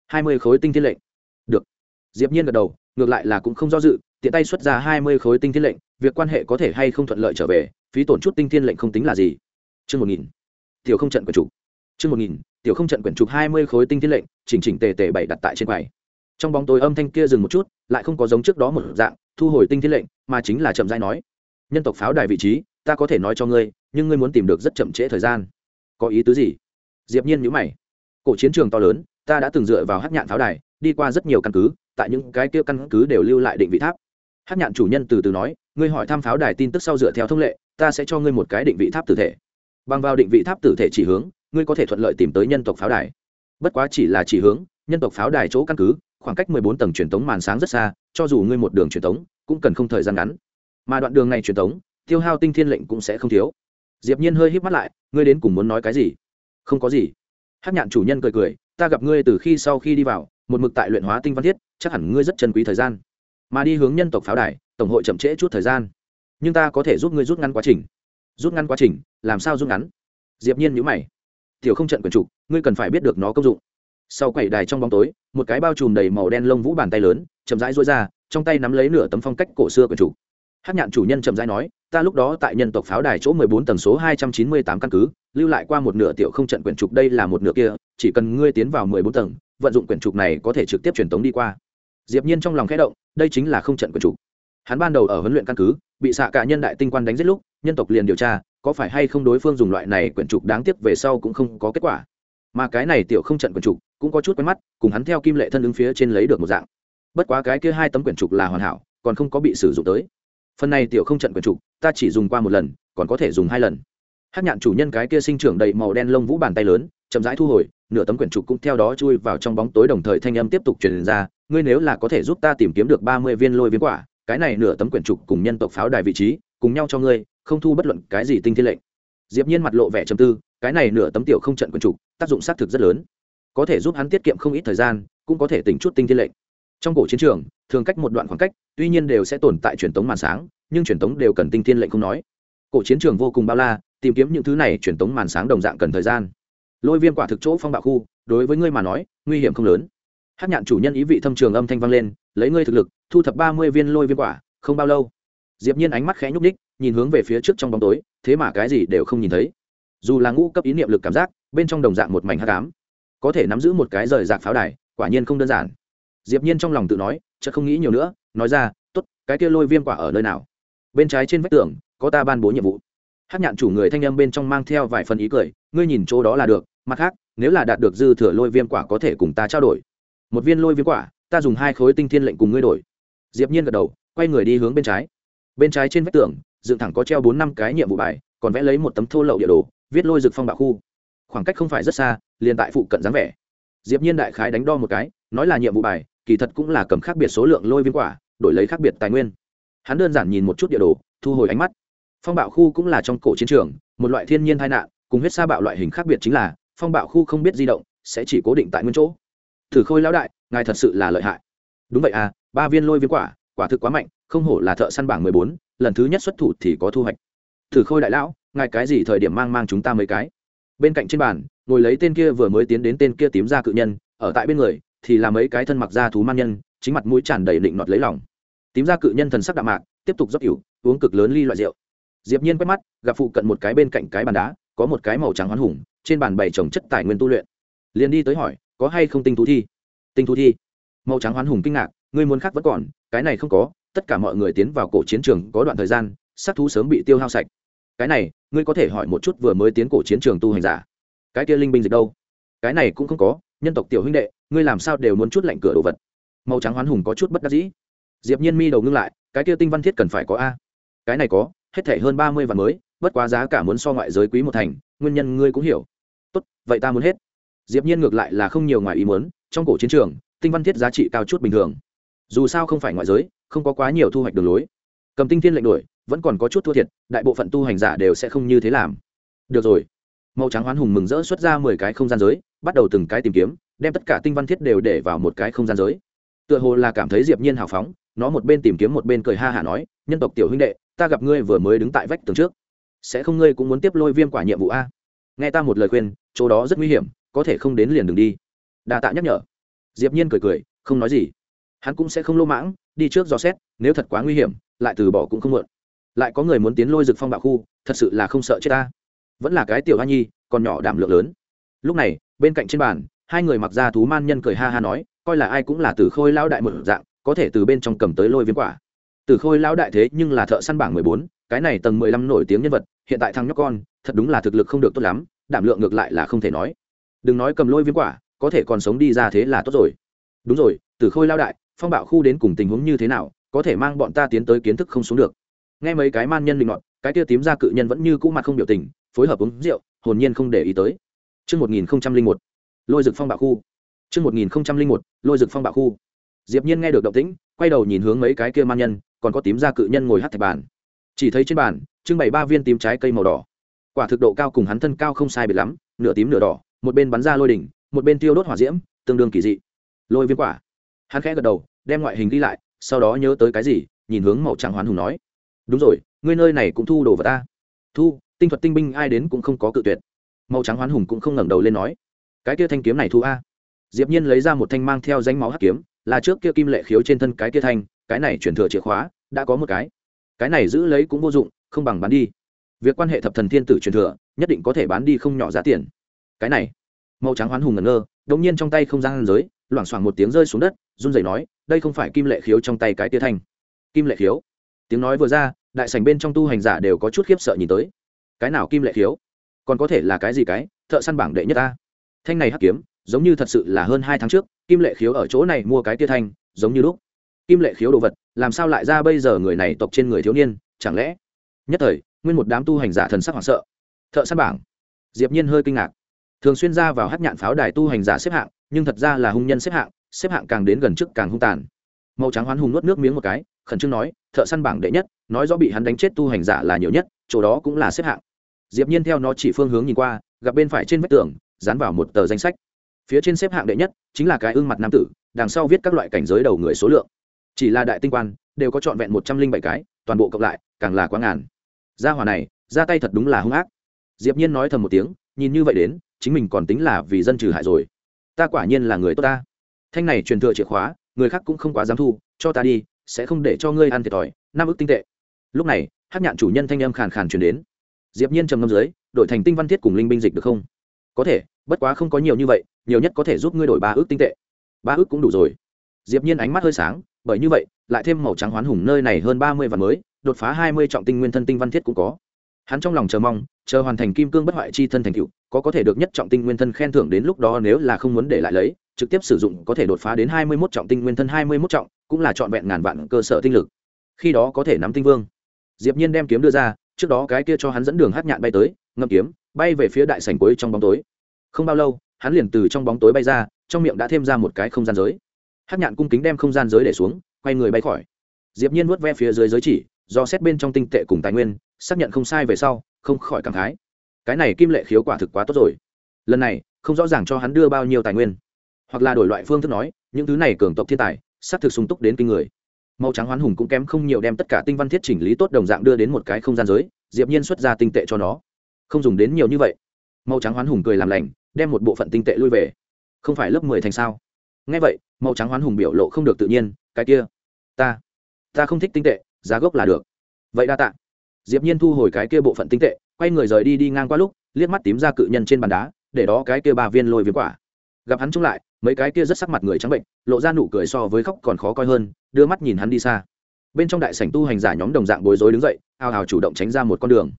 Speaker 1: Hai mươi khối tinh thiên lệnh. Được. Diệp nhiên gật đầu, ngược lại là cũng không do dự, tiện tay xuất ra hai mươi khối tinh thiên lệnh việc quan hệ có thể hay không thuận lợi trở về, phí tổn chút tinh thiên lệnh không tính là gì. Chương một nghìn, tiểu không trận quyển trục. Chương một nghìn, tiểu không trận quyển trục hai mươi khối tinh thiên lệnh, chỉnh chỉnh tề tề bày đặt tại trên quầy. Trong bóng tối âm thanh kia dừng một chút, lại không có giống trước đó một dạng, thu hồi tinh thiên lệnh, mà chính là chậm rãi nói, nhân tộc pháo đài vị trí, ta có thể nói cho ngươi, nhưng ngươi muốn tìm được rất chậm trễ thời gian. Có ý tứ gì? Diệp nhiên nhíu mày. Cổ chiến trường to lớn, ta đã từng dựa vào hát nhạn pháo đài, đi qua rất nhiều căn cứ, tại những cái kia căn cứ đều lưu lại định vị tháp. Hát nhạn chủ nhân từ từ nói ngươi hỏi tham pháo đài tin tức sau dựa theo thông lệ, ta sẽ cho ngươi một cái định vị tháp tử thể. Bằng vào định vị tháp tử thể chỉ hướng, ngươi có thể thuận lợi tìm tới nhân tộc pháo đài. Bất quá chỉ là chỉ hướng, nhân tộc pháo đài chỗ căn cứ, khoảng cách mười bốn tầng truyền tống màn sáng rất xa, cho dù ngươi một đường truyền tống, cũng cần không thời gian ngắn. Mà đoạn đường này truyền tống, tiêu hao tinh thiên lệnh cũng sẽ không thiếu. Diệp nhiên hơi híp mắt lại, ngươi đến cùng muốn nói cái gì? Không có gì. Hát nhạn chủ nhân cười cười, ta gặp ngươi từ khi sau khi đi vào, một mực tại luyện hóa tinh văn thiết, chắc hẳn ngươi rất chân quý thời gian mà đi hướng nhân tộc pháo đài, tổng hội chậm trễ chút thời gian. Nhưng ta có thể giúp ngươi rút ngắn quá trình. Rút ngắn quá trình, làm sao rút ngắn? Diệp nhiên nhíu mày. Tiểu không trận quyền trục ngươi cần phải biết được nó công dụng. Sau quầy đài trong bóng tối, một cái bao trùm đầy màu đen lông vũ bàn tay lớn, chậm rãi duỗi ra, trong tay nắm lấy nửa tấm phong cách cổ xưa quyền trục hát nhạn chủ nhân chậm rãi nói, ta lúc đó tại nhân tộc pháo đài chỗ mười bốn tầng số hai trăm chín mươi tám căn cứ, lưu lại qua một nửa tiểu không trận quyển trục, đây là một nửa kia, chỉ cần ngươi tiến vào mười bốn tầng, vận dụng quyển trục này có thể trực tiếp truyền tống đi qua diệp nhiên trong lòng khẽ động, đây chính là không trận quyển trục hắn ban đầu ở huấn luyện căn cứ, bị xạ cả nhân đại tinh quan đánh giết lúc, nhân tộc liền điều tra, có phải hay không đối phương dùng loại này quyển trục đáng tiếc về sau cũng không có kết quả. Mà cái này tiểu không trận quyển trục cũng có chút quen mắt, cùng hắn theo kim lệ thân ứng phía trên lấy được một dạng. Bất quá cái kia hai tấm quyển trục là hoàn hảo, còn không có bị sử dụng tới. Phần này tiểu không trận quyển trục ta chỉ dùng qua một lần, còn có thể dùng hai lần. Hát nhạn chủ nhân cái kia sinh trưởng đầy màu đen lông vũ bàn tay lớn, chậm rãi thu hồi, nửa tấm quyển trục cũng theo đó chui vào trong bóng tối đồng thời thanh âm tiếp tục truyền ra ngươi nếu là có thể giúp ta tìm kiếm được ba mươi viên lôi viên quả, cái này nửa tấm quyển trục cùng nhân tộc pháo đài vị trí, cùng nhau cho ngươi, không thu bất luận cái gì tinh thiên lệnh. Diệp nhiên mặt lộ vẻ trầm tư, cái này nửa tấm tiểu không trận quyển trục, tác dụng sát thực rất lớn. Có thể giúp hắn tiết kiệm không ít thời gian, cũng có thể tỉnh chút tinh thiên lệnh. Trong cổ chiến trường, thường cách một đoạn khoảng cách, tuy nhiên đều sẽ tồn tại truyền tống màn sáng, nhưng truyền tống đều cần tinh thiên lệnh không nói. Cổ chiến trường vô cùng bao la, tìm kiếm những thứ này truyền tống màn sáng đồng dạng cần thời gian. Lôi viêm quả thực chỗ phong bạo khu, đối với ngươi mà nói, nguy hiểm không lớn hát nhạn chủ nhân ý vị thâm trường âm thanh vang lên, lấy ngươi thực lực, thu thập ba mươi viên lôi viên quả, không bao lâu, diệp nhiên ánh mắt khẽ nhúc đích nhìn hướng về phía trước trong bóng tối, thế mà cái gì đều không nhìn thấy. Dù là ngũ cấp ý niệm lực cảm giác, bên trong đồng dạng một mảnh hắc ám, có thể nắm giữ một cái rời rạc pháo đài, quả nhiên không đơn giản. Diệp nhiên trong lòng tự nói, chợt không nghĩ nhiều nữa, nói ra, tốt, cái kia lôi viêm quả ở nơi nào? Bên trái trên vách tường, có ta ban bố nhiệm vụ. Hát nhạn chủ người thanh âm bên trong mang theo vài phần ý cười, ngươi nhìn chỗ đó là được, mặt khác, nếu là đạt được dư thừa lôi viêm quả có thể cùng ta trao đổi một viên lôi viêm quả, ta dùng hai khối tinh thiên lệnh cùng ngươi đổi. Diệp nhiên gật đầu, quay người đi hướng bên trái. Bên trái trên vách tường, dựng thẳng có treo bốn năm cái nhiệm vụ bài, còn vẽ lấy một tấm thô lậu địa đồ, viết lôi rực phong bạo khu. Khoảng cách không phải rất xa, liền tại phụ cận dáng vẻ. Diệp nhiên đại khái đánh đo một cái, nói là nhiệm vụ bài, kỳ thật cũng là cầm khác biệt số lượng lôi viên quả, đổi lấy khác biệt tài nguyên. Hắn đơn giản nhìn một chút địa đồ, thu hồi ánh mắt. Phong bạo khu cũng là trong cổ chiến trường, một loại thiên nhiên tai nạn, cùng huyết sa bạo loại hình khác biệt chính là, phong bạo khu không biết di động, sẽ chỉ cố định tại nguyên chỗ thử khôi lão đại, ngài thật sự là lợi hại. Đúng vậy à ba viên lôi viên quả quả thực quá mạnh, không hổ là thợ săn bảng mười bốn, lần thứ nhất xuất thủ thì có thu hoạch. Thử khôi đại lão, ngài cái gì thời điểm mang mang chúng ta mấy cái? Bên cạnh trên bàn, ngồi lấy tên kia vừa mới tiến đến tên kia tím ra cự nhân, ở tại bên người, thì là mấy cái thân mặc da thú man nhân, chính mặt mũi tràn đầy định nọt lấy lòng. Tím ra cự nhân thần sắc đạm mạc, tiếp tục rót cửu uống cực lớn ly loại rượu. Diệp nhiên quét mắt, gặp phụ cận một cái bên cạnh cái bàn đá, có một cái màu trắng hoán hùng, trên bàn bày trồng chất tài nguyên tu luyện. Liền đi tới hỏi có hay không tinh thú thi? Tinh thú thi? Màu trắng hoán hùng kinh ngạc, ngươi muốn khác vẫn còn, cái này không có, tất cả mọi người tiến vào cổ chiến trường có đoạn thời gian, sát thú sớm bị tiêu hao sạch. Cái này, ngươi có thể hỏi một chút vừa mới tiến cổ chiến trường tu hành giả. Cái kia linh binh dịch đâu? Cái này cũng không có, nhân tộc tiểu huynh đệ, ngươi làm sao đều muốn chút lạnh cửa đồ vật? Màu trắng hoán hùng có chút bất đắc dĩ. Diệp nhiên mi đầu ngưng lại, cái kia tinh văn thiết cần phải có a. Cái này có, hết thể hơn ba mươi vạn mới, bất quá giá cả muốn so ngoại giới quý một thành, nguyên nhân ngươi cũng hiểu. Tốt, vậy ta muốn hết diệp nhiên ngược lại là không nhiều ngoài ý muốn, trong cổ chiến trường, tinh văn thiết giá trị cao chút bình thường. Dù sao không phải ngoại giới, không có quá nhiều thu hoạch đường lối. Cầm tinh thiên lệnh đổi, vẫn còn có chút thua thiệt, đại bộ phận tu hành giả đều sẽ không như thế làm. Được rồi. Màu trắng hoán hùng mừng rỡ xuất ra mười cái không gian giới, bắt đầu từng cái tìm kiếm, đem tất cả tinh văn thiết đều để vào một cái không gian giới. Tựa hồ là cảm thấy diệp nhiên hào phóng, nó một bên tìm kiếm một bên cười ha hả nói, nhân tộc tiểu huynh đệ, ta gặp ngươi vừa mới đứng tại vách tường trước. Sẽ không ngươi cũng muốn tiếp lôi viêm quả nhiệm vụ a? Nghe ta một lời khuyên, chỗ đó rất nguy hiểm có thể không đến liền đừng đi. Đa tạ nhắc nhở. Diệp nhiên cười cười, không nói gì. Hắn cũng sẽ không lô mãng, đi trước dò xét, nếu thật quá nguy hiểm, lại từ bỏ cũng không muộn. Lại có người muốn tiến lôi rực phong bạo khu, thật sự là không sợ chết ta. Vẫn là cái tiểu hoa nhi, còn nhỏ đảm lượng lớn. Lúc này, bên cạnh trên bàn, hai người mặc ra thú man nhân cười ha ha nói, coi là ai cũng là từ khôi lão đại một dạng, có thể từ bên trong cầm tới lôi viêm quả. Từ khôi lão đại thế nhưng là thợ săn bảng mười bốn, cái này tầng mười lăm nổi tiếng nhân vật, hiện tại thằng nhóc con, thật đúng là thực lực không được tốt lắm, đảm lượng ngược lại là không thể nói đừng nói cầm lôi viêm quả có thể còn sống đi ra thế là tốt rồi đúng rồi từ khôi lao đại phong bạo khu đến cùng tình huống như thế nào có thể mang bọn ta tiến tới kiến thức không xuống được nghe mấy cái man nhân định ngọn cái tia tím ra cự nhân vẫn như cũ mặt không biểu tình phối hợp uống rượu hồn nhiên không để ý tới Trước 1001, lôi rực phong bạo khu. Trước 1001, lôi rực phong bạo khu. Diệp Nhiên nghe được động tĩnh, quay đầu nhìn hướng mấy cái kia man nhân, còn có tím ra cự nhân ngồi hát thạch bàn. Chỉ thấy trên bàn, trưng bày ba viên tím trái cây màu đỏ. Quả thực độ cao cùng hắn thân cao không sai biệt lắm, nửa tím nửa đỏ, một bên bắn ra lôi đỉnh, một bên tiêu đốt hỏa diễm, tương đương kỳ dị. Lôi viêm quả. Hắn khẽ gật đầu, đem ngoại hình đi lại, sau đó nhớ tới cái gì, nhìn hướng màu trắng hoán hùng nói: "Đúng rồi, ngươi nơi này cũng thu đồ vật ta." "Thu, tinh thuật tinh binh ai đến cũng không có cự tuyệt." Màu trắng hoán hùng cũng không ngẩng đầu lên nói: "Cái kia thanh kiếm này thu a." Diệp Nhiên lấy ra một thanh mang theo danh máu hắc kiếm, là trước kia kim lệ khiếu trên thân cái kia thanh, cái này chuyển thừa chìa khóa, đã có một cái. Cái này giữ lấy cũng vô dụng, không bằng bán đi. Việc quan hệ thập thần thiên tử truyền thừa, nhất định có thể bán đi không nhỏ giá tiền. Cái này, màu trắng hoán hùng ngẩn ngơ, đống nhiên trong tay không gian giới, loảng xoảng một tiếng rơi xuống đất, run rẩy nói, đây không phải kim lệ khiếu trong tay cái tia thanh. Kim lệ khiếu. Tiếng nói vừa ra, đại sảnh bên trong tu hành giả đều có chút khiếp sợ nhìn tới. Cái nào kim lệ khiếu? Còn có thể là cái gì cái? Thợ săn bảng đệ nhất ta, Thanh này hắc kiếm, giống như thật sự là hơn hai tháng trước, kim lệ khiếu ở chỗ này mua cái tia thanh, giống như lúc. Kim lệ khiếu đồ vật, làm sao lại ra bây giờ người này tộc trên người thiếu niên, chẳng lẽ? Nhất thời, nguyên một đám tu hành giả thần sắc hoảng sợ. Thợ săn bảng. Diệp Nhiên hơi kinh ngạc thường xuyên ra vào hát nhạn pháo đài tu hành giả xếp hạng, nhưng thật ra là hung nhân xếp hạng xếp hạng càng đến gần trước càng hung tàn. Màu trắng hoán hùng nuốt nước miếng một cái, khẩn trương nói, thợ săn bảng đệ nhất, nói rõ bị hắn đánh chết tu hành giả là nhiều nhất, chỗ đó cũng là xếp hạng. Diệp nhiên theo nó chỉ phương hướng nhìn qua, gặp bên phải trên vách tường, dán vào một tờ danh sách. Phía trên xếp hạng đệ nhất, chính là cái ương mặt nam tử, đằng sau viết các loại cảnh giới đầu người số lượng. Chỉ là đại tinh quan, đều có trọn vẹn một trăm linh bảy cái, toàn bộ cộng lại, càng là quá ngàn. Gia hỏa này, ra tay thật đúng là hung ác. Diệp nhiên nói thầm một tiếng, nhìn như vậy đến chính mình còn tính là vì dân trừ hại rồi. Ta quả nhiên là người tốt ta. Thanh này truyền thừa chìa khóa, người khác cũng không quá dám thu, cho ta đi, sẽ không để cho ngươi ăn thiệt thòi, năm ức tinh tệ. Lúc này, hát nhạn chủ nhân thanh âm khàn khàn truyền đến. Diệp nhiên trầm ngâm dưới, đổi thành tinh văn thiết cùng linh binh dịch được không? Có thể, bất quá không có nhiều như vậy, nhiều nhất có thể giúp ngươi đổi ba ước tinh tệ. Ba ước cũng đủ rồi. Diệp nhiên ánh mắt hơi sáng, bởi như vậy, lại thêm màu trắng hoán hùng nơi này hơn ba mươi vạn mới, đột phá hai mươi trọng tinh nguyên thân tinh văn thiết cũng có. Hắn trong lòng chờ mong, chờ hoàn thành kim cương bất hoại chi thân thành cựu có có thể được nhất trọng tinh nguyên thân khen thưởng đến lúc đó nếu là không muốn để lại lấy, trực tiếp sử dụng có thể đột phá đến hai mươi 21 trọng tinh nguyên thân hai mươi 21 trọng, cũng là trọn vẹn ngàn vạn cơ sở tinh lực. Khi đó có thể nắm tinh vương. Diệp nhiên đem kiếm đưa ra, trước đó cái kia cho hắn dẫn đường hát nhạn bay tới ngâm kiếm, bay về phía đại sảnh cuối trong bóng tối. Không bao lâu, hắn liền từ trong bóng tối bay ra, trong miệng đã thêm ra một cái không gian giới. Hát nhạn cung kính đem không gian giới để xuống, quay người bay khỏi. Diệp nhiên vuốt ve phía dưới giới chỉ, do xét bên trong tinh tệ cùng tài nguyên, xác nhận không sai về sau, không khỏi cảm khái cái này kim lệ khiếu quả thực quá tốt rồi. Lần này, không rõ ràng cho hắn đưa bao nhiêu tài nguyên. Hoặc là đổi loại phương thức nói, những thứ này cường tộc thiên tài xác thực sung túc đến kinh người. Màu trắng hoán hùng cũng kém không nhiều đem tất cả tinh văn thiết chỉnh lý tốt đồng dạng đưa đến một cái không gian giới, diệp nhiên xuất ra tinh tệ cho nó. Không dùng đến nhiều như vậy. Màu trắng hoán hùng cười làm lành, đem một bộ phận tinh tệ lui về. Không phải lớp mười thành sao? Nghe vậy, màu trắng hoán hùng biểu lộ không được tự nhiên, cái kia, ta ta không thích tinh tệ, giá gốc là được. Vậy đa tạ. Diệp nhiên thu hồi cái kia bộ phận tinh tệ quay người rời đi đi ngang qua lúc, liếc mắt tím ra cự nhân trên bàn đá, để đó cái kia ba viên lôi viêm quả. Gặp hắn trông lại, mấy cái kia rất sắc mặt người trắng bệnh, lộ ra nụ cười so với khóc còn khó coi hơn, đưa mắt nhìn hắn đi xa. Bên trong đại sảnh tu hành giả nhóm đồng dạng bối rối đứng dậy, ao ào chủ động tránh ra một con đường.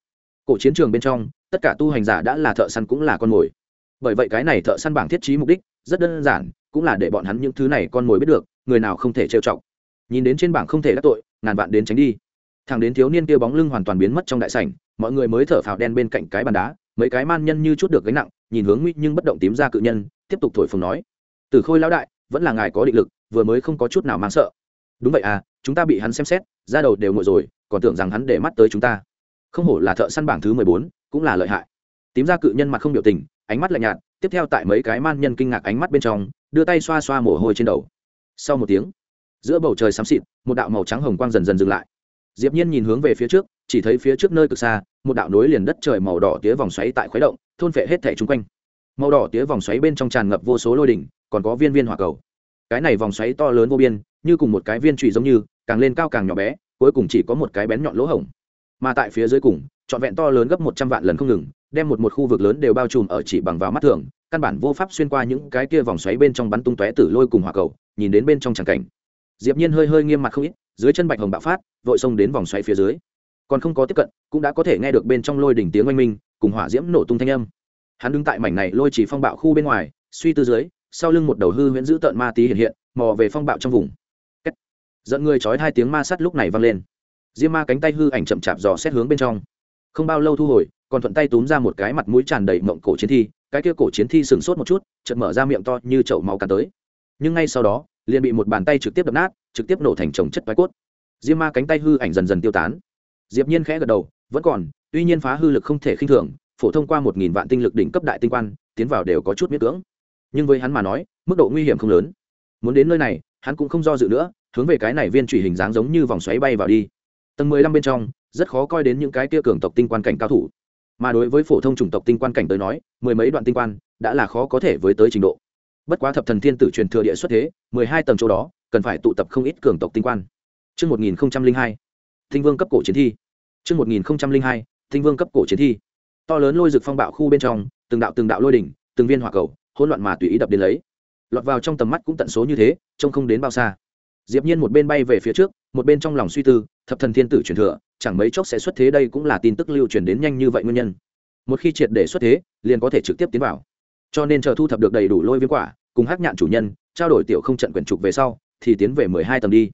Speaker 1: Cổ chiến trường bên trong, tất cả tu hành giả đã là thợ săn cũng là con mồi. Bởi vậy cái này thợ săn bảng thiết trí mục đích, rất đơn giản, cũng là để bọn hắn những thứ này con mồi biết được, người nào không thể trêu chọc. Nhìn đến trên bảng không thể đắc tội, ngàn vạn đến tránh đi. Thằng đến thiếu niên kia bóng lưng hoàn toàn biến mất trong đại sảnh mọi người mới thở phào đen bên cạnh cái bàn đá, mấy cái man nhân như chút được gánh nặng, nhìn hướng nguy nhưng bất động tím ra cự nhân, tiếp tục thổi phồng nói, từ khôi lão đại, vẫn là ngài có định lực, vừa mới không có chút nào mang sợ. Đúng vậy à chúng ta bị hắn xem xét, ra đầu đều ngồi rồi, còn tưởng rằng hắn để mắt tới chúng ta. Không hổ là thợ săn bảng thứ mười bốn, cũng là lợi hại. Tím ra cự nhân mặt không biểu tình, ánh mắt lạnh nhạt, tiếp theo tại mấy cái man nhân kinh ngạc ánh mắt bên trong, đưa tay xoa xoa mồ hôi trên đầu. Sau một tiếng, giữa bầu trời xám xịt, một đạo màu trắng hồng quang dần dần dừng lại. Diệp nhiên nhìn hướng về phía trước chỉ thấy phía trước nơi cực xa, một đạo nối liền đất trời màu đỏ tía vòng xoáy tại khuấy động, thôn phệ hết thảy chung quanh. Màu đỏ tía vòng xoáy bên trong tràn ngập vô số lôi đỉnh, còn có viên viên hỏa cầu. Cái này vòng xoáy to lớn vô biên, như cùng một cái viên trụy giống như, càng lên cao càng nhỏ bé, cuối cùng chỉ có một cái bén nhọn lỗ hổng. Mà tại phía dưới cùng, trọn vẹn to lớn gấp một trăm vạn lần không ngừng, đem một một khu vực lớn đều bao trùm ở chỉ bằng vào mắt thường, căn bản vô pháp xuyên qua những cái kia vòng xoáy bên trong bắn tung tóe tử lôi cùng hỏa cầu, nhìn đến bên trong tràng cảnh. Diệp nhiên hơi hơi nghiêm mặt không ít, dưới chân bạch hồng bạo phát, vội xông đến vòng xoáy phía dưới còn không có tiếp cận, cũng đã có thể nghe được bên trong lôi đỉnh tiếng oanh minh, cùng hỏa diễm nổ tung thanh âm. Hắn đứng tại mảnh này lôi chỉ phong bạo khu bên ngoài, suy tư dưới, sau lưng một đầu hư huyễn dữ tợn ma tí hiện hiện, mò về phong bạo trong vùng. Kết. dẫn người chói hai tiếng ma sắt lúc này vang lên. Diêm ma cánh tay hư ảnh chậm chạp dò xét hướng bên trong. Không bao lâu thu hồi, còn thuận tay túm ra một cái mặt mũi tràn đầy mộng cổ chiến thi, cái kia cổ chiến thi sừng sốt một chút, chợt mở ra miệng to như chậu máu cắn tới. Nhưng ngay sau đó, liền bị một bàn tay trực tiếp đập nát, trực tiếp nổ thành chồng chất toái cốt. Diêm ma cánh tay hư ảnh dần dần tiêu tán diệp nhiên khẽ gật đầu vẫn còn tuy nhiên phá hư lực không thể khinh thường phổ thông qua một nghìn vạn tinh lực đỉnh cấp đại tinh quan tiến vào đều có chút miễn cưỡng. Nhưng với hắn mà nói mức độ nguy hiểm không lớn. Muốn đến nơi này hắn cũng không do dự nữa hướng về cái này viên trụy hình dáng giống như vòng xoáy bay vào đi. Tầng mười lăm bên trong rất khó coi đến những cái tia cường tộc tinh quan cảnh cao thủ. Mà đối với phổ thông chủng tộc tinh quan cảnh tới nói mười mấy đoạn tinh quan đã là khó có thể với tới trình độ. Bất quá thập thần thiên tử truyền thừa địa xuất thế mười hai tầng chỗ đó cần phải tụ tập không ít cường tộc tinh quan. Trước 1002, tinh vương cấp cổ chiến thi. Trước 1002, tinh vương cấp cổ chiến thi. To lớn lôi rực phong bạo khu bên trong, từng đạo từng đạo lôi đỉnh, từng viên hỏa cầu, hỗn loạn mà tùy ý đập đến lấy. Lọt vào trong tầm mắt cũng tận số như thế, trông không đến bao xa. Diệp Nhiên một bên bay về phía trước, một bên trong lòng suy tư, thập thần thiên tử truyền thừa, chẳng mấy chốc sẽ xuất thế đây cũng là tin tức lưu truyền đến nhanh như vậy nguyên nhân. Một khi triệt để xuất thế, liền có thể trực tiếp tiến vào. Cho nên chờ thu thập được đầy đủ lôi viêm quả, cùng hắc nhạn chủ nhân, trao đổi tiểu không trận quyển trục về sau, thì tiến về mười hai tầng đi.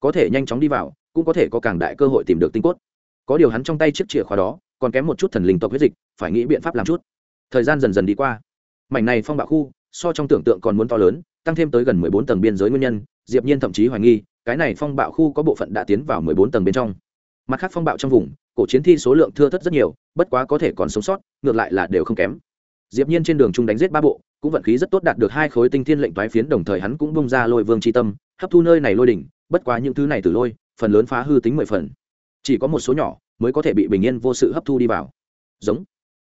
Speaker 1: Có thể nhanh chóng đi vào, cũng có thể có càng đại cơ hội tìm được tinh cốt. Có điều hắn trong tay chiếc chìa khóa đó, còn kém một chút thần linh tộc huyết dịch, phải nghĩ biện pháp làm chút. Thời gian dần dần đi qua. Mảnh này phong bạo khu, so trong tưởng tượng còn muốn to lớn, tăng thêm tới gần mười bốn tầng biên giới nguyên nhân, Diệp Nhiên thậm chí hoài nghi, cái này phong bạo khu có bộ phận đã tiến vào mười bốn tầng bên trong mặt khác phong bạo trong vùng cổ chiến thi số lượng thưa thất rất nhiều bất quá có thể còn sống sót ngược lại là đều không kém diệp nhiên trên đường trung đánh giết ba bộ cũng vận khí rất tốt đạt được hai khối tinh thiên lệnh toái phiến đồng thời hắn cũng bung ra lôi vương chi tâm hấp thu nơi này lôi đỉnh bất quá những thứ này từ lôi phần lớn phá hư tính mười phần chỉ có một số nhỏ mới có thể bị bình yên vô sự hấp thu đi vào giống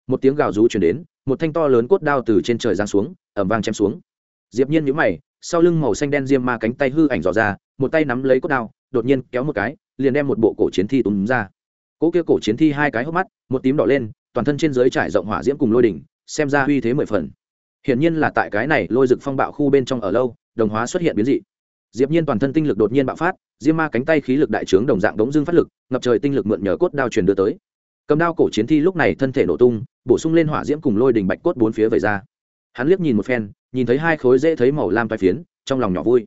Speaker 1: một tiếng gào rú truyền đến một thanh to lớn cốt đao từ trên trời giáng xuống ẩm vang chém xuống diệp nhiên nhíu mày sau lưng màu xanh đen diêm ma cánh tay hư ảnh dò ra một tay nắm lấy cốt đao đột nhiên kéo một cái liền đem một bộ cổ chiến thi túm ra cỗ kia cổ chiến thi hai cái hốc mắt một tím đỏ lên toàn thân trên dưới trải rộng hỏa diễm cùng lôi đỉnh xem ra uy thế mười phần hiển nhiên là tại cái này lôi rực phong bạo khu bên trong ở lâu đồng hóa xuất hiện biến dị diệp nhiên toàn thân tinh lực đột nhiên bạo phát, diêm ma cánh tay khí lực đại trướng đồng dạng đống dương phát lực, ngập trời tinh lực mượn nhờ cốt đao truyền đưa tới. Cầm đao cổ chiến thi lúc này thân thể nổ tung, bổ sung lên hỏa diễm cùng lôi đỉnh bạch cốt bốn phía vẩy ra. Hắn liếc nhìn một phen, nhìn thấy hai khối dễ thấy màu lam toái phiến, trong lòng nhỏ vui.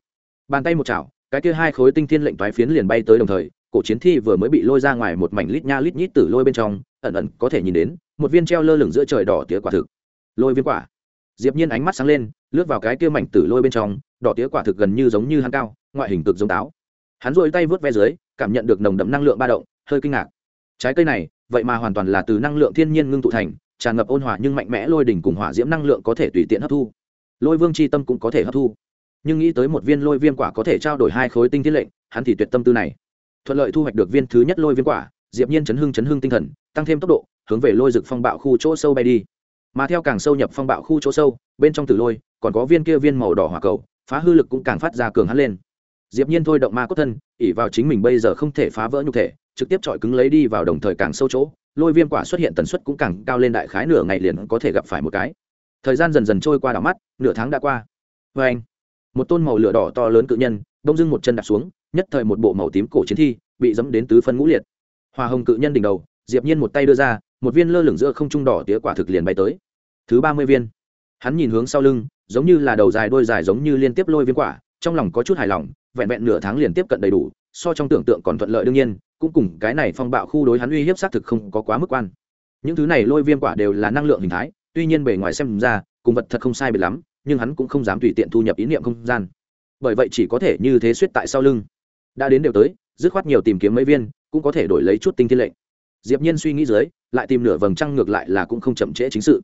Speaker 1: Bàn tay một chảo, cái kia hai khối tinh thiên lệnh toái phiến liền bay tới đồng thời, cổ chiến thi vừa mới bị lôi ra ngoài một mảnh lít nha lít nhít tử lôi bên trong, ẩn ẩn có thể nhìn đến, một viên treo lơ lửng giữa trời đỏ tía quả thực. Lôi viên quả diệp nhiên ánh mắt sáng lên, lướt vào cái kia mảnh tử lôi bên trong, đỏ tía quả thực gần như giống như hắn cao, ngoại hình cực giống táo. Hắn duỗi tay vớt ve dưới, cảm nhận được nồng đậm năng lượng ba động, hơi kinh ngạc. Trái cây này, vậy mà hoàn toàn là từ năng lượng thiên nhiên ngưng tụ thành, tràn ngập ôn hòa nhưng mạnh mẽ lôi đỉnh cùng hỏa diễm năng lượng có thể tùy tiện hấp thu. Lôi vương chi tâm cũng có thể hấp thu. Nhưng nghĩ tới một viên lôi viêm quả có thể trao đổi hai khối tinh thiết lệnh, hắn thì tuyệt tâm tư này. Thuận lợi thu hoạch được viên thứ nhất lôi viêm quả, diệp nhiên chấn hưng chấn hưng tinh thần, tăng thêm tốc độ, hướng về lôi dực phong bạo khu chỗ sâu bay đi mà theo càng sâu nhập phong bạo khu chỗ sâu, bên trong tử lôi, còn có viên kia viên màu đỏ hỏa cầu, phá hư lực cũng càng phát ra cường hắn lên. Diệp nhiên thôi động ma cốt thân ỉ vào chính mình bây giờ không thể phá vỡ nhục thể, trực tiếp chọi cứng lấy đi vào đồng thời càng sâu chỗ, lôi viêm quả xuất hiện tần suất cũng càng cao lên đại khái nửa ngày liền có thể gặp phải một cái. Thời gian dần dần trôi qua đảo mắt, nửa tháng đã qua. Vê anh, một tôn màu lửa đỏ to lớn cự nhân, đông dưng một chân đạp xuống, nhất thời một bộ màu tím cổ chiến thi, bị dẫm đến tứ phân ngũ liệt. Hòa hồng cự nhân đỉnh đầu, diệp nhiên một tay đưa ra một viên lơ lửng giữa không trung đỏ tía quả thực liền bay tới. Thứ ba mươi viên. Hắn nhìn hướng sau lưng, giống như là đầu dài đôi dài giống như liên tiếp lôi viên quả, trong lòng có chút hài lòng, vẹn vẹn nửa tháng liền tiếp cận đầy đủ, so trong tưởng tượng còn thuận lợi đương nhiên, cũng cùng cái này phong bạo khu đối hắn uy hiếp xác thực không có quá mức quan. Những thứ này lôi viêm quả đều là năng lượng hình thái, tuy nhiên bề ngoài xem ra, cùng vật thật không sai biệt lắm, nhưng hắn cũng không dám tùy tiện thu nhập ý niệm không gian. Bởi vậy chỉ có thể như thế suýt tại sau lưng. Đã đến đều tới, dứt khoát nhiều tìm kiếm mấy viên, cũng có thể đổi lấy chút tinh thiên lệnh diệp nhiên suy nghĩ dưới, lại tìm nửa vầng trăng ngược lại là cũng không chậm trễ chính sự.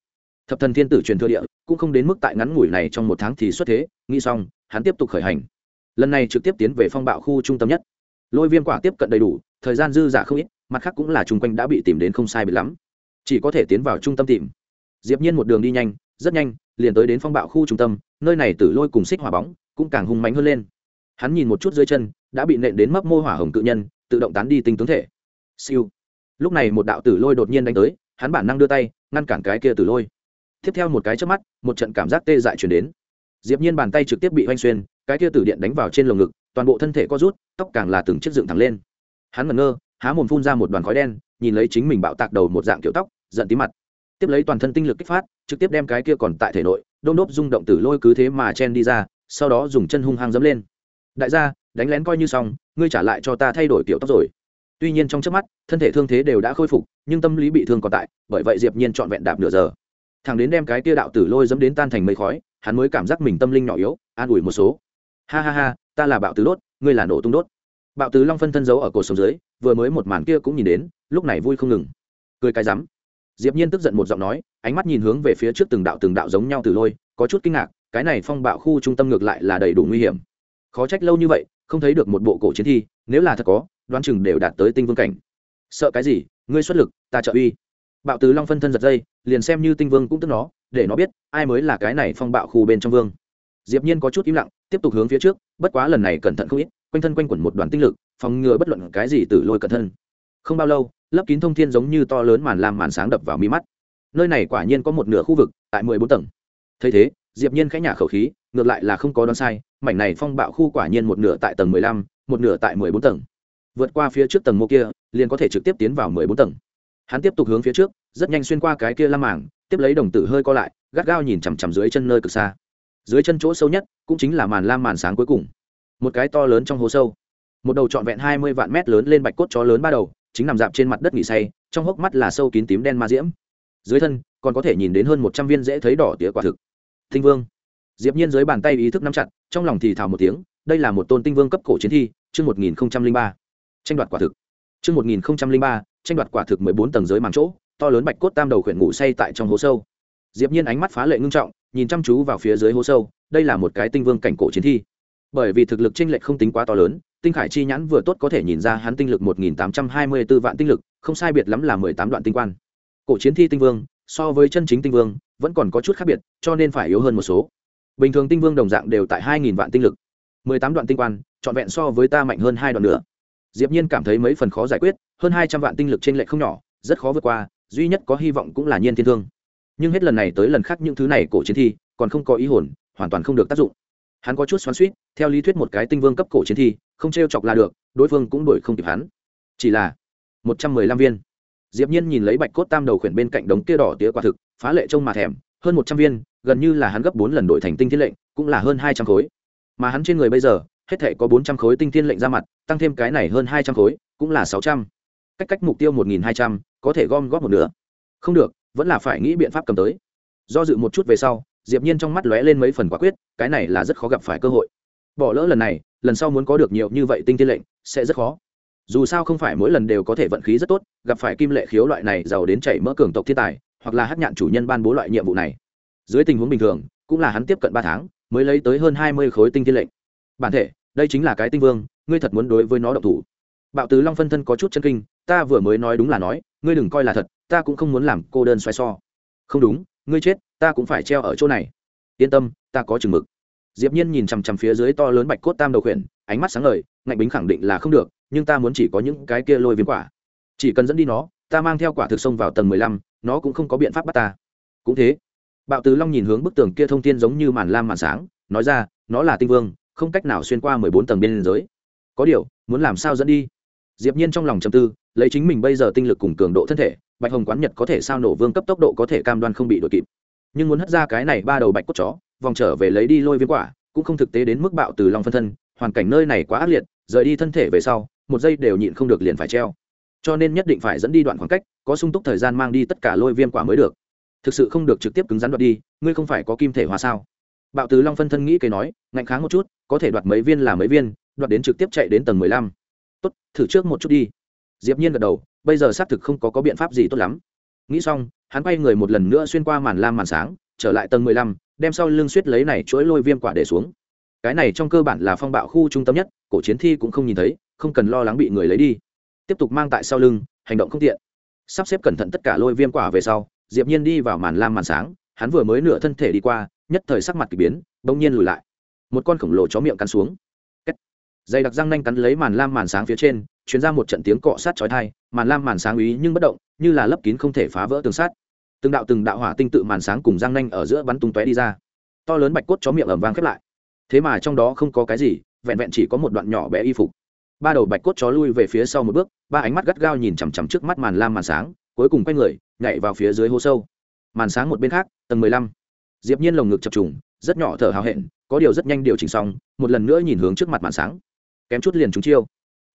Speaker 1: Thập thần thiên tử truyền thừa địa, cũng không đến mức tại ngắn ngủi này trong một tháng thì xuất thế, nghĩ xong, hắn tiếp tục khởi hành. Lần này trực tiếp tiến về phong bạo khu trung tâm nhất. Lôi viêm quả tiếp cận đầy đủ, thời gian dư giả không ít, mặt khác cũng là chung quanh đã bị tìm đến không sai bị lắm. Chỉ có thể tiến vào trung tâm tìm. Diệp nhiên một đường đi nhanh, rất nhanh, liền tới đến phong bạo khu trung tâm, nơi này tử lôi cùng xích hỏa bóng cũng càng hung mãnh hơn lên. Hắn nhìn một chút dưới chân, đã bị nện đến mấp mô hỏa hồng cự nhân, tự động tán đi tinh tướng thể. Siêu lúc này một đạo tử lôi đột nhiên đánh tới, hắn bản năng đưa tay, ngăn cản cái kia tử lôi. Tiếp theo một cái chớp mắt, một trận cảm giác tê dại truyền đến. Diệp nhiên bàn tay trực tiếp bị hoanh xuyên, cái kia tử điện đánh vào trên lồng ngực, toàn bộ thân thể co rút, tóc càng là từng chiếc dựng thẳng lên. Hắn ngẩn ngơ, há mồm phun ra một đoàn khói đen, nhìn lấy chính mình bạo tạc đầu một dạng kiểu tóc, giận tí mặt. Tiếp lấy toàn thân tinh lực kích phát, trực tiếp đem cái kia còn tại thể nội, đôn đốp rung động tử lôi cứ thế mà chen đi ra, sau đó dùng chân hung hăng dẫm lên. Đại gia, đánh lén coi như xong, ngươi trả lại cho ta thay đổi kiểu tóc rồi tuy nhiên trong trước mắt, thân thể thương thế đều đã khôi phục, nhưng tâm lý bị thương còn tại, bởi vậy diệp nhiên trọn vẹn đạp nửa giờ. Thằng đến đem cái kia đạo tử lôi dẫm đến tan thành mây khói, hắn mới cảm giác mình tâm linh nhỏ yếu, an ủi một số. Ha ha ha, ta là bạo tứ đốt, ngươi là nổ tung đốt. Bạo tứ long phân thân giấu ở cổ sống dưới, vừa mới một màn kia cũng nhìn đến, lúc này vui không ngừng. Cười cái rắm. Diệp nhiên tức giận một giọng nói, ánh mắt nhìn hướng về phía trước từng đạo từng đạo giống nhau từ lôi, có chút kinh ngạc, cái này phong bạo khu trung tâm ngược lại là đầy đủ nguy hiểm. Khó trách lâu như vậy, không thấy được một bộ cổ chiến thi, nếu là thật có đoán chừng đều đạt tới tinh vương cảnh. Sợ cái gì? Ngươi xuất lực, ta trợ uy. Bạo tứ long phân thân giật dây, liền xem như tinh vương cũng tức nó, để nó biết, ai mới là cái này phong bạo khu bên trong vương. Diệp nhiên có chút im lặng, tiếp tục hướng phía trước, bất quá lần này cẩn thận không ít, quanh thân quanh quẩn một đoàn tinh lực, phòng ngừa bất luận cái gì từ lôi cẩn thân. Không bao lâu lấp kín thông thiên giống như to lớn màn lam màn sáng đập vào mi mắt. Nơi này quả nhiên có một nửa khu vực, tại mười bốn tầng. Thấy thế, diệp nhiên khẽ nhả khẩu khí, ngược lại là không có đoán sai, mảnh này phong bạo khu quả nhiên một nửa tại tầng mười lăm, một nửa tại mười bốn tầng vượt qua phía trước tầng mô kia, liền có thể trực tiếp tiến vào mười bốn tầng. Hắn tiếp tục hướng phía trước, rất nhanh xuyên qua cái kia lam mảng tiếp lấy đồng tử hơi co lại, gắt gao nhìn chằm chằm dưới chân nơi cực xa. Dưới chân chỗ sâu nhất, cũng chính là màn lam màn sáng cuối cùng. Một cái to lớn trong hố sâu. Một đầu trọn vẹn hai mươi vạn mét lớn lên bạch cốt chó lớn ba đầu, chính nằm dạp trên mặt đất nghỉ say, trong hốc mắt là sâu kín tím đen ma diễm. Dưới thân, còn có thể nhìn đến hơn một trăm viên dễ thấy đỏ tía quả thực. Tinh vương. Diệp nhiên dưới bàn tay ý thức nắm chặt, trong lòng thì thào một tiếng, đây là một tôn tinh vương cấp cổ chiến thi, chương một nghìn ba tranh đoạt quả thực. Trước một nghìn ba, tranh đoạt quả thực mười bốn tầng dưới màng chỗ, to lớn bạch cốt tam đầu khuyển ngủ say tại trong hố sâu. Diệp nhiên ánh mắt phá lệ ngưng trọng, nhìn chăm chú vào phía dưới hố sâu, đây là một cái tinh vương cảnh cổ chiến thi. Bởi vì thực lực chênh lệch không tính quá to lớn, tinh khải chi nhãn vừa tốt có thể nhìn ra hắn tinh lực một nghìn tám trăm hai mươi 1824 vạn tinh lực, không sai biệt lắm là mười tám đoạn tinh quan. Cổ chiến thi tinh vương, so với chân chính tinh vương, vẫn còn có chút khác biệt, cho nên phải yếu hơn một số. Bình thường tinh vương đồng dạng đều tại hai nghìn vạn tinh lực. mười tám đoạn tinh quan, trọn vẹn so với ta mạnh hơn hai đoạn nữa diệp nhiên cảm thấy mấy phần khó giải quyết, hơn hai trăm vạn tinh lực trên lệch không nhỏ, rất khó vượt qua, duy nhất có hy vọng cũng là nhiên thiên thương. Nhưng hết lần này tới lần khác những thứ này cổ chiến thi, còn không có ý hồn, hoàn toàn không được tác dụng. Hắn có chút xoắn xuýt, theo lý thuyết một cái tinh vương cấp cổ chiến thi, không t r e o chọc là được, đối phương cũng đuổi không kịp hắn. Chỉ là một trăm mười lăm viên. Diệp nhiên nhìn lấy bạch cốt tam đầu khuyển bên cạnh đống kia đỏ tía quả thực, phá lệ trông mà thèm, hơn một trăm viên, gần như là hắn gấp bốn lần đổi thành tinh thiên lệnh, cũng là hơn hai trăm khối. Mà hắn trên người bây giờ hết thể có bốn trăm khối tinh thiên lệnh ra mặt, tăng thêm cái này hơn hai trăm khối, cũng là sáu trăm. Cách cách mục tiêu một nghìn hai trăm, có thể gom góp một nửa. Không được, vẫn là phải nghĩ biện pháp cầm tới. Do dự một chút về sau, diệp nhiên trong mắt lóe lên mấy phần quả quyết, cái này là rất khó gặp phải cơ hội. Bỏ lỡ lần này, lần sau muốn có được nhiều như vậy tinh thiên lệnh, sẽ rất khó. Dù sao không phải mỗi lần đều có thể vận khí rất tốt, gặp phải kim lệ khiếu loại này giàu đến chảy mỡ cường tộc thiên tài, hoặc là hắc nhạn chủ nhân ban bố loại nhiệm vụ này. Dưới tình huống bình thường, cũng là hắn tiếp cận ba tháng, mới lấy tới hơn hai mươi khối tinh thiên lệnh bản thể, đây chính là cái tinh vương, ngươi thật muốn đối với nó động thủ. Bạo tứ long phân thân có chút chân kinh, ta vừa mới nói đúng là nói, ngươi đừng coi là thật, ta cũng không muốn làm cô đơn xoay so. Không đúng, ngươi chết, ta cũng phải treo ở chỗ này. Yên tâm, ta có chừng mực. Diệp nhiên nhìn chằm chằm phía dưới to lớn bạch cốt tam đầu khuyển, ánh mắt sáng ngời, ngạnh bính khẳng định là không được, nhưng ta muốn chỉ có những cái kia lôi viêm quả. Chỉ cần dẫn đi nó, ta mang theo quả thực sông vào tầng mười lăm, nó cũng không có biện pháp bắt ta. Cũng thế, bạo tứ long nhìn hướng bức tường kia thông thiên giống như màn lam màn sáng, nói ra, nó là tinh vương không cách nào xuyên qua mười bốn tầng biên giới. Có điều, muốn làm sao dẫn đi? Diệp nhiên trong lòng trầm tư, lấy chính mình bây giờ tinh lực cùng cường độ thân thể, bạch hồng quán nhật có thể sao nổ vương cấp tốc độ có thể cam đoan không bị đuổi kịp. Nhưng muốn hất ra cái này ba đầu bạch cốt chó, vòng trở về lấy đi lôi viêm quả, cũng không thực tế đến mức bạo từ lòng phân thân, hoàn cảnh nơi này quá ác liệt, rời đi thân thể về sau, một giây đều nhịn không được liền phải treo. Cho nên nhất định phải dẫn đi đoạn khoảng cách, có sung túc thời gian mang đi tất cả lôi viêm quả mới được. Thực sự không được trực tiếp cứng rắn đoạt đi, ngươi không phải có kim thể hóa sao? Bạo từ long phân thân nghĩ kế nói, ngạnh kháng một chút có thể đoạt mấy viên là mấy viên, đoạt đến trực tiếp chạy đến tầng mười lăm. Tốt, thử trước một chút đi. Diệp nhiên gật đầu, bây giờ xác thực không có có biện pháp gì tốt lắm. Nghĩ xong, hắn quay người một lần nữa xuyên qua màn lam màn sáng, trở lại tầng mười lăm, đem sau lưng suýt lấy này chuỗi lôi viêm quả để xuống. Cái này trong cơ bản là phong bạo khu trung tâm nhất, cổ chiến thi cũng không nhìn thấy, không cần lo lắng bị người lấy đi. Tiếp tục mang tại sau lưng, hành động không tiện. Sắp xếp cẩn thận tất cả lôi viêm quả về sau, diệp nhiên đi vào màn lam màn sáng, hắn vừa mới nửa thân thể đi qua, nhất thời sắc mặt kỳ biến, bỗng nhiên lùi lại một con khổng lồ chó miệng cắn xuống. Dây đặc răng nanh cắn lấy màn lam màn sáng phía trên chuyển ra một trận tiếng cọ sát chói tai. Màn lam màn sáng ý nhưng bất động, như là lấp kín không thể phá vỡ tường sắt từng đạo từng đạo hỏa tinh tự màn sáng cùng răng nanh ở giữa bắn tung tóe đi ra. To lớn bạch cốt chó miệng ẩm vang khép lại. Thế mà trong đó không có cái gì, vẹn vẹn chỉ có một đoạn nhỏ bé y phục. Ba đầu bạch cốt chó lui về phía sau một bước, ba ánh mắt gắt gao nhìn chằm chằm trước mắt màn lam màn sáng, cuối cùng quay người, nhảy vào phía dưới hố sâu. Màn sáng một bên khác, tầng mười lăm diệp nhiên lồng ngực chập trùng, rất nhỏ thở hào hẹn, có điều rất nhanh điều chỉnh xong, một lần nữa nhìn hướng trước mặt màn sáng. Kém chút liền trúng chiêu.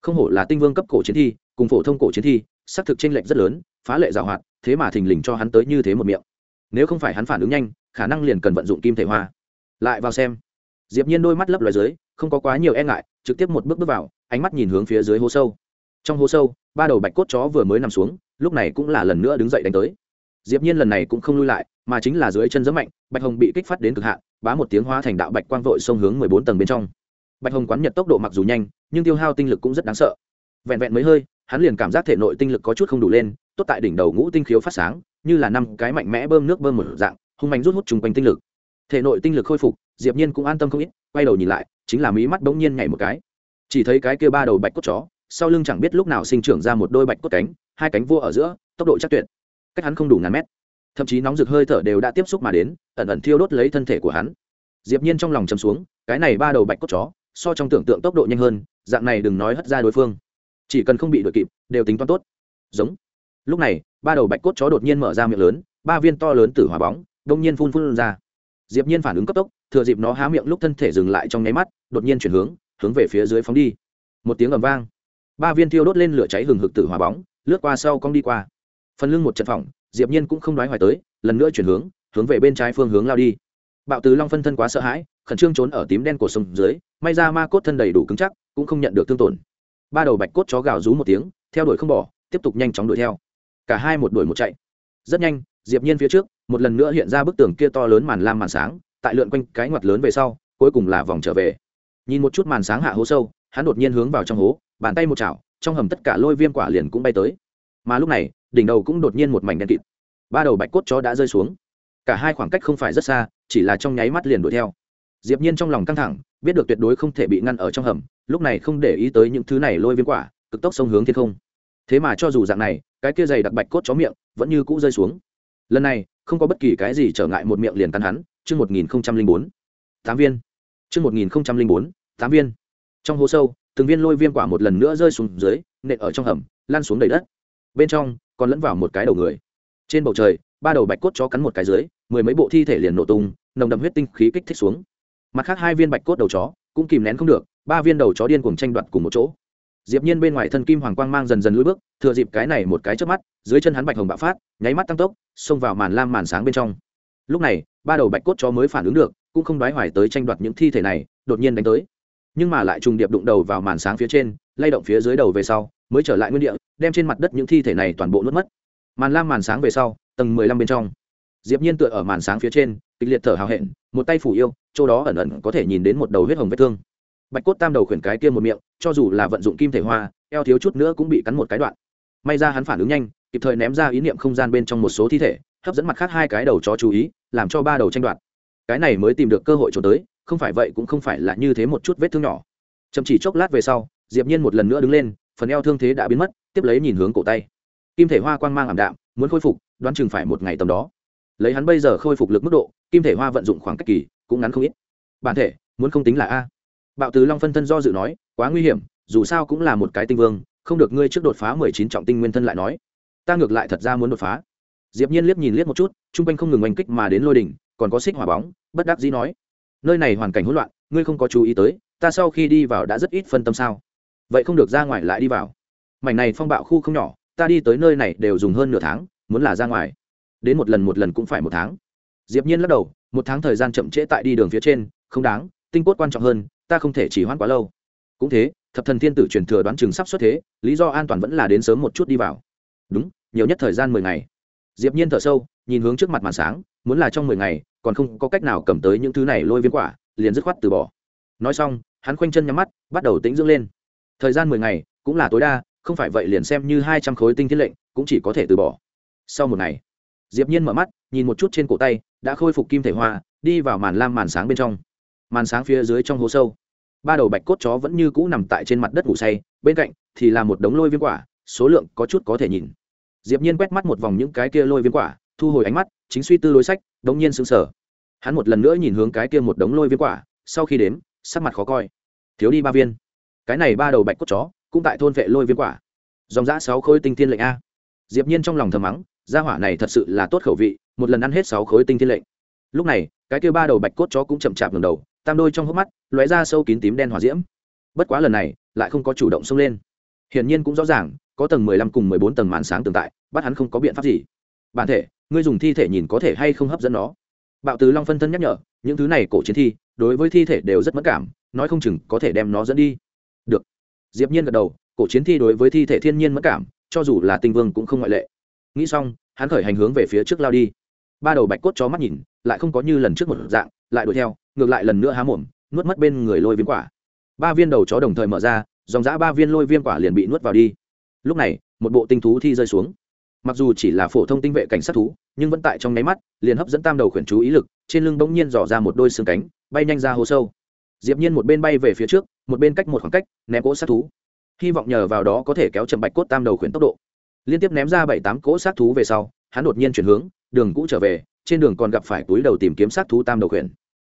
Speaker 1: Không hổ là tinh vương cấp cổ chiến thi, cùng phổ thông cổ chiến thi, xác thực tranh lệch rất lớn, phá lệ dạo hoạt, thế mà thình lình cho hắn tới như thế một miệng. Nếu không phải hắn phản ứng nhanh, khả năng liền cần vận dụng kim thể hoa. Lại vào xem. Diệp nhiên đôi mắt lấp loài dưới, không có quá nhiều e ngại, trực tiếp một bước bước vào, ánh mắt nhìn hướng phía dưới hố sâu. Trong hố sâu, ba đầu bạch cốt chó vừa mới nằm xuống, lúc này cũng là lần nữa đứng dậy đánh tới diệp nhiên lần này cũng không lui lại, mà chính là dưới chân giẫm mạnh, bạch hồng bị kích phát đến cực hạn, bá một tiếng hóa thành đạo bạch quang vội xông hướng 14 tầng bên trong. Bạch hồng quán nhật tốc độ mặc dù nhanh, nhưng tiêu hao tinh lực cũng rất đáng sợ. Vẹn vẹn mấy hơi, hắn liền cảm giác thể nội tinh lực có chút không đủ lên, tốt tại đỉnh đầu ngũ tinh khiếu phát sáng, như là năm cái mạnh mẽ bơm nước bơm một dạng, hung mạnh rút hút chung quanh tinh lực. Thể nội tinh lực khôi phục, diệp nhiên cũng an tâm không ít, quay đầu nhìn lại, chính là mí mắt bỗng nhiên nhảy một cái. Chỉ thấy cái kia ba đầu bạch cốt chó, sau lưng chẳng biết lúc nào sinh trưởng ra một đôi bạch cốt cánh, hai cánh vua ở giữa, tốc độ chắc tuyệt cách hắn không đủ ngàn mét. Thậm chí nóng rực hơi thở đều đã tiếp xúc mà đến, ẩn ẩn thiêu đốt lấy thân thể của hắn. Diệp nhiên trong lòng chầm xuống, cái này ba đầu bạch cốt chó, so trong tưởng tượng tốc độ nhanh hơn, dạng này đừng nói hất ra đối phương. Chỉ cần không bị đuổi kịp, đều tính toán tốt. Giống. Lúc này, ba đầu bạch cốt chó đột nhiên mở ra miệng lớn, ba viên to lớn tử hỏa bóng, đông nhiên phun phun ra. Diệp nhiên phản ứng cấp tốc, thừa dịp nó há miệng lúc thân thể dừng lại trong nháy mắt, đột nhiên chuyển hướng hướng về phía dưới phóng đi. Một tiếng ầm vang. Ba viên thiêu đốt lên lửa cháy hừng hực tử hỏa bóng, lướt qua sau cong đi qua phần lưng một trận phòng, diệp nhiên cũng không nói hoài tới, lần nữa chuyển hướng hướng về bên trái phương hướng lao đi. Bạo tứ long phân thân quá sợ hãi, khẩn trương trốn ở tím đen của sông dưới, may ra ma cốt thân đầy đủ cứng chắc, cũng không nhận được thương tổn. Ba đầu bạch cốt chó gào rú một tiếng, theo đuổi không bỏ, tiếp tục nhanh chóng đuổi theo. Cả hai một đuổi một chạy. Rất nhanh, diệp nhiên phía trước, một lần nữa hiện ra bức tường kia to lớn màn lam màn sáng, tại lượn quanh cái ngoặt lớn về sau, cuối cùng là vòng trở về. Nhìn một chút màn sáng hạ hố sâu, hắn đột nhiên hướng vào trong hố, bàn tay một chảo, trong hầm tất cả lôi viêm quả liền cũng bay tới mà lúc này, đỉnh đầu cũng đột nhiên một mảnh đen kịt. Ba đầu bạch cốt chó đã rơi xuống. Cả hai khoảng cách không phải rất xa, chỉ là trong nháy mắt liền đuổi theo. Diệp nhiên trong lòng căng thẳng, biết được tuyệt đối không thể bị ngăn ở trong hầm, lúc này không để ý tới những thứ này lôi viêm quả, cực tốc sông hướng thiên không. Thế mà cho dù dạng này, cái kia dày đặc bạch cốt chó miệng vẫn như cũ rơi xuống. Lần này, không có bất kỳ cái gì trở ngại một miệng liền cắn hắn, chương một nghìn bốn. Tám viên. Chương một nghìn bốn, tám viên. Trong hố sâu, từng viên lôi viêm quả một lần nữa rơi xuống dưới, nện ở trong hầm lan xuống đầy đất bên trong còn lẫn vào một cái đầu người. Trên bầu trời, ba đầu bạch cốt chó cắn một cái dưới, mười mấy bộ thi thể liền nổ tung, nồng đậm huyết tinh khí kích thích xuống. Mặt khác hai viên bạch cốt đầu chó cũng kìm nén không được, ba viên đầu chó điên cuồng tranh đoạt cùng một chỗ. Diệp nhiên bên ngoài thân kim hoàng quang mang dần dần lùi bước, thừa dịp cái này một cái chớp mắt, dưới chân hắn bạch hồng bạo phát, nháy mắt tăng tốc, xông vào màn lam màn sáng bên trong. Lúc này, ba đầu bạch cốt chó mới phản ứng được, cũng không đoái hoài tới tranh đoạt những thi thể này, đột nhiên đánh tới. Nhưng mà lại trùng điệp đụng đầu vào màn sáng phía trên lay động phía dưới đầu về sau, mới trở lại nguyên địa, đem trên mặt đất những thi thể này toàn bộ nuốt mất. Màn lam màn sáng về sau, tầng mười lăm bên trong. Diệp nhiên tựa ở màn sáng phía trên, kịch liệt thở hào hẹn, một tay phủ yêu, chỗ đó ẩn ẩn có thể nhìn đến một đầu huyết hồng vết thương. Bạch cốt tam đầu khuyển cái kia một miệng, cho dù là vận dụng kim thể hoa, eo thiếu chút nữa cũng bị cắn một cái đoạn. May ra hắn phản ứng nhanh, kịp thời ném ra ý niệm không gian bên trong một số thi thể, hấp dẫn mặt khác hai cái đầu chó chú ý, làm cho ba đầu tranh đoạt. Cái này mới tìm được cơ hội trốn tới, không phải vậy cũng không phải là như thế một chút vết thương nhỏ. Chậm chỉ chốc lát về sau diệp nhiên một lần nữa đứng lên, phần eo thương thế đã biến mất, tiếp lấy nhìn hướng cổ tay. Kim thể hoa quang mang ảm đạm, muốn khôi phục, đoán chừng phải một ngày tầm đó. Lấy hắn bây giờ khôi phục lực mức độ, kim thể hoa vận dụng khoảng cách kỳ, cũng ngắn không ít. Bản thể, muốn không tính là a. Bạo tứ long phân thân do dự nói, quá nguy hiểm, dù sao cũng là một cái tinh vương, không được ngươi trước đột phá mười chín trọng tinh nguyên thân lại nói. Ta ngược lại thật ra muốn đột phá. Diệp nhiên liếc nhìn liếc một chút trung quanh không ngừng oanh kích mà đến lôi đỉnh, còn có xích hỏa bóng, bất đắc dĩ nói. Nơi này hoàn cảnh hỗn loạn, ngươi không có chú ý tới, ta sau khi đi vào đã rất ít phân tâm sao vậy không được ra ngoài lại đi vào. Mảnh này phong bạo khu không nhỏ, ta đi tới nơi này đều dùng hơn nửa tháng, muốn là ra ngoài. Đến một lần một lần cũng phải một tháng. Diệp nhiên lắc đầu, một tháng thời gian chậm trễ tại đi đường phía trên, không đáng, tinh cốt quan trọng hơn, ta không thể chỉ hoãn quá lâu. Cũng thế, thập thần thiên tử truyền thừa đoán chừng sắp xuất thế, lý do an toàn vẫn là đến sớm một chút đi vào. Đúng, nhiều nhất thời gian mười ngày. Diệp nhiên thở sâu, nhìn hướng trước mặt màn sáng, muốn là trong mười ngày, còn không có cách nào cầm tới những thứ này lôi viên quả, liền dứt khoát từ bỏ. Nói xong, hắn khoanh chân nhắm mắt, bắt đầu tĩnh dưỡng lên thời gian mười ngày, cũng là tối đa, không phải vậy liền xem như hai trăm khối tinh thiết lệnh, cũng chỉ có thể từ bỏ. Sau một ngày, diệp nhiên mở mắt, nhìn một chút trên cổ tay, đã khôi phục kim thể hoa, đi vào màn lam màn sáng bên trong. Màn sáng phía dưới trong hố sâu, ba đầu bạch cốt chó vẫn như cũ nằm tại trên mặt đất ngủ say, bên cạnh thì là một đống lôi viên quả, số lượng có chút có thể nhìn. Diệp nhiên quét mắt một vòng những cái kia lôi viên quả, thu hồi ánh mắt, chính suy tư lối sách, đống nhiên sững sờ. Hắn một lần nữa nhìn hướng cái kia một đống lôi viên quả, sau khi đếm, sắc mặt khó coi. Thiếu đi ba viên cái này ba đầu bạch cốt chó, cũng tại thôn vệ lôi viên quả. Dòng giã sáu khối tinh thiên lệnh a. Diệp nhiên trong lòng thầm mắng, gia hỏa này thật sự là tốt khẩu vị, một lần ăn hết sáu khối tinh thiên lệnh. Lúc này, cái kia ba đầu bạch cốt chó cũng chậm chạp ngẩng đầu, tam đôi trong hốc mắt, lóe ra sâu kín tím đen hỏa diễm. Bất quá lần này, lại không có chủ động xông lên. Hiển nhiên cũng rõ ràng, có tầng mười lăm cùng mười bốn tầng màn sáng tồn tại, bắt hắn không có biện pháp gì. Bản thể, ngươi dùng thi thể nhìn có thể hay không hấp dẫn nó. Bạo tứ long phân thân nhắc nhở, những thứ này cổ chiến thi, đối với thi thể đều rất mất cảm, nói không chừng có thể đem nó dẫn đi diệp nhiên gật đầu, cổ chiến thi đối với thi thể thiên nhiên mất cảm, cho dù là tinh vương cũng không ngoại lệ. Nghĩ xong, hắn khởi hành hướng về phía trước lao đi. Ba đầu bạch cốt chó mắt nhìn, lại không có như lần trước một dạng, lại đuổi theo, ngược lại lần nữa há mồm, nuốt mất bên người lôi viêm quả. Ba viên đầu chó đồng thời mở ra, dòng dã ba viên lôi viêm quả liền bị nuốt vào đi. Lúc này, một bộ tinh thú thi rơi xuống. Mặc dù chỉ là phổ thông tinh vệ cảnh sát thú, nhưng vẫn tại trong nháy mắt, liền hấp dẫn tam đầu khuyển chú ý lực, trên lưng bỗng nhiên dò ra một đôi xương cánh, bay nhanh ra hồ sâu. Diệp nhiên một bên bay về phía trước một bên cách một khoảng cách, ném cỗ sát thú. Hy vọng nhờ vào đó có thể kéo chậm bạch cốt tam đầu khuyển tốc độ. Liên tiếp ném ra bảy tám cỗ sát thú về sau, hắn đột nhiên chuyển hướng, đường cũ trở về, trên đường còn gặp phải túi đầu tìm kiếm sát thú tam đầu khuyển.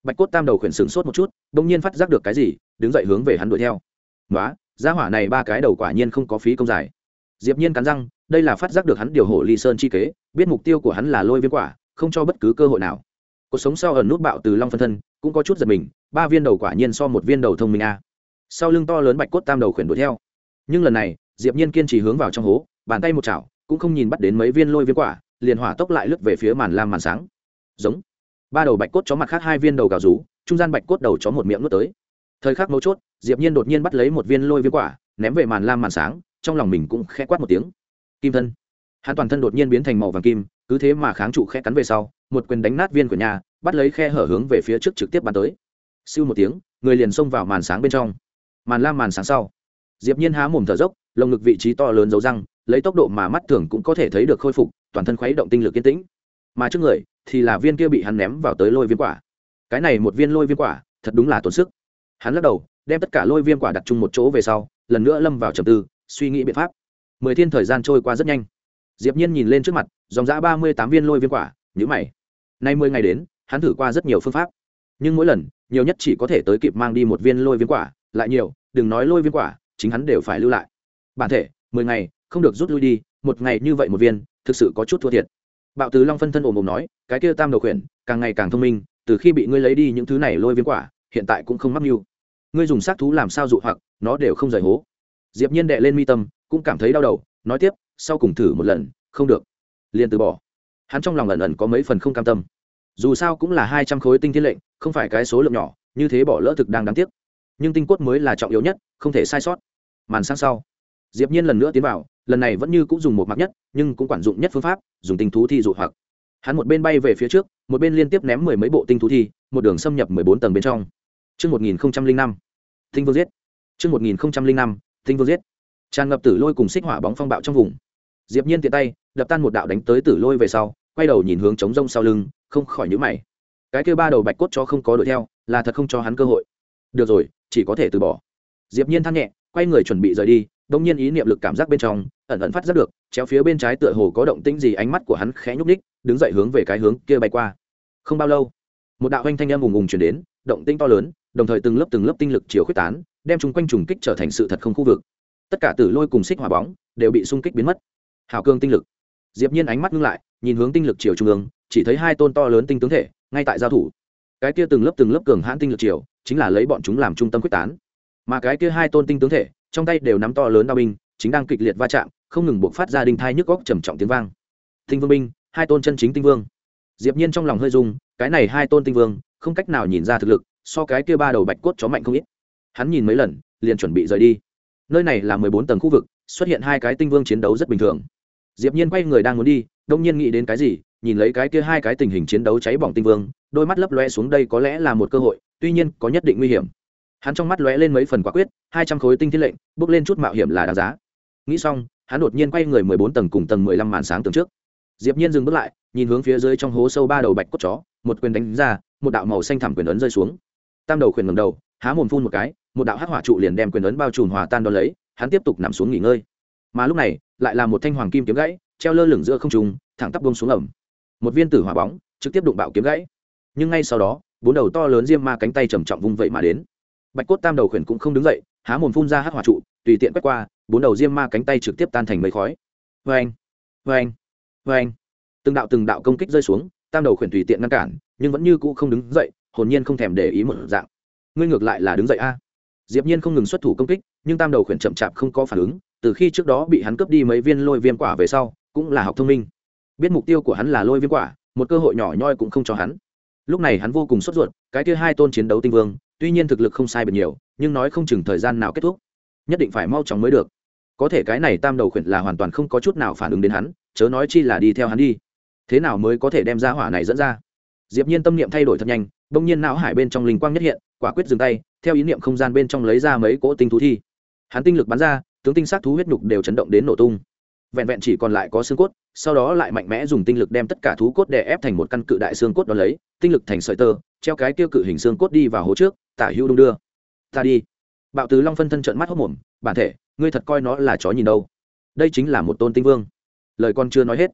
Speaker 1: Bạch cốt tam đầu khuyển sửng sốt một chút, bỗng nhiên phát giác được cái gì, đứng dậy hướng về hắn đuổi theo. Nói gia hỏa này ba cái đầu quả nhiên không có phí công dài. Diệp nhiên cắn răng, đây là phát giác được hắn điều hổ ly sơn chi kế, biết mục tiêu của hắn là lôi viên quả, không cho bất cứ cơ hội nào. Cuộc sống sau ẩn nút bạo từ long phân thân, cũng có chút giật mình, ba viên đầu quả nhiên so một viên đầu thông minh a sau lưng to lớn bạch cốt tam đầu khuyển đuổi theo. Nhưng lần này, diệp nhiên kiên trì hướng vào trong hố, bàn tay một chảo, cũng không nhìn bắt đến mấy viên lôi viên quả, liền hỏa tốc lại lướt về phía màn lam màn sáng. Giống. Ba đầu bạch cốt chó mặt khác hai viên đầu gào rú, trung gian bạch cốt đầu chó một miệng nuốt tới. Thời khắc mấu chốt, diệp nhiên đột nhiên bắt lấy một viên lôi viên quả, ném về màn lam màn sáng, trong lòng mình cũng khẽ quát một tiếng. Kim thân. Hắn toàn thân đột nhiên biến thành màu vàng kim, cứ thế mà kháng trụ khẽ cắn về sau, một quyền đánh nát viên của nhà, bắt lấy khe hở hướng về phía trước trực tiếp bắn tới. Siêu một tiếng, người liền xông vào màn sáng bên trong màn lam màn sáng sau. Diệp nhiên há mồm thở dốc, lồng ngực vị trí to lớn dấu răng, lấy tốc độ mà mắt thường cũng có thể thấy được khôi phục, toàn thân khuấy động tinh lực kiên tĩnh. Mà trước người thì là viên kia bị hắn ném vào tới lôi viên quả. Cái này một viên lôi viên quả, thật đúng là tốn sức. Hắn lắc đầu, đem tất cả lôi viên quả đặt chung một chỗ về sau, lần nữa lâm vào trầm tư, suy nghĩ biện pháp. Mười thiên thời gian trôi qua rất nhanh. Diệp nhiên nhìn lên trước mặt, dòng dã ba mươi tám viên lôi viên quả nhữ mày. Nay mười ngày đến, hắn thử qua rất nhiều phương pháp. Nhưng mỗi lần, nhiều nhất chỉ có thể tới kịp mang đi một viên lôi viên quả lại nhiều, đừng nói lôi viên quả, chính hắn đều phải lưu lại. Bản thể, mười ngày, không được rút lui đi, một ngày như vậy một viên, thực sự có chút thua thiệt. Bạo tứ long phân thân ồm ồm nói, cái kia tam đầu khuyển, càng ngày càng thông minh, từ khi bị ngươi lấy đi những thứ này lôi viên quả, hiện tại cũng không mắc mưu. Ngươi dùng xác thú làm sao dụ hoặc, nó đều không rời hố. Diệp nhiên đệ lên mi tâm, cũng cảm thấy đau đầu, nói tiếp, sau cùng thử một lần, không được. Liền từ bỏ. Hắn trong lòng ẩn ẩn có mấy phần không cam tâm. Dù sao cũng là hai trăm khối tinh thiên lệnh, không phải cái số lượng nhỏ, như thế bỏ lỡ thực đang đáng tiếc nhưng tinh cốt mới là trọng yếu nhất không thể sai sót màn sáng sau diệp nhiên lần nữa tiến vào lần này vẫn như cũng dùng một mặt nhất nhưng cũng quản dụng nhất phương pháp dùng tinh thú thi dụ hoặc hắn một bên bay về phía trước một bên liên tiếp ném mười mấy bộ tinh thú thi một đường xâm nhập mười bốn tầng bên trong chương một nghìn năm tinh vương giết. chương một nghìn năm tinh vương giết. Tràn ngập tử lôi cùng xích hỏa bóng phong bạo trong vùng. Diệp Nhiên tiện tay, đập tan một đạo đánh tới tử lôi về sau, quay đầu nhìn hướng chống rông sau lưng, không khỏi nhíu mày. Cái kia ba đầu bạch cốt cho không có đuổi theo, là thật không cho hắn cơ hội. Được rồi, chỉ có thể từ bỏ. Diệp Nhiên than nhẹ, quay người chuẩn bị rời đi, đông nhiên ý niệm lực cảm giác bên trong ẩn ẩn phát giác được chéo phía bên trái tựa hồ có động tĩnh gì ánh mắt của hắn khẽ nhúc ních đứng dậy hướng về cái hướng kia bay qua. Không bao lâu một đạo hoanh thanh âm ùng ùng chuyển đến động tĩnh to lớn đồng thời từng lớp từng lớp tinh lực chiều khuyết tán đem chúng quanh trùng kích trở thành sự thật không khu vực. Tất cả tử lôi cùng xích hỏa bóng đều bị xung kích biến mất. Hào cương tinh lực. Diệp nhiên ánh mắt ngưng lại nhìn hướng tinh lực chiều trung ương chỉ thấy hai tôn to lớn tinh tướng thể ngay tại giao thủ. Cái kia từng lớp từng lớp cường hãn tinh lực chiều chính là lấy bọn chúng làm trung tâm quyết tán. Mà cái kia hai tôn tinh tướng thể, trong tay đều nắm to lớn đao binh, chính đang kịch liệt va chạm, không ngừng buộc phát ra đinh thai nhức góc trầm trọng tiếng vang. Tinh vương binh, hai tôn chân chính tinh vương. Diệp nhiên trong lòng hơi rung, cái này hai tôn tinh vương, không cách nào nhìn ra thực lực, so cái kia ba đầu bạch cốt chó mạnh không ít. Hắn nhìn mấy lần, liền chuẩn bị rời đi. Nơi này là mười bốn tầng khu vực, xuất hiện hai cái tinh vương chiến đấu rất bình thường. Diệp nhiên quay người đang muốn đi, đông nhiên nghĩ đến cái gì nhìn lấy cái kia hai cái tình hình chiến đấu cháy bỏng tinh vương, đôi mắt lấp lóe xuống đây có lẽ là một cơ hội, tuy nhiên có nhất định nguy hiểm. Hắn trong mắt lóe lên mấy phần quả quyết, hai trăm khối tinh thiết lệnh, bước lên chút mạo hiểm là đáng giá. Nghĩ xong, hắn đột nhiên quay người mười bốn tầng cùng tầng mười lăm màn sáng tường trước. Diệp nhiên dừng bước lại, nhìn hướng phía dưới trong hố sâu ba đầu bạch cốt chó, một quyền đánh ra, một đạo màu xanh thẳm quyền ấn rơi xuống. Tam đầu quyền ngầm đầu, há mồm phun một cái, một đạo hắc hỏa trụ liền đem quyền ấn bao trùm hòa tan đón lấy, hắn tiếp tục nằm xuống nghỉ ngơi. Mà lúc này, lại là một thanh hoàng kim kiếm gãy, treo lơ lửng giữa không trung, thẳng tắp buông xuống ẩm một viên tử hỏa bóng, trực tiếp đụng bạo kiếm gãy. Nhưng ngay sau đó, bốn đầu to lớn diêm ma cánh tay trầm trọng vung vậy mà đến. Bạch cốt tam đầu khuyển cũng không đứng dậy, há mồm phun ra hát hỏa trụ, tùy tiện quét qua, bốn đầu diêm ma cánh tay trực tiếp tan thành mấy khói. Vê anh vê anh vê anh từng đạo từng đạo công kích rơi xuống, tam đầu khuyển tùy tiện ngăn cản, nhưng vẫn như cũ không đứng dậy, hồn nhiên không thèm để ý một dạng. Ngươi ngược lại là đứng dậy a. Diệp nhiên không ngừng xuất thủ công kích, nhưng tam đầu khuyển chậm chạp không có phản ứng, từ khi trước đó bị hắn cướp đi mấy viên lôi viêm quả về sau, cũng là học thông minh biết mục tiêu của hắn là lôi viêm quả, một cơ hội nhỏ nhoi cũng không cho hắn. Lúc này hắn vô cùng sốt ruột, cái kia hai tôn chiến đấu tinh vương, tuy nhiên thực lực không sai biệt nhiều, nhưng nói không chừng thời gian nào kết thúc, nhất định phải mau chóng mới được. Có thể cái này tam đầu khuyển là hoàn toàn không có chút nào phản ứng đến hắn, chớ nói chi là đi theo hắn đi. Thế nào mới có thể đem ra hỏa này dẫn ra? Diệp nhiên tâm niệm thay đổi thật nhanh, bỗng nhiên não hải bên trong linh quang nhất hiện, quả quyết dừng tay, theo ý niệm không gian bên trong lấy ra mấy cỗ tinh thú thi. Hắn tinh lực bắn ra, tướng tinh sát thú huyết nhục đều chấn động đến nổ tung. Vẹn vẹn chỉ còn lại có xương cốt sau đó lại mạnh mẽ dùng tinh lực đem tất cả thú cốt đè ép thành một căn cự đại xương cốt đó lấy, tinh lực thành sợi tơ, treo cái tiêu cự hình xương cốt đi vào hố trước, tả hữu đung đưa. Ta đi. Bạo tứ long phân thân trợn mắt hốc mồm, bản thể, ngươi thật coi nó là chó nhìn đâu? Đây chính là một tôn tinh vương. Lời con chưa nói hết,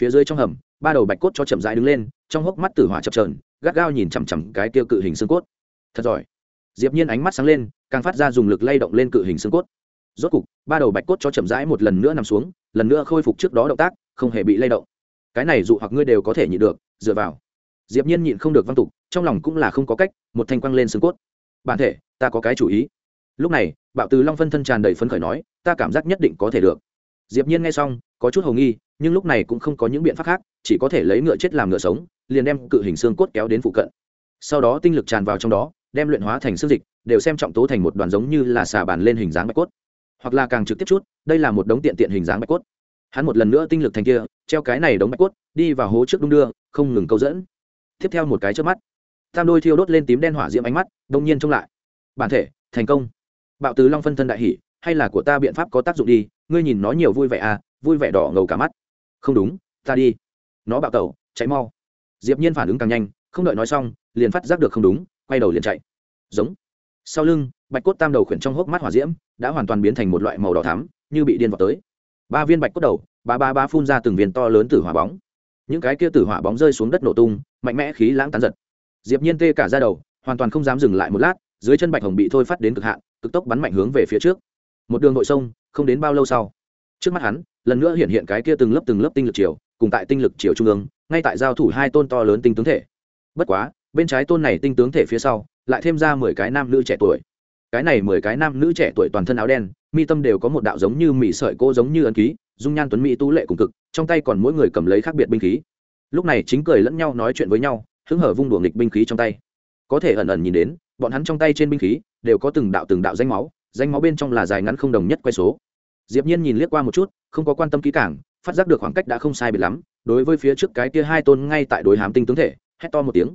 Speaker 1: phía dưới trong hầm, ba đầu bạch cốt cho chậm rãi đứng lên, trong hốc mắt tử hỏa chập trờn gắt gao nhìn chằm chằm cái tiêu cự hình xương cốt. Thật giỏi. Diệp nhiên ánh mắt sáng lên, càng phát ra dùng lực lay động lên cự hình xương cốt. Rốt cục, ba đầu bạch cốt cho chậm rãi một lần nữa nằm xuống, lần nữa khôi phục trước đó động tác không hề bị lay động. Cái này dụ hoặc ngươi đều có thể nhịn được, dựa vào. Diệp nhiên nhịn không được văn tục, trong lòng cũng là không có cách, một thanh quăng lên xương cốt. Bản thể, ta có cái chủ ý. Lúc này, bạo từ long phân thân tràn đầy phấn khởi nói, ta cảm giác nhất định có thể được. Diệp nhiên nghe xong, có chút hồ nghi, nhưng lúc này cũng không có những biện pháp khác, chỉ có thể lấy ngựa chết làm ngựa sống, liền đem cự hình xương cốt kéo đến phụ cận. Sau đó tinh lực tràn vào trong đó, đem luyện hóa thành xương dịch, đều xem trọng tố thành một đoàn giống như là xà bàn lên hình dáng bạch cốt. Hoặc là càng trực tiếp chút, đây là một đống tiện tiện hình dáng bạch cốt hắn một lần nữa tinh lực thành kia, treo cái này đóng bạch cốt, đi vào hố trước đung đưa, không ngừng câu dẫn. Tiếp theo một cái trước mắt, tam đôi thiêu đốt lên tím đen hỏa diễm ánh mắt, đông nhiên trông lại. Bản thể, thành công. Bạo tứ long phân thân đại hỷ hay là của ta biện pháp có tác dụng đi, ngươi nhìn nó nhiều vui vẻ à vui vẻ đỏ ngầu cả mắt. Không đúng, ta đi. Nó bạo tẩu, chạy mau. Diệp nhiên phản ứng càng nhanh, không đợi nói xong, liền phát giác được không đúng, quay đầu liền chạy. Giống. Sau lưng, bạch cốt tam đầu khuyển trong hốc mắt hỏa diễm, đã hoàn toàn biến thành một loại màu đỏ thắm, như bị điên vào tới ba viên bạch cốt đầu, ba ba ba phun ra từng viên to lớn từ hỏa bóng. Những cái kia tử hỏa bóng rơi xuống đất nổ tung, mạnh mẽ khí lãng tán giật. Diệp nhiên tê cả ra đầu, hoàn toàn không dám dừng lại một lát, dưới chân bạch hồng bị thôi phát đến cực hạn, cực tốc bắn mạnh hướng về phía trước. Một đường nội sông, không đến bao lâu sau, trước mắt hắn, lần nữa hiện hiện cái kia từng lớp từng lớp tinh lực chiều cùng tại tinh lực chiều trung ương, ngay tại giao thủ hai tôn to lớn tinh tướng thể. Bất quá, bên trái tôn này tinh tướng thể phía sau, lại thêm ra mười cái nam nữ trẻ tuổi. Cái này mười cái nam nữ trẻ tuổi toàn thân áo đen mi tâm đều có một đạo giống như mỹ sợi cô giống như ấn ký, dung nhan tuấn mỹ tú lệ cùng cực, trong tay còn mỗi người cầm lấy khác biệt binh khí. Lúc này chính cười lẫn nhau nói chuyện với nhau, hứng hở vung đùa nghịch binh khí trong tay. Có thể ẩn ẩn nhìn đến, bọn hắn trong tay trên binh khí đều có từng đạo từng đạo danh máu danh máu bên trong là dài ngắn không đồng nhất quay số. Diệp nhiên nhìn liếc qua một chút, không có quan tâm kỹ càng, phát giác được khoảng cách đã không sai biệt lắm, đối với phía trước cái kia hai tôn ngay tại đối hám tinh tướng thể, hét to một tiếng.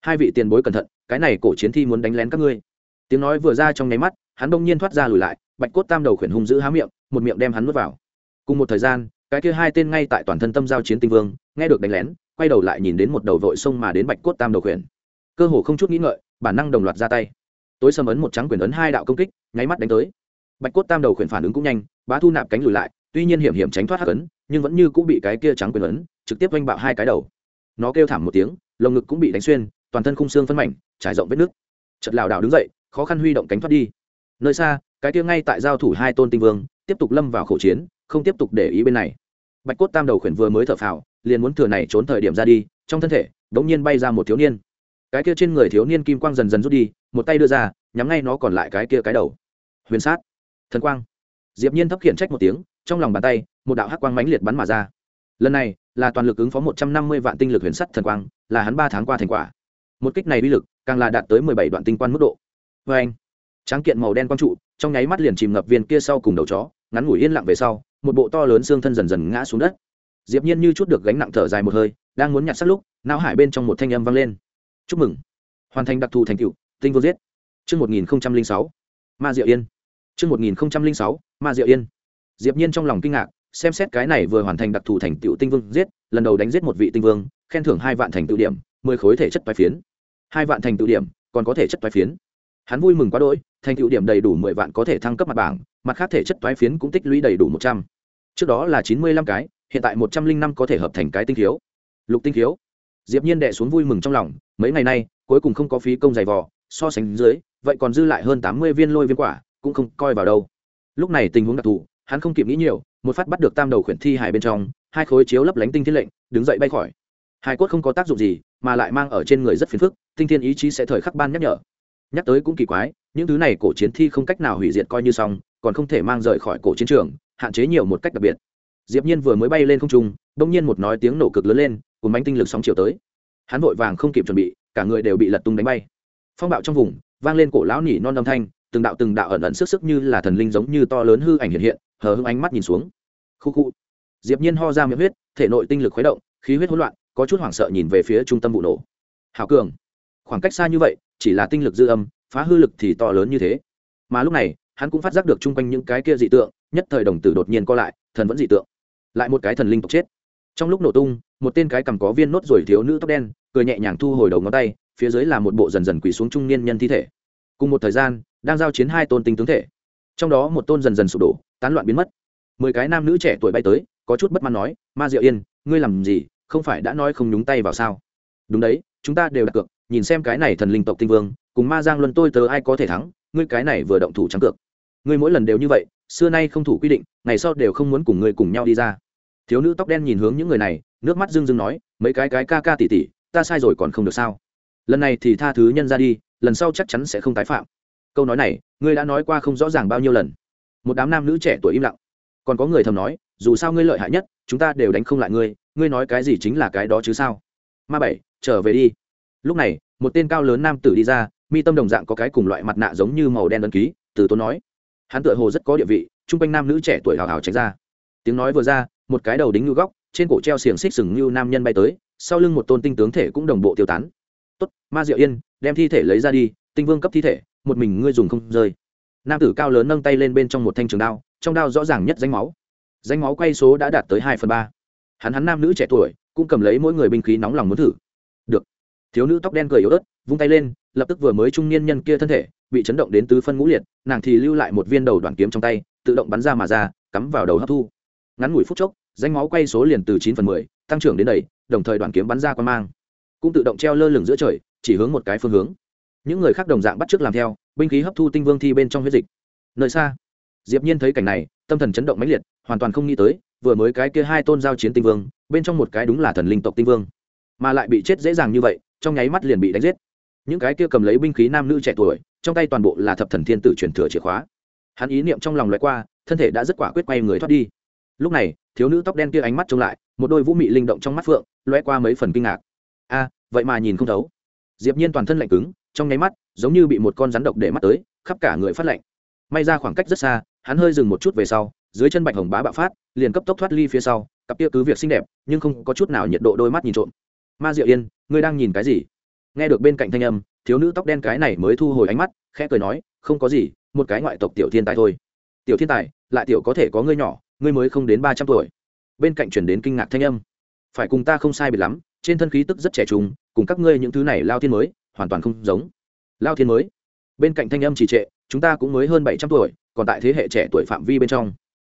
Speaker 1: Hai vị tiền bối cẩn thận, cái này cổ chiến thi muốn đánh lén các ngươi. Tiếng nói vừa ra trong nháy mắt, hắn đông nhiên thoát ra lùi lại bạch cốt tam đầu khuyển hung dữ há miệng, một miệng đem hắn nuốt vào. Cùng một thời gian, cái kia hai tên ngay tại toàn thân tâm giao chiến tinh vương, nghe được đánh lén, quay đầu lại nhìn đến một đầu vội sông mà đến bạch cốt tam đầu khuyển. Cơ hồ không chút nghĩ ngợi, bản năng đồng loạt ra tay. Tối sầm ấn một trắng quyền ấn hai đạo công kích, nháy mắt đánh tới. Bạch cốt tam đầu khuyển phản ứng cũng nhanh, bá thu nạp cánh lùi lại, tuy nhiên hiểm hiểm tránh thoát hắc ấn, nhưng vẫn như cũng bị cái kia trắng quyền ấn, trực tiếp oanh bạo hai cái đầu. Nó kêu thảm một tiếng, lồng ngực cũng bị đánh xuyên, toàn thân khung xương phân mảnh, trải rộng vết nước chật lảo đảo đứng dậy, khó khăn huy động cánh thoát đi nơi xa, cái kia ngay tại giao thủ hai tôn tinh vương, tiếp tục lâm vào khẩu chiến, không tiếp tục để ý bên này. Bạch cốt tam đầu khuyển vừa mới thở phào, liền muốn thừa này trốn thời điểm ra đi, trong thân thể đ ỗ n g nhiên bay ra một thiếu niên. Cái kia trên người thiếu niên kim quang dần dần rút đi, một tay đưa ra, nhắm ngay nó còn lại cái kia cái đầu. Huyền sát. Thần quang. Diệp nhiên thấp khiển trách một tiếng, trong lòng bàn tay, một đạo hắc quang mãnh liệt bắn mà ra. Lần này, là toàn lực ứng phó một trăm năm mươi vạn tinh lực huyền sắt thần quang, là hắn ba tháng qua thành quả. Một kích này uy lực, càng là đạt tới mười bảy đoạn tinh quan mức độ. Vê anh tráng kiện màu đen quang trụ, trong nháy mắt liền chìm ngập viên kia sau cùng đầu chó, ngắn ngủi yên lặng về sau, một bộ to lớn xương thân dần dần ngã xuống đất. Diệp nhiên như chút được gánh nặng thở dài một hơi, đang muốn nhặt sát lúc, não hải bên trong một thanh âm vang lên. Chúc mừng. Hoàn thành đặc thù thành tựu, tinh vương giết. Chương một nghìn sáu. Ma diệu yên. Chương một nghìn sáu. Ma diệu yên. Diệp nhiên trong lòng kinh ngạc, xem xét cái này vừa hoàn thành đặc thù thành tựu tinh vương giết, lần đầu đánh giết một vị tinh vương, khen thưởng hai vạn thành tựu điểm, mười khối thể chất toái phiến. Hai vạn thành tựu điểm, còn có thể chất toái phiến. Hắn vui mừng quá đỗi thành tựu điểm đầy đủ mười vạn có thể thăng cấp mặt bảng, mặt khác thể chất toái phiến cũng tích lũy đầy đủ một trăm. Trước đó là chín mươi lăm cái, hiện tại một trăm linh năm có thể hợp thành cái tinh thiếu lục tinh thiếu diệp nhiên đệ xuống vui mừng trong lòng, mấy ngày nay, cuối cùng không có phí công dày vò, so sánh dưới, vậy còn dư lại hơn tám mươi viên lôi viên quả, cũng không coi vào đâu. Lúc này tình huống đặc thù, hắn không kịp nghĩ nhiều, một phát bắt được tam đầu khuyển thi hải bên trong, hai khối chiếu lấp lánh tinh thiên lệnh, đứng dậy bay khỏi. Hai cốt không có tác dụng gì, mà lại mang ở trên người rất phiền phức, tinh thiên ý chí sẽ thời khắc ban nhắc nhở nhắc tới cũng kỳ quái, những thứ này cổ chiến thi không cách nào hủy diệt coi như xong, còn không thể mang rời khỏi cổ chiến trường, hạn chế nhiều một cách đặc biệt. Diệp nhiên vừa mới bay lên không trung đông nhiên một nói tiếng nổ cực lớn lên, cùng bánh tinh lực sóng chiều tới. Hắn vội vàng không kịp chuẩn bị, cả người đều bị lật tung đánh bay. Phong bạo trong vùng, vang lên cổ lão nỉ non âm thanh, từng đạo từng đạo ẩn ẩn sức sức như là thần linh giống như to lớn hư ảnh hiện hiện, hờ hững ánh mắt nhìn xuống. Khu khu. Diệp nhiên ho ra miệng huyết, thể nội tinh lực khuấy động, khí huyết hỗn loạn, có chút hoảng sợ nhìn về phía trung tâm vụ nổ. Hảo cường khoảng cách xa như vậy, chỉ là tinh lực dư âm, phá hư lực thì to lớn như thế. Mà lúc này, hắn cũng phát giác được chung quanh những cái kia dị tượng, nhất thời đồng tử đột nhiên co lại, thần vẫn dị tượng. Lại một cái thần linh tộc chết. Trong lúc nổ tung, một tên cái cầm có viên nốt rồi thiếu nữ tóc đen, cười nhẹ nhàng thu hồi đầu ngón tay, phía dưới là một bộ dần dần quỳ xuống trung niên nhân thi thể. Cùng một thời gian, đang giao chiến hai tôn tinh tướng thể. Trong đó một tôn dần dần sụp đổ, tán loạn biến mất. Mười cái nam nữ trẻ tuổi bay tới, có chút bất mãn nói, ma diệu yên, ngươi làm gì? Không phải đã nói không nhúng tay vào sao? Đúng đấy, chúng ta đều đặt cược nhìn xem cái này thần linh tộc tinh vương, cùng ma giang luân tôi tớ ai có thể thắng, ngươi cái này vừa động thủ trắng cược. Ngươi mỗi lần đều như vậy, xưa nay không thủ quy định, ngày sau đều không muốn cùng ngươi cùng nhau đi ra. Thiếu nữ tóc đen nhìn hướng những người này, nước mắt rưng rưng nói, mấy cái cái ca ca tỉ tỉ, ta sai rồi còn không được sao? Lần này thì tha thứ nhân ra đi, lần sau chắc chắn sẽ không tái phạm. Câu nói này, ngươi đã nói qua không rõ ràng bao nhiêu lần. Một đám nam nữ trẻ tuổi im lặng. Còn có người thầm nói, dù sao ngươi lợi hại nhất, chúng ta đều đánh không lại ngươi ngươi nói cái gì chính là cái đó chứ sao? Ma bảy, trở về đi lúc này, một tên cao lớn nam tử đi ra, mi tâm đồng dạng có cái cùng loại mặt nạ giống như màu đen đơn ký, từ tốn nói. Hắn tựa hồ rất có địa vị, chung quanh nam nữ trẻ tuổi hào hào tránh ra. Tiếng nói vừa ra, một cái đầu đính ngư góc, trên cổ treo xiềng xích sừng như nam nhân bay tới, sau lưng một tôn tinh tướng thể cũng đồng bộ tiêu tán. Tốt, ma diệu yên, đem thi thể lấy ra đi, tinh vương cấp thi thể, một mình ngươi dùng không rơi. Nam tử cao lớn nâng tay lên bên trong một thanh trường đao, trong đao rõ ràng nhất danh máu. Danh máu quay số đã đạt tới hai phần ba. Hắn hắn nam nữ trẻ tuổi, cũng cầm lấy mỗi người binh khí nóng lòng muốn thử thiếu nữ tóc đen cười yếu ớt, vung tay lên, lập tức vừa mới trung niên nhân kia thân thể bị chấn động đến tứ phân ngũ liệt, nàng thì lưu lại một viên đầu đoàn kiếm trong tay, tự động bắn ra mà ra, cắm vào đầu hấp thu. Ngắn ngủi phút chốc, danh máu quay số liền từ chín phần mười, tăng trưởng đến đầy, đồng thời đoàn kiếm bắn ra qua mang. Cũng tự động treo lơ lửng giữa trời, chỉ hướng một cái phương hướng. Những người khác đồng dạng bắt t làm theo, binh khí hấp thu tinh vương thi bên trong huyết dịch. Nơi xa, diệp nhiên thấy cảnh này, tâm thần chấn động mãnh liệt, hoàn toàn không nghĩ tới, vừa mới cái kia hai tôn giao chiến tinh vương, bên trong một cái đúng là thần linh tộc tinh vương, mà lại bị chết dễ dàng như vậy trong nháy mắt liền bị đánh giết. Những cái kia cầm lấy binh khí nam nữ trẻ tuổi, trong tay toàn bộ là thập thần thiên tử truyền thừa chìa khóa. Hắn ý niệm trong lòng loại qua, thân thể đã rất quả quyết quay người thoát đi. Lúc này, thiếu nữ tóc đen kia ánh mắt trông lại, một đôi vũ mị linh động trong mắt phượng loe qua mấy phần kinh ngạc. A, vậy mà nhìn không thấu. Diệp nhiên toàn thân lạnh cứng, trong nháy mắt, giống như bị một con rắn độc để mắt tới, khắp cả người phát lạnh. May ra khoảng cách rất xa, hắn hơi dừng một chút về sau, dưới chân bạch hồng bá bạo phát, liền cấp tốc thoát ly phía sau, cặp kia cứ việc xinh đẹp, nhưng không có chút nào nhiệt độ đôi mắt nhìn trộm ma diệu yên, ngươi đang nhìn cái gì? Nghe được bên cạnh thanh âm, thiếu nữ tóc đen cái này mới thu hồi ánh mắt, khẽ cười nói, không có gì, một cái ngoại tộc tiểu thiên tài thôi. Tiểu thiên tài, lại tiểu có thể có ngươi nhỏ, ngươi mới không đến ba trăm tuổi. Bên cạnh chuyển đến kinh ngạc thanh âm, phải cùng ta không sai biệt lắm, trên thân khí tức rất trẻ trung, cùng các ngươi những thứ này lao thiên mới, hoàn toàn không giống. Lao thiên mới? Bên cạnh thanh âm trì trệ, chúng ta cũng mới hơn bảy trăm tuổi, còn tại thế hệ trẻ tuổi phạm vi bên trong.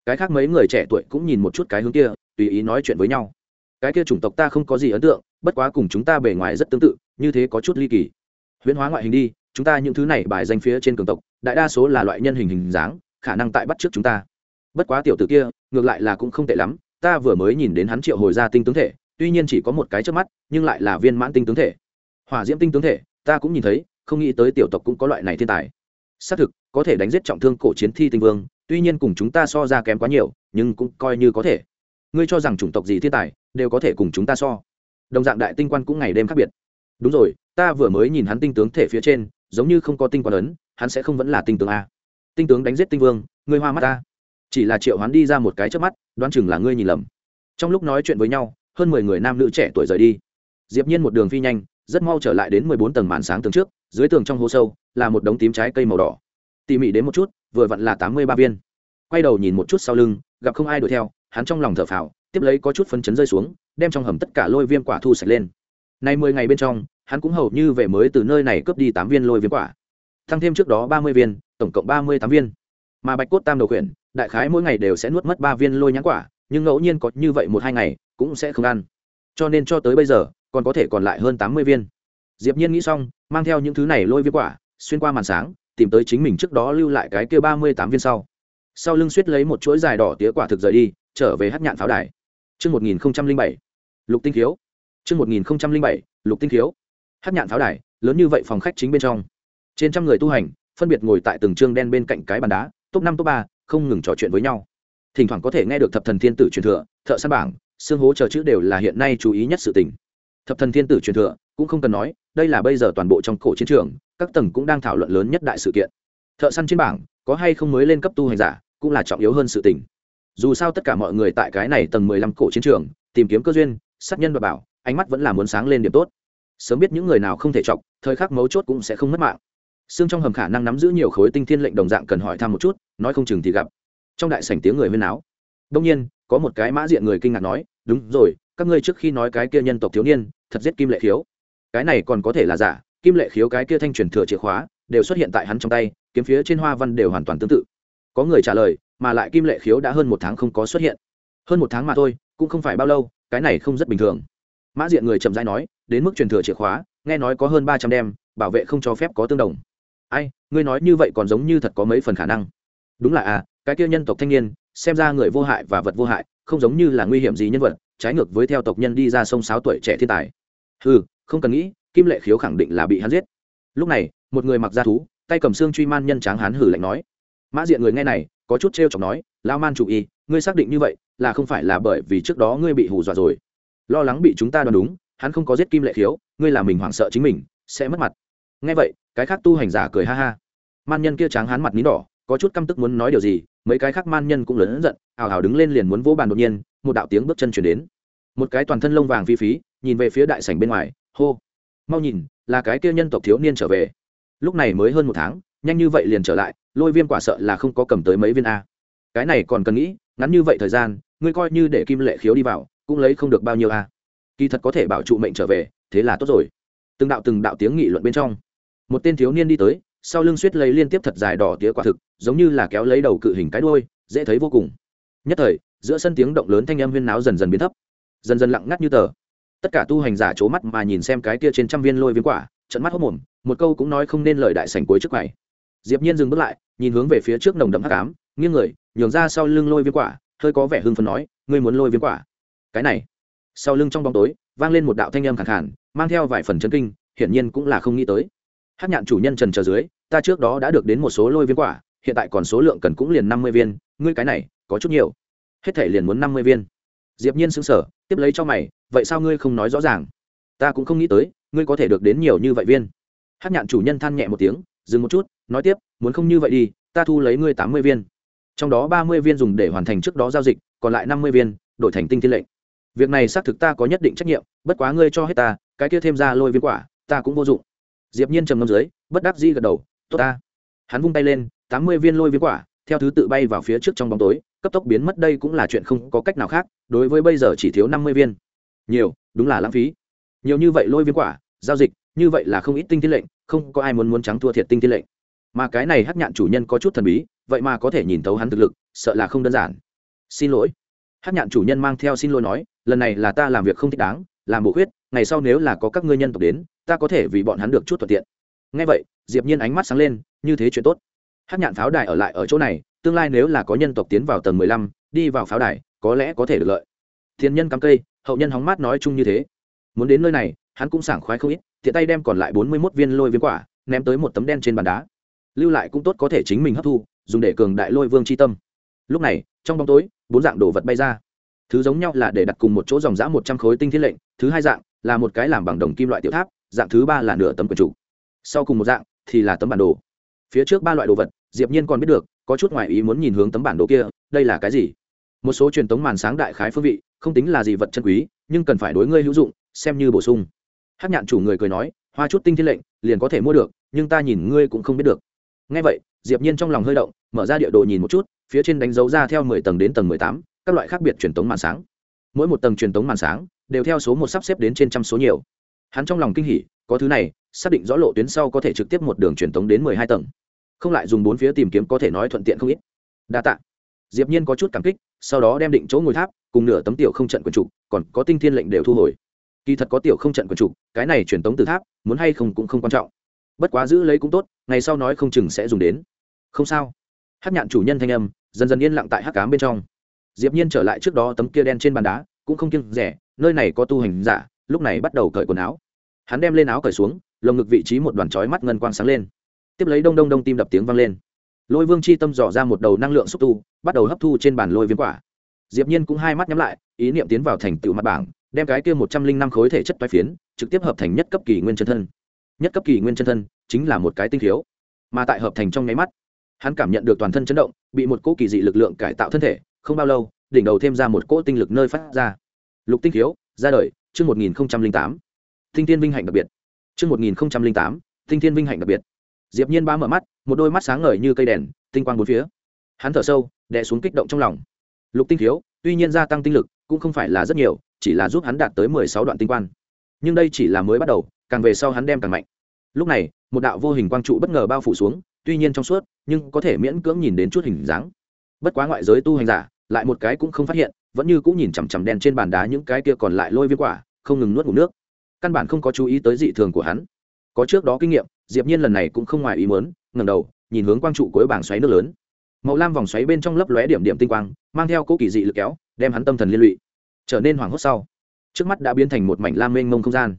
Speaker 1: Cái khác mấy người trẻ tuổi cũng nhìn một chút cái hướng kia, tùy ý nói chuyện với nhau cái kia chủng tộc ta không có gì ấn tượng, bất quá cùng chúng ta bề ngoài rất tương tự, như thế có chút ly kỳ. Huyễn hóa ngoại hình đi, chúng ta những thứ này bài danh phía trên cường tộc, đại đa số là loại nhân hình hình dáng, khả năng tại bắt trước chúng ta. Bất quá tiểu t ử kia, ngược lại là cũng không tệ lắm, ta vừa mới nhìn đến hắn triệu hồi ra tinh tướng thể, tuy nhiên chỉ có một cái trước mắt, nhưng lại là viên mãn tinh tướng thể. Hỏa diễm tinh tướng thể, ta cũng nhìn thấy, không nghĩ tới tiểu tộc cũng có loại này thiên tài. Xác thực, có thể đánh giết trọng thương cổ chiến thi tinh vương, tuy nhiên cùng chúng ta so ra kém quá nhiều, nhưng cũng coi như có thể. Ngươi cho rằng chủng tộc gì thiên tài đều có thể cùng chúng ta so. Đồng dạng đại tinh quan cũng ngày đêm khác biệt. Đúng rồi, ta vừa mới nhìn hắn tinh tướng thể phía trên, giống như không có tinh quan ấn, hắn sẽ không vẫn là tinh tướng a. Tinh tướng đánh giết tinh vương, ngươi hoa mắt ta. Chỉ là triệu hắn đi ra một cái trước mắt, đoán chừng là ngươi nhìn lầm. Trong lúc nói chuyện với nhau, hơn mười người nam nữ trẻ tuổi rời đi. Diệp nhiên một đường phi nhanh, rất mau trở lại đến mười bốn tầng màn sáng tường trước, dưới tường trong hố sâu, là một đống tím trái cây màu đỏ. Tỉ mỉ đến một chút, vừa vặn là tám mươi ba viên. Quay đầu nhìn một chút sau lưng, gặp không ai đuổi theo, hắn trong lòng thở phào tiếp lấy có chút phấn chấn rơi xuống, đem trong hầm tất cả lôi viêm quả thu sạch lên. Nay mười ngày bên trong, hắn cũng hầu như về mới từ nơi này cướp đi tám viên lôi viêm quả. Thăng thêm trước đó ba mươi viên, tổng cộng ba mươi tám viên. Mà bạch cốt tam đầu khuyển, đại khái mỗi ngày đều sẽ nuốt mất ba viên lôi nhãn quả, nhưng ngẫu nhiên có như vậy một hai ngày, cũng sẽ không ăn. Cho nên cho tới bây giờ, còn có thể còn lại hơn tám mươi viên. Diệp nhiên nghĩ xong, mang theo những thứ này lôi viêm quả, xuyên qua màn sáng, tìm tới chính mình trước đó lưu lại cái kia ba mươi tám viên sau. Sau lưng suýt lấy một chuỗi dài đỏ tía quả thực rời đi, trở về hát nhạn pháo đài. Chương 1007, lục tinh khiếu. Chương 1007, lục tinh khiếu. Hát nhạn pháo đài, lớn như vậy phòng khách chính bên trong. Trên trăm người tu hành, phân biệt ngồi tại từng chương đen bên cạnh cái bàn đá, top năm top ba, không ngừng trò chuyện với nhau. Thỉnh thoảng có thể nghe được thập thần thiên tử truyền thừa, thợ săn bảng, xương hố chờ chữ đều là hiện nay chú ý nhất sự tình. Thập thần thiên tử truyền thừa, cũng không cần nói, đây là bây giờ toàn bộ trong cổ chiến trường, các tầng cũng đang thảo luận lớn nhất đại sự kiện. Thợ săn trên bảng, có hay không mới lên cấp tu hành giả, cũng là trọng yếu hơn sự tình dù sao tất cả mọi người tại cái này tầng mười lăm cổ chiến trường, tìm kiếm cơ duyên, sát nhân và bảo, ánh mắt vẫn là muốn sáng lên điểm tốt. Sớm biết những người nào không thể chọc, thời khắc mấu chốt cũng sẽ không mất mạng. Xương trong hầm khả năng nắm giữ nhiều khối tinh thiên lệnh đồng dạng cần hỏi thăm một chút, nói không chừng thì gặp. Trong đại sảnh tiếng người huyên áo đông nhiên, có một cái mã diện người kinh ngạc nói, đúng rồi, các ngươi trước khi nói cái kia nhân tộc thiếu niên, thật giết kim lệ khiếu. Cái này còn có thể là giả, kim lệ khiếu cái kia thanh truyền thừa chìa khóa, đều xuất hiện tại hắn trong tay, kiếm phía trên hoa văn đều hoàn toàn tương tự. Có người trả lời mà lại kim lệ khiếu đã hơn một tháng không có xuất hiện. Hơn một tháng mà thôi, cũng không phải bao lâu, cái này không rất bình thường. Mã diện người chậm dãi nói, đến mức truyền thừa chìa khóa, nghe nói có hơn ba trăm đem, bảo vệ không cho phép có tương đồng. Ai, ngươi nói như vậy còn giống như thật có mấy phần khả năng. Đúng là à cái kia nhân tộc thanh niên, xem ra người vô hại và vật vô hại, không giống như là nguy hiểm gì nhân vật, trái ngược với theo tộc nhân đi ra sông sáu tuổi trẻ thiên tài. Ừ không cần nghĩ, kim lệ khiếu khẳng định là bị hắn giết. Lúc này, một người mặc da thú, tay cầm xương truy man nhân tráng hán hử lạnh nói mã diện người nghe này có chút t r chọc nói lao man chủ y, ngươi xác định như vậy là không phải là bởi vì trước đó ngươi bị hù dọa rồi. Lo lắng bị chúng ta đoán đúng, hắn không có giết kim lệ khiếu, ngươi làm mình hoảng sợ chính mình, sẽ mất mặt. Nghe vậy, cái khác tu hành giả cười ha ha. Man nhân kia tráng hắn mặt nín đỏ, có chút căm tức muốn nói điều gì, mấy cái khác man nhân cũng lớn giận, ào ào đứng lên liền muốn vỗ bàn đột nhiên, một đạo tiếng bước chân chuyển đến. Một cái toàn thân lông vàng phi phí, nhìn về phía đại sảnh bên ngoài, hô. Mau nhìn, là cái kia nhân tộc thiếu niên trở về. Lúc này mới hơn một tháng nhanh như vậy liền trở lại, lôi viêm quả sợ là không có cầm tới mấy viên a. Cái này còn cần nghĩ, ngắn như vậy thời gian, ngươi coi như để kim lệ khiếu đi vào, cũng lấy không được bao nhiêu a. Kỳ thật có thể bảo trụ mệnh trở về, thế là tốt rồi. Từng đạo từng đạo tiếng nghị luận bên trong, một tên thiếu niên đi tới, sau lưng suýt lấy liên tiếp thật dài đỏ tía quả thực, giống như là kéo lấy đầu cự hình cái đôi dễ thấy vô cùng. Nhất thời, giữa sân tiếng động lớn thanh âm huyên náo dần dần biến thấp. Dần dần lặng ngắt như tờ. Tất cả tu hành giả c mắt mà nhìn xem cái kia trên trăm viên lôi viên quả trận mắt hốc mồm, một câu cũng nói không nên lời đại sảnh cuối trước này diệp nhiên dừng bước lại, nhìn hướng về phía trước nồng đậm hắc ám, nghiêng người, nhường ra sau lưng lôi viêm quả, hơi có vẻ hưng phấn nói, ngươi muốn lôi viêm quả? Cái này, sau lưng trong bóng tối, vang lên một đạo thanh âm khàn khàn, mang theo vài phần chấn kinh, hiển nhiên cũng là không nghĩ tới. Hắc nhạn chủ nhân trần chờ dưới, ta trước đó đã được đến một số lôi viêm quả, hiện tại còn số lượng cần cũng liền năm mươi viên, ngươi cái này, có chút nhiều. Hết thể liền muốn năm mươi viên. Diệp nhiên sững sờ, tiếp lấy cho mày, vậy sao ngươi không nói rõ ràng? Ta cũng không nghĩ tới, ngươi có thể được đến nhiều như vậy viên. Hát nhạn chủ nhân than nhẹ một tiếng dừng một chút, nói tiếp, muốn không như vậy đi, ta thu lấy ngươi tám mươi viên. Trong đó ba mươi viên dùng để hoàn thành trước đó giao dịch, còn lại năm mươi viên đổi thành tinh thiên lệnh. Việc này xác thực ta có nhất định trách nhiệm, bất quá ngươi cho hết ta, cái kia thêm ra lôi viên quả, ta cũng vô dụng. Diệp nhiên trầm ngâm dưới, bất đắc dĩ gật đầu, tốt ta. Hắn vung tay lên, tám mươi viên lôi viên quả, theo thứ tự bay vào phía trước trong bóng tối, cấp tốc biến mất đây cũng là chuyện không có cách nào khác, đối với bây giờ chỉ thiếu năm mươi viên. Nhiều, đúng là lãng phí. Nhiều như vậy lôi viên quả, giao dịch, như vậy là không ít tinh thiên lệnh không có ai muốn muốn trắng thua thiệt tinh thiên lệnh. Mà cái này hắc nhạn chủ nhân có chút thần bí, vậy mà có thể nhìn thấu hắn thực lực, sợ là không đơn giản. Xin lỗi. Hắc nhạn chủ nhân mang theo xin lỗi nói, lần này là ta làm việc không thích đáng, làm bộ khuyết, ngày sau nếu là có các ngươi nhân tộc đến, ta có thể vì bọn hắn được chút thuận tiện. Ngay vậy, diệp nhiên ánh mắt sáng lên, như thế chuyện tốt. Hắc nhạn pháo đài ở lại ở chỗ này, tương lai nếu là có nhân tộc tiến vào tầng mười lăm, đi vào pháo đài, có lẽ có thể được lợi. Thiên nhân cắm cây, hậu nhân hóng mát nói chung như thế. Muốn đến nơi này, hắn cũng sảng khoái không ít tiện tay đem còn lại bốn mươi 41 viên lôi viên quả ném tới một tấm đen trên bàn đá. Lưu lại cũng tốt có thể chính mình hấp thu, dùng để cường đại lôi vương chi tâm. Lúc này, trong bóng tối, bốn dạng đồ vật bay ra. Thứ giống nhau là để đặt cùng một chỗ dòng giã một trăm khối tinh thiết lệnh, thứ hai dạng là một cái làm bằng đồng kim loại tiểu tháp, dạng thứ ba là nửa tấm quần trụ sau cùng một dạng thì là tấm bản đồ. Phía trước ba loại đồ vật, diệp nhiên còn biết được, có chút ngoài ý muốn nhìn hướng tấm bản đồ kia, đây là cái gì? Một số truyền tống màn sáng đại khái phương vị, không tính là gì vật chân quý, nhưng cần phải đối ngươi hữu dụng, xem như bổ sung hát nhạn chủ người cười nói hoa chút tinh thiên lệnh liền có thể mua được nhưng ta nhìn ngươi cũng không biết được. Ngay vậy diệp nhiên trong lòng hơi động mở ra địa đồ nhìn một chút phía trên đánh dấu ra theo 10 tầng đến tầng 18, các loại khác biệt truyền tống màn sáng. Mỗi một tầng truyền tống màn sáng đều theo số một sắp xếp đến trên trăm số nhiều. Hắn trong lòng kinh hỉ có thứ này xác định rõ lộ tuyến sau có thể trực tiếp một đường truyền tống đến 12 tầng. Không lại dùng bốn phía tìm kiếm có thể nói thuận tiện không ít. Đa tạ. Diệp nhiên có chút cảm kích sau đó đem định chỗ ngồi tháp cùng nửa tấm tiểu không trận quần trụ còn có tinh thiên lệnh đều thu hồi kỳ thật có tiểu không trận quần chủ, cái này truyền tống từ tháp muốn hay không cũng không quan trọng. Bất quá giữ lấy cũng tốt ngày sau nói không chừng sẽ dùng đến. Không sao. Hát nhạn chủ nhân thanh âm dần dần yên lặng tại hát cám bên trong. Diệp nhiên trở lại trước đó tấm kia đen trên bàn đá cũng không kiêng rẻ nơi này có tu hành giả lúc này bắt đầu cởi quần áo. Hắn đem lên áo cởi xuống lồng ngực vị trí một đoàn chói mắt ngân quang sáng lên. Tiếp lấy đông đông đông tim đập tiếng vang lên. Lôi vương chi tâm dò ra một đầu năng lượng xúc tu bắt đầu hấp thu trên bàn lôi viêm quả. Diệp nhiên cũng hai mắt nhắm lại ý niệm tiến vào thành tựu mặt bảng đem cái kia một trăm linh năm khối thể chất toái phiến, trực tiếp hợp thành nhất cấp kỳ nguyên chân thân. Nhất cấp kỳ nguyên chân thân chính là một cái tinh thiếu mà tại hợp thành trong nháy mắt, hắn cảm nhận được toàn thân chấn động, bị một cỗ kỳ dị lực lượng cải tạo thân thể, không bao lâu, đỉnh đầu thêm ra một cỗ tinh lực nơi phát ra. Lục tinh thiếu ra đời, chương một nghìn tám. Tinh thiên vinh hạnh đặc biệt. Chương một nghìn tám tinh thiên vinh hạnh đặc biệt. Diệp nhiên ba mở mắt, một đôi mắt sáng ngời như cây đèn, tinh quang bốn phía. Hắn thở sâu, đè xuống kích động trong lòng. Lục tinh thiếu tuy nhiên gia tăng tinh lực cũng không phải là rất nhiều, chỉ là giúp hắn đạt tới mười sáu đoạn tinh quan. Nhưng đây chỉ là mới bắt đầu, càng về sau hắn đem càng mạnh. Lúc này, một đạo vô hình quang trụ bất ngờ bao phủ xuống, tuy nhiên trong suốt, nhưng có thể miễn cưỡng nhìn đến chút hình dáng. Bất quá ngoại giới tu hành giả, lại một cái cũng không phát hiện, vẫn như cũng nhìn chằm chằm đen trên bàn đá những cái kia còn lại lôi viêm quả, không ngừng nuốt ngủ nước. Căn bản không có chú ý tới dị thường của hắn. Có trước đó kinh nghiệm, diệp nhiên lần này cũng không ngoài ý muốn, ngẩng đầu, nhìn hướng quang trụ cuối bảng xoáy nước lớn màu lam vòng xoáy bên trong lấp lóe điểm điểm tinh quang, mang theo cố kỳ dị lực kéo, đem hắn tâm thần liên lụy. Trở nên hoảng hốt sau, trước mắt đã biến thành một mảnh lam mênh mông không gian.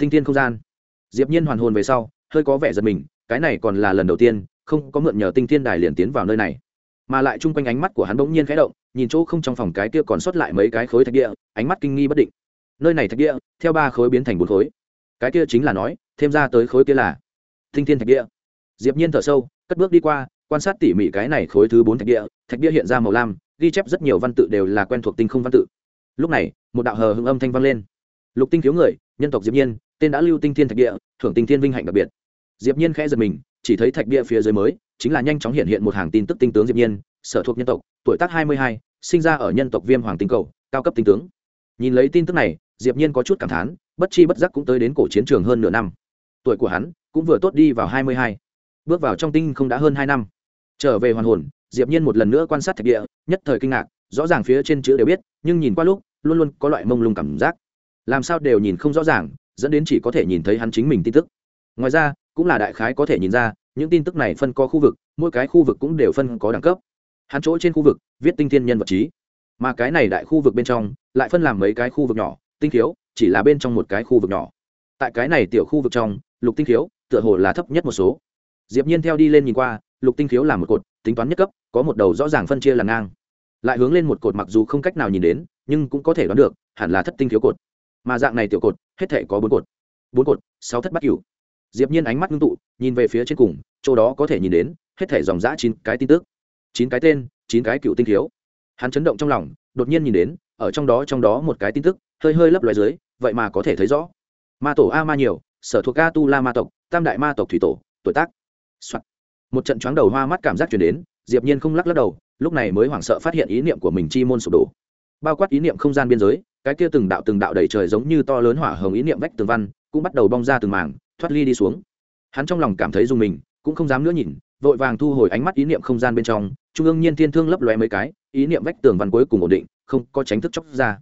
Speaker 1: Tinh thiên không gian. Diệp nhiên hoàn hồn về sau, hơi có vẻ giật mình, cái này còn là lần đầu tiên, không có mượn nhờ tinh thiên đài liền tiến vào nơi này. Mà lại chung quanh ánh mắt của hắn bỗng nhiên khẽ động, nhìn chỗ không trong phòng cái kia còn sót lại mấy cái khối thạch địa, ánh mắt kinh nghi bất định. Nơi này thạch địa, theo ba khối biến thành bốn khối. Cái kia chính là nói, thêm ra tới khối kia là tinh thiên thạch địa. Diệp nhiên thở sâu, cất bước đi qua quan sát tỉ mỉ cái này khối thứ bốn thạch địa thạch địa hiện ra màu lam ghi chép rất nhiều văn tự đều là quen thuộc tinh không văn tự. Lúc này một đạo hờ hưng âm thanh vang lên. Lục tinh thiếu người nhân tộc diệp nhiên tên đã lưu tinh thiên thạch địa thưởng tinh thiên vinh hạnh đặc biệt. Diệp nhiên khẽ giật mình chỉ thấy thạch địa phía dưới mới chính là nhanh chóng hiện hiện một hàng tin tức tinh tướng diệp nhiên sở thuộc nhân tộc tuổi tác 22, sinh ra ở nhân tộc viêm hoàng tinh cầu cao cấp tinh tướng. Nhìn lấy tin tức này diệp nhiên có chút cảm thán bất chi bất giác cũng tới đến cổ chiến trường hơn nửa năm. Tuổi của hắn cũng vừa tốt đi vào 22. bước vào trong tinh không đã hơn hai năm trở về hoàn hồn, diệp nhiên một lần nữa quan sát thạch địa, nhất thời kinh ngạc, rõ ràng phía trên chữ đều biết, nhưng nhìn qua lúc, luôn luôn có loại mông lung cảm giác. Làm sao đều nhìn không rõ ràng, dẫn đến chỉ có thể nhìn thấy hắn chính mình tin tức. Ngoài ra, cũng là đại khái có thể nhìn ra, những tin tức này phân có khu vực, mỗi cái khu vực cũng đều phân có đẳng cấp. Hắn chỗ trên khu vực, viết tinh thiên nhân vật trí. Mà cái này đại khu vực bên trong, lại phân làm mấy cái khu vực nhỏ, tinh thiếu chỉ là bên trong một cái khu vực nhỏ. Tại cái này tiểu khu vực trong, lục tinh thiếu tựa hồ là thấp nhất một số diệp nhiên theo đi lên nhìn qua, lục tinh thiếu là một cột, tính toán nhất cấp, có một đầu rõ ràng phân chia là ngang. Lại hướng lên một cột mặc dù không cách nào nhìn đến, nhưng cũng có thể đoán được, hẳn là thất tinh thiếu cột. Mà dạng này tiểu cột, hết thể có bốn cột. Bốn cột, sáu thất bát cửu. Diệp nhiên ánh mắt ngưng tụ, nhìn về phía trên cùng, chỗ đó có thể nhìn đến, hết thể dòng dã chín cái tin tức. Chín cái tên, chín cái cựu tinh thiếu hắn chấn động trong lòng, đột nhiên nhìn đến, ở trong đó trong đó một cái tin tức, hơi hơi lấp loài dưới, vậy mà có thể thấy rõ. Ma tổ a ma nhiều, sở thuộc a tu la ma tộc, tam đại ma tộc thủy tổ, tuổi tác、Soạn. một trận choáng đầu hoa mắt cảm giác chuyển đến, diệp nhiên không lắc lắc đầu, lúc này mới hoảng sợ phát hiện ý niệm của mình chi môn sụp đổ. Bao quát ý niệm không gian biên giới, cái kia từng đạo từng đạo đầy trời giống như to lớn hỏa hồng ý niệm vách tường văn, cũng bắt đầu bong ra từng mảng, thoát ly đi xuống. Hắn trong lòng cảm thấy dùng mình, cũng không dám nữa nhìn, vội vàng thu hồi ánh mắt ý niệm không gian bên trong, trung ương nhiên thiên thương lấp lóe mấy cái, ý niệm vách tường văn cuối cùng ổn định, không có tránh thức chóc ra.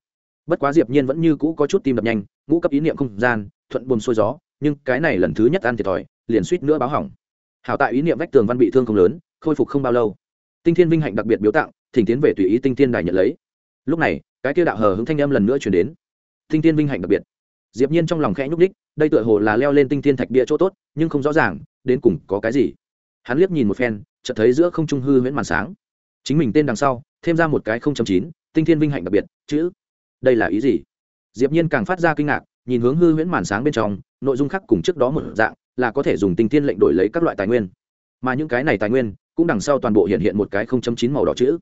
Speaker 1: Bất quá diệp nhiên vẫn như cũ có chút tim đập nhanh, ngũ cấp ý niệm không gian, thuận buồm xuôi gió, nhưng cái này lần thứ nhất ăn thiệt thòi, liền suýt nữa báo hỏng hảo tại ý niệm vách tường văn bị thương không lớn, khôi phục không bao lâu. Tinh thiên vinh hạnh đặc biệt biếu tặng thỉnh tiến về tùy ý tinh thiên đài nhận lấy. Lúc này, cái kia đạo hờ hứng thanh âm lần nữa truyền đến. Tinh thiên vinh hạnh đặc biệt. Diệp nhiên trong lòng khẽ nhúc đích đây tựa hồ là leo lên tinh thiên thạch bia chỗ tốt, nhưng không rõ ràng, đến cùng có cái gì. Hắn liếc nhìn một phen, chợt thấy giữa không trung hư huyễn màn sáng. Chính mình tên đằng sau, thêm ra một cái không chấm chín, tinh thiên vinh hạnh đặc biệt, chữ. Đây là ý gì? Diệp nhiên càng phát ra kinh ngạc, nhìn hướng hư huyễn màn sáng bên trong, nội dung khác cùng trước đó một dạng là có thể dùng tinh thiên lệnh đổi lấy các loại tài nguyên. Mà những cái này tài nguyên cũng đằng sau toàn bộ hiện hiện một cái không chấm chín màu đỏ chữ.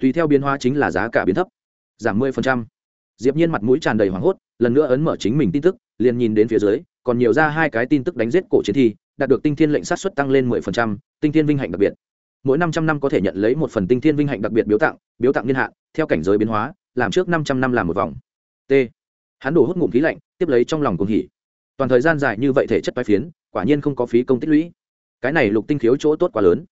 Speaker 1: Tùy theo biến hóa chính là giá cả biến thấp, giảm mười phần trăm. Diệp nhiên mặt mũi tràn đầy hoảng hốt, lần nữa ấn mở chính mình tin tức, liền nhìn đến phía dưới, còn nhiều ra hai cái tin tức đánh giết cổ chiến thi, đạt được tinh thiên lệnh sát xuất tăng lên mười phần trăm, tinh thiên vinh hạnh đặc biệt. Mỗi năm trăm năm có thể nhận lấy một phần tinh thiên vinh hạnh đặc biệt biếu tặng biếu tặng niên hạn, theo cảnh giới biến hóa, làm trước năm trăm năm làm một vòng. T. Hắn đổ hút ngụm khí lạnh, tiếp lấy trong lòng cuồng hỉ toàn thời gian dài như vậy thể chất bái phiến, quả nhiên không có phí công tích lũy. Cái này lục tinh khiếu chỗ tốt quá lớn.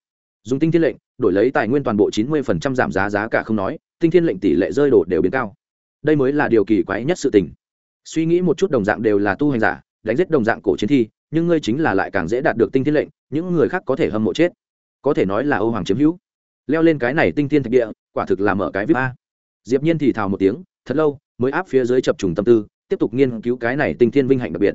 Speaker 1: Dùng tinh thiên lệnh, đổi lấy tài nguyên toàn bộ chín mươi phần trăm giảm giá giá cả không nói, tinh thiên lệnh tỷ lệ rơi đổ đều biến cao. Đây mới là điều kỳ quái nhất sự tình. Suy nghĩ một chút đồng dạng đều là tu hành giả, đánh giết đồng dạng cổ chiến thi, nhưng ngươi chính là lại càng dễ đạt được tinh thiên lệnh, những người khác có thể hâm mộ chết. Có thể nói là ô hoàng chiếm hữu. Leo lên cái này tinh thiên thạch địa, quả thực là mở cái vip a. Diệp nhiên thì thào một tiếng, thật lâu, mới áp phía dưới chập trùng tâm tư, tiếp tục nghiên cứu cái này tinh thiên vinh hạnh đặc biệt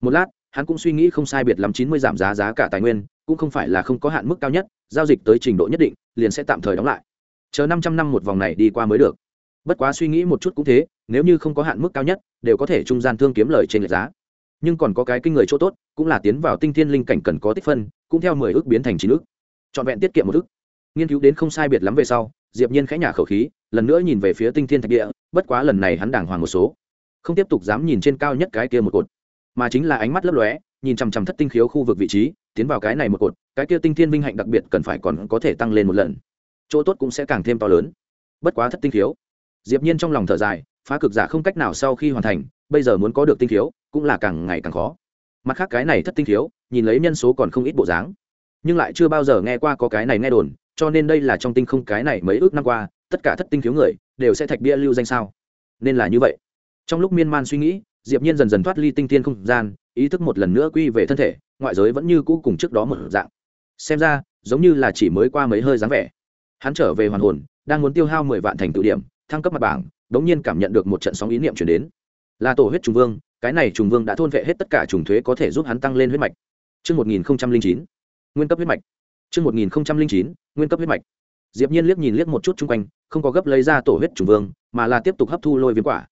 Speaker 1: một lát, hắn cũng suy nghĩ không sai biệt lắm chín mươi giảm giá giá cả tài nguyên, cũng không phải là không có hạn mức cao nhất, giao dịch tới trình độ nhất định, liền sẽ tạm thời đóng lại. Chờ năm trăm năm một vòng này đi qua mới được. Bất quá suy nghĩ một chút cũng thế, nếu như không có hạn mức cao nhất, đều có thể trung gian thương kiếm lời trên lệch giá. Nhưng còn có cái kinh người chỗ tốt, cũng là tiến vào tinh thiên linh cảnh cần có tích phân, cũng theo mười ước biến thành chín ước. Trọn vẹn tiết kiệm một ước. Nghiên cứu đến không sai biệt lắm về sau, diệp nhiên khẽ nhả khẩu khí, lần nữa nhìn về phía tinh thiên thạch địa, bất quá lần này hắn đàng hoàng một số. Không tiếp tục dám nhìn trên cao nhất cái kia một cột mà chính là ánh mắt lấp lóe, nhìn chằm chằm thất tinh khiếu khu vực vị trí, tiến vào cái này một cột, cái kia tinh thiên vinh hạnh đặc biệt cần phải còn có thể tăng lên một lần. Chỗ tốt cũng sẽ càng thêm to lớn. Bất quá thất tinh khiếu. Diệp nhiên trong lòng thở dài, phá cực giả không cách nào sau khi hoàn thành, bây giờ muốn có được tinh khiếu, cũng là càng ngày càng khó. Mặt khác cái này thất tinh khiếu, nhìn lấy nhân số còn không ít bộ dáng. Nhưng lại chưa bao giờ nghe qua có cái này nghe đồn, cho nên đây là trong tinh không cái này mấy ước năm qua, tất cả thất tinh khiếu người, đều sẽ thạch bia lưu danh sao. Nên là như vậy. Trong lúc miên man suy nghĩ diệp nhiên dần dần thoát ly tinh thiên không gian ý thức một lần nữa quy về thân thể ngoại giới vẫn như cũ cùng trước đó một dạng xem ra giống như là chỉ mới qua mấy hơi dáng vẻ hắn trở về hoàn hồn đang muốn tiêu hao mười vạn thành tự điểm thăng cấp mặt bảng đống nhiên cảm nhận được một trận sóng ý niệm chuyển đến là tổ huyết trùng vương cái này trùng vương đã thôn vệ hết tất cả trùng thuế có thể giúp hắn tăng lên huyết mạch Trước 1009, nguyên cấp huyết mạch. Trước 1009, nguyên cấp huyết mạch. Diệp Nhiên liếc nhìn liếc một chút xung quanh, không có gấp lấy ra tổ huyết trùng vương, mà là tiếp tục hấp thu lôi viêm quả.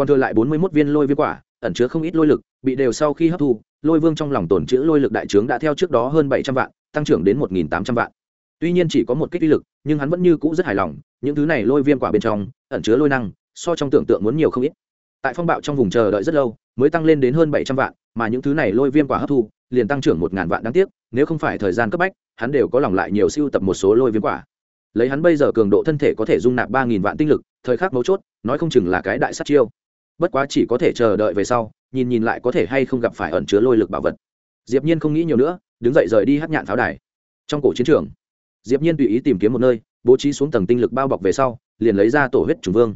Speaker 1: Còn thừa lại 41 viên lôi viêm quả, ẩn chứa không ít lôi lực, bị đều sau khi hấp thu, lôi vương trong lòng tổn trữ lôi lực đại trướng đã theo trước đó hơn 700 vạn, tăng trưởng đến 1800 vạn. Tuy nhiên chỉ có một kích uy lực, nhưng hắn vẫn như cũ rất hài lòng, những thứ này lôi viêm quả bên trong, ẩn chứa lôi năng, so trong tưởng tượng muốn nhiều không ít. Tại phong bạo trong vùng chờ đợi rất lâu, mới tăng lên đến hơn 700 vạn, mà những thứ này lôi viêm quả hấp thu, liền tăng trưởng 1000 vạn đáng tiếc, nếu không phải thời gian cấp bách, hắn đều có lòng lại nhiều siêu tập một số lôi viêm quả. Lấy hắn bây giờ cường độ thân thể có thể dung nạp 3000 vạn tinh lực, thời khắc mấu chốt, nói không chừng là cái đại sát chiêu. Bất quá chỉ có thể chờ đợi về sau, nhìn nhìn lại có thể hay không gặp phải ẩn chứa lôi lực bảo vật. Diệp Nhiên không nghĩ nhiều nữa, đứng dậy rời đi hất nhạn pháo đài. Trong cổ chiến trường, Diệp Nhiên tùy ý tìm kiếm một nơi, bố trí xuống tầng tinh lực bao bọc về sau, liền lấy ra tổ huyết trùng vương.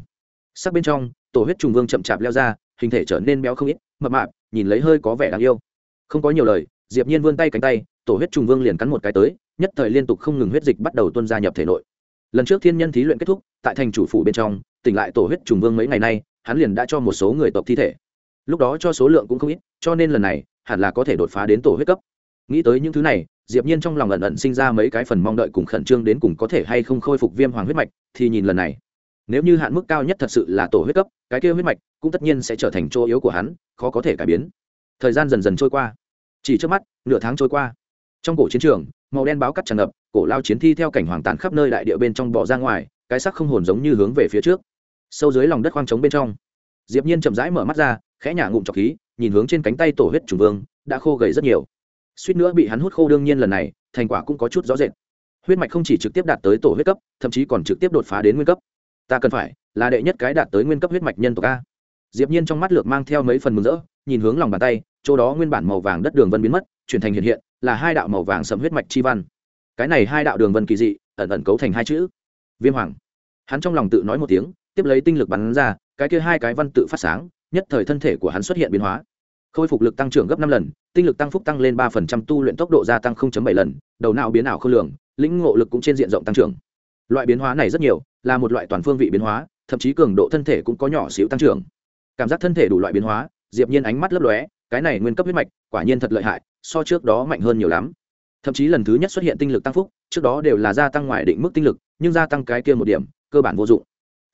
Speaker 1: Sắc bên trong, tổ huyết trùng vương chậm chạp leo ra, hình thể trở nên béo không ít, mập mạp, nhìn lấy hơi có vẻ đáng yêu. Không có nhiều lời, Diệp Nhiên vươn tay cánh tay, tổ huyết trùng vương liền cắn một cái tới, nhất thời liên tục không ngừng huyết dịch bắt đầu tuôn ra nhập thể nội. Lần trước thiên nhân thí luyện kết thúc, tại thành chủ phủ bên trong, tỉnh lại tổ huyết trùng vương mấy ngày nay, hắn liền đã cho một số người tộc thi thể. Lúc đó cho số lượng cũng không ít, cho nên lần này hẳn là có thể đột phá đến tổ huyết cấp. Nghĩ tới những thứ này, diệp nhiên trong lòng ẩn ẩn sinh ra mấy cái phần mong đợi cùng khẩn trương đến cùng có thể hay không khôi phục viêm hoàng huyết mạch thì nhìn lần này. Nếu như hạn mức cao nhất thật sự là tổ huyết cấp cái kia huyết mạch cũng tất nhiên sẽ trở thành chỗ yếu của hắn khó có thể cải biến. Thời gian dần dần trôi qua. Chỉ trước mắt nửa tháng trôi qua. Trong cổ chiến trường màu đen báo cắt tràn ngập cổ lao chiến thi theo cảnh hoàng tàn khắp nơi đại địa bên trong bỏ ra ngoài cái sắc không hồn giống như hướng về phía trước sâu dưới lòng đất khoang trống bên trong. Diệp nhiên chậm rãi mở mắt ra, khẽ nhả ngụm trọc khí, nhìn hướng trên cánh tay tổ huyết trùng vương, đã khô gầy rất nhiều. Suýt nữa bị hắn hút khô đương nhiên lần này, thành quả cũng có chút rõ rệt. Huyết mạch không chỉ trực tiếp đạt tới tổ huyết cấp, thậm chí còn trực tiếp đột phá đến nguyên cấp. Ta cần phải, là đệ nhất cái đạt tới nguyên cấp huyết mạch nhân tộc a. Diệp nhiên trong mắt lược mang theo mấy phần mừng rỡ, nhìn hướng lòng bàn tay, chỗ đó nguyên bản màu vàng đất đường vân biến mất, chuyển thành hiện hiện, là hai đạo màu vàng sẫm huyết mạch chi văn. Cái này hai đạo đường vân kỳ dị, ẩn ẩn cấu thành hai chữ. Viêm hoàng. Hắn trong lòng tự nói một tiếng tiếp lấy tinh lực bắn ra, cái kia hai cái văn tự phát sáng, nhất thời thân thể của hắn xuất hiện biến hóa. Khôi phục lực tăng trưởng gấp năm lần, tinh lực tăng phúc tăng lên ba phần trăm, tu luyện tốc độ gia tăng bảy lần, đầu não biến ảo không lường, lĩnh ngộ lực cũng trên diện rộng tăng trưởng. Loại biến hóa này rất nhiều, là một loại toàn phương vị biến hóa, thậm chí cường độ thân thể cũng có nhỏ xíu tăng trưởng. Cảm giác thân thể đủ loại biến hóa, diệp nhiên ánh mắt lấp lóe, cái này nguyên cấp huyết mạch, quả nhiên thật lợi hại, so trước đó mạnh hơn nhiều lắm. Thậm chí lần thứ nhất xuất hiện tinh lực tăng phúc, trước đó đều là gia tăng ngoài định mức tinh lực, nhưng gia tăng cái kia một điểm, cơ bản vô dụng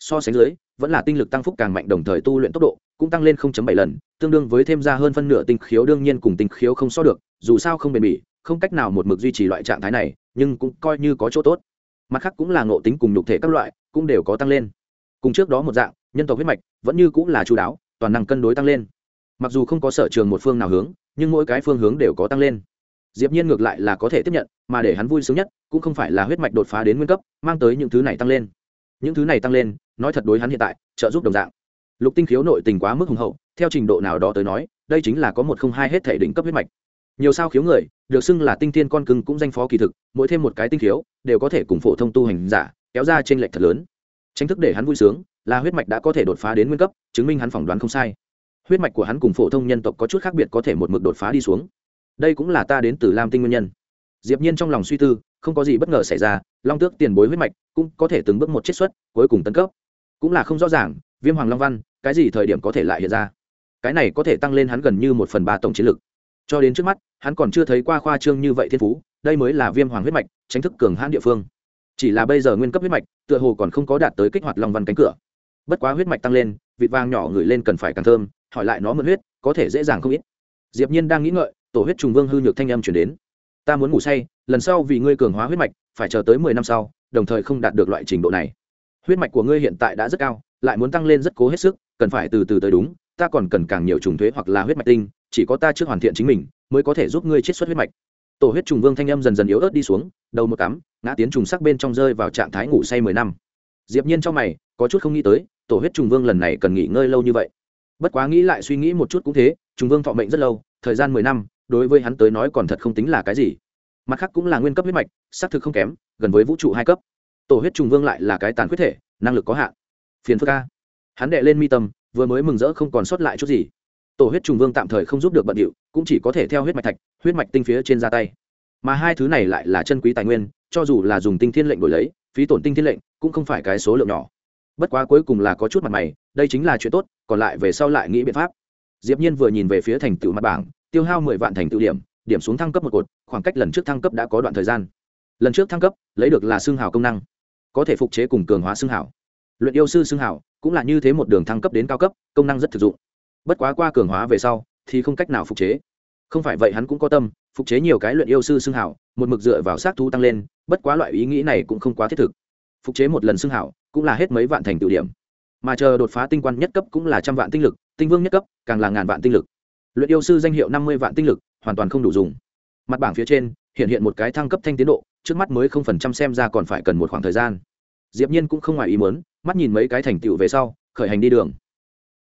Speaker 1: so sánh dưới, vẫn là tinh lực tăng phúc càng mạnh, đồng thời tu luyện tốc độ cũng tăng lên 0.7 lần, tương đương với thêm ra hơn phân nửa tinh khiếu đương nhiên cùng tinh khiếu không so được, dù sao không bền bỉ, không cách nào một mực duy trì loại trạng thái này, nhưng cũng coi như có chỗ tốt. Mặt khác cũng là ngộ tính cùng nhục thể các loại, cũng đều có tăng lên. Cùng trước đó một dạng, nhân tộc huyết mạch vẫn như cũng là chú đáo, toàn năng cân đối tăng lên. Mặc dù không có sở trường một phương nào hướng, nhưng mỗi cái phương hướng đều có tăng lên. Diệp nhiên ngược lại là có thể tiếp nhận, mà để hắn vui sướng nhất cũng không phải là huyết mạch đột phá đến nguyên cấp, mang tới những thứ này tăng lên. Những thứ này tăng lên nói thật đối hắn hiện tại, trợ giúp đồng dạng. Lục tinh khiếu nội tình quá mức hùng hậu, theo trình độ nào đó tới nói, đây chính là có một không hai hết thể đỉnh cấp huyết mạch. Nhiều sao khiếu người, được xưng là tinh thiên con cưng cũng danh phó kỳ thực, mỗi thêm một cái tinh khiếu, đều có thể cùng phổ thông tu hành giả, kéo ra trên lệch thật lớn. Tranh thức để hắn vui sướng, là huyết mạch đã có thể đột phá đến nguyên cấp, chứng minh hắn phỏng đoán không sai. Huyết mạch của hắn cùng phổ thông nhân tộc có chút khác biệt có thể một mực đột phá đi xuống. Đây cũng là ta đến từ lam tinh nguyên nhân. Diệp nhiên trong lòng suy tư, không có gì bất ngờ xảy ra, long tước tiền bối huyết mạch cũng có thể từng bước một chiết xuất, cuối cùng tấn cấp cũng là không rõ ràng, viêm hoàng long văn, cái gì thời điểm có thể lại hiện ra? Cái này có thể tăng lên hắn gần như một phần ba tổng chiến lực. Cho đến trước mắt, hắn còn chưa thấy qua khoa trương như vậy thiên phú, đây mới là viêm hoàng huyết mạch, tránh thức cường hãn địa phương. Chỉ là bây giờ nguyên cấp huyết mạch, tựa hồ còn không có đạt tới kích hoạt long văn cánh cửa. Bất quá huyết mạch tăng lên, vịt vàng nhỏ ngửi lên cần phải càng thơm, hỏi lại nó mượn huyết, có thể dễ dàng không ít. Diệp nhiên đang nghĩ ngợi, tổ huyết trùng vương hư nhược thanh âm truyền đến. Ta muốn ngủ say, lần sau vì ngươi cường hóa huyết mạch, phải chờ tới mười năm sau, đồng thời không đạt được loại trình độ này huyết mạch của ngươi hiện tại đã rất cao, lại muốn tăng lên rất cố hết sức, cần phải từ từ tới đúng, ta còn cần càng nhiều trùng thuế hoặc là huyết mạch tinh, chỉ có ta trước hoàn thiện chính mình, mới có thể giúp ngươi chiết xuất huyết mạch. Tổ huyết trùng vương thanh âm dần dần yếu ớt đi xuống, đầu một cắm, ngã tiến trùng sắc bên trong rơi vào trạng thái ngủ say mười năm. Diệp nhiên trong mày, có chút không nghĩ tới, tổ huyết trùng vương lần này cần nghỉ ngơi lâu như vậy. Bất quá nghĩ lại suy nghĩ một chút cũng thế, trùng vương thọ mệnh rất lâu, thời gian mười năm, đối với hắn tới nói còn thật không tính là cái gì. Mặt khác cũng là nguyên cấp huyết mạch, xác thực không kém, gần với vũ trụ hai cấp tổ huyết trùng vương lại là cái tàn khuyết thể, năng lực có hạn. Phiền phức ca hắn đệ lên mi tâm, vừa mới mừng rỡ không còn sót lại chút gì. Tổ huyết trùng vương tạm thời không giúp được bận điệu, cũng chỉ có thể theo huyết mạch thạch, huyết mạch tinh phía trên ra tay. Mà hai thứ này lại là chân quý tài nguyên, cho dù là dùng tinh thiên lệnh đổi lấy, phí tổn tinh thiên lệnh, cũng không phải cái số lượng nhỏ. Bất quá cuối cùng là có chút mặt mày, đây chính là chuyện tốt, còn lại về sau lại nghĩ biện pháp. Diệp nhiên vừa nhìn về phía thành tựu mặt bảng, tiêu hao mười vạn thành tựu điểm điểm xuống thăng cấp một cột, khoảng cách lần trước thăng cấp đã có đoạn thời gian. Lần trước thăng cấp, lấy được là xương hào công năng có thể phục chế cùng cường hóa xương hảo. Luyện yêu sư xương hảo cũng là như thế một đường thăng cấp đến cao cấp, công năng rất thực dụng. Bất quá qua cường hóa về sau thì không cách nào phục chế. Không phải vậy hắn cũng có tâm, phục chế nhiều cái luyện yêu sư xương hảo, một mực dựa vào sát thú tăng lên, bất quá loại ý nghĩ này cũng không quá thiết thực. Phục chế một lần xương hảo cũng là hết mấy vạn thành tựu điểm. Mà chờ đột phá tinh quan nhất cấp cũng là trăm vạn tinh lực, tinh vương nhất cấp càng là ngàn vạn tinh lực. Luyện yêu sư danh hiệu năm mươi vạn tinh lực hoàn toàn không đủ dùng. Mặt bảng phía trên hiện hiện một cái thăng cấp thanh tiến độ, trước mắt mới không phần trăm xem ra còn phải cần một khoảng thời gian. Diệp nhiên cũng không ngoài ý muốn, mắt nhìn mấy cái thành tựu về sau, khởi hành đi đường.